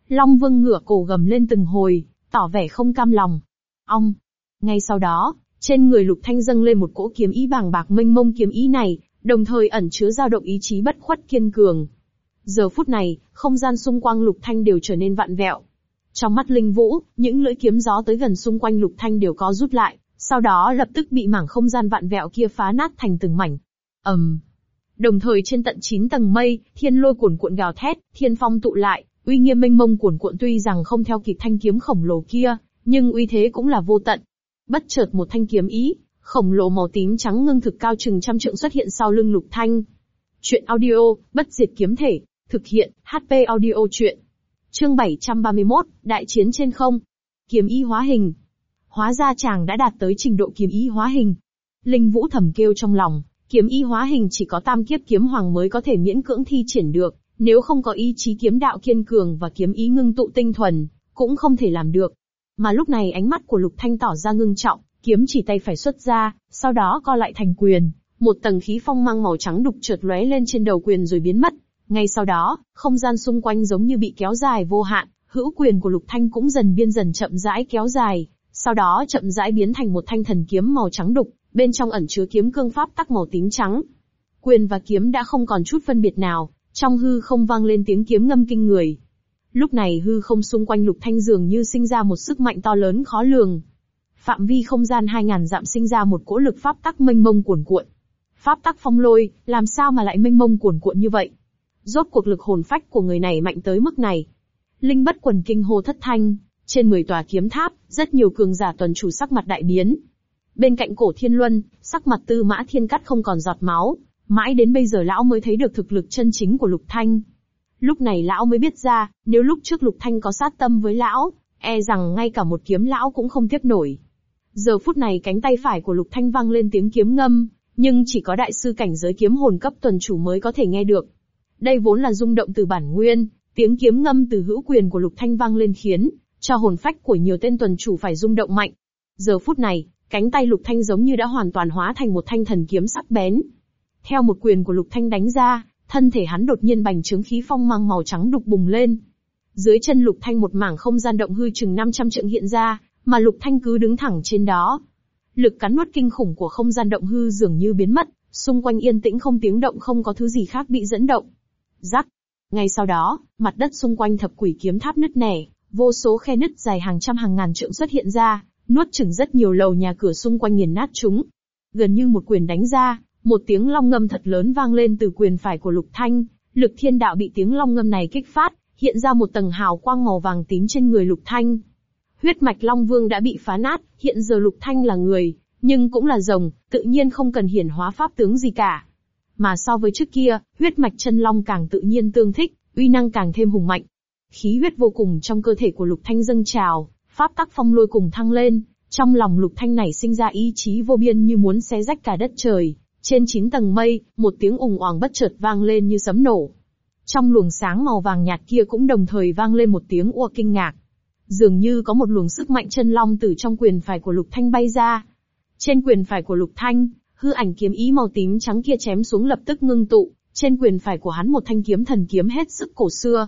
Long vương ngửa cổ gầm lên từng hồi, tỏ vẻ không cam lòng. Ong! Ngay sau đó, trên người Lục Thanh dâng lên một cỗ kiếm ý bàng bạc mênh mông kiếm ý này, đồng thời ẩn chứa dao động ý chí bất khuất kiên cường. Giờ phút này, không gian xung quanh Lục Thanh đều trở nên vặn vẹo. Trong mắt Linh Vũ, những lưỡi kiếm gió tới gần xung quanh Lục Thanh đều có rút lại, sau đó lập tức bị mảng không gian vạn vẹo kia phá nát thành từng mảnh. ầm. Um. Đồng thời trên tận 9 tầng mây, thiên lôi cuồn cuộn gào thét, thiên phong tụ lại, uy nghiêm mênh mông cuồn cuộn tuy rằng không theo kịp thanh kiếm khổng lồ kia, nhưng uy thế cũng là vô tận. Bất chợt một thanh kiếm ý, khổng lồ màu tím trắng ngưng thực cao chừng trăm trượng xuất hiện sau lưng Lục Thanh. Chuyện audio, bất diệt kiếm thể, thực hiện, HP audio chuyện. Chương 731, Đại chiến trên không. Kiếm ý hóa hình, Hóa ra chàng đã đạt tới trình độ kiếm ý hóa hình. Linh Vũ thầm kêu trong lòng, kiếm ý hóa hình chỉ có tam kiếp kiếm hoàng mới có thể miễn cưỡng thi triển được, nếu không có ý chí kiếm đạo kiên cường và kiếm ý ngưng tụ tinh thuần, cũng không thể làm được. Mà lúc này ánh mắt của Lục Thanh tỏ ra ngưng trọng, kiếm chỉ tay phải xuất ra, sau đó co lại thành quyền, Một tầng khí phong mang màu trắng đục trượt lóe lên trên đầu quyền rồi biến mất. Ngay sau đó, không gian xung quanh giống như bị kéo dài vô hạn, hữu quyền của Lục Thanh cũng dần biên dần chậm rãi kéo dài, sau đó chậm rãi biến thành một thanh thần kiếm màu trắng đục, bên trong ẩn chứa kiếm cương pháp tắc màu tím trắng. Quyền và kiếm đã không còn chút phân biệt nào, trong hư không vang lên tiếng kiếm ngâm kinh người. Lúc này hư không xung quanh Lục Thanh dường như sinh ra một sức mạnh to lớn khó lường. Phạm vi không gian hai ngàn dặm sinh ra một cỗ lực pháp tắc mênh mông cuồn cuộn. Pháp tắc phong lôi, làm sao mà lại mênh mông cuồn cuộn như vậy? Rốt cuộc lực hồn phách của người này mạnh tới mức này. Linh bất quần kinh hô thất thanh, trên 10 tòa kiếm tháp, rất nhiều cường giả tuần chủ sắc mặt đại biến. Bên cạnh cổ thiên luân, sắc mặt tư mã thiên cắt không còn giọt máu, mãi đến bây giờ lão mới thấy được thực lực chân chính của lục thanh. Lúc này lão mới biết ra, nếu lúc trước lục thanh có sát tâm với lão, e rằng ngay cả một kiếm lão cũng không tiếp nổi. Giờ phút này cánh tay phải của lục thanh vang lên tiếng kiếm ngâm, nhưng chỉ có đại sư cảnh giới kiếm hồn cấp tuần chủ mới có thể nghe được. Đây vốn là rung động từ bản nguyên, tiếng kiếm ngâm từ hữu quyền của lục thanh vang lên khiến cho hồn phách của nhiều tên tuần chủ phải rung động mạnh. Giờ phút này, cánh tay Lục Thanh giống như đã hoàn toàn hóa thành một thanh thần kiếm sắc bén. Theo một quyền của Lục Thanh đánh ra, thân thể hắn đột nhiên bành trướng khí phong mang màu trắng đục bùng lên. Dưới chân Lục Thanh một mảng không gian động hư chừng 500 trượng hiện ra, mà Lục Thanh cứ đứng thẳng trên đó. Lực cắn nuốt kinh khủng của không gian động hư dường như biến mất, xung quanh yên tĩnh không tiếng động không có thứ gì khác bị dẫn động. Rắc. Ngay sau đó, mặt đất xung quanh thập quỷ kiếm tháp nứt nẻ, Vô số khe nứt dài hàng trăm hàng ngàn trượng xuất hiện ra, nuốt chửng rất nhiều lầu nhà cửa xung quanh nghiền nát chúng. Gần như một quyền đánh ra, một tiếng long ngâm thật lớn vang lên từ quyền phải của Lục Thanh, lực thiên đạo bị tiếng long ngâm này kích phát, hiện ra một tầng hào quang màu vàng tím trên người Lục Thanh. Huyết mạch Long Vương đã bị phá nát, hiện giờ Lục Thanh là người, nhưng cũng là rồng, tự nhiên không cần hiển hóa pháp tướng gì cả. Mà so với trước kia, huyết mạch chân long càng tự nhiên tương thích, uy năng càng thêm hùng mạnh, Khí huyết vô cùng trong cơ thể của Lục Thanh dâng trào, pháp tắc phong lôi cùng thăng lên, trong lòng Lục Thanh này sinh ra ý chí vô biên như muốn xé rách cả đất trời. Trên chín tầng mây, một tiếng ùng oàng bất chợt vang lên như sấm nổ. Trong luồng sáng màu vàng nhạt kia cũng đồng thời vang lên một tiếng ua kinh ngạc. Dường như có một luồng sức mạnh chân long từ trong quyền phải của Lục Thanh bay ra. Trên quyền phải của Lục Thanh, hư ảnh kiếm ý màu tím trắng kia chém xuống lập tức ngưng tụ, trên quyền phải của hắn một thanh kiếm thần kiếm hết sức cổ xưa,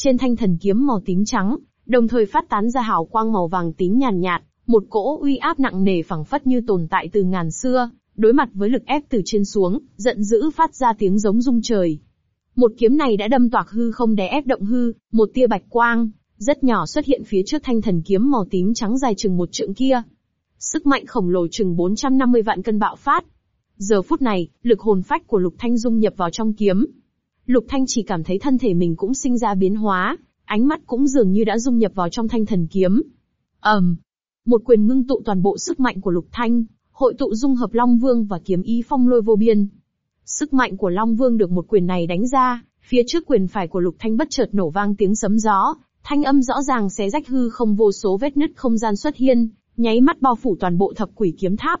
trên thanh thần kiếm màu tím trắng, đồng thời phát tán ra hào quang màu vàng tím nhàn nhạt, một cỗ uy áp nặng nề phẳng phất như tồn tại từ ngàn xưa, đối mặt với lực ép từ trên xuống, giận dữ phát ra tiếng giống rung trời. Một kiếm này đã đâm toạc hư không đè ép động hư, một tia bạch quang, rất nhỏ xuất hiện phía trước thanh thần kiếm màu tím trắng dài chừng một trượng kia. Sức mạnh khổng lồ chừng 450 vạn cân bạo phát. Giờ phút này, lực hồn phách của Lục Thanh dung nhập vào trong kiếm, Lục Thanh chỉ cảm thấy thân thể mình cũng sinh ra biến hóa, ánh mắt cũng dường như đã dung nhập vào trong thanh thần kiếm. ầm, um, một quyền ngưng tụ toàn bộ sức mạnh của Lục Thanh, hội tụ dung hợp Long Vương và kiếm ý phong lôi vô biên. Sức mạnh của Long Vương được một quyền này đánh ra, phía trước quyền phải của Lục Thanh bất chợt nổ vang tiếng sấm gió, thanh âm rõ ràng xé rách hư không vô số vết nứt không gian xuất hiện, nháy mắt bao phủ toàn bộ thập quỷ kiếm tháp.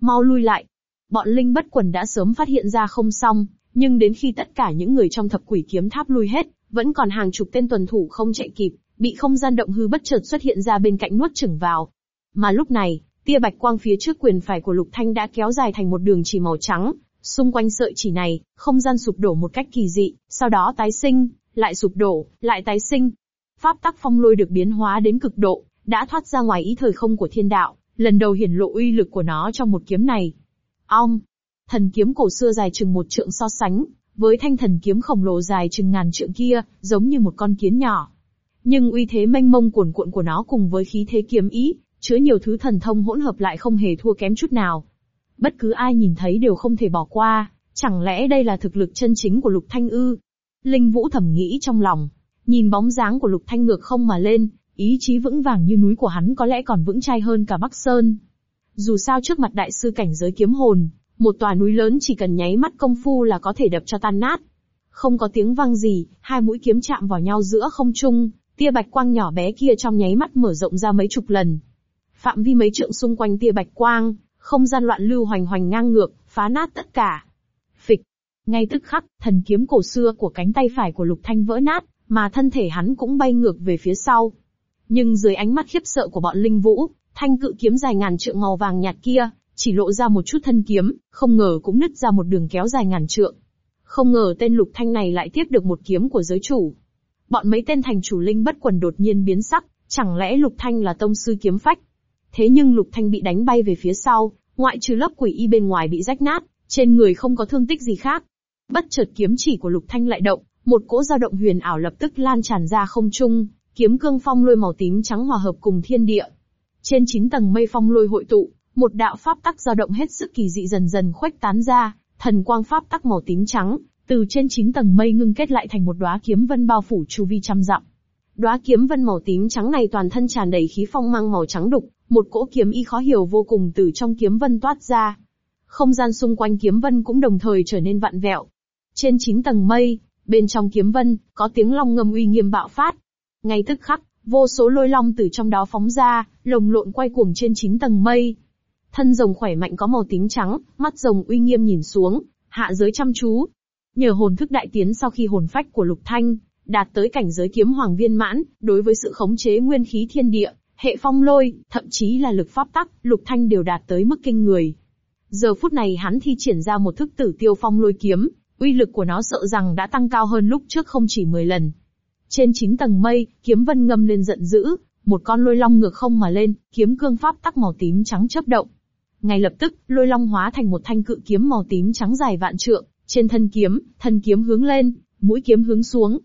Mau lui lại. Bọn linh bất quần đã sớm phát hiện ra không xong, nhưng đến khi tất cả những người trong thập quỷ kiếm tháp lui hết, vẫn còn hàng chục tên tuần thủ không chạy kịp, bị không gian động hư bất chợt xuất hiện ra bên cạnh nuốt chửng vào. Mà lúc này, tia bạch quang phía trước quyền phải của Lục Thanh đã kéo dài thành một đường chỉ màu trắng, xung quanh sợi chỉ này, không gian sụp đổ một cách kỳ dị, sau đó tái sinh, lại sụp đổ, lại tái sinh. Pháp tắc phong lôi được biến hóa đến cực độ, đã thoát ra ngoài ý thời không của thiên đạo, lần đầu hiển lộ uy lực của nó trong một kiếm này. Ong, Thần kiếm cổ xưa dài chừng một trượng so sánh, với thanh thần kiếm khổng lồ dài chừng ngàn trượng kia, giống như một con kiến nhỏ. Nhưng uy thế mênh mông cuồn cuộn của nó cùng với khí thế kiếm ý, chứa nhiều thứ thần thông hỗn hợp lại không hề thua kém chút nào. Bất cứ ai nhìn thấy đều không thể bỏ qua, chẳng lẽ đây là thực lực chân chính của Lục Thanh ư? Linh Vũ thầm nghĩ trong lòng, nhìn bóng dáng của Lục Thanh ngược không mà lên, ý chí vững vàng như núi của hắn có lẽ còn vững chai hơn cả Bắc Sơn. Dù sao trước mặt đại sư cảnh giới kiếm hồn, một tòa núi lớn chỉ cần nháy mắt công phu là có thể đập cho tan nát. Không có tiếng vang gì, hai mũi kiếm chạm vào nhau giữa không trung, tia bạch quang nhỏ bé kia trong nháy mắt mở rộng ra mấy chục lần. Phạm vi mấy trượng xung quanh tia bạch quang, không gian loạn lưu hoành hoành ngang ngược, phá nát tất cả. Phịch. Ngay tức khắc, thần kiếm cổ xưa của cánh tay phải của Lục Thanh vỡ nát, mà thân thể hắn cũng bay ngược về phía sau. Nhưng dưới ánh mắt khiếp sợ của bọn linh vũ, thanh cự kiếm dài ngàn trượng màu vàng nhạt kia, chỉ lộ ra một chút thân kiếm, không ngờ cũng nứt ra một đường kéo dài ngàn trượng. Không ngờ tên Lục Thanh này lại tiếp được một kiếm của giới chủ. Bọn mấy tên thành chủ linh bất quần đột nhiên biến sắc, chẳng lẽ Lục Thanh là tông sư kiếm phách? Thế nhưng Lục Thanh bị đánh bay về phía sau, ngoại trừ lớp quỷ y bên ngoài bị rách nát, trên người không có thương tích gì khác. Bất chợt kiếm chỉ của Lục Thanh lại động, một cỗ dao động huyền ảo lập tức lan tràn ra không trung, kiếm cương phong lôi màu tím trắng hòa hợp cùng thiên địa. Trên chín tầng mây phong lôi hội tụ, một đạo pháp tắc dao động hết sức kỳ dị dần dần khuếch tán ra, thần quang pháp tắc màu tím trắng, từ trên chín tầng mây ngưng kết lại thành một đóa kiếm vân bao phủ chu vi trăm dặm. Đóa kiếm vân màu tím trắng này toàn thân tràn đầy khí phong mang màu trắng đục, một cỗ kiếm y khó hiểu vô cùng từ trong kiếm vân toát ra. Không gian xung quanh kiếm vân cũng đồng thời trở nên vặn vẹo. Trên chín tầng mây, bên trong kiếm vân, có tiếng long ngâm uy nghiêm bạo phát. Ngay tức khắc, vô số lôi long từ trong đó phóng ra, lồng lộn quay cuồng trên chín tầng mây. Thân rồng khỏe mạnh có màu tím trắng, mắt rồng uy nghiêm nhìn xuống, hạ giới chăm chú. Nhờ hồn thức đại tiến sau khi hồn phách của Lục Thanh, đạt tới cảnh giới kiếm hoàng viên mãn, đối với sự khống chế nguyên khí thiên địa, hệ phong lôi, thậm chí là lực pháp tắc, Lục Thanh đều đạt tới mức kinh người. Giờ phút này hắn thi triển ra một thức tử tiêu phong lôi kiếm, uy lực của nó sợ rằng đã tăng cao hơn lúc trước không chỉ 10 lần. Trên chín tầng mây, kiếm vân ngâm lên giận dữ, một con lôi long ngược không mà lên, kiếm cương pháp tắc màu tím trắng chớp động. Ngay lập tức, lôi long hóa thành một thanh cự kiếm màu tím trắng dài vạn trượng, trên thân kiếm, thân kiếm hướng lên, mũi kiếm hướng xuống.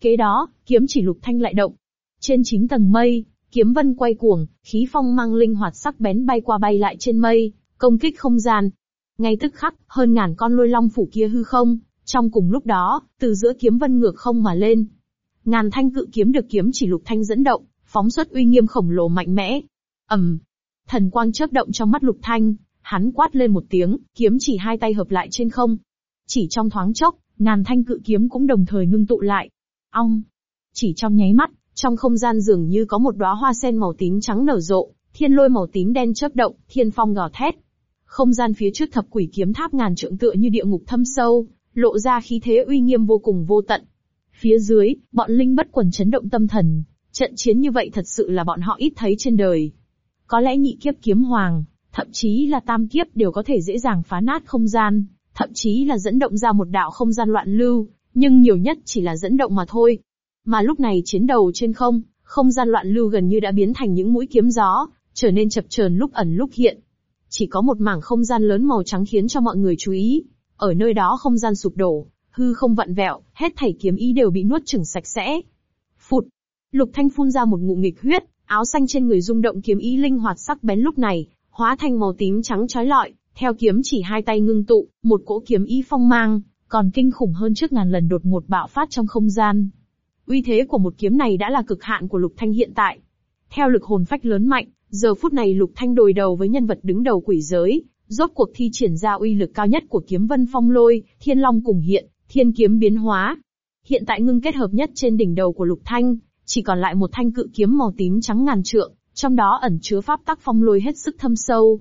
Kế đó, kiếm chỉ lục thanh lại động. Trên chín tầng mây, kiếm vân quay cuồng, khí phong mang linh hoạt sắc bén bay qua bay lại trên mây, công kích không gian. Ngay tức khắc, hơn ngàn con lôi long phủ kia hư không, trong cùng lúc đó, từ giữa kiếm vân ngược không mà lên. Ngàn thanh cự kiếm được kiếm chỉ lục thanh dẫn động, phóng xuất uy nghiêm khổng lồ mạnh mẽ. ầm, thần quang chớp động trong mắt lục thanh, hắn quát lên một tiếng, kiếm chỉ hai tay hợp lại trên không. Chỉ trong thoáng chốc, ngàn thanh cự kiếm cũng đồng thời ngưng tụ lại. Ong! Chỉ trong nháy mắt, trong không gian dường như có một đóa hoa sen màu tím trắng nở rộ, thiên lôi màu tím đen chớp động, thiên phong gào thét. Không gian phía trước thập quỷ kiếm tháp ngàn trượng tựa như địa ngục thâm sâu, lộ ra khí thế uy nghiêm vô cùng vô tận. Phía dưới, bọn linh bất quần chấn động tâm thần, trận chiến như vậy thật sự là bọn họ ít thấy trên đời. Có lẽ nhị kiếp kiếm hoàng, thậm chí là tam kiếp đều có thể dễ dàng phá nát không gian, thậm chí là dẫn động ra một đạo không gian loạn lưu, nhưng nhiều nhất chỉ là dẫn động mà thôi. Mà lúc này chiến đầu trên không, không gian loạn lưu gần như đã biến thành những mũi kiếm gió, trở nên chập chờn lúc ẩn lúc hiện. Chỉ có một mảng không gian lớn màu trắng khiến cho mọi người chú ý. Ở nơi đó không gian sụp đổ, hư không vặn vẹo, hết thảy kiếm ý đều bị nuốt chửng sạch sẽ. Phụt! Lục Thanh phun ra một ngụm nghịch huyết, áo xanh trên người rung động kiếm ý linh hoạt sắc bén lúc này, hóa thành màu tím trắng chói lọi, theo kiếm chỉ hai tay ngưng tụ, một cỗ kiếm ý phong mang, còn kinh khủng hơn trước ngàn lần đột ngột bạo phát trong không gian. Uy thế của một kiếm này đã là cực hạn của Lục Thanh hiện tại. Theo lực hồn phách lớn mạnh, giờ phút này Lục Thanh đối đầu với nhân vật đứng đầu quỷ giới, rốt cuộc thi triển ra uy lực cao nhất của kiếm vân phong lôi, thiên long cùng hiện, thiên kiếm biến hóa. Hiện tại ngưng kết hợp nhất trên đỉnh đầu của Lục Thanh, chỉ còn lại một thanh cự kiếm màu tím trắng ngàn trượng, trong đó ẩn chứa pháp tắc phong lôi hết sức thâm sâu.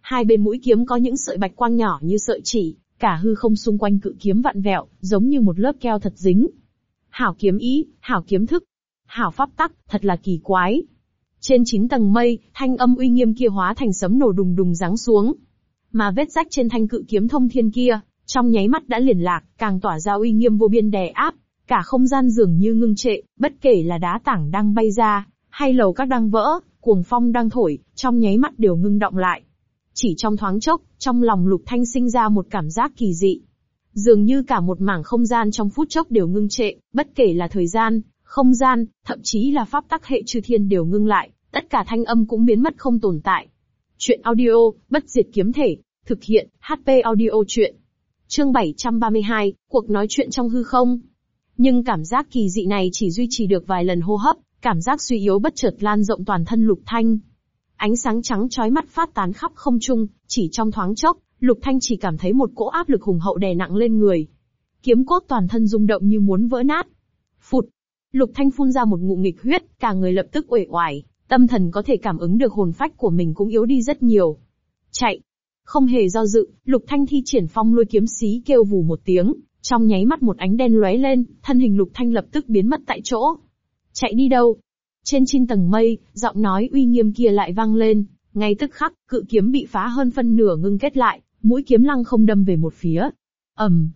Hai bên mũi kiếm có những sợi bạch quang nhỏ như sợi chỉ, cả hư không xung quanh cự kiếm vặn vẹo, giống như một lớp keo thật dính. Hảo kiếm ý, hảo kiếm thức, hảo pháp tắc, thật là kỳ quái. Trên chín tầng mây, thanh âm uy nghiêm kia hóa thành sấm nổ đùng đùng giáng xuống. Mà vết rách trên thanh cự kiếm thông thiên kia, trong nháy mắt đã liền lạc, càng tỏa ra uy nghiêm vô biên đè áp, cả không gian dường như ngưng trệ, bất kể là đá tảng đang bay ra, hay lầu các đang vỡ, cuồng phong đang thổi, trong nháy mắt đều ngưng động lại. Chỉ trong thoáng chốc, trong lòng lục thanh sinh ra một cảm giác kỳ dị. Dường như cả một mảng không gian trong phút chốc đều ngưng trệ, bất kể là thời gian, không gian, thậm chí là pháp tắc hệ chư thiên đều ngưng lại, tất cả thanh âm cũng biến mất không tồn tại. Chuyện audio, bất diệt kiếm thể, thực hiện, HP audio chuyện. Chương 732, cuộc nói chuyện trong hư không. Nhưng cảm giác kỳ dị này chỉ duy trì được vài lần hô hấp, cảm giác suy yếu bất chợt lan rộng toàn thân Lục Thanh. Ánh sáng trắng chói mắt phát tán khắp không trung, chỉ trong thoáng chốc, Lục Thanh chỉ cảm thấy một cỗ áp lực hùng hậu đè nặng lên người. Kiếm cốt toàn thân rung động như muốn vỡ nát. Phụt! Lục Thanh phun ra một ngụm nghịch huyết, cả người lập tức uể oải, tâm thần có thể cảm ứng được hồn phách của mình cũng yếu đi rất nhiều. Chạy! Không hề do dự, Lục Thanh thi triển phong lôi kiếm xí kêu vù một tiếng, trong nháy mắt một ánh đen lóe lên, thân hình Lục Thanh lập tức biến mất tại chỗ. Chạy đi đâu? Trên chín tầng mây, giọng nói uy nghiêm kia lại vang lên, Ngay tức khắc, cự kiếm bị phá hơn phân nửa ngưng kết lại, mũi kiếm lăng không đâm về một phía. ầm,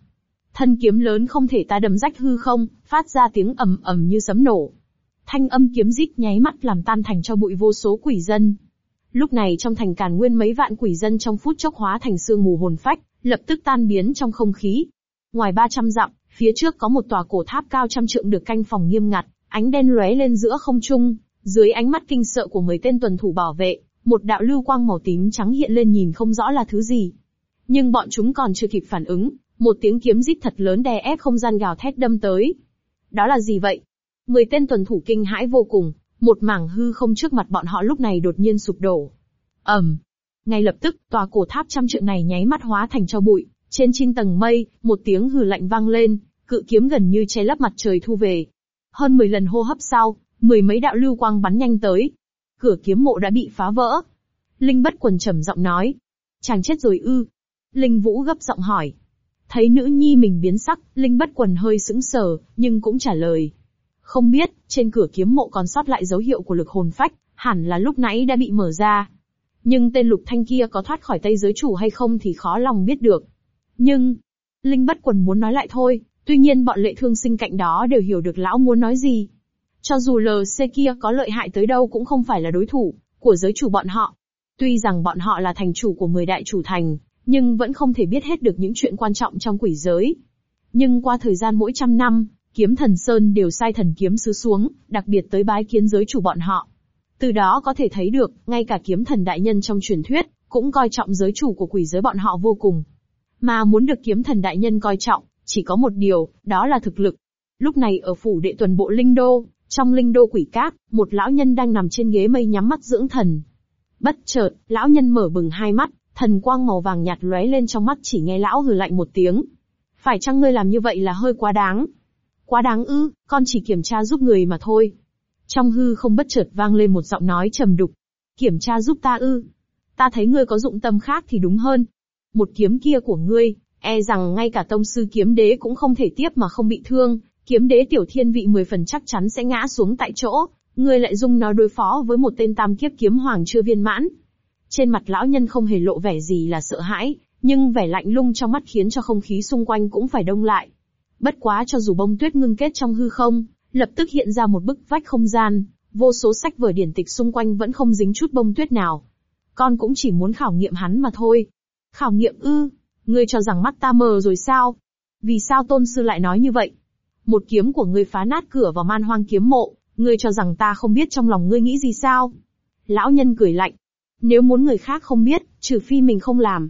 thân kiếm lớn không thể ta đâm rách hư không, phát ra tiếng ầm ầm như sấm nổ. Thanh âm kiếm rít nháy mắt làm tan thành cho bụi vô số quỷ dân. Lúc này trong thành càn nguyên mấy vạn quỷ dân trong phút chốc hóa thành sương mù hồn phách, lập tức tan biến trong không khí. Ngoài 300 dặm, phía trước có một tòa cổ tháp cao trăm trượng được canh phòng nghiêm ngặt, ánh đen lóe lên giữa không trung, dưới ánh mắt kinh sợ của mấy tên tuần thủ bảo vệ, một đạo lưu quang màu tím trắng hiện lên nhìn không rõ là thứ gì. Nhưng bọn chúng còn chưa kịp phản ứng, một tiếng kiếm rít thật lớn đè ép không gian gào thét đâm tới. Đó là gì vậy? Mười tên tuần thủ kinh hãi vô cùng, một mảng hư không trước mặt bọn họ lúc này đột nhiên sụp đổ. ầm, ngay lập tức, tòa cổ tháp trăm trượng này nháy mắt hóa thành cho bụi, trên chín tầng mây, một tiếng hừ lạnh vang lên, cự kiếm gần như che lấp mặt trời thu về. Hơn 10 lần hô hấp sau, mười mấy đạo lưu quang bắn nhanh tới. Cửa kiếm mộ đã bị phá vỡ. Linh bất quần trầm giọng nói. Chàng chết rồi ư. Linh vũ gấp giọng hỏi. Thấy nữ nhi mình biến sắc, Linh bất quần hơi sững sờ, nhưng cũng trả lời. Không biết, trên cửa kiếm mộ còn sót lại dấu hiệu của lực hồn phách, hẳn là lúc nãy đã bị mở ra. Nhưng tên lục thanh kia có thoát khỏi tay giới chủ hay không thì khó lòng biết được. Nhưng, Linh bất quần muốn nói lại thôi, tuy nhiên bọn lệ thương sinh cạnh đó đều hiểu được lão muốn nói gì. Cho dù LC kia có lợi hại tới đâu cũng không phải là đối thủ của giới chủ bọn họ. Tuy rằng bọn họ là thành chủ của 10 đại chủ thành, nhưng vẫn không thể biết hết được những chuyện quan trọng trong quỷ giới. Nhưng qua thời gian mỗi trăm năm, kiếm thần Sơn đều sai thần kiếm sứ xuống, đặc biệt tới bái kiến giới chủ bọn họ. Từ đó có thể thấy được, ngay cả kiếm thần đại nhân trong truyền thuyết, cũng coi trọng giới chủ của quỷ giới bọn họ vô cùng. Mà muốn được kiếm thần đại nhân coi trọng, chỉ có một điều, đó là thực lực. Lúc này ở phủ đệ tuần bộ Linh Đô, trong Linh Đô quỷ cát, một lão nhân đang nằm trên ghế mây nhắm mắt dưỡng thần. Bất chợt, lão nhân mở bừng hai mắt, thần quang màu vàng nhạt lóe lên trong mắt chỉ nghe lão hừ lạnh một tiếng. Phải chăng ngươi làm như vậy là hơi quá đáng? Quá đáng ư, con chỉ kiểm tra giúp người mà thôi. Trong hư không bất chợt vang lên một giọng nói trầm đục. Kiểm tra giúp ta ư. Ta thấy ngươi có dụng tâm khác thì đúng hơn. Một kiếm kia của ngươi, e rằng ngay cả tông sư kiếm đế cũng không thể tiếp mà không bị thương, kiếm đế tiểu thiên vị 10 phần chắc chắn sẽ ngã xuống tại chỗ, ngươi lại dung nó đối phó với một tên tam kiếp kiếm hoàng chưa viên mãn. Trên mặt lão nhân không hề lộ vẻ gì là sợ hãi, nhưng vẻ lạnh lung trong mắt khiến cho không khí xung quanh cũng phải đông lại. Bất quá cho dù bông tuyết ngưng kết trong hư không, lập tức hiện ra một bức vách không gian, vô số sách vở điển tịch xung quanh vẫn không dính chút bông tuyết nào. Con cũng chỉ muốn khảo nghiệm hắn mà thôi. Khảo nghiệm ư, ngươi cho rằng mắt ta mờ rồi sao? Vì sao tôn sư lại nói như vậy? Một kiếm của ngươi phá nát cửa vào man hoang kiếm mộ, ngươi cho rằng ta không biết trong lòng ngươi nghĩ gì sao? Lão nhân cười lạnh. Nếu muốn người khác không biết, trừ phi mình không làm.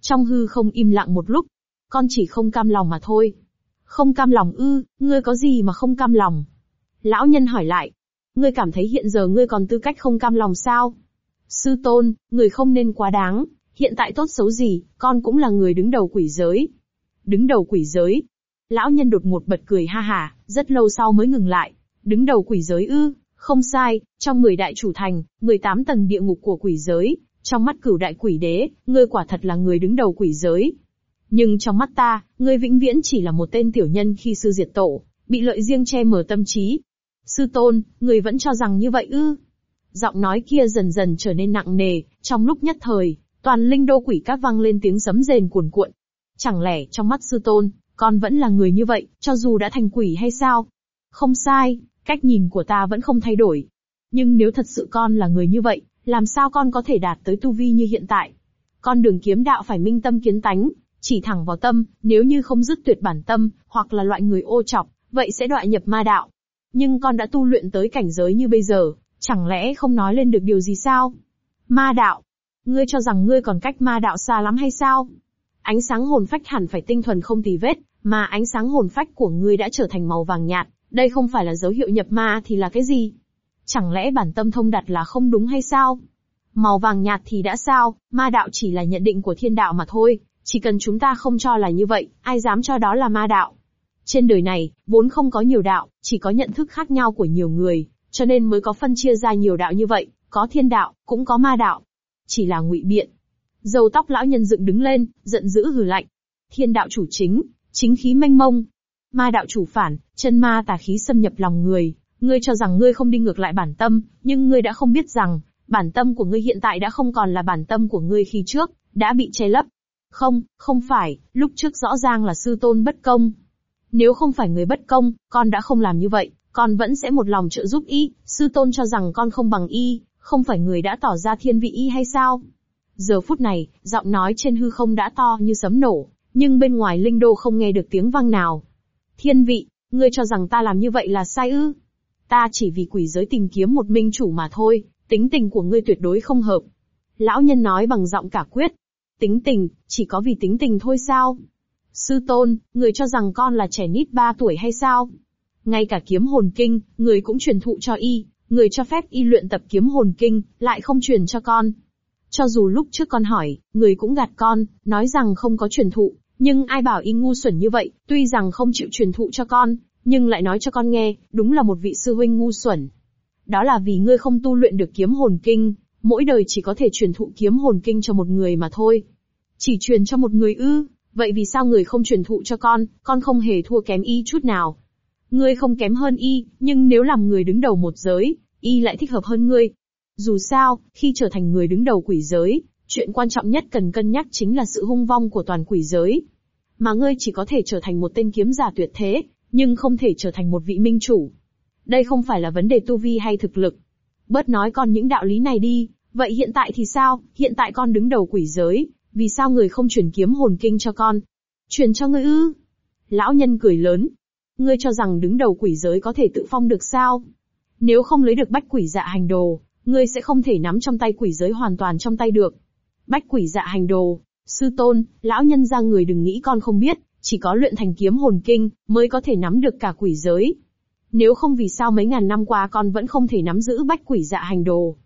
Trong hư không im lặng một lúc. Con chỉ không cam lòng mà thôi. Không cam lòng ư, ngươi có gì mà không cam lòng? Lão nhân hỏi lại. Ngươi cảm thấy hiện giờ ngươi còn tư cách không cam lòng sao? Sư tôn, người không nên quá đáng. Hiện tại tốt xấu gì, con cũng là người đứng đầu quỷ giới. Đứng đầu quỷ giới, Lão nhân đột ngột bật cười ha hà, rất lâu sau mới ngừng lại. Đứng đầu quỷ giới ư, không sai, trong 10 đại chủ thành, 18 tầng địa ngục của quỷ giới, trong mắt cửu đại quỷ đế, ngươi quả thật là người đứng đầu quỷ giới. Nhưng trong mắt ta, ngươi vĩnh viễn chỉ là một tên tiểu nhân khi sư diệt tổ, bị lợi riêng che mờ tâm trí. Sư tôn, ngươi vẫn cho rằng như vậy ư? Giọng nói kia dần dần trở nên nặng nề, trong lúc nhất thời, toàn linh đô quỷ các vang lên tiếng sấm rền cuồn cuộn. Chẳng lẽ trong mắt sư tôn, con vẫn là người như vậy, cho dù đã thành quỷ hay sao? Không sai, cách nhìn của ta vẫn không thay đổi. Nhưng nếu thật sự con là người như vậy, làm sao con có thể đạt tới tu vi như hiện tại? Con đường kiếm đạo phải minh tâm kiến tánh, chỉ thẳng vào tâm, nếu như không dứt tuyệt bản tâm, hoặc là loại người ô chọc, vậy sẽ đọa nhập ma đạo. Nhưng con đã tu luyện tới cảnh giới như bây giờ, chẳng lẽ không nói lên được điều gì sao? Ma đạo. Ngươi cho rằng ngươi còn cách ma đạo xa lắm hay sao? Ánh sáng hồn phách hẳn phải tinh thuần không tì vết, mà ánh sáng hồn phách của ngươi đã trở thành màu vàng nhạt, đây không phải là dấu hiệu nhập ma thì là cái gì? Chẳng lẽ bản tâm thông đặt là không đúng hay sao? Màu vàng nhạt thì đã sao, ma đạo chỉ là nhận định của thiên đạo mà thôi, chỉ cần chúng ta không cho là như vậy, ai dám cho đó là ma đạo. Trên đời này, vốn không có nhiều đạo, chỉ có nhận thức khác nhau của nhiều người, cho nên mới có phân chia ra nhiều đạo như vậy, có thiên đạo, cũng có ma đạo. Chỉ là ngụy biện. Dầu tóc lão nhân dựng đứng lên, giận dữ hừ lạnh. Thiên đạo chủ chính, Chính khí mênh mông. Ma đạo chủ phản, chân ma tà khí xâm nhập lòng người, ngươi cho rằng ngươi không đi ngược lại bản tâm, nhưng ngươi đã không biết rằng, Bản tâm của ngươi hiện tại đã không còn là bản tâm của ngươi khi trước, đã bị che lấp. Không, không phải, lúc trước rõ ràng là sư tôn bất công. Nếu không phải người bất công, con đã không làm như vậy, con vẫn sẽ một lòng trợ giúp y, sư tôn cho rằng con không bằng y, không phải người đã tỏ ra thiên vị y hay sao? Giờ phút này, giọng nói trên hư không đã to như sấm nổ, nhưng bên ngoài linh đô không nghe được tiếng vang nào. Thiên vị, ngươi cho rằng ta làm như vậy là sai ư? Ta chỉ vì quỷ giới tìm kiếm một minh chủ mà thôi, tính tình của ngươi tuyệt đối không hợp. Lão nhân nói bằng giọng cả quyết. Tính tình, chỉ có vì tính tình thôi sao? Sư tôn, người cho rằng con là trẻ nít ba tuổi hay sao? Ngay cả kiếm hồn kinh, người cũng truyền thụ cho y, người cho phép y luyện tập kiếm hồn kinh, lại không truyền cho con. Cho dù lúc trước con hỏi, người cũng gạt con, nói rằng không có truyền thụ, nhưng ai bảo y ngu xuẩn như vậy, tuy rằng không chịu truyền thụ cho con, nhưng lại nói cho con nghe, đúng là một vị sư huynh ngu xuẩn. Đó là vì ngươi không tu luyện được kiếm hồn kinh, mỗi đời chỉ có thể truyền thụ kiếm hồn kinh cho một người mà thôi. Chỉ truyền cho một người ư, vậy vì sao người không truyền thụ cho con, con không hề thua kém y chút nào. Ngươi không kém hơn y, nhưng nếu làm người đứng đầu một giới, y lại thích hợp hơn ngươi. Dù sao, khi trở thành người đứng đầu quỷ giới, chuyện quan trọng nhất cần cân nhắc chính là sự hung vong của toàn quỷ giới. Mà ngươi chỉ có thể trở thành một tên kiếm giả tuyệt thế, nhưng không thể trở thành một vị minh chủ. Đây không phải là vấn đề tu vi hay thực lực. Bớt nói con những đạo lý này đi, vậy hiện tại thì sao, hiện tại con đứng đầu quỷ giới, vì sao người không truyền kiếm hồn kinh cho con? Truyền cho ngươi ư? Lão nhân cười lớn. Ngươi cho rằng đứng đầu quỷ giới có thể tự phong được sao? Nếu không lấy được bách quỷ dạ hành đồ, ngươi sẽ không thể nắm trong tay quỷ giới hoàn toàn trong tay được. Bách quỷ dạ hành đồ, sư tôn, lão nhân ra người đừng nghĩ con không biết, chỉ có luyện thành kiếm hồn kinh, mới có thể nắm được cả quỷ giới. Nếu không vì sao mấy ngàn năm qua con vẫn không thể nắm giữ bách quỷ dạ hành đồ.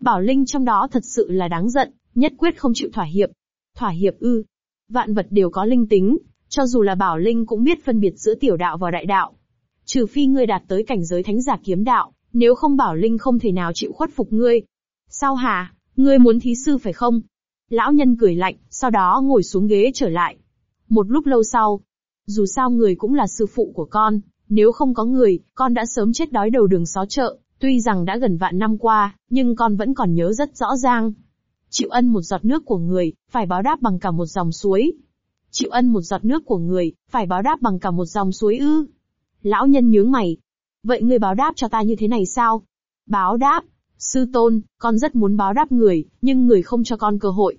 Bảo Linh trong đó thật sự là đáng giận, nhất quyết không chịu thỏa hiệp. Thỏa hiệp ư. Vạn vật đều có linh tính, cho dù là Bảo Linh cũng biết phân biệt giữa tiểu đạo và đại đạo. Trừ phi ngươi đạt tới cảnh giới thánh giả kiếm đạo, nếu không Bảo Linh không thể nào chịu khuất phục ngươi. Sao hả, ngươi muốn thí sư phải không? Lão nhân cười lạnh, sau đó ngồi xuống ghế trở lại. Một lúc lâu sau, dù sao người cũng là sư phụ của con, nếu không có người, con đã sớm chết đói đầu đường xó chợ, tuy rằng đã gần vạn năm qua, nhưng con vẫn còn nhớ rất rõ ràng. Chịu ân một giọt nước của người, phải báo đáp bằng cả một dòng suối. Chịu ân một giọt nước của người, phải báo đáp bằng cả một dòng suối ư. Lão nhân nhướng mày. Vậy ngươi báo đáp cho ta như thế này sao? Báo đáp? Sư tôn, con rất muốn báo đáp người, nhưng người không cho con cơ hội.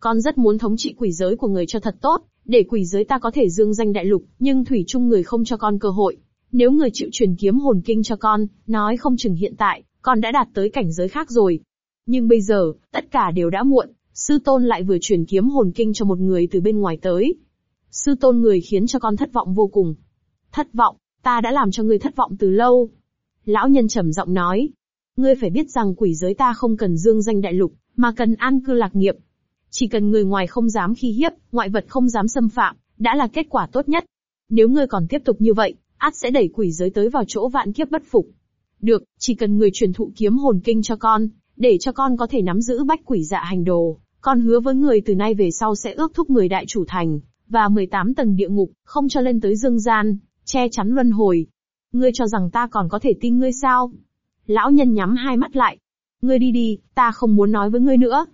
Con rất muốn thống trị quỷ giới của người cho thật tốt, để quỷ giới ta có thể dương danh đại lục, nhưng thủy chung người không cho con cơ hội. Nếu người chịu truyền kiếm hồn kinh cho con, nói không chừng hiện tại, con đã đạt tới cảnh giới khác rồi. Nhưng bây giờ, tất cả đều đã muộn, sư tôn lại vừa truyền kiếm hồn kinh cho một người từ bên ngoài tới. Sư tôn người khiến cho con thất vọng vô cùng. Thất vọng, ta đã làm cho ngươi thất vọng từ lâu. Lão nhân trầm giọng nói. Ngươi phải biết rằng quỷ giới ta không cần dương danh đại lục, mà cần an cư lạc nghiệp, chỉ cần người ngoài không dám khi hiếp, ngoại vật không dám xâm phạm, đã là kết quả tốt nhất. Nếu ngươi còn tiếp tục như vậy, át sẽ đẩy quỷ giới tới vào chỗ vạn kiếp bất phục. Được, chỉ cần người truyền thụ kiếm hồn kinh cho con, để cho con có thể nắm giữ bách quỷ dạ hành đồ, con hứa với người từ nay về sau sẽ ước thúc người đại chủ thành, và 18 tầng địa ngục, không cho lên tới dương gian, che chắn luân hồi. Ngươi cho rằng ta còn có thể tin ngươi sao? Lão nhân nhắm hai mắt lại. Ngươi đi đi, ta không muốn nói với ngươi nữa.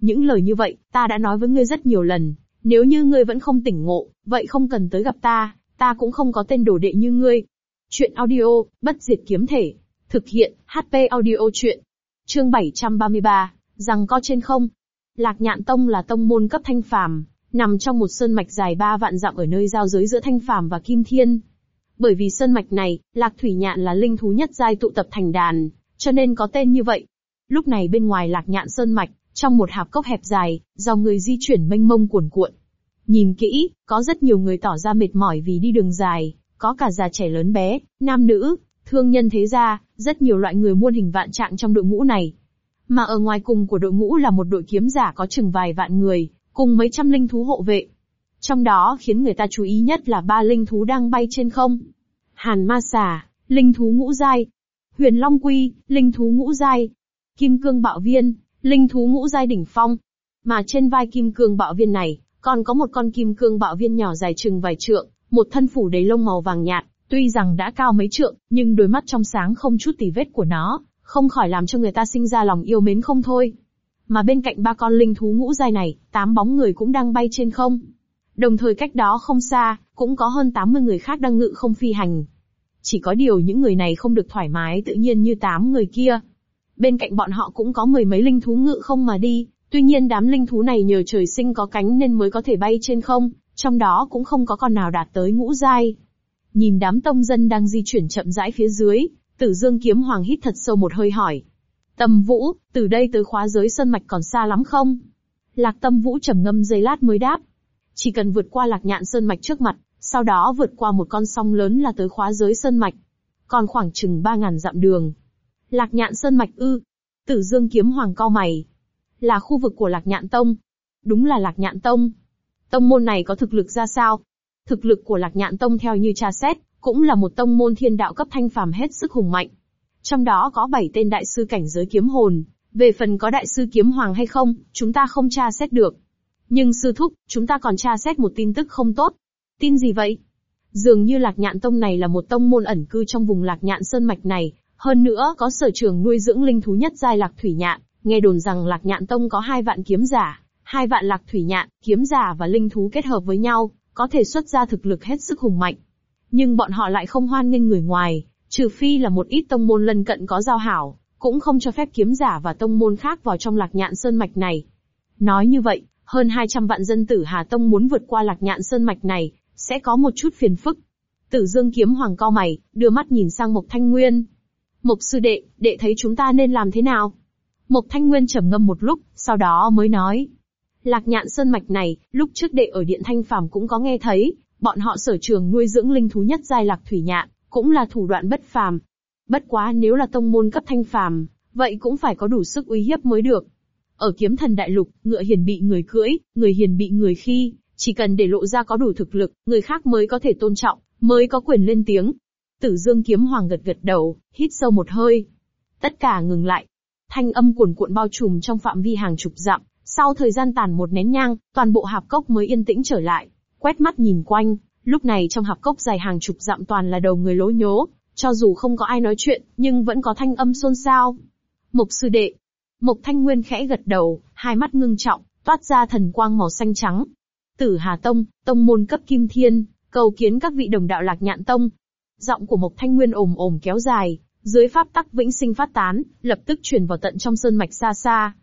Những lời như vậy, ta đã nói với ngươi rất nhiều lần. Nếu như ngươi vẫn không tỉnh ngộ, vậy không cần tới gặp ta, ta cũng không có tên đồ đệ như ngươi. Chuyện audio, bất diệt kiếm thể. Thực hiện, HP audio chuyện. Chương 733, rằng co trên không. Lạc Nhạn Tông là tông môn cấp thanh phàm, nằm trong một sơn mạch dài ba vạn dặm ở nơi giao giới giữa thanh phàm và kim thiên. Bởi vì sơn mạch này, Lạc Thủy Nhạn là linh thú nhất giai tụ tập thành đàn, cho nên có tên như vậy. Lúc này bên ngoài Lạc Nhạn sơn mạch, trong một hạp cốc hẹp dài, dòng người di chuyển mênh mông cuồn cuộn. Nhìn kỹ, có rất nhiều người tỏ ra mệt mỏi vì đi đường dài, có cả già trẻ lớn bé, nam nữ, thương nhân thế gia, rất nhiều loại người muôn hình vạn trạng trong đội ngũ này. Mà ở ngoài cùng của đội ngũ là một đội kiếm giả có chừng vài vạn người, cùng mấy trăm linh thú hộ vệ. Trong đó khiến người ta chú ý nhất là ba linh thú đang bay trên không. Hàn ma xà, linh thú ngũ giai. Huyền Long Quy, linh thú ngũ giai. Kim Cương Bạo Viên, linh thú ngũ giai đỉnh phong. Mà trên vai kim cương bạo viên này, còn có một con kim cương bạo viên nhỏ dài chừng vài trượng, một thân phủ đầy lông màu vàng nhạt, tuy rằng đã cao mấy trượng, nhưng đôi mắt trong sáng không chút tì vết của nó, không khỏi làm cho người ta sinh ra lòng yêu mến không thôi. Mà bên cạnh ba con linh thú ngũ giai này, tám bóng người cũng đang bay trên không. Đồng thời cách đó không xa, cũng có hơn 80 người khác đang ngự không phi hành. Chỉ có điều những người này không được thoải mái tự nhiên như tám người kia. Bên cạnh bọn họ cũng có mười mấy linh thú ngự không mà đi, tuy nhiên đám linh thú này nhờ trời sinh có cánh nên mới có thể bay trên không, trong đó cũng không có con nào đạt tới ngũ giai. Nhìn đám tông dân đang di chuyển chậm rãi phía dưới, Tử Dương Kiếm Hoàng hít thật sâu một hơi hỏi. Tâm Vũ, từ đây tới khóa giới sơn mạch còn xa lắm không? Lạc Tâm Vũ trầm ngâm giây lát mới đáp. Chỉ cần vượt qua lạc nhạn sơn mạch trước mặt, sau đó vượt qua một con sông lớn là tới khóa giới sơn mạch. Còn khoảng chừng ba ngàn dặm đường. Lạc nhạn sơn mạch ư. Tử Dương Kiếm Hoàng cao mày. Là khu vực của lạc nhạn tông. Đúng là lạc nhạn tông. Tông môn này có thực lực ra sao? Thực lực của lạc nhạn tông theo như tra xét, cũng là một tông môn thiên đạo cấp thanh phàm hết sức hùng mạnh. Trong đó có 7 tên đại sư cảnh giới kiếm hồn, về phần có đại sư kiếm hoàng hay không, chúng ta không tra xét được. Nhưng sư thúc, chúng ta còn tra xét một tin tức không tốt. Tin gì vậy? Dường như lạc nhạn tông này là một tông môn ẩn cư trong vùng lạc nhạn sơn mạch này, hơn nữa có sở trường nuôi dưỡng linh thú nhất giai lạc thủy nhạn, nghe đồn rằng lạc nhạn tông có hai vạn kiếm giả, hai vạn lạc thủy nhạn, kiếm giả và linh thú kết hợp với nhau, có thể xuất ra thực lực hết sức hùng mạnh. Nhưng bọn họ lại không hoan nghênh người ngoài, trừ phi là một ít tông môn lân cận có giao hảo, cũng không cho phép kiếm giả và tông môn khác vào trong lạc nhạn sơn mạch này. Nói như vậy, hơn 200 vạn dân tử Hà Tông muốn vượt qua lạc nhạn sơn mạch này, sẽ có một chút phiền phức. Tử Dương kiếm hoàng cao mày, đưa mắt nhìn sang Mộc Thanh Nguyên. Mộc sư đệ, đệ thấy chúng ta nên làm thế nào? Mộc Thanh Nguyên trầm ngâm một lúc, sau đó mới nói. Lạc nhạn sơn mạch này, lúc trước đệ ở Điện Thanh Phàm cũng có nghe thấy, bọn họ sở trường nuôi dưỡng linh thú nhất giai lạc thủy nhạn, cũng là thủ đoạn bất phàm. Bất quá nếu là tông môn cấp thanh phàm, vậy cũng phải có đủ sức uy hiếp mới được. Ở kiếm thần đại lục, ngựa hiền bị người cưỡi, người hiền bị người khi, chỉ cần để lộ ra có đủ thực lực, người khác mới có thể tôn trọng, mới có quyền lên tiếng. Tử Dương kiếm hoàng gật gật đầu, hít sâu một hơi. Tất cả ngừng lại. Thanh âm cuồn cuộn bao trùm trong phạm vi hàng chục dặm, sau thời gian tàn một nén nhang, toàn bộ hạp cốc mới yên tĩnh trở lại. Quét mắt nhìn quanh, lúc này trong hạp cốc dài hàng chục dặm toàn là đầu người lố nhố, cho dù không có ai nói chuyện, nhưng vẫn có thanh âm xôn xao. Mộc sư đệ. Mộc thanh nguyên khẽ gật đầu, hai mắt ngưng trọng, toát ra thần quang màu xanh trắng. Tử Hà Tông, tông môn cấp kim thiên, cầu kiến các vị đồng đạo lạc nhạn tông. Giọng của Mộc Thanh Nguyên ồm ồm kéo dài, dưới pháp tắc vĩnh sinh phát tán, lập tức truyền vào tận trong sơn mạch xa xa.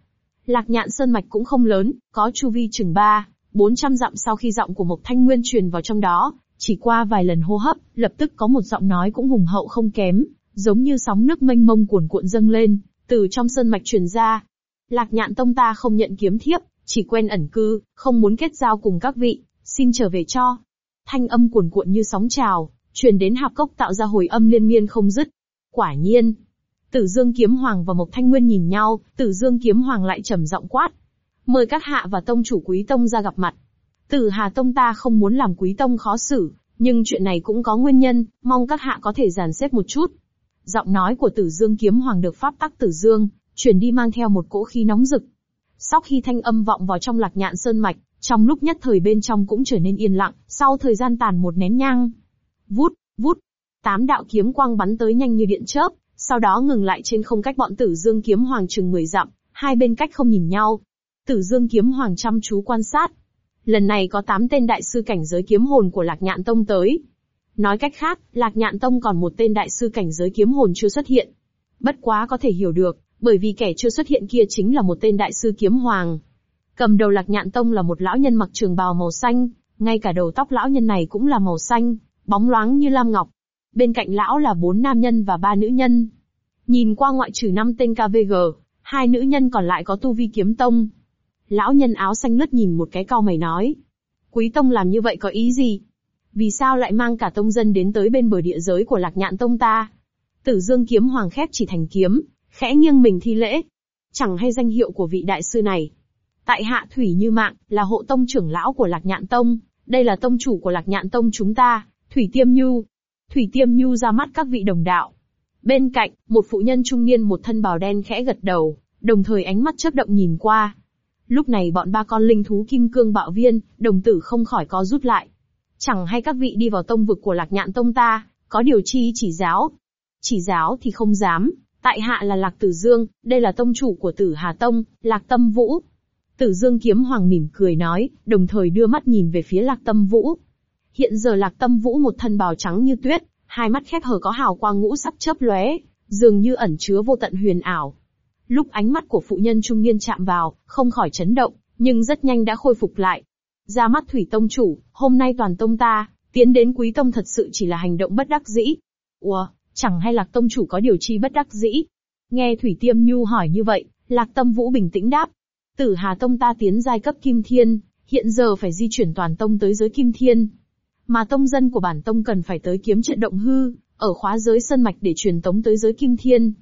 Lạc nhạn sơn mạch cũng không lớn, có chu vi chừng 3, 400 dặm sau khi giọng của Mộc Thanh Nguyên truyền vào trong đó, chỉ qua vài lần hô hấp, lập tức có một giọng nói cũng hùng hậu không kém, giống như sóng nước mênh mông cuồn cuộn dâng lên, từ trong sơn mạch truyền ra. Lạc nhạn tông ta không nhận kiếm thiếp, chỉ quen ẩn cư, không muốn kết giao cùng các vị, xin trở về cho. Thanh âm cuồn cuộn như sóng trào, truyền đến hạp cốc tạo ra hồi âm liên miên không dứt. Quả nhiên, Tử Dương Kiếm Hoàng và Mộc Thanh Nguyên nhìn nhau, Tử Dương Kiếm Hoàng lại trầm giọng quát. Mời các hạ và tông chủ quý tông ra gặp mặt. Tử Hà Tông ta không muốn làm quý tông khó xử, nhưng chuyện này cũng có nguyên nhân, mong các hạ có thể giàn xếp một chút. Giọng nói của Tử Dương Kiếm Hoàng được pháp tắc Tử Dương, chuyển đi mang theo một cỗ khí nóng rực. Sau khi thanh âm vọng vào trong lạc nhạn sơn mạch, trong lúc nhất thời bên trong cũng trở nên yên lặng, sau thời gian tàn một nén nhang. Vút, vút, tám đạo kiếm quang bắn tới nhanh như điện chớp, sau đó ngừng lại trên không cách bọn Tử Dương Kiếm Hoàng chừng 10 dặm, hai bên cách không nhìn nhau. Tử Dương Kiếm Hoàng chăm chú quan sát, Lần này có 8 tên đại sư cảnh giới kiếm hồn của Lạc Nhạn Tông tới. Nói cách khác, Lạc Nhạn Tông còn một tên đại sư cảnh giới kiếm hồn chưa xuất hiện. Bất quá có thể hiểu được, bởi vì kẻ chưa xuất hiện kia chính là một tên đại sư kiếm hoàng. Cầm đầu Lạc Nhạn Tông là một lão nhân mặc trường bào màu xanh, ngay cả đầu tóc lão nhân này cũng là màu xanh, bóng loáng như lam ngọc. Bên cạnh lão là bốn nam nhân và ba nữ nhân. Nhìn qua ngoại trừ năm tên KVG, hai nữ nhân còn lại có tu vi kiếm tông, Lão nhân áo xanh lướt nhìn một cái cau mày nói. Quý tông làm như vậy có ý gì? Vì sao lại mang cả tông dân đến tới bên bờ địa giới của lạc nhạn tông ta? Tử dương kiếm hoàng khép chỉ thành kiếm, khẽ nghiêng mình thi lễ. Chẳng hay danh hiệu của vị đại sư này. Tại hạ Thủy Như Mạng, là hộ tông trưởng lão của lạc nhạn tông, đây là tông chủ của lạc nhạn tông chúng ta, Thủy Tiêm Nhu. Thủy Tiêm Nhu ra mắt các vị đồng đạo. Bên cạnh, một phụ nhân trung niên một thân bào đen khẽ gật đầu, đồng thời ánh mắt chớp động nhìn qua, Lúc này bọn ba con linh thú kim cương bạo viên, đồng tử không khỏi có rút lại. Chẳng hay các vị đi vào tông vực của lạc nhạn tông ta, có điều chi chỉ giáo. Chỉ giáo thì không dám, Tại hạ là Lạc Tử Dương, đây là tông chủ của Tử Hà Tông, Lạc Tâm Vũ. Tử Dương kiếm hoàng mỉm cười nói, đồng thời đưa mắt nhìn về phía Lạc Tâm Vũ. Hiện giờ Lạc Tâm Vũ một thân bào trắng như tuyết, hai mắt khép hờ có hào quang ngũ sắc chớp lóe, dường như ẩn chứa vô tận huyền ảo. Lúc ánh mắt của phụ nhân trung niên chạm vào, không khỏi chấn động, nhưng rất nhanh đã khôi phục lại. Ra mắt Thủy Tông chủ, hôm nay toàn tông ta, tiến đến Quý Tông thật sự chỉ là hành động bất đắc dĩ. Ủa, chẳng hay Lạc Tông chủ có điều chi bất đắc dĩ? Nghe Thủy Tiêm Nhu hỏi như vậy, Lạc Tâm Vũ bình tĩnh đáp. Tử Hà Tông ta tiến giai cấp Kim Thiên, hiện giờ phải di chuyển toàn tông tới giới Kim Thiên. Mà tông dân của bản tông cần phải tới kiếm trận động hư, ở khóa giới sân mạch để truyền tống tới giới Kim Thiên.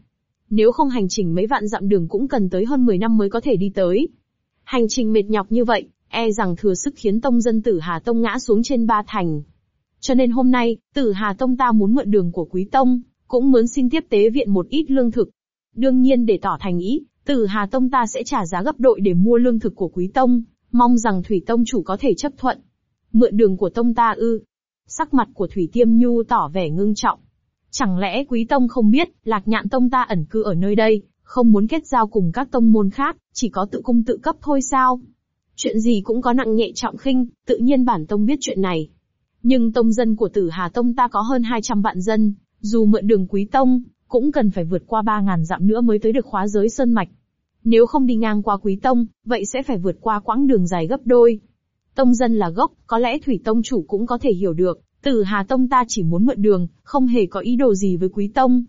Nếu không hành trình mấy vạn dặm đường cũng cần tới hơn 10 năm mới có thể đi tới. Hành trình mệt nhọc như vậy, e rằng thừa sức khiến tông dân tử Hà Tông ngã xuống trên ba thành. Cho nên hôm nay, tử Hà Tông ta muốn mượn đường của Quý Tông, cũng muốn xin tiếp tế viện một ít lương thực. Đương nhiên để tỏ thành ý, tử Hà Tông ta sẽ trả giá gấp đội để mua lương thực của Quý Tông, mong rằng Thủy Tông chủ có thể chấp thuận. Mượn đường của Tông ta ư. Sắc mặt của Thủy Tiêm Nhu tỏ vẻ ngưng trọng. Chẳng lẽ Quý Tông không biết, Lạc Nhạn Tông ta ẩn cư ở nơi đây, không muốn kết giao cùng các tông môn khác, chỉ có tự cung tự cấp thôi sao? Chuyện gì cũng có nặng nhẹ trọng khinh, tự nhiên bản tông biết chuyện này. Nhưng tông dân của tử Hà Tông ta có hơn 200 vạn dân, dù mượn đường quý tông, cũng cần phải vượt qua 3.000 dặm nữa mới tới được khóa giới sơn mạch. Nếu không đi ngang qua quý tông, vậy sẽ phải vượt qua quãng đường dài gấp đôi. Tông dân là gốc, có lẽ thủy tông chủ cũng có thể hiểu được, tử Hà Tông ta chỉ muốn mượn đường, không hề có ý đồ gì với quý tông.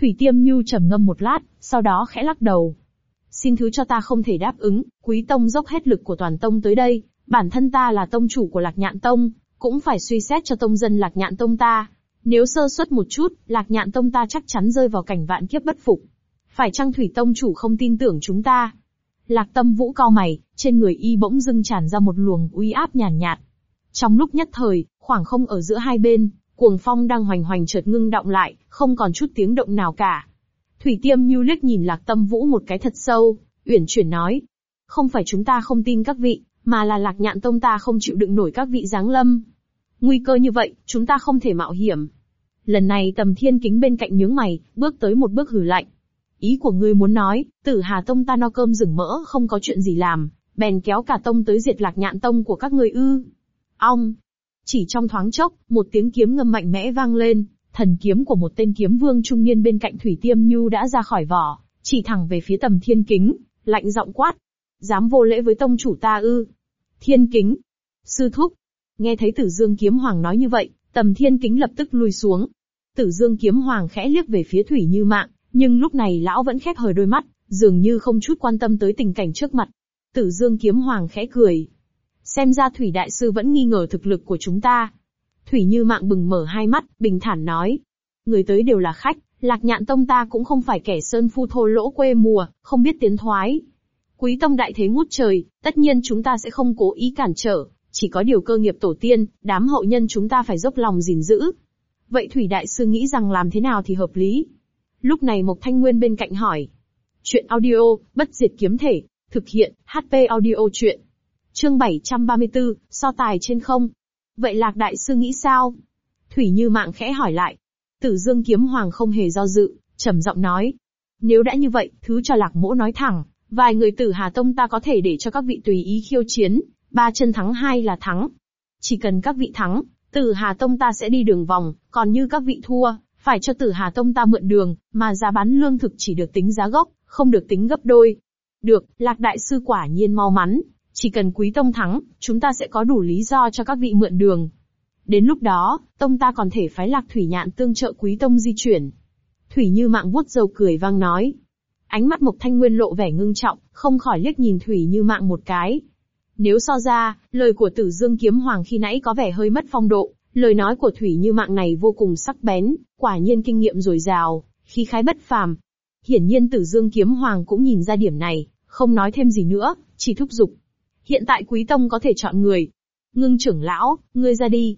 Thủy Tiêm Nhu trầm ngâm một lát, sau đó khẽ lắc đầu. Xin thứ cho ta không thể đáp ứng, quý tông dốc hết lực của toàn tông tới đây, bản thân ta là tông chủ của Lạc Nhạn Tông, cũng phải suy xét cho tông dân Lạc Nhạn Tông ta. Nếu sơ suất một chút, Lạc Nhạn Tông ta chắc chắn rơi vào cảnh vạn kiếp bất phục. Phải chăng Thủy Tông chủ không tin tưởng chúng ta? Lạc Tâm Vũ cao mày, trên người y bỗng dưng tràn ra một luồng uy áp nhàn nhạt, nhạt. Trong lúc nhất thời, khoảng không ở giữa hai bên, cuồng phong đang hoành hoành chợt ngưng động lại, không còn chút tiếng động nào cả. Thủy Tiêm như liếc nhìn Lạc Tâm Vũ một cái thật sâu, uyển chuyển nói: "Không phải chúng ta không tin các vị, mà là Lạc Nhạn Tông ta không chịu đựng nổi các vị giáng lâm. Nguy cơ như vậy, chúng ta không thể mạo hiểm." Lần này Tầm Thiên Kính bên cạnh nhướng mày, bước tới một bước hử lạnh. Ý của ngươi muốn nói, Tử Hà Tông ta no cơm rừng mỡ không có chuyện gì làm, bèn kéo cả tông tới diệt Lạc Nhạn Tông của các ngươi ư? Ong, chỉ trong thoáng chốc, một tiếng kiếm ngâm mạnh mẽ vang lên, thần kiếm của một tên kiếm vương trung niên bên cạnh Thủy Tiêm Nhu đã ra khỏi vỏ, chỉ thẳng về phía tầm thiên kính, lạnh giọng quát. Dám vô lễ với tông chủ ta ư? Thiên kính. Sư thúc. Nghe thấy tử dương kiếm hoàng nói như vậy, tầm thiên kính lập tức lùi xuống. Tử dương kiếm hoàng khẽ liếc về phía Thủy Như Mạng, nhưng lúc này lão vẫn khép hờ đôi mắt, dường như không chút quan tâm tới tình cảnh trước mặt. Tử dương kiếm hoàng khẽ cười, Xem ra Thủy Đại Sư vẫn nghi ngờ thực lực của chúng ta. Thủy Như Mạng bừng mở hai mắt, bình thản nói. Người tới đều là khách, Lạc Nhạn Tông ta cũng không phải kẻ sơn phu thô lỗ quê mùa, không biết tiến thoái. Quý Tông đại thế ngút trời, tất nhiên chúng ta sẽ không cố ý cản trở, chỉ có điều cơ nghiệp tổ tiên, đám hậu nhân chúng ta phải dốc lòng gìn giữ. Vậy Thủy Đại Sư nghĩ rằng làm thế nào thì hợp lý? Lúc này Mộc Thanh Nguyên bên cạnh hỏi. Chuyện audio, bất diệt kiếm thể, thực hiện, HP audio chuyện. Chương 734, so tài trên không. Vậy Lạc Đại Sư nghĩ sao? Thủy Như Mạng khẽ hỏi lại. Tử Dương Kiếm Hoàng không hề do dự, trầm giọng nói. Nếu đã như vậy, thứ cho Lạc Mỗ nói thẳng, vài người tử Hà Tông ta có thể để cho các vị tùy ý khiêu chiến, ba chân thắng hai là thắng. Chỉ cần các vị thắng, tử Hà Tông ta sẽ đi đường vòng, còn như các vị thua, phải cho tử Hà Tông ta mượn đường, mà giá bán lương thực chỉ được tính giá gốc, không được tính gấp đôi. Được, Lạc Đại Sư quả nhiên mau mắn, chỉ cần quý tông thắng, chúng ta sẽ có đủ lý do cho các vị mượn đường. Đến lúc đó, tông ta còn thể phái lạc thủy nhạn tương trợ quý tông di chuyển. Thủy như mạng vuốt dầu cười vang nói. Ánh mắt Mộc Thanh Nguyên lộ vẻ ngưng trọng, không khỏi liếc nhìn Thủy như mạng một cái. Nếu so ra, lời của tử dương kiếm hoàng khi nãy có vẻ hơi mất phong độ, lời nói của Thủy như mạng này vô cùng sắc bén, quả nhiên kinh nghiệm dồi dào, khí khái bất phàm. Hiển nhiên tử dương kiếm hoàng cũng nhìn ra điểm này, không nói thêm gì nữa, chỉ thúc giục. Hiện tại quý tông có thể chọn người. Ngưng trưởng lão, ngươi ra đi.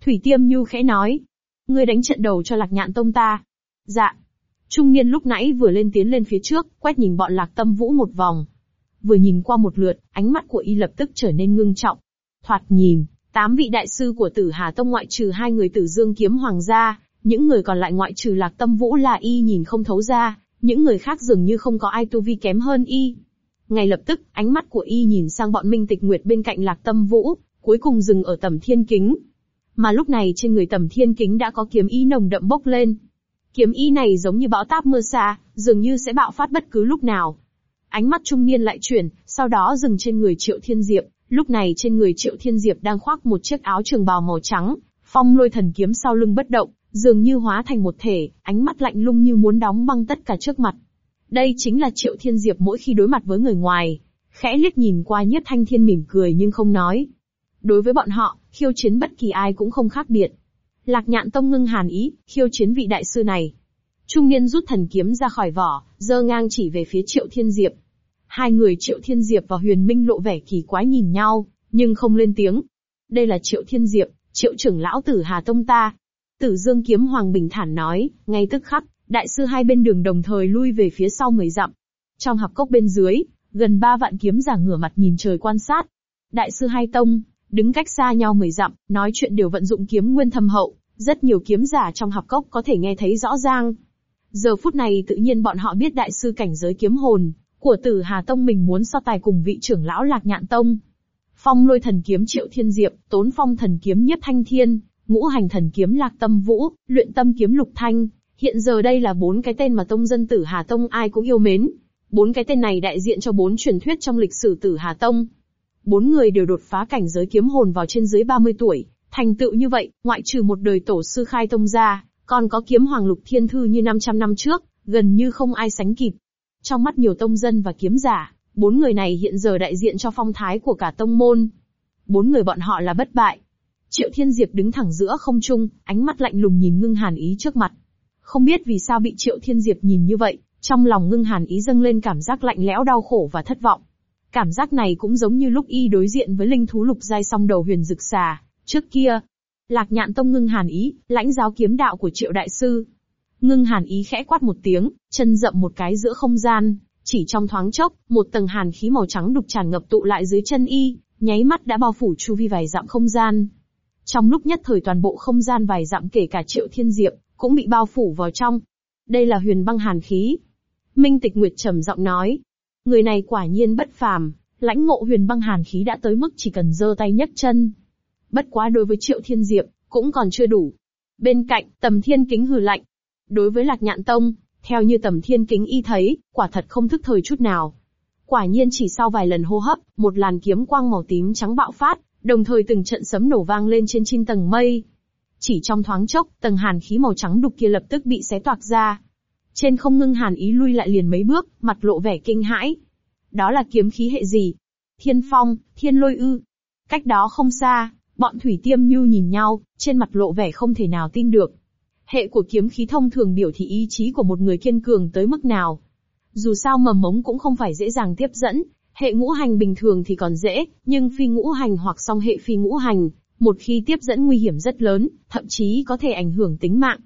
Thủy tiêm nhu khẽ nói. Ngươi đánh trận đầu cho lạc nhạn tông ta. Dạ. Trung niên lúc nãy vừa lên tiến lên phía trước, quét nhìn bọn lạc tâm vũ một vòng. Vừa nhìn qua một lượt, ánh mắt của y lập tức trở nên ngưng trọng. Thoạt nhìn, tám vị đại sư của tử Hà Tông ngoại trừ hai người tử dương kiếm hoàng gia, những người còn lại ngoại trừ lạc tâm vũ là y nhìn không thấu ra, những người khác dường như không có ai tu vi kém hơn y. Ngay lập tức, ánh mắt của y nhìn sang bọn Minh Tịch Nguyệt bên cạnh Lạc Tâm Vũ, cuối cùng dừng ở tầm thiên kính. Mà lúc này trên người tầm thiên kính đã có kiếm ý nồng đậm bốc lên. Kiếm ý này giống như bão táp mưa xa, dường như sẽ bạo phát bất cứ lúc nào. Ánh mắt trung niên lại chuyển, sau đó dừng trên người Triệu Thiên Diệp, lúc này trên người Triệu Thiên Diệp đang khoác một chiếc áo trường bào màu trắng, phong lôi thần kiếm sau lưng bất động, dường như hóa thành một thể, ánh mắt lạnh lung như muốn đóng băng tất cả trước mặt. Đây chính là Triệu Thiên Diệp mỗi khi đối mặt với người ngoài. Khẽ liếc nhìn qua Nhất Thanh Thiên mỉm cười nhưng không nói. Đối với bọn họ, khiêu chiến bất kỳ ai cũng không khác biệt. Lạc nhạn tông ngưng hàn ý, khiêu chiến vị đại sư này. Trung niên rút thần kiếm ra khỏi vỏ, giơ ngang chỉ về phía Triệu Thiên Diệp. Hai người Triệu Thiên Diệp và Huyền Minh lộ vẻ kỳ quái nhìn nhau, nhưng không lên tiếng. Đây là Triệu Thiên Diệp, Triệu trưởng lão tử Hà Tông ta. Tử Dương Kiếm Hoàng bình thản nói, ngay tức khắc, đại sư hai bên đường đồng thời lui về phía sau mười dặm. Trong hạp cốc bên dưới, gần ba vạn kiếm giả ngửa mặt nhìn trời quan sát. Đại sư hai tông, đứng cách xa nhau mười dặm, nói chuyện đều vận dụng kiếm nguyên thâm hậu, rất nhiều kiếm giả trong hạp cốc có thể nghe thấy rõ ràng. Giờ phút này tự nhiên bọn họ biết đại sư cảnh giới kiếm hồn, của tử Hà Tông mình muốn so tài cùng vị trưởng lão Lạc Nhạn Tông. Phong lôi thần kiếm Triệu Thiên Diệp, tốn phong thần kiếm Nhất Thanh Thiên, ngũ hành thần kiếm Lạc Tâm Vũ, luyện tâm kiếm Lục Thanh. Hiện giờ đây là bốn cái tên mà tông dân tử Hà Tông ai cũng yêu mến. Bốn cái tên này đại diện cho bốn truyền thuyết trong lịch sử tử Hà Tông. Bốn người đều đột phá cảnh giới kiếm hồn vào trên dưới 30 tuổi, thành tựu như vậy, ngoại trừ một đời tổ sư khai tông ra, còn có kiếm hoàng lục thiên thư như 500 năm trước, gần như không ai sánh kịp. Trong mắt nhiều tông dân và kiếm giả, bốn người này hiện giờ đại diện cho phong thái của cả tông môn. Bốn người bọn họ là bất bại. Triệu Thiên Diệp đứng thẳng giữa không trung, ánh mắt lạnh lùng nhìn ngưng hàn ý trước mặt. Không biết vì sao bị Triệu Thiên Diệp nhìn như vậy, trong lòng ngưng hàn ý dâng lên cảm giác lạnh lẽo đau khổ và thất vọng. Cảm giác này cũng giống như lúc y đối diện với linh thú lục giai song đầu huyền dực xà, trước kia. Lạc nhạn tông ngưng hàn ý, lãnh giáo kiếm đạo của triệu đại sư. Ngưng hàn ý khẽ quát một tiếng, chân dậm một cái giữa không gian, chỉ trong thoáng chốc, một tầng hàn khí màu trắng đục tràn ngập tụ lại dưới chân y, nháy mắt đã bao phủ chu vi vài dặm không gian. Trong lúc nhất thời toàn bộ không gian vài dặm kể cả triệu thiên diệp, cũng bị bao phủ vào trong. Đây là huyền băng hàn khí. Minh Tịch Nguyệt trầm giọng nói. Người này quả nhiên bất phàm, lãnh ngộ huyền băng hàn khí đã tới mức chỉ cần giơ tay nhấc chân. Bất quá đối với triệu thiên diệp, cũng còn chưa đủ. Bên cạnh, tầm thiên kính hừ lạnh. Đối với lạc nhạn tông, theo như tầm thiên kính y thấy, quả thật không thức thời chút nào. Quả nhiên chỉ sau vài lần hô hấp, một làn kiếm quang màu tím trắng bạo phát, đồng thời từng trận sấm nổ vang lên trên chín tầng mây. Chỉ trong thoáng chốc, tầng hàn khí màu trắng đục kia lập tức bị xé toạc ra. Trên không ngưng hàn ý lui lại liền mấy bước, mặt lộ vẻ kinh hãi. Đó là kiếm khí hệ gì? Thiên phong, thiên lôi ư. Cách đó không xa, bọn thủy tiêm nhu nhìn nhau, trên mặt lộ vẻ không thể nào tin được. Hệ của kiếm khí thông thường biểu thị ý chí của một người kiên cường tới mức nào. Dù sao mầm mống cũng không phải dễ dàng tiếp dẫn, hệ ngũ hành bình thường thì còn dễ, nhưng phi ngũ hành hoặc song hệ phi ngũ hành, một khi tiếp dẫn nguy hiểm rất lớn, thậm chí có thể ảnh hưởng tính mạng.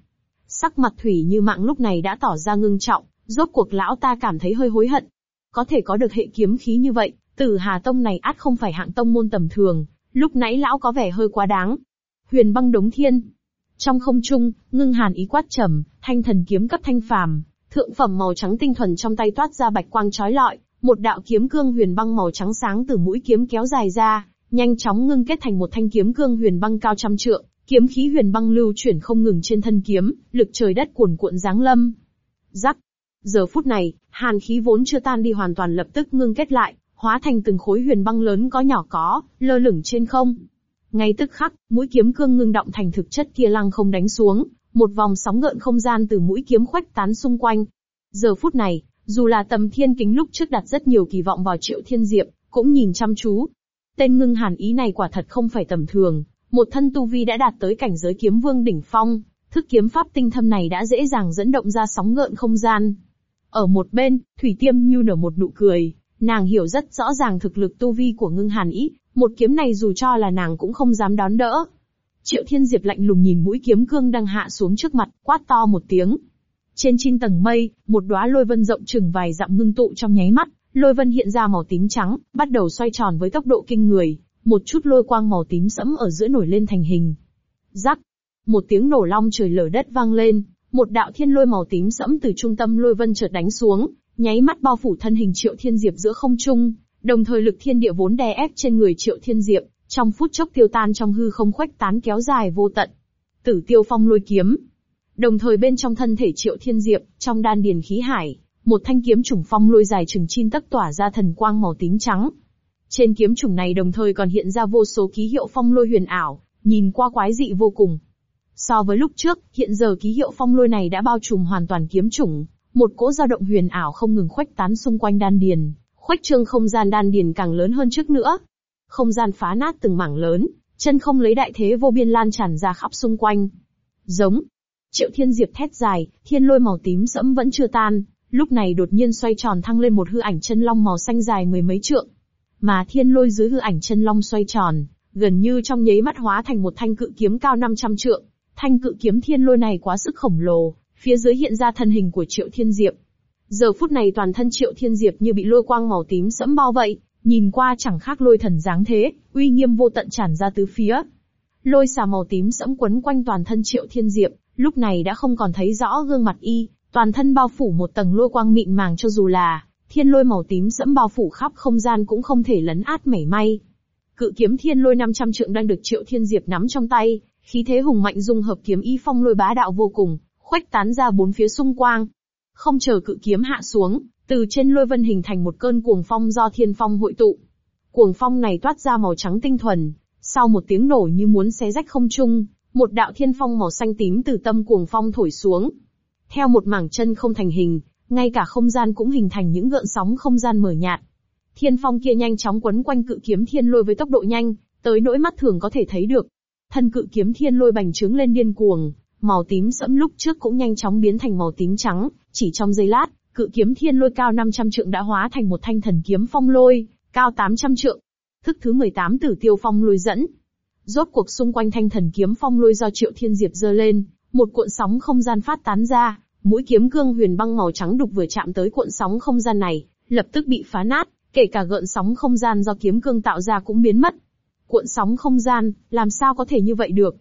Sắc mặt thủy như mạng lúc này đã tỏ ra ngưng trọng, rốt cuộc lão ta cảm thấy hơi hối hận. Có thể có được hệ kiếm khí như vậy, tử Hà Tông này át không phải hạng tông môn tầm thường, lúc nãy lão có vẻ hơi quá đáng. Huyền băng đống thiên, trong không trung, ngưng hàn ý quát trầm, thanh thần kiếm cấp thanh phàm, thượng phẩm màu trắng tinh thuần trong tay toát ra bạch quang chói lọi, một đạo kiếm cương huyền băng màu trắng sáng từ mũi kiếm kéo dài ra, nhanh chóng ngưng kết thành một thanh kiếm cương huyền băng cao trăm trượng, kiếm khí huyền băng lưu chuyển không ngừng trên thân kiếm, lực trời đất cuồn cuộn giáng lâm. Rắc. Giờ phút này, hàn khí vốn chưa tan đi hoàn toàn lập tức ngưng kết lại, hóa thành từng khối huyền băng lớn có nhỏ có, lơ lửng trên không. Ngay tức khắc, mũi kiếm cương ngưng động thành thực chất kia lăng không đánh xuống, một vòng sóng gợn không gian từ mũi kiếm khoách tán xung quanh. Giờ phút này, dù là tầm thiên kính lúc trước đặt rất nhiều kỳ vọng vào triệu thiên diệp, cũng nhìn chăm chú. Tên ngưng hàn ý này quả thật không phải tầm thường, một thân tu vi đã đạt tới cảnh giới kiếm vương đỉnh phong, thức kiếm pháp tinh thâm này đã dễ dàng dẫn động ra sóng gợn không gian. Ở một bên, Thủy Tiêm Nhu nở một nụ cười, nàng hiểu rất rõ ràng thực lực tu vi của ngưng hàn ý, một kiếm này dù cho là nàng cũng không dám đón đỡ. Triệu Thiên Diệp lạnh lùng nhìn mũi kiếm cương đang hạ xuống trước mặt, quát to một tiếng. Trên chín tầng mây, một đóa lôi vân rộng chừng vài dặm ngưng tụ trong nháy mắt, lôi vân hiện ra màu tím trắng, bắt đầu xoay tròn với tốc độ kinh người, một chút lôi quang màu tím sẫm ở giữa nổi lên thành hình. Rắc, một tiếng nổ long trời lở đất vang lên, Một đạo thiên lôi màu tím sẫm từ trung tâm lôi vân chợt đánh xuống, nháy mắt bao phủ thân hình Triệu Thiên Diệp giữa không trung, đồng thời lực thiên địa vốn đè ép trên người Triệu Thiên Diệp, trong phút chốc tiêu tan trong hư không khuếch tán kéo dài vô tận. Tử Tiêu Phong lôi kiếm. Đồng thời bên trong thân thể Triệu Thiên Diệp, trong đan điền khí hải, một thanh kiếm trùng phong lôi dài chừng chin tấc tỏa ra thần quang màu tím trắng. Trên kiếm trùng này đồng thời còn hiện ra vô số ký hiệu phong lôi huyền ảo, nhìn qua quái dị vô cùng. So với lúc trước, hiện giờ ký hiệu phong lôi này đã bao trùm hoàn toàn kiếm trùng, một cỗ dao động huyền ảo không ngừng khuếch tán xung quanh đan điền, khuếch trương không gian đan điền càng lớn hơn trước nữa. Không gian phá nát từng mảng lớn, chân không lấy đại thế vô biên lan tràn ra khắp xung quanh. Giống. Triệu Thiên Diệp thét dài, thiên lôi màu tím sẫm vẫn chưa tan, lúc này đột nhiên xoay tròn thăng lên một hư ảnh chân long màu xanh dài mười mấy trượng. Mà thiên lôi dưới hư ảnh chân long xoay tròn, gần như trong nháy mắt hóa thành một thanh cự kiếm cao 500 trượng. Thanh cự kiếm thiên lôi này quá sức khổng lồ, phía dưới hiện ra thân hình của Triệu Thiên Diệp. Giờ phút này toàn thân Triệu Thiên Diệp như bị lôi quang màu tím sẫm bao vậy, nhìn qua chẳng khác lôi thần dáng thế, uy nghiêm vô tận tràn ra tứ phía. Lôi xà màu tím sẫm quấn quanh toàn thân Triệu Thiên Diệp, lúc này đã không còn thấy rõ gương mặt y, toàn thân bao phủ một tầng lôi quang mịn màng cho dù là thiên lôi màu tím sẫm bao phủ khắp không gian cũng không thể lấn át mảy may. Cự kiếm thiên lôi 500 trượng đang được Triệu Thiên Diệp nắm trong tay, khí thế hùng mạnh dung hợp kiếm y phong lôi bá đạo vô cùng, khuếch tán ra bốn phía xung quang. Không chờ cự kiếm hạ xuống, từ trên lôi vân hình thành một cơn cuồng phong do thiên phong hội tụ. Cuồng phong này toát ra màu trắng tinh thuần, sau một tiếng nổ như muốn xé rách không trung, một đạo thiên phong màu xanh tím từ tâm cuồng phong thổi xuống. Theo một mảng chân không thành hình, ngay cả không gian cũng hình thành những gợn sóng không gian mờ nhạt. Thiên phong kia nhanh chóng quấn quanh cự kiếm thiên lôi với tốc độ nhanh, tới nỗi mắt thường có thể thấy được. Thân cự kiếm thiên lôi bành trướng lên điên cuồng, màu tím sẫm lúc trước cũng nhanh chóng biến thành màu tím trắng, chỉ trong giây lát, cự kiếm thiên lôi cao 500 trượng đã hóa thành một thanh thần kiếm phong lôi, cao 800 trượng. Thức thứ 18 tử tiêu phong lôi dẫn. Rốt cuộc xung quanh thanh thần kiếm phong lôi do triệu thiên diệp dơ lên, một cuộn sóng không gian phát tán ra, mũi kiếm cương huyền băng màu trắng đục vừa chạm tới cuộn sóng không gian này, lập tức bị phá nát, kể cả gợn sóng không gian do kiếm cương tạo ra cũng biến mất. Cuộn sóng không gian, làm sao có thể như vậy được?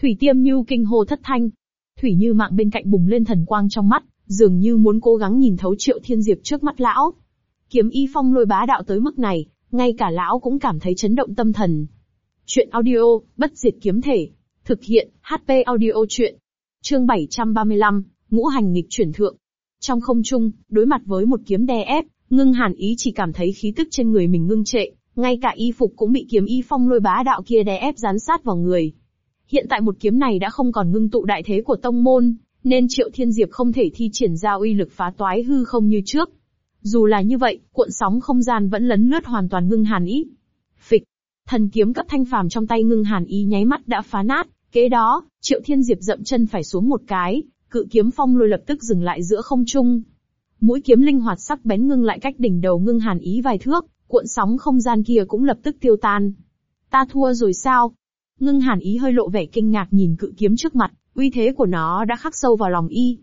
Thủy Tiêm Như kinh hô thất thanh. Thủy Như mạng bên cạnh bùng lên thần quang trong mắt, dường như muốn cố gắng nhìn thấu Triệu Thiên Diệp trước mắt lão. Kiếm y phong lôi bá đạo tới mức này, ngay cả lão cũng cảm thấy chấn động tâm thần. Chuyện audio, bất diệt kiếm thể. Thực hiện, HP audio chuyện. Chương 735, ngũ hành nghịch chuyển thượng. Trong không trung, đối mặt với một kiếm đè ép, ngưng hàn ý chỉ cảm thấy khí tức trên người mình ngưng trệ, ngay cả y phục cũng bị kiếm y phong lôi bá đạo kia đè ép dán sát vào người. Hiện tại một kiếm này đã không còn ngưng tụ đại thế của tông môn, nên Triệu Thiên Diệp không thể thi triển ra uy lực phá toái hư không như trước. Dù là như vậy, cuộn sóng không gian vẫn lấn lướt hoàn toàn ngưng hàn ý. Phịch, thần kiếm cấp thanh phàm trong tay ngưng hàn ý nháy mắt đã phá nát, kế đó, Triệu Thiên Diệp dậm chân phải xuống một cái, cự kiếm phong lôi lập tức dừng lại giữa không trung. Mũi kiếm linh hoạt sắc bén ngưng lại cách đỉnh đầu ngưng hàn ý vài thước, cuộn sóng không gian kia cũng lập tức tiêu tan. Ta thua rồi sao? Ngưng hàn ý hơi lộ vẻ kinh ngạc nhìn cự kiếm trước mặt, uy thế của nó đã khắc sâu vào lòng y.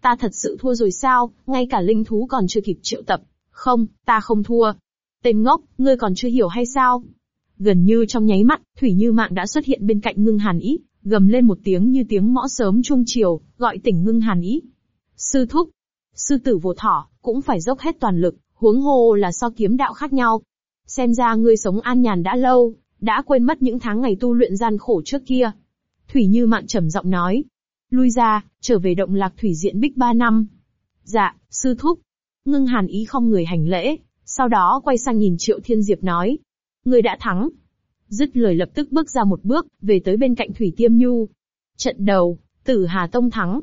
Ta thật sự thua rồi sao, ngay cả linh thú còn chưa kịp triệu tập. Không, ta không thua. Tên ngốc, ngươi còn chưa hiểu hay sao? Gần như trong nháy mắt, Thủy Như Mạng đã xuất hiện bên cạnh ngưng hàn ý, gầm lên một tiếng như tiếng mõ sớm trung chiều, gọi tỉnh ngưng hàn ý. Sư thúc, sư tử vô thỏ, cũng phải dốc hết toàn lực, huống hồ là so kiếm đạo khác nhau. Xem ra ngươi sống an nhàn đã lâu, đã quên mất những tháng ngày tu luyện gian khổ trước kia. Thủy Như Mạn trầm giọng nói. Lui ra, trở về động lạc thủy diện bích ba năm. Dạ, sư thúc. Ngưng hàn ý không người hành lễ, sau đó quay sang nhìn Triệu Thiên Diệp nói. Người đã thắng. Dứt lời lập tức bước ra một bước, về tới bên cạnh Thủy Tiêm Nhu. Trận đầu, tử Hà Tông thắng.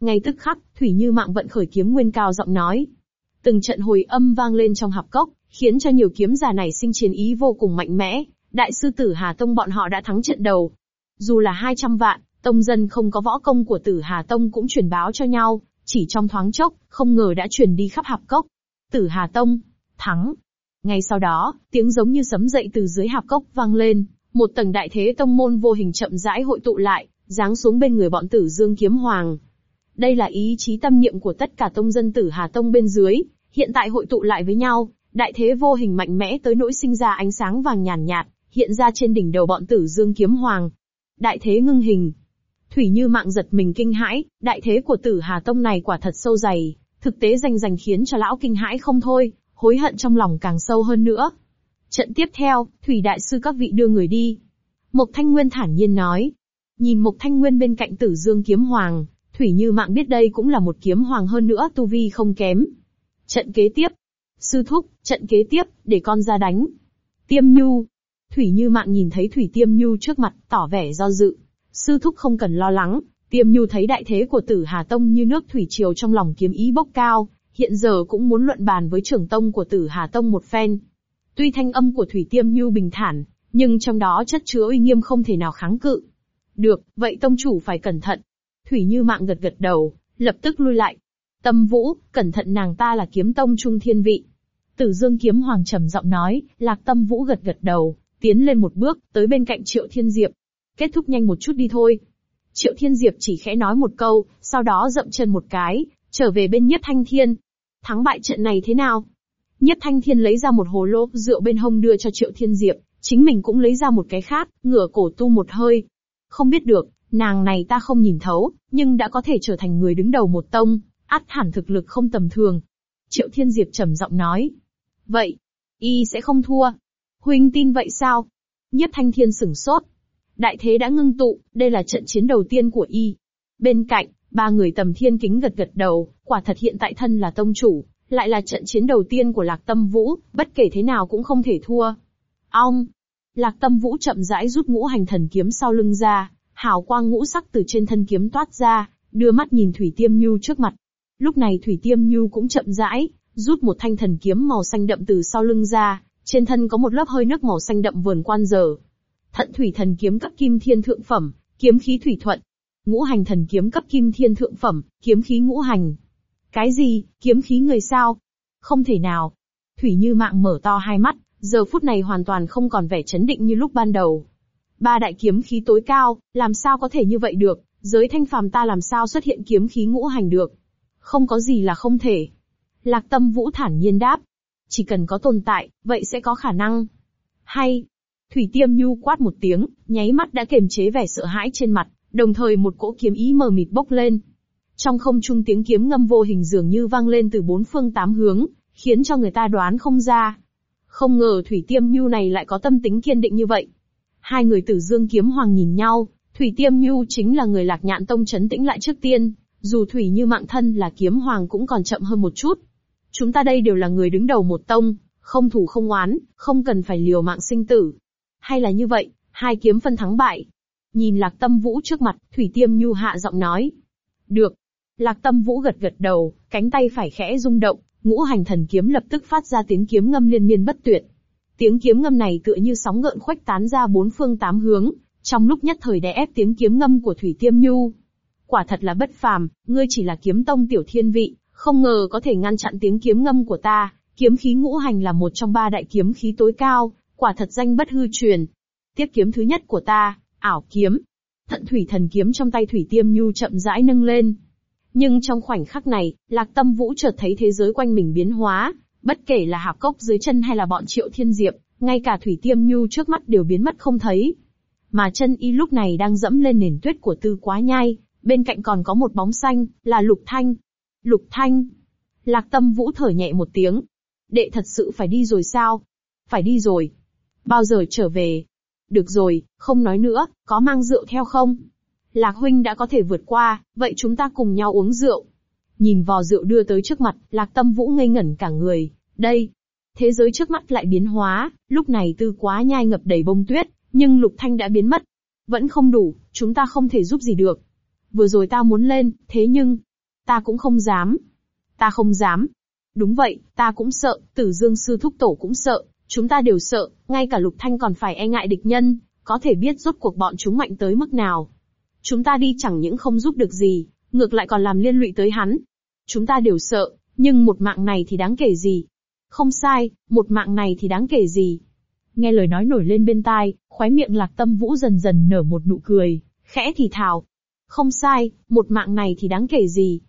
Ngay tức khắc, Thủy Như Mạng vận khởi kiếm nguyên cao giọng nói. Từng trận hồi âm vang lên trong hạp cốc, khiến cho nhiều kiếm giả này sinh chiến ý vô cùng mạnh mẽ, Đại sư tử Hà Tông bọn họ đã thắng trận đầu. Dù là 200 vạn, tông dân không có võ công của tử Hà Tông cũng truyền báo cho nhau, chỉ trong thoáng chốc, không ngờ đã truyền đi khắp hạp cốc. Tử Hà Tông, thắng. Ngay sau đó, tiếng giống như sấm dậy từ dưới hạp cốc vang lên, một tầng đại thế tông môn vô hình chậm rãi hội tụ lại, giáng xuống bên người bọn tử Dương Kiếm Hoàng. Đây là ý chí tâm niệm của tất cả tông dân tử Hà Tông bên dưới, hiện tại hội tụ lại với nhau, đại thế vô hình mạnh mẽ tới nỗi sinh ra ánh sáng vàng nhàn nhạt, hiện ra trên đỉnh đầu bọn tử dương kiếm hoàng. Đại thế ngưng hình. Thủy Như Mạng giật mình kinh hãi, đại thế của Tử Hà Tông này quả thật sâu dày, thực tế danh danh khiến cho lão kinh hãi không thôi, hối hận trong lòng càng sâu hơn nữa. Trận tiếp theo, Thủy Đại Sư các vị đưa người đi. Mộc Thanh Nguyên thản nhiên nói. Nhìn Mộc Thanh Nguyên bên cạnh Tử Dương Kiếm Hoàng, Thủy Như Mạng biết đây cũng là một kiếm hoàng hơn nữa tu vi không kém. Trận kế tiếp. Sư thúc, trận kế tiếp, để con ra đánh. Tiêm Nhu. Thủy Như Mạng nhìn thấy Thủy Tiêm Nhu trước mặt, tỏ vẻ do dự. Sư thúc không cần lo lắng, Tiêm Nhu thấy đại thế của Tử Hà Tông như nước thủy triều trong lòng kiếm ý bốc cao, hiện giờ cũng muốn luận bàn với trưởng tông của Tử Hà Tông một phen. Tuy thanh âm của Thủy Tiêm Nhu bình thản, nhưng trong đó chất chứa uy nghiêm không thể nào kháng cự. Được, vậy tông chủ phải cẩn thận. Thủy Như Mạng gật gật đầu, lập tức lui lại. Tâm Vũ, cẩn thận nàng ta là kiếm tông trung thiên vị. Tử Dương kiếm hoàng trầm giọng nói, Lạc Tâm Vũ gật gật đầu, tiến lên một bước, tới bên cạnh Triệu Thiên Diệp. Kết thúc nhanh một chút đi thôi. Triệu Thiên Diệp chỉ khẽ nói một câu, sau đó dậm chân một cái, trở về bên Nhất Thanh Thiên. Thắng bại trận này thế nào? Nhất Thanh Thiên lấy ra một hồ lô rượu bên hông đưa cho Triệu Thiên Diệp, chính mình cũng lấy ra một cái khác, ngửa cổ tu một hơi. Không biết được, nàng này ta không nhìn thấu, nhưng đã có thể trở thành người đứng đầu một tông, át hẳn thực lực không tầm thường. Triệu Thiên Diệp trầm giọng nói. Vậy, y sẽ không thua. Huynh tin vậy sao? Nhất Thanh Thiên sửng sốt. Đại thế đã ngưng tụ, đây là trận chiến đầu tiên của y. Bên cạnh, ba người tầm thiên kính gật gật đầu, quả thật hiện tại thân là tông chủ, lại là trận chiến đầu tiên của Lạc Tâm Vũ, bất kể thế nào cũng không thể thua. Ong! Lạc Tâm Vũ chậm rãi rút ngũ hành thần kiếm sau lưng ra, hào quang ngũ sắc từ trên thân kiếm toát ra, đưa mắt nhìn Thủy Tiêm Nhu trước mặt. Lúc này Thủy Tiêm Nhu cũng chậm rãi, rút một thanh thần kiếm màu xanh đậm từ sau lưng ra, trên thân có một lớp hơi nước màu xanh đậm vườn quan giờ Thận thủy thần kiếm cấp kim thiên thượng phẩm, kiếm khí thủy thuận. Ngũ hành thần kiếm cấp kim thiên thượng phẩm, kiếm khí ngũ hành. Cái gì, kiếm khí người sao? Không thể nào. Thủy Như Mạng mở to hai mắt, giờ phút này hoàn toàn không còn vẻ chấn định như lúc ban đầu. Ba đại kiếm khí tối cao, làm sao có thể như vậy được, giới thanh phàm ta làm sao xuất hiện kiếm khí ngũ hành được. Không có gì là không thể. Lạc tâm vũ thản nhiên đáp. Chỉ cần có tồn tại, vậy sẽ có khả năng. Hay. Thủy tiêm nhu quát một tiếng, nháy mắt đã kềm chế vẻ sợ hãi trên mặt, đồng thời một cỗ kiếm ý mờ mịt bốc lên. Trong không trung tiếng kiếm ngâm vô hình dường như vang lên từ bốn phương tám hướng, khiến cho người ta đoán không ra. Không ngờ Thủy Tiêm Nhu này lại có tâm tính kiên định như vậy. Hai người tử dương kiếm hoàng nhìn nhau, Thủy Tiêm Nhu chính là người lạc nhạn tông chấn tĩnh lại trước tiên, dù Thủy như mạng thân là kiếm hoàng cũng còn chậm hơn một chút. Chúng ta đây đều là người đứng đầu một tông, không thủ không oán, không cần phải liều mạng sinh tử. Hay là như vậy, hai kiếm phân thắng bại. Nhìn lạc tâm vũ trước mặt, Thủy Tiêm Nhu hạ giọng nói. Được. Lạc tâm vũ gật gật đầu, cánh tay phải khẽ rung động, ngũ hành thần kiếm lập tức phát ra tiếng kiếm ngâm liên miên bất tuyệt. Tiếng kiếm ngâm này tựa như sóng gợn khuếch tán ra bốn phương tám hướng, trong lúc nhất thời đè ép tiếng kiếm ngâm của Thủy Tiêm Nhu. Quả thật là bất phàm, ngươi chỉ là kiếm tông tiểu thiên vị, không ngờ có thể ngăn chặn tiếng kiếm ngâm của ta, kiếm khí ngũ hành là một trong ba đại kiếm khí tối cao, quả thật danh bất hư truyền. Tiếp kiếm thứ nhất của ta, ảo kiếm. Thận thủy thần kiếm trong tay Thủy Tiêm Nhu chậm rãi nâng lên, nhưng trong khoảnh khắc này, Lạc Tâm Vũ chợt thấy thế giới quanh mình biến hóa, bất kể là hạp cốc dưới chân hay là bọn triệu thiên diệp, ngay cả Thủy Tiêm Nhu trước mắt đều biến mất không thấy. Mà chân y lúc này đang dẫm lên nền tuyết của tư quá nhai, bên cạnh còn có một bóng xanh, là Lục Thanh. Lục Thanh. Lạc Tâm Vũ thở nhẹ một tiếng. Đệ thật sự phải đi rồi sao? Phải đi rồi. Bao giờ trở về? Được rồi, không nói nữa, có mang rượu theo không? Lạc huynh đã có thể vượt qua, vậy chúng ta cùng nhau uống rượu. Nhìn vò rượu đưa tới trước mặt, Lạc Tâm Vũ ngây ngẩn cả người. Đây, thế giới trước mắt lại biến hóa, lúc này tư quá nhai ngập đầy bông tuyết, nhưng Lục Thanh đã biến mất. Vẫn không đủ, chúng ta không thể giúp gì được. Vừa rồi ta muốn lên, thế nhưng, ta cũng không dám. Ta không dám. Đúng vậy, ta cũng sợ, tử dương sư thúc tổ cũng sợ, chúng ta đều sợ, ngay cả Lục Thanh còn phải e ngại địch nhân, có thể biết rốt cuộc bọn chúng mạnh tới mức nào. Chúng ta đi chẳng những không giúp được gì, ngược lại còn làm liên lụy tới hắn. Chúng ta đều sợ, nhưng một mạng này thì đáng kể gì? Không sai, một mạng này thì đáng kể gì? Nghe lời nói nổi lên bên tai, khóe miệng lạc tâm vũ dần dần nở một nụ cười, khẽ thì thào. Không sai, một mạng này thì đáng kể gì?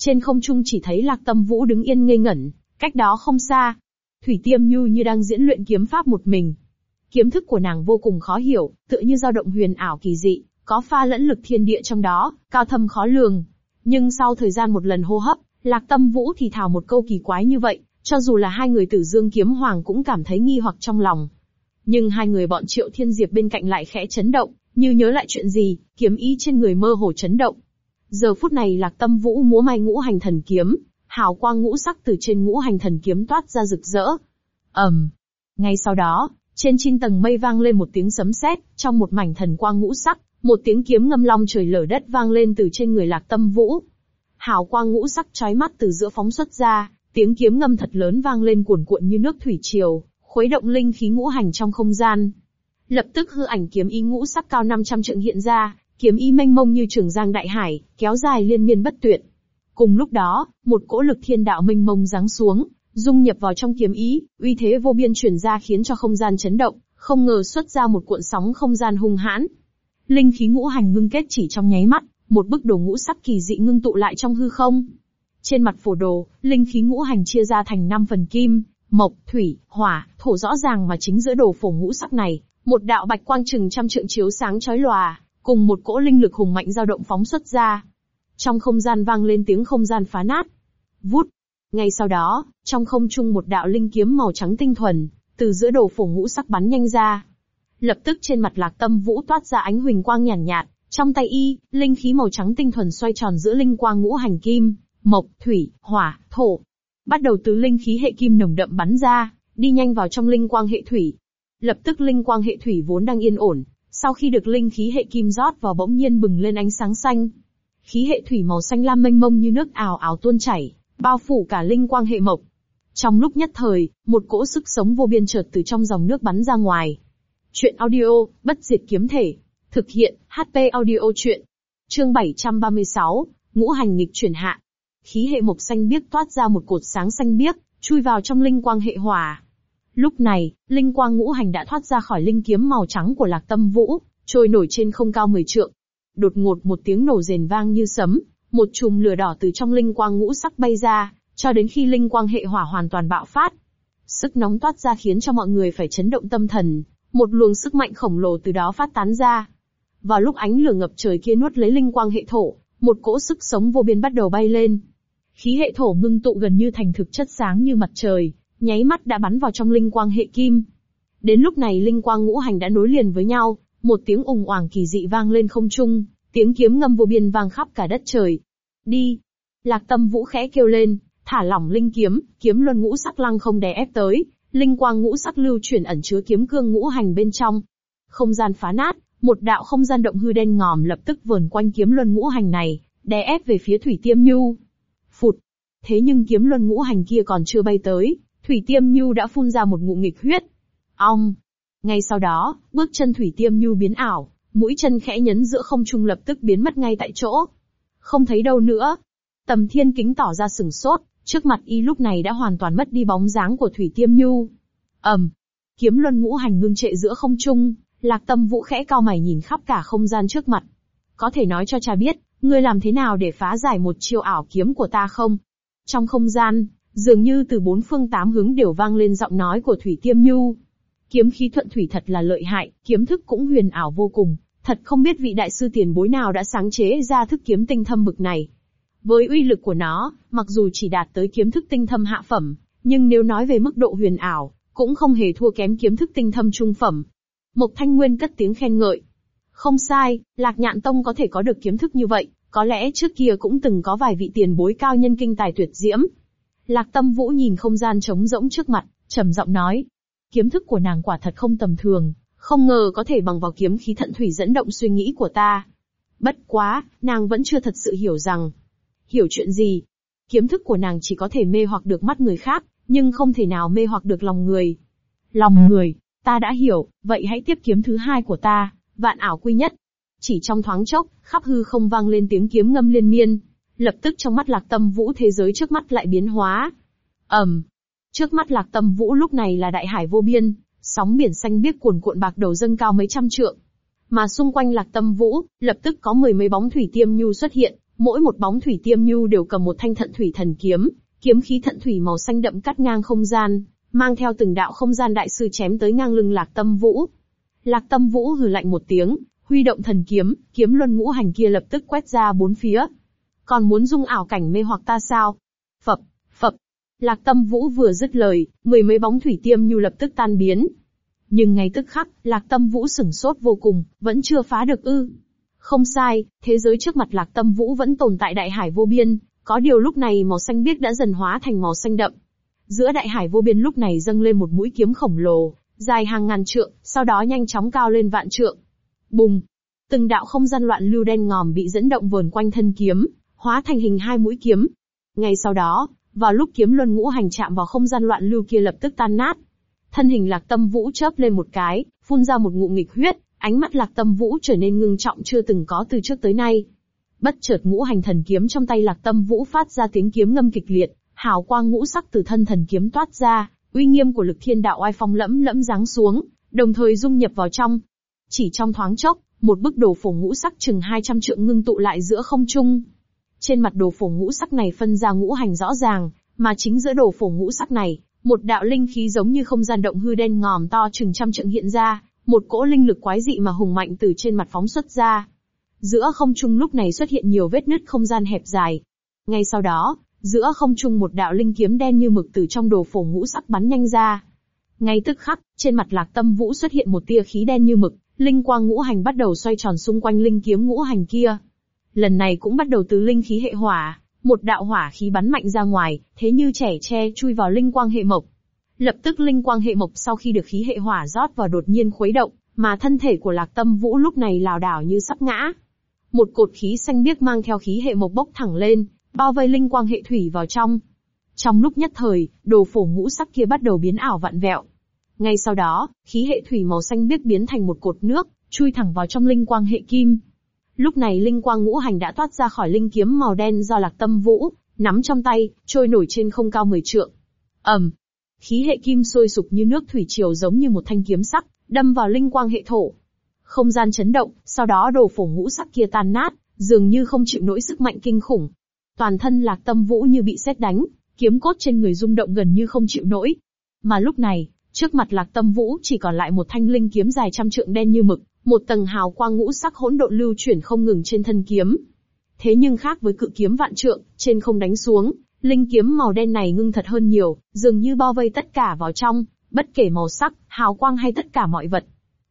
Trên không trung chỉ thấy lạc tâm vũ đứng yên ngây ngẩn, cách đó không xa. Thủy tiêm nhu như đang diễn luyện kiếm pháp một mình. Kiếm thức của nàng vô cùng khó hiểu, tựa như dao động huyền ảo kỳ dị, có pha lẫn lực thiên địa trong đó, cao thâm khó lường. Nhưng sau thời gian một lần hô hấp, Lạc Tâm Vũ thì thào một câu kỳ quái như vậy, cho dù là hai người tử dương kiếm hoàng cũng cảm thấy nghi hoặc trong lòng. Nhưng hai người bọn Triệu Thiên Diệp bên cạnh lại khẽ chấn động, như nhớ lại chuyện gì, kiếm ý trên người mơ hồ chấn động. Giờ phút này Lạc Tâm Vũ múa may ngũ hành thần kiếm, hào quang ngũ sắc từ trên ngũ hành thần kiếm toát ra rực rỡ. ầm, um. ngay sau đó, trên chín tầng mây vang lên một tiếng sấm sét, trong một mảnh thần quang ngũ sắc, một tiếng kiếm ngâm long trời lở đất vang lên từ trên người Lạc Tâm Vũ. Hào quang ngũ sắc chói mắt từ giữa phóng xuất ra, tiếng kiếm ngâm thật lớn vang lên cuồn cuộn như nước thủy triều, khuấy động linh khí ngũ hành trong không gian. Lập tức hư ảnh kiếm ý ngũ sắc cao 500 trượng hiện ra, kiếm ý mênh mông như trường giang đại hải, kéo dài liên miên bất tuyệt. Cùng lúc đó, một cỗ lực thiên đạo mênh mông giáng xuống, dung nhập vào trong kiếm ý, uy thế vô biên truyền ra khiến cho không gian chấn động, không ngờ xuất ra một cuộn sóng không gian hung hãn. Linh khí ngũ hành ngưng kết chỉ trong nháy mắt, một bức đồ ngũ sắc kỳ dị ngưng tụ lại trong hư không. Trên mặt phổ đồ, linh khí ngũ hành chia ra thành năm phần kim, mộc, thủy, hỏa, thổ rõ ràng mà chính giữa đồ phổ ngũ sắc này, một đạo bạch quang chừng trăm trượng chiếu sáng chói lòa, cùng một cỗ linh lực hùng mạnh dao động phóng xuất ra. Trong không gian vang lên tiếng không gian phá nát. Vút. Ngay sau đó, trong không trung một đạo linh kiếm màu trắng tinh thuần, từ giữa đồ phổ ngũ sắc bắn nhanh ra. Lập tức trên mặt lạc tâm vũ toát ra ánh huỳnh quang nhàn nhạt, nhạt, trong tay y, linh khí màu trắng tinh thuần xoay tròn giữa linh quang ngũ hành kim, mộc, thủy, hỏa, thổ. Bắt đầu từ linh khí hệ kim nồng đậm bắn ra, đi nhanh vào trong linh quang hệ thủy. Lập tức linh quang hệ thủy vốn đang yên ổn, sau khi được linh khí hệ kim rót vào bỗng nhiên bừng lên ánh sáng xanh. Khí hệ thủy màu xanh lam mênh mông như nước ảo ảo tuôn chảy, bao phủ cả linh quang hệ mộc. Trong lúc nhất thời, một cỗ sức sống vô biên chợt từ trong dòng nước bắn ra ngoài. Chuyện audio, bất diệt kiếm thể. Thực hiện, HP audio chuyện. Chương 736, ngũ hành nghịch chuyển hạ. Khí hệ mộc xanh biếc toát ra một cột sáng xanh biếc, chui vào trong linh quang hệ hỏa. Lúc này, linh quang ngũ hành đã thoát ra khỏi linh kiếm màu trắng của lạc tâm vũ, trôi nổi trên không cao mười trượng. Đột ngột một tiếng nổ rền vang như sấm, một chùm lửa đỏ từ trong linh quang ngũ sắc bay ra, cho đến khi linh quang hệ hỏa hoàn toàn bạo phát. Sức nóng toát ra khiến cho mọi người phải chấn động tâm thần, một luồng sức mạnh khổng lồ từ đó phát tán ra. Vào lúc ánh lửa ngập trời kia nuốt lấy linh quang hệ thổ, một cỗ sức sống vô biên bắt đầu bay lên. Khí hệ thổ ngưng tụ gần như thành thực chất sáng như mặt trời, nháy mắt đã bắn vào trong linh quang hệ kim. Đến lúc này linh quang ngũ hành đã nối liền với nhau, một tiếng ùng oảng kỳ dị vang lên không trung, tiếng kiếm ngâm vô biên vang khắp cả đất trời. Đi! Lạc tâm vũ khẽ kêu lên, thả lỏng linh kiếm, kiếm luân ngũ sắc lăng không đè ép tới, linh quang ngũ sắc lưu chuyển ẩn chứa kiếm cương ngũ hành bên trong. Không gian phá nát, một đạo không gian động hư đen ngòm lập tức vờn quanh kiếm luân ngũ hành này, đè ép về phía thủy tiêm nhu. Phụt! Thế nhưng kiếm luân ngũ hành kia còn chưa bay tới, Thủy Tiêm Nhu đã phun ra một ngụm nghịch huyết. Ong! Ngay sau đó, bước chân Thủy Tiêm Nhu biến ảo, mũi chân khẽ nhấn giữa không trung lập tức biến mất ngay tại chỗ. Không thấy đâu nữa. Tầm thiên kính tỏ ra sừng sốt, trước mặt y lúc này đã hoàn toàn mất đi bóng dáng của Thủy Tiêm Nhu. ầm, kiếm luân ngũ hành ngưng trệ giữa không trung, lạc tâm vũ khẽ cao mày nhìn khắp cả không gian trước mặt. Có thể nói cho cha biết, ngươi làm thế nào để phá giải một chiêu ảo kiếm của ta không? Trong không gian, Dường như từ bốn phương tám hướng đều vang lên giọng nói của Thủy Tiêm Nhu. Kiếm khí thuận thủy thật là lợi hại, kiếm thức cũng huyền ảo vô cùng, thật không biết vị đại sư tiền bối nào đã sáng chế ra thức kiếm tinh thâm bực này. Với uy lực của nó, mặc dù chỉ đạt tới kiếm thức tinh thâm hạ phẩm, nhưng nếu nói về mức độ huyền ảo, cũng không hề thua kém kiếm thức tinh thâm trung phẩm. Mộc Thanh Nguyên cất tiếng khen ngợi. Không sai, Lạc Nhạn Tông có thể có được kiếm thức như vậy, có lẽ trước kia cũng từng có vài vị tiền bối cao nhân kinh tài tuyệt diễm, Lạc Tâm Vũ nhìn không gian trống rỗng trước mặt, trầm giọng nói. Kiếm thức của nàng quả thật không tầm thường, không ngờ có thể bằng vào kiếm khí thận thủy dẫn động suy nghĩ của ta. Bất quá, nàng vẫn chưa thật sự hiểu rằng. Hiểu chuyện gì? Kiếm thức của nàng chỉ có thể mê hoặc được mắt người khác, nhưng không thể nào mê hoặc được lòng người. Lòng người, ta đã hiểu, vậy hãy tiếp kiếm thứ hai của ta, vạn ảo quy nhất. Chỉ trong thoáng chốc, khắp hư không vang lên tiếng kiếm ngâm liên miên. Lập tức trong mắt lạc tâm vũ thế giới trước mắt lại biến hóa. ầm, um, Trước mắt lạc tâm vũ lúc này là đại hải vô biên, sóng biển xanh biếc cuồn cuộn bạc đầu dâng cao mấy trăm trượng. Mà xung quanh lạc tâm vũ, lập tức có mười mấy bóng thủy tiêm nhu xuất hiện, mỗi một bóng thủy tiêm nhu đều cầm một thanh thận thủy thần kiếm, kiếm khí thận thủy màu xanh đậm cắt ngang không gian, mang theo từng đạo không gian đại sư chém tới ngang lưng lạc tâm vũ. Lạc tâm vũ hừ lạnh một tiếng, Huy động thần kiếm, kiếm luân ngũ hành kia lập tức quét ra bốn phía. Còn muốn dung ảo cảnh mê hoặc ta sao? Phập, phập. Lạc tâm vũ vừa dứt lời, mười mấy bóng thủy tiêm nhu lập tức tan biến. Nhưng ngay tức khắc, lạc tâm vũ sửng sốt vô cùng, vẫn chưa phá được ư. Không sai, thế giới trước mặt lạc tâm vũ vẫn tồn tại đại hải vô biên, có điều lúc này màu xanh biếc đã dần hóa thành màu xanh đậm. Giữa đại hải vô biên lúc này dâng lên một mũi kiếm khổng lồ, dài hàng ngàn trượng, sau đó nhanh chóng cao lên vạn trượng. Bùng! Từng đạo không gian loạn lưu đen ngòm bị dẫn động vờn quanh thân kiếm, hóa thành hình hai mũi kiếm. Ngay sau đó, vào lúc kiếm luân ngũ hành chạm vào không gian loạn lưu kia lập tức tan nát. Thân hình lạc tâm vũ chớp lên một cái, phun ra một ngụm nghịch huyết, ánh mắt lạc tâm vũ trở nên ngưng trọng chưa từng có từ trước tới nay. Bất chợt ngũ hành thần kiếm trong tay lạc tâm vũ phát ra tiếng kiếm ngâm kịch liệt, hào quang ngũ sắc từ thân thần kiếm toát ra, uy nghiêm của lực thiên đạo oai phong lẫm lẫm giáng xuống, đồng thời dung nhập vào trong. Chỉ trong thoáng chốc, một bức đồ phổ ngũ sắc chừng 200 trượng ngưng tụ lại giữa không trung. Trên mặt đồ phổ ngũ sắc này phân ra ngũ hành rõ ràng, mà chính giữa đồ phổ ngũ sắc này, một đạo linh khí giống như không gian động hư đen ngòm to chừng trăm trượng hiện ra, một cỗ linh lực quái dị mà hùng mạnh từ trên mặt phóng xuất ra. Giữa không trung lúc này xuất hiện nhiều vết nứt không gian hẹp dài. Ngay sau đó, giữa không trung một đạo linh kiếm đen như mực từ trong đồ phổ ngũ sắc bắn nhanh ra. Ngay tức khắc, trên mặt lạc tâm vũ xuất hiện một tia khí đen như mực, linh quang ngũ hành bắt đầu xoay tròn xung quanh linh kiếm ngũ hành kia. Lần này cũng bắt đầu từ linh khí hệ hỏa, một đạo hỏa khí bắn mạnh ra ngoài, thế như trẻ tre chui vào linh quang hệ mộc. Lập tức linh quang hệ mộc sau khi được khí hệ hỏa rót vào đột nhiên khuấy động, mà thân thể của lạc tâm vũ lúc này lảo đảo như sắp ngã. Một cột khí xanh biếc mang theo khí hệ mộc bốc thẳng lên, bao vây linh quang hệ thủy vào trong. Trong lúc nhất thời, đồ phổ ngũ sắc kia bắt đầu biến ảo vặn vẹo. Ngay sau đó, khí hệ thủy màu xanh biếc biến thành một cột nước, chui thẳng vào trong linh quang hệ kim. Lúc này linh quang ngũ hành đã toát ra khỏi linh kiếm màu đen do lạc tâm vũ, nắm trong tay, trôi nổi trên không cao mười trượng. ầm, khí hệ kim sôi sục như nước thủy triều giống như một thanh kiếm sắc, đâm vào linh quang hệ thổ. Không gian chấn động, sau đó đồ phổ ngũ sắc kia tan nát, dường như không chịu nổi sức mạnh kinh khủng. Toàn thân lạc tâm vũ như bị sét đánh, kiếm cốt trên người rung động gần như không chịu nổi. Mà lúc này, trước mặt lạc tâm vũ chỉ còn lại một thanh linh kiếm dài trăm trượng đen như mực, một tầng hào quang ngũ sắc hỗn độn lưu chuyển không ngừng trên thân kiếm. Thế nhưng khác với cự kiếm vạn trượng, trên không đánh xuống, linh kiếm màu đen này ngưng thật hơn nhiều, dường như bao vây tất cả vào trong, bất kể màu sắc, hào quang hay tất cả mọi vật.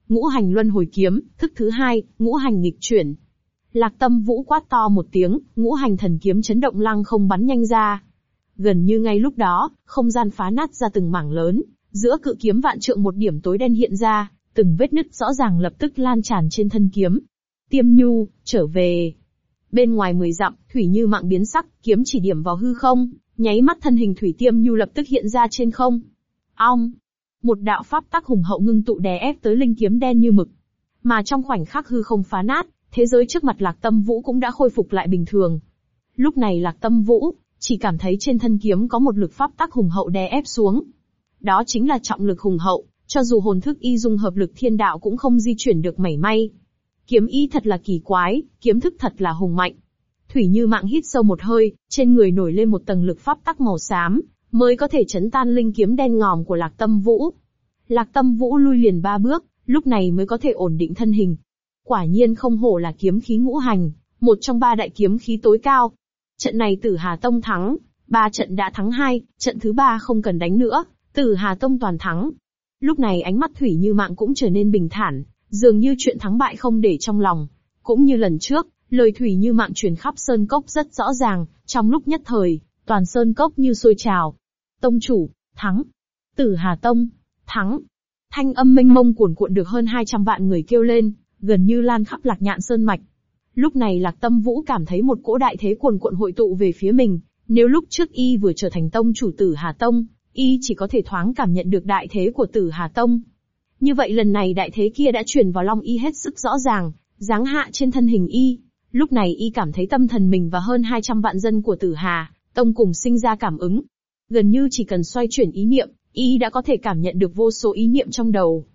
Ngũ hành luân hồi kiếm, thức thứ hai, ngũ hành nghịch chuyển. Lạc tâm vũ quát to một tiếng, ngũ hành thần kiếm chấn động lăng không bắn nhanh ra. Gần như ngay lúc đó, không gian phá nát ra từng mảng lớn, giữa cự kiếm vạn trượng một điểm tối đen hiện ra, từng vết nứt rõ ràng lập tức lan tràn trên thân kiếm. Tiêm nhu, trở về. Bên ngoài mười dặm, thủy như mạng biến sắc, kiếm chỉ điểm vào hư không, nháy mắt thân hình thủy tiêm nhu lập tức hiện ra trên không. Ong! Một đạo pháp tắc hùng hậu ngưng tụ đè ép tới linh kiếm đen như mực. Mà trong khoảnh khắc hư không phá nát, thế giới trước mặt lạc tâm vũ cũng đã khôi phục lại bình thường. Lúc này lạc tâm vũ, chỉ cảm thấy trên thân kiếm có một lực pháp tắc hùng hậu đè ép xuống. Đó chính là trọng lực hùng hậu, cho dù hồn thức y dung hợp lực thiên đạo cũng không di chuyển được mảy may. Kiếm y thật là kỳ quái, kiếm thức thật là hùng mạnh. Thủy Như Mạng hít sâu một hơi, trên người nổi lên một tầng lực pháp tắc màu xám, mới có thể chấn tan linh kiếm đen ngòm của Lạc Tâm Vũ. Lạc Tâm Vũ lui liền ba bước, lúc này mới có thể ổn định thân hình. Quả nhiên không hổ là kiếm khí ngũ hành, một trong ba đại kiếm khí tối cao. Trận này Tử Hà Tông thắng, ba trận đã thắng hai, trận thứ ba không cần đánh nữa, Tử Hà Tông toàn thắng, Lúc này ánh mắt Thủy Như Mạng cũng trở nên bình thản, dường như chuyện thắng bại không để trong lòng. Cũng như lần trước, lời Thủy Như Mạng truyền khắp Sơn Cốc rất rõ ràng, trong lúc nhất thời, toàn Sơn Cốc như sôi trào. Tông chủ, thắng. Tử Hà Tông, thắng. Thanh âm mênh mông cuồn cuộn được hơn 200 vạn người kêu lên, gần như lan khắp lạc nhạn Sơn Mạch. Lúc này Lạc Tâm Vũ cảm thấy một cỗ đại thế cuồn cuộn hội tụ về phía mình, nếu lúc trước y vừa trở thành tông chủ tử Hà Tông, y chỉ có thể thoáng cảm nhận được đại thế của tử Hà Tông. Như vậy lần này đại thế kia đã truyền vào long y hết sức rõ ràng, giáng hạ trên thân hình y. Lúc này y cảm thấy tâm thần mình và hơn 200 vạn dân của tử Hà, Tông cùng sinh ra cảm ứng. Gần như chỉ cần xoay chuyển ý niệm, y đã có thể cảm nhận được vô số ý niệm trong đầu.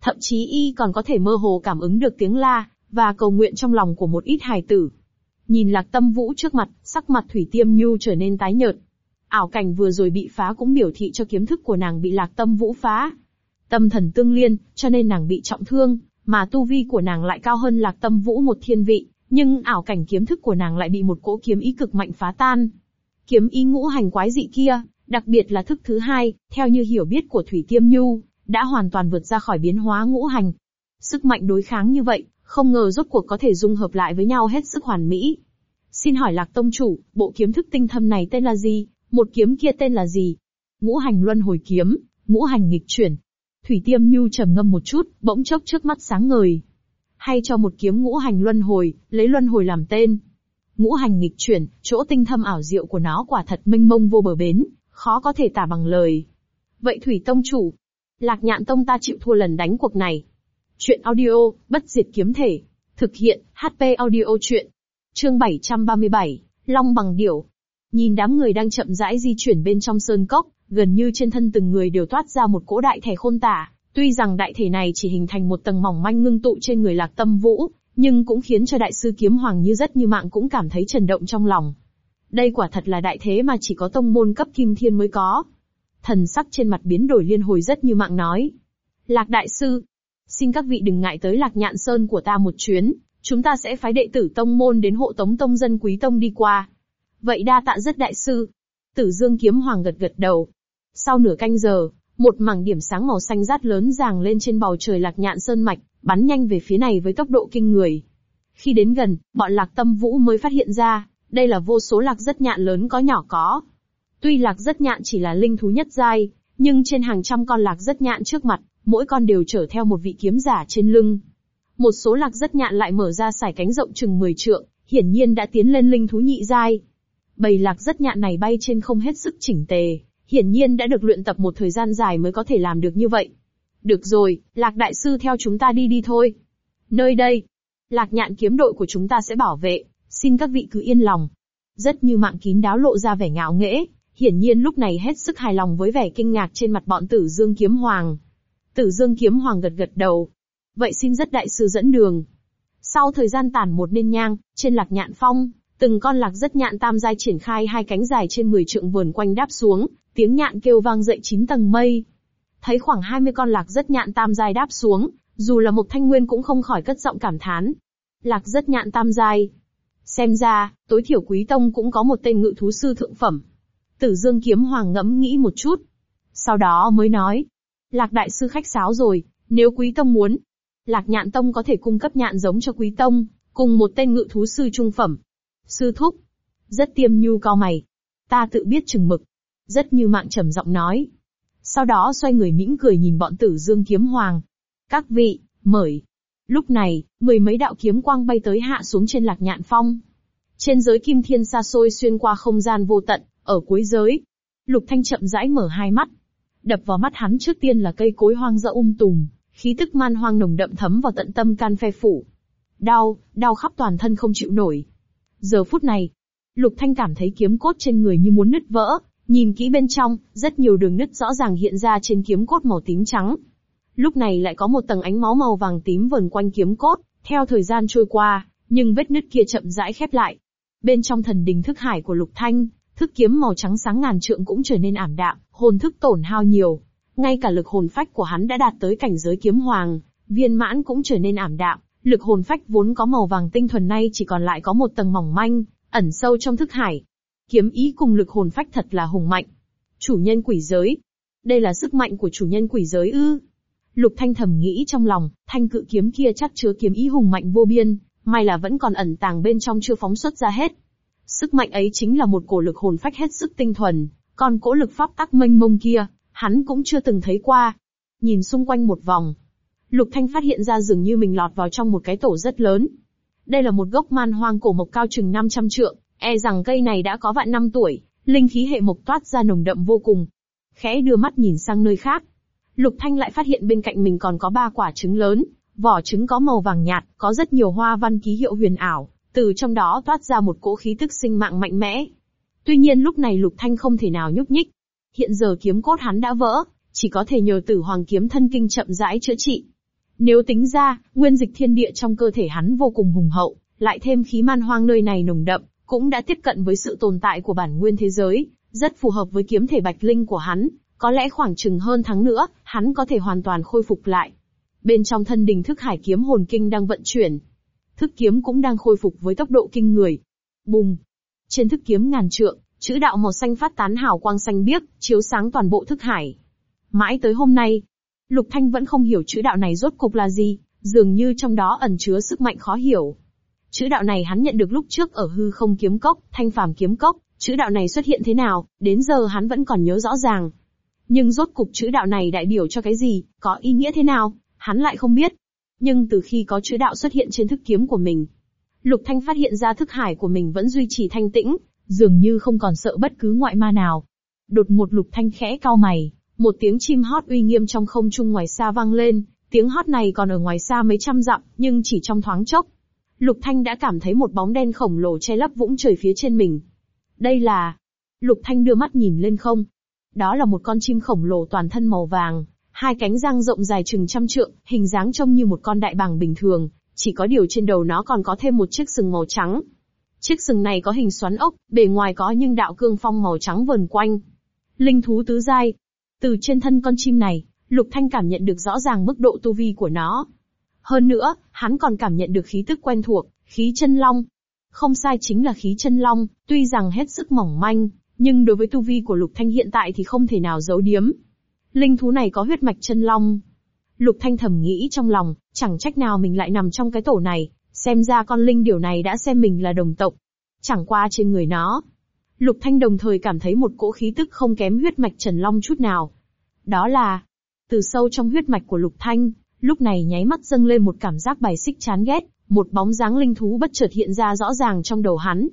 Thậm chí y còn có thể mơ hồ cảm ứng được tiếng la, và cầu nguyện trong lòng của một ít hài tử. Nhìn lạc tâm vũ trước mặt, sắc mặt thủy tiêm nhu trở nên tái nhợt, Ảo cảnh vừa rồi bị phá cũng biểu thị cho kiếm thức của nàng bị lạc tâm vũ phá. Tâm thần tương liên, cho nên nàng bị trọng thương, mà tu vi của nàng lại cao hơn Lạc Tâm Vũ một thiên vị, nhưng ảo cảnh kiếm thức của nàng lại bị một cỗ kiếm ý cực mạnh phá tan. Kiếm ý ngũ hành quái dị kia, đặc biệt là thức thứ hai, theo như hiểu biết của Thủy Tiêm Nhu, đã hoàn toàn vượt ra khỏi biến hóa ngũ hành. Sức mạnh đối kháng như vậy, không ngờ rốt cuộc có thể dung hợp lại với nhau hết sức hoàn mỹ. Xin hỏi Lạc Tông Chủ, bộ kiếm thức tinh thâm này tên là gì, một kiếm kia tên là gì? Ngũ hành luân hồi kiếm, ngũ hành nghịch chuyển. Thủy Tiêm Nhu trầm ngâm một chút, bỗng chốc trước mắt sáng ngời. Hay cho một kiếm ngũ hành luân hồi, lấy luân hồi làm tên. Ngũ hành nghịch chuyển, chỗ tinh thâm ảo diệu của nó quả thật mênh mông vô bờ bến, khó có thể tả bằng lời. Vậy Thủy Tông Chủ, Lạc Nhạn Tông ta chịu thua lần đánh cuộc này. Chuyện audio, bất diệt kiếm thể. Thực hiện, HP audio chuyện. Chương 737, Long bằng điểu. Nhìn đám người đang chậm rãi di chuyển bên trong sơn cốc, gần như trên thân từng người đều toát ra một cỗ đại thể khôn tả. Tuy rằng đại thể này chỉ hình thành một tầng mỏng manh ngưng tụ trên người lạc tâm vũ, nhưng cũng khiến cho đại sư kiếm hoàng như rất như mạng cũng cảm thấy trần động trong lòng. Đây quả thật là đại thế mà chỉ có tông môn cấp kim thiên mới có. Thần sắc trên mặt biến đổi liên hồi rất như mạng nói. Lạc đại sư, xin các vị đừng ngại tới lạc nhạn sơn của ta một chuyến, chúng ta sẽ phái đệ tử tông môn đến hộ tống tông dân quý tông đi qua. Vậy đa tạ rất đại sư. Tử dương kiếm hoàng gật gật đầu. Sau nửa canh giờ, một mảng điểm sáng màu xanh rát lớn ràng lên trên bầu trời lạc nhạn sơn mạch, bắn nhanh về phía này với tốc độ kinh người. Khi đến gần, bọn lạc tâm vũ mới phát hiện ra, đây là vô số lạc rất nhạn lớn có nhỏ có. Tuy lạc rất nhạn chỉ là linh thú nhất giai, nhưng trên hàng trăm con lạc rất nhạn trước mặt, mỗi con đều chở theo một vị kiếm giả trên lưng. Một số lạc rất nhạn lại mở ra sải cánh rộng chừng 10 trượng, hiển nhiên đã tiến lên linh thú nhị giai. Bầy lạc rất nhạn này bay trên không hết sức chỉnh tề, hiển nhiên đã được luyện tập một thời gian dài mới có thể làm được như vậy. Được rồi, lạc đại sư theo chúng ta đi đi thôi. Nơi đây, lạc nhạn kiếm đội của chúng ta sẽ bảo vệ, xin các vị cứ yên lòng. Rất như mạng kín đáo lộ ra vẻ ngạo nghễ, hiển nhiên lúc này hết sức hài lòng với vẻ kinh ngạc trên mặt bọn tử dương kiếm hoàng. Tử dương kiếm hoàng gật gật đầu. Vậy xin rất đại sư dẫn đường. Sau thời gian tản một nên nhang, trên lạc nhạn phong, từng con lạc rất nhạn tam giai triển khai hai cánh dài trên 10 trượng vườn quanh đáp xuống, tiếng nhạn kêu vang dậy chín tầng mây. Thấy khoảng 20 con lạc rất nhạn tam giai đáp xuống, dù là một thanh nguyên cũng không khỏi cất giọng cảm thán. Lạc rất nhạn tam giai, Xem ra, tối thiểu quý tông cũng có một tên ngự thú sư thượng phẩm. Tử Dương kiếm hoàng ngẫm nghĩ một chút. Sau đó mới nói. Lạc đại sư khách sáo rồi, nếu quý tông muốn. Lạc nhạn tông có thể cung cấp nhạn giống cho quý tông, cùng một tên ngự thú sư trung phẩm. Sư thúc. Rất tiêm nhu cao mày. Ta tự biết chừng mực. Rất như mạng trầm giọng nói. Sau đó xoay người mỉm cười nhìn bọn tử dương kiếm hoàng. Các vị, mời. Lúc này, mười mấy đạo kiếm quang bay tới hạ xuống trên lạc nhạn phong. Trên giới kim thiên xa xôi xuyên qua không gian vô tận, ở cuối giới. Lục Thanh chậm rãi mở hai mắt. Đập vào mắt hắn trước tiên là cây cối hoang dã um tùm, khí tức man hoang nồng đậm thấm vào tận tâm can phe phủ. Đau, đau khắp toàn thân không chịu nổi. Giờ phút này, Lục Thanh cảm thấy kiếm cốt trên người như muốn nứt vỡ, nhìn kỹ bên trong, rất nhiều đường nứt rõ ràng hiện ra trên kiếm cốt màu tím trắng. Lúc này lại có một tầng ánh máu màu vàng tím vần quanh kiếm cốt, theo thời gian trôi qua, nhưng vết nứt kia chậm rãi khép lại. Bên trong thần đình thức hải của Lục Thanh, thức kiếm màu trắng sáng ngàn trượng cũng trở nên ảm đạm, hồn thức tổn hao nhiều. Ngay cả lực hồn phách của hắn đã đạt tới cảnh giới kiếm hoàng, viên mãn cũng trở nên ảm đạm, lực hồn phách vốn có màu vàng tinh thuần nay chỉ còn lại có một tầng mỏng manh, ẩn sâu trong thức hải. Kiếm ý cùng lực hồn phách thật là hùng mạnh. Chủ nhân quỷ giới. Đây là sức mạnh của chủ nhân quỷ giới ư. Lục Thanh thầm nghĩ trong lòng, thanh cự kiếm kia chắc chứa kiếm ý hùng mạnh vô biên, may là vẫn còn ẩn tàng bên trong chưa phóng xuất ra hết. Sức mạnh ấy chính là một cổ lực hồn phách hết sức tinh thuần, còn cỗ lực pháp tắc mênh mông kia, hắn cũng chưa từng thấy qua. Nhìn xung quanh một vòng, Lục Thanh phát hiện ra dường như mình lọt vào trong một cái tổ rất lớn. Đây là một gốc man hoang cổ mộc cao chừng 500 trượng, e rằng cây này đã có vạn năm tuổi, linh khí hệ mộc toát ra nồng đậm vô cùng. Khẽ đưa mắt nhìn sang nơi khác, Lục Thanh lại phát hiện bên cạnh mình còn có ba quả trứng lớn, Vỏ trứng có màu vàng nhạt, có rất nhiều hoa văn ký hiệu huyền ảo, từ trong đó toát ra một cỗ khí tức sinh mạng mạnh mẽ. Tuy nhiên lúc này Lục Thanh không thể nào nhúc nhích. Hiện giờ kiếm cốt hắn đã vỡ, chỉ có thể nhờ tử hoàng kiếm thân kinh chậm rãi chữa trị. Nếu tính ra, nguyên dịch thiên địa trong cơ thể hắn vô cùng hùng hậu, lại thêm khí man hoang nơi này nồng đậm, cũng đã tiếp cận với sự tồn tại của bản nguyên thế giới, rất phù hợp với kiếm thể bạch linh của hắn, có lẽ khoảng chừng hơn tháng nữa, hắn có thể hoàn toàn khôi phục lại. Bên trong thân đình thức hải kiếm hồn kinh đang vận chuyển. Thức kiếm cũng đang khôi phục với tốc độ kinh người. Bùng! Trên thức kiếm ngàn trượng, chữ đạo màu xanh phát tán hào quang xanh biếc, chiếu sáng toàn bộ thức hải. Mãi tới hôm nay, Lục Thanh vẫn không hiểu chữ đạo này rốt cục là gì, dường như trong đó ẩn chứa sức mạnh khó hiểu. Chữ đạo này hắn nhận được lúc trước ở hư không kiếm cốc, thanh phàm kiếm cốc, chữ đạo này xuất hiện thế nào, đến giờ hắn vẫn còn nhớ rõ ràng. Nhưng rốt cục chữ đạo này đại biểu cho cái gì, có ý nghĩa thế nào, hắn lại không biết. Nhưng từ khi có chữ đạo xuất hiện trên thức kiếm của mình, Lục Thanh phát hiện ra thức hải của mình vẫn duy trì thanh tĩnh, dường như không còn sợ bất cứ ngoại ma nào. Đột một Lục Thanh khẽ cau mày, một tiếng chim hót uy nghiêm trong không trung ngoài xa vang lên, tiếng hót này còn ở ngoài xa mấy trăm dặm, nhưng chỉ trong thoáng chốc. Lục Thanh đã cảm thấy một bóng đen khổng lồ che lấp vũng trời phía trên mình. Đây là... Lục Thanh đưa mắt nhìn lên không. Đó là một con chim khổng lồ toàn thân màu vàng, hai cánh răng rộng dài chừng trăm trượng, hình dáng trông như một con đại bàng bình thường, chỉ có điều trên đầu nó còn có thêm một chiếc sừng màu trắng. Chiếc sừng này có hình xoắn ốc, bề ngoài có nhưng đạo cương phong màu trắng vờn quanh. Linh thú tứ giai. Từ trên thân con chim này, Lục Thanh cảm nhận được rõ ràng mức độ tu vi của nó. Hơn nữa, hắn còn cảm nhận được khí tức quen thuộc, khí chân long. Không sai chính là khí chân long, tuy rằng hết sức mỏng manh, nhưng đối với tu vi của Lục Thanh hiện tại thì không thể nào giấu điếm. Linh thú này có huyết mạch chân long. Lục Thanh thầm nghĩ trong lòng, chẳng trách nào mình lại nằm trong cái tổ này, xem ra con linh điều này đã xem mình là đồng tộc. Chẳng qua trên người nó. Lục Thanh đồng thời cảm thấy một cỗ khí tức không kém huyết mạch Trần Long chút nào. Đó là, từ sâu trong huyết mạch của Lục Thanh, lúc này nháy mắt dâng lên một cảm giác bài xích chán ghét, một bóng dáng linh thú bất chợt hiện ra rõ ràng trong đầu hắn.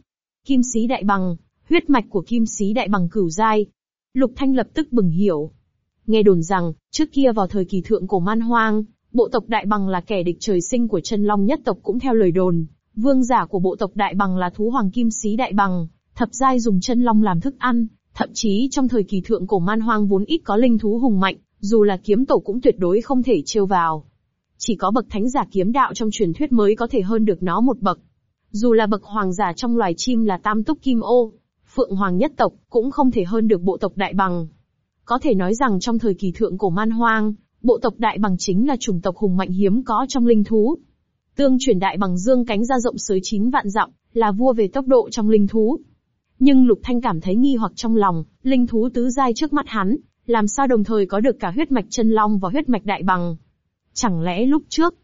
Kim sĩ đại bằng, huyết mạch của kim sĩ đại bằng cửu giai. Lục Thanh lập tức bừng hiểu. Nghe đồn rằng, trước kia vào thời kỳ thượng cổ man hoang, bộ tộc đại bằng là kẻ địch trời sinh của chân long nhất tộc cũng theo lời đồn. Vương giả của bộ tộc đại bằng là thú hoàng kim sĩ đại bằng, thập giai dùng chân long làm thức ăn, thậm chí trong thời kỳ thượng cổ man hoang vốn ít có linh thú hùng mạnh, dù là kiếm tổ cũng tuyệt đối không thể trêu vào. Chỉ có bậc thánh giả kiếm đạo trong truyền thuyết mới có thể hơn được nó một bậc. Dù là bậc hoàng giả trong loài chim là tam túc kim ô, phượng hoàng nhất tộc, cũng không thể hơn được bộ tộc đại bằng. Có thể nói rằng trong thời kỳ thượng cổ man hoang, bộ tộc đại bằng chính là chủng tộc hùng mạnh hiếm có trong linh thú. Tương truyền đại bằng dương cánh ra rộng sới chín vạn dặm, là vua về tốc độ trong linh thú. Nhưng Lục Thanh cảm thấy nghi hoặc trong lòng, linh thú tứ giai trước mắt hắn, làm sao đồng thời có được cả huyết mạch chân long và huyết mạch đại bằng? Chẳng lẽ lúc trước,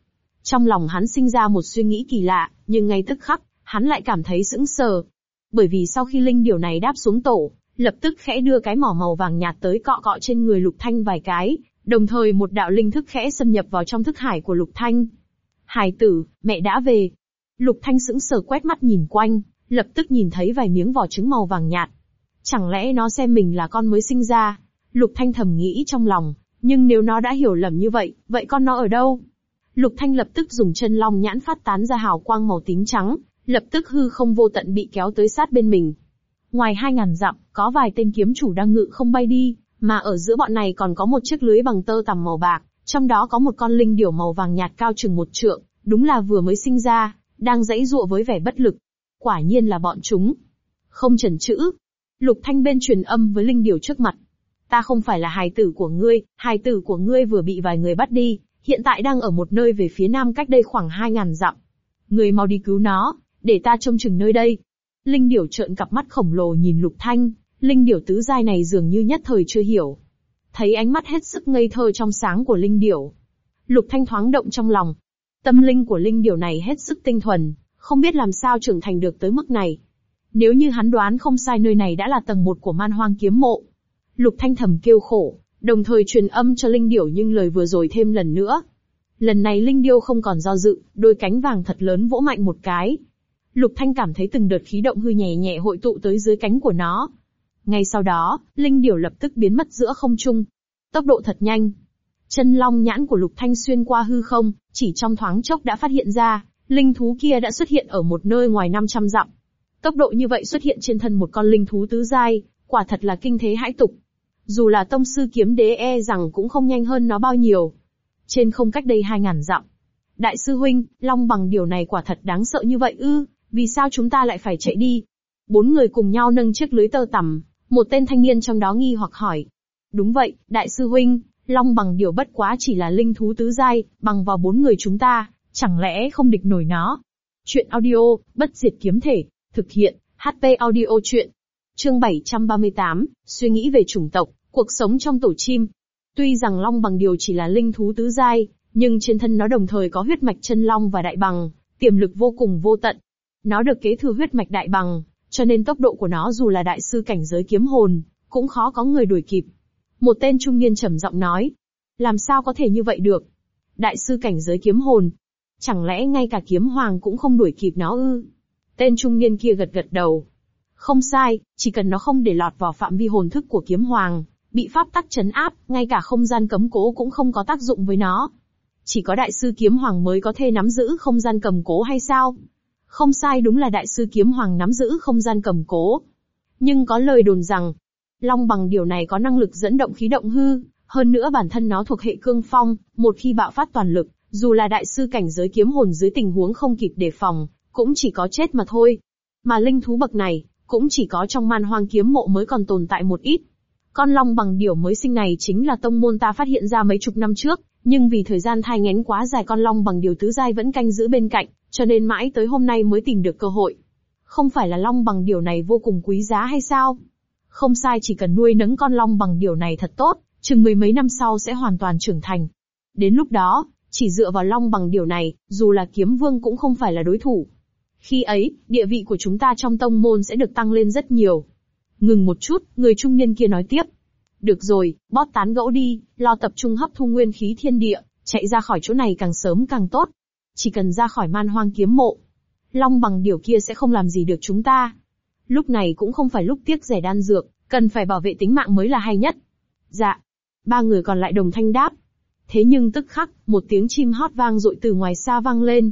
trong lòng hắn sinh ra một suy nghĩ kỳ lạ, nhưng ngay tức khắc, hắn lại cảm thấy sững sờ. Bởi vì sau khi linh điều này đáp xuống tổ, lập tức khẽ đưa cái mỏ màu vàng nhạt tới cọ cọ trên người Lục Thanh vài cái, đồng thời một đạo linh thức khẽ xâm nhập vào trong thức hải của Lục Thanh. Hải tử, mẹ đã về. Lục Thanh sững sờ quét mắt nhìn quanh, lập tức nhìn thấy vài miếng vỏ trứng màu vàng nhạt. Chẳng lẽ nó xem mình là con mới sinh ra? Lục Thanh thầm nghĩ trong lòng, nhưng nếu nó đã hiểu lầm như vậy, vậy con nó ở đâu? Lục Thanh lập tức dùng chân long nhãn phát tán ra hào quang màu tím trắng, lập tức hư không vô tận bị kéo tới sát bên mình. Ngoài hai ngàn dặm, có vài tên kiếm chủ đang ngự không bay đi, mà ở giữa bọn này còn có một chiếc lưới bằng tơ tằm màu bạc, trong đó có một con linh điểu màu vàng nhạt cao chừng một trượng, đúng là vừa mới sinh ra, đang dãy dụa với vẻ bất lực. Quả nhiên là bọn chúng. Không chần chữ. Lục Thanh bên truyền âm với linh điểu trước mặt, Ta không phải là hài tử của ngươi, hài tử của ngươi vừa bị vài người bắt đi, hiện tại đang ở một nơi về phía nam cách đây khoảng hai ngàn dặm. Ngươi mau đi cứu nó, để ta trông chừng nơi đây. Linh điểu trợn cặp mắt khổng lồ nhìn Lục Thanh, linh điểu tứ giai này dường như nhất thời chưa hiểu. Thấy ánh mắt hết sức ngây thơ trong sáng của linh điểu. Lục Thanh thoáng động trong lòng. Tâm linh của linh điểu này hết sức tinh thuần, không biết làm sao trưởng thành được tới mức này. Nếu như hắn đoán không sai nơi này đã là tầng một của man hoang kiếm mộ, Lục Thanh thầm kêu khổ, đồng thời truyền âm cho Linh Điểu nhưng lời vừa rồi thêm lần nữa. Lần này Linh Điêu không còn do dự, đôi cánh vàng thật lớn vỗ mạnh một cái. Lục Thanh cảm thấy từng đợt khí động hư nhẹ nhẹ hội tụ tới dưới cánh của nó. Ngay sau đó, Linh Điểu lập tức biến mất giữa không trung. Tốc độ thật nhanh. Chân long nhãn của Lục Thanh xuyên qua hư không, chỉ trong thoáng chốc đã phát hiện ra, linh thú kia đã xuất hiện ở một nơi ngoài 500 dặm. Tốc độ như vậy xuất hiện trên thân một con linh thú tứ giai, quả thật là kinh thế hãi tục. Dù là tông sư kiếm đế e rằng cũng không nhanh hơn nó bao nhiêu. Trên không cách đây hai ngàn dặm. Đại sư huynh, long bằng điều này quả thật đáng sợ như vậy ư, vì sao chúng ta lại phải chạy đi? Bốn người cùng nhau nâng chiếc lưới tơ tằm, một tên thanh niên trong đó nghi hoặc hỏi. Đúng vậy, đại sư huynh, Long bằng điều bất quá chỉ là linh thú tứ giai, bằng vào bốn người chúng ta, chẳng lẽ không địch nổi nó. Chuyện audio, bất diệt kiếm thể, thực hiện, HP audio chuyện. Chương 738, suy nghĩ về chủng tộc, cuộc sống trong tổ chim. Tuy rằng Long bằng điều chỉ là linh thú tứ giai, nhưng trên thân nó đồng thời có huyết mạch chân long và đại bằng, tiềm lực vô cùng vô tận. Nó được kế thừa huyết mạch đại bằng, cho nên tốc độ của nó dù là đại sư cảnh giới kiếm hồn, cũng khó có người đuổi kịp. Một tên trung niên trầm giọng nói, làm sao có thể như vậy được? Đại sư cảnh giới kiếm hồn, chẳng lẽ ngay cả kiếm hoàng cũng không đuổi kịp nó ư? Tên trung niên kia gật gật đầu. Không sai, chỉ cần nó không để lọt vào phạm vi hồn thức của kiếm hoàng, bị pháp tắc chấn áp, ngay cả không gian cấm cố cũng không có tác dụng với nó. Chỉ có đại sư kiếm hoàng mới có thể nắm giữ không gian cầm cố hay sao? Không sai đúng là đại sư kiếm hoàng nắm giữ không gian cầm cố. Nhưng có lời đồn rằng, Long bằng điều này có năng lực dẫn động khí động hư, hơn nữa bản thân nó thuộc hệ cương phong, một khi bạo phát toàn lực, dù là đại sư cảnh giới kiếm hồn dưới tình huống không kịp đề phòng, cũng chỉ có chết mà thôi. Mà linh thú bậc này, cũng chỉ có trong man hoang kiếm mộ mới còn tồn tại một ít. Con long bằng điều mới sinh này chính là tông môn ta phát hiện ra mấy chục năm trước, nhưng vì thời gian thai nghén quá dài con long bằng điều tứ giai vẫn canh giữ bên cạnh, cho nên mãi tới hôm nay mới tìm được cơ hội. Không phải là long bằng điều này vô cùng quý giá hay sao? Không sai chỉ cần nuôi nấng con long bằng điều này thật tốt, chừng mười mấy năm sau sẽ hoàn toàn trưởng thành. Đến lúc đó, chỉ dựa vào long bằng điều này, dù là kiếm vương cũng không phải là đối thủ. Khi ấy, địa vị của chúng ta trong tông môn sẽ được tăng lên rất nhiều. Ngừng một chút, người trung niên kia nói tiếp. Được rồi, bót tán gẫu đi, lo tập trung hấp thu nguyên khí thiên địa, chạy ra khỏi chỗ này càng sớm càng tốt. Chỉ cần ra khỏi man hoang kiếm mộ. Long bằng điều kia sẽ không làm gì được chúng ta. Lúc này cũng không phải lúc tiếc rẻ đan dược, cần phải bảo vệ tính mạng mới là hay nhất. Dạ. Ba người còn lại đồng thanh đáp. Thế nhưng tức khắc, một tiếng chim hót vang dội từ ngoài xa vang lên.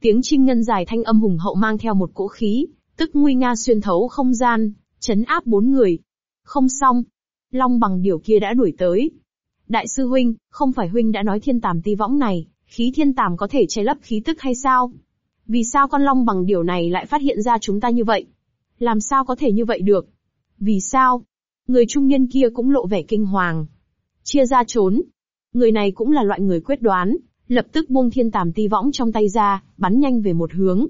Tiếng chim ngân dài thanh âm hùng hậu mang theo một cỗ khí, tức nguy nga xuyên thấu không gian, chấn áp bốn người. Không xong. Long bằng điều kia đã đuổi tới. Đại sư huynh, không phải huynh đã nói thiên tàm ti võng này, khí thiên tàm có thể che lấp khí tức hay sao? Vì sao con long bằng điều này lại phát hiện ra chúng ta như vậy? Làm sao có thể như vậy được? Vì sao? Người trung niên kia cũng lộ vẻ kinh hoàng. Chia ra trốn. Người này cũng là loại người quyết đoán, lập tức buông thiên tàm ti võng trong tay ra, bắn nhanh về một hướng.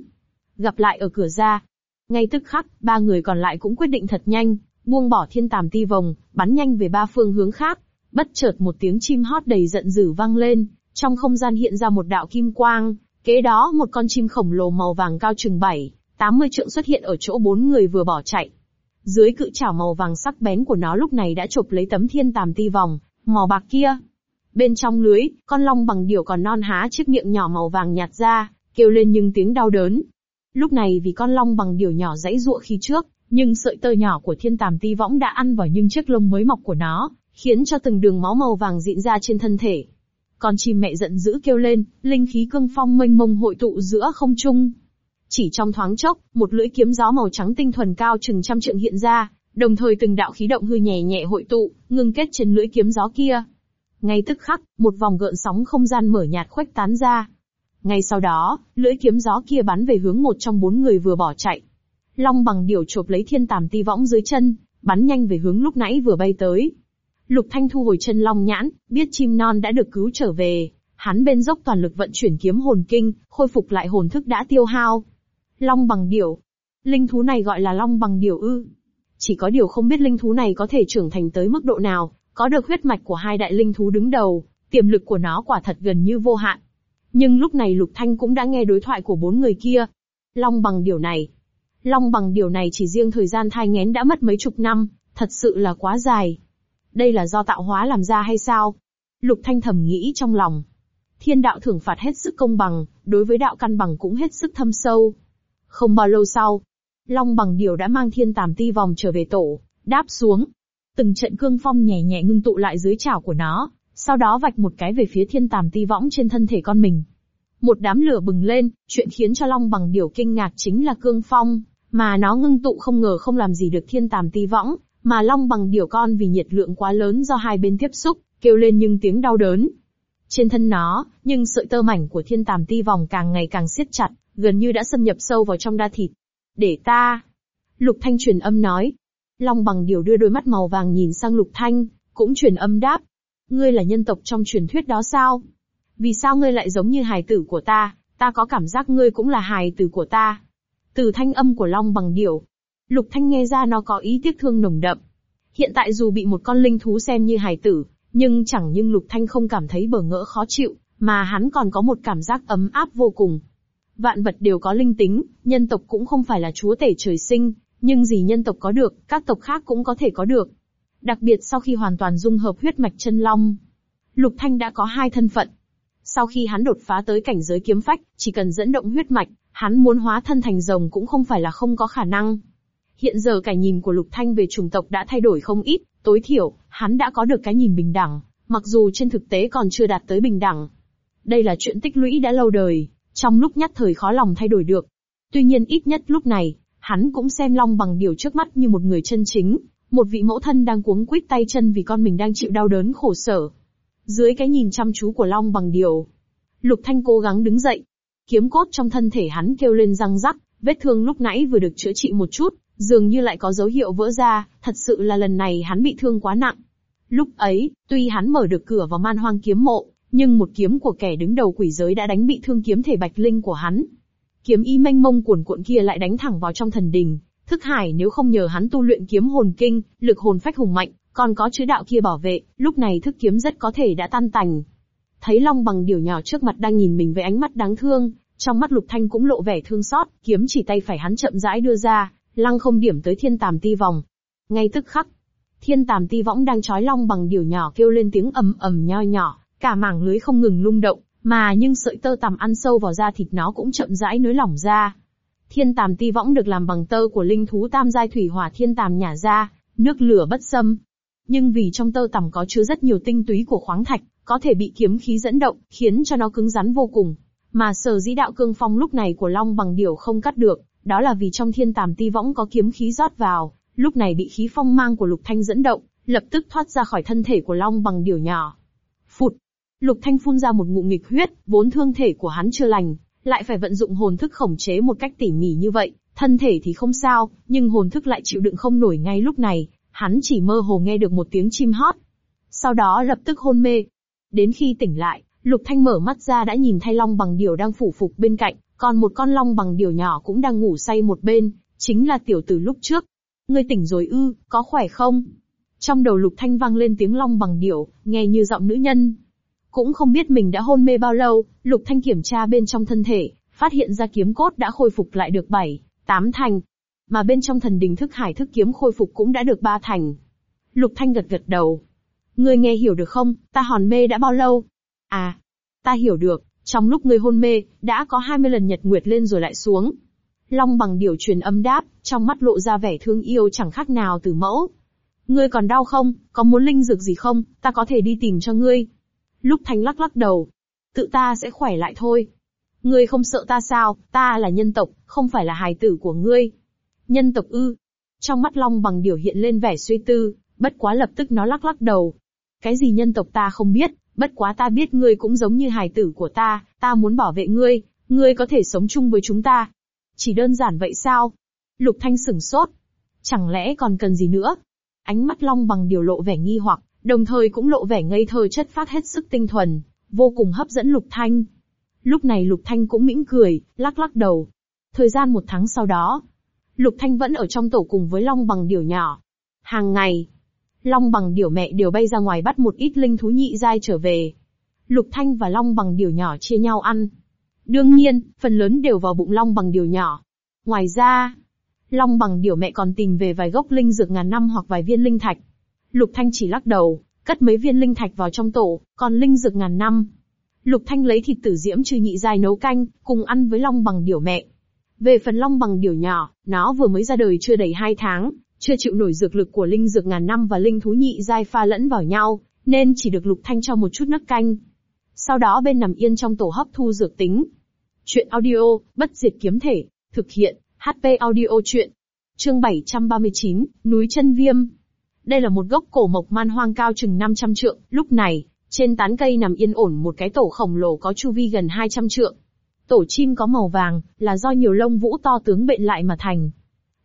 Gặp lại ở cửa ra. Ngay tức khắc, ba người còn lại cũng quyết định thật nhanh, buông bỏ thiên tàm ti vòng, bắn nhanh về ba phương hướng khác. Bất chợt một tiếng chim hót đầy giận dữ vang lên, trong không gian hiện ra một đạo kim quang, kế đó một con chim khổng lồ màu vàng cao chừng 7, 80 trượng xuất hiện ở chỗ bốn người vừa bỏ chạy. Dưới cự chảo màu vàng sắc bén của nó lúc này đã chộp lấy tấm thiên tàm ti vòng, màu bạc kia. Bên trong lưới, con long bằng điểu còn non há chiếc miệng nhỏ màu vàng nhạt ra, kêu lên nhưng tiếng đau đớn. Lúc này vì con long bằng điểu nhỏ dãy ruộng khi trước, nhưng sợi tơ nhỏ của thiên tàm ti võng đã ăn vào những chiếc lông mới mọc của nó, khiến cho từng đường máu màu vàng dịn ra trên thân thể. Con chim mẹ giận dữ kêu lên, linh khí cương phong mênh mông hội tụ giữa không trung. Chỉ trong thoáng chốc, một lưỡi kiếm gió màu trắng tinh thuần cao chừng trăm trượng hiện ra, đồng thời từng đạo khí động hư nhẹ nhẹ hội tụ, ngưng kết trên lưỡi kiếm gió kia. Ngay tức khắc, một vòng gợn sóng không gian mở nhạt khuếch tán ra. Ngay sau đó, lưỡi kiếm gió kia bắn về hướng một trong bốn người vừa bỏ chạy. Long bằng điểu chộp lấy thiên tàm ti võng dưới chân, bắn nhanh về hướng lúc nãy vừa bay tới. Lục Thanh thu hồi chân long nhãn, biết chim non đã được cứu trở về, hắn bên dốc toàn lực vận chuyển kiếm hồn kinh, khôi phục lại hồn thức đã tiêu hao. Long bằng điểu. Linh thú này gọi là long bằng điểu ư. Chỉ có điều không biết linh thú này có thể trưởng thành tới mức độ nào, có được huyết mạch của hai đại linh thú đứng đầu, tiềm lực của nó quả thật gần như vô hạn. Nhưng lúc này Lục Thanh cũng đã nghe đối thoại của bốn người kia. Long bằng điều này. Long bằng điều này chỉ riêng thời gian thai ngén đã mất mấy chục năm, thật sự là quá dài. Đây là do tạo hóa làm ra hay sao? Lục Thanh thầm nghĩ trong lòng. Thiên đạo thưởng phạt hết sức công bằng, đối với đạo căn bằng cũng hết sức thâm sâu. Không bao lâu sau, Long bằng điều đã mang thiên tàm ti vòng trở về tổ, đáp xuống. Từng trận cương phong nhẹ nhẹ ngưng tụ lại dưới chảo của nó, sau đó vạch một cái về phía thiên tàm ti võng trên thân thể con mình. Một đám lửa bừng lên, chuyện khiến cho Long bằng điều kinh ngạc chính là cương phong, mà nó ngưng tụ không ngờ không làm gì được thiên tàm ti võng, mà Long bằng điều con vì nhiệt lượng quá lớn do hai bên tiếp xúc, kêu lên nhưng tiếng đau đớn. Trên thân nó, nhưng sợi tơ mảnh của thiên tàm ti vòng càng ngày càng siết chặt, gần như đã xâm nhập sâu vào trong đa thịt. Để ta. Lục Thanh truyền âm nói. Long bằng điều đưa đôi mắt màu vàng nhìn sang Lục Thanh, cũng truyền âm đáp. Ngươi là nhân tộc trong truyền thuyết đó sao? Vì sao ngươi lại giống như hài tử của ta, ta có cảm giác ngươi cũng là hài tử của ta. Từ thanh âm của Long bằng điểu. Lục Thanh nghe ra nó có ý tiếc thương nồng đậm. Hiện tại dù bị một con linh thú xem như hài tử, nhưng chẳng nhưng Lục Thanh không cảm thấy bờ ngỡ khó chịu, mà hắn còn có một cảm giác ấm áp vô cùng. Vạn vật đều có linh tính, nhân tộc cũng không phải là chúa tể trời sinh, nhưng gì nhân tộc có được, các tộc khác cũng có thể có được. Đặc biệt sau khi hoàn toàn dung hợp huyết mạch chân long, Lục Thanh đã có hai thân phận. Sau khi hắn đột phá tới cảnh giới kiếm phách, chỉ cần dẫn động huyết mạch, hắn muốn hóa thân thành rồng cũng không phải là không có khả năng. Hiện giờ cái nhìn của Lục Thanh về chủng tộc đã thay đổi không ít, tối thiểu, hắn đã có được cái nhìn bình đẳng, mặc dù trên thực tế còn chưa đạt tới bình đẳng. Đây là chuyện tích lũy đã lâu đời, trong lúc nhất thời khó lòng thay đổi được. Tuy nhiên ít nhất lúc này, hắn cũng xem Long bằng điều trước mắt như một người chân chính, một vị mẫu thân đang cuống quýt tay chân vì con mình đang chịu đau đớn khổ sở. Dưới cái nhìn chăm chú của Long bằng điều, Lục Thanh cố gắng đứng dậy. Kiếm cốt trong thân thể hắn kêu lên răng rắc, vết thương lúc nãy vừa được chữa trị một chút, dường như lại có dấu hiệu vỡ ra, thật sự là lần này hắn bị thương quá nặng. Lúc ấy, tuy hắn mở được cửa vào man hoang kiếm mộ, nhưng một kiếm của kẻ đứng đầu quỷ giới đã đánh bị thương kiếm thể bạch linh của hắn. Kiếm y mênh mông cuồn cuộn kia lại đánh thẳng vào trong thần đình. Thức hải nếu không nhờ hắn tu luyện kiếm hồn kinh, lực hồn phách hùng mạnh, còn có chứa đạo kia bảo vệ, lúc này thức kiếm rất có thể đã tan tành. Thấy Long bằng điều nhỏ trước mặt đang nhìn mình với ánh mắt đáng thương, trong mắt Lục Thanh cũng lộ vẻ thương xót, kiếm chỉ tay phải hắn chậm rãi đưa ra, lăng không điểm tới thiên tàm ti vòng. Ngay tức khắc, thiên tàm ti võng đang trói Long bằng điều nhỏ kêu lên tiếng ầm ầm nho nhỏ, cả mảng lưới không ngừng lung động, mà nhưng sợi tơ tằm ăn sâu vào da thịt nó cũng chậm rãi nới lỏng ra. Thiên tàm ti võng được làm bằng tơ của linh thú tam giai thủy hỏa thiên tàm nhả ra, nước lửa bất xâm. Nhưng vì trong tơ tằm có chứa rất nhiều tinh túy của khoáng thạch, có thể bị kiếm khí dẫn động, khiến cho nó cứng rắn vô cùng. Mà sở dĩ đạo cương phong lúc này của Long bằng điểu không cắt được, đó là vì trong thiên tàm ti võng có kiếm khí rót vào, lúc này bị khí phong mang của lục thanh dẫn động, lập tức thoát ra khỏi thân thể của Long bằng điểu nhỏ. Phụt! Lục Thanh phun ra một ngụm nghịch huyết, vốn thương thể của hắn chưa lành, lại phải vận dụng hồn thức khống chế một cách tỉ mỉ như vậy, thân thể thì không sao, nhưng hồn thức lại chịu đựng không nổi ngay lúc này, hắn chỉ mơ hồ nghe được một tiếng chim hót. Sau đó lập tức hôn mê. Đến khi tỉnh lại, Lục Thanh mở mắt ra đã nhìn thay long bằng điều đang phủ phục bên cạnh, còn một con long bằng điều nhỏ cũng đang ngủ say một bên, chính là tiểu tử lúc trước. Ngươi tỉnh rồi ư, có khỏe không? Trong đầu Lục Thanh vang lên tiếng long bằng điểu, nghe như giọng nữ nhân. Cũng không biết mình đã hôn mê bao lâu, Lục Thanh kiểm tra bên trong thân thể, phát hiện ra kiếm cốt đã khôi phục lại được 7, 8 thành. Mà bên trong thần đình thức hải thức kiếm khôi phục cũng đã được 3 thành. Lục Thanh gật gật đầu. Ngươi nghe hiểu được không, ta hòn mê đã bao lâu? À, ta hiểu được, trong lúc ngươi hôn mê, đã có 20 lần nhật nguyệt lên rồi lại xuống. Long bằng điều truyền âm đáp, trong mắt lộ ra vẻ thương yêu chẳng khác nào từ mẫu. Ngươi còn đau không, có muốn linh dược gì không, ta có thể đi tìm cho ngươi. Lúc Thanh lắc lắc đầu. Tự ta sẽ khỏe lại thôi. Ngươi không sợ ta sao, ta là nhân tộc, không phải là hài tử của ngươi. Nhân tộc ư. Trong mắt Long bằng điều hiện lên vẻ suy tư, bất quá lập tức nó lắc lắc đầu. Cái gì nhân tộc ta không biết, bất quá ta biết ngươi cũng giống như hài tử của ta, ta muốn bảo vệ ngươi, ngươi có thể sống chung với chúng ta. Chỉ đơn giản vậy sao? Lục Thanh sửng sốt. Chẳng lẽ còn cần gì nữa? Ánh mắt Long bằng điều lộ vẻ nghi hoặc, đồng thời cũng lộ vẻ ngây thơ chất phát hết sức tinh thuần, vô cùng hấp dẫn Lục Thanh. Lúc này Lục Thanh cũng mỉm cười, lắc lắc đầu. Thời gian một tháng sau đó, Lục Thanh vẫn ở trong tổ cùng với Long bằng điểu nhỏ. Hàng ngày, Long bằng điểu mẹ đều bay ra ngoài bắt một ít linh thú nhị giai trở về. Lục Thanh và Long bằng điểu nhỏ chia nhau ăn. Đương nhiên, phần lớn đều vào bụng Long bằng điểu nhỏ. Ngoài ra, Long bằng điểu mẹ còn tìm về vài gốc linh dược ngàn năm hoặc vài viên linh thạch. Lục Thanh chỉ lắc đầu, cất mấy viên linh thạch vào trong tổ, còn linh dược ngàn năm. Lục Thanh lấy thịt tử diễm trừ nhị giai nấu canh, cùng ăn với long bằng điểu mẹ. Về phần long bằng điểu nhỏ, nó vừa mới ra đời chưa đầy hai tháng, chưa chịu nổi dược lực của linh dược ngàn năm và linh thú nhị giai pha lẫn vào nhau, nên chỉ được Lục Thanh cho một chút nấc canh. Sau đó bên nằm yên trong tổ hấp thu dược tính. Chuyện audio, bất diệt kiếm thể, thực hiện, HP audio chuyện. Chương 739, núi chân viêm. Đây là một gốc cổ mộc man hoang cao chừng 500 trượng, lúc này, trên tán cây nằm yên ổn một cái tổ khổng lồ có chu vi gần 200 trượng. Tổ chim có màu vàng, là do nhiều lông vũ to tướng bện lại mà thành.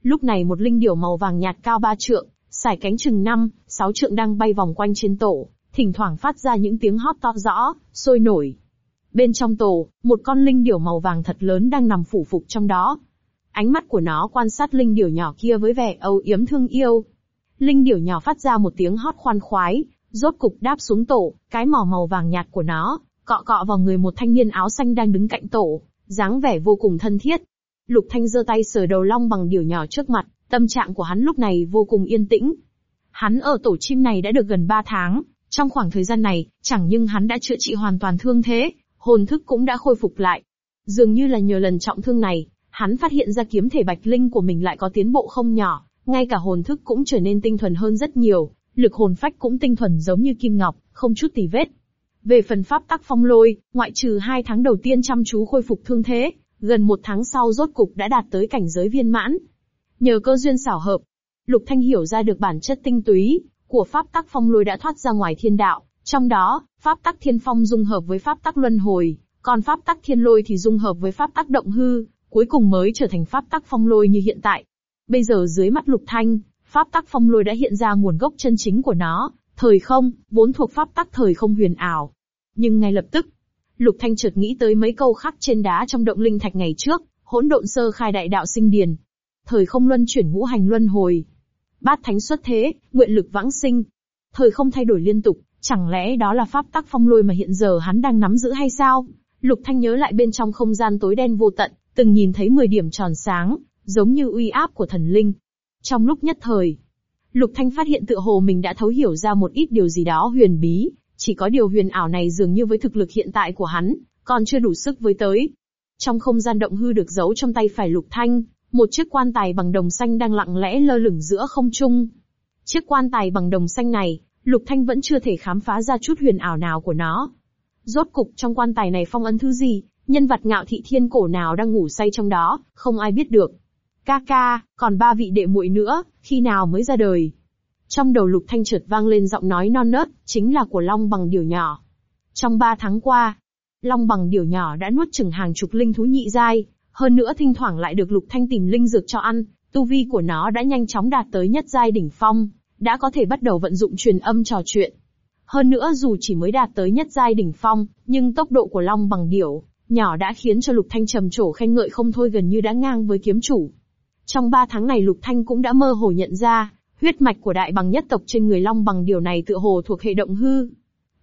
Lúc này một linh điểu màu vàng nhạt cao ba trượng, sải cánh chừng 5, 6 trượng đang bay vòng quanh trên tổ, thỉnh thoảng phát ra những tiếng hót to rõ, sôi nổi. Bên trong tổ, một con linh điểu màu vàng thật lớn đang nằm phủ phục trong đó. Ánh mắt của nó quan sát linh điểu nhỏ kia với vẻ âu yếm thương yêu. Linh điểu nhỏ phát ra một tiếng hót khoan khoái, rốt cục đáp xuống tổ, cái mỏ màu vàng nhạt của nó, cọ cọ vào người một thanh niên áo xanh đang đứng cạnh tổ, dáng vẻ vô cùng thân thiết. Lục Thanh giơ tay sờ đầu long bằng điểu nhỏ trước mặt, tâm trạng của hắn lúc này vô cùng yên tĩnh. Hắn ở tổ chim này đã được gần 3 tháng, trong khoảng thời gian này, chẳng nhưng hắn đã chữa trị hoàn toàn thương thế, hồn thức cũng đã khôi phục lại. Dường như là nhờ lần trọng thương này, hắn phát hiện ra kiếm thể bạch linh của mình lại có tiến bộ không nhỏ, ngay cả hồn thức cũng trở nên tinh thuần hơn rất nhiều, lực hồn phách cũng tinh thuần giống như kim ngọc, không chút tì vết. Về phần pháp tắc phong lôi, ngoại trừ hai tháng đầu tiên chăm chú khôi phục thương thế, gần một tháng sau rốt cục đã đạt tới cảnh giới viên mãn. Nhờ cơ duyên xảo hợp, Lục Thanh hiểu ra được bản chất tinh túy của pháp tắc phong lôi đã thoát ra ngoài thiên đạo, trong đó, pháp tắc thiên phong dung hợp với pháp tắc luân hồi, còn pháp tắc thiên lôi thì dung hợp với pháp tắc động hư, cuối cùng mới trở thành pháp tắc phong lôi như hiện tại. Bây giờ dưới mắt Lục Thanh, pháp tắc phong lôi đã hiện ra nguồn gốc chân chính của nó, thời không, vốn thuộc pháp tắc thời không huyền ảo. Nhưng ngay lập tức, Lục Thanh chợt nghĩ tới mấy câu khắc trên đá trong động linh thạch ngày trước, hỗn độn sơ khai đại đạo sinh điền. Thời không luân chuyển ngũ hành luân hồi. Bát thánh xuất thế, nguyện lực vãng sinh. Thời không thay đổi liên tục, chẳng lẽ đó là pháp tắc phong lôi mà hiện giờ hắn đang nắm giữ hay sao? Lục Thanh nhớ lại bên trong không gian tối đen vô tận, từng nhìn thấy 10 điểm tròn sáng, giống như uy áp của thần linh. Trong lúc nhất thời, Lục Thanh phát hiện tựa hồ mình đã thấu hiểu ra một ít điều gì đó huyền bí, chỉ có điều huyền ảo này dường như với thực lực hiện tại của hắn, còn chưa đủ sức với tới. Trong không gian động hư được giấu trong tay phải Lục Thanh, một chiếc quan tài bằng đồng xanh đang lặng lẽ lơ lửng giữa không trung. Chiếc quan tài bằng đồng xanh này, Lục Thanh vẫn chưa thể khám phá ra chút huyền ảo nào của nó. Rốt cục trong quan tài này phong ấn thứ gì, nhân vật ngạo thị thiên cổ nào đang ngủ say trong đó, không ai biết được. Ca ca, còn ba vị đệ muội nữa, khi nào mới ra đời? Trong đầu Lục Thanh chợt vang lên giọng nói non nớt, chính là của Long bằng điều nhỏ. Trong ba tháng qua, Long bằng điều nhỏ đã nuốt chừng hàng chục linh thú nhị giai, hơn nữa thỉnh thoảng lại được Lục Thanh tìm linh dược cho ăn, tu vi của nó đã nhanh chóng đạt tới nhất giai đỉnh phong, đã có thể bắt đầu vận dụng truyền âm trò chuyện. Hơn nữa dù chỉ mới đạt tới nhất giai đỉnh phong, nhưng tốc độ của Long bằng điểu, nhỏ đã khiến cho Lục Thanh trầm trổ khen ngợi không thôi gần như đã ngang với kiếm chủ. Trong ba tháng này Lục Thanh cũng đã mơ hồ nhận ra, huyết mạch của đại bằng nhất tộc trên người Long bằng điều này tựa hồ thuộc hệ động hư.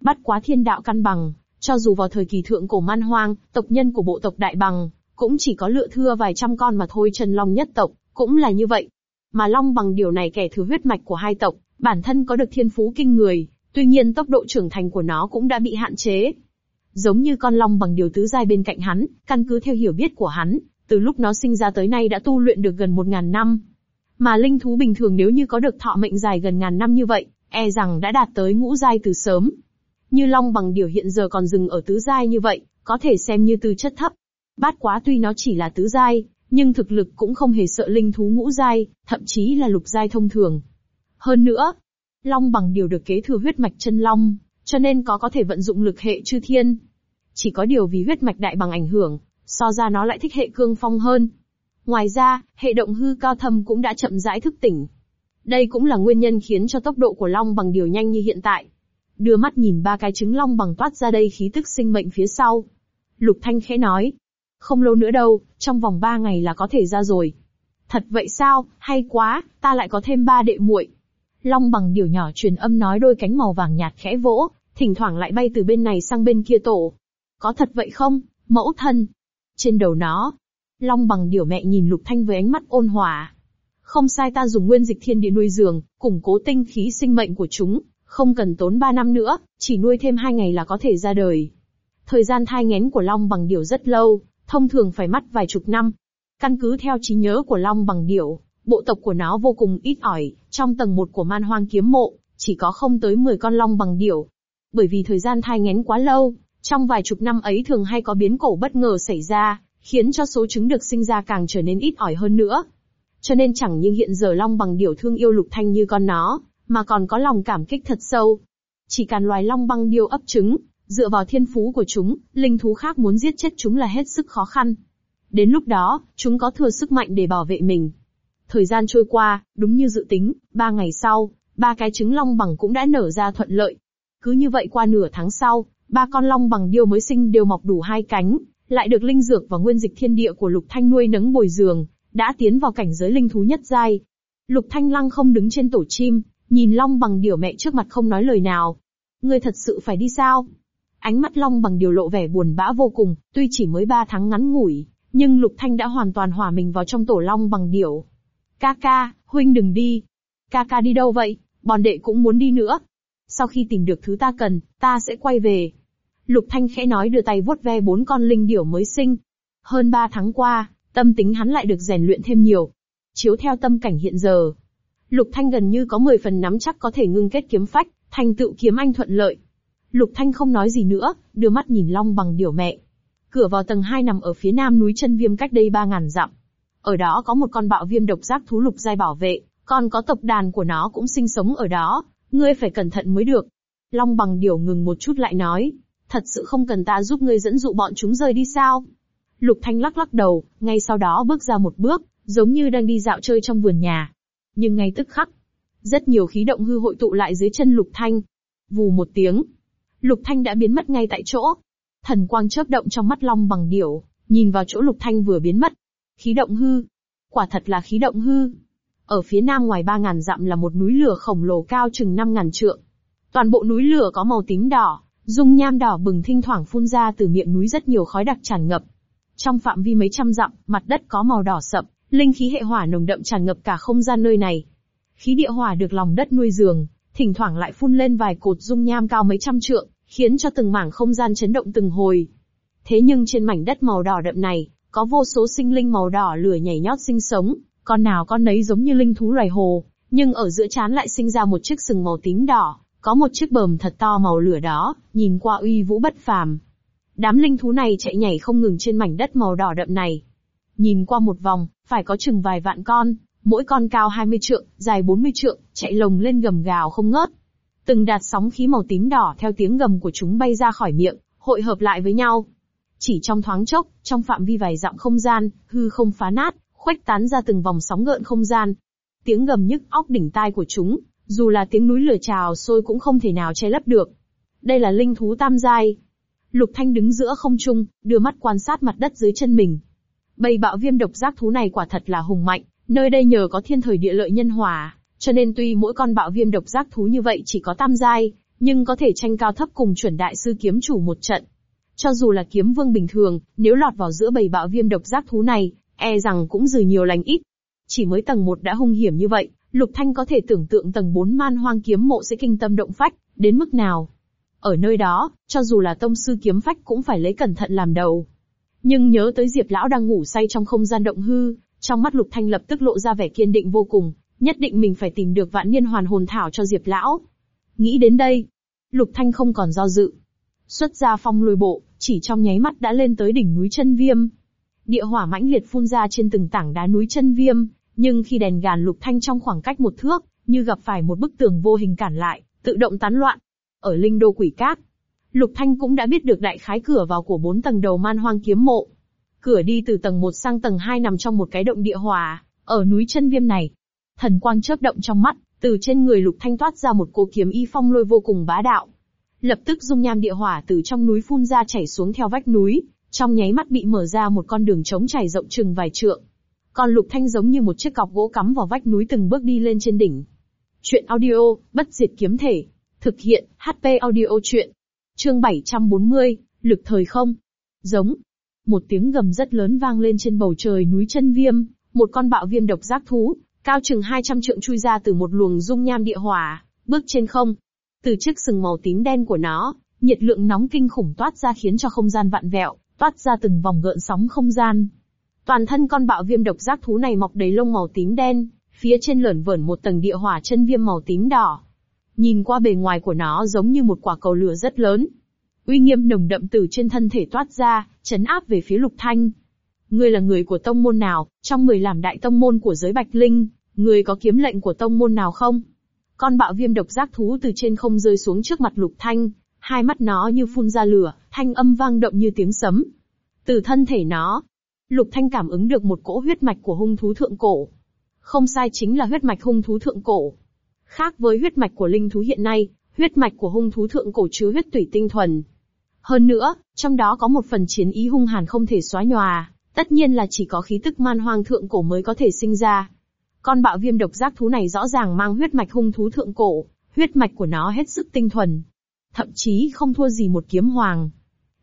Bắt quá thiên đạo căn bằng, cho dù vào thời kỳ thượng cổ man hoang, tộc nhân của bộ tộc đại bằng, cũng chỉ có lựa thưa vài trăm con mà thôi Trần Long nhất tộc, cũng là như vậy. Mà Long bằng điều này kẻ thừa huyết mạch của hai tộc, bản thân có được thiên phú kinh người, tuy nhiên tốc độ trưởng thành của nó cũng đã bị hạn chế. Giống như con Long bằng điều tứ giai bên cạnh hắn, căn cứ theo hiểu biết của hắn, từ lúc nó sinh ra tới nay đã tu luyện được gần một ngàn năm. Mà linh thú bình thường nếu như có được thọ mệnh dài gần ngàn năm như vậy, e rằng đã đạt tới ngũ giai từ sớm. Như Long bằng điều hiện giờ còn dừng ở tứ giai như vậy, có thể xem như tư chất thấp. Bát quá tuy nó chỉ là tứ giai, nhưng thực lực cũng không hề sợ linh thú ngũ giai, thậm chí là lục giai thông thường. Hơn nữa, Long bằng điều được kế thừa huyết mạch chân long, cho nên có có thể vận dụng lực hệ chư thiên. Chỉ có điều vì huyết mạch đại bằng ảnh hưởng, so ra nó lại thích hệ cương phong hơn. Ngoài ra, hệ động hư cao thâm cũng đã chậm rãi thức tỉnh. Đây cũng là nguyên nhân khiến cho tốc độ của long bằng điều nhanh như hiện tại. Đưa mắt nhìn ba cái trứng long bằng toát ra đây khí tức sinh mệnh phía sau. Lục Thanh khẽ nói. Không lâu nữa đâu, trong vòng ba ngày là có thể ra rồi. Thật vậy sao, hay quá, ta lại có thêm ba đệ muội. Long bằng điều nhỏ truyền âm nói đôi cánh màu vàng nhạt khẽ vỗ, thỉnh thoảng lại bay từ bên này sang bên kia tổ. Có thật vậy không, mẫu thân? Trên đầu nó, Long bằng điều mẹ nhìn Lục Thanh với ánh mắt ôn hòa. Không sai ta dùng nguyên dịch thiên địa nuôi giường, củng cố tinh khí sinh mệnh của chúng, không cần tốn 3 năm nữa, chỉ nuôi thêm 2 ngày là có thể ra đời. Thời gian thai nghén của Long bằng điều rất lâu, thông thường phải mất vài chục năm. Căn cứ theo trí nhớ của Long bằng điểu, bộ tộc của nó vô cùng ít ỏi, trong tầng 1 của man hoang kiếm mộ, chỉ có không tới 10 con Long bằng điểu. Bởi vì thời gian thai nghén quá lâu, trong vài chục năm ấy thường hay có biến cổ bất ngờ xảy ra, khiến cho số trứng được sinh ra càng trở nên ít ỏi hơn nữa. Cho nên chẳng những hiện giờ Long bằng điểu thương yêu Lục Thanh như con nó, mà còn có lòng cảm kích thật sâu. Chỉ cần loài Long băng điêu ấp trứng, dựa vào thiên phú của chúng, linh thú khác muốn giết chết chúng là hết sức khó khăn. Đến lúc đó, chúng có thừa sức mạnh để bảo vệ mình. Thời gian trôi qua, đúng như dự tính, ba ngày sau, ba cái trứng long bằng cũng đã nở ra thuận lợi. Cứ như vậy qua nửa tháng sau, ba con long bằng điêu mới sinh đều mọc đủ hai cánh, lại được linh dược và nguyên dịch thiên địa của Lục Thanh nuôi nấng bồi dưỡng, đã tiến vào cảnh giới linh thú nhất giai. Lục Thanh Lăng không đứng trên tổ chim, nhìn long bằng điểu mẹ trước mặt không nói lời nào. Ngươi thật sự phải đi sao? Ánh mắt long bằng điều lộ vẻ buồn bã vô cùng, tuy chỉ mới ba tháng ngắn ngủi, nhưng Lục Thanh đã hoàn toàn hòa mình vào trong tổ long bằng điểu. Ca ca, huynh đừng đi. Ca ca đi đâu vậy? Bọn đệ cũng muốn đi nữa. Sau khi tìm được thứ ta cần, ta sẽ quay về. Lục Thanh khẽ nói đưa tay vuốt ve bốn con linh điểu mới sinh. Hơn ba tháng qua, tâm tính hắn lại được rèn luyện thêm nhiều. Chiếu theo tâm cảnh hiện giờ, Lục Thanh gần như có 10 phần nắm chắc có thể ngưng kết kiếm phách, thành tựu kiếm anh thuận lợi. Lục Thanh không nói gì nữa, đưa mắt nhìn long bằng điểu mẹ. Cửa vào tầng 2 nằm ở phía nam núi chân viêm cách đây 3.000 dặm. Ở đó có một con bạo viêm độc giác thú lục giai bảo vệ, còn có tộc đàn của nó cũng sinh sống ở đó, ngươi phải cẩn thận mới được. Long bằng điểu ngừng một chút lại nói, thật sự không cần ta giúp ngươi dẫn dụ bọn chúng rời đi sao? Lục Thanh lắc lắc đầu, ngay sau đó bước ra một bước, giống như đang đi dạo chơi trong vườn nhà. Nhưng ngay tức khắc, rất nhiều khí động hư hội tụ lại dưới chân Lục Thanh. Vù một tiếng, Lục Thanh đã biến mất ngay tại chỗ. Thần quang chớp động trong mắt Long bằng điểu, nhìn vào chỗ Lục Thanh vừa biến mất. Khí động hư. Quả thật là khí động hư. Ở phía nam ngoài 3.000 dặm là một núi lửa khổng lồ cao chừng 5.000 trượng. Toàn bộ núi lửa có màu tím đỏ, dung nham đỏ bừng thinh thoảng phun ra từ miệng núi rất nhiều khói đặc tràn ngập. Trong phạm vi mấy trăm dặm, mặt đất có màu đỏ sậm, linh khí hệ hỏa nồng đậm tràn ngập cả không gian nơi này. Khí địa hỏa được lòng đất nuôi dưỡng, thỉnh thoảng lại phun lên vài cột dung nham cao mấy trăm trượng, khiến cho từng mảng không gian chấn động từng hồi. Thế nhưng trên mảnh đất màu đỏ đậm này, có vô số sinh linh màu đỏ lửa nhảy nhót sinh sống, con nào con nấy giống như linh thú loài hồ, nhưng ở giữa chán lại sinh ra một chiếc sừng màu tím đỏ, có một chiếc bờm thật to màu lửa đó, nhìn qua uy vũ bất phàm. Đám linh thú này chạy nhảy không ngừng trên mảnh đất màu đỏ đậm này. Nhìn qua một vòng, phải có chừng vài vạn con, mỗi con cao 20 trượng, dài 40 trượng, chạy lồng lên gầm gào không ngớt. Từng đạt sóng khí màu tím đỏ theo tiếng gầm của chúng bay ra khỏi miệng, hội hợp lại với nhau. Chỉ trong thoáng chốc, trong phạm vi vài dặm không gian, hư không phá nát, khuếch tán ra từng vòng sóng gợn không gian. Tiếng gầm nhức óc đỉnh tai của chúng, dù là tiếng núi lửa trào sôi cũng không thể nào che lấp được. Đây là linh thú tam giai. Lục Thanh đứng giữa không trung, đưa mắt quan sát mặt đất dưới chân mình. Bầy bạo viêm độc giác thú này quả thật là hùng mạnh, nơi đây nhờ có thiên thời địa lợi nhân hòa, cho nên tuy mỗi con bạo viêm độc giác thú như vậy chỉ có tam giai, nhưng có thể tranh cao thấp cùng chuẩn đại sư kiếm chủ một trận. Cho dù là kiếm vương bình thường, nếu lọt vào giữa bầy bạo viêm độc giác thú này, e rằng cũng dừ nhiều lành ít. Chỉ mới tầng 1 đã hung hiểm như vậy, Lục Thanh có thể tưởng tượng tầng 4 man hoang kiếm mộ sẽ kinh tâm động phách, đến mức nào. Ở nơi đó, cho dù là tông sư kiếm phách cũng phải lấy cẩn thận làm đầu. Nhưng nhớ tới Diệp Lão đang ngủ say trong không gian động hư, trong mắt Lục Thanh lập tức lộ ra vẻ kiên định vô cùng, nhất định mình phải tìm được vạn niên hoàn hồn thảo cho Diệp Lão. Nghĩ đến đây, Lục Thanh không còn do dự. Xuất ra phong lùi bộ, chỉ trong nháy mắt đã lên tới đỉnh núi chân viêm. Địa hỏa mãnh liệt phun ra trên từng tảng đá núi chân viêm, nhưng khi đèn gàn Lục Thanh trong khoảng cách một thước, như gặp phải một bức tường vô hình cản lại, tự động tán loạn. Ở linh đô quỷ cát, Lục Thanh cũng đã biết được đại khái cửa vào của bốn tầng đầu man hoang kiếm mộ. Cửa đi từ tầng 1 sang tầng 2 nằm trong một cái động địa hỏa, ở núi chân viêm này. Thần quang chớp động trong mắt, từ trên người Lục Thanh toát ra một cô kiếm y phong lôi vô cùng bá đạo. Lập tức dung nham địa hỏa từ trong núi phun ra chảy xuống theo vách núi, trong nháy mắt bị mở ra một con đường trống chảy rộng chừng vài trượng. Còn Lục Thanh giống như một chiếc cọc gỗ cắm vào vách núi từng bước đi lên trên đỉnh. Chuyện audio, bất diệt kiếm thể. Thực hiện, HP audio chuyện. Chương 740, lực thời không. Giống. Một tiếng gầm rất lớn vang lên trên bầu trời núi chân viêm, một con bạo viêm độc giác thú, cao chừng 200 trượng chui ra từ một luồng dung nham địa hỏa, bước trên không. Từ chiếc sừng màu tím đen của nó, nhiệt lượng nóng kinh khủng toát ra khiến cho không gian vặn vẹo, toát ra từng vòng gợn sóng không gian. Toàn thân con bạo viêm độc giác thú này mọc đầy lông màu tím đen, phía trên lởn vởn một tầng địa hỏa chân viêm màu tím đỏ. Nhìn qua bề ngoài của nó giống như một quả cầu lửa rất lớn. Uy nghiêm nồng đậm từ trên thân thể toát ra, chấn áp về phía lục thanh. Ngươi là người của tông môn nào, trong mười làm đại tông môn của giới Bạch Linh, ngươi có kiếm lệnh của tông môn nào không? Con bạo viêm độc giác thú từ trên không rơi xuống trước mặt lục thanh, hai mắt nó như phun ra lửa, thanh âm vang động như tiếng sấm. Từ thân thể nó, Lục Thanh cảm ứng được một cỗ huyết mạch của hung thú thượng cổ. Không sai chính là huyết mạch hung thú thượng cổ. Khác với huyết mạch của linh thú hiện nay, Huyết mạch của hung thú thượng cổ chứa huyết tủy tinh thuần. Hơn nữa, trong đó có một phần chiến ý hung hàn không thể xóa nhòa, tất nhiên là chỉ có khí tức man hoang thượng cổ mới có thể sinh ra. Con bạo viêm độc giác thú này rõ ràng mang huyết mạch hung thú thượng cổ, huyết mạch của nó hết sức tinh thuần. Thậm chí không thua gì một kiếm hoàng.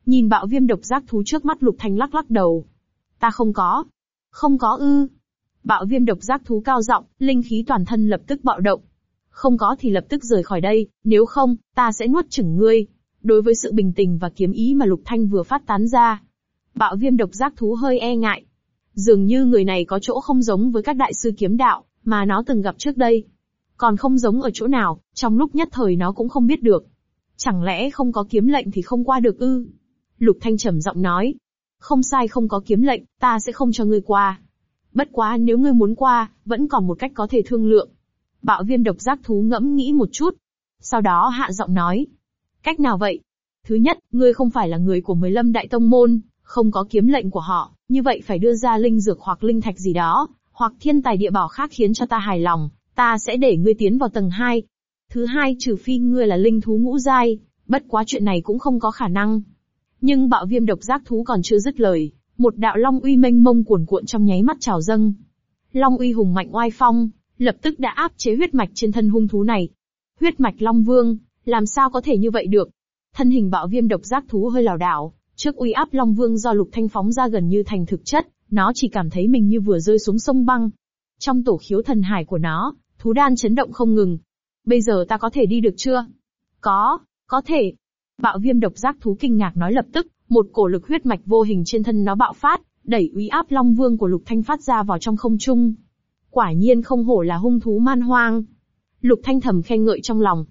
Nhìn bạo viêm độc giác thú trước mắt lục thanh lắc lắc đầu. Ta không có. Không có ư. Bạo viêm độc giác thú cao giọng, linh khí toàn thân lập tức bạo động. Không có thì lập tức rời khỏi đây, nếu không, ta sẽ nuốt chửng ngươi. Đối với sự bình tĩnh và kiếm ý mà Lục Thanh vừa phát tán ra, bạo viêm độc giác thú hơi e ngại. Dường như người này có chỗ không giống với các đại sư kiếm đạo, mà nó từng gặp trước đây. Còn không giống ở chỗ nào, trong lúc nhất thời nó cũng không biết được. Chẳng lẽ không có kiếm lệnh thì không qua được ư? Lục Thanh trầm giọng nói. Không sai không có kiếm lệnh, ta sẽ không cho ngươi qua. Bất quá nếu ngươi muốn qua, vẫn còn một cách có thể thương lượng. Bạo viêm độc giác thú ngẫm nghĩ một chút. Sau đó hạ giọng nói. Cách nào vậy? Thứ nhất, ngươi không phải là người của mười lâm đại tông môn, không có kiếm lệnh của họ, như vậy phải đưa ra linh dược hoặc linh thạch gì đó, hoặc thiên tài địa bảo khác khiến cho ta hài lòng, ta sẽ để ngươi tiến vào tầng 2. Thứ hai trừ phi ngươi là linh thú ngũ giai, bất quá chuyện này cũng không có khả năng. Nhưng bạo viêm độc giác thú còn chưa dứt lời, một đạo long uy mênh mông cuồn cuộn trong nháy mắt trào dâng. Long uy hùng mạnh oai phong, lập tức đã áp chế huyết mạch trên thân hung thú này. Huyết mạch long vương, làm sao có thể như vậy được? Thân hình bạo viêm độc giác thú hơi lảo đảo, trước uy áp long vương do lục thanh phóng ra gần như thành thực chất, nó chỉ cảm thấy mình như vừa rơi xuống sông băng. Trong tổ khiếu thần hải của nó, thú đan chấn động không ngừng. Bây giờ ta có thể đi được chưa? Có, có thể. Bạo viêm độc giác thú kinh ngạc nói lập tức, một cổ lực huyết mạch vô hình trên thân nó bạo phát, đẩy uy áp long vương của lục thanh phát ra vào trong không trung. Quả nhiên không hổ là hung thú man hoang. Lục thanh thầm khen ngợi trong lòng.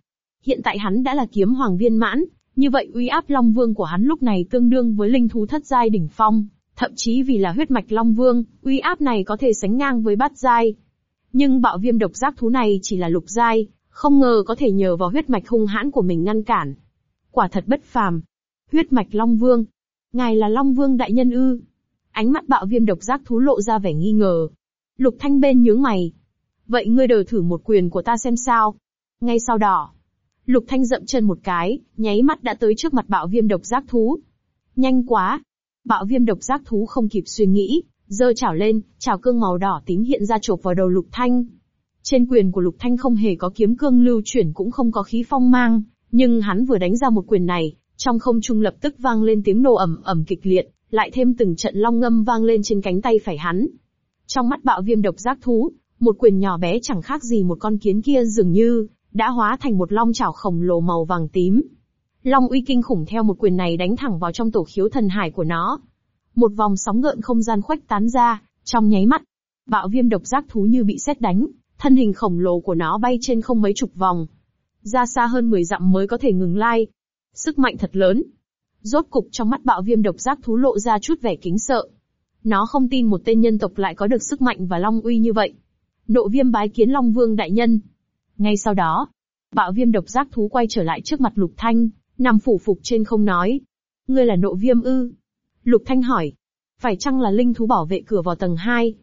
Hiện tại hắn đã là kiếm hoàng viên mãn, như vậy uy áp long vương của hắn lúc này tương đương với linh thú thất giai đỉnh phong, thậm chí vì là huyết mạch long vương, uy áp này có thể sánh ngang với bát giai. Nhưng bạo viêm độc giác thú này chỉ là lục giai, không ngờ có thể nhờ vào huyết mạch hung hãn của mình ngăn cản. Quả thật bất phàm. Huyết mạch Long Vương. Ngài là Long Vương đại nhân ư. Ánh mắt bạo viêm độc giác thú lộ ra vẻ nghi ngờ. Lục Thanh bên nhướng mày. Vậy ngươi đờ thử một quyền của ta xem sao. Ngay sau đó, Lục Thanh dậm chân một cái, nháy mắt đã tới trước mặt bạo viêm độc giác thú. Nhanh quá! Bạo viêm độc giác thú không kịp suy nghĩ, giơ chảo lên, chảo cương màu đỏ tím hiện ra chộp vào đầu Lục Thanh. Trên quyền của Lục Thanh không hề có kiếm cương lưu chuyển cũng không có khí phong mang, nhưng hắn vừa đánh ra một quyền này, trong không trung lập tức vang lên tiếng nổ ầm ầm kịch liệt, lại thêm từng trận long ngâm vang lên trên cánh tay phải hắn. Trong mắt bạo viêm độc giác thú, một quyền nhỏ bé chẳng khác gì một con kiến kia dường như đã hóa thành một long chảo khổng lồ màu vàng tím. Long uy kinh khủng theo một quyền này đánh thẳng vào trong tổ khiếu thần hải của nó. Một vòng sóng gợn không gian khoách tán ra, trong nháy mắt, bạo viêm độc giác thú như bị xét đánh, thân hình khổng lồ của nó bay trên không mấy chục vòng. Ra xa hơn 10 dặm mới có thể ngừng lai. Sức mạnh thật lớn. Rốt cục trong mắt bạo viêm độc giác thú lộ ra chút vẻ kính sợ. Nó không tin một tên nhân tộc lại có được sức mạnh và long uy như vậy. Nộ viêm bái kiến Long Vương đại nhân, ngay sau đó, bạo viêm độc giác thú quay trở lại trước mặt Lục Thanh, nằm phủ phục trên không nói. Ngươi là nộ viêm ư? Lục Thanh hỏi. Phải chăng là linh thú bảo vệ cửa vào tầng 2?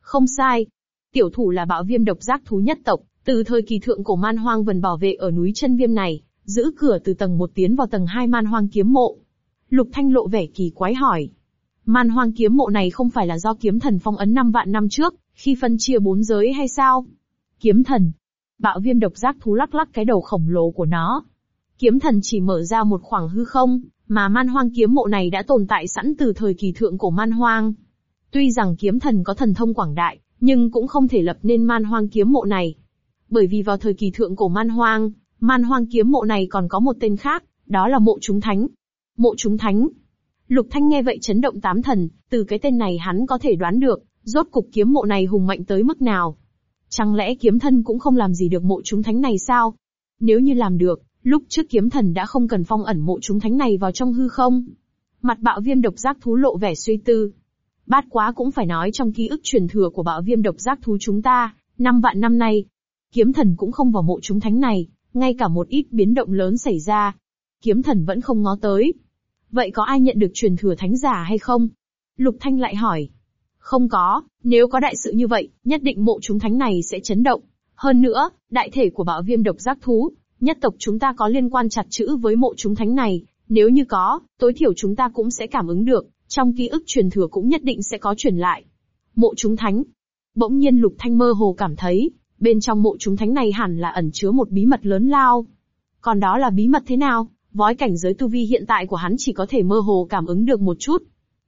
Không sai. Tiểu thủ là bạo viêm độc giác thú nhất tộc, từ thời kỳ thượng cổ man hoang vần bảo vệ ở núi chân viêm này, giữ cửa từ tầng 1 tiến vào tầng 2 man hoang kiếm mộ. Lục Thanh lộ vẻ kỳ quái hỏi. Man hoang kiếm mộ này không phải là do kiếm thần phong ấn 5 vạn năm trước, khi phân chia bốn giới hay sao? Kiếm thần, Bạo viêm độc giác thú lắc lắc cái đầu khổng lồ của nó. Kiếm thần chỉ mở ra một khoảng hư không, mà man hoang kiếm mộ này đã tồn tại sẵn từ thời kỳ thượng cổ man hoang. Tuy rằng kiếm thần có thần thông quảng đại, nhưng cũng không thể lập nên man hoang kiếm mộ này. Bởi vì vào thời kỳ thượng cổ man hoang, man hoang kiếm mộ này còn có một tên khác, đó là mộ chúng thánh. Mộ chúng thánh. Lục Thanh nghe vậy chấn động tám thần, từ cái tên này hắn có thể đoán được, rốt cục kiếm mộ này hùng mạnh tới mức nào. Chẳng lẽ kiếm thân cũng không làm gì được mộ chúng thánh này sao? Nếu như làm được, lúc trước kiếm thần đã không cần phong ẩn mộ chúng thánh này vào trong hư không? Mặt bạo viêm độc giác thú lộ vẻ suy tư. Bát quá cũng phải nói trong ký ức truyền thừa của bạo viêm độc giác thú chúng ta, năm vạn năm nay, kiếm thần cũng không vào mộ chúng thánh này, ngay cả một ít biến động lớn xảy ra. Kiếm thần vẫn không ngó tới. Vậy có ai nhận được truyền thừa thánh giả hay không? Lục Thanh lại hỏi. Không có, nếu có đại sự như vậy, nhất định mộ chúng thánh này sẽ chấn động. Hơn nữa, đại thể của bạo viêm độc giác thú, nhất tộc chúng ta có liên quan chặt chữ với mộ chúng thánh này, nếu như có, tối thiểu chúng ta cũng sẽ cảm ứng được, trong ký ức truyền thừa cũng nhất định sẽ có truyền lại. Mộ chúng thánh. Bỗng nhiên Lục Thanh mơ hồ cảm thấy, bên trong mộ chúng thánh này hẳn là ẩn chứa một bí mật lớn lao. Còn đó là bí mật thế nào? Vói cảnh giới tu vi hiện tại của hắn chỉ có thể mơ hồ cảm ứng được một chút.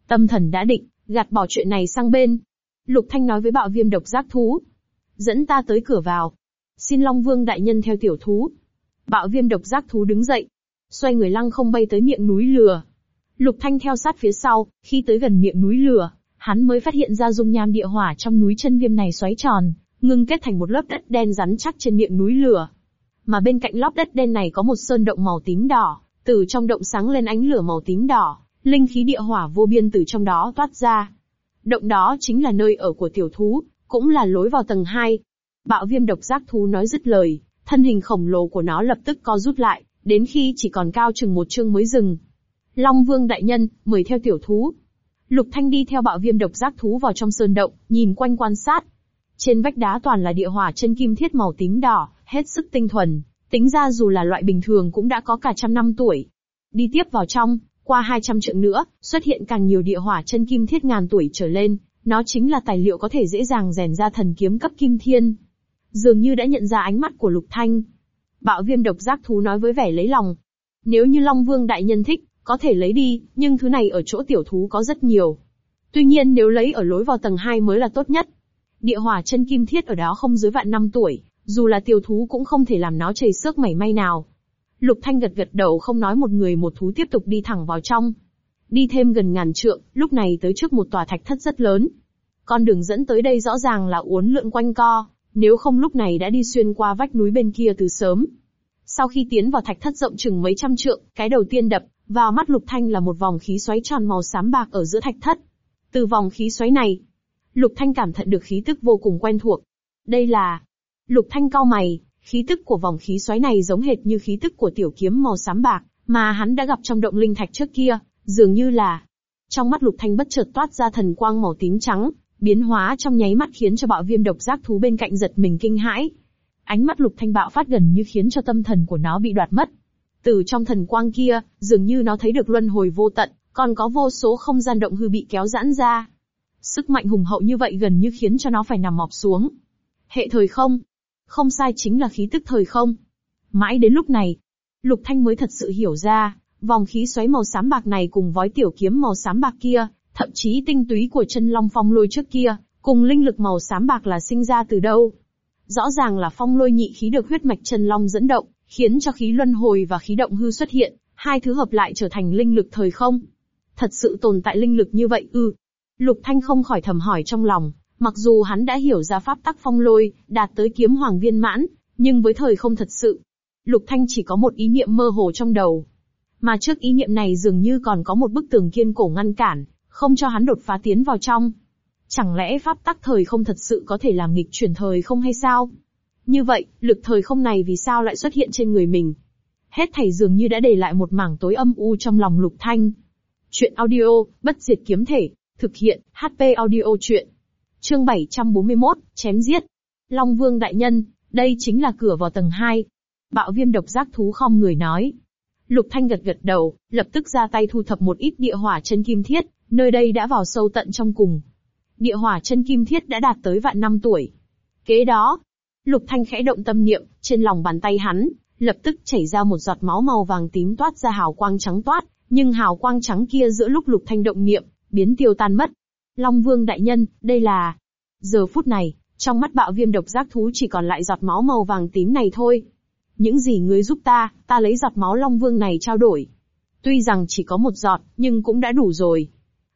Tâm thần đã định, gạt bỏ chuyện này sang bên. Lục Thanh nói với bạo viêm độc giác thú. Dẫn ta tới cửa vào. Xin Long Vương đại nhân theo tiểu thú. Bạo viêm độc giác thú đứng dậy. Xoay người lăng không bay tới miệng núi lửa. Lục Thanh theo sát phía sau, khi tới gần miệng núi lửa, hắn mới phát hiện ra dung nham địa hỏa trong núi chân viêm này xoáy tròn, ngưng kết thành một lớp đất đen rắn chắc trên miệng núi lửa. Mà bên cạnh lớp đất đen này có một sơn động màu tím đỏ, từ trong động sáng lên ánh lửa màu tím đỏ, linh khí địa hỏa vô biên từ trong đó toát ra. Động đó chính là nơi ở của tiểu thú, cũng là lối vào tầng 2. Bạo viêm độc giác thú nói dứt lời, thân hình khổng lồ của nó lập tức co rút lại, đến khi chỉ còn cao chừng một chương mới dừng. Long vương đại nhân, mời theo tiểu thú. Lục Thanh đi theo bạo viêm độc giác thú vào trong sơn động, nhìn quanh quan sát. Trên vách đá toàn là địa hỏa chân kim thiết màu tím đỏ, hết sức tinh thuần, tính ra dù là loại bình thường cũng đã có cả trăm năm tuổi. Đi tiếp vào trong, qua 200 trượng nữa, xuất hiện càng nhiều địa hỏa chân kim thiết ngàn tuổi trở lên, nó chính là tài liệu có thể dễ dàng rèn ra thần kiếm cấp kim thiên. Dường như đã nhận ra ánh mắt của Lục Thanh. Bạo viêm độc giác thú nói với vẻ lấy lòng. Nếu như Long Vương đại nhân thích, có thể lấy đi, nhưng thứ này ở chỗ tiểu thú có rất nhiều. Tuy nhiên nếu lấy ở lối vào tầng 2 mới là tốt nhất. Địa hỏa chân kim thiết ở đó không dưới vạn năm tuổi, dù là tiểu thú cũng không thể làm nó chảy xước mảy may nào. Lục Thanh gật gật đầu không nói một người một thú tiếp tục đi thẳng vào trong. Đi thêm gần ngàn trượng, lúc này tới trước một tòa thạch thất rất lớn. Con đường dẫn tới đây rõ ràng là uốn lượn quanh co, nếu không lúc này đã đi xuyên qua vách núi bên kia từ sớm. Sau khi tiến vào thạch thất rộng chừng mấy trăm trượng, cái đầu tiên đập vào mắt Lục Thanh là một vòng khí xoáy tròn màu xám bạc ở giữa thạch thất. Từ vòng khí xoáy này, Lục Thanh cảm nhận được khí tức vô cùng quen thuộc. Đây là... Lục Thanh cau mày, khí tức của vòng khí xoáy này giống hệt như khí tức của tiểu kiếm màu xám bạc, mà hắn đã gặp trong động linh thạch trước kia, dường như là... Trong mắt Lục Thanh bất chợt toát ra thần quang màu tím trắng, biến hóa trong nháy mắt khiến cho bạo viêm độc giác thú bên cạnh giật mình kinh hãi. Ánh mắt Lục Thanh bạo phát gần như khiến cho tâm thần của nó bị đoạt mất. Từ trong thần quang kia, dường như nó thấy được luân hồi vô tận, còn có vô số không gian động hư bị kéo giãn ra. Sức mạnh hùng hậu như vậy gần như khiến cho nó phải nằm mọp xuống. Hệ thời không. Không sai chính là khí tức thời không. Mãi đến lúc này, Lục Thanh mới thật sự hiểu ra, vòng khí xoáy màu xám bạc này cùng vói tiểu kiếm màu xám bạc kia, thậm chí tinh túy của chân long phong lôi trước kia, cùng linh lực màu xám bạc là sinh ra từ đâu. Rõ ràng là phong lôi nhị khí được huyết mạch chân long dẫn động, khiến cho khí luân hồi và khí động hư xuất hiện, hai thứ hợp lại trở thành linh lực thời không. Thật sự tồn tại linh lực như vậy ư? Lục Thanh không khỏi thầm hỏi trong lòng, mặc dù hắn đã hiểu ra pháp tắc phong lôi, đạt tới kiếm hoàng viên mãn, nhưng với thời không thật sự, Lục Thanh chỉ có một ý niệm mơ hồ trong đầu. Mà trước ý niệm này dường như còn có một bức tường kiên cổ ngăn cản, không cho hắn đột phá tiến vào trong. Chẳng lẽ pháp tắc thời không thật sự có thể làm nghịch chuyển thời không hay sao? Như vậy, lực thời không này vì sao lại xuất hiện trên người mình? Hết thảy dường như đã để lại một mảng tối âm u trong lòng lục thanh. Chuyện audio, bất diệt kiếm thể, thực hiện, HP audio chuyện. Chương 741, chém giết. Long Vương Đại Nhân, đây chính là cửa vào tầng 2. Bạo viêm độc giác thú không người nói. Lục Thanh gật gật đầu, lập tức ra tay thu thập một ít địa hỏa chân kim thiết, nơi đây đã vào sâu tận trong cùng. Địa hỏa chân kim thiết đã đạt tới vạn năm tuổi. Kế đó, Lục Thanh khẽ động tâm niệm, trên lòng bàn tay hắn, lập tức chảy ra một giọt máu màu vàng tím toát ra hào quang trắng toát, nhưng hào quang trắng kia giữa lúc Lục Thanh động niệm, biến tiêu tan mất. Long Vương đại nhân, đây là... Giờ phút này, trong mắt bạo viêm độc giác thú chỉ còn lại giọt máu màu vàng tím này thôi. Những gì ngươi giúp ta, ta lấy giọt máu Long Vương này trao đổi. Tuy rằng chỉ có một giọt, nhưng cũng đã đủ rồi.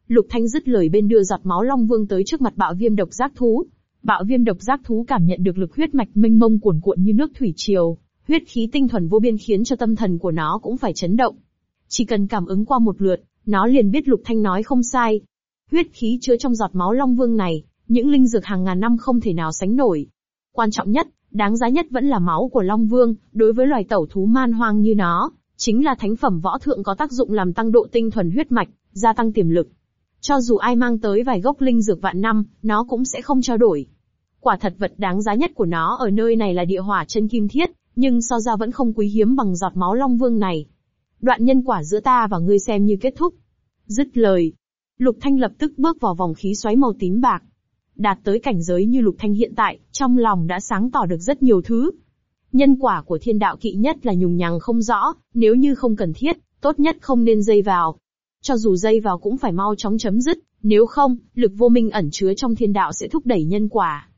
Lục Thanh dứt lời bên đưa giọt máu Long Vương tới trước mặt bạo viêm độc giác thú, Bạo viêm độc giác thú cảm nhận được lực huyết mạch mênh mông cuồn cuộn như nước thủy triều, huyết khí tinh thuần vô biên khiến cho tâm thần của nó cũng phải chấn động. Chỉ cần cảm ứng qua một lượt, nó liền biết Lục Thanh nói không sai. Huyết khí chứa trong giọt máu Long Vương này, những linh dược hàng ngàn năm không thể nào sánh nổi. Quan trọng nhất, đáng giá nhất vẫn là máu của Long Vương, đối với loài tẩu thú man hoang như nó, chính là thánh phẩm võ thượng có tác dụng làm tăng độ tinh thuần huyết mạch, gia tăng tiềm lực. Cho dù ai mang tới vài gốc linh dược vạn năm, nó cũng sẽ không trao đổi. Quả thật vật đáng giá nhất của nó ở nơi này là địa hỏa chân kim thiết, nhưng so ra vẫn không quý hiếm bằng giọt máu Long Vương này. Đoạn nhân quả giữa ta và ngươi xem như kết thúc. Dứt lời. Lục Thanh lập tức bước vào vòng khí xoáy màu tím bạc. Đạt tới cảnh giới như Lục Thanh hiện tại, trong lòng đã sáng tỏ được rất nhiều thứ. Nhân quả của thiên đạo kỵ nhất là nhùng nhằng không rõ, nếu như không cần thiết, tốt nhất không nên dây vào. Cho dù dây vào cũng phải mau chóng chấm dứt, nếu không, lực vô minh ẩn chứa trong thiên đạo sẽ thúc đẩy nhân quả.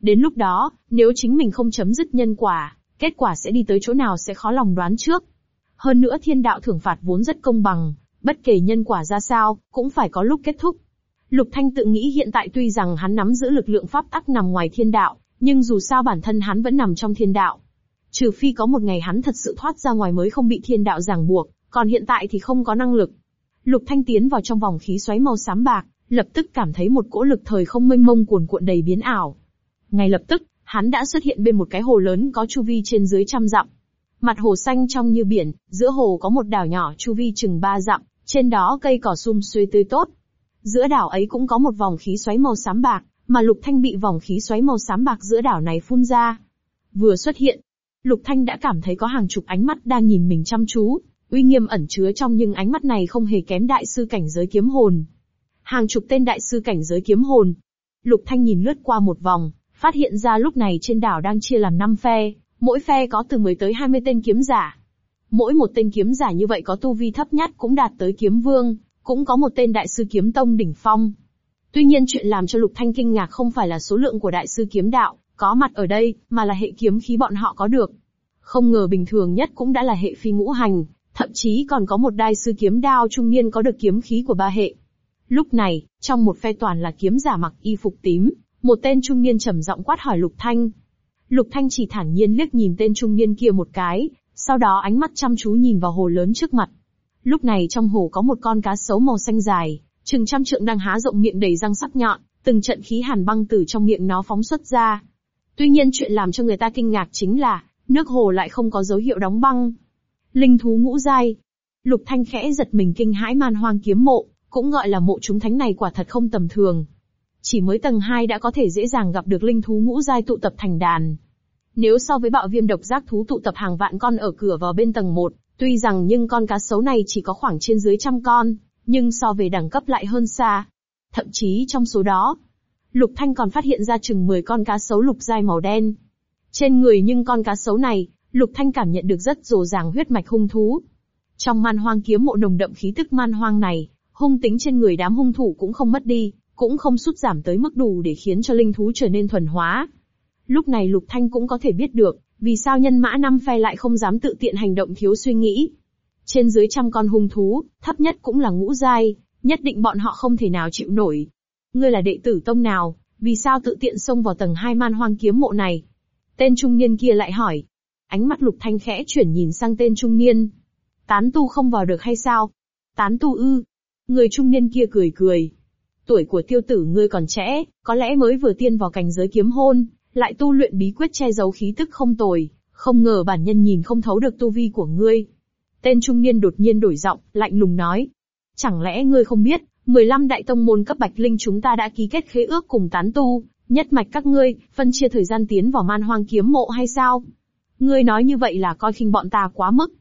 Đến lúc đó, nếu chính mình không chấm dứt nhân quả, kết quả sẽ đi tới chỗ nào sẽ khó lòng đoán trước. Hơn nữa thiên đạo thưởng phạt vốn rất công bằng, bất kể nhân quả ra sao, cũng phải có lúc kết thúc. Lục Thanh tự nghĩ hiện tại tuy rằng hắn nắm giữ lực lượng pháp tắc nằm ngoài thiên đạo, nhưng dù sao bản thân hắn vẫn nằm trong thiên đạo. Trừ phi có một ngày hắn thật sự thoát ra ngoài mới không bị thiên đạo ràng buộc, còn hiện tại thì không có năng lực. Lục Thanh tiến vào trong vòng khí xoáy màu xám bạc, lập tức cảm thấy một cỗ lực thời không mênh mông cuồn cuộn đầy biến ảo. Ngay lập tức, hắn đã xuất hiện bên một cái hồ lớn có chu vi trên dưới trăm dặm. Mặt hồ xanh trong như biển, giữa hồ có một đảo nhỏ chu vi chừng ba dặm, trên đó cây cỏ sum xuê tươi tốt. Giữa đảo ấy cũng có một vòng khí xoáy màu xám bạc, mà Lục Thanh bị vòng khí xoáy màu xám bạc giữa đảo này phun ra. Vừa xuất hiện, Lục Thanh đã cảm thấy có hàng chục ánh mắt đang nhìn mình chăm chú, uy nghiêm ẩn chứa trong nhưng ánh mắt này không hề kém đại sư cảnh giới kiếm hồn. Hàng chục tên đại sư cảnh giới kiếm hồn. Lục Thanh nhìn lướt qua một vòng, phát hiện ra lúc này trên đảo đang chia làm năm phe, mỗi phe có từ 10 tới 20 tên kiếm giả. Mỗi một tên kiếm giả như vậy có tu vi thấp nhất cũng đạt tới kiếm vương, cũng có một tên đại sư kiếm tông đỉnh phong. Tuy nhiên chuyện làm cho Lục Thanh kinh ngạc không phải là số lượng của đại sư kiếm đạo, có mặt ở đây, mà là hệ kiếm khí bọn họ có được. Không ngờ bình thường nhất cũng đã là hệ phi ngũ hành, thậm chí còn có một đại sư kiếm đao trung niên có được kiếm khí của ba hệ. Lúc này, trong một phe toàn là kiếm giả mặc y phục tím, một tên trung niên trầm giọng quát hỏi Lục Thanh. Lục Thanh chỉ thản nhiên liếc nhìn tên trung niên kia một cái, sau đó ánh mắt chăm chú nhìn vào hồ lớn trước mặt. Lúc này trong hồ có một con cá sấu màu xanh dài, chừng trăm trượng đang há rộng miệng đầy răng sắc nhọn, từng trận khí hàn băng từ trong miệng nó phóng xuất ra. Tuy nhiên chuyện làm cho người ta kinh ngạc chính là, nước hồ lại không có dấu hiệu đóng băng. Linh thú ngũ giai. Lục Thanh khẽ giật mình kinh hãi man hoang kiếm mộ, cũng gọi là mộ chúng thánh này quả thật không tầm thường. Chỉ mới tầng 2 đã có thể dễ dàng gặp được linh thú ngũ giai tụ tập thành đàn. Nếu so với bạo viêm độc giác thú tụ tập hàng vạn con ở cửa vào bên tầng 1, tuy rằng nhưng con cá sấu này chỉ có khoảng trên dưới trăm con, nhưng so về đẳng cấp lại hơn xa. Thậm chí trong số đó, Lục Thanh còn phát hiện ra chừng 10 con cá sấu lục dai màu đen. Trên người nhưng con cá sấu này, Lục Thanh cảm nhận được rất rồ ràng huyết mạch hung thú. Trong man hoang kiếm mộ nồng đậm khí tức man hoang này, hung tính trên người đám hung thủ cũng không mất đi, cũng không sút giảm tới mức đủ để khiến cho linh thú trở nên thuần hóa. Lúc này Lục Thanh cũng có thể biết được, vì sao nhân mã năm phe lại không dám tự tiện hành động thiếu suy nghĩ. Trên dưới trăm con hung thú, thấp nhất cũng là ngũ giai, nhất định bọn họ không thể nào chịu nổi. Ngươi là đệ tử tông nào, vì sao tự tiện xông vào tầng hai man hoang kiếm mộ này? Tên trung niên kia lại hỏi. Ánh mắt Lục Thanh khẽ chuyển nhìn sang tên trung niên. Tán tu không vào được hay sao? Tán tu ư? Người trung niên kia cười cười. Tuổi của tiêu tử ngươi còn trẻ, có lẽ mới vừa tiên vào cảnh giới kiếm hôn, lại tu luyện bí quyết che giấu khí tức không tồi, không ngờ bản nhân nhìn không thấu được tu vi của ngươi. Tên trung niên đột nhiên đổi giọng, lạnh lùng nói. Chẳng lẽ ngươi không biết, 15 đại tông môn cấp bạch linh chúng ta đã ký kết khế ước cùng tán tu, nhất mạch các ngươi, phân chia thời gian tiến vào man hoang kiếm mộ hay sao? Ngươi nói như vậy là coi khinh bọn ta quá mức.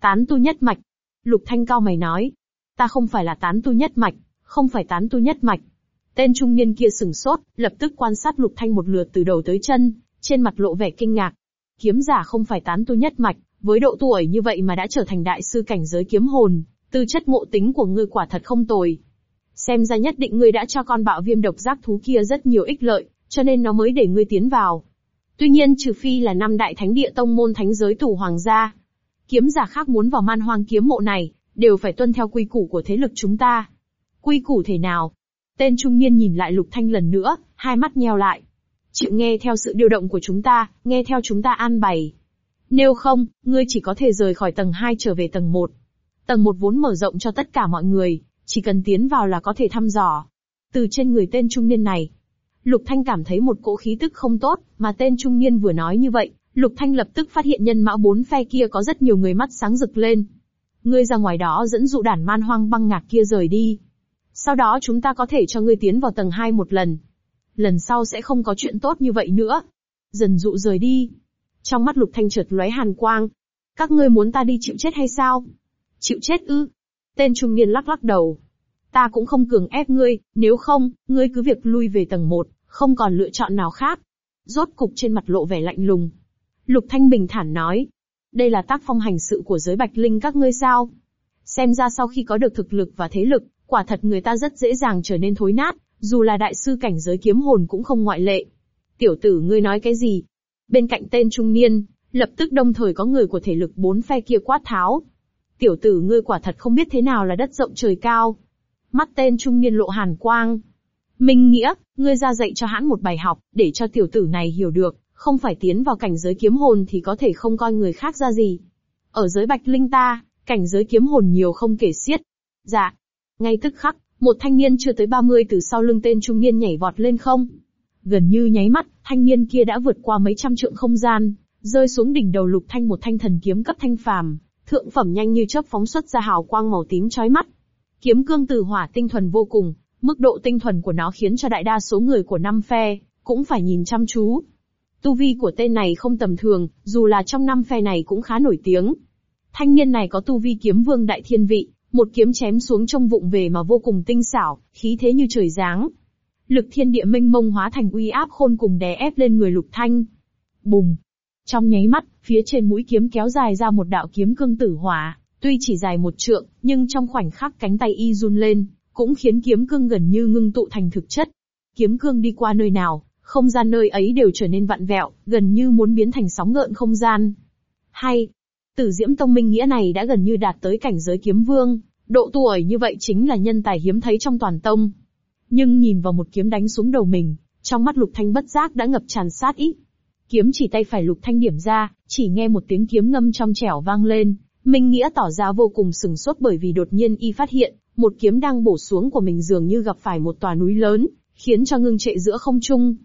Tán tu nhất mạch. Lục thanh cao mày nói. Ta không phải là tán tu nhất mạch, không phải tán tu nhất mạch. Tên trung niên kia sừng sốt, lập tức quan sát lục thanh một lượt từ đầu tới chân, trên mặt lộ vẻ kinh ngạc. Kiếm giả không phải tán tu nhất mạch, với độ tuổi như vậy mà đã trở thành đại sư cảnh giới kiếm hồn, tư chất ngộ tính của ngươi quả thật không tồi. Xem ra nhất định ngươi đã cho con bạo viêm độc giác thú kia rất nhiều ích lợi, cho nên nó mới để ngươi tiến vào. Tuy nhiên trừ phi là năm đại thánh địa tông môn thánh giới thủ hoàng gia. Kiếm giả khác muốn vào man hoang kiếm mộ này, đều phải tuân theo quy củ của thế lực chúng ta. Quy củ thể nào? Tên trung niên nhìn lại Lục Thanh lần nữa, hai mắt nheo lại. Chịu nghe theo sự điều động của chúng ta, nghe theo chúng ta an bày. Nếu không, ngươi chỉ có thể rời khỏi tầng 2 trở về tầng 1. Tầng 1 vốn mở rộng cho tất cả mọi người, chỉ cần tiến vào là có thể thăm dò. Từ trên người tên trung niên này, Lục Thanh cảm thấy một cỗ khí tức không tốt, mà tên trung niên vừa nói như vậy, Lục Thanh lập tức phát hiện nhân mã bốn phe kia có rất nhiều người mắt sáng rực lên. Ngươi ra ngoài đó dẫn dụ đàn man hoang băng ngạc kia rời đi. Sau đó chúng ta có thể cho ngươi tiến vào tầng 2 một lần. Lần sau sẽ không có chuyện tốt như vậy nữa. Dần dụ rời đi. Trong mắt Lục Thanh chợt lóe hàn quang. Các ngươi muốn ta đi chịu chết hay sao? Chịu chết ư? Tên trung niên lắc lắc đầu. Ta cũng không cường ép ngươi, nếu không, ngươi cứ việc lui về tầng 1, không còn lựa chọn nào khác. Rốt cục trên mặt lộ vẻ lạnh lùng. Lục Thanh bình thản nói. Đây là tác phong hành sự của giới bạch linh các ngươi sao? Xem ra sau khi có được thực lực và thế lực, quả thật người ta rất dễ dàng trở nên thối nát, dù là đại sư cảnh giới kiếm hồn cũng không ngoại lệ. Tiểu tử ngươi nói cái gì? Bên cạnh tên trung niên, lập tức đồng thời có người của thể lực bốn phe kia quát tháo. Tiểu tử ngươi quả thật không biết thế nào là đất rộng trời cao. Mắt tên trung niên lộ hàn quang. Minh Nghĩa, ngươi ra dạy cho hắn một bài học, để cho tiểu tử này hiểu được, không phải tiến vào cảnh giới kiếm hồn thì có thể không coi người khác ra gì. Ở giới bạch linh ta, cảnh giới kiếm hồn nhiều không kể xiết. Dạ. Ngay tức khắc, một thanh niên chưa tới 30 từ sau lưng tên trung niên nhảy vọt lên không. Gần như nháy mắt, thanh niên kia đã vượt qua mấy trăm trượng không gian, rơi xuống đỉnh đầu lục thanh một thanh thần kiếm cấp thanh phàm, thượng phẩm nhanh như chớp phóng xuất ra hào quang màu tím chói mắt. Kiếm cương từ hỏa tinh thuần vô cùng, mức độ tinh thuần của nó khiến cho đại đa số người của năm phe cũng phải nhìn chăm chú. Tu vi của tên này không tầm thường, dù là trong năm phe này cũng khá nổi tiếng. Thanh niên này có tu vi kiếm vương đại thiên vị, một kiếm chém xuống trong vụng về mà vô cùng tinh xảo, khí thế như trời giáng. Lực thiên địa minh mông hóa thành uy áp khôn cùng đè ép lên người lục thanh. Bùng! Trong nháy mắt, phía trên mũi kiếm kéo dài ra một đạo kiếm cương tử hỏa, tuy chỉ dài một trượng, nhưng trong khoảnh khắc cánh tay y run lên, cũng khiến kiếm cương gần như ngưng tụ thành thực chất. Kiếm cương đi qua nơi nào, không gian nơi ấy đều trở nên vặn vẹo, gần như muốn biến thành sóng gợn không gian. Hay, Tử Diễm Tông Minh Nghĩa này đã gần như đạt tới cảnh giới kiếm vương, độ tuổi như vậy chính là nhân tài hiếm thấy trong toàn tông. Nhưng nhìn vào một kiếm đánh xuống đầu mình, trong mắt Lục Thanh bất giác đã ngập tràn sát ý. Kiếm chỉ tay phải Lục Thanh điểm ra, chỉ nghe một tiếng kiếm ngâm trong trẻo vang lên, Minh Nghĩa tỏ ra vô cùng sừng sốt bởi vì đột nhiên y phát hiện, một kiếm đang bổ xuống của mình dường như gặp phải một tòa núi lớn, khiến cho ngưng trệ giữa không trung.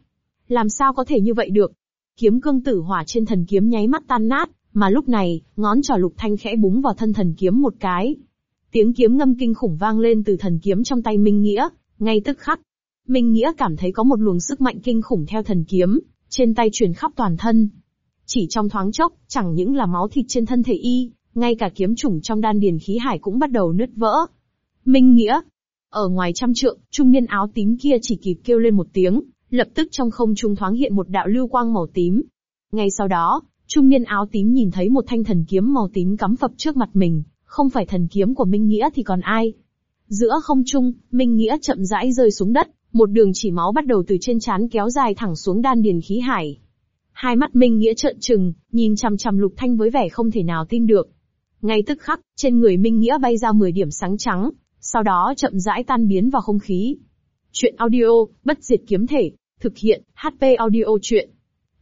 Làm sao có thể như vậy được? Kiếm cương tử hỏa trên thần kiếm nháy mắt tan nát, mà lúc này, ngón trỏ lục thanh khẽ búng vào thân thần kiếm một cái. Tiếng kiếm ngâm kinh khủng vang lên từ thần kiếm trong tay Minh Nghĩa, ngay tức khắc. Minh Nghĩa cảm thấy có một luồng sức mạnh kinh khủng theo thần kiếm, trên tay truyền khắp toàn thân. Chỉ trong thoáng chốc, chẳng những là máu thịt trên thân thể y, ngay cả kiếm chủng trong đan điền khí hải cũng bắt đầu nứt vỡ. Minh Nghĩa. Ở ngoài trăm trượng, trung niên áo tím kia chỉ kịp kêu lên một tiếng, lập tức trong không trung thoáng hiện một đạo lưu quang màu tím. Ngay sau đó, trung niên áo tím nhìn thấy một thanh thần kiếm màu tím cắm phập trước mặt mình, không phải thần kiếm của Minh Nghĩa thì còn ai. Giữa không trung, Minh Nghĩa chậm rãi rơi xuống đất, một đường chỉ máu bắt đầu từ trên trán kéo dài thẳng xuống đan điền khí hải. Hai mắt Minh Nghĩa trợn trừng, nhìn chằm chằm Lục Thanh với vẻ không thể nào tin được. Ngay tức khắc, trên người Minh Nghĩa bay ra 10 điểm sáng trắng, sau đó chậm rãi tan biến vào không khí. Chuyện audio, bất diệt kiếm thể, thực hiện, HP audio chuyện.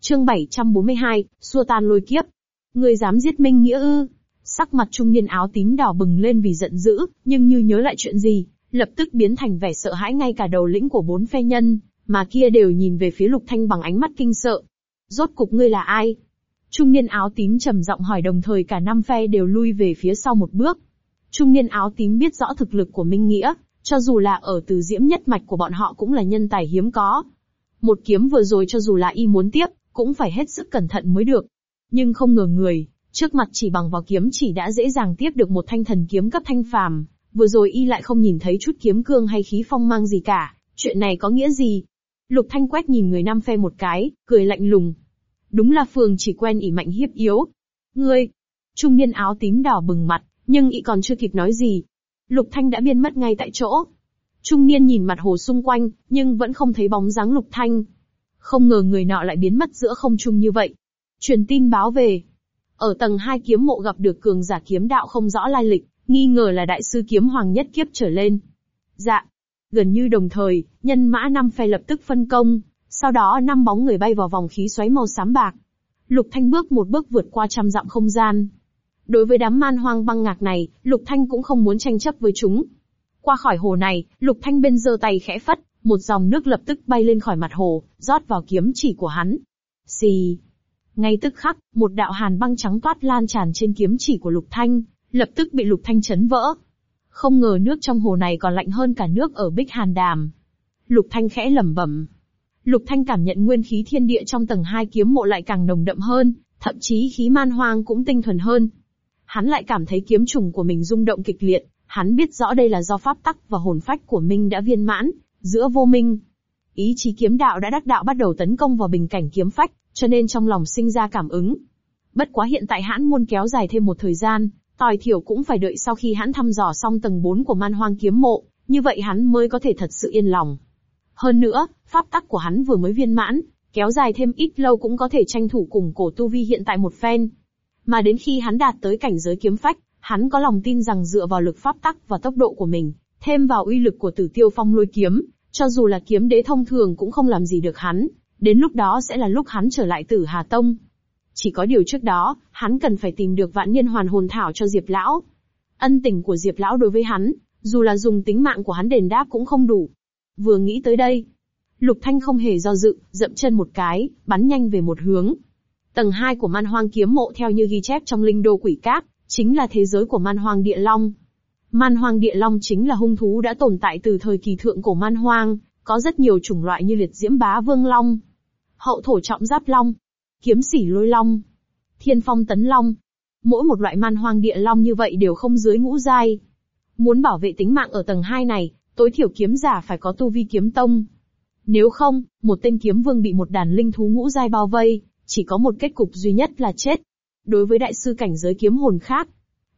Chương 742, xua tan lôi kiếp. Người dám giết Minh Nghĩa ư? Sắc mặt trung niên áo tím đỏ bừng lên vì giận dữ, nhưng như nhớ lại chuyện gì, lập tức biến thành vẻ sợ hãi ngay cả đầu lĩnh của bốn phe nhân, mà kia đều nhìn về phía Lục Thanh bằng ánh mắt kinh sợ. Rốt cục ngươi là ai? Trung niên áo tím trầm giọng hỏi đồng thời cả năm phe đều lui về phía sau một bước. Trung niên áo tím biết rõ thực lực của Minh Nghĩa, cho dù là ở từ diễm nhất mạch của bọn họ cũng là nhân tài hiếm có. Một kiếm vừa rồi cho dù là y muốn tiếp, cũng phải hết sức cẩn thận mới được. Nhưng không ngờ người, trước mặt chỉ bằng vào kiếm chỉ đã dễ dàng tiếp được một thanh thần kiếm cấp thanh phàm, vừa rồi y lại không nhìn thấy chút kiếm cương hay khí phong mang gì cả, chuyện này có nghĩa gì? Lục Thanh quét nhìn người năm phe một cái, cười lạnh lùng. Đúng là phường chỉ quen ỉ mạnh hiếp yếu. Ngươi! Trung niên áo tím đỏ bừng mặt, nhưng y còn chưa kịp nói gì. Lục Thanh đã biến mất ngay tại chỗ. Trung niên nhìn mặt hồ xung quanh, nhưng vẫn không thấy bóng dáng Lục Thanh. Không ngờ người nọ lại biến mất giữa không trung như vậy. Truyền tin báo về. Ở tầng 2 kiếm mộ gặp được cường giả kiếm đạo không rõ lai lịch, nghi ngờ là đại sư kiếm hoàng nhất kiếp trở lên. Dạ. Gần như đồng thời, nhân mã năm phe lập tức phân công, sau đó năm bóng người bay vào vòng khí xoáy màu xám bạc. Lục Thanh bước một bước vượt qua trăm dặm không gian. Đối với đám man hoang băng ngạc này, Lục Thanh cũng không muốn tranh chấp với chúng. Qua khỏi hồ này, Lục Thanh bên giơ tay khẽ phất, một dòng nước lập tức bay lên khỏi mặt hồ, rót vào kiếm chỉ của hắn. Xì. Ngay tức khắc, một đạo hàn băng trắng toát lan tràn trên kiếm chỉ của Lục Thanh, lập tức bị Lục Thanh chấn vỡ. Không ngờ nước trong hồ này còn lạnh hơn cả nước ở Bích Hàn Đàm. Lục Thanh khẽ lẩm bẩm. Lục Thanh cảm nhận nguyên khí thiên địa trong tầng hai kiếm mộ lại càng nồng đậm hơn, thậm chí khí man hoang cũng tinh thuần hơn. Hắn lại cảm thấy kiếm trùng của mình rung động kịch liệt, hắn biết rõ đây là do pháp tắc và hồn phách của Minh đã viên mãn, giữa vô minh. Ý chí kiếm đạo đã đắc đạo bắt đầu tấn công vào bình cảnh kiếm phách, cho nên trong lòng sinh ra cảm ứng. Bất quá hiện tại hãn muốn kéo dài thêm một thời gian, tòi thiểu cũng phải đợi sau khi hắn thăm dò xong tầng 4 của man hoang kiếm mộ, như vậy hắn mới có thể thật sự yên lòng. Hơn nữa, pháp tắc của hắn vừa mới viên mãn, kéo dài thêm ít lâu cũng có thể tranh thủ cùng cổ tu vi hiện tại một phen. Mà đến khi hắn đạt tới cảnh giới kiếm phách, hắn có lòng tin rằng dựa vào lực pháp tắc và tốc độ của mình, thêm vào uy lực của tử tiêu phong lôi kiếm, cho dù là kiếm đế thông thường cũng không làm gì được hắn, đến lúc đó sẽ là lúc hắn trở lại tử Hà Tông. Chỉ có điều trước đó, hắn cần phải tìm được vạn niên hoàn hồn thảo cho Diệp Lão. Ân tình của Diệp Lão đối với hắn, dù là dùng tính mạng của hắn đền đáp cũng không đủ. Vừa nghĩ tới đây, Lục Thanh không hề do dự, dậm chân một cái, bắn nhanh về một hướng. Tầng 2 của man hoang kiếm mộ theo như ghi chép trong linh đô quỷ cát, chính là thế giới của man hoang địa long. Man hoang địa long chính là hung thú đã tồn tại từ thời kỳ thượng cổ man hoang, có rất nhiều chủng loại như liệt diễm bá vương long, hậu thổ trọng giáp long, kiếm sỉ lôi long, thiên phong tấn long. Mỗi một loại man hoang địa long như vậy đều không dưới ngũ giai. Muốn bảo vệ tính mạng ở tầng 2 này, tối thiểu kiếm giả phải có tu vi kiếm tông. Nếu không, một tên kiếm vương bị một đàn linh thú ngũ giai bao vây, chỉ có một kết cục duy nhất là chết. Đối với đại sư cảnh giới kiếm hồn khác,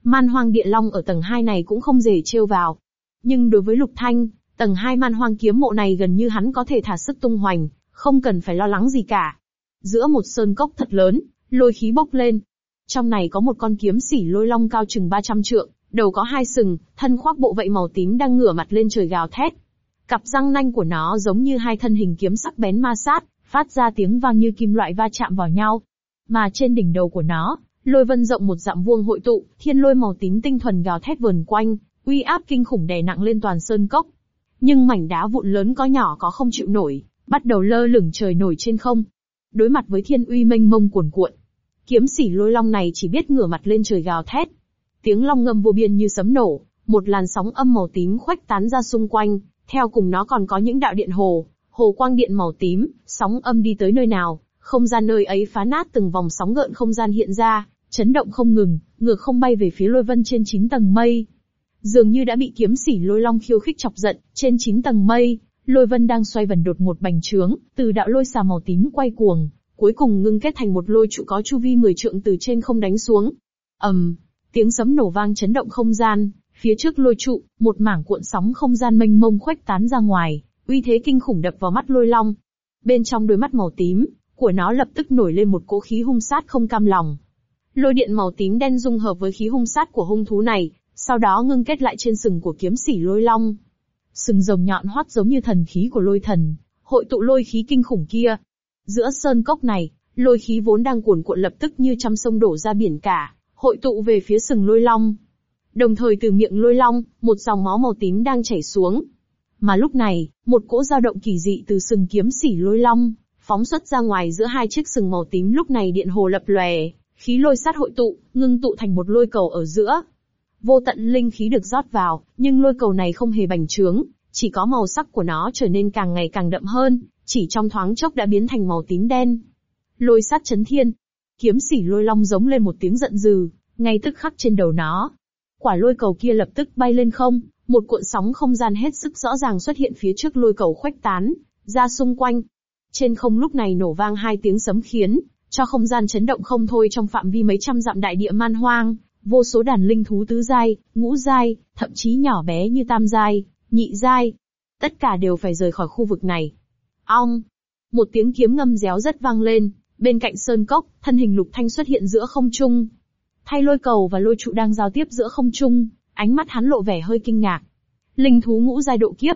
man hoang địa long ở tầng 2 này cũng không dễ trêu vào. Nhưng đối với Lục Thanh, tầng 2 man hoang kiếm mộ này gần như hắn có thể thả sức tung hoành, không cần phải lo lắng gì cả. Giữa một sơn cốc thật lớn, lôi khí bốc lên. Trong này có một con kiếm sỉ lôi long cao chừng 300 trượng, đầu có hai sừng, thân khoác bộ vậy màu tím đang ngửa mặt lên trời gào thét. Cặp răng nanh của nó giống như hai thân hình kiếm sắc bén ma sát, phát ra tiếng vang như kim loại va chạm vào nhau. Mà trên đỉnh đầu của nó, lôi vân rộng một dặm vuông hội tụ, thiên lôi màu tím tinh thuần gào thét vườn quanh, uy áp kinh khủng đè nặng lên toàn sơn cốc. Nhưng mảnh đá vụn lớn có nhỏ có không chịu nổi, bắt đầu lơ lửng trời nổi trên không. Đối mặt với thiên uy mênh mông cuồn cuộn, kiếm xỉ lôi long này chỉ biết ngửa mặt lên trời gào thét. Tiếng long ngâm vô biên như sấm nổ, một làn sóng âm màu tím khuếch tán ra xung quanh, theo cùng nó còn có những đạo điện hồ, hồ quang điện màu tím, sóng âm đi tới nơi nào, không gian nơi ấy phá nát từng vòng sóng gợn không gian hiện ra, chấn động không ngừng, ngược không bay về phía lôi vân trên 9 tầng mây. Dường như đã bị kiếm sỉ lôi long khiêu khích chọc giận, trên 9 tầng mây, lôi vân đang xoay vần đột một bành trướng, từ đạo lôi xà màu tím quay cuồng, cuối cùng ngưng kết thành một lôi trụ có chu vi 10 trượng từ trên không đánh xuống. ầm, um, tiếng sấm nổ vang chấn động không gian, phía trước lôi trụ, một mảng cuộn sóng không gian mênh mông khuếch tán ra ngoài, uy thế kinh khủng đập vào mắt lôi long. Bên trong đôi mắt màu tím, của nó lập tức nổi lên một cỗ khí hung sát không cam lòng. Lôi điện màu tím đen dung hợp với khí hung sát của hung thú này, sau đó ngưng kết lại trên sừng của kiếm sỉ lôi long. Sừng rồng nhọn hoắt giống như thần khí của lôi thần, hội tụ lôi khí kinh khủng kia. Giữa sơn cốc này, lôi khí vốn đang cuồn cuộn lập tức như trăm sông đổ ra biển cả, hội tụ về phía sừng lôi long. Đồng thời từ miệng lôi long, một dòng máu màu tím đang chảy xuống. Mà lúc này, một cỗ dao động kỳ dị từ sừng kiếm sỉ lôi long, phóng xuất ra ngoài giữa hai chiếc sừng màu tím lúc này điện hồ lập lòe, khí lôi sát hội tụ, ngưng tụ thành một lôi cầu ở giữa. Vô tận linh khí được rót vào, nhưng lôi cầu này không hề bành trướng, chỉ có màu sắc của nó trở nên càng ngày càng đậm hơn, chỉ trong thoáng chốc đã biến thành màu tím đen. Lôi sát chấn thiên. Kiếm sỉ lôi long giống lên một tiếng giận dữ, ngay tức khắc trên đầu nó. Quả lôi cầu kia lập tức bay lên không, một cuộn sóng không gian hết sức rõ ràng xuất hiện phía trước lôi cầu khuếch tán, ra xung quanh. Trên không lúc này nổ vang hai tiếng sấm khiến, cho không gian chấn động không thôi trong phạm vi mấy trăm dặm đại địa man hoang, vô số đàn linh thú tứ giai, ngũ giai, thậm chí nhỏ bé như tam giai, nhị giai. Tất cả đều phải rời khỏi khu vực này. Ong! Một tiếng kiếm ngâm réo rất vang lên, bên cạnh sơn cốc, thân hình lục thanh xuất hiện giữa không trung. Thay lôi cầu và lôi trụ đang giao tiếp giữa không trung, ánh mắt hắn lộ vẻ hơi kinh ngạc. Linh thú ngũ giai độ kiếp.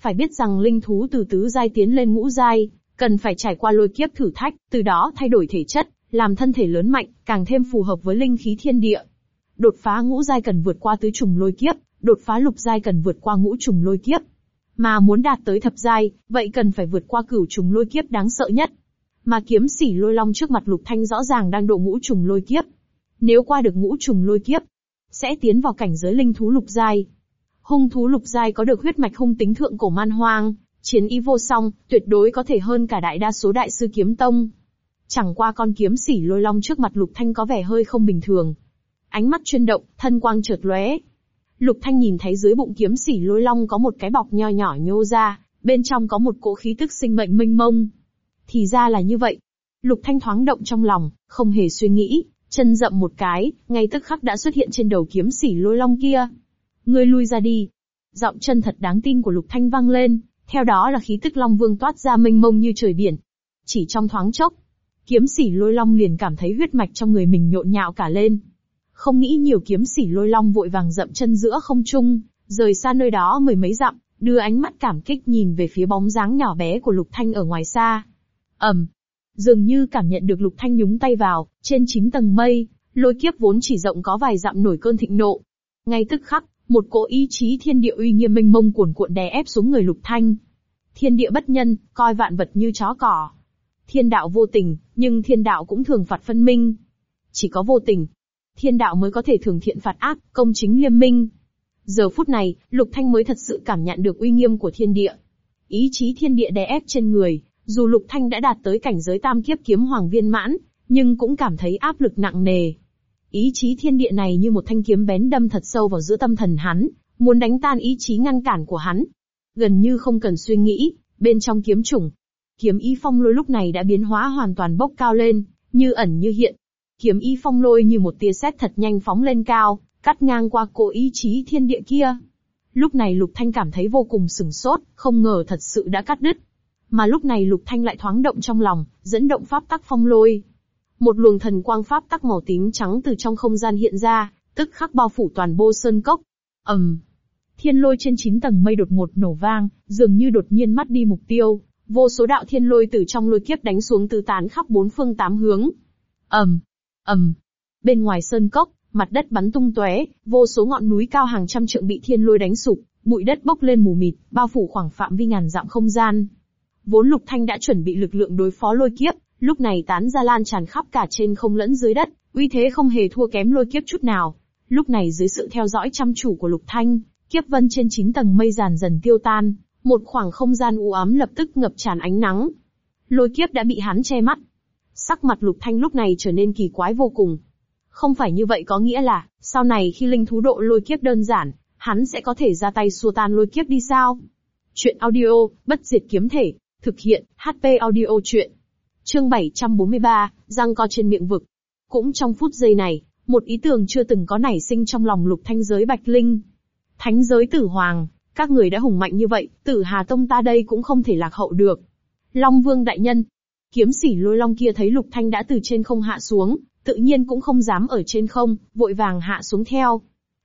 Phải biết rằng linh thú từ tứ giai tiến lên ngũ giai, cần phải trải qua lôi kiếp thử thách, từ đó thay đổi thể chất, làm thân thể lớn mạnh, càng thêm phù hợp với linh khí thiên địa. Đột phá ngũ giai cần vượt qua tứ trùng lôi kiếp, đột phá lục giai cần vượt qua ngũ trùng lôi kiếp. Mà muốn đạt tới thập giai, vậy cần phải vượt qua cửu trùng lôi kiếp đáng sợ nhất. Mà kiếm sỉ lôi long trước mặt lục thanh rõ ràng đang độ ngũ trùng lôi kiếp. Nếu qua được ngũ trùng lôi kiếp, sẽ tiến vào cảnh giới linh thú lục giai. Hung thú lục giai có được huyết mạch hung tính thượng cổ man hoang, chiến ý vô song, tuyệt đối có thể hơn cả đại đa số đại sư kiếm tông. Chẳng qua con kiếm sỉ lôi long trước mặt Lục Thanh có vẻ hơi không bình thường. Ánh mắt chuyên động, thân quang chợt lóe. Lục Thanh nhìn thấy dưới bụng kiếm sỉ lôi long có một cái bọc nho nhỏ nhô ra, bên trong có một cỗ khí tức sinh mệnh mênh mông. Thì ra là như vậy. Lục Thanh thoáng động trong lòng, không hề suy nghĩ, chân dậm một cái, ngay tức khắc đã xuất hiện trên đầu kiếm sỉ lôi long kia. Ngươi lui ra đi. Giọng chân thật đáng tin của Lục Thanh vang lên, theo đó là khí tức long vương toát ra mênh mông như trời biển. Chỉ trong thoáng chốc, kiếm sỉ lôi long liền cảm thấy huyết mạch trong người mình nhộn nhạo cả lên. Không nghĩ nhiều kiếm sỉ lôi long vội vàng dậm chân giữa không trung, rời xa nơi đó mười mấy dặm, đưa ánh mắt cảm kích nhìn về phía bóng dáng nhỏ bé của Lục Thanh ở ngoài xa. ầm, dường như cảm nhận được Lục Thanh nhúng tay vào, trên chín tầng mây, lôi kiếp vốn chỉ rộng có vài dặm nổi cơn thịnh nộ. Ngay tức khắc, một cỗ ý chí thiên địa uy nghiêm mênh mông cuồn cuộn đè ép xuống người Lục Thanh. Thiên địa bất nhân, coi vạn vật như chó cỏ. Thiên đạo vô tình, nhưng thiên đạo cũng thường phạt phân minh. Chỉ có vô tình, thiên đạo mới có thể thường thiện phạt ác, công chính liêm minh. Giờ phút này, Lục Thanh mới thật sự cảm nhận được uy nghiêm của thiên địa. Ý chí thiên địa đè ép trên người, dù Lục Thanh đã đạt tới cảnh giới tam kiếp kiếm hoàng viên mãn, nhưng cũng cảm thấy áp lực nặng nề. Ý chí thiên địa này như một thanh kiếm bén đâm thật sâu vào giữa tâm thần hắn, muốn đánh tan ý chí ngăn cản của hắn. Gần như không cần suy nghĩ, bên trong kiếm chủng, kiếm ý phong lôi lúc này đã biến hóa hoàn toàn bốc cao lên, như ẩn như hiện. Kiếm ý phong lôi như một tia sét thật nhanh phóng lên cao, cắt ngang qua cỗ ý chí thiên địa kia. Lúc này Lục Thanh cảm thấy vô cùng sừng sốt, không ngờ thật sự đã cắt đứt. Mà lúc này Lục Thanh lại thoáng động trong lòng, dẫn động pháp tắc phong lôi. Một luồng thần quang pháp tắc màu tím trắng từ trong không gian hiện ra, tức khắc bao phủ toàn bộ sơn cốc. ầm, um, thiên lôi trên chín tầng mây đột ngột nổ vang, dường như đột nhiên mất đi mục tiêu, vô số đạo thiên lôi từ trong lôi kiếp đánh xuống tứ tán khắp bốn phương tám hướng. ầm, um, ầm, um. bên ngoài sơn cốc, mặt đất bắn tung tóe, vô số ngọn núi cao hàng trăm trượng bị thiên lôi đánh sụp, bụi đất bốc lên mù mịt, bao phủ khoảng phạm vi ngàn dặm không gian. Vốn Lục Thanh đã chuẩn bị lực lượng đối phó lôi kiếp, lúc này tán ra lan tràn khắp cả trên không lẫn dưới đất, uy thế không hề thua kém lôi kiếp chút nào. Lúc này dưới sự theo dõi chăm chủ của Lục Thanh, kiếp vân trên chín tầng mây dàn dần tiêu tan, một khoảng không gian u ám lập tức ngập tràn ánh nắng. Lôi kiếp đã bị hắn che mắt. Sắc mặt Lục Thanh lúc này trở nên kỳ quái vô cùng. Không phải như vậy có nghĩa là, sau này khi linh thú độ lôi kiếp đơn giản, hắn sẽ có thể ra tay xua tan lôi kiếp đi sao? Chuyện audio, bất diệt kiếm thể, thực hiện, HP audio chuyện. Chương 743, răng co trên miệng vực. Cũng trong phút giây này, một ý tưởng chưa từng có nảy sinh trong lòng lục thanh giới bạch linh. Thánh giới tử hoàng, các người đã hùng mạnh như vậy, tử Hà Tông ta đây cũng không thể lạc hậu được. Long Vương đại nhân, kiếm sỉ lôi long kia thấy lục thanh đã từ trên không hạ xuống, tự nhiên cũng không dám ở trên không, vội vàng hạ xuống theo.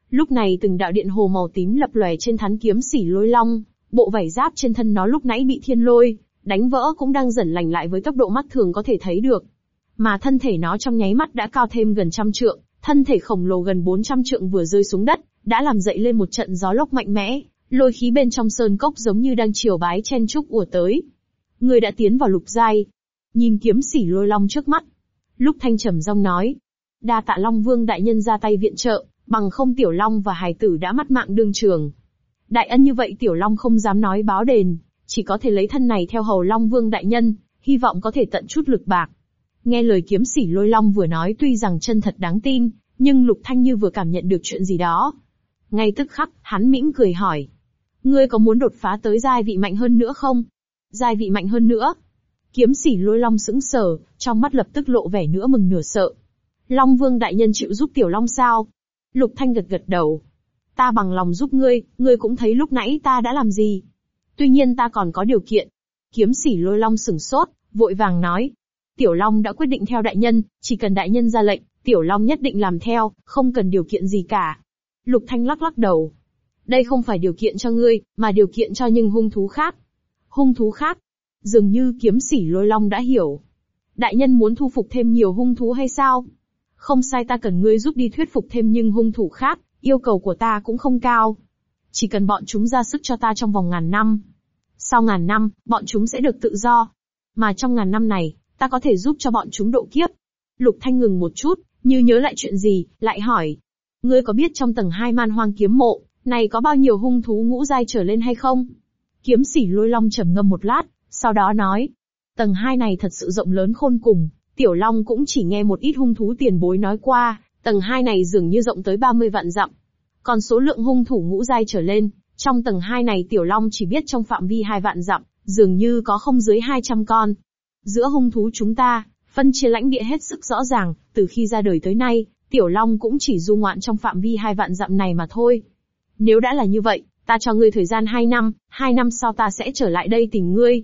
Lúc này từng đạo điện hồ màu tím lập lòe trên thắn kiếm sỉ lôi long, bộ vảy giáp trên thân nó lúc nãy bị thiên lôi, đánh vỡ cũng đang dần lành lại với tốc độ mắt thường có thể thấy được. Mà thân thể nó trong nháy mắt đã cao thêm gần trăm trượng, thân thể khổng lồ gần 400 trượng vừa rơi xuống đất, đã làm dậy lên một trận gió lốc mạnh mẽ, lôi khí bên trong sơn cốc giống như đang chiều bái chen trúc ùa tới. Người đã tiến vào lục giai. Nhìn kiếm sỉ lôi long trước mắt, Lúc thanh trầm rong nói, đa tạ Long Vương đại nhân ra tay viện trợ, bằng không Tiểu Long và Hải tử đã mất mạng đương trường. Đại ân như vậy Tiểu Long không dám nói báo đền, chỉ có thể lấy thân này theo hầu Long Vương đại nhân, hy vọng có thể tận chút lực bạc. Nghe lời kiếm sỉ lôi Long vừa nói tuy rằng chân thật đáng tin, nhưng Lục Thanh như vừa cảm nhận được chuyện gì đó. Ngay tức khắc, hắn mỉm cười hỏi. Ngươi có muốn đột phá tới giai vị mạnh hơn nữa không? Giai vị mạnh hơn nữa? Kiếm sỉ lôi long sững sờ, trong mắt lập tức lộ vẻ nửa mừng nửa sợ. Long vương đại nhân chịu giúp tiểu long sao? Lục thanh gật gật đầu. Ta bằng lòng giúp ngươi, ngươi cũng thấy lúc nãy ta đã làm gì. Tuy nhiên ta còn có điều kiện. Kiếm sỉ lôi long sừng sốt, vội vàng nói. Tiểu long đã quyết định theo đại nhân, chỉ cần đại nhân ra lệnh, tiểu long nhất định làm theo, không cần điều kiện gì cả. Lục thanh lắc lắc đầu. Đây không phải điều kiện cho ngươi, mà điều kiện cho những hung thú khác. Hung thú khác, Dường như kiếm sỉ lôi long đã hiểu. Đại nhân muốn thu phục thêm nhiều hung thú hay sao? Không sai ta cần ngươi giúp đi thuyết phục thêm nhưng hung thủ khác, yêu cầu của ta cũng không cao. Chỉ cần bọn chúng ra sức cho ta trong vòng ngàn năm. Sau ngàn năm, bọn chúng sẽ được tự do. Mà trong ngàn năm này, ta có thể giúp cho bọn chúng độ kiếp. Lục Thanh ngừng một chút, như nhớ lại chuyện gì, lại hỏi. Ngươi có biết trong tầng hai man hoang kiếm mộ, này có bao nhiêu hung thú ngũ giai trở lên hay không? Kiếm sỉ lôi long trầm ngâm một lát, sau đó nói, tầng 2 này thật sự rộng lớn khôn cùng, Tiểu Long cũng chỉ nghe một ít hung thú tiền bối nói qua, tầng 2 này dường như rộng tới 30 vạn dặm. Còn số lượng hung thủ ngũ giai trở lên, trong tầng 2 này Tiểu Long chỉ biết trong phạm vi hai vạn dặm, dường như có không dưới 200 con. Giữa hung thú chúng ta, phân chia lãnh địa hết sức rõ ràng, từ khi ra đời tới nay, Tiểu Long cũng chỉ du ngoạn trong phạm vi hai vạn dặm này mà thôi. Nếu đã là như vậy, ta cho ngươi thời gian hai năm, hai năm sau ta sẽ trở lại đây tìm ngươi.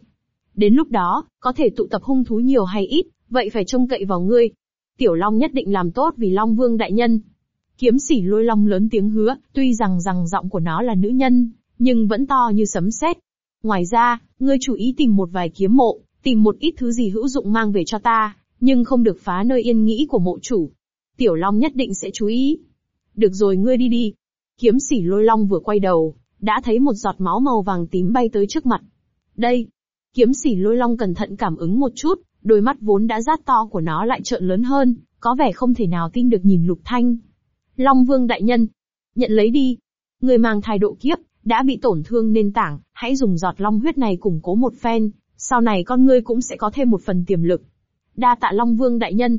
Đến lúc đó, có thể tụ tập hung thú nhiều hay ít, vậy phải trông cậy vào ngươi. Tiểu Long nhất định làm tốt vì Long Vương đại nhân. Kiếm sỉ lôi long lớn tiếng hứa, tuy rằng rằng giọng của nó là nữ nhân, nhưng vẫn to như sấm sét. Ngoài ra, ngươi chú ý tìm một vài kiếm mộ, tìm một ít thứ gì hữu dụng mang về cho ta, nhưng không được phá nơi yên nghĩ của mộ chủ. Tiểu Long nhất định sẽ chú ý. Được rồi ngươi đi đi. Kiếm sỉ lôi long vừa quay đầu, đã thấy một giọt máu màu vàng tím bay tới trước mặt. Đây. Kiếm sỉ lôi long cẩn thận cảm ứng một chút, đôi mắt vốn đã rát to của nó lại trợn lớn hơn, có vẻ không thể nào tin được nhìn lục thanh. Long vương đại nhân. Nhận lấy đi. Người mang thai độ kiếp, đã bị tổn thương nên tảng, hãy dùng giọt long huyết này củng cố một phen, sau này con ngươi cũng sẽ có thêm một phần tiềm lực. Đa tạ Long Vương đại nhân.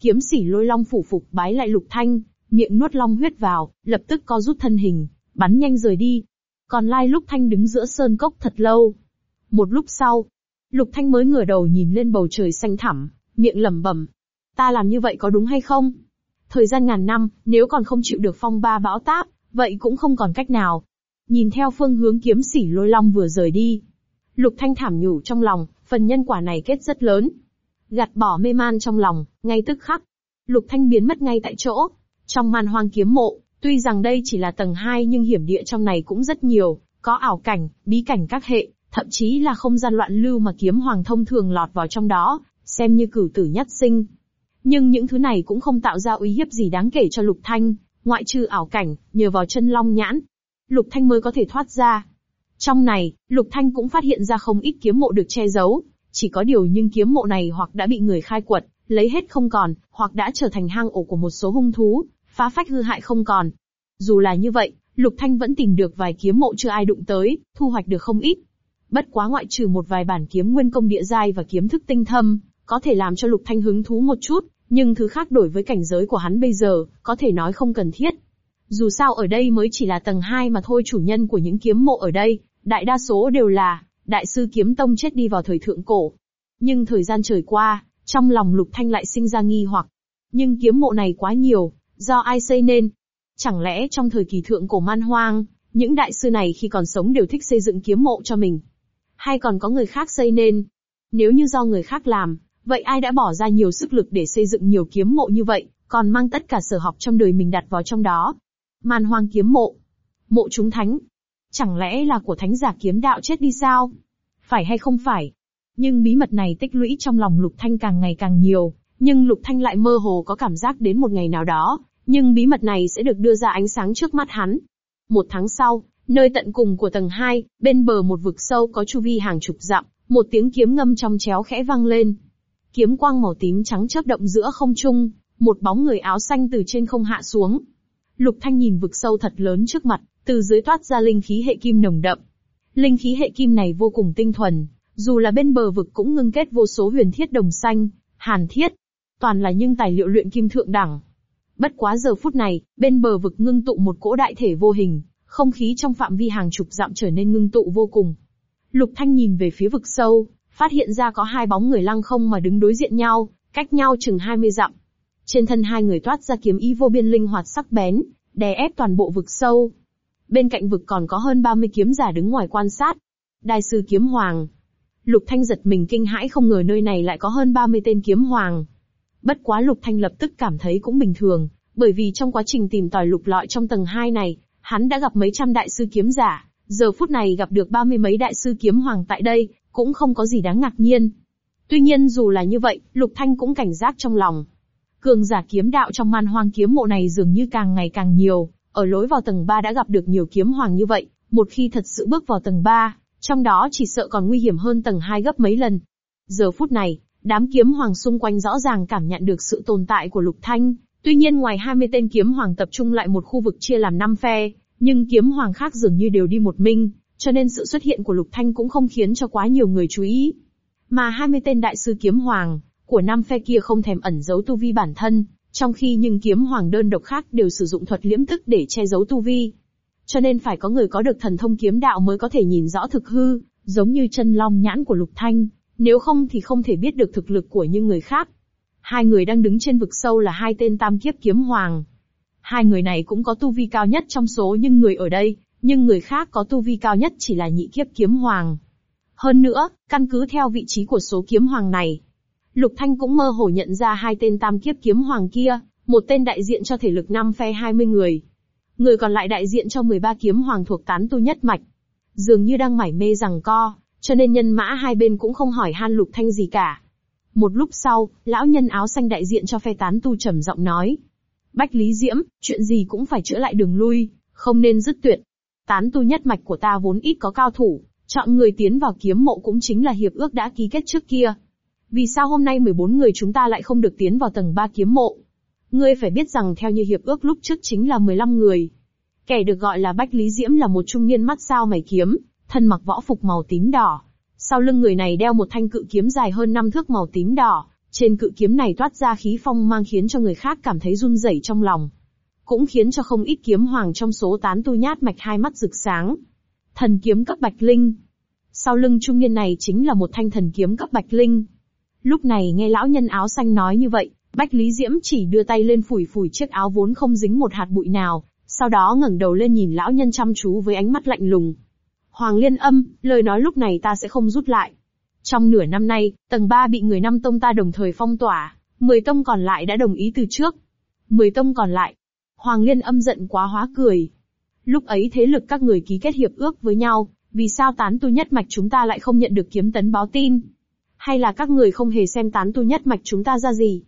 Kiếm sỉ lôi long phủ phục bái lại lục thanh, miệng nuốt long huyết vào, lập tức co rút thân hình, bắn nhanh rời đi. Còn lai lúc thanh đứng giữa sơn cốc thật lâu. Một lúc sau, lục thanh mới ngửa đầu nhìn lên bầu trời xanh thẳm, miệng lẩm bẩm. Ta làm như vậy có đúng hay không? Thời gian ngàn năm, nếu còn không chịu được phong ba bão táp, vậy cũng không còn cách nào. Nhìn theo phương hướng kiếm sỉ lôi long vừa rời đi. Lục thanh thảm nhủ trong lòng, phần nhân quả này kết rất lớn. Gạt bỏ mê man trong lòng, ngay tức khắc. Lục Thanh biến mất ngay tại chỗ. Trong man hoang kiếm mộ, tuy rằng đây chỉ là tầng 2 nhưng hiểm địa trong này cũng rất nhiều, có ảo cảnh, bí cảnh các hệ, thậm chí là không gian loạn lưu mà kiếm hoàng thông thường lọt vào trong đó, xem như cửu tử nhất sinh. Nhưng những thứ này cũng không tạo ra uy hiếp gì đáng kể cho Lục Thanh, ngoại trừ ảo cảnh, nhờ vào chân long nhãn, Lục Thanh mới có thể thoát ra. Trong này, Lục Thanh cũng phát hiện ra không ít kiếm mộ được che giấu, chỉ có điều nhưng kiếm mộ này hoặc đã bị người khai quật, lấy hết không còn, hoặc đã trở thành hang ổ của một số hung thú, phá phách hư hại không còn. Dù là như vậy, Lục Thanh vẫn tìm được vài kiếm mộ chưa ai đụng tới, thu hoạch được không ít. Bất quá ngoại trừ một vài bản kiếm nguyên công địa giai và kiếm thức tinh thâm, có thể làm cho Lục Thanh hứng thú một chút, nhưng thứ khác đổi với cảnh giới của hắn bây giờ, có thể nói không cần thiết. Dù sao ở đây mới chỉ là tầng 2 mà thôi chủ nhân của những kiếm mộ ở đây, đại đa số đều là Đại sư kiếm tông chết đi vào thời thượng cổ. Nhưng thời gian trời qua, trong lòng lục thanh lại sinh ra nghi hoặc. Nhưng kiếm mộ này quá nhiều, do ai xây nên? Chẳng lẽ trong thời kỳ thượng cổ man hoang, những đại sư này khi còn sống đều thích xây dựng kiếm mộ cho mình? Hay còn có người khác xây nên? Nếu như do người khác làm, vậy ai đã bỏ ra nhiều sức lực để xây dựng nhiều kiếm mộ như vậy, còn mang tất cả sở học trong đời mình đặt vào trong đó? Man hoang kiếm mộ. Mộ chúng thánh, Chẳng lẽ là của thánh giả kiếm đạo chết đi sao? Phải hay không phải? Nhưng bí mật này tích lũy trong lòng Lục Thanh càng ngày càng nhiều, nhưng Lục Thanh lại mơ hồ có cảm giác đến một ngày nào đó, nhưng bí mật này sẽ được đưa ra ánh sáng trước mắt hắn. Một tháng sau, nơi tận cùng của tầng 2, bên bờ một vực sâu có chu vi hàng chục dặm, một tiếng kiếm ngâm trong chéo khẽ vang lên. Kiếm quang màu tím trắng chớp động giữa không trung, một bóng người áo xanh từ trên không hạ xuống. Lục Thanh nhìn vực sâu thật lớn trước mặt, từ dưới toát ra linh khí hệ kim nồng đậm. Linh khí hệ kim này vô cùng tinh thuần, dù là bên bờ vực cũng ngưng kết vô số huyền thiết đồng xanh, hàn thiết, toàn là những tài liệu luyện kim thượng đẳng. Bất quá giờ phút này, bên bờ vực ngưng tụ một cỗ đại thể vô hình, không khí trong phạm vi hàng chục dặm trở nên ngưng tụ vô cùng. Lục Thanh nhìn về phía vực sâu, phát hiện ra có hai bóng người lăng không mà đứng đối diện nhau, cách nhau chừng 20 dặm. Trên thân hai người toát ra kiếm ý vô biên linh hoạt sắc bén, đè ép toàn bộ vực sâu. Bên cạnh vực còn có hơn 30 kiếm giả đứng ngoài quan sát. Đại sư kiếm hoàng. Lục Thanh giật mình kinh hãi không ngờ nơi này lại có hơn 30 tên kiếm hoàng. Bất quá Lục Thanh lập tức cảm thấy cũng bình thường, bởi vì trong quá trình tìm tòi lục lọi trong tầng 2 này, hắn đã gặp mấy trăm đại sư kiếm giả, giờ phút này gặp được ba mươi mấy đại sư kiếm hoàng tại đây, cũng không có gì đáng ngạc nhiên. Tuy nhiên dù là như vậy, Lục Thanh cũng cảnh giác trong lòng. Cường giả kiếm đạo trong man hoang kiếm mộ này dường như càng ngày càng nhiều, ở lối vào tầng 3 đã gặp được nhiều kiếm hoàng như vậy, một khi thật sự bước vào tầng 3, trong đó chỉ sợ còn nguy hiểm hơn tầng 2 gấp mấy lần. Giờ phút này, đám kiếm hoàng xung quanh rõ ràng cảm nhận được sự tồn tại của Lục Thanh, tuy nhiên ngoài 20 tên kiếm hoàng tập trung lại một khu vực chia làm 5 phe, nhưng kiếm hoàng khác dường như đều đi một mình, cho nên sự xuất hiện của Lục Thanh cũng không khiến cho quá nhiều người chú ý. Mà 20 tên đại sư kiếm hoàng, của năm phe kia không thèm ẩn giấu tu vi bản thân, trong khi những kiếm hoàng đơn độc khác đều sử dụng thuật liễm tức để che giấu tu vi. Cho nên phải có người có được thần thông kiếm đạo mới có thể nhìn rõ thực hư, giống như chân long nhãn của Lục Thanh, nếu không thì không thể biết được thực lực của những người khác. Hai người đang đứng trên vực sâu là hai tên tam kiếp kiếm hoàng. Hai người này cũng có tu vi cao nhất trong số những người ở đây, nhưng người khác có tu vi cao nhất chỉ là nhị kiếp kiếm hoàng. Hơn nữa, căn cứ theo vị trí của số kiếm hoàng này, Lục Thanh cũng mơ hồ nhận ra hai tên tam kiếp kiếm hoàng kia, một tên đại diện cho thể lực năm phe 20 người. Người còn lại đại diện cho 13 kiếm hoàng thuộc tán tu nhất mạch. Dường như đang mải mê rằng co, cho nên nhân mã hai bên cũng không hỏi han Lục Thanh gì cả. Một lúc sau, lão nhân áo xanh đại diện cho phe tán tu trầm giọng nói. Bách Lý Diễm, chuyện gì cũng phải chữa lại đường lui, không nên dứt tuyệt. Tán tu nhất mạch của ta vốn ít có cao thủ, chọn người tiến vào kiếm mộ cũng chính là hiệp ước đã ký kết trước kia. Vì sao hôm nay 14 người chúng ta lại không được tiến vào tầng 3 kiếm mộ? Ngươi phải biết rằng theo như hiệp ước lúc trước chính là 15 người. Kẻ được gọi là Bách Lý Diễm là một trung niên mắt sao mày kiếm, thân mặc võ phục màu tím đỏ. Sau lưng người này đeo một thanh cự kiếm dài hơn 5 thước màu tím đỏ, trên cự kiếm này toát ra khí phong mang khiến cho người khác cảm thấy run rẩy trong lòng. Cũng khiến cho không ít kiếm hoàng trong số tán tu nhát mạch hai mắt rực sáng. Thần kiếm cấp bạch linh. Sau lưng trung niên này chính là một thanh thần kiếm cấp bạch linh. Lúc này nghe lão nhân áo xanh nói như vậy, Bách Lý Diễm chỉ đưa tay lên phủi phủi chiếc áo vốn không dính một hạt bụi nào, sau đó ngẩng đầu lên nhìn lão nhân chăm chú với ánh mắt lạnh lùng. Hoàng Liên Âm, lời nói lúc này ta sẽ không rút lại. Trong nửa năm nay, tầng 3 bị người năm tông ta đồng thời phong tỏa, 10 tông còn lại đã đồng ý từ trước. 10 tông còn lại. Hoàng Liên Âm giận quá hóa cười. Lúc ấy thế lực các người ký kết hiệp ước với nhau, vì sao tán tu nhất mạch chúng ta lại không nhận được kiếm tấn báo tin? Hay là các người không hề xem tán tu nhất mạch chúng ta ra gì?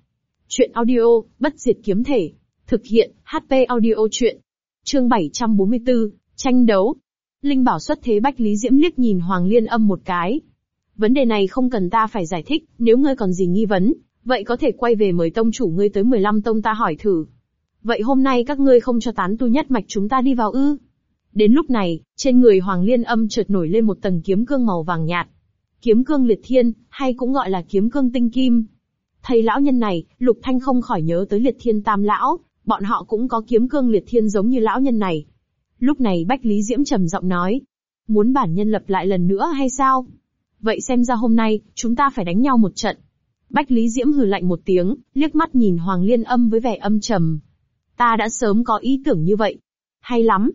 Chuyện audio, bất diệt kiếm thể. Thực hiện, HP audio chuyện. Chương 744, tranh đấu. Linh bảo xuất thế Bách Lý Diễm liếc nhìn Hoàng Liên âm một cái. Vấn đề này không cần ta phải giải thích, nếu ngươi còn gì nghi vấn, vậy có thể quay về mời tông chủ ngươi tới 15 tông ta hỏi thử. Vậy hôm nay các ngươi không cho tán tu nhất mạch chúng ta đi vào ư? Đến lúc này, trên người Hoàng Liên âm chợt nổi lên một tầng kiếm cương màu vàng nhạt. Kiếm cương liệt thiên, hay cũng gọi là kiếm cương tinh kim. Thầy lão nhân này, Lục Thanh không khỏi nhớ tới liệt thiên tam lão, bọn họ cũng có kiếm cương liệt thiên giống như lão nhân này. Lúc này Bách Lý Diễm trầm giọng nói. Muốn bản nhân lập lại lần nữa hay sao? Vậy xem ra hôm nay, chúng ta phải đánh nhau một trận. Bách Lý Diễm hừ lạnh một tiếng, liếc mắt nhìn Hoàng Liên âm với vẻ âm trầm. Ta đã sớm có ý tưởng như vậy. Hay lắm.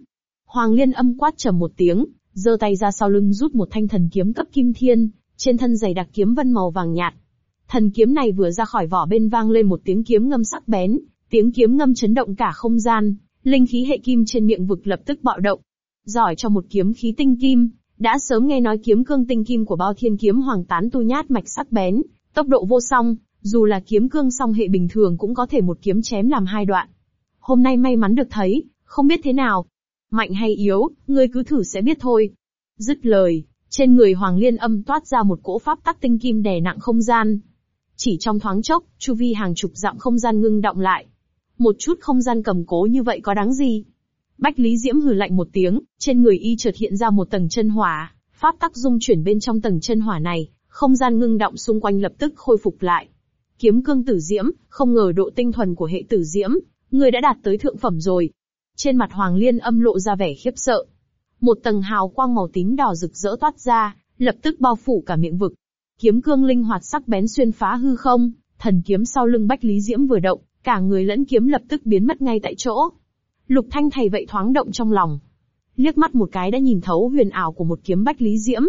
Hoàng Liên âm quát trầm một tiếng, giơ tay ra sau lưng rút một thanh thần kiếm cấp kim thiên, trên thân dày đặc kiếm vân màu vàng nhạt. Thần kiếm này vừa ra khỏi vỏ bên vang lên một tiếng kiếm ngâm sắc bén, tiếng kiếm ngâm chấn động cả không gian, linh khí hệ kim trên miệng vực lập tức bạo động. Giỏi cho một kiếm khí tinh kim, đã sớm nghe nói kiếm cương tinh kim của bao thiên kiếm hoàng tán tu nhát mạch sắc bén, tốc độ vô song, dù là kiếm cương song hệ bình thường cũng có thể một kiếm chém làm hai đoạn. Hôm nay may mắn được thấy, không biết thế nào. Mạnh hay yếu, ngươi cứ thử sẽ biết thôi. Dứt lời, trên người Hoàng Liên âm toát ra một cỗ pháp tắc tinh kim đè nặng không gian. Chỉ trong thoáng chốc, chu vi hàng chục dặm không gian ngưng động lại. Một chút không gian cầm cố như vậy có đáng gì? Bách Lý Diễm hừ lạnh một tiếng, trên người y chợt hiện ra một tầng chân hỏa, pháp tắc dung chuyển bên trong tầng chân hỏa này, không gian ngưng động xung quanh lập tức khôi phục lại. Kiếm cương tử diễm, không ngờ độ tinh thuần của hệ tử diễm, người đã đạt tới thượng phẩm rồi. Trên mặt Hoàng Liên âm lộ ra vẻ khiếp sợ, một tầng hào quang màu tím đỏ rực rỡ toát ra, lập tức bao phủ cả miệng vực. Kiếm cương linh hoạt sắc bén xuyên phá hư không, thần kiếm sau lưng Bách Lý Diễm vừa động, cả người lẫn kiếm lập tức biến mất ngay tại chỗ. Lục Thanh thầy vậy thoáng động trong lòng. Liếc mắt một cái đã nhìn thấu huyền ảo của một kiếm Bách Lý Diễm.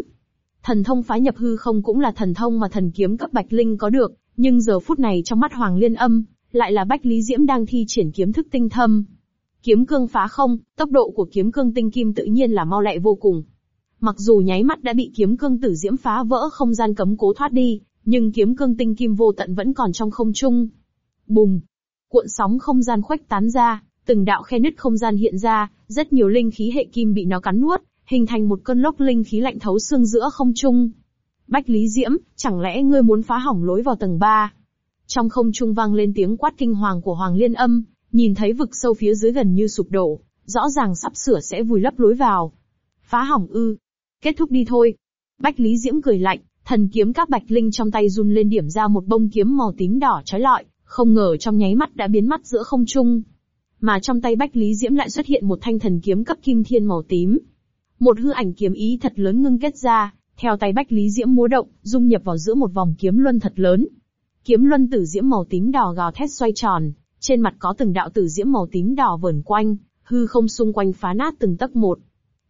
Thần thông phá nhập hư không cũng là thần thông mà thần kiếm cấp Bạch Linh có được, nhưng giờ phút này trong mắt Hoàng Liên Âm, lại là Bách Lý Diễm đang thi triển kiếm thức tinh thâm, Kiếm cương phá không, tốc độ của kiếm cương tinh kim tự nhiên là mau lẹ vô cùng. Mặc dù nháy mắt đã bị kiếm cương tử diễm phá vỡ không gian cấm cố thoát đi, nhưng kiếm cương tinh kim vô tận vẫn còn trong không trung. Bùng! Cuộn sóng không gian khuếch tán ra, từng đạo khe nứt không gian hiện ra, rất nhiều linh khí hệ kim bị nó cắn nuốt, hình thành một cơn lốc linh khí lạnh thấu xương giữa không trung. Bách Lý Diễm, chẳng lẽ ngươi muốn phá hỏng lối vào tầng 3? Trong không trung vang lên tiếng quát kinh hoàng của Hoàng Liên Âm, Nhìn thấy vực sâu phía dưới gần như sụp đổ, rõ ràng sắp sửa sẽ vùi lấp lối vào. Phá hỏng ư. Kết thúc đi thôi. Bách Lý Diễm cười lạnh, Thần kiếm các bạch linh trong tay run lên điểm ra một bông kiếm màu tím đỏ chói lọi, không ngờ trong nháy mắt đã biến mất giữa không trung. Mà trong tay Bách Lý Diễm lại xuất hiện một thanh thần kiếm cấp kim thiên màu tím. Một hư ảnh kiếm ý thật lớn ngưng kết ra, theo tay Bách Lý Diễm múa động, dung nhập vào giữa một vòng kiếm luân thật lớn. Kiếm luân tử diễm màu tím đỏ gào thét xoay tròn, trên mặt có từng đạo tử diễm màu tím đỏ vờn quanh, hư không xung quanh phá nát từng tấc một.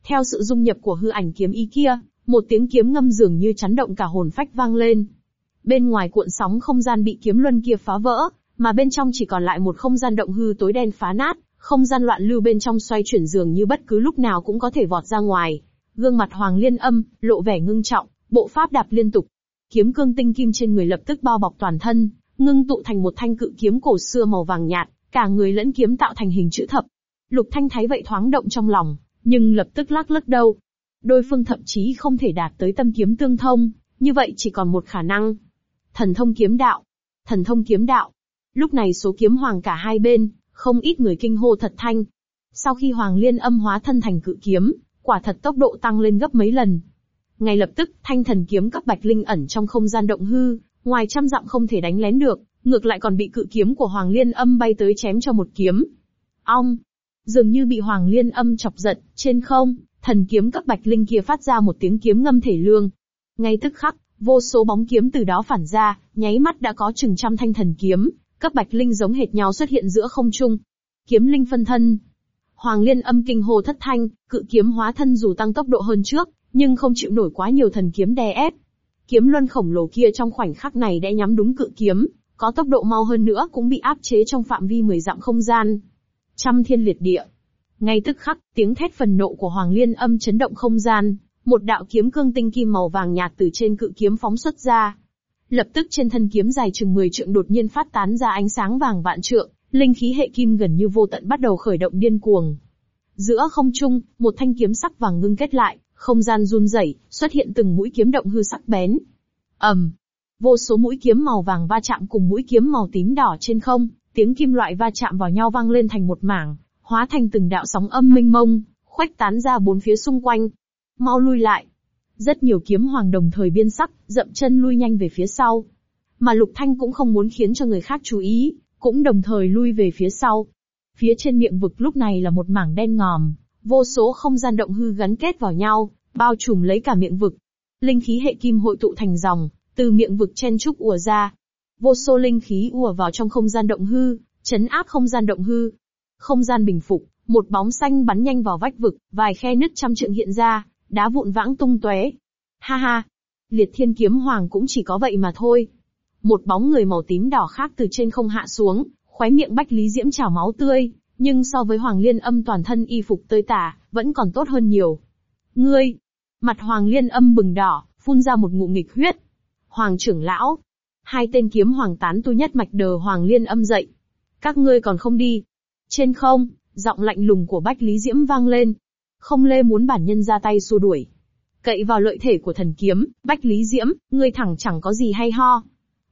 Theo sự dung nhập của hư ảnh kiếm ý kia, một tiếng kiếm ngâm dường như chấn động cả hồn phách vang lên. Bên ngoài cuộn sóng không gian bị kiếm luân kia phá vỡ, mà bên trong chỉ còn lại một không gian động hư tối đen phá nát, không gian loạn lưu bên trong xoay chuyển dường như bất cứ lúc nào cũng có thể vọt ra ngoài. Gương mặt Hoàng Liên Âm, lộ vẻ ngưng trọng, bộ pháp đạp liên tục. Kiếm cương tinh kim trên người lập tức bao bọc toàn thân, ngưng tụ thành một thanh cự kiếm cổ xưa màu vàng nhạt, cả người lẫn kiếm tạo thành hình chữ thập. Lục Thanh thấy vậy thoáng động trong lòng, nhưng lập tức lắc lắc đầu. Đôi phương thậm chí không thể đạt tới tâm kiếm tương thông, như vậy chỉ còn một khả năng. Thần thông kiếm đạo. Thần thông kiếm đạo. Lúc này số kiếm hoàng cả hai bên, không ít người kinh hô thật thanh. Sau khi Hoàng Liên âm hóa thân thành cự kiếm, quả thật tốc độ tăng lên gấp mấy lần. Ngay lập tức, thanh thần kiếm cấp bạch linh ẩn trong không gian động hư, ngoài trăm dặm không thể đánh lén được, ngược lại còn bị cự kiếm của Hoàng Liên âm bay tới chém cho một kiếm. Ong! Dường như bị Hoàng Liên âm chọc giận, trên không, thần kiếm cấp bạch linh kia phát ra một tiếng kiếm ngâm thể lương. Ngay tức khắc, vô số bóng kiếm từ đó phản ra, nháy mắt đã có chừng trăm thanh thần kiếm, cấp bạch linh giống hệt nhau xuất hiện giữa không trung. Kiếm linh phân thân. Hoàng Liên âm kinh hồ thất thanh, cự kiếm hóa thân dù tăng tốc độ hơn trước, nhưng không chịu nổi quá nhiều thần kiếm đè ép. Kiếm luân khổng lồ kia trong khoảnh khắc này đã nhắm đúng cự kiếm, có tốc độ mau hơn nữa cũng bị áp chế trong phạm vi 10 dặm không gian. Trăm thiên liệt địa. Ngay tức khắc, tiếng thét phần nộ của Hoàng Liên âm chấn động không gian, một đạo kiếm cương tinh kim màu vàng nhạt từ trên cự kiếm phóng xuất ra. Lập tức trên thân kiếm dài chừng 10 trượng đột nhiên phát tán ra ánh sáng vàng vạn trượng, linh khí hệ kim gần như vô tận bắt đầu khởi động điên cuồng. Giữa không trung, một thanh kiếm sắc vàng ngưng kết lại, không gian run rẩy, xuất hiện từng mũi kiếm động hư sắc bén. ầm, vô số mũi kiếm màu vàng va chạm cùng mũi kiếm màu tím đỏ trên không, tiếng kim loại va chạm vào nhau vang lên thành một mảng, hóa thành từng đạo sóng âm minh mông, khuếch tán ra bốn phía xung quanh. Mau lui lại, rất nhiều kiếm hoàng đồng thời biên sắc, dậm chân lui nhanh về phía sau. Mà Lục Thanh cũng không muốn khiến cho người khác chú ý, cũng đồng thời lui về phía sau. Phía trên miệng vực lúc này là một mảng đen ngòm, vô số không gian động hư gắn kết vào nhau, bao trùm lấy cả miệng vực. Linh khí hệ kim hội tụ thành dòng, từ miệng vực chen trúc ùa ra. Vô số linh khí ùa vào trong không gian động hư, chấn áp không gian động hư. Không gian bình phục, một bóng xanh bắn nhanh vào vách vực, vài khe nứt trăm trượng hiện ra, đá vụn vãng tung tóe. Ha ha, liệt thiên kiếm hoàng cũng chỉ có vậy mà thôi. Một bóng người màu tím đỏ khác từ trên không hạ xuống, khóe miệng bách lý diễm trào máu tươi, nhưng so với hoàng liên âm toàn thân y phục tơi tả, vẫn còn tốt hơn nhiều. Ngươi! Mặt hoàng liên âm bừng đỏ, phun ra một ngụm nghịch huyết. Hoàng trưởng lão! Hai tên kiếm hoàng tán tu nhất mạch đờ hoàng liên âm dậy. Các ngươi còn không đi. Trên không, giọng lạnh lùng của bách lý diễm vang lên, không lê muốn bản nhân ra tay xua đuổi. Cậy vào lợi thể của thần kiếm, Bách Lý Diễm, ngươi thẳng chẳng có gì hay ho.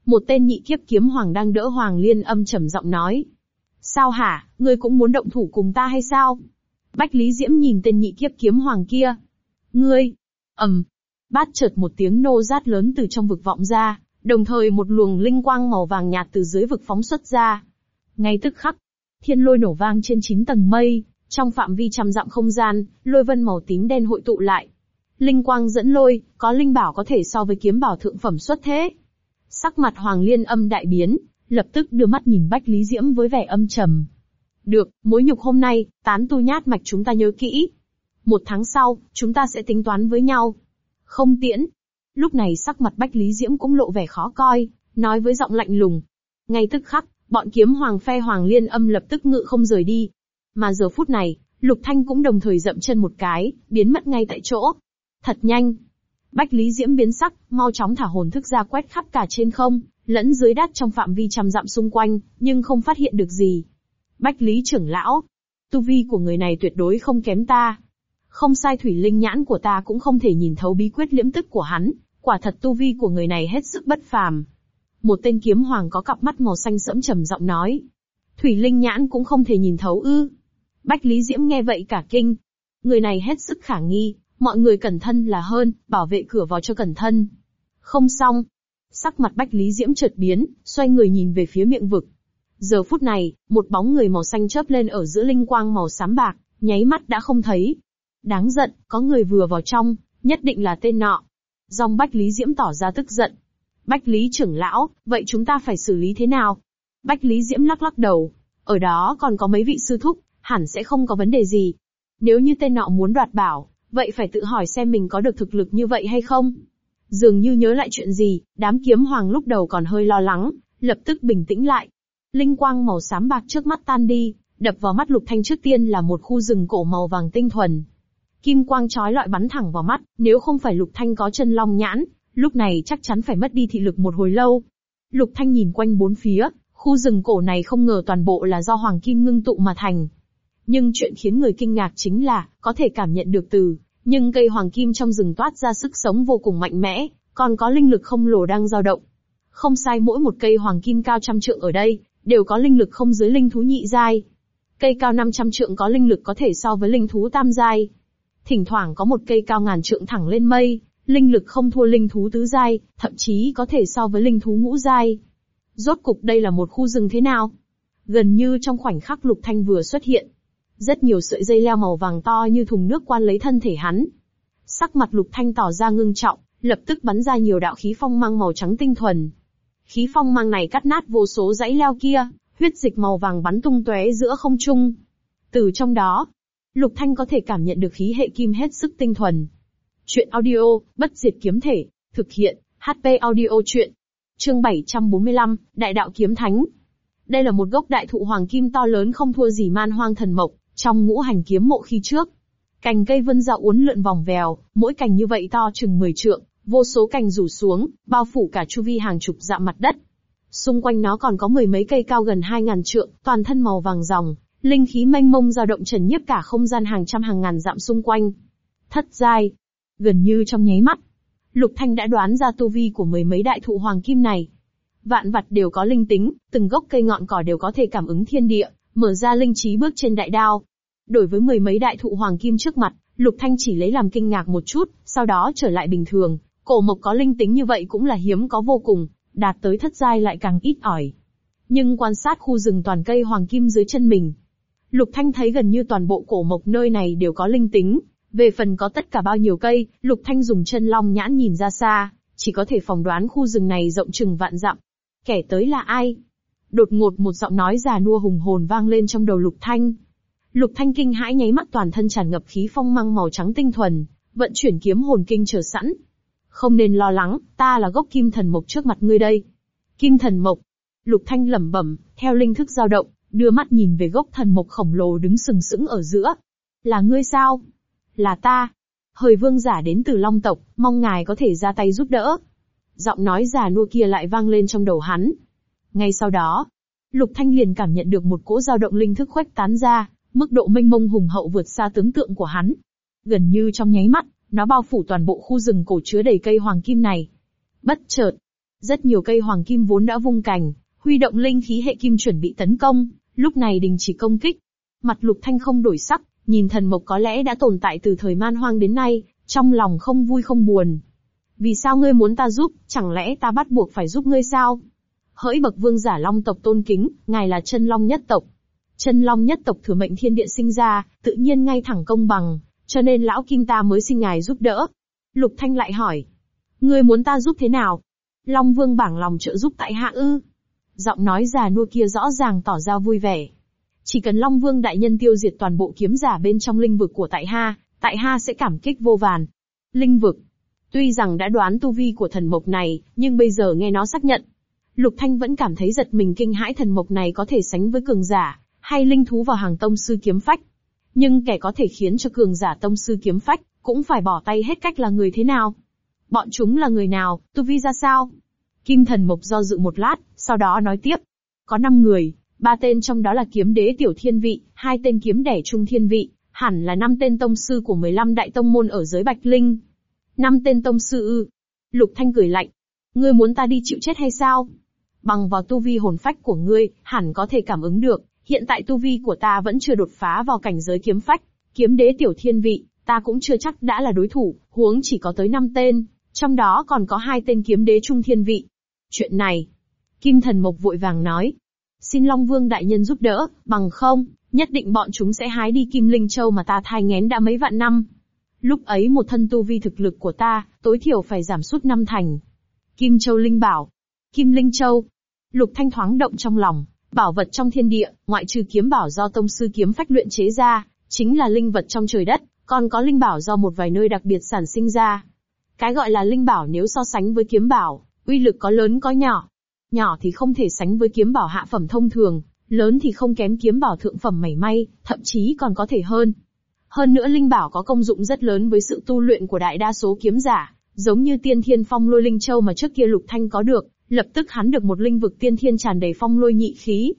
Một tên nhị kiếp kiếm hoàng đang đỡ Hoàng Liên âm trầm giọng nói. Sao hả, ngươi cũng muốn động thủ cùng ta hay sao? Bách Lý Diễm nhìn tên nhị kiếp kiếm hoàng kia. Ngươi! ầm, Bát chợt một tiếng nô rát lớn từ trong vực vọng ra, đồng thời một luồng linh quang màu vàng nhạt từ dưới vực phóng xuất ra. Ngay tức khắc, thiên lôi nổ vang trên chín tầng mây, trong phạm vi trăm dặm không gian, lôi vân màu tím đen hội tụ lại. Linh quang dẫn lôi, có linh bảo có thể so với kiếm bảo thượng phẩm xuất thế. Sắc mặt Hoàng Liên âm đại biến, lập tức đưa mắt nhìn Bách Lý Diễm với vẻ âm trầm. Được, mối nhục hôm nay, tán tu nhát mạch chúng ta nhớ kỹ. Một tháng sau, chúng ta sẽ tính toán với nhau. Không tiễn. Lúc này sắc mặt Bách Lý Diễm cũng lộ vẻ khó coi, nói với giọng lạnh lùng. Ngay tức khắc, bọn kiếm hoàng phe Hoàng Liên âm lập tức ngự không rời đi, mà giờ phút này, Lục Thanh cũng đồng thời dậm chân một cái, biến mất ngay tại chỗ. Thật nhanh. Bách Lý Diễm biến sắc, mau chóng thả hồn thức ra quét khắp cả trên không, lẫn dưới đất trong phạm vi trăm dặm xung quanh, nhưng không phát hiện được gì. Bách Lý trưởng lão, tu vi của người này tuyệt đối không kém ta. Không sai thủy linh nhãn của ta cũng không thể nhìn thấu bí quyết liễm tức của hắn, quả thật tu vi của người này hết sức bất phàm. Một tên kiếm hoàng có cặp mắt màu xanh sẫm trầm giọng nói. Thủy linh nhãn cũng không thể nhìn thấu ư. Bách Lý Diễm nghe vậy cả kinh. Người này hết sức khả nghi, mọi người cẩn thân là hơn, bảo vệ cửa vào cho cẩn thân. Không xong. Sắc mặt Bách Lý Diễm chợt biến, xoay người nhìn về phía miệng vực. Giờ phút này, một bóng người màu xanh chớp lên ở giữa linh quang màu xám bạc, nháy mắt đã không thấy. Đáng giận, có người vừa vào trong, nhất định là tên nọ. Dòng Bách Lý Diễm tỏ ra tức giận. Bách Lý trưởng lão, vậy chúng ta phải xử lý thế nào? Bách Lý Diễm lắc lắc đầu. Ở đó còn có mấy vị sư thúc, hẳn sẽ không có vấn đề gì. Nếu như tên nọ muốn đoạt bảo, vậy phải tự hỏi xem mình có được thực lực như vậy hay không. Dường như nhớ lại chuyện gì, đám kiếm hoàng lúc đầu còn hơi lo lắng, lập tức bình tĩnh lại. Linh quang màu xám bạc trước mắt tan đi, đập vào mắt Lục Thanh trước tiên là một khu rừng cổ màu vàng tinh thuần. Kim quang chói lọi bắn thẳng vào mắt, nếu không phải Lục Thanh có chân long nhãn, lúc này chắc chắn phải mất đi thị lực một hồi lâu. Lục Thanh nhìn quanh bốn phía, khu rừng cổ này không ngờ toàn bộ là do hoàng kim ngưng tụ mà thành. Nhưng chuyện khiến người kinh ngạc chính là, có thể cảm nhận được từ, nhưng cây hoàng kim trong rừng toát ra sức sống vô cùng mạnh mẽ, còn có linh lực không lồ đang dao động. Không sai mỗi một cây hoàng kim cao trăm trượng ở đây, đều có linh lực không dưới linh thú nhị giai. Cây cao 500 trượng có linh lực có thể so với linh thú tam giai. Thỉnh thoảng có một cây cao ngàn trượng thẳng lên mây, linh lực không thua linh thú tứ giai, thậm chí có thể so với linh thú ngũ giai. Rốt cục đây là một khu rừng thế nào? Gần như trong khoảnh khắc Lục Thanh vừa xuất hiện, rất nhiều sợi dây leo màu vàng to như thùng nước quan lấy thân thể hắn. Sắc mặt Lục Thanh tỏ ra ngưng trọng, lập tức bắn ra nhiều đạo khí phong mang màu trắng tinh thuần. Khí phong mang này cắt nát vô số dãy leo kia, huyết dịch màu vàng bắn tung tóe giữa không trung. Từ trong đó, Lục Thanh có thể cảm nhận được khí hệ kim hết sức tinh thuần. Chuyện audio, bất diệt kiếm thể, thực hiện, HP audio chuyện. Chương 745, Đại đạo kiếm thánh. Đây là một gốc đại thụ hoàng kim to lớn không thua gì man hoang thần mộc, trong ngũ hành kiếm mộ khi trước. Cành cây vươn ra uốn lượn vòng vèo, mỗi cành như vậy to chừng 10 trượng, vô số cành rủ xuống, bao phủ cả chu vi hàng chục dặm mặt đất. Xung quanh nó còn có mười mấy cây cao gần 2.000 trượng, toàn thân màu vàng ròng, linh khí mênh mông dao động trần nhiếp cả không gian hàng trăm hàng ngàn dặm xung quanh. Thất giai, gần như trong nháy mắt, Lục Thanh đã đoán ra tu vi của mười mấy đại thụ hoàng kim này. Vạn vật đều có linh tính, từng gốc cây ngọn cỏ đều có thể cảm ứng thiên địa, mở ra linh trí bước trên đại đao. Đổi với mười mấy đại thụ hoàng kim trước mặt, Lục Thanh chỉ lấy làm kinh ngạc một chút, sau đó trở lại bình thường. Cổ mộc có linh tính như vậy cũng là hiếm có vô cùng, đạt tới thất giai lại càng ít ỏi. Nhưng quan sát khu rừng toàn cây hoàng kim dưới chân mình, Lục Thanh thấy gần như toàn bộ cổ mộc nơi này đều có linh tính. Về phần có tất cả bao nhiêu cây, Lục Thanh dùng chân long nhãn nhìn ra xa, chỉ có thể phỏng đoán khu rừng này rộng chừng vạn dặm. Kẻ tới là ai? Đột ngột một giọng nói già nua hùng hồn vang lên trong đầu Lục Thanh. Lục Thanh kinh hãi nháy mắt toàn thân tràn ngập khí phong mang màu trắng tinh thuần, vận chuyển kiếm hồn kinh chờ sẵn. Không nên lo lắng, ta là gốc kim thần mộc trước mặt ngươi đây. Kim thần mộc. Lục Thanh lẩm bẩm, theo linh thức dao động, đưa mắt nhìn về gốc thần mộc khổng lồ đứng sừng sững ở giữa. Là ngươi sao? Là ta. Hời vương giả đến từ Long tộc, mong ngài có thể ra tay giúp đỡ. Giọng nói già nua kia lại vang lên trong đầu hắn. Ngay sau đó, Lục Thanh liền cảm nhận được một cỗ dao động linh thức khuếch tán ra, mức độ mênh mông hùng hậu vượt xa tưởng tượng của hắn. Gần như trong nháy mắt, nó bao phủ toàn bộ khu rừng cổ chứa đầy cây hoàng kim này. Bất chợt, rất nhiều cây hoàng kim vốn đã vung cành, huy động linh khí hệ kim chuẩn bị tấn công, lúc này đình chỉ công kích. Mặt Lục Thanh không đổi sắc, nhìn thần mộc có lẽ đã tồn tại từ thời man hoang đến nay, trong lòng không vui không buồn. Vì sao ngươi muốn ta giúp, chẳng lẽ ta bắt buộc phải giúp ngươi sao? Hỡi bậc vương giả long tộc tôn kính, ngài là chân long nhất tộc. Chân long nhất tộc thừa mệnh thiên địa sinh ra, tự nhiên ngay thẳng công bằng, cho nên lão kim ta mới xin ngài giúp đỡ. Lục Thanh lại hỏi, ngươi muốn ta giúp thế nào? Long vương bảng lòng trợ giúp tại hạ ư? Giọng nói già nua kia rõ ràng tỏ ra vui vẻ. Chỉ cần Long Vương đại nhân tiêu diệt toàn bộ kiếm giả bên trong linh vực của tại Ha, tại Ha sẽ cảm kích vô vàn. Linh vực. Tuy rằng đã đoán tu vi của thần mộc này, nhưng bây giờ nghe nó xác nhận. Lục Thanh vẫn cảm thấy giật mình kinh hãi thần mộc này có thể sánh với cường giả, hay linh thú vào hàng tông sư kiếm phách. Nhưng kẻ có thể khiến cho cường giả tông sư kiếm phách, cũng phải bỏ tay hết cách là người thế nào? Bọn chúng là người nào, tu vi ra sao? Kim thần mộc do dự một lát, sau đó nói tiếp. Có 5 người, ba tên trong đó là kiếm đế tiểu thiên vị, hai tên kiếm đẻ trung thiên vị, hẳn là năm tên tông sư của 15 đại tông môn ở giới Bạch Linh. Năm tên tông sư ư. Lục Thanh cười lạnh. Ngươi muốn ta đi chịu chết hay sao? Bằng vào tu vi hồn phách của ngươi, hẳn có thể cảm ứng được, hiện tại tu vi của ta vẫn chưa đột phá vào cảnh giới kiếm phách. Kiếm đế tiểu thiên vị, ta cũng chưa chắc đã là đối thủ, huống chỉ có tới 5 tên, Trong đó còn có hai tên kiếm đế trung thiên vị. Chuyện này, Kim Thần Mộc vội vàng nói. Xin Long Vương đại nhân giúp đỡ, bằng không, nhất định bọn chúng sẽ hái đi Kim Linh Châu mà ta thai ngén đã mấy vạn năm. Lúc ấy một thân tu vi thực lực của ta, tối thiểu phải giảm sút năm thành. Kim Châu Linh Bảo. Kim Linh Châu. Lục Thanh thoáng động trong lòng, bảo vật trong thiên địa, ngoại trừ kiếm bảo do tông sư kiếm phách luyện chế ra, chính là linh vật trong trời đất, còn có linh bảo do một vài nơi đặc biệt sản sinh ra. Cái gọi là linh bảo nếu so sánh với kiếm bảo, uy lực có lớn có nhỏ. Nhỏ thì không thể sánh với kiếm bảo hạ phẩm thông thường, lớn thì không kém kiếm bảo thượng phẩm mảy may, thậm chí còn có thể hơn. Hơn nữa linh bảo có công dụng rất lớn với sự tu luyện của đại đa số kiếm giả, giống như tiên thiên phong lôi linh châu mà trước kia lục thanh có được, lập tức hắn được một linh vực tiên thiên tràn đầy phong lôi nhị khí.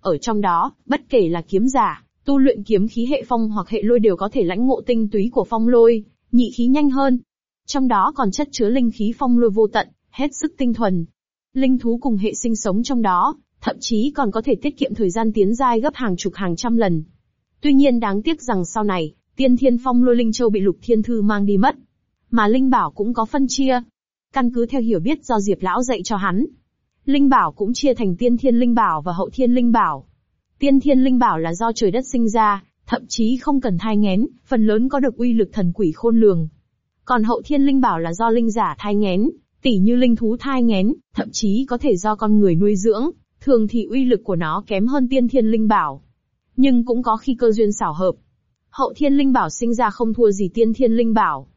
Ở trong đó, bất kể là kiếm giả, tu luyện kiếm khí hệ phong hoặc hệ lôi đều có thể lãnh ngộ tinh túy của phong lôi, nhị khí nhanh hơn. Trong đó còn chất chứa linh khí phong lôi vô tận, hết sức tinh thuần. Linh thú cùng hệ sinh sống trong đó, thậm chí còn có thể tiết kiệm thời gian tiến giai gấp hàng chục hàng trăm lần. Tuy nhiên đáng tiếc rằng sau này, tiên thiên phong lôi linh châu bị lục thiên thư mang đi mất. Mà linh bảo cũng có phân chia. Căn cứ theo hiểu biết do Diệp Lão dạy cho hắn. Linh bảo cũng chia thành tiên thiên linh bảo và hậu thiên linh bảo. Tiên thiên linh bảo là do trời đất sinh ra, thậm chí không cần thai nghén, phần lớn có được uy lực thần quỷ khôn lường. Còn hậu thiên linh bảo là do linh giả thai nghén, tỉ như linh thú thai nghén, thậm chí có thể do con người nuôi dưỡng, thường thì uy lực của nó kém hơn tiên thiên linh bảo. Nhưng cũng có khi cơ duyên xảo hợp. Hậu thiên linh bảo sinh ra không thua gì tiên thiên linh bảo.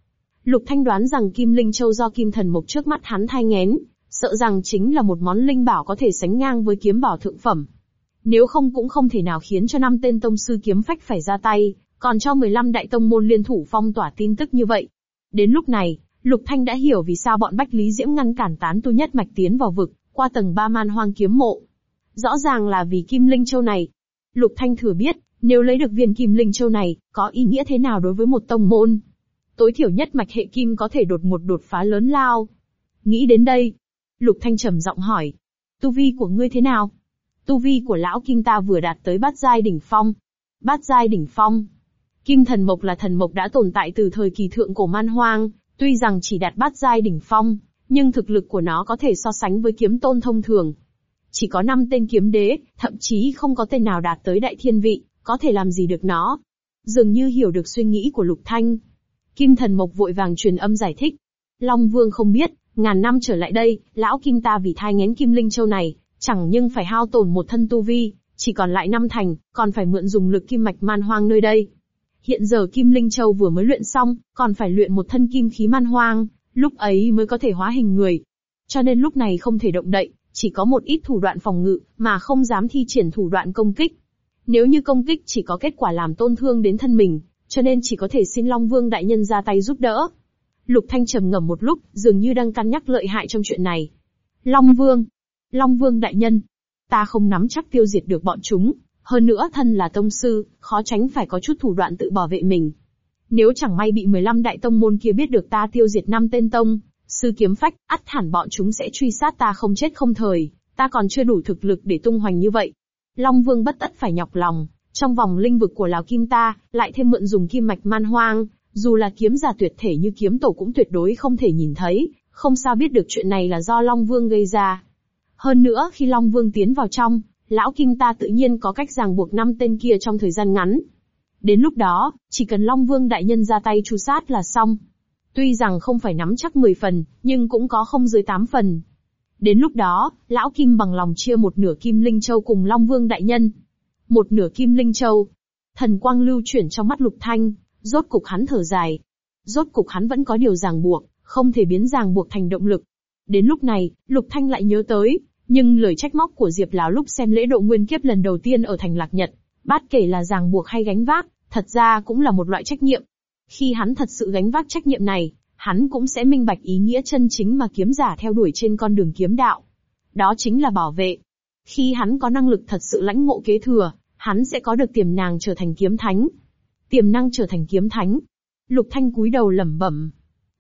Lục Thanh đoán rằng Kim Linh Châu do Kim Thần Mộc trước mắt hắn thai ngén, sợ rằng chính là một món linh bảo có thể sánh ngang với kiếm bảo thượng phẩm. Nếu không cũng không thể nào khiến cho năm tên tông sư kiếm phách phải ra tay, còn cho 15 đại tông môn liên thủ phong tỏa tin tức như vậy. Đến lúc này, Lục Thanh đã hiểu vì sao bọn Bách Lý Diễm ngăn cản tán tu nhất mạch tiến vào vực, qua tầng ba man hoang kiếm mộ. Rõ ràng là vì Kim Linh Châu này. Lục Thanh thừa biết, nếu lấy được viên Kim Linh Châu này, có ý nghĩa thế nào đối với một tông môn. Tối thiểu nhất mạch hệ kim có thể đột một đột phá lớn lao. Nghĩ đến đây, Lục Thanh trầm giọng hỏi. Tu vi của ngươi thế nào? Tu vi của lão Kim ta vừa đạt tới bát giai đỉnh phong. Bát giai đỉnh phong. Kim thần mộc là thần mộc đã tồn tại từ thời kỳ thượng cổ man hoang, tuy rằng chỉ đạt bát giai đỉnh phong, nhưng thực lực của nó có thể so sánh với kiếm tôn thông thường. Chỉ có 5 tên kiếm đế, thậm chí không có tên nào đạt tới đại thiên vị, có thể làm gì được nó. Dường như hiểu được suy nghĩ của Lục Thanh. Kim thần mộc vội vàng truyền âm giải thích. Long Vương không biết, ngàn năm trở lại đây, lão Kim ta vì thai ngén Kim Linh Châu này, chẳng nhưng phải hao tổn một thân tu vi, chỉ còn lại năm thành, còn phải mượn dùng lực kim mạch man hoang nơi đây. Hiện giờ Kim Linh Châu vừa mới luyện xong, còn phải luyện một thân kim khí man hoang, lúc ấy mới có thể hóa hình người. Cho nên lúc này không thể động đậy, chỉ có một ít thủ đoạn phòng ngự, mà không dám thi triển thủ đoạn công kích. Nếu như công kích chỉ có kết quả làm tôn thương đến thân mình, cho nên chỉ có thể xin Long Vương đại nhân ra tay giúp đỡ. Lục Thanh trầm ngầm một lúc, dường như đang cân nhắc lợi hại trong chuyện này. Long Vương, Long Vương đại nhân, ta không nắm chắc tiêu diệt được bọn chúng, hơn nữa thân là tông sư, khó tránh phải có chút thủ đoạn tự bảo vệ mình. Nếu chẳng may bị 15 đại tông môn kia biết được ta tiêu diệt năm tên tông, sư kiếm phách, ắt hẳn bọn chúng sẽ truy sát ta không chết không thời, ta còn chưa đủ thực lực để tung hoành như vậy. Long Vương bất tất phải nhọc lòng, trong vòng linh vực của Lào Kim ta, lại thêm mượn dùng kim mạch man hoang, dù là kiếm giả tuyệt thể như kiếm tổ cũng tuyệt đối không thể nhìn thấy, không sao biết được chuyện này là do Long Vương gây ra. Hơn nữa khi Long Vương tiến vào trong, lão Kim ta tự nhiên có cách ràng buộc năm tên kia trong thời gian ngắn. Đến lúc đó, chỉ cần Long Vương đại nhân ra tay chu sát là xong. Tuy rằng không phải nắm chắc 10 phần, nhưng cũng có không dưới 8 phần. Đến lúc đó, lão Kim bằng lòng chia một nửa Kim Linh Châu cùng Long Vương đại nhân. Một nửa Kim Linh Châu. Thần quang lưu chuyển trong mắt Lục Thanh, rốt cục hắn thở dài. Rốt cục hắn vẫn có điều ràng buộc, không thể biến ràng buộc thành động lực. Đến lúc này, Lục Thanh lại nhớ tới, nhưng lời trách móc của Diệp Lão lúc xem lễ độ nguyên kiếp lần đầu tiên ở thành Lạc Nhật, bát kể là ràng buộc hay gánh vác, thật ra cũng là một loại trách nhiệm. Khi hắn thật sự gánh vác trách nhiệm này, hắn cũng sẽ minh bạch ý nghĩa chân chính mà kiếm giả theo đuổi trên con đường kiếm đạo. Đó chính là bảo vệ. Khi hắn có năng lực thật sự lãnh ngộ kế thừa, hắn sẽ có được tiềm năng trở thành kiếm thánh. Tiềm năng trở thành kiếm thánh. Lục Thanh cúi đầu lẩm bẩm.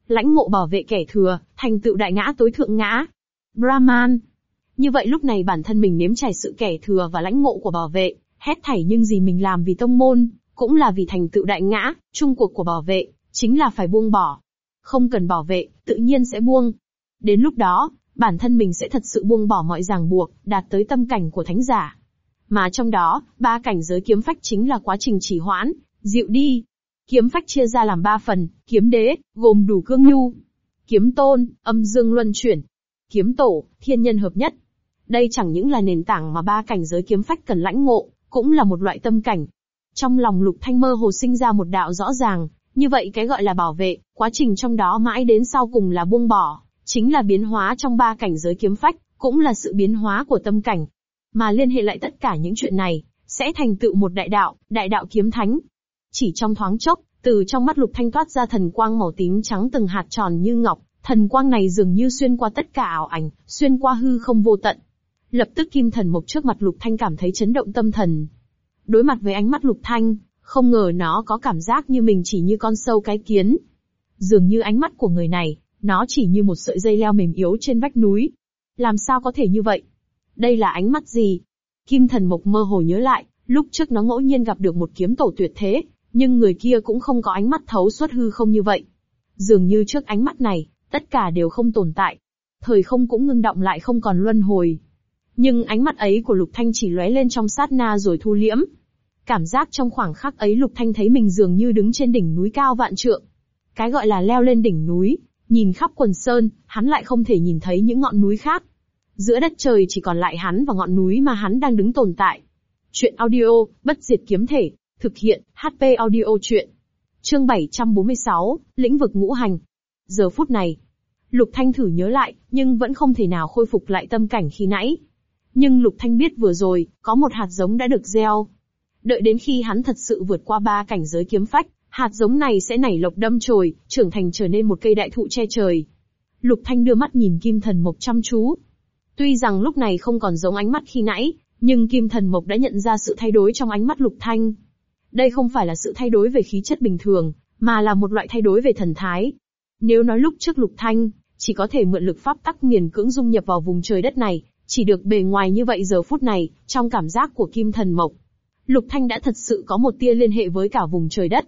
Lãnh ngộ bảo vệ kẻ thừa, thành tựu đại ngã tối thượng ngã. Brahman, như vậy lúc này bản thân mình nếm trải sự kẻ thừa và lãnh ngộ của bảo vệ, hết thảy nhưng gì mình làm vì tông môn, cũng là vì thành tựu đại ngã, chung cuộc của bảo vệ, chính là phải buông bỏ. không cần bảo vệ, tự nhiên sẽ buông. Đến lúc đó, bản thân mình sẽ thật sự buông bỏ mọi ràng buộc, đạt tới tâm cảnh của thánh giả. Mà trong đó, ba cảnh giới kiếm phách chính là quá trình chỉ hoãn, dịu đi. Kiếm phách chia ra làm ba phần, kiếm đế, gồm đủ cương nhu. Kiếm tôn, âm dương luân chuyển. Kiếm tổ, thiên nhân hợp nhất. Đây chẳng những là nền tảng mà ba cảnh giới kiếm phách cần lãnh ngộ, cũng là một loại tâm cảnh. Trong lòng lục thanh mơ hồ sinh ra một đạo rõ ràng, như vậy cái gọi là bảo vệ, quá trình trong đó mãi đến sau cùng là buông bỏ, chính là biến hóa trong ba cảnh giới kiếm phách, cũng là sự biến hóa của tâm cảnh. Mà liên hệ lại tất cả những chuyện này, sẽ thành tựu một đại đạo, đại đạo kiếm thánh. Chỉ trong thoáng chốc, từ trong mắt lục thanh toát ra thần quang màu tím trắng từng hạt tròn như ngọc, thần quang này dường như xuyên qua tất cả ảo ảnh, xuyên qua hư không vô tận. Lập tức kim thần mộc trước mặt lục thanh cảm thấy chấn động tâm thần. Đối mặt với ánh mắt lục thanh, không ngờ nó có cảm giác như mình chỉ như con sâu cái kiến. Dường như ánh mắt của người này, nó chỉ như một sợi dây leo mềm yếu trên vách núi. Làm sao có thể như vậy? Đây là ánh mắt gì? Kim thần mộc mơ hồ nhớ lại, lúc trước nó ngẫu nhiên gặp được một kiếm tổ tuyệt thế, nhưng người kia cũng không có ánh mắt thấu suốt hư không như vậy. Dường như trước ánh mắt này, tất cả đều không tồn tại. Thời không cũng ngưng động lại không còn luân hồi. Nhưng ánh mắt ấy của Lục Thanh chỉ lóe lên trong sát na rồi thu liễm. Cảm giác trong khoảng khắc ấy Lục Thanh thấy mình dường như đứng trên đỉnh núi cao vạn trượng. Cái gọi là leo lên đỉnh núi, nhìn khắp quần sơn, hắn lại không thể nhìn thấy những ngọn núi khác. Giữa đất trời chỉ còn lại hắn và ngọn núi mà hắn đang đứng tồn tại. Chuyện audio, bất diệt kiếm thể, thực hiện, HP audio chuyện. Chương 746, lĩnh vực ngũ hành. Giờ phút này, Lục Thanh thử nhớ lại, nhưng vẫn không thể nào khôi phục lại tâm cảnh khi nãy. Nhưng Lục Thanh biết vừa rồi, có một hạt giống đã được gieo. Đợi đến khi hắn thật sự vượt qua ba cảnh giới kiếm phách, hạt giống này sẽ nảy lộc đâm chồi, trưởng thành trở nên một cây đại thụ che trời. Lục Thanh đưa mắt nhìn Kim Thần Mộc chăm chú. Tuy rằng lúc này không còn giống ánh mắt khi nãy, nhưng Kim Thần Mộc đã nhận ra sự thay đổi trong ánh mắt Lục Thanh. Đây không phải là sự thay đổi về khí chất bình thường, mà là một loại thay đổi về thần thái. Nếu nói lúc trước Lục Thanh, chỉ có thể mượn lực pháp tắc miền cưỡng dung nhập vào vùng trời đất này, chỉ được bề ngoài như vậy giờ phút này, trong cảm giác của Kim Thần Mộc. Lục Thanh đã thật sự có một tia liên hệ với cả vùng trời đất.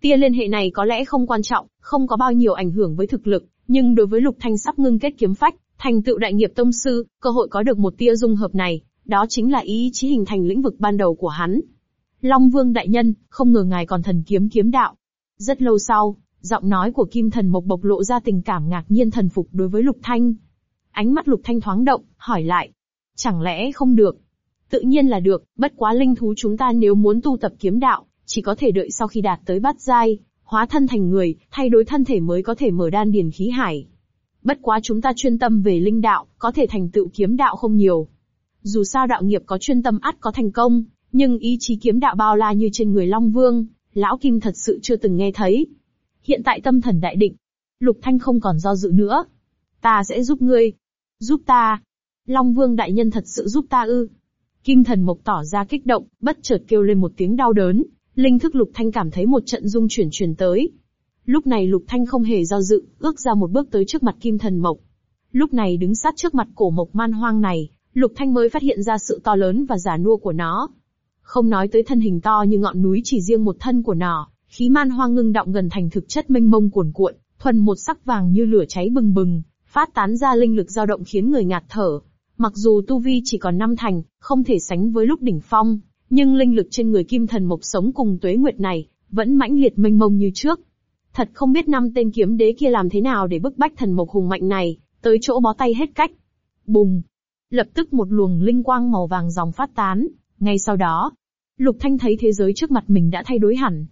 Tia liên hệ này có lẽ không quan trọng, không có bao nhiêu ảnh hưởng với thực lực, nhưng đối với Lục Thanh sắp ngưng kết kiếm phách, thành tựu đại nghiệp tông sư, cơ hội có được một tia dung hợp này, đó chính là ý chí hình thành lĩnh vực ban đầu của hắn. Long Vương đại nhân, không ngờ ngài còn thần kiếm kiếm đạo. Rất lâu sau, giọng nói của Kim Thần Mộc bộc lộ ra tình cảm ngạc nhiên thần phục đối với Lục Thanh. Ánh mắt Lục Thanh thoáng động, hỏi lại. Chẳng lẽ không được? Tự nhiên là được, bất quá linh thú chúng ta nếu muốn tu tập kiếm đạo, chỉ có thể đợi sau khi đạt tới bát giai, hóa thân thành người, thay đổi thân thể mới có thể mở đan điền khí hải. Bất quá chúng ta chuyên tâm về linh đạo, có thể thành tựu kiếm đạo không nhiều. Dù sao đạo nghiệp có chuyên tâm ắt có thành công, nhưng ý chí kiếm đạo bao la như trên người Long Vương, Lão Kim thật sự chưa từng nghe thấy. Hiện tại tâm thần đại định, Lục Thanh không còn do dự nữa. Ta sẽ giúp ngươi. Giúp ta. Long Vương đại nhân thật sự giúp ta ư. Kim thần mộc tỏ ra kích động, bất chợt kêu lên một tiếng đau đớn, linh thức Lục Thanh cảm thấy một trận rung chuyển truyền tới. Lúc này Lục Thanh không hề do dự, ước ra một bước tới trước mặt Kim thần mộc. Lúc này đứng sát trước mặt cổ mộc man hoang này, Lục Thanh mới phát hiện ra sự to lớn và giả nua của nó. Không nói tới thân hình to như ngọn núi chỉ riêng một thân của nó, khí man hoang ngưng động gần thành thực chất mênh mông cuồn cuộn, thuần một sắc vàng như lửa cháy bừng bừng, phát tán ra linh lực dao động khiến người ngạt thở. Mặc dù tu vi chỉ còn năm thành, không thể sánh với lúc đỉnh phong, nhưng linh lực trên người kim thần mộc sống cùng tuế nguyệt này, vẫn mãnh liệt mênh mông như trước. Thật không biết năm tên kiếm đế kia làm thế nào để bức bách thần mộc hùng mạnh này, tới chỗ bó tay hết cách. Bùng! Lập tức một luồng linh quang màu vàng dòng phát tán, ngay sau đó, Lục Thanh thấy thế giới trước mặt mình đã thay đổi hẳn.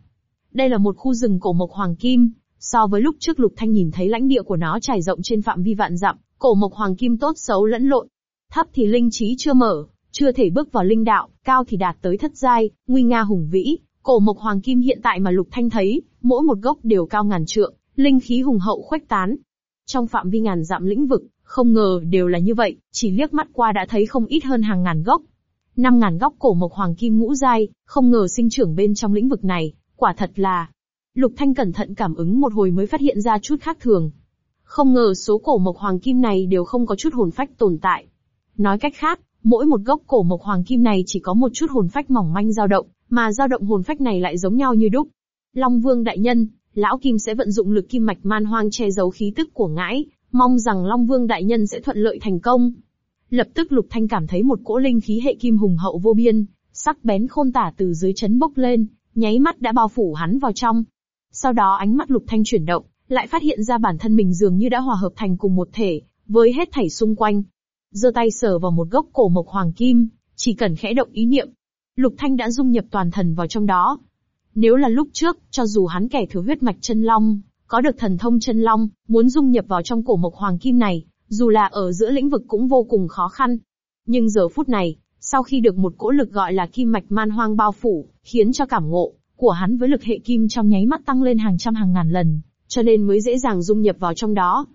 Đây là một khu rừng cổ mộc hoàng kim, so với lúc trước Lục Thanh nhìn thấy lãnh địa của nó trải rộng trên phạm vi vạn dặm, cổ mộc hoàng kim tốt xấu lẫn lộn. Thấp thì linh trí chưa mở, chưa thể bước vào linh đạo, cao thì đạt tới thất giai, nguy nga hùng vĩ. Cổ mộc hoàng kim hiện tại mà Lục Thanh thấy, mỗi một gốc đều cao ngàn trượng, linh khí hùng hậu khuếch tán. Trong phạm vi ngàn dặm lĩnh vực, không ngờ đều là như vậy, chỉ liếc mắt qua đã thấy không ít hơn hàng ngàn gốc. Năm ngàn gốc cổ mộc hoàng kim ngũ giai, không ngờ sinh trưởng bên trong lĩnh vực này, quả thật là. Lục Thanh cẩn thận cảm ứng một hồi mới phát hiện ra chút khác thường. Không ngờ số cổ mộc hoàng kim này đều không có chút hồn phách tồn tại. Nói cách khác, mỗi một gốc cổ mộc hoàng kim này chỉ có một chút hồn phách mỏng manh dao động, mà dao động hồn phách này lại giống nhau như đúc. Long Vương đại nhân, lão Kim sẽ vận dụng lực kim mạch man hoang che giấu khí tức của ngãi, mong rằng Long Vương đại nhân sẽ thuận lợi thành công. Lập tức Lục Thanh cảm thấy một cỗ linh khí hệ kim hùng hậu vô biên, sắc bén khôn tả từ dưới chấn bốc lên, nháy mắt đã bao phủ hắn vào trong. Sau đó ánh mắt Lục Thanh chuyển động, lại phát hiện ra bản thân mình dường như đã hòa hợp thành cùng một thể, với hết thảy xung quanh. giơ tay sờ vào một gốc cổ mộc hoàng kim, chỉ cần khẽ động ý niệm, Lục Thanh đã dung nhập toàn thần vào trong đó. Nếu là lúc trước, cho dù hắn kẻ thừa huyết mạch chân long, có được thần thông chân long, muốn dung nhập vào trong cổ mộc hoàng kim này, dù là ở giữa lĩnh vực cũng vô cùng khó khăn. Nhưng giờ phút này, sau khi được một cỗ lực gọi là kim mạch man hoang bao phủ, khiến cho cảm ngộ của hắn với lực hệ kim trong nháy mắt tăng lên hàng trăm hàng ngàn lần, cho nên mới dễ dàng dung nhập vào trong đó.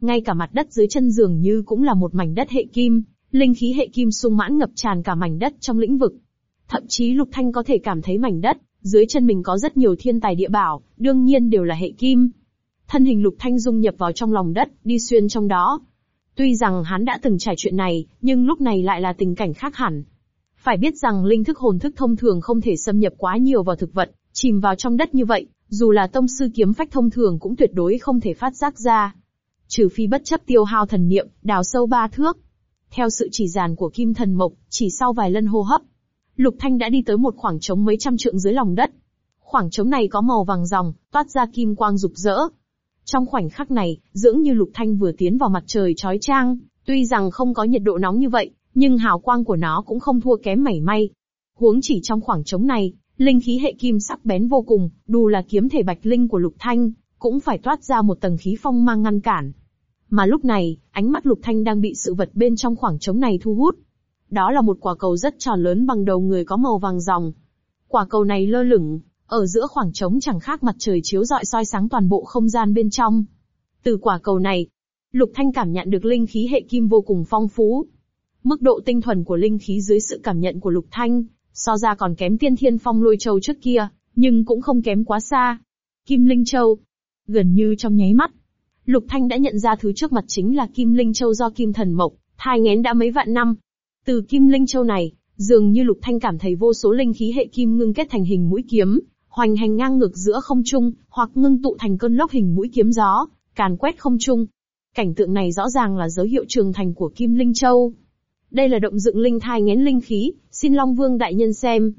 Ngay cả mặt đất dưới chân giường như cũng là một mảnh đất hệ kim, linh khí hệ kim sung mãn ngập tràn cả mảnh đất trong lĩnh vực. Thậm chí Lục Thanh có thể cảm thấy mảnh đất, dưới chân mình có rất nhiều thiên tài địa bảo, đương nhiên đều là hệ kim. Thân hình Lục Thanh dung nhập vào trong lòng đất, đi xuyên trong đó. Tuy rằng hắn đã từng trải chuyện này, nhưng lúc này lại là tình cảnh khác hẳn. Phải biết rằng linh thức hồn thức thông thường không thể xâm nhập quá nhiều vào thực vật, chìm vào trong đất như vậy, dù là tông sư kiếm phách thông thường cũng tuyệt đối không thể phát giác ra. Trừ phi bất chấp tiêu hao thần niệm, đào sâu ba thước. Theo sự chỉ giàn của kim thần mộc, chỉ sau vài lần hô hấp, Lục Thanh đã đi tới một khoảng trống mấy trăm trượng dưới lòng đất. Khoảng trống này có màu vàng ròng, toát ra kim quang rực rỡ. Trong khoảnh khắc này, dưỡng như Lục Thanh vừa tiến vào mặt trời chói chang, tuy rằng không có nhiệt độ nóng như vậy, nhưng hào quang của nó cũng không thua kém mảy may. Huống chỉ trong khoảng trống này, linh khí hệ kim sắc bén vô cùng, dù là kiếm thể bạch linh của Lục Thanh, cũng phải toát ra một tầng khí phong mang ngăn cản. Mà lúc này, ánh mắt Lục Thanh đang bị sự vật bên trong khoảng trống này thu hút. Đó là một quả cầu rất tròn lớn bằng đầu người có màu vàng ròng. Quả cầu này lơ lửng, ở giữa khoảng trống chẳng khác mặt trời chiếu rọi soi sáng toàn bộ không gian bên trong. Từ quả cầu này, Lục Thanh cảm nhận được linh khí hệ kim vô cùng phong phú. Mức độ tinh thuần của linh khí dưới sự cảm nhận của Lục Thanh, so ra còn kém tiên thiên phong lôi châu trước kia, nhưng cũng không kém quá xa. Kim Linh Châu. Gần như trong nháy mắt, Lục Thanh đã nhận ra thứ trước mặt chính là Kim Linh Châu do Kim Thần Mộc, thai ngén đã mấy vạn năm. Từ Kim Linh Châu này, dường như Lục Thanh cảm thấy vô số linh khí hệ kim ngưng kết thành hình mũi kiếm, hoành hành ngang ngược giữa không trung, hoặc ngưng tụ thành cơn lốc hình mũi kiếm gió, càn quét không trung. Cảnh tượng này rõ ràng là dấu hiệu trường thành của Kim Linh Châu. Đây là động dựng linh thai ngén linh khí, xin Long Vương đại nhân xem.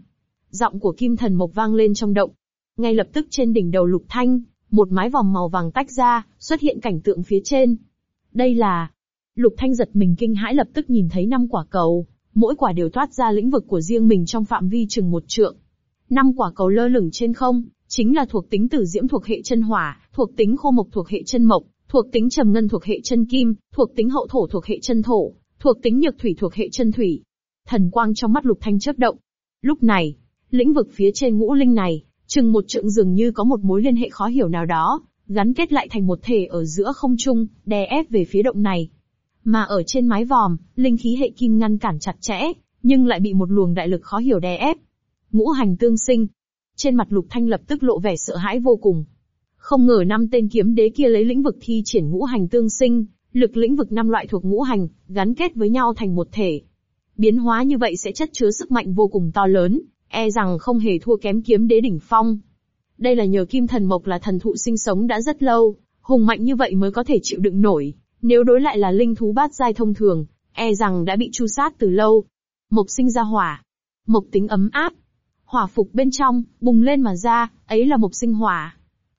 Giọng của Kim Thần Mộc vang lên trong động. Ngay lập tức trên đỉnh đầu Lục Thanh, một mái vòng màu vàng tách ra, xuất hiện cảnh tượng phía trên. Đây là... Lục Thanh giật mình kinh hãi lập tức nhìn thấy năm quả cầu, mỗi quả đều thoát ra lĩnh vực của riêng mình trong phạm vi chừng một trượng. Năm quả cầu lơ lửng trên không, chính là thuộc tính tử diễm thuộc hệ chân hỏa, thuộc tính khô mộc thuộc hệ chân mộc, thuộc tính trầm ngân thuộc hệ chân kim, thuộc tính hậu thổ thuộc hệ chân thổ, thuộc tính nhược thủy thuộc hệ chân thủy. Thần quang trong mắt Lục Thanh chớp động. Lúc này, lĩnh vực phía trên ngũ linh này, chừng một trượng dường như có một mối liên hệ khó hiểu nào đó, gắn kết lại thành một thể ở giữa không trung, đè ép về phía động này. Mà ở trên mái vòm, linh khí hệ kim ngăn cản chặt chẽ, nhưng lại bị một luồng đại lực khó hiểu đè ép. Ngũ hành tương sinh. Trên mặt Lục Thanh lập tức lộ vẻ sợ hãi vô cùng. Không ngờ năm tên kiếm đế kia lấy lĩnh vực thi triển ngũ hành tương sinh, lực lĩnh vực năm loại thuộc ngũ hành, gắn kết với nhau thành một thể. Biến hóa như vậy sẽ chất chứa sức mạnh vô cùng to lớn, e rằng không hề thua kém kiếm đế đỉnh phong. Đây là nhờ kim thần mộc là thần thụ sinh sống đã rất lâu, hùng mạnh như vậy mới có thể chịu đựng nổi. Nếu đối lại là linh thú bát giai thông thường, e rằng đã bị chu sát từ lâu. Mộc sinh ra hỏa. Mộc tính ấm áp. Hỏa phục bên trong, bùng lên mà ra, ấy là mộc sinh hỏa.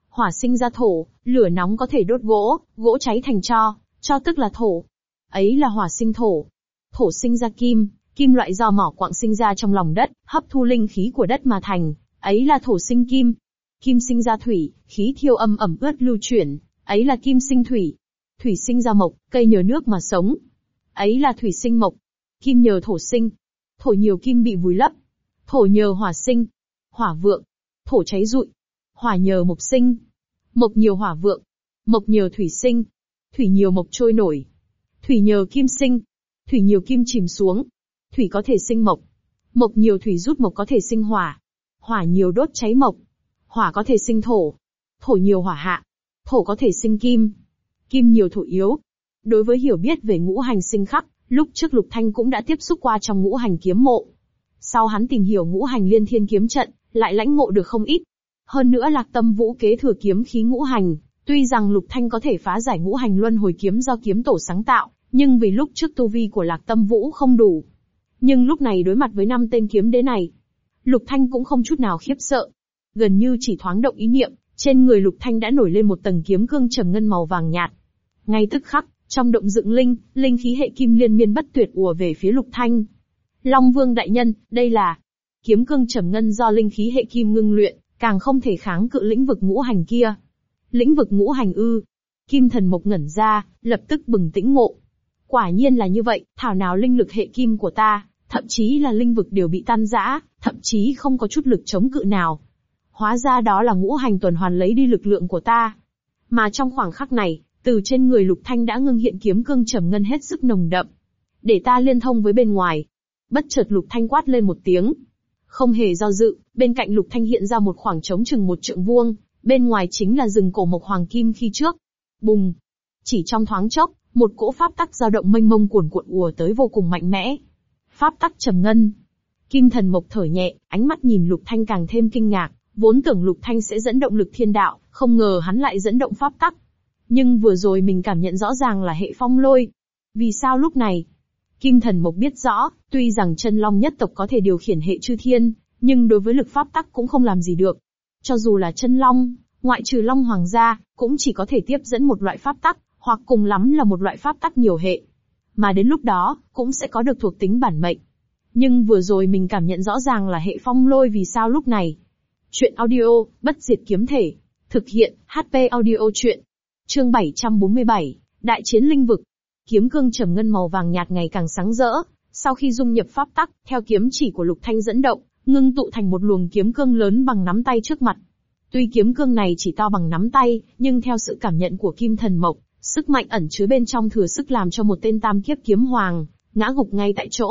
Hỏa sinh ra thổ, lửa nóng có thể đốt gỗ, gỗ cháy thành cho, cho tức là thổ. Ấy là hỏa sinh thổ. Thổ sinh ra kim, kim loại do mỏ quặng sinh ra trong lòng đất, hấp thu linh khí của đất mà thành. Ấy là thổ sinh kim. Kim sinh ra thủy, khí thiêu âm ẩm ướt lưu chuyển. Ấy là kim sinh thủy. Thủy sinh ra mộc, cây nhờ nước mà sống. Ấy là thủy sinh mộc. Kim nhờ thổ sinh. Thổ nhiều kim bị vùi lấp. Thổ nhờ hỏa sinh. Hỏa vượng. Thổ cháy rụi. Hỏa nhờ mộc sinh. Mộc nhiều hỏa vượng. Mộc nhờ thủy sinh. Thủy nhiều mộc trôi nổi. Thủy nhờ kim sinh. Thủy nhiều kim chìm xuống. Thủy có thể sinh mộc. Mộc nhiều thủy rút mộc có thể sinh hỏa. Hỏa nhiều đốt cháy mộc. Hỏa có thể sinh thổ. Thổ nhiều hỏa hạ. Thổ có thể sinh kim. Kim nhiều thổ yếu. Đối với hiểu biết về ngũ hành sinh khắc, lúc trước Lục Thanh cũng đã tiếp xúc qua trong ngũ hành kiếm mộ. Sau hắn tìm hiểu ngũ hành liên thiên kiếm trận, lại lãnh ngộ được không ít. Hơn nữa Lạc Tâm Vũ kế thừa kiếm khí ngũ hành, tuy rằng Lục Thanh có thể phá giải ngũ hành luân hồi kiếm do kiếm tổ sáng tạo, nhưng vì lúc trước tu vi của Lạc Tâm Vũ không đủ. Nhưng lúc này đối mặt với năm tên kiếm đế này, Lục Thanh cũng không chút nào khiếp sợ. Gần như chỉ thoáng động ý niệm, trên người Lục Thanh đã nổi lên một tầng kiếm cương trầm ngân màu vàng nhạt. Ngay tức khắc, trong động dựng linh, linh khí hệ kim liên miên bất tuyệt ùa về phía Lục Thanh. Long Vương đại nhân, đây là kiếm cương trầm ngân do linh khí hệ kim ngưng luyện, càng không thể kháng cự lĩnh vực ngũ hành kia. Lĩnh vực ngũ hành ư? Kim thần mộc ngẩn ra, lập tức bừng tĩnh ngộ. Quả nhiên là như vậy, thảo nào linh lực hệ kim của ta, thậm chí là linh vực đều bị tan rã, thậm chí không có chút lực chống cự nào. Hóa ra đó là ngũ hành tuần hoàn lấy đi lực lượng của ta. Mà trong khoảng khắc này, từ trên người Lục Thanh đã ngưng hiện kiếm cương trầm ngân hết sức nồng đậm. Để ta liên thông với bên ngoài. Bất chợt Lục Thanh quát lên một tiếng. Không hề do dự, bên cạnh Lục Thanh hiện ra một khoảng trống chừng một trượng vuông, bên ngoài chính là rừng cổ mộc hoàng kim khi trước. Bùng! Chỉ trong thoáng chốc, một cỗ pháp tắc dao động mênh mông cuồn cuộn ùa tới vô cùng mạnh mẽ. Pháp tắc trầm ngân. Kim thần mộc thở nhẹ, ánh mắt nhìn Lục Thanh càng thêm kinh ngạc, vốn tưởng Lục Thanh sẽ dẫn động lực thiên đạo, không ngờ hắn lại dẫn động pháp tắc. Nhưng vừa rồi mình cảm nhận rõ ràng là hệ phong lôi. Vì sao lúc này? Kim thần mộc biết rõ, tuy rằng chân long nhất tộc có thể điều khiển hệ chư thiên, nhưng đối với lực pháp tắc cũng không làm gì được. Cho dù là chân long, ngoại trừ long hoàng gia, cũng chỉ có thể tiếp dẫn một loại pháp tắc, hoặc cùng lắm là một loại pháp tắc nhiều hệ. Mà đến lúc đó, cũng sẽ có được thuộc tính bản mệnh. Nhưng vừa rồi mình cảm nhận rõ ràng là hệ phong lôi vì sao lúc này. Chuyện audio, bất diệt kiếm thể. Thực hiện, HP audio chuyện. Chương 747, Đại chiến linh vực. Kiếm cương trầm ngân màu vàng nhạt ngày càng sáng rỡ, sau khi dung nhập pháp tắc, theo kiếm chỉ của Lục Thanh dẫn động, ngưng tụ thành một luồng kiếm cương lớn bằng nắm tay trước mặt. Tuy kiếm cương này chỉ to bằng nắm tay, nhưng theo sự cảm nhận của Kim Thần Mộc, sức mạnh ẩn chứa bên trong thừa sức làm cho một tên tam kiếp kiếm hoàng, ngã gục ngay tại chỗ.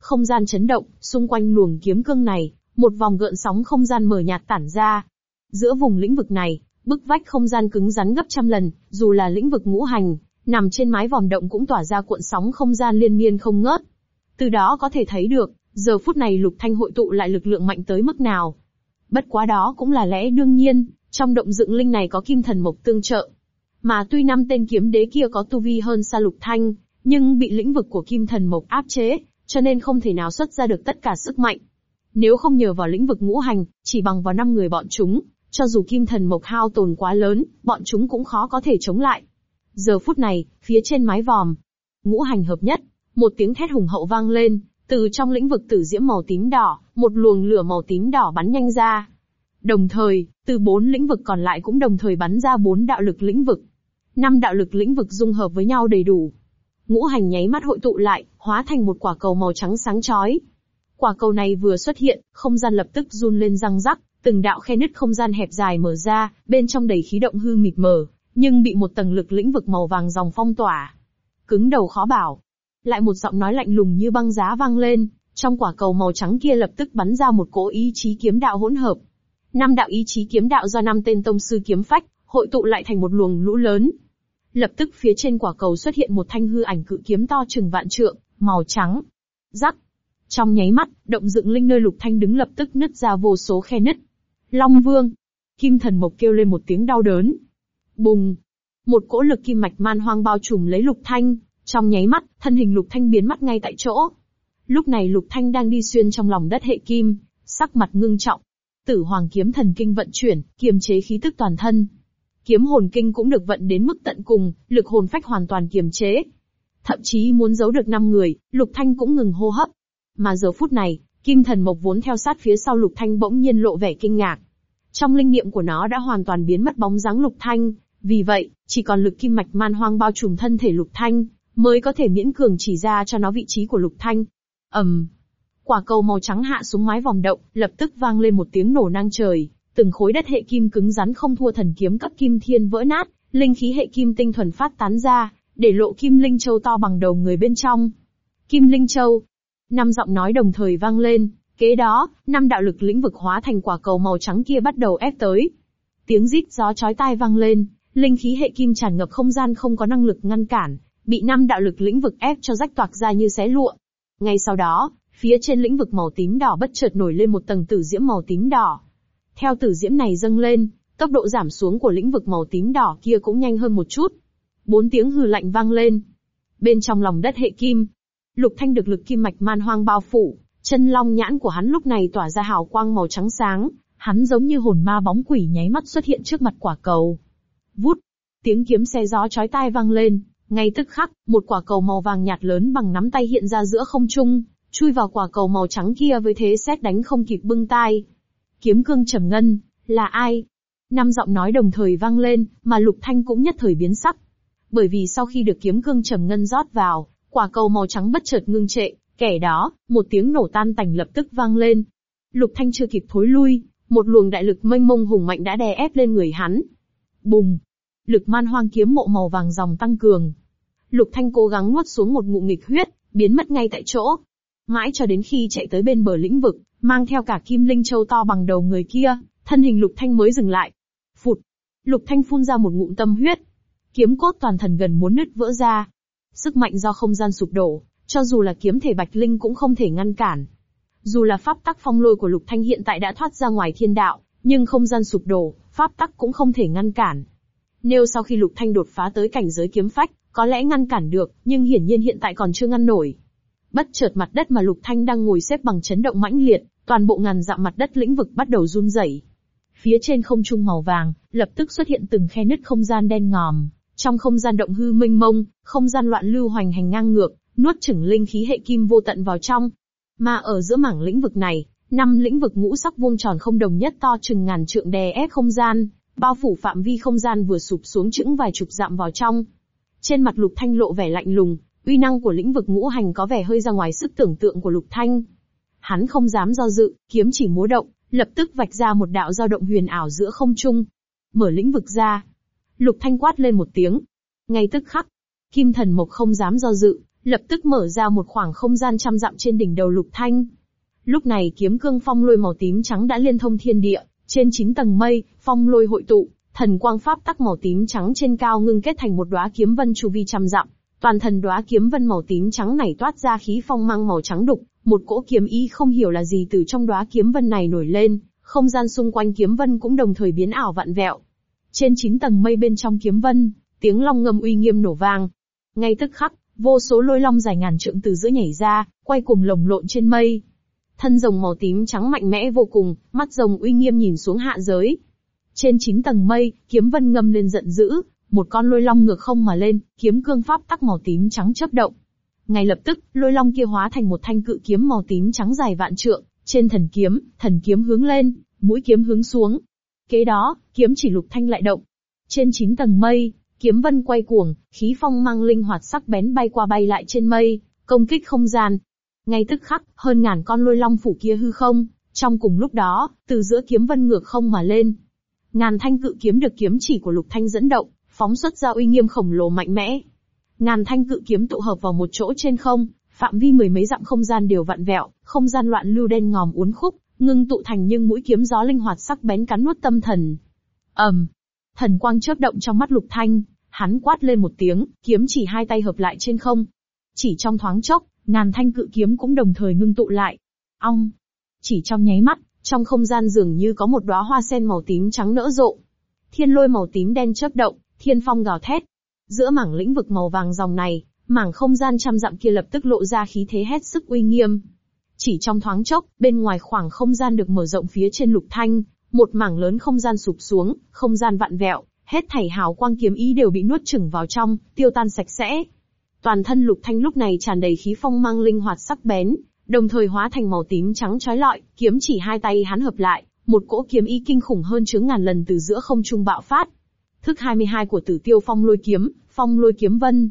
Không gian chấn động, xung quanh luồng kiếm cương này, một vòng gợn sóng không gian mờ nhạt tản ra. Giữa vùng lĩnh vực này, bức vách không gian cứng rắn gấp trăm lần, dù là lĩnh vực ngũ hành, nằm trên mái vòm động cũng tỏa ra cuộn sóng không gian liên miên không ngớt. Từ đó có thể thấy được, giờ phút này Lục Thanh hội tụ lại lực lượng mạnh tới mức nào. Bất quá đó cũng là lẽ đương nhiên, trong động dựng linh này có kim thần mộc tương trợ. Mà tuy năm tên kiếm đế kia có tu vi hơn xa Lục Thanh, nhưng bị lĩnh vực của kim thần mộc áp chế, cho nên không thể nào xuất ra được tất cả sức mạnh. Nếu không nhờ vào lĩnh vực ngũ hành, chỉ bằng vào năm người bọn chúng, cho dù kim thần mộc hao tồn quá lớn, bọn chúng cũng khó có thể chống lại. Giờ phút này, phía trên mái vòm, ngũ hành hợp nhất, một tiếng thét hùng hậu vang lên, từ trong lĩnh vực tử diễm màu tím đỏ, một luồng lửa màu tím đỏ bắn nhanh ra. Đồng thời, từ bốn lĩnh vực còn lại cũng đồng thời bắn ra bốn đạo lực lĩnh vực. Năm đạo lực lĩnh vực dung hợp với nhau đầy đủ. Ngũ hành nháy mắt hội tụ lại, hóa thành một quả cầu màu trắng sáng chói. Quả cầu này vừa xuất hiện, không gian lập tức run lên răng rắc, từng đạo khe nứt không gian hẹp dài mở ra, bên trong đầy khí động hư mịt mờ, nhưng bị một tầng lực lĩnh vực màu vàng dòng phong tỏa. Cứng đầu khó bảo. Lại một giọng nói lạnh lùng như băng giá vang lên, trong quả cầu màu trắng kia lập tức bắn ra một cỗ ý chí kiếm đạo hỗn hợp. Năm đạo ý chí kiếm đạo do năm tên tông sư kiếm phách, hội tụ lại thành một luồng lũ lớn. Lập tức phía trên quả cầu xuất hiện một thanh hư ảnh cự kiếm to chừng vạn trượng, màu trắng. Rắc. Trong nháy mắt, động dựng linh nơi lục thanh đứng lập tức nứt ra vô số khe nứt. Long Vương. Kim thần mộc kêu lên một tiếng đau đớn. Bùng. Một cỗ lực kim mạch man hoang bao trùm lấy lục thanh, trong nháy mắt, thân hình lục thanh biến mất ngay tại chỗ. Lúc này lục thanh đang đi xuyên trong lòng đất hệ kim, sắc mặt ngưng trọng. Tử hoàng kiếm thần kinh vận chuyển, kiềm chế khí tức toàn thân. Kiếm hồn kinh cũng được vận đến mức tận cùng, lực hồn phách hoàn toàn kiềm chế. Thậm chí muốn giấu được năm người, lục thanh cũng ngừng hô hấp. Mà giờ phút này, kim thần mộc vốn theo sát phía sau lục thanh bỗng nhiên lộ vẻ kinh ngạc. Trong linh niệm của nó đã hoàn toàn biến mất bóng dáng lục thanh, vì vậy, chỉ còn lực kim mạch man hoang bao trùm thân thể lục thanh, mới có thể miễn cường chỉ ra cho nó vị trí của lục thanh. ầm, um, quả cầu màu trắng hạ xuống mái vòng động, lập tức vang lên một tiếng nổ nang trời, từng khối đất hệ kim cứng rắn không thua thần kiếm cấp kim thiên vỡ nát, linh khí hệ kim tinh thuần phát tán ra, để lộ kim linh châu to bằng đầu người bên trong. Kim linh châu. Năm giọng nói đồng thời vang lên, kế đó, năm đạo lực lĩnh vực hóa thành quả cầu màu trắng kia bắt đầu ép tới. Tiếng rít gió chói tai vang lên, linh khí hệ kim tràn ngập không gian không có năng lực ngăn cản, bị năm đạo lực lĩnh vực ép cho rách toạc ra như xé lụa. Ngay sau đó, phía trên lĩnh vực màu tím đỏ bất chợt nổi lên một tầng tử diễm màu tím đỏ. Theo tử diễm này dâng lên, tốc độ giảm xuống của lĩnh vực màu tím đỏ kia cũng nhanh hơn một chút. Bốn tiếng hừ lạnh vang lên. Bên trong lòng đất hệ kim, Lục Thanh được lực kim mạch man hoang bao phủ, chân long nhãn của hắn lúc này tỏa ra hào quang màu trắng sáng, hắn giống như hồn ma bóng quỷ nháy mắt xuất hiện trước mặt quả cầu. Vút, tiếng kiếm xe gió chói tai vang lên, ngay tức khắc, một quả cầu màu vàng nhạt lớn bằng nắm tay hiện ra giữa không trung, chui vào quả cầu màu trắng kia với thế xét đánh không kịp bưng tai. Kiếm cương trầm ngân, là ai? Năm giọng nói đồng thời vang lên, mà Lục Thanh cũng nhất thời biến sắc. Bởi vì sau khi được kiếm cương trầm ngân rót vào, quả cầu màu trắng bất chợt ngưng trệ, kẻ đó, một tiếng nổ tan tành lập tức vang lên. Lục Thanh chưa kịp thối lui, một luồng đại lực mênh mông hùng mạnh đã đè ép lên người hắn. Bùng! Lực man hoang kiếm mộ màu vàng dòng tăng cường. Lục Thanh cố gắng nuốt xuống một ngụm nghịch huyết, biến mất ngay tại chỗ. Mãi cho đến khi chạy tới bên bờ lĩnh vực, mang theo cả kim linh châu to bằng đầu người kia, thân hình Lục Thanh mới dừng lại. Phụt! Lục Thanh phun ra một ngụm tâm huyết. Kiếm cốt toàn thần gần muốn nứt vỡ ra. Sức mạnh do không gian sụp đổ, cho dù là kiếm thể bạch linh cũng không thể ngăn cản. Dù là pháp tắc phong lôi của Lục Thanh hiện tại đã thoát ra ngoài thiên đạo, nhưng không gian sụp đổ, pháp tắc cũng không thể ngăn cản. Nếu sau khi Lục Thanh đột phá tới cảnh giới kiếm phách, có lẽ ngăn cản được, nhưng hiển nhiên hiện tại còn chưa ngăn nổi. Bất chợt mặt đất mà Lục Thanh đang ngồi xếp bằng chấn động mãnh liệt, toàn bộ ngàn dặm mặt đất lĩnh vực bắt đầu run rẩy. Phía trên không trung màu vàng, lập tức xuất hiện từng khe nứt không gian đen ngòm. Trong không gian động hư mênh mông, không gian loạn lưu hoành hành ngang ngược, nuốt chửng linh khí hệ kim vô tận vào trong. Mà ở giữa mảng lĩnh vực này, năm lĩnh vực ngũ sắc vuông tròn không đồng nhất to chừng ngàn trượng đè ép không gian, bao phủ phạm vi không gian vừa sụp xuống chững vài chục dặm vào trong. Trên mặt Lục Thanh lộ vẻ lạnh lùng, uy năng của lĩnh vực ngũ hành có vẻ hơi ra ngoài sức tưởng tượng của Lục Thanh. Hắn không dám do dự, kiếm chỉ múa động, lập tức vạch ra một đạo dao động huyền ảo giữa không trung. Mở lĩnh vực ra. Lục Thanh quát lên một tiếng. Ngay tức khắc, Kim Thần Mộc không dám do dự, lập tức mở ra một khoảng không gian trăm dặm trên đỉnh đầu Lục Thanh. Lúc này kiếm cương phong lôi màu tím trắng đã liên thông thiên địa, trên chín tầng mây, phong lôi hội tụ, thần quang pháp tắc màu tím trắng trên cao ngưng kết thành một đóa kiếm vân chu vi trăm dặm. Toàn thần đóa kiếm vân màu tím trắng này toát ra khí phong mang màu trắng đục, một cỗ kiếm ý không hiểu là gì từ trong đóa kiếm vân này nổi lên, không gian xung quanh kiếm vân cũng đồng thời biến ảo vặn vẹo. Trên chín tầng mây bên trong kiếm vân, tiếng long ngâm uy nghiêm nổ vang. Ngay tức khắc, vô số lôi long dài ngàn trượng từ giữa nhảy ra, quay cùng lồng lộn trên mây. Thân rồng màu tím trắng mạnh mẽ vô cùng, mắt rồng uy nghiêm nhìn xuống hạ giới. Trên chín tầng mây, kiếm vân ngâm lên giận dữ, một con lôi long ngược không mà lên, kiếm cương pháp tắc màu tím trắng chớp động. Ngay lập tức, lôi long kia hóa thành một thanh cự kiếm màu tím trắng dài vạn trượng, trên thần kiếm, thần kiếm hướng lên, mũi kiếm hướng xuống. Kế đó, kiếm chỉ lục thanh lại động. Trên chín tầng mây, kiếm vân quay cuồng, khí phong mang linh hoạt sắc bén bay qua bay lại trên mây, công kích không gian. Ngay tức khắc, hơn ngàn con lôi long phủ kia hư không, trong cùng lúc đó, từ giữa kiếm vân ngược không mà lên. Ngàn thanh cự kiếm được kiếm chỉ của lục thanh dẫn động, phóng xuất ra uy nghiêm khổng lồ mạnh mẽ. Ngàn thanh cự kiếm tụ hợp vào một chỗ trên không, phạm vi mười mấy dặm không gian đều vặn vẹo, không gian loạn lưu đen ngòm uốn khúc, ngưng tụ thành nhưng mũi kiếm gió linh hoạt sắc bén cắn nuốt tâm thần. ầm, thần quang chớp động trong mắt lục thanh, hắn quát lên một tiếng, kiếm chỉ hai tay hợp lại trên không. Chỉ trong thoáng chốc, ngàn thanh cự kiếm cũng đồng thời ngưng tụ lại. Ong, chỉ trong nháy mắt, trong không gian dường như có một đóa hoa sen màu tím trắng nở rộ. Thiên lôi màu tím đen chớp động, thiên phong gào thét. Giữa mảng lĩnh vực màu vàng dòng này, mảng không gian trăm dặm kia lập tức lộ ra khí thế hết sức uy nghiêm. Chỉ trong thoáng chốc, bên ngoài khoảng không gian được mở rộng phía trên lục thanh, một mảng lớn không gian sụp xuống, không gian vặn vẹo, hết thảy hào quang kiếm ý đều bị nuốt chửng vào trong, tiêu tan sạch sẽ. Toàn thân lục thanh lúc này tràn đầy khí phong mang linh hoạt sắc bén, đồng thời hóa thành màu tím trắng chói lọi, kiếm chỉ hai tay hắn hợp lại, một cỗ kiếm ý kinh khủng hơn chướng ngàn lần từ giữa không trung bạo phát. Thức 22 của Tử Tiêu Phong Lôi Kiếm, Phong Lôi Kiếm Vân.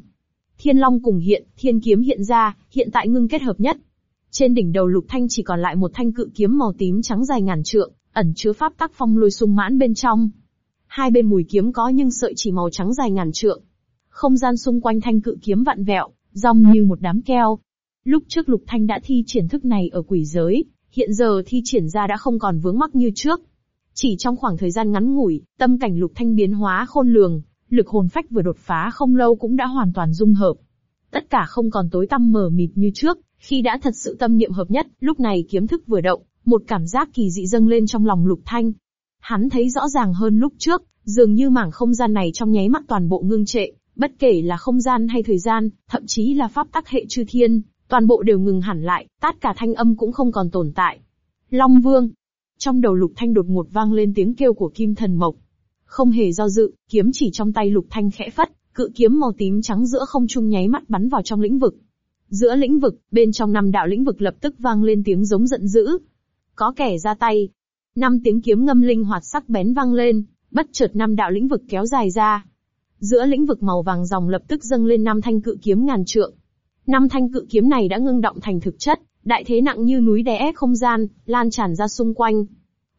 Thiên Long cùng hiện, Thiên Kiếm hiện ra, hiện tại ngưng kết hợp nhất. Trên đỉnh đầu Lục Thanh chỉ còn lại một thanh cự kiếm màu tím trắng dài ngàn trượng, ẩn chứa pháp tắc phong lôi sung mãn bên trong. Hai bên mùi kiếm có nhưng sợi chỉ màu trắng dài ngàn trượng. Không gian xung quanh thanh cự kiếm vặn vẹo, rong như một đám keo. Lúc trước Lục Thanh đã thi triển thức này ở quỷ giới, hiện giờ thi triển ra đã không còn vướng mắc như trước. Chỉ trong khoảng thời gian ngắn ngủi, tâm cảnh Lục Thanh biến hóa khôn lường, lực hồn phách vừa đột phá không lâu cũng đã hoàn toàn dung hợp. Tất cả không còn tối tăm mờ mịt như trước, khi đã thật sự tâm niệm hợp nhất, lúc này kiếm thức vừa động, một cảm giác kỳ dị dâng lên trong lòng Lục Thanh. Hắn thấy rõ ràng hơn lúc trước, dường như mảng không gian này trong nháy mắt toàn bộ ngưng trệ, bất kể là không gian hay thời gian, thậm chí là pháp tắc hệ chư thiên, toàn bộ đều ngừng hẳn lại, tất cả thanh âm cũng không còn tồn tại. Long Vương. Trong đầu Lục Thanh đột ngột vang lên tiếng kêu của Kim Thần Mộc. Không hề do dự, kiếm chỉ trong tay Lục Thanh khẽ phất, cự kiếm màu tím trắng giữa không trung nháy mắt bắn vào trong lĩnh vực. Giữa lĩnh vực, bên trong năm đạo lĩnh vực lập tức vang lên tiếng giống giận dữ. Có kẻ ra tay. Năm tiếng kiếm ngâm linh hoạt sắc bén vang lên, bất chợt năm đạo lĩnh vực kéo dài ra. Giữa lĩnh vực màu vàng dòng lập tức dâng lên năm thanh cự kiếm ngàn trượng. Năm thanh cự kiếm này đã ngưng động thành thực chất, đại thế nặng như núi đè ép không gian, lan tràn ra xung quanh.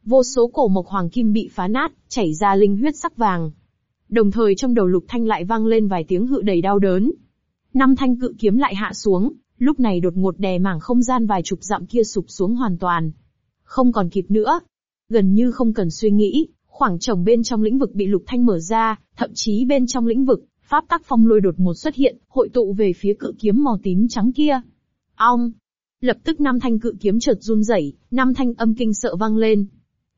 Vô số cổ mộc hoàng kim bị phá nát, chảy ra linh huyết sắc vàng. Đồng thời trong đầu lục thanh lại vang lên vài tiếng hự đầy đau đớn. Năm thanh cự kiếm lại hạ xuống, lúc này đột ngột đè mảng không gian vài chục dặm kia sụp xuống hoàn toàn. Không còn kịp nữa. Gần như không cần suy nghĩ, khoảng trồng bên trong lĩnh vực bị lục thanh mở ra, thậm chí bên trong lĩnh vực, pháp tắc phong lôi đột ngột xuất hiện, hội tụ về phía cự kiếm màu tím trắng kia. Ong! Lập tức năm thanh cự kiếm chợt run rẩy, năm thanh âm kinh sợ vang lên.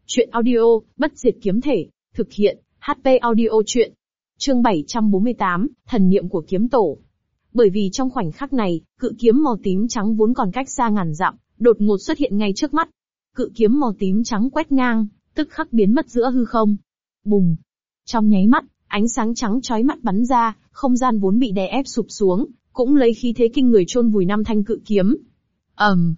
Chuyện audio, bất diệt kiếm thể, thực hiện, HP audio chuyện. Chương 748, thần niệm của kiếm tổ. Bởi vì trong khoảnh khắc này, cự kiếm màu tím trắng vốn còn cách xa ngàn dặm, đột ngột xuất hiện ngay trước mắt. Cự kiếm màu tím trắng quét ngang, tức khắc biến mất giữa hư không. Bùng! Trong nháy mắt, ánh sáng trắng chói mắt bắn ra, không gian vốn bị đè ép sụp xuống, cũng lấy khí thế kinh người chôn vùi năm thanh cự kiếm. ầm, um,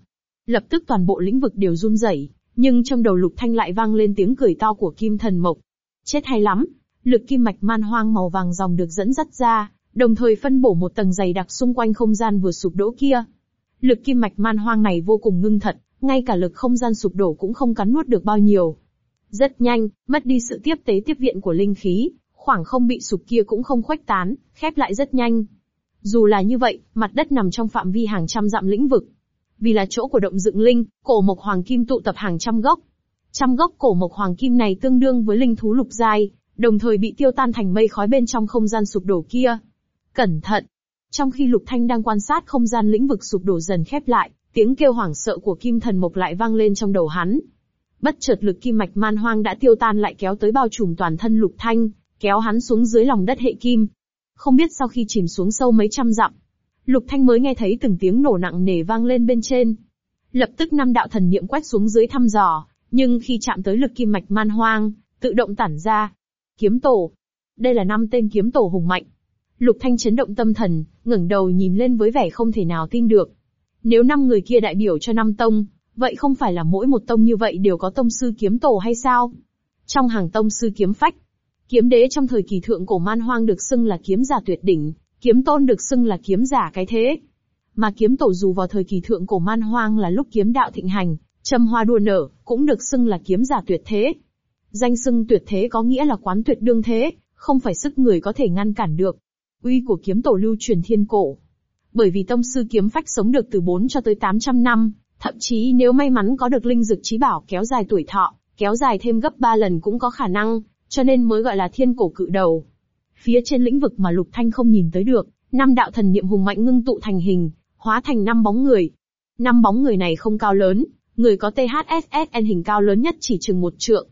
lập tức toàn bộ lĩnh vực đều run rẩy, nhưng trong đầu lục thanh lại vang lên tiếng cười to của kim thần mộc. Chết hay lắm, lực kim mạch man hoang màu vàng dòng được dẫn dắt ra, đồng thời phân bổ một tầng dày đặc xung quanh không gian vừa sụp đổ kia. Lực kim mạch man hoang này vô cùng ngưng thật, ngay cả lực không gian sụp đổ cũng không cắn nuốt được bao nhiêu. Rất nhanh, mất đi sự tiếp tế tiếp viện của linh khí, khoảng không bị sụp kia cũng không khuếch tán, khép lại rất nhanh. Dù là như vậy, mặt đất nằm trong phạm vi hàng trăm dặm lĩnh vực. Vì là chỗ của động dựng linh, cổ mộc hoàng kim tụ tập hàng trăm gốc. Trăm gốc cổ mộc hoàng kim này tương đương với linh thú lục giai, đồng thời bị tiêu tan thành mây khói bên trong không gian sụp đổ kia. Cẩn thận! Trong khi Lục Thanh đang quan sát không gian lĩnh vực sụp đổ dần khép lại, tiếng kêu hoảng sợ của kim thần mộc lại vang lên trong đầu hắn. Bất chợt lực kim mạch man hoang đã tiêu tan lại kéo tới bao trùm toàn thân Lục Thanh, kéo hắn xuống dưới lòng đất hệ kim. Không biết sau khi chìm xuống sâu mấy trăm dặm, Lục Thanh mới nghe thấy từng tiếng nổ nặng nề vang lên bên trên. Lập tức năm đạo thần niệm quét xuống dưới thăm dò, nhưng khi chạm tới lực kim mạch man hoang, tự động tản ra. Kiếm tổ. Đây là năm tên kiếm tổ hùng mạnh. Lục Thanh chấn động tâm thần, ngẩng đầu nhìn lên với vẻ không thể nào tin được. Nếu năm người kia đại biểu cho năm tông, vậy không phải là mỗi một tông như vậy đều có tông sư kiếm tổ hay sao? Trong hàng tông sư kiếm phách, kiếm đế trong thời kỳ thượng cổ man hoang được xưng là kiếm giả tuyệt đỉnh, kiếm tôn được xưng là kiếm giả cái thế. Mà kiếm tổ dù vào thời kỳ thượng cổ man hoang là lúc kiếm đạo thịnh hành, châm hoa đua nở, cũng được xưng là kiếm giả tuyệt thế. Danh xưng tuyệt thế có nghĩa là quán tuyệt đương thế, không phải sức người có thể ngăn cản được. Uy của kiếm tổ lưu truyền thiên cổ. Bởi vì tông sư kiếm phách sống được từ 4 cho tới 800 năm, thậm chí nếu may mắn có được linh dực trí bảo kéo dài tuổi thọ, kéo dài thêm gấp 3 lần cũng có khả năng, cho nên mới gọi là thiên cổ cự đầu. Phía trên lĩnh vực mà Lục Thanh không nhìn tới được, năm đạo thần niệm hùng mạnh ngưng tụ thành hình, hóa thành năm bóng người. Năm bóng người này không cao lớn, người có THSSN hình cao lớn nhất chỉ chừng một trượng.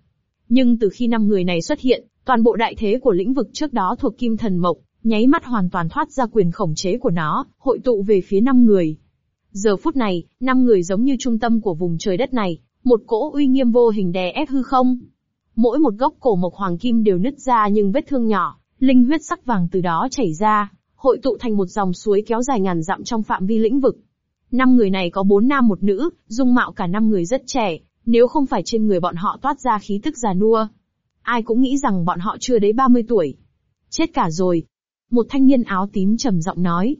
Nhưng từ khi năm người này xuất hiện, toàn bộ đại thế của lĩnh vực trước đó thuộc Kim Thần Mộc, nháy mắt hoàn toàn thoát ra quyền khống chế của nó, hội tụ về phía năm người. Giờ phút này, năm người giống như trung tâm của vùng trời đất này, một cỗ uy nghiêm vô hình đè ép hư không. Mỗi một gốc cổ mộc hoàng kim đều nứt ra nhưng vết thương nhỏ, linh huyết sắc vàng từ đó chảy ra, hội tụ thành một dòng suối kéo dài ngàn dặm trong phạm vi lĩnh vực. Năm người này có bốn nam một nữ, dung mạo cả năm người rất trẻ, nếu không phải trên người bọn họ toát ra khí tức già nua. Ai cũng nghĩ rằng bọn họ chưa đến 30 tuổi. Chết cả rồi. Một thanh niên áo tím trầm giọng nói.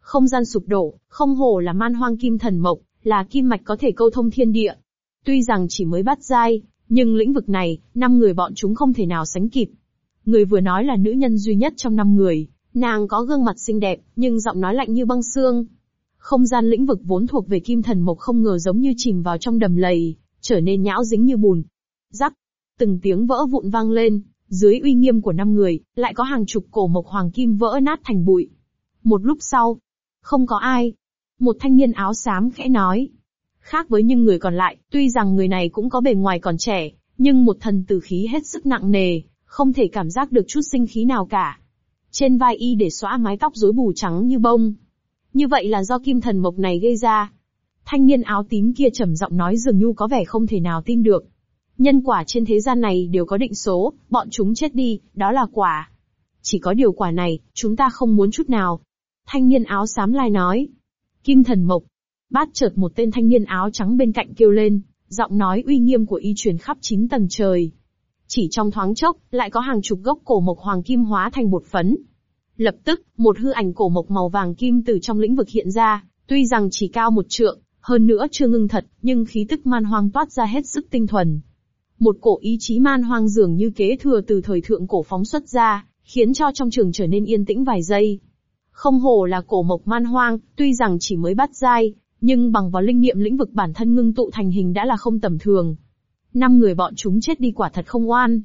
Không gian sụp đổ, không hồ là man hoang kim thần mộc, là kim mạch có thể câu thông thiên địa. Tuy rằng chỉ mới bắt dai, nhưng lĩnh vực này, năm người bọn chúng không thể nào sánh kịp. Người vừa nói là nữ nhân duy nhất trong năm người, nàng có gương mặt xinh đẹp, nhưng giọng nói lạnh như băng xương. Không gian lĩnh vực vốn thuộc về kim thần mộc không ngờ giống như chìm vào trong đầm lầy, trở nên nhão dính như bùn. Rắc, từng tiếng vỡ vụn vang lên, dưới uy nghiêm của năm người, lại có hàng chục cổ mộc hoàng kim vỡ nát thành bụi. Một lúc sau, không có ai. Một thanh niên áo xám khẽ nói. Khác với những người còn lại, tuy rằng người này cũng có bề ngoài còn trẻ, nhưng một thần tử khí hết sức nặng nề, không thể cảm giác được chút sinh khí nào cả. Trên vai y để xóa mái tóc rối bù trắng như bông. Như vậy là do kim thần mộc này gây ra. Thanh niên áo tím kia trầm giọng nói dường như có vẻ không thể nào tin được. Nhân quả trên thế gian này đều có định số, bọn chúng chết đi, đó là quả. Chỉ có điều quả này, chúng ta không muốn chút nào. Thanh niên áo xám lai nói. Kim thần mộc. Bát chợt một tên thanh niên áo trắng bên cạnh kêu lên, giọng nói uy nghiêm của y truyền khắp chín tầng trời. Chỉ trong thoáng chốc, lại có hàng chục gốc cổ mộc hoàng kim hóa thành bột phấn. Lập tức, một hư ảnh cổ mộc màu vàng kim từ trong lĩnh vực hiện ra, tuy rằng chỉ cao một trượng, hơn nữa chưa ngưng thật, nhưng khí tức man hoang toát ra hết sức tinh thuần. Một cổ ý chí man hoang dường như kế thừa từ thời thượng cổ phóng xuất ra, khiến cho trong trường trở nên yên tĩnh vài giây. Không hồ là cổ mộc man hoang, tuy rằng chỉ mới bắt dai, nhưng bằng vào linh nghiệm lĩnh vực bản thân ngưng tụ thành hình đã là không tầm thường. Năm người bọn chúng chết đi quả thật không oan.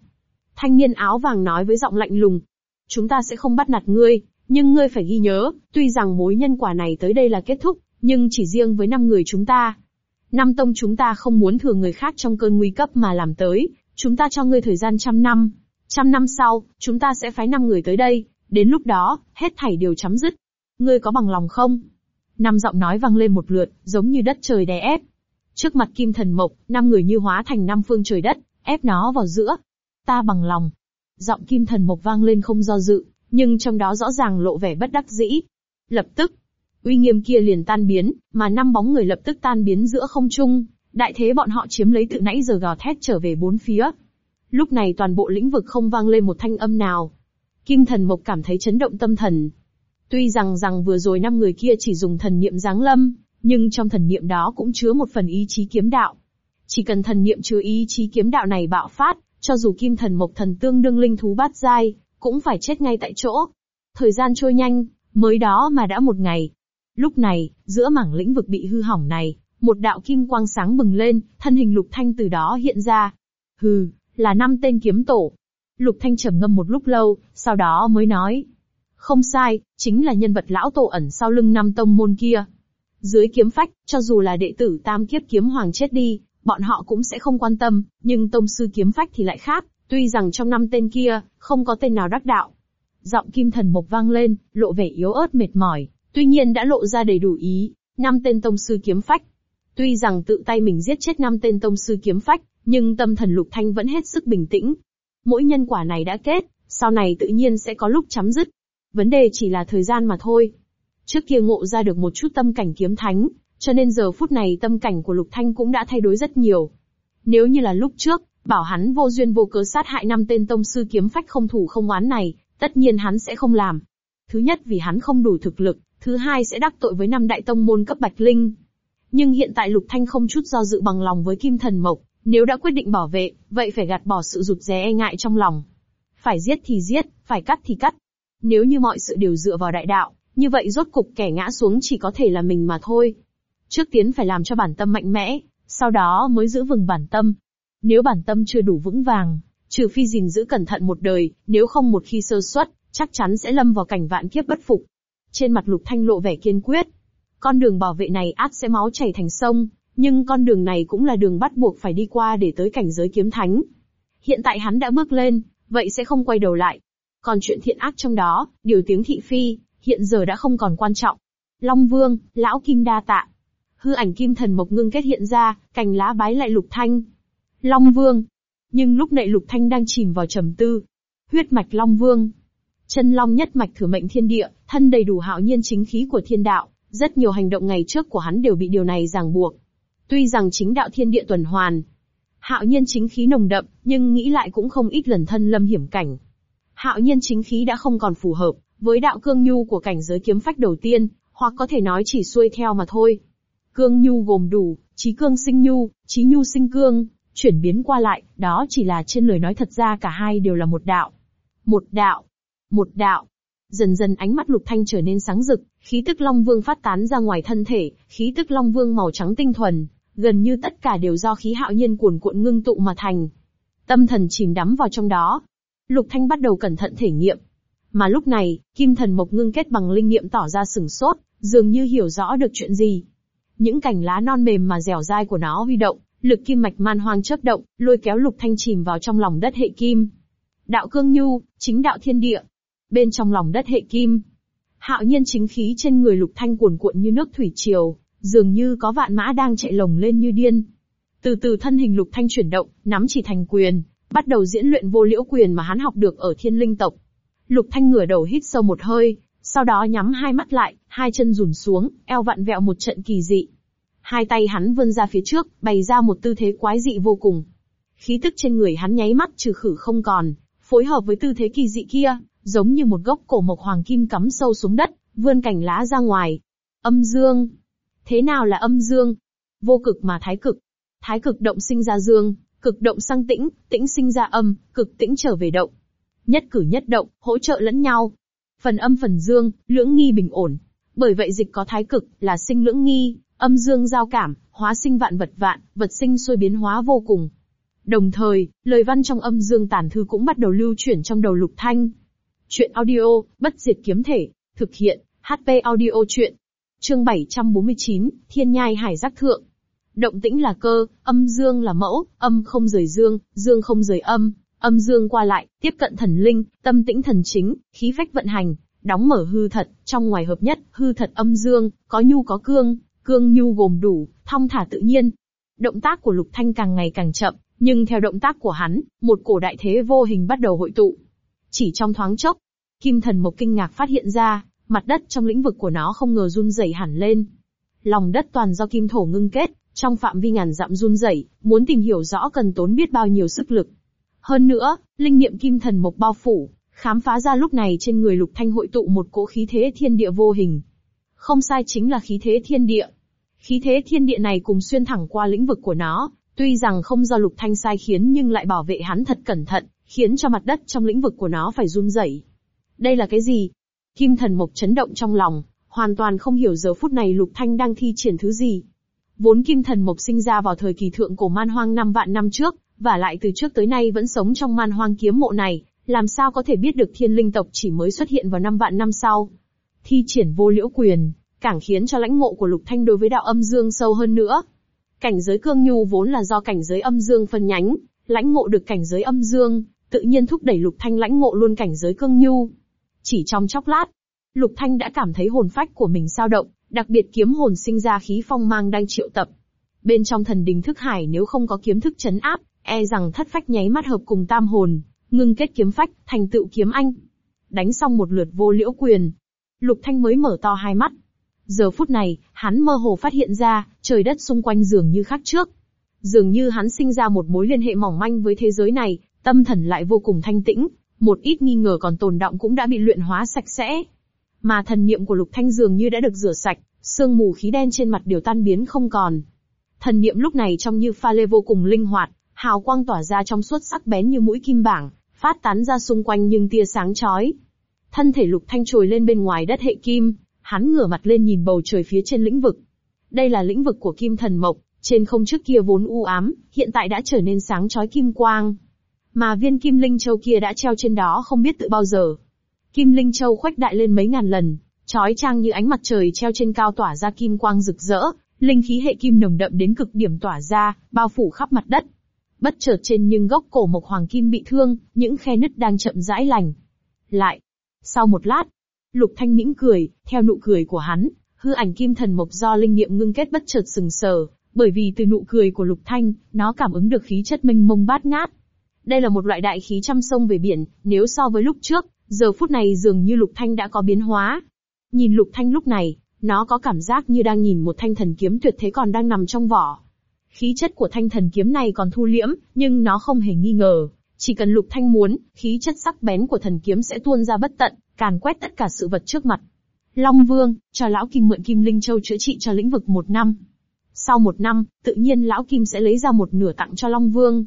Thanh niên áo vàng nói với giọng lạnh lùng. Chúng ta sẽ không bắt nạt ngươi, nhưng ngươi phải ghi nhớ, tuy rằng mối nhân quả này tới đây là kết thúc, nhưng chỉ riêng với năm người chúng ta. Năm tông chúng ta không muốn thừa người khác trong cơn nguy cấp mà làm tới, chúng ta cho ngươi thời gian trăm năm. Trăm năm sau, chúng ta sẽ phái năm người tới đây, đến lúc đó, hết thảy đều chấm dứt. Ngươi có bằng lòng không? Năm giọng nói vang lên một lượt, giống như đất trời đè ép. Trước mặt kim thần mộc, năm người như hóa thành năm phương trời đất, ép nó vào giữa. Ta bằng lòng. Giọng kim thần mộc vang lên không do dự, nhưng trong đó rõ ràng lộ vẻ bất đắc dĩ. Lập tức, uy nghiêm kia liền tan biến, mà năm bóng người lập tức tan biến giữa không trung, đại thế bọn họ chiếm lấy tự nãy giờ gào thét trở về bốn phía. Lúc này toàn bộ lĩnh vực không vang lên một thanh âm nào. Kim thần mộc cảm thấy chấn động tâm thần, Tuy rằng rằng vừa rồi năm người kia chỉ dùng thần niệm giáng lâm, nhưng trong thần niệm đó cũng chứa một phần ý chí kiếm đạo. Chỉ cần thần niệm chứa ý chí kiếm đạo này bạo phát, cho dù kim thần mộc thần tương đương linh thú bát giai, cũng phải chết ngay tại chỗ. Thời gian trôi nhanh, mới đó mà đã một ngày. Lúc này, giữa mảng lĩnh vực bị hư hỏng này, một đạo kim quang sáng bừng lên, thân hình lục thanh từ đó hiện ra. Hừ, là năm tên kiếm tổ. Lục thanh trầm ngâm một lúc lâu, sau đó mới nói, không sai, chính là nhân vật lão tổ ẩn sau lưng năm tông môn kia. Dưới kiếm phách, cho dù là đệ tử tam kiếp kiếm hoàng chết đi, bọn họ cũng sẽ không quan tâm, nhưng tông sư kiếm phách thì lại khác, tuy rằng trong năm tên kia, không có tên nào đắc đạo. Giọng kim thần mộc vang lên, lộ vẻ yếu ớt mệt mỏi, tuy nhiên đã lộ ra đầy đủ ý, năm tên tông sư kiếm phách. Tuy rằng tự tay mình giết chết năm tên tông sư kiếm phách, nhưng tâm thần lục thanh vẫn hết sức bình tĩnh. Mỗi nhân quả này đã kết, sau này tự nhiên sẽ có lúc chấm dứt. Vấn đề chỉ là thời gian mà thôi. Trước kia ngộ ra được một chút tâm cảnh kiếm thánh, cho nên giờ phút này tâm cảnh của Lục Thanh cũng đã thay đổi rất nhiều. Nếu như là lúc trước, bảo hắn vô duyên vô cớ sát hại năm tên tông sư kiếm phách không thủ không oán này, tất nhiên hắn sẽ không làm. Thứ nhất vì hắn không đủ thực lực, thứ hai sẽ đắc tội với năm đại tông môn cấp bạch linh. Nhưng hiện tại Lục Thanh không chút do dự bằng lòng với Kim Thần Mộc, nếu đã quyết định bảo vệ, vậy phải gạt bỏ sự rụt rè e ngại trong lòng. Phải giết thì giết, phải cắt thì cắt, nếu như mọi sự đều dựa vào đại đạo, như vậy rốt cục kẻ ngã xuống chỉ có thể là mình mà thôi. Trước tiến phải làm cho bản tâm mạnh mẽ, sau đó mới giữ vững bản tâm. Nếu bản tâm chưa đủ vững vàng, trừ phi gìn giữ cẩn thận một đời, nếu không một khi sơ suất, chắc chắn sẽ lâm vào cảnh vạn kiếp bất phục. Trên mặt Lục Thanh lộ vẻ kiên quyết. Con đường bảo vệ này át sẽ máu chảy thành sông, nhưng con đường này cũng là đường bắt buộc phải đi qua để tới cảnh giới kiếm thánh. Hiện tại hắn đã bước lên, vậy sẽ không quay đầu lại. Còn chuyện thiện ác trong đó, điều tiếng thị phi, hiện giờ đã không còn quan trọng. Long Vương, Lão Kim đa tạ. Hư ảnh kim thần mộc ngưng kết hiện ra, cành lá bái lại Lục Thanh. Long Vương. Nhưng lúc này Lục Thanh đang chìm vào trầm tư. Huyết mạch Long Vương. Chân Long nhất mạch thừa mệnh thiên địa, thân đầy đủ hạo nhiên chính khí của thiên đạo, rất nhiều hành động ngày trước của hắn đều bị điều này ràng buộc. Tuy rằng chính đạo thiên địa tuần hoàn, hạo nhiên chính khí nồng đậm, nhưng nghĩ lại cũng không ít lần thân lâm hiểm cảnh. Hạo nhiên chính khí đã không còn phù hợp với đạo cương nhu của cảnh giới kiếm phách đầu tiên, hoặc có thể nói chỉ xuôi theo mà thôi. Cương nhu gồm đủ, trí cương sinh nhu, trí nhu sinh cương, chuyển biến qua lại, đó chỉ là trên lời nói thật ra cả hai đều là một đạo. Một đạo. Một đạo. Dần dần ánh mắt lục thanh trở nên sáng rực, khí tức Long Vương phát tán ra ngoài thân thể, khí tức Long Vương màu trắng tinh thuần, gần như tất cả đều do khí hạo nhiên cuồn cuộn ngưng tụ mà thành. Tâm thần chìm đắm vào trong đó, Lục Thanh bắt đầu cẩn thận thể nghiệm. Mà lúc này, kim thần mộc ngưng kết bằng linh nghiệm tỏ ra sừng sốt, dường như hiểu rõ được chuyện gì. Những cành lá non mềm mà dẻo dai của nó huy động, Lực kim mạch man hoang chớp động, lôi kéo Lục Thanh chìm vào trong lòng đất hệ kim. Đạo cương nhu, chính đạo thiên địa. Bên trong lòng đất hệ kim, hạo nhiên chính khí trên người Lục Thanh cuồn cuộn như nước thủy triều, dường như có vạn mã đang chạy lồng lên như điên. Từ từ thân hình Lục Thanh chuyển động, nắm chỉ thành quyền, bắt đầu diễn luyện vô liễu quyền mà hắn học được ở thiên linh tộc. Lục Thanh ngửa đầu hít sâu một hơi, sau đó nhắm hai mắt lại, hai chân rùn xuống, eo vặn vẹo một trận kỳ dị. Hai tay hắn vươn ra phía trước, bày ra một tư thế quái dị vô cùng. Khí tức trên người hắn nháy mắt trừ khử không còn, phối hợp với tư thế kỳ dị kia, giống như một gốc cổ mộc hoàng kim cắm sâu xuống đất, vươn cành lá ra ngoài. Âm dương. Thế nào là âm dương? Vô cực mà thái cực. Thái cực động sinh ra dương, cực động sang tĩnh, tĩnh sinh ra âm, cực tĩnh trở về động. Nhất cử nhất động, hỗ trợ lẫn nhau. Phần âm phần dương, lưỡng nghi bình ổn. Bởi vậy dịch có thái cực, là sinh lưỡng nghi, âm dương giao cảm, hóa sinh vạn vật vạn, vật sinh xuôi biến hóa vô cùng. Đồng thời, lời văn trong âm dương tản thư cũng bắt đầu lưu chuyển trong đầu lục thanh. Chuyện audio, bất diệt kiếm thể, thực hiện, HP audio chuyện. Chương 749, Thiên nhai hải giác thượng. Động tĩnh là cơ, âm dương là mẫu, âm không rời dương, dương không rời âm, âm dương qua lại, tiếp cận thần linh, tâm tĩnh thần chính, khí phách vận hành, đóng mở hư thật, trong ngoài hợp nhất, hư thật âm dương, có nhu có cương, cương nhu gồm đủ, thong thả tự nhiên. Động tác của Lục Thanh càng ngày càng chậm, nhưng theo động tác của hắn, một cổ đại thế vô hình bắt đầu hội tụ. Chỉ trong thoáng chốc, Kim Thần Mộc kinh ngạc phát hiện ra, mặt đất trong lĩnh vực của nó không ngờ run rẩy hẳn lên. Lòng đất toàn do kim thổ ngưng kết, trong phạm vi ngàn dặm run rẩy, muốn tìm hiểu rõ cần tốn biết bao nhiêu sức lực. Hơn nữa, linh niệm kim thần mộc bao phủ, khám phá ra lúc này trên người Lục Thanh hội tụ một cỗ khí thế thiên địa vô hình. Không sai chính là khí thế thiên địa. Khí thế thiên địa này cùng xuyên thẳng qua lĩnh vực của nó, tuy rằng không do Lục Thanh sai khiến nhưng lại bảo vệ hắn thật cẩn thận, khiến cho mặt đất trong lĩnh vực của nó phải run rẩy. Đây là cái gì? Kim thần mộc chấn động trong lòng, hoàn toàn không hiểu giờ phút này Lục Thanh đang thi triển thứ gì. Vốn kim thần mộc sinh ra vào thời kỳ thượng cổ man hoang năm vạn năm trước, và lại từ trước tới nay vẫn sống trong man hoang kiếm mộ này, làm sao có thể biết được thiên linh tộc chỉ mới xuất hiện vào năm vạn năm sau. Thi triển vô liễu quyền, càng khiến cho lãnh ngộ của Lục Thanh đối với đạo âm dương sâu hơn nữa. Cảnh giới cương nhu vốn là do cảnh giới âm dương phân nhánh, lãnh ngộ được cảnh giới âm dương, tự nhiên thúc đẩy Lục Thanh lãnh ngộ luôn cảnh giới cương nhu. Chỉ trong chốc lát, Lục Thanh đã cảm thấy hồn phách của mình sao động, đặc biệt kiếm hồn sinh ra khí phong mang đang triệu tập. Bên trong thần đình thức hải nếu không có kiếm thức chấn áp, e rằng thất phách nháy mắt hợp cùng tam hồn, ngưng kết kiếm phách, thành tựu kiếm anh. Đánh xong một lượt vô liễu quyền, Lục Thanh mới mở to hai mắt. Giờ phút này, hắn mơ hồ phát hiện ra, trời đất xung quanh dường như khác trước. Dường như hắn sinh ra một mối liên hệ mỏng manh với thế giới này, tâm thần lại vô cùng thanh tĩnh, một ít nghi ngờ còn tồn động cũng đã bị luyện hóa sạch sẽ. Mà thần niệm của Lục Thanh dường như đã được rửa sạch, sương mù khí đen trên mặt đều tan biến không còn. Thần niệm lúc này trông như pha lê vô cùng linh hoạt, hào quang tỏa ra trong suốt sắc bén như mũi kim bảng, phát tán ra xung quanh nhưng tia sáng chói. Thân thể Lục Thanh trồi lên bên ngoài đất hệ kim, hắn ngửa mặt lên nhìn bầu trời phía trên lĩnh vực. Đây là lĩnh vực của Kim Thần Mộc, trên không trước kia vốn u ám, hiện tại đã trở nên sáng chói kim quang. Mà viên Kim Linh Châu kia đã treo trên đó không biết tự bao giờ. Kim Linh Châu khoách đại lên mấy ngàn lần, chói chang như ánh mặt trời treo trên cao tỏa ra kim quang rực rỡ, linh khí hệ kim nồng đậm đến cực điểm tỏa ra, bao phủ khắp mặt đất. Bất chợt trên nhưng gốc cổ mộc hoàng kim bị thương, những khe nứt đang chậm rãi lành. Lại. Sau một lát, Lục Thanh mỉm cười, theo nụ cười của hắn, hư ảnh kim thần mộc do linh niệm ngưng kết bất chợt sừng sờ, bởi vì từ nụ cười của Lục Thanh, nó cảm ứng được khí chất mênh mông bát ngát. Đây là một loại đại khí trăm sông về biển, nếu so với lúc trước, giờ phút này dường như Lục Thanh đã có biến hóa. Nhìn Lục Thanh lúc này, nó có cảm giác như đang nhìn một thanh thần kiếm tuyệt thế còn đang nằm trong vỏ. Khí chất của thanh thần kiếm này còn thu liễm, nhưng nó không hề nghi ngờ. Chỉ cần Lục Thanh muốn, khí chất sắc bén của thần kiếm sẽ tuôn ra bất tận, càn quét tất cả sự vật trước mặt. Long Vương, cho Lão Kim mượn Kim Linh Châu chữa trị cho lĩnh vực một năm. Sau một năm, tự nhiên Lão Kim sẽ lấy ra một nửa tặng cho Long Vương.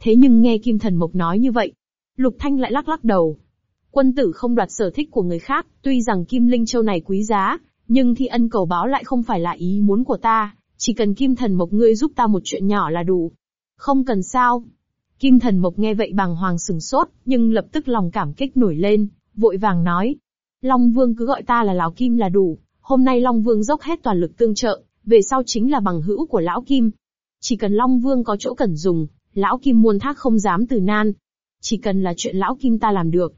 Thế nhưng nghe Kim Thần Mộc nói như vậy, Lục Thanh lại lắc lắc đầu. Quân tử không đoạt sở thích của người khác, tuy rằng Kim Linh Châu này quý giá, nhưng thi ân cầu báo lại không phải là ý muốn của ta, chỉ cần Kim Thần Mộc ngươi giúp ta một chuyện nhỏ là đủ. Không cần sao. Kim Thần Mộc nghe vậy bằng hoàng sừng sốt, nhưng lập tức lòng cảm kích nổi lên, vội vàng nói. Long Vương cứ gọi ta là Lão Kim là đủ, hôm nay Long Vương dốc hết toàn lực tương trợ, về sau chính là bằng hữu của Lão Kim. Chỉ cần Long Vương có chỗ cần dùng, lão Kim muôn thác không dám từ nan. Chỉ cần là chuyện lão Kim ta làm được.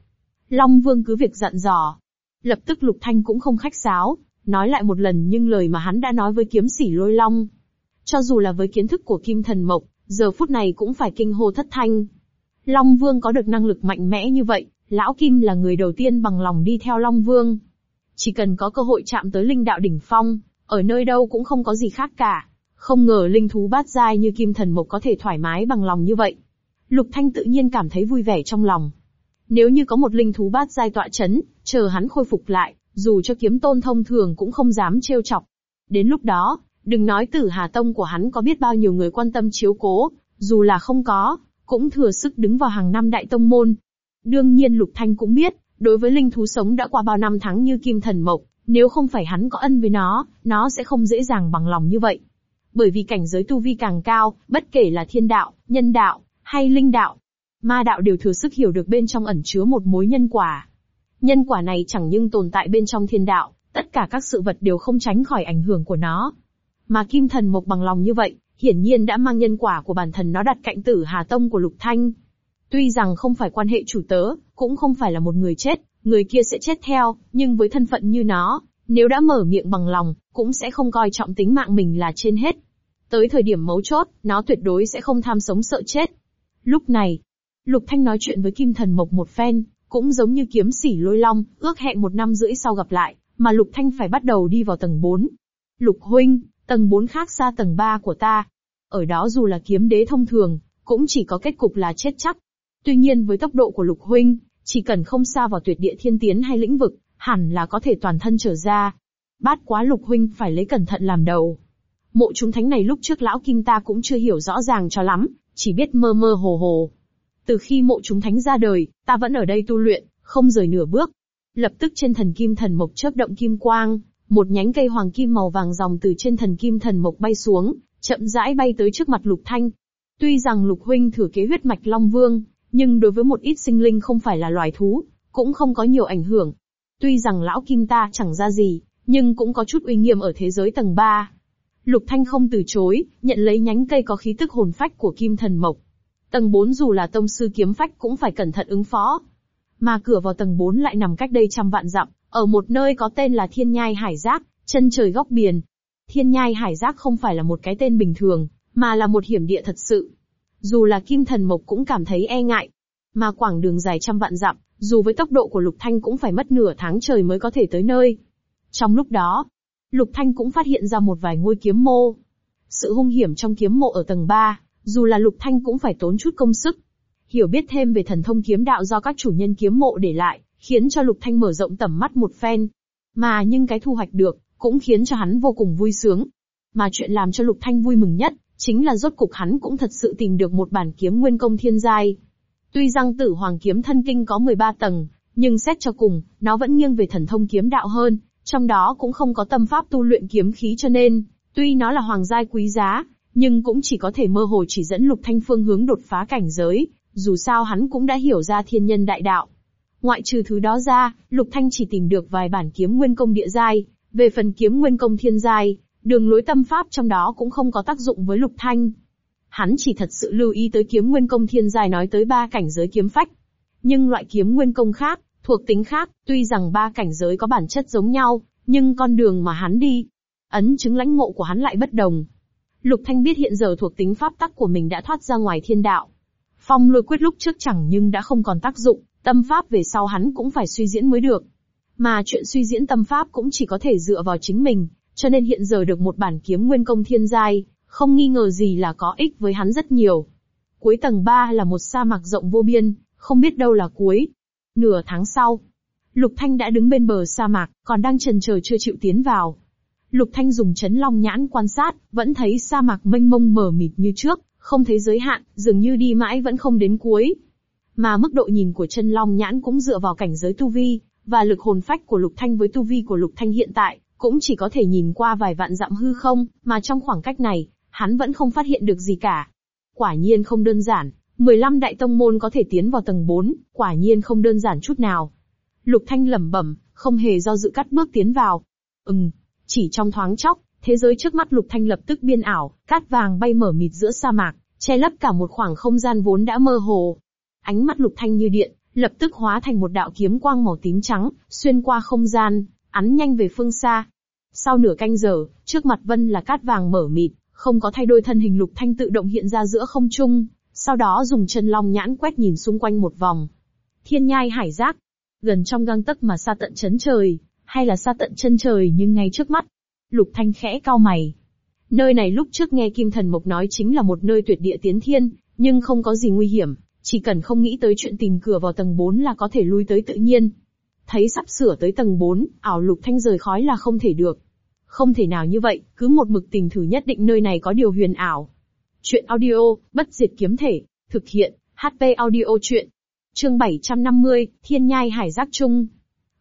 Long Vương cứ việc dặn dò. Lập tức Lục Thanh cũng không khách sáo, nói lại một lần nhưng lời mà hắn đã nói với kiếm sỉ lôi long. Cho dù là với kiến thức của Kim Thần Mộc, giờ phút này cũng phải kinh hô thất thanh. Long Vương có được năng lực mạnh mẽ như vậy, Lão Kim là người đầu tiên bằng lòng đi theo Long Vương. Chỉ cần có cơ hội chạm tới linh đạo đỉnh phong, ở nơi đâu cũng không có gì khác cả. Không ngờ linh thú bát giai như Kim Thần Mộc có thể thoải mái bằng lòng như vậy. Lục Thanh tự nhiên cảm thấy vui vẻ trong lòng. Nếu như có một linh thú bát giai tọa chấn, chờ hắn khôi phục lại, dù cho kiếm tôn thông thường cũng không dám trêu chọc. Đến lúc đó, đừng nói tử Hà Tông của hắn có biết bao nhiêu người quan tâm chiếu cố, dù là không có, cũng thừa sức đứng vào hàng năm đại tông môn. Đương nhiên Lục Thanh cũng biết, đối với linh thú sống đã qua bao năm tháng như Kim Thần Mộc, nếu không phải hắn có ân với nó, nó sẽ không dễ dàng bằng lòng như vậy. Bởi vì cảnh giới tu vi càng cao, bất kể là thiên đạo, nhân đạo, hay linh đạo, ma đạo đều thừa sức hiểu được bên trong ẩn chứa một mối nhân quả. Nhân quả này chẳng nhưng tồn tại bên trong thiên đạo, tất cả các sự vật đều không tránh khỏi ảnh hưởng của nó. Mà Kim Thần Mộc bằng lòng như vậy, hiển nhiên đã mang nhân quả của bản thân nó đặt cạnh tử Hà Tông của Lục Thanh. Tuy rằng không phải quan hệ chủ tớ, cũng không phải là một người chết, người kia sẽ chết theo, nhưng với thân phận như nó, nếu đã mở miệng bằng lòng, cũng sẽ không coi trọng tính mạng mình là trên hết. Tới thời điểm mấu chốt, nó tuyệt đối sẽ không tham sống sợ chết. Lúc này, Lục Thanh nói chuyện với Kim Thần Mộc một phen, cũng giống như kiếm sỉ lôi long, ước hẹn một năm rưỡi sau gặp lại, mà Lục Thanh phải bắt đầu đi vào tầng 4. Lục huynh, tầng 4 khác xa tầng 3 của ta. Ở đó dù là kiếm đế thông thường, cũng chỉ có kết cục là chết chắc. Tuy nhiên với tốc độ của Lục huynh, chỉ cần không xa vào tuyệt địa thiên tiến hay lĩnh vực, hẳn là có thể toàn thân trở ra. Bát quá Lục huynh phải lấy cẩn thận làm đầu. Mộ chúng thánh này lúc trước lão Kim ta cũng chưa hiểu rõ ràng cho lắm, chỉ biết mơ mơ hồ hồ. Từ khi mộ chúng thánh ra đời, ta vẫn ở đây tu luyện, không rời nửa bước. Lập tức trên thần kim thần mộc chớp động kim quang, một nhánh cây hoàng kim màu vàng dòng từ trên thần kim thần mộc bay xuống, chậm rãi bay tới trước mặt Lục Thanh. Tuy rằng Lục huynh thừa kế huyết mạch Long Vương, nhưng đối với một ít sinh linh không phải là loài thú, cũng không có nhiều ảnh hưởng. Tuy rằng lão kim ta chẳng ra gì, nhưng cũng có chút uy nghiêm ở thế giới tầng 3. Lục Thanh không từ chối, nhận lấy nhánh cây có khí tức hồn phách của kim thần mộc. Tầng 4 dù là tông sư kiếm phách cũng phải cẩn thận ứng phó. Mà cửa vào tầng 4 lại nằm cách đây trăm vạn dặm, ở một nơi có tên là Thiên Nhai Hải Giác, chân trời góc biển. Thiên Nhai Hải Giác không phải là một cái tên bình thường, mà là một hiểm địa thật sự. Dù là Kim Thần Mộc cũng cảm thấy e ngại. Mà quảng đường dài trăm vạn dặm, dù với tốc độ của Lục Thanh cũng phải mất nửa tháng trời mới có thể tới nơi. Trong lúc đó, Lục Thanh cũng phát hiện ra một vài ngôi kiếm mộ. Sự hung hiểm trong kiếm mộ ở tầng 3, dù là Lục Thanh cũng phải tốn chút công sức. Hiểu biết thêm về thần thông kiếm đạo do các chủ nhân kiếm mộ để lại, khiến cho Lục Thanh mở rộng tầm mắt một phen. Mà nhưng cái thu hoạch được, cũng khiến cho hắn vô cùng vui sướng. Mà chuyện làm cho Lục Thanh vui mừng nhất, chính là rốt cục hắn cũng thật sự tìm được một bản kiếm nguyên công thiên giai. Tuy rằng tử hoàng kiếm thân kinh có 13 tầng, nhưng xét cho cùng, nó vẫn nghiêng về thần thông kiếm đạo hơn, trong đó cũng không có tâm pháp tu luyện kiếm khí cho nên, tuy nó là hoàng giai quý giá, nhưng cũng chỉ có thể mơ hồ chỉ dẫn Lục Thanh phương hướng đột phá cảnh giới, dù sao hắn cũng đã hiểu ra thiên nhân đại đạo. Ngoại trừ thứ đó ra, Lục Thanh chỉ tìm được vài bản kiếm nguyên công địa giai, về phần kiếm nguyên công thiên giai, đường lối tâm pháp trong đó cũng không có tác dụng với Lục Thanh. Hắn chỉ thật sự lưu ý tới kiếm nguyên công thiên giai nói tới ba cảnh giới kiếm phách. Nhưng loại kiếm nguyên công khác, thuộc tính khác, tuy rằng ba cảnh giới có bản chất giống nhau, nhưng con đường mà hắn đi, ấn chứng lãnh ngộ của hắn lại bất đồng. Lục Thanh biết hiện giờ thuộc tính pháp tắc của mình đã thoát ra ngoài thiên đạo. Phong lôi quyết lúc trước chẳng nhưng đã không còn tác dụng, tâm pháp về sau hắn cũng phải suy diễn mới được. Mà chuyện suy diễn tâm pháp cũng chỉ có thể dựa vào chính mình, cho nên hiện giờ được một bản kiếm nguyên công thiên giai, không nghi ngờ gì là có ích với hắn rất nhiều. Cuối tầng 3 là một sa mạc rộng vô biên, không biết đâu là cuối. Nửa tháng sau, Lục Thanh đã đứng bên bờ sa mạc, còn đang chần chờ chưa chịu tiến vào. Lục Thanh dùng chấn long nhãn quan sát, vẫn thấy sa mạc mênh mông mờ mịt như trước, không thấy giới hạn, dường như đi mãi vẫn không đến cuối. Mà mức độ nhìn của chân long nhãn cũng dựa vào cảnh giới tu vi, và lực hồn phách của Lục Thanh với tu vi của Lục Thanh hiện tại, cũng chỉ có thể nhìn qua vài vạn dặm hư không, mà trong khoảng cách này, hắn vẫn không phát hiện được gì cả. Quả nhiên không đơn giản, 15 đại tông môn có thể tiến vào tầng 4, quả nhiên không đơn giản chút nào. Lục Thanh lẩm bẩm, không hề do dự cắt bước tiến vào. Ừm, chỉ trong thoáng chốc, Thế giới trước mắt Lục Thanh lập tức biên ảo, cát vàng bay mở mịt giữa sa mạc, che lấp cả một khoảng không gian vốn đã mơ hồ. Ánh mắt Lục Thanh như điện, lập tức hóa thành một đạo kiếm quang màu tím trắng, xuyên qua không gian, ắn nhanh về phương xa. Sau nửa canh giờ, trước mặt Vân là cát vàng mở mịt, không có thay đổi thân hình Lục Thanh tự động hiện ra giữa không trung, sau đó dùng chân long nhãn quét nhìn xung quanh một vòng. Thiên nhai hải giác, gần trong gang tấc mà xa tận chấn trời, hay là xa tận chân trời nhưng ngay trước mắt. Lục Thanh khẽ cao mày. Nơi này lúc trước nghe Kim Thần Mộc nói chính là một nơi tuyệt địa tiến thiên, nhưng không có gì nguy hiểm, chỉ cần không nghĩ tới chuyện tìm cửa vào tầng 4 là có thể lui tới tự nhiên. Thấy sắp sửa tới tầng 4, ảo Lục Thanh rời khói là không thể được. Không thể nào như vậy, cứ một mực tình thử nhất định nơi này có điều huyền ảo. Chuyện audio, bất diệt kiếm thể, thực hiện, HP audio chuyện. Chương 750, Thiên Nhai Hải Giác Trung.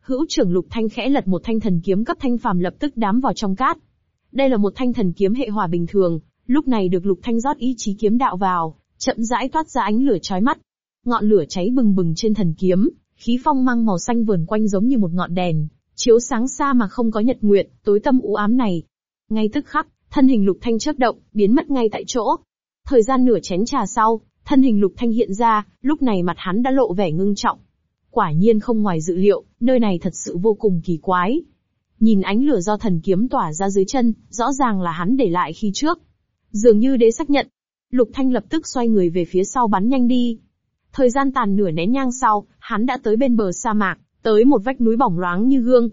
Hữu trưởng Lục Thanh khẽ lật một thanh thần kiếm cấp thanh phàm lập tức đám vào trong cát. Đây là một thanh thần kiếm hệ hỏa bình thường, lúc này được Lục Thanh rót ý chí kiếm đạo vào, chậm rãi toát ra ánh lửa chói mắt. Ngọn lửa cháy bừng bừng trên thần kiếm, khí phong mang màu xanh vườn quanh giống như một ngọn đèn, chiếu sáng xa mà không có nhật nguyệt, tối tâm u ám này. Ngay tức khắc, thân hình Lục Thanh chớp động, biến mất ngay tại chỗ. Thời gian nửa chén trà sau, thân hình Lục Thanh hiện ra, lúc này mặt hắn đã lộ vẻ ngưng trọng. Quả nhiên không ngoài dự liệu, nơi này thật sự vô cùng kỳ quái. Nhìn ánh lửa do thần kiếm tỏa ra dưới chân, rõ ràng là hắn để lại khi trước. Dường như đế xác nhận. Lục Thanh lập tức xoay người về phía sau bắn nhanh đi. Thời gian tàn nửa nén nhang sau, hắn đã tới bên bờ sa mạc, tới một vách núi bỏng loáng như gương.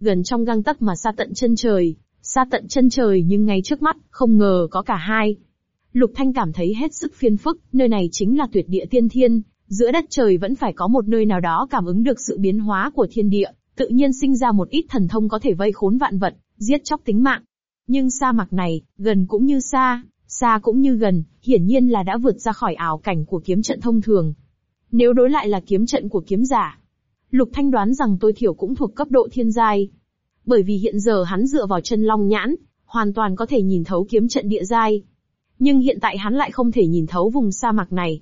Gần trong gang tấc mà xa tận chân trời, xa tận chân trời nhưng ngay trước mắt, không ngờ có cả hai. Lục Thanh cảm thấy hết sức phiền phức, nơi này chính là tuyệt địa tiên thiên, giữa đất trời vẫn phải có một nơi nào đó cảm ứng được sự biến hóa của thiên địa, tự nhiên sinh ra một ít thần thông có thể vây khốn vạn vật, giết chóc tính mạng. Nhưng sa mạc này, gần cũng như xa, xa cũng như gần, hiển nhiên là đã vượt ra khỏi ảo cảnh của kiếm trận thông thường. Nếu đối lại là kiếm trận của kiếm giả, Lục Thanh đoán rằng tôi thiểu cũng thuộc cấp độ thiên giai. Bởi vì hiện giờ hắn dựa vào chân long nhãn, hoàn toàn có thể nhìn thấu kiếm trận địa giai. Nhưng hiện tại hắn lại không thể nhìn thấu vùng sa mạc này.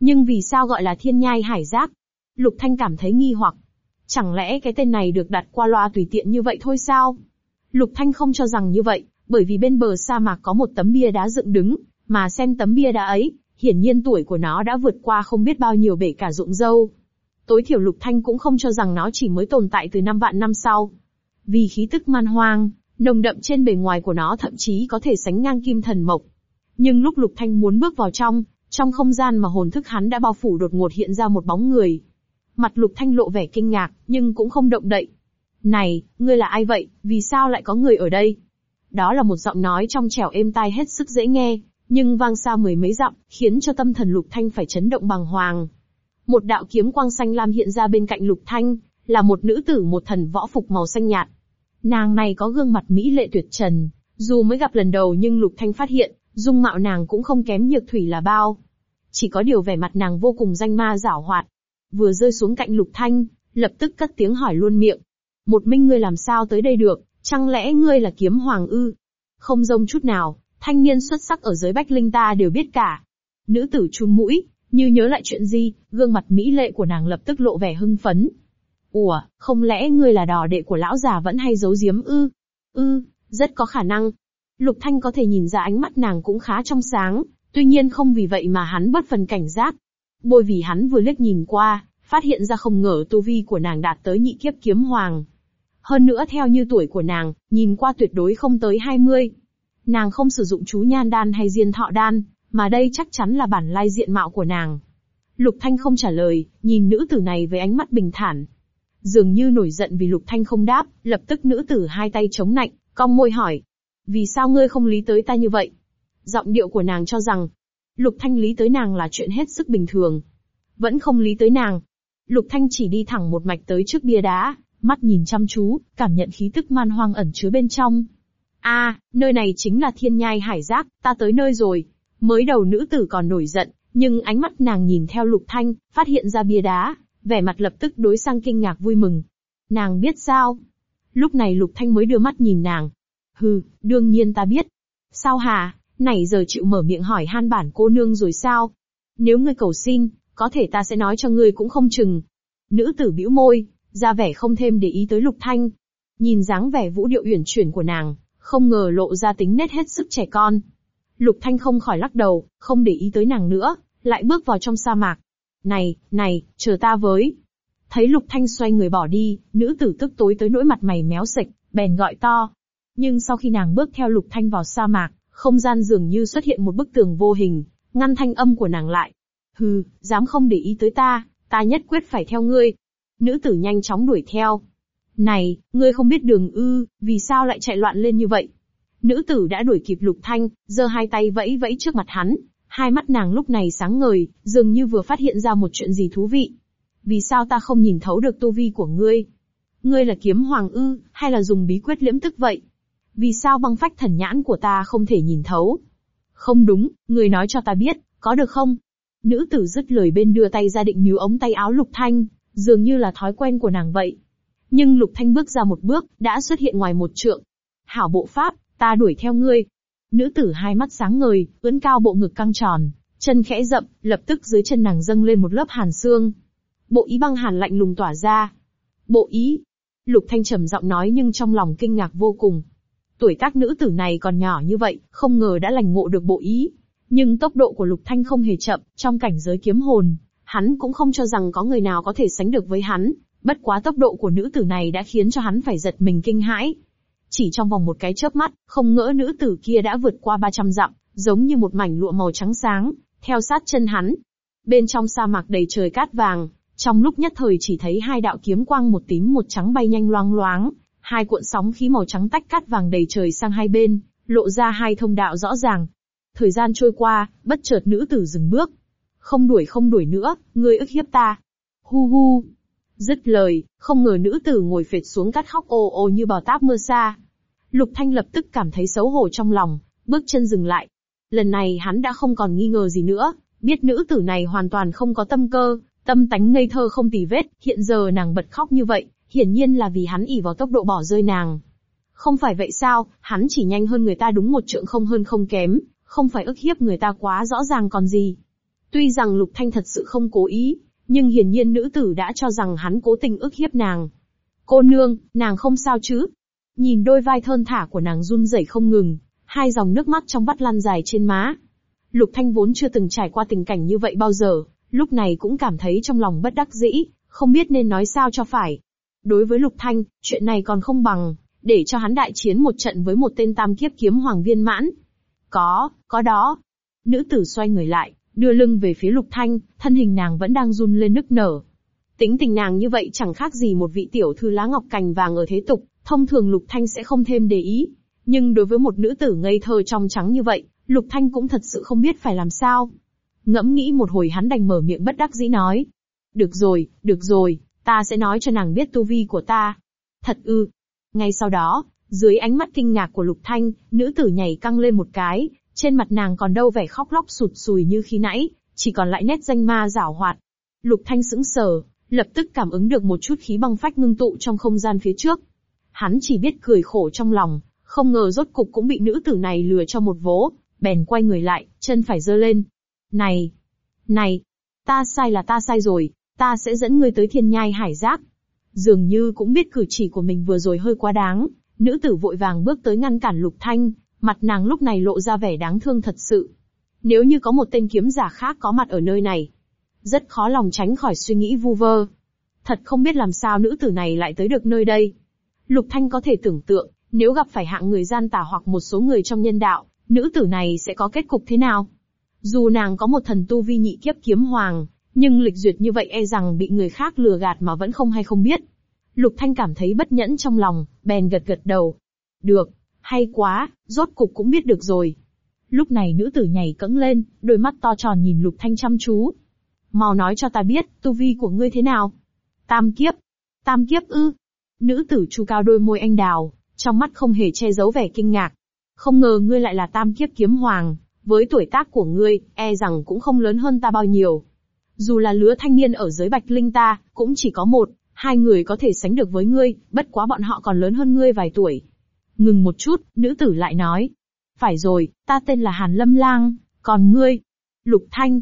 Nhưng vì sao gọi là thiên nhai hải giác? Lục Thanh cảm thấy nghi hoặc. Chẳng lẽ cái tên này được đặt qua loa tùy tiện như vậy thôi sao? Lục Thanh không cho rằng như vậy, bởi vì bên bờ sa mạc có một tấm bia đá dựng đứng, mà xem tấm bia đá ấy, hiển nhiên tuổi của nó đã vượt qua không biết bao nhiêu bể cả rụng dâu. Tối thiểu Lục Thanh cũng không cho rằng nó chỉ mới tồn tại từ năm vạn năm sau. Vì khí tức man hoang, nồng đậm trên bề ngoài của nó thậm chí có thể sánh ngang kim thần mộc. Nhưng lúc Lục Thanh muốn bước vào trong, trong không gian mà hồn thức hắn đã bao phủ đột ngột hiện ra một bóng người. Mặt Lục Thanh lộ vẻ kinh ngạc, nhưng cũng không động đậy. Này, ngươi là ai vậy, vì sao lại có người ở đây? Đó là một giọng nói trong trẻo êm tai hết sức dễ nghe, nhưng vang xa mười mấy dặm, khiến cho tâm thần Lục Thanh phải chấn động bàng hoàng. Một đạo kiếm quang xanh lam hiện ra bên cạnh Lục Thanh, là một nữ tử một thần võ phục màu xanh nhạt. Nàng này có gương mặt mỹ lệ tuyệt trần, dù mới gặp lần đầu nhưng Lục Thanh phát hiện, dung mạo nàng cũng không kém nhược thủy là bao. Chỉ có điều vẻ mặt nàng vô cùng danh ma giảo hoạt. Vừa rơi xuống cạnh Lục Thanh, lập tức cất tiếng hỏi luôn miệng. Một minh ngươi làm sao tới đây được, chẳng lẽ ngươi là kiếm hoàng ư? Không rông chút nào, thanh niên xuất sắc ở giới bách linh ta đều biết cả. Nữ tử chun mũi, như nhớ lại chuyện gì, gương mặt mỹ lệ của nàng lập tức lộ vẻ hưng phấn. Ủa, không lẽ ngươi là đò đệ của lão già vẫn hay giấu giếm ư? Ư, rất có khả năng. Lục Thanh có thể nhìn ra ánh mắt nàng cũng khá trong sáng, tuy nhiên không vì vậy mà hắn bất phần cảnh giác. Bôi vì hắn vừa liếc nhìn qua, phát hiện ra không ngờ tu vi của nàng đạt tới nhị kiếp kiếm hoàng. Hơn nữa theo như tuổi của nàng, nhìn qua tuyệt đối không tới 20. Nàng không sử dụng chú nhan đan hay diên thọ đan, mà đây chắc chắn là bản lai diện mạo của nàng. Lục Thanh không trả lời, nhìn nữ tử này với ánh mắt bình thản. Dường như nổi giận vì Lục Thanh không đáp, lập tức nữ tử hai tay chống nạnh, cong môi hỏi. Vì sao ngươi không lý tới ta như vậy? Giọng điệu của nàng cho rằng, Lục Thanh lý tới nàng là chuyện hết sức bình thường. Vẫn không lý tới nàng. Lục Thanh chỉ đi thẳng một mạch tới trước bia đá, mắt nhìn chăm chú, cảm nhận khí tức man hoang ẩn chứa bên trong. A, nơi này chính là thiên nhai hải giác, ta tới nơi rồi. Mới đầu nữ tử còn nổi giận, nhưng ánh mắt nàng nhìn theo lục thanh, phát hiện ra bia đá, vẻ mặt lập tức đối sang kinh ngạc vui mừng. Nàng biết sao? Lúc này lục thanh mới đưa mắt nhìn nàng. Hừ, đương nhiên ta biết. Sao hà, này giờ chịu mở miệng hỏi han bản cô nương rồi sao? Nếu ngươi cầu xin, có thể ta sẽ nói cho ngươi cũng không chừng. Nữ tử bĩu môi, ra vẻ không thêm để ý tới lục thanh. Nhìn dáng vẻ vũ điệu uyển chuyển của nàng, không ngờ lộ ra tính nét hết sức trẻ con. Lục Thanh không khỏi lắc đầu, không để ý tới nàng nữa, lại bước vào trong sa mạc. Này, này, chờ ta với. Thấy Lục Thanh xoay người bỏ đi, nữ tử tức tối tới nỗi mặt mày méo sệch, bèn gọi to. Nhưng sau khi nàng bước theo Lục Thanh vào sa mạc, không gian dường như xuất hiện một bức tường vô hình, ngăn thanh âm của nàng lại. Hừ, dám không để ý tới ta, ta nhất quyết phải theo ngươi. Nữ tử nhanh chóng đuổi theo. Này, ngươi không biết đường ư, vì sao lại chạy loạn lên như vậy? Nữ tử đã đuổi kịp Lục Thanh, giơ hai tay vẫy vẫy trước mặt hắn. Hai mắt nàng lúc này sáng ngời, dường như vừa phát hiện ra một chuyện gì thú vị. Vì sao ta không nhìn thấu được tu vi của ngươi? Ngươi là kiếm hoàng ư, hay là dùng bí quyết liễm tức vậy? Vì sao băng phách thần nhãn của ta không thể nhìn thấu? Không đúng, người nói cho ta biết, có được không? Nữ tử dứt lời bên đưa tay ra định níu ống tay áo Lục Thanh, dường như là thói quen của nàng vậy. Nhưng Lục Thanh bước ra một bước, đã xuất hiện ngoài một trượng. Hảo bộ pháp, ta đuổi theo ngươi. Nữ tử hai mắt sáng ngời, ưỡn cao bộ ngực căng tròn, chân khẽ rậm, lập tức dưới chân nàng dâng lên một lớp hàn xương. Bộ ý băng hàn lạnh lùng tỏa ra. Bộ ý. Lục Thanh trầm giọng nói nhưng trong lòng kinh ngạc vô cùng. Tuổi tác nữ tử này còn nhỏ như vậy, không ngờ đã lành ngộ được bộ ý. Nhưng tốc độ của Lục Thanh không hề chậm, trong cảnh giới kiếm hồn, hắn cũng không cho rằng có người nào có thể sánh được với hắn, bất quá tốc độ của nữ tử này đã khiến cho hắn phải giật mình kinh hãi. Chỉ trong vòng một cái chớp mắt, không ngỡ nữ tử kia đã vượt qua 300 dặm, giống như một mảnh lụa màu trắng sáng, theo sát chân hắn. Bên trong sa mạc đầy trời cát vàng, trong lúc nhất thời chỉ thấy hai đạo kiếm quang một tím một trắng bay nhanh loang loáng, hai cuộn sóng khí màu trắng tách cát vàng đầy trời sang hai bên, lộ ra hai thông đạo rõ ràng. Thời gian trôi qua, bất chợt nữ tử dừng bước. Không đuổi không đuổi nữa, ngươi ức hiếp ta. Hu hu. Dứt lời, không ngờ nữ tử ngồi phệt xuống cắt khóc ồ ồ như bò táp mưa xa. Lục Thanh lập tức cảm thấy xấu hổ trong lòng, bước chân dừng lại. Lần này hắn đã không còn nghi ngờ gì nữa, biết nữ tử này hoàn toàn không có tâm cơ, tâm tánh ngây thơ không tì vết, hiện giờ nàng bật khóc như vậy, hiển nhiên là vì hắn ỉ vào tốc độ bỏ rơi nàng. Không phải vậy sao, hắn chỉ nhanh hơn người ta đúng một trượng không hơn không kém, không phải ức hiếp người ta quá rõ ràng còn gì. Tuy rằng Lục Thanh thật sự không cố ý, nhưng hiển nhiên nữ tử đã cho rằng hắn cố tình ức hiếp nàng. Cô nương, nàng không sao chứ? Nhìn đôi vai thơn thả của nàng run rẩy không ngừng, hai dòng nước mắt trong vắt lăn dài trên má. Lục Thanh vốn chưa từng trải qua tình cảnh như vậy bao giờ, lúc này cũng cảm thấy trong lòng bất đắc dĩ, không biết nên nói sao cho phải. Đối với Lục Thanh, chuyện này còn không bằng, để cho hắn đại chiến một trận với một tên tam kiếp kiếm hoàng viên mãn. Có, có đó. Nữ tử xoay người lại, đưa lưng về phía Lục Thanh, thân hình nàng vẫn đang run lên nức nở. Tính tình nàng như vậy chẳng khác gì một vị tiểu thư lá ngọc cành vàng ở thế tục, thông thường Lục Thanh sẽ không thêm để ý. Nhưng đối với một nữ tử ngây thơ trong trắng như vậy, Lục Thanh cũng thật sự không biết phải làm sao. Ngẫm nghĩ một hồi hắn đành mở miệng bất đắc dĩ nói. Được rồi, được rồi, ta sẽ nói cho nàng biết tu vi của ta. Thật ư. Ngay sau đó, dưới ánh mắt kinh ngạc của Lục Thanh, nữ tử nhảy căng lên một cái, trên mặt nàng còn đâu vẻ khóc lóc sụt sùi như khi nãy, chỉ còn lại nét danh ma rảo hoạt. Lục Thanh sững sờ, lập tức cảm ứng được một chút khí băng phách ngưng tụ trong không gian phía trước. Hắn chỉ biết cười khổ trong lòng, không ngờ rốt cục cũng bị nữ tử này lừa cho một vố, bèn quay người lại, chân phải giơ lên. Này! Này! Ta sai là ta sai rồi, ta sẽ dẫn ngươi tới thiên nhai hải giác. Dường như cũng biết cử chỉ của mình vừa rồi hơi quá đáng, nữ tử vội vàng bước tới ngăn cản lục thanh, mặt nàng lúc này lộ ra vẻ đáng thương thật sự. Nếu như có một tên kiếm giả khác có mặt ở nơi này, rất khó lòng tránh khỏi suy nghĩ vu vơ. Thật không biết làm sao nữ tử này lại tới được nơi đây. Lục Thanh có thể tưởng tượng, nếu gặp phải hạng người gian tà hoặc một số người trong nhân đạo, nữ tử này sẽ có kết cục thế nào? Dù nàng có một thần tu vi nhị kiếp kiếm hoàng, nhưng lịch duyệt như vậy e rằng bị người khác lừa gạt mà vẫn không hay không biết. Lục Thanh cảm thấy bất nhẫn trong lòng, bèn gật gật đầu. Được, hay quá, rốt cục cũng biết được rồi. Lúc này nữ tử nhảy cẫng lên, đôi mắt to tròn nhìn Lục Thanh chăm chú. Mau nói cho ta biết, tu vi của ngươi thế nào? Tam kiếp. Tam kiếp ư? Nữ tử chu cao đôi môi anh đào, trong mắt không hề che giấu vẻ kinh ngạc. Không ngờ ngươi lại là tam kiếp kiếm hoàng, với tuổi tác của ngươi, e rằng cũng không lớn hơn ta bao nhiêu. Dù là lứa thanh niên ở giới bạch linh ta, cũng chỉ có một, hai người có thể sánh được với ngươi, bất quá bọn họ còn lớn hơn ngươi vài tuổi. Ngừng một chút, nữ tử lại nói. Phải rồi, ta tên là Hàn Lâm Lang, còn ngươi? Lục Thanh.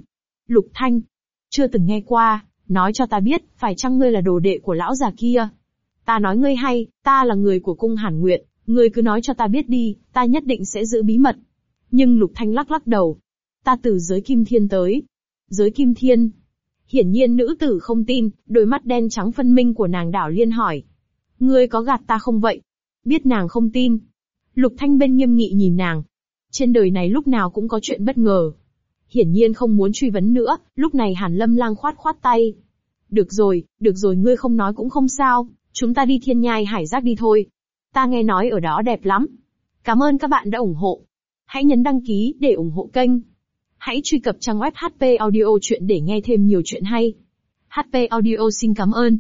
Lục Thanh. Chưa từng nghe qua, nói cho ta biết, phải chăng ngươi là đồ đệ của lão già kia? Ta nói ngươi hay, ta là người của cung Hàn Nguyệt, Ngươi cứ nói cho ta biết đi, ta nhất định sẽ giữ bí mật. Nhưng Lục Thanh lắc lắc đầu. Ta từ giới kim thiên tới. Giới kim thiên. Hiển nhiên nữ tử không tin, đôi mắt đen trắng phân minh của nàng đảo liên hỏi. Ngươi có gạt ta không vậy? Biết nàng không tin. Lục Thanh bên nghiêm nghị nhìn nàng. Trên đời này lúc nào cũng có chuyện bất ngờ. Hiển nhiên không muốn truy vấn nữa, lúc này Hàn Lâm lang khoát khoát tay. Được rồi, được rồi ngươi không nói cũng không sao, chúng ta đi thiên nhai hải giác đi thôi. Ta nghe nói ở đó đẹp lắm. Cảm ơn các bạn đã ủng hộ. Hãy nhấn đăng ký để ủng hộ kênh. Hãy truy cập trang web HP Audio Chuyện để nghe thêm nhiều chuyện hay. HP Audio xin cảm ơn.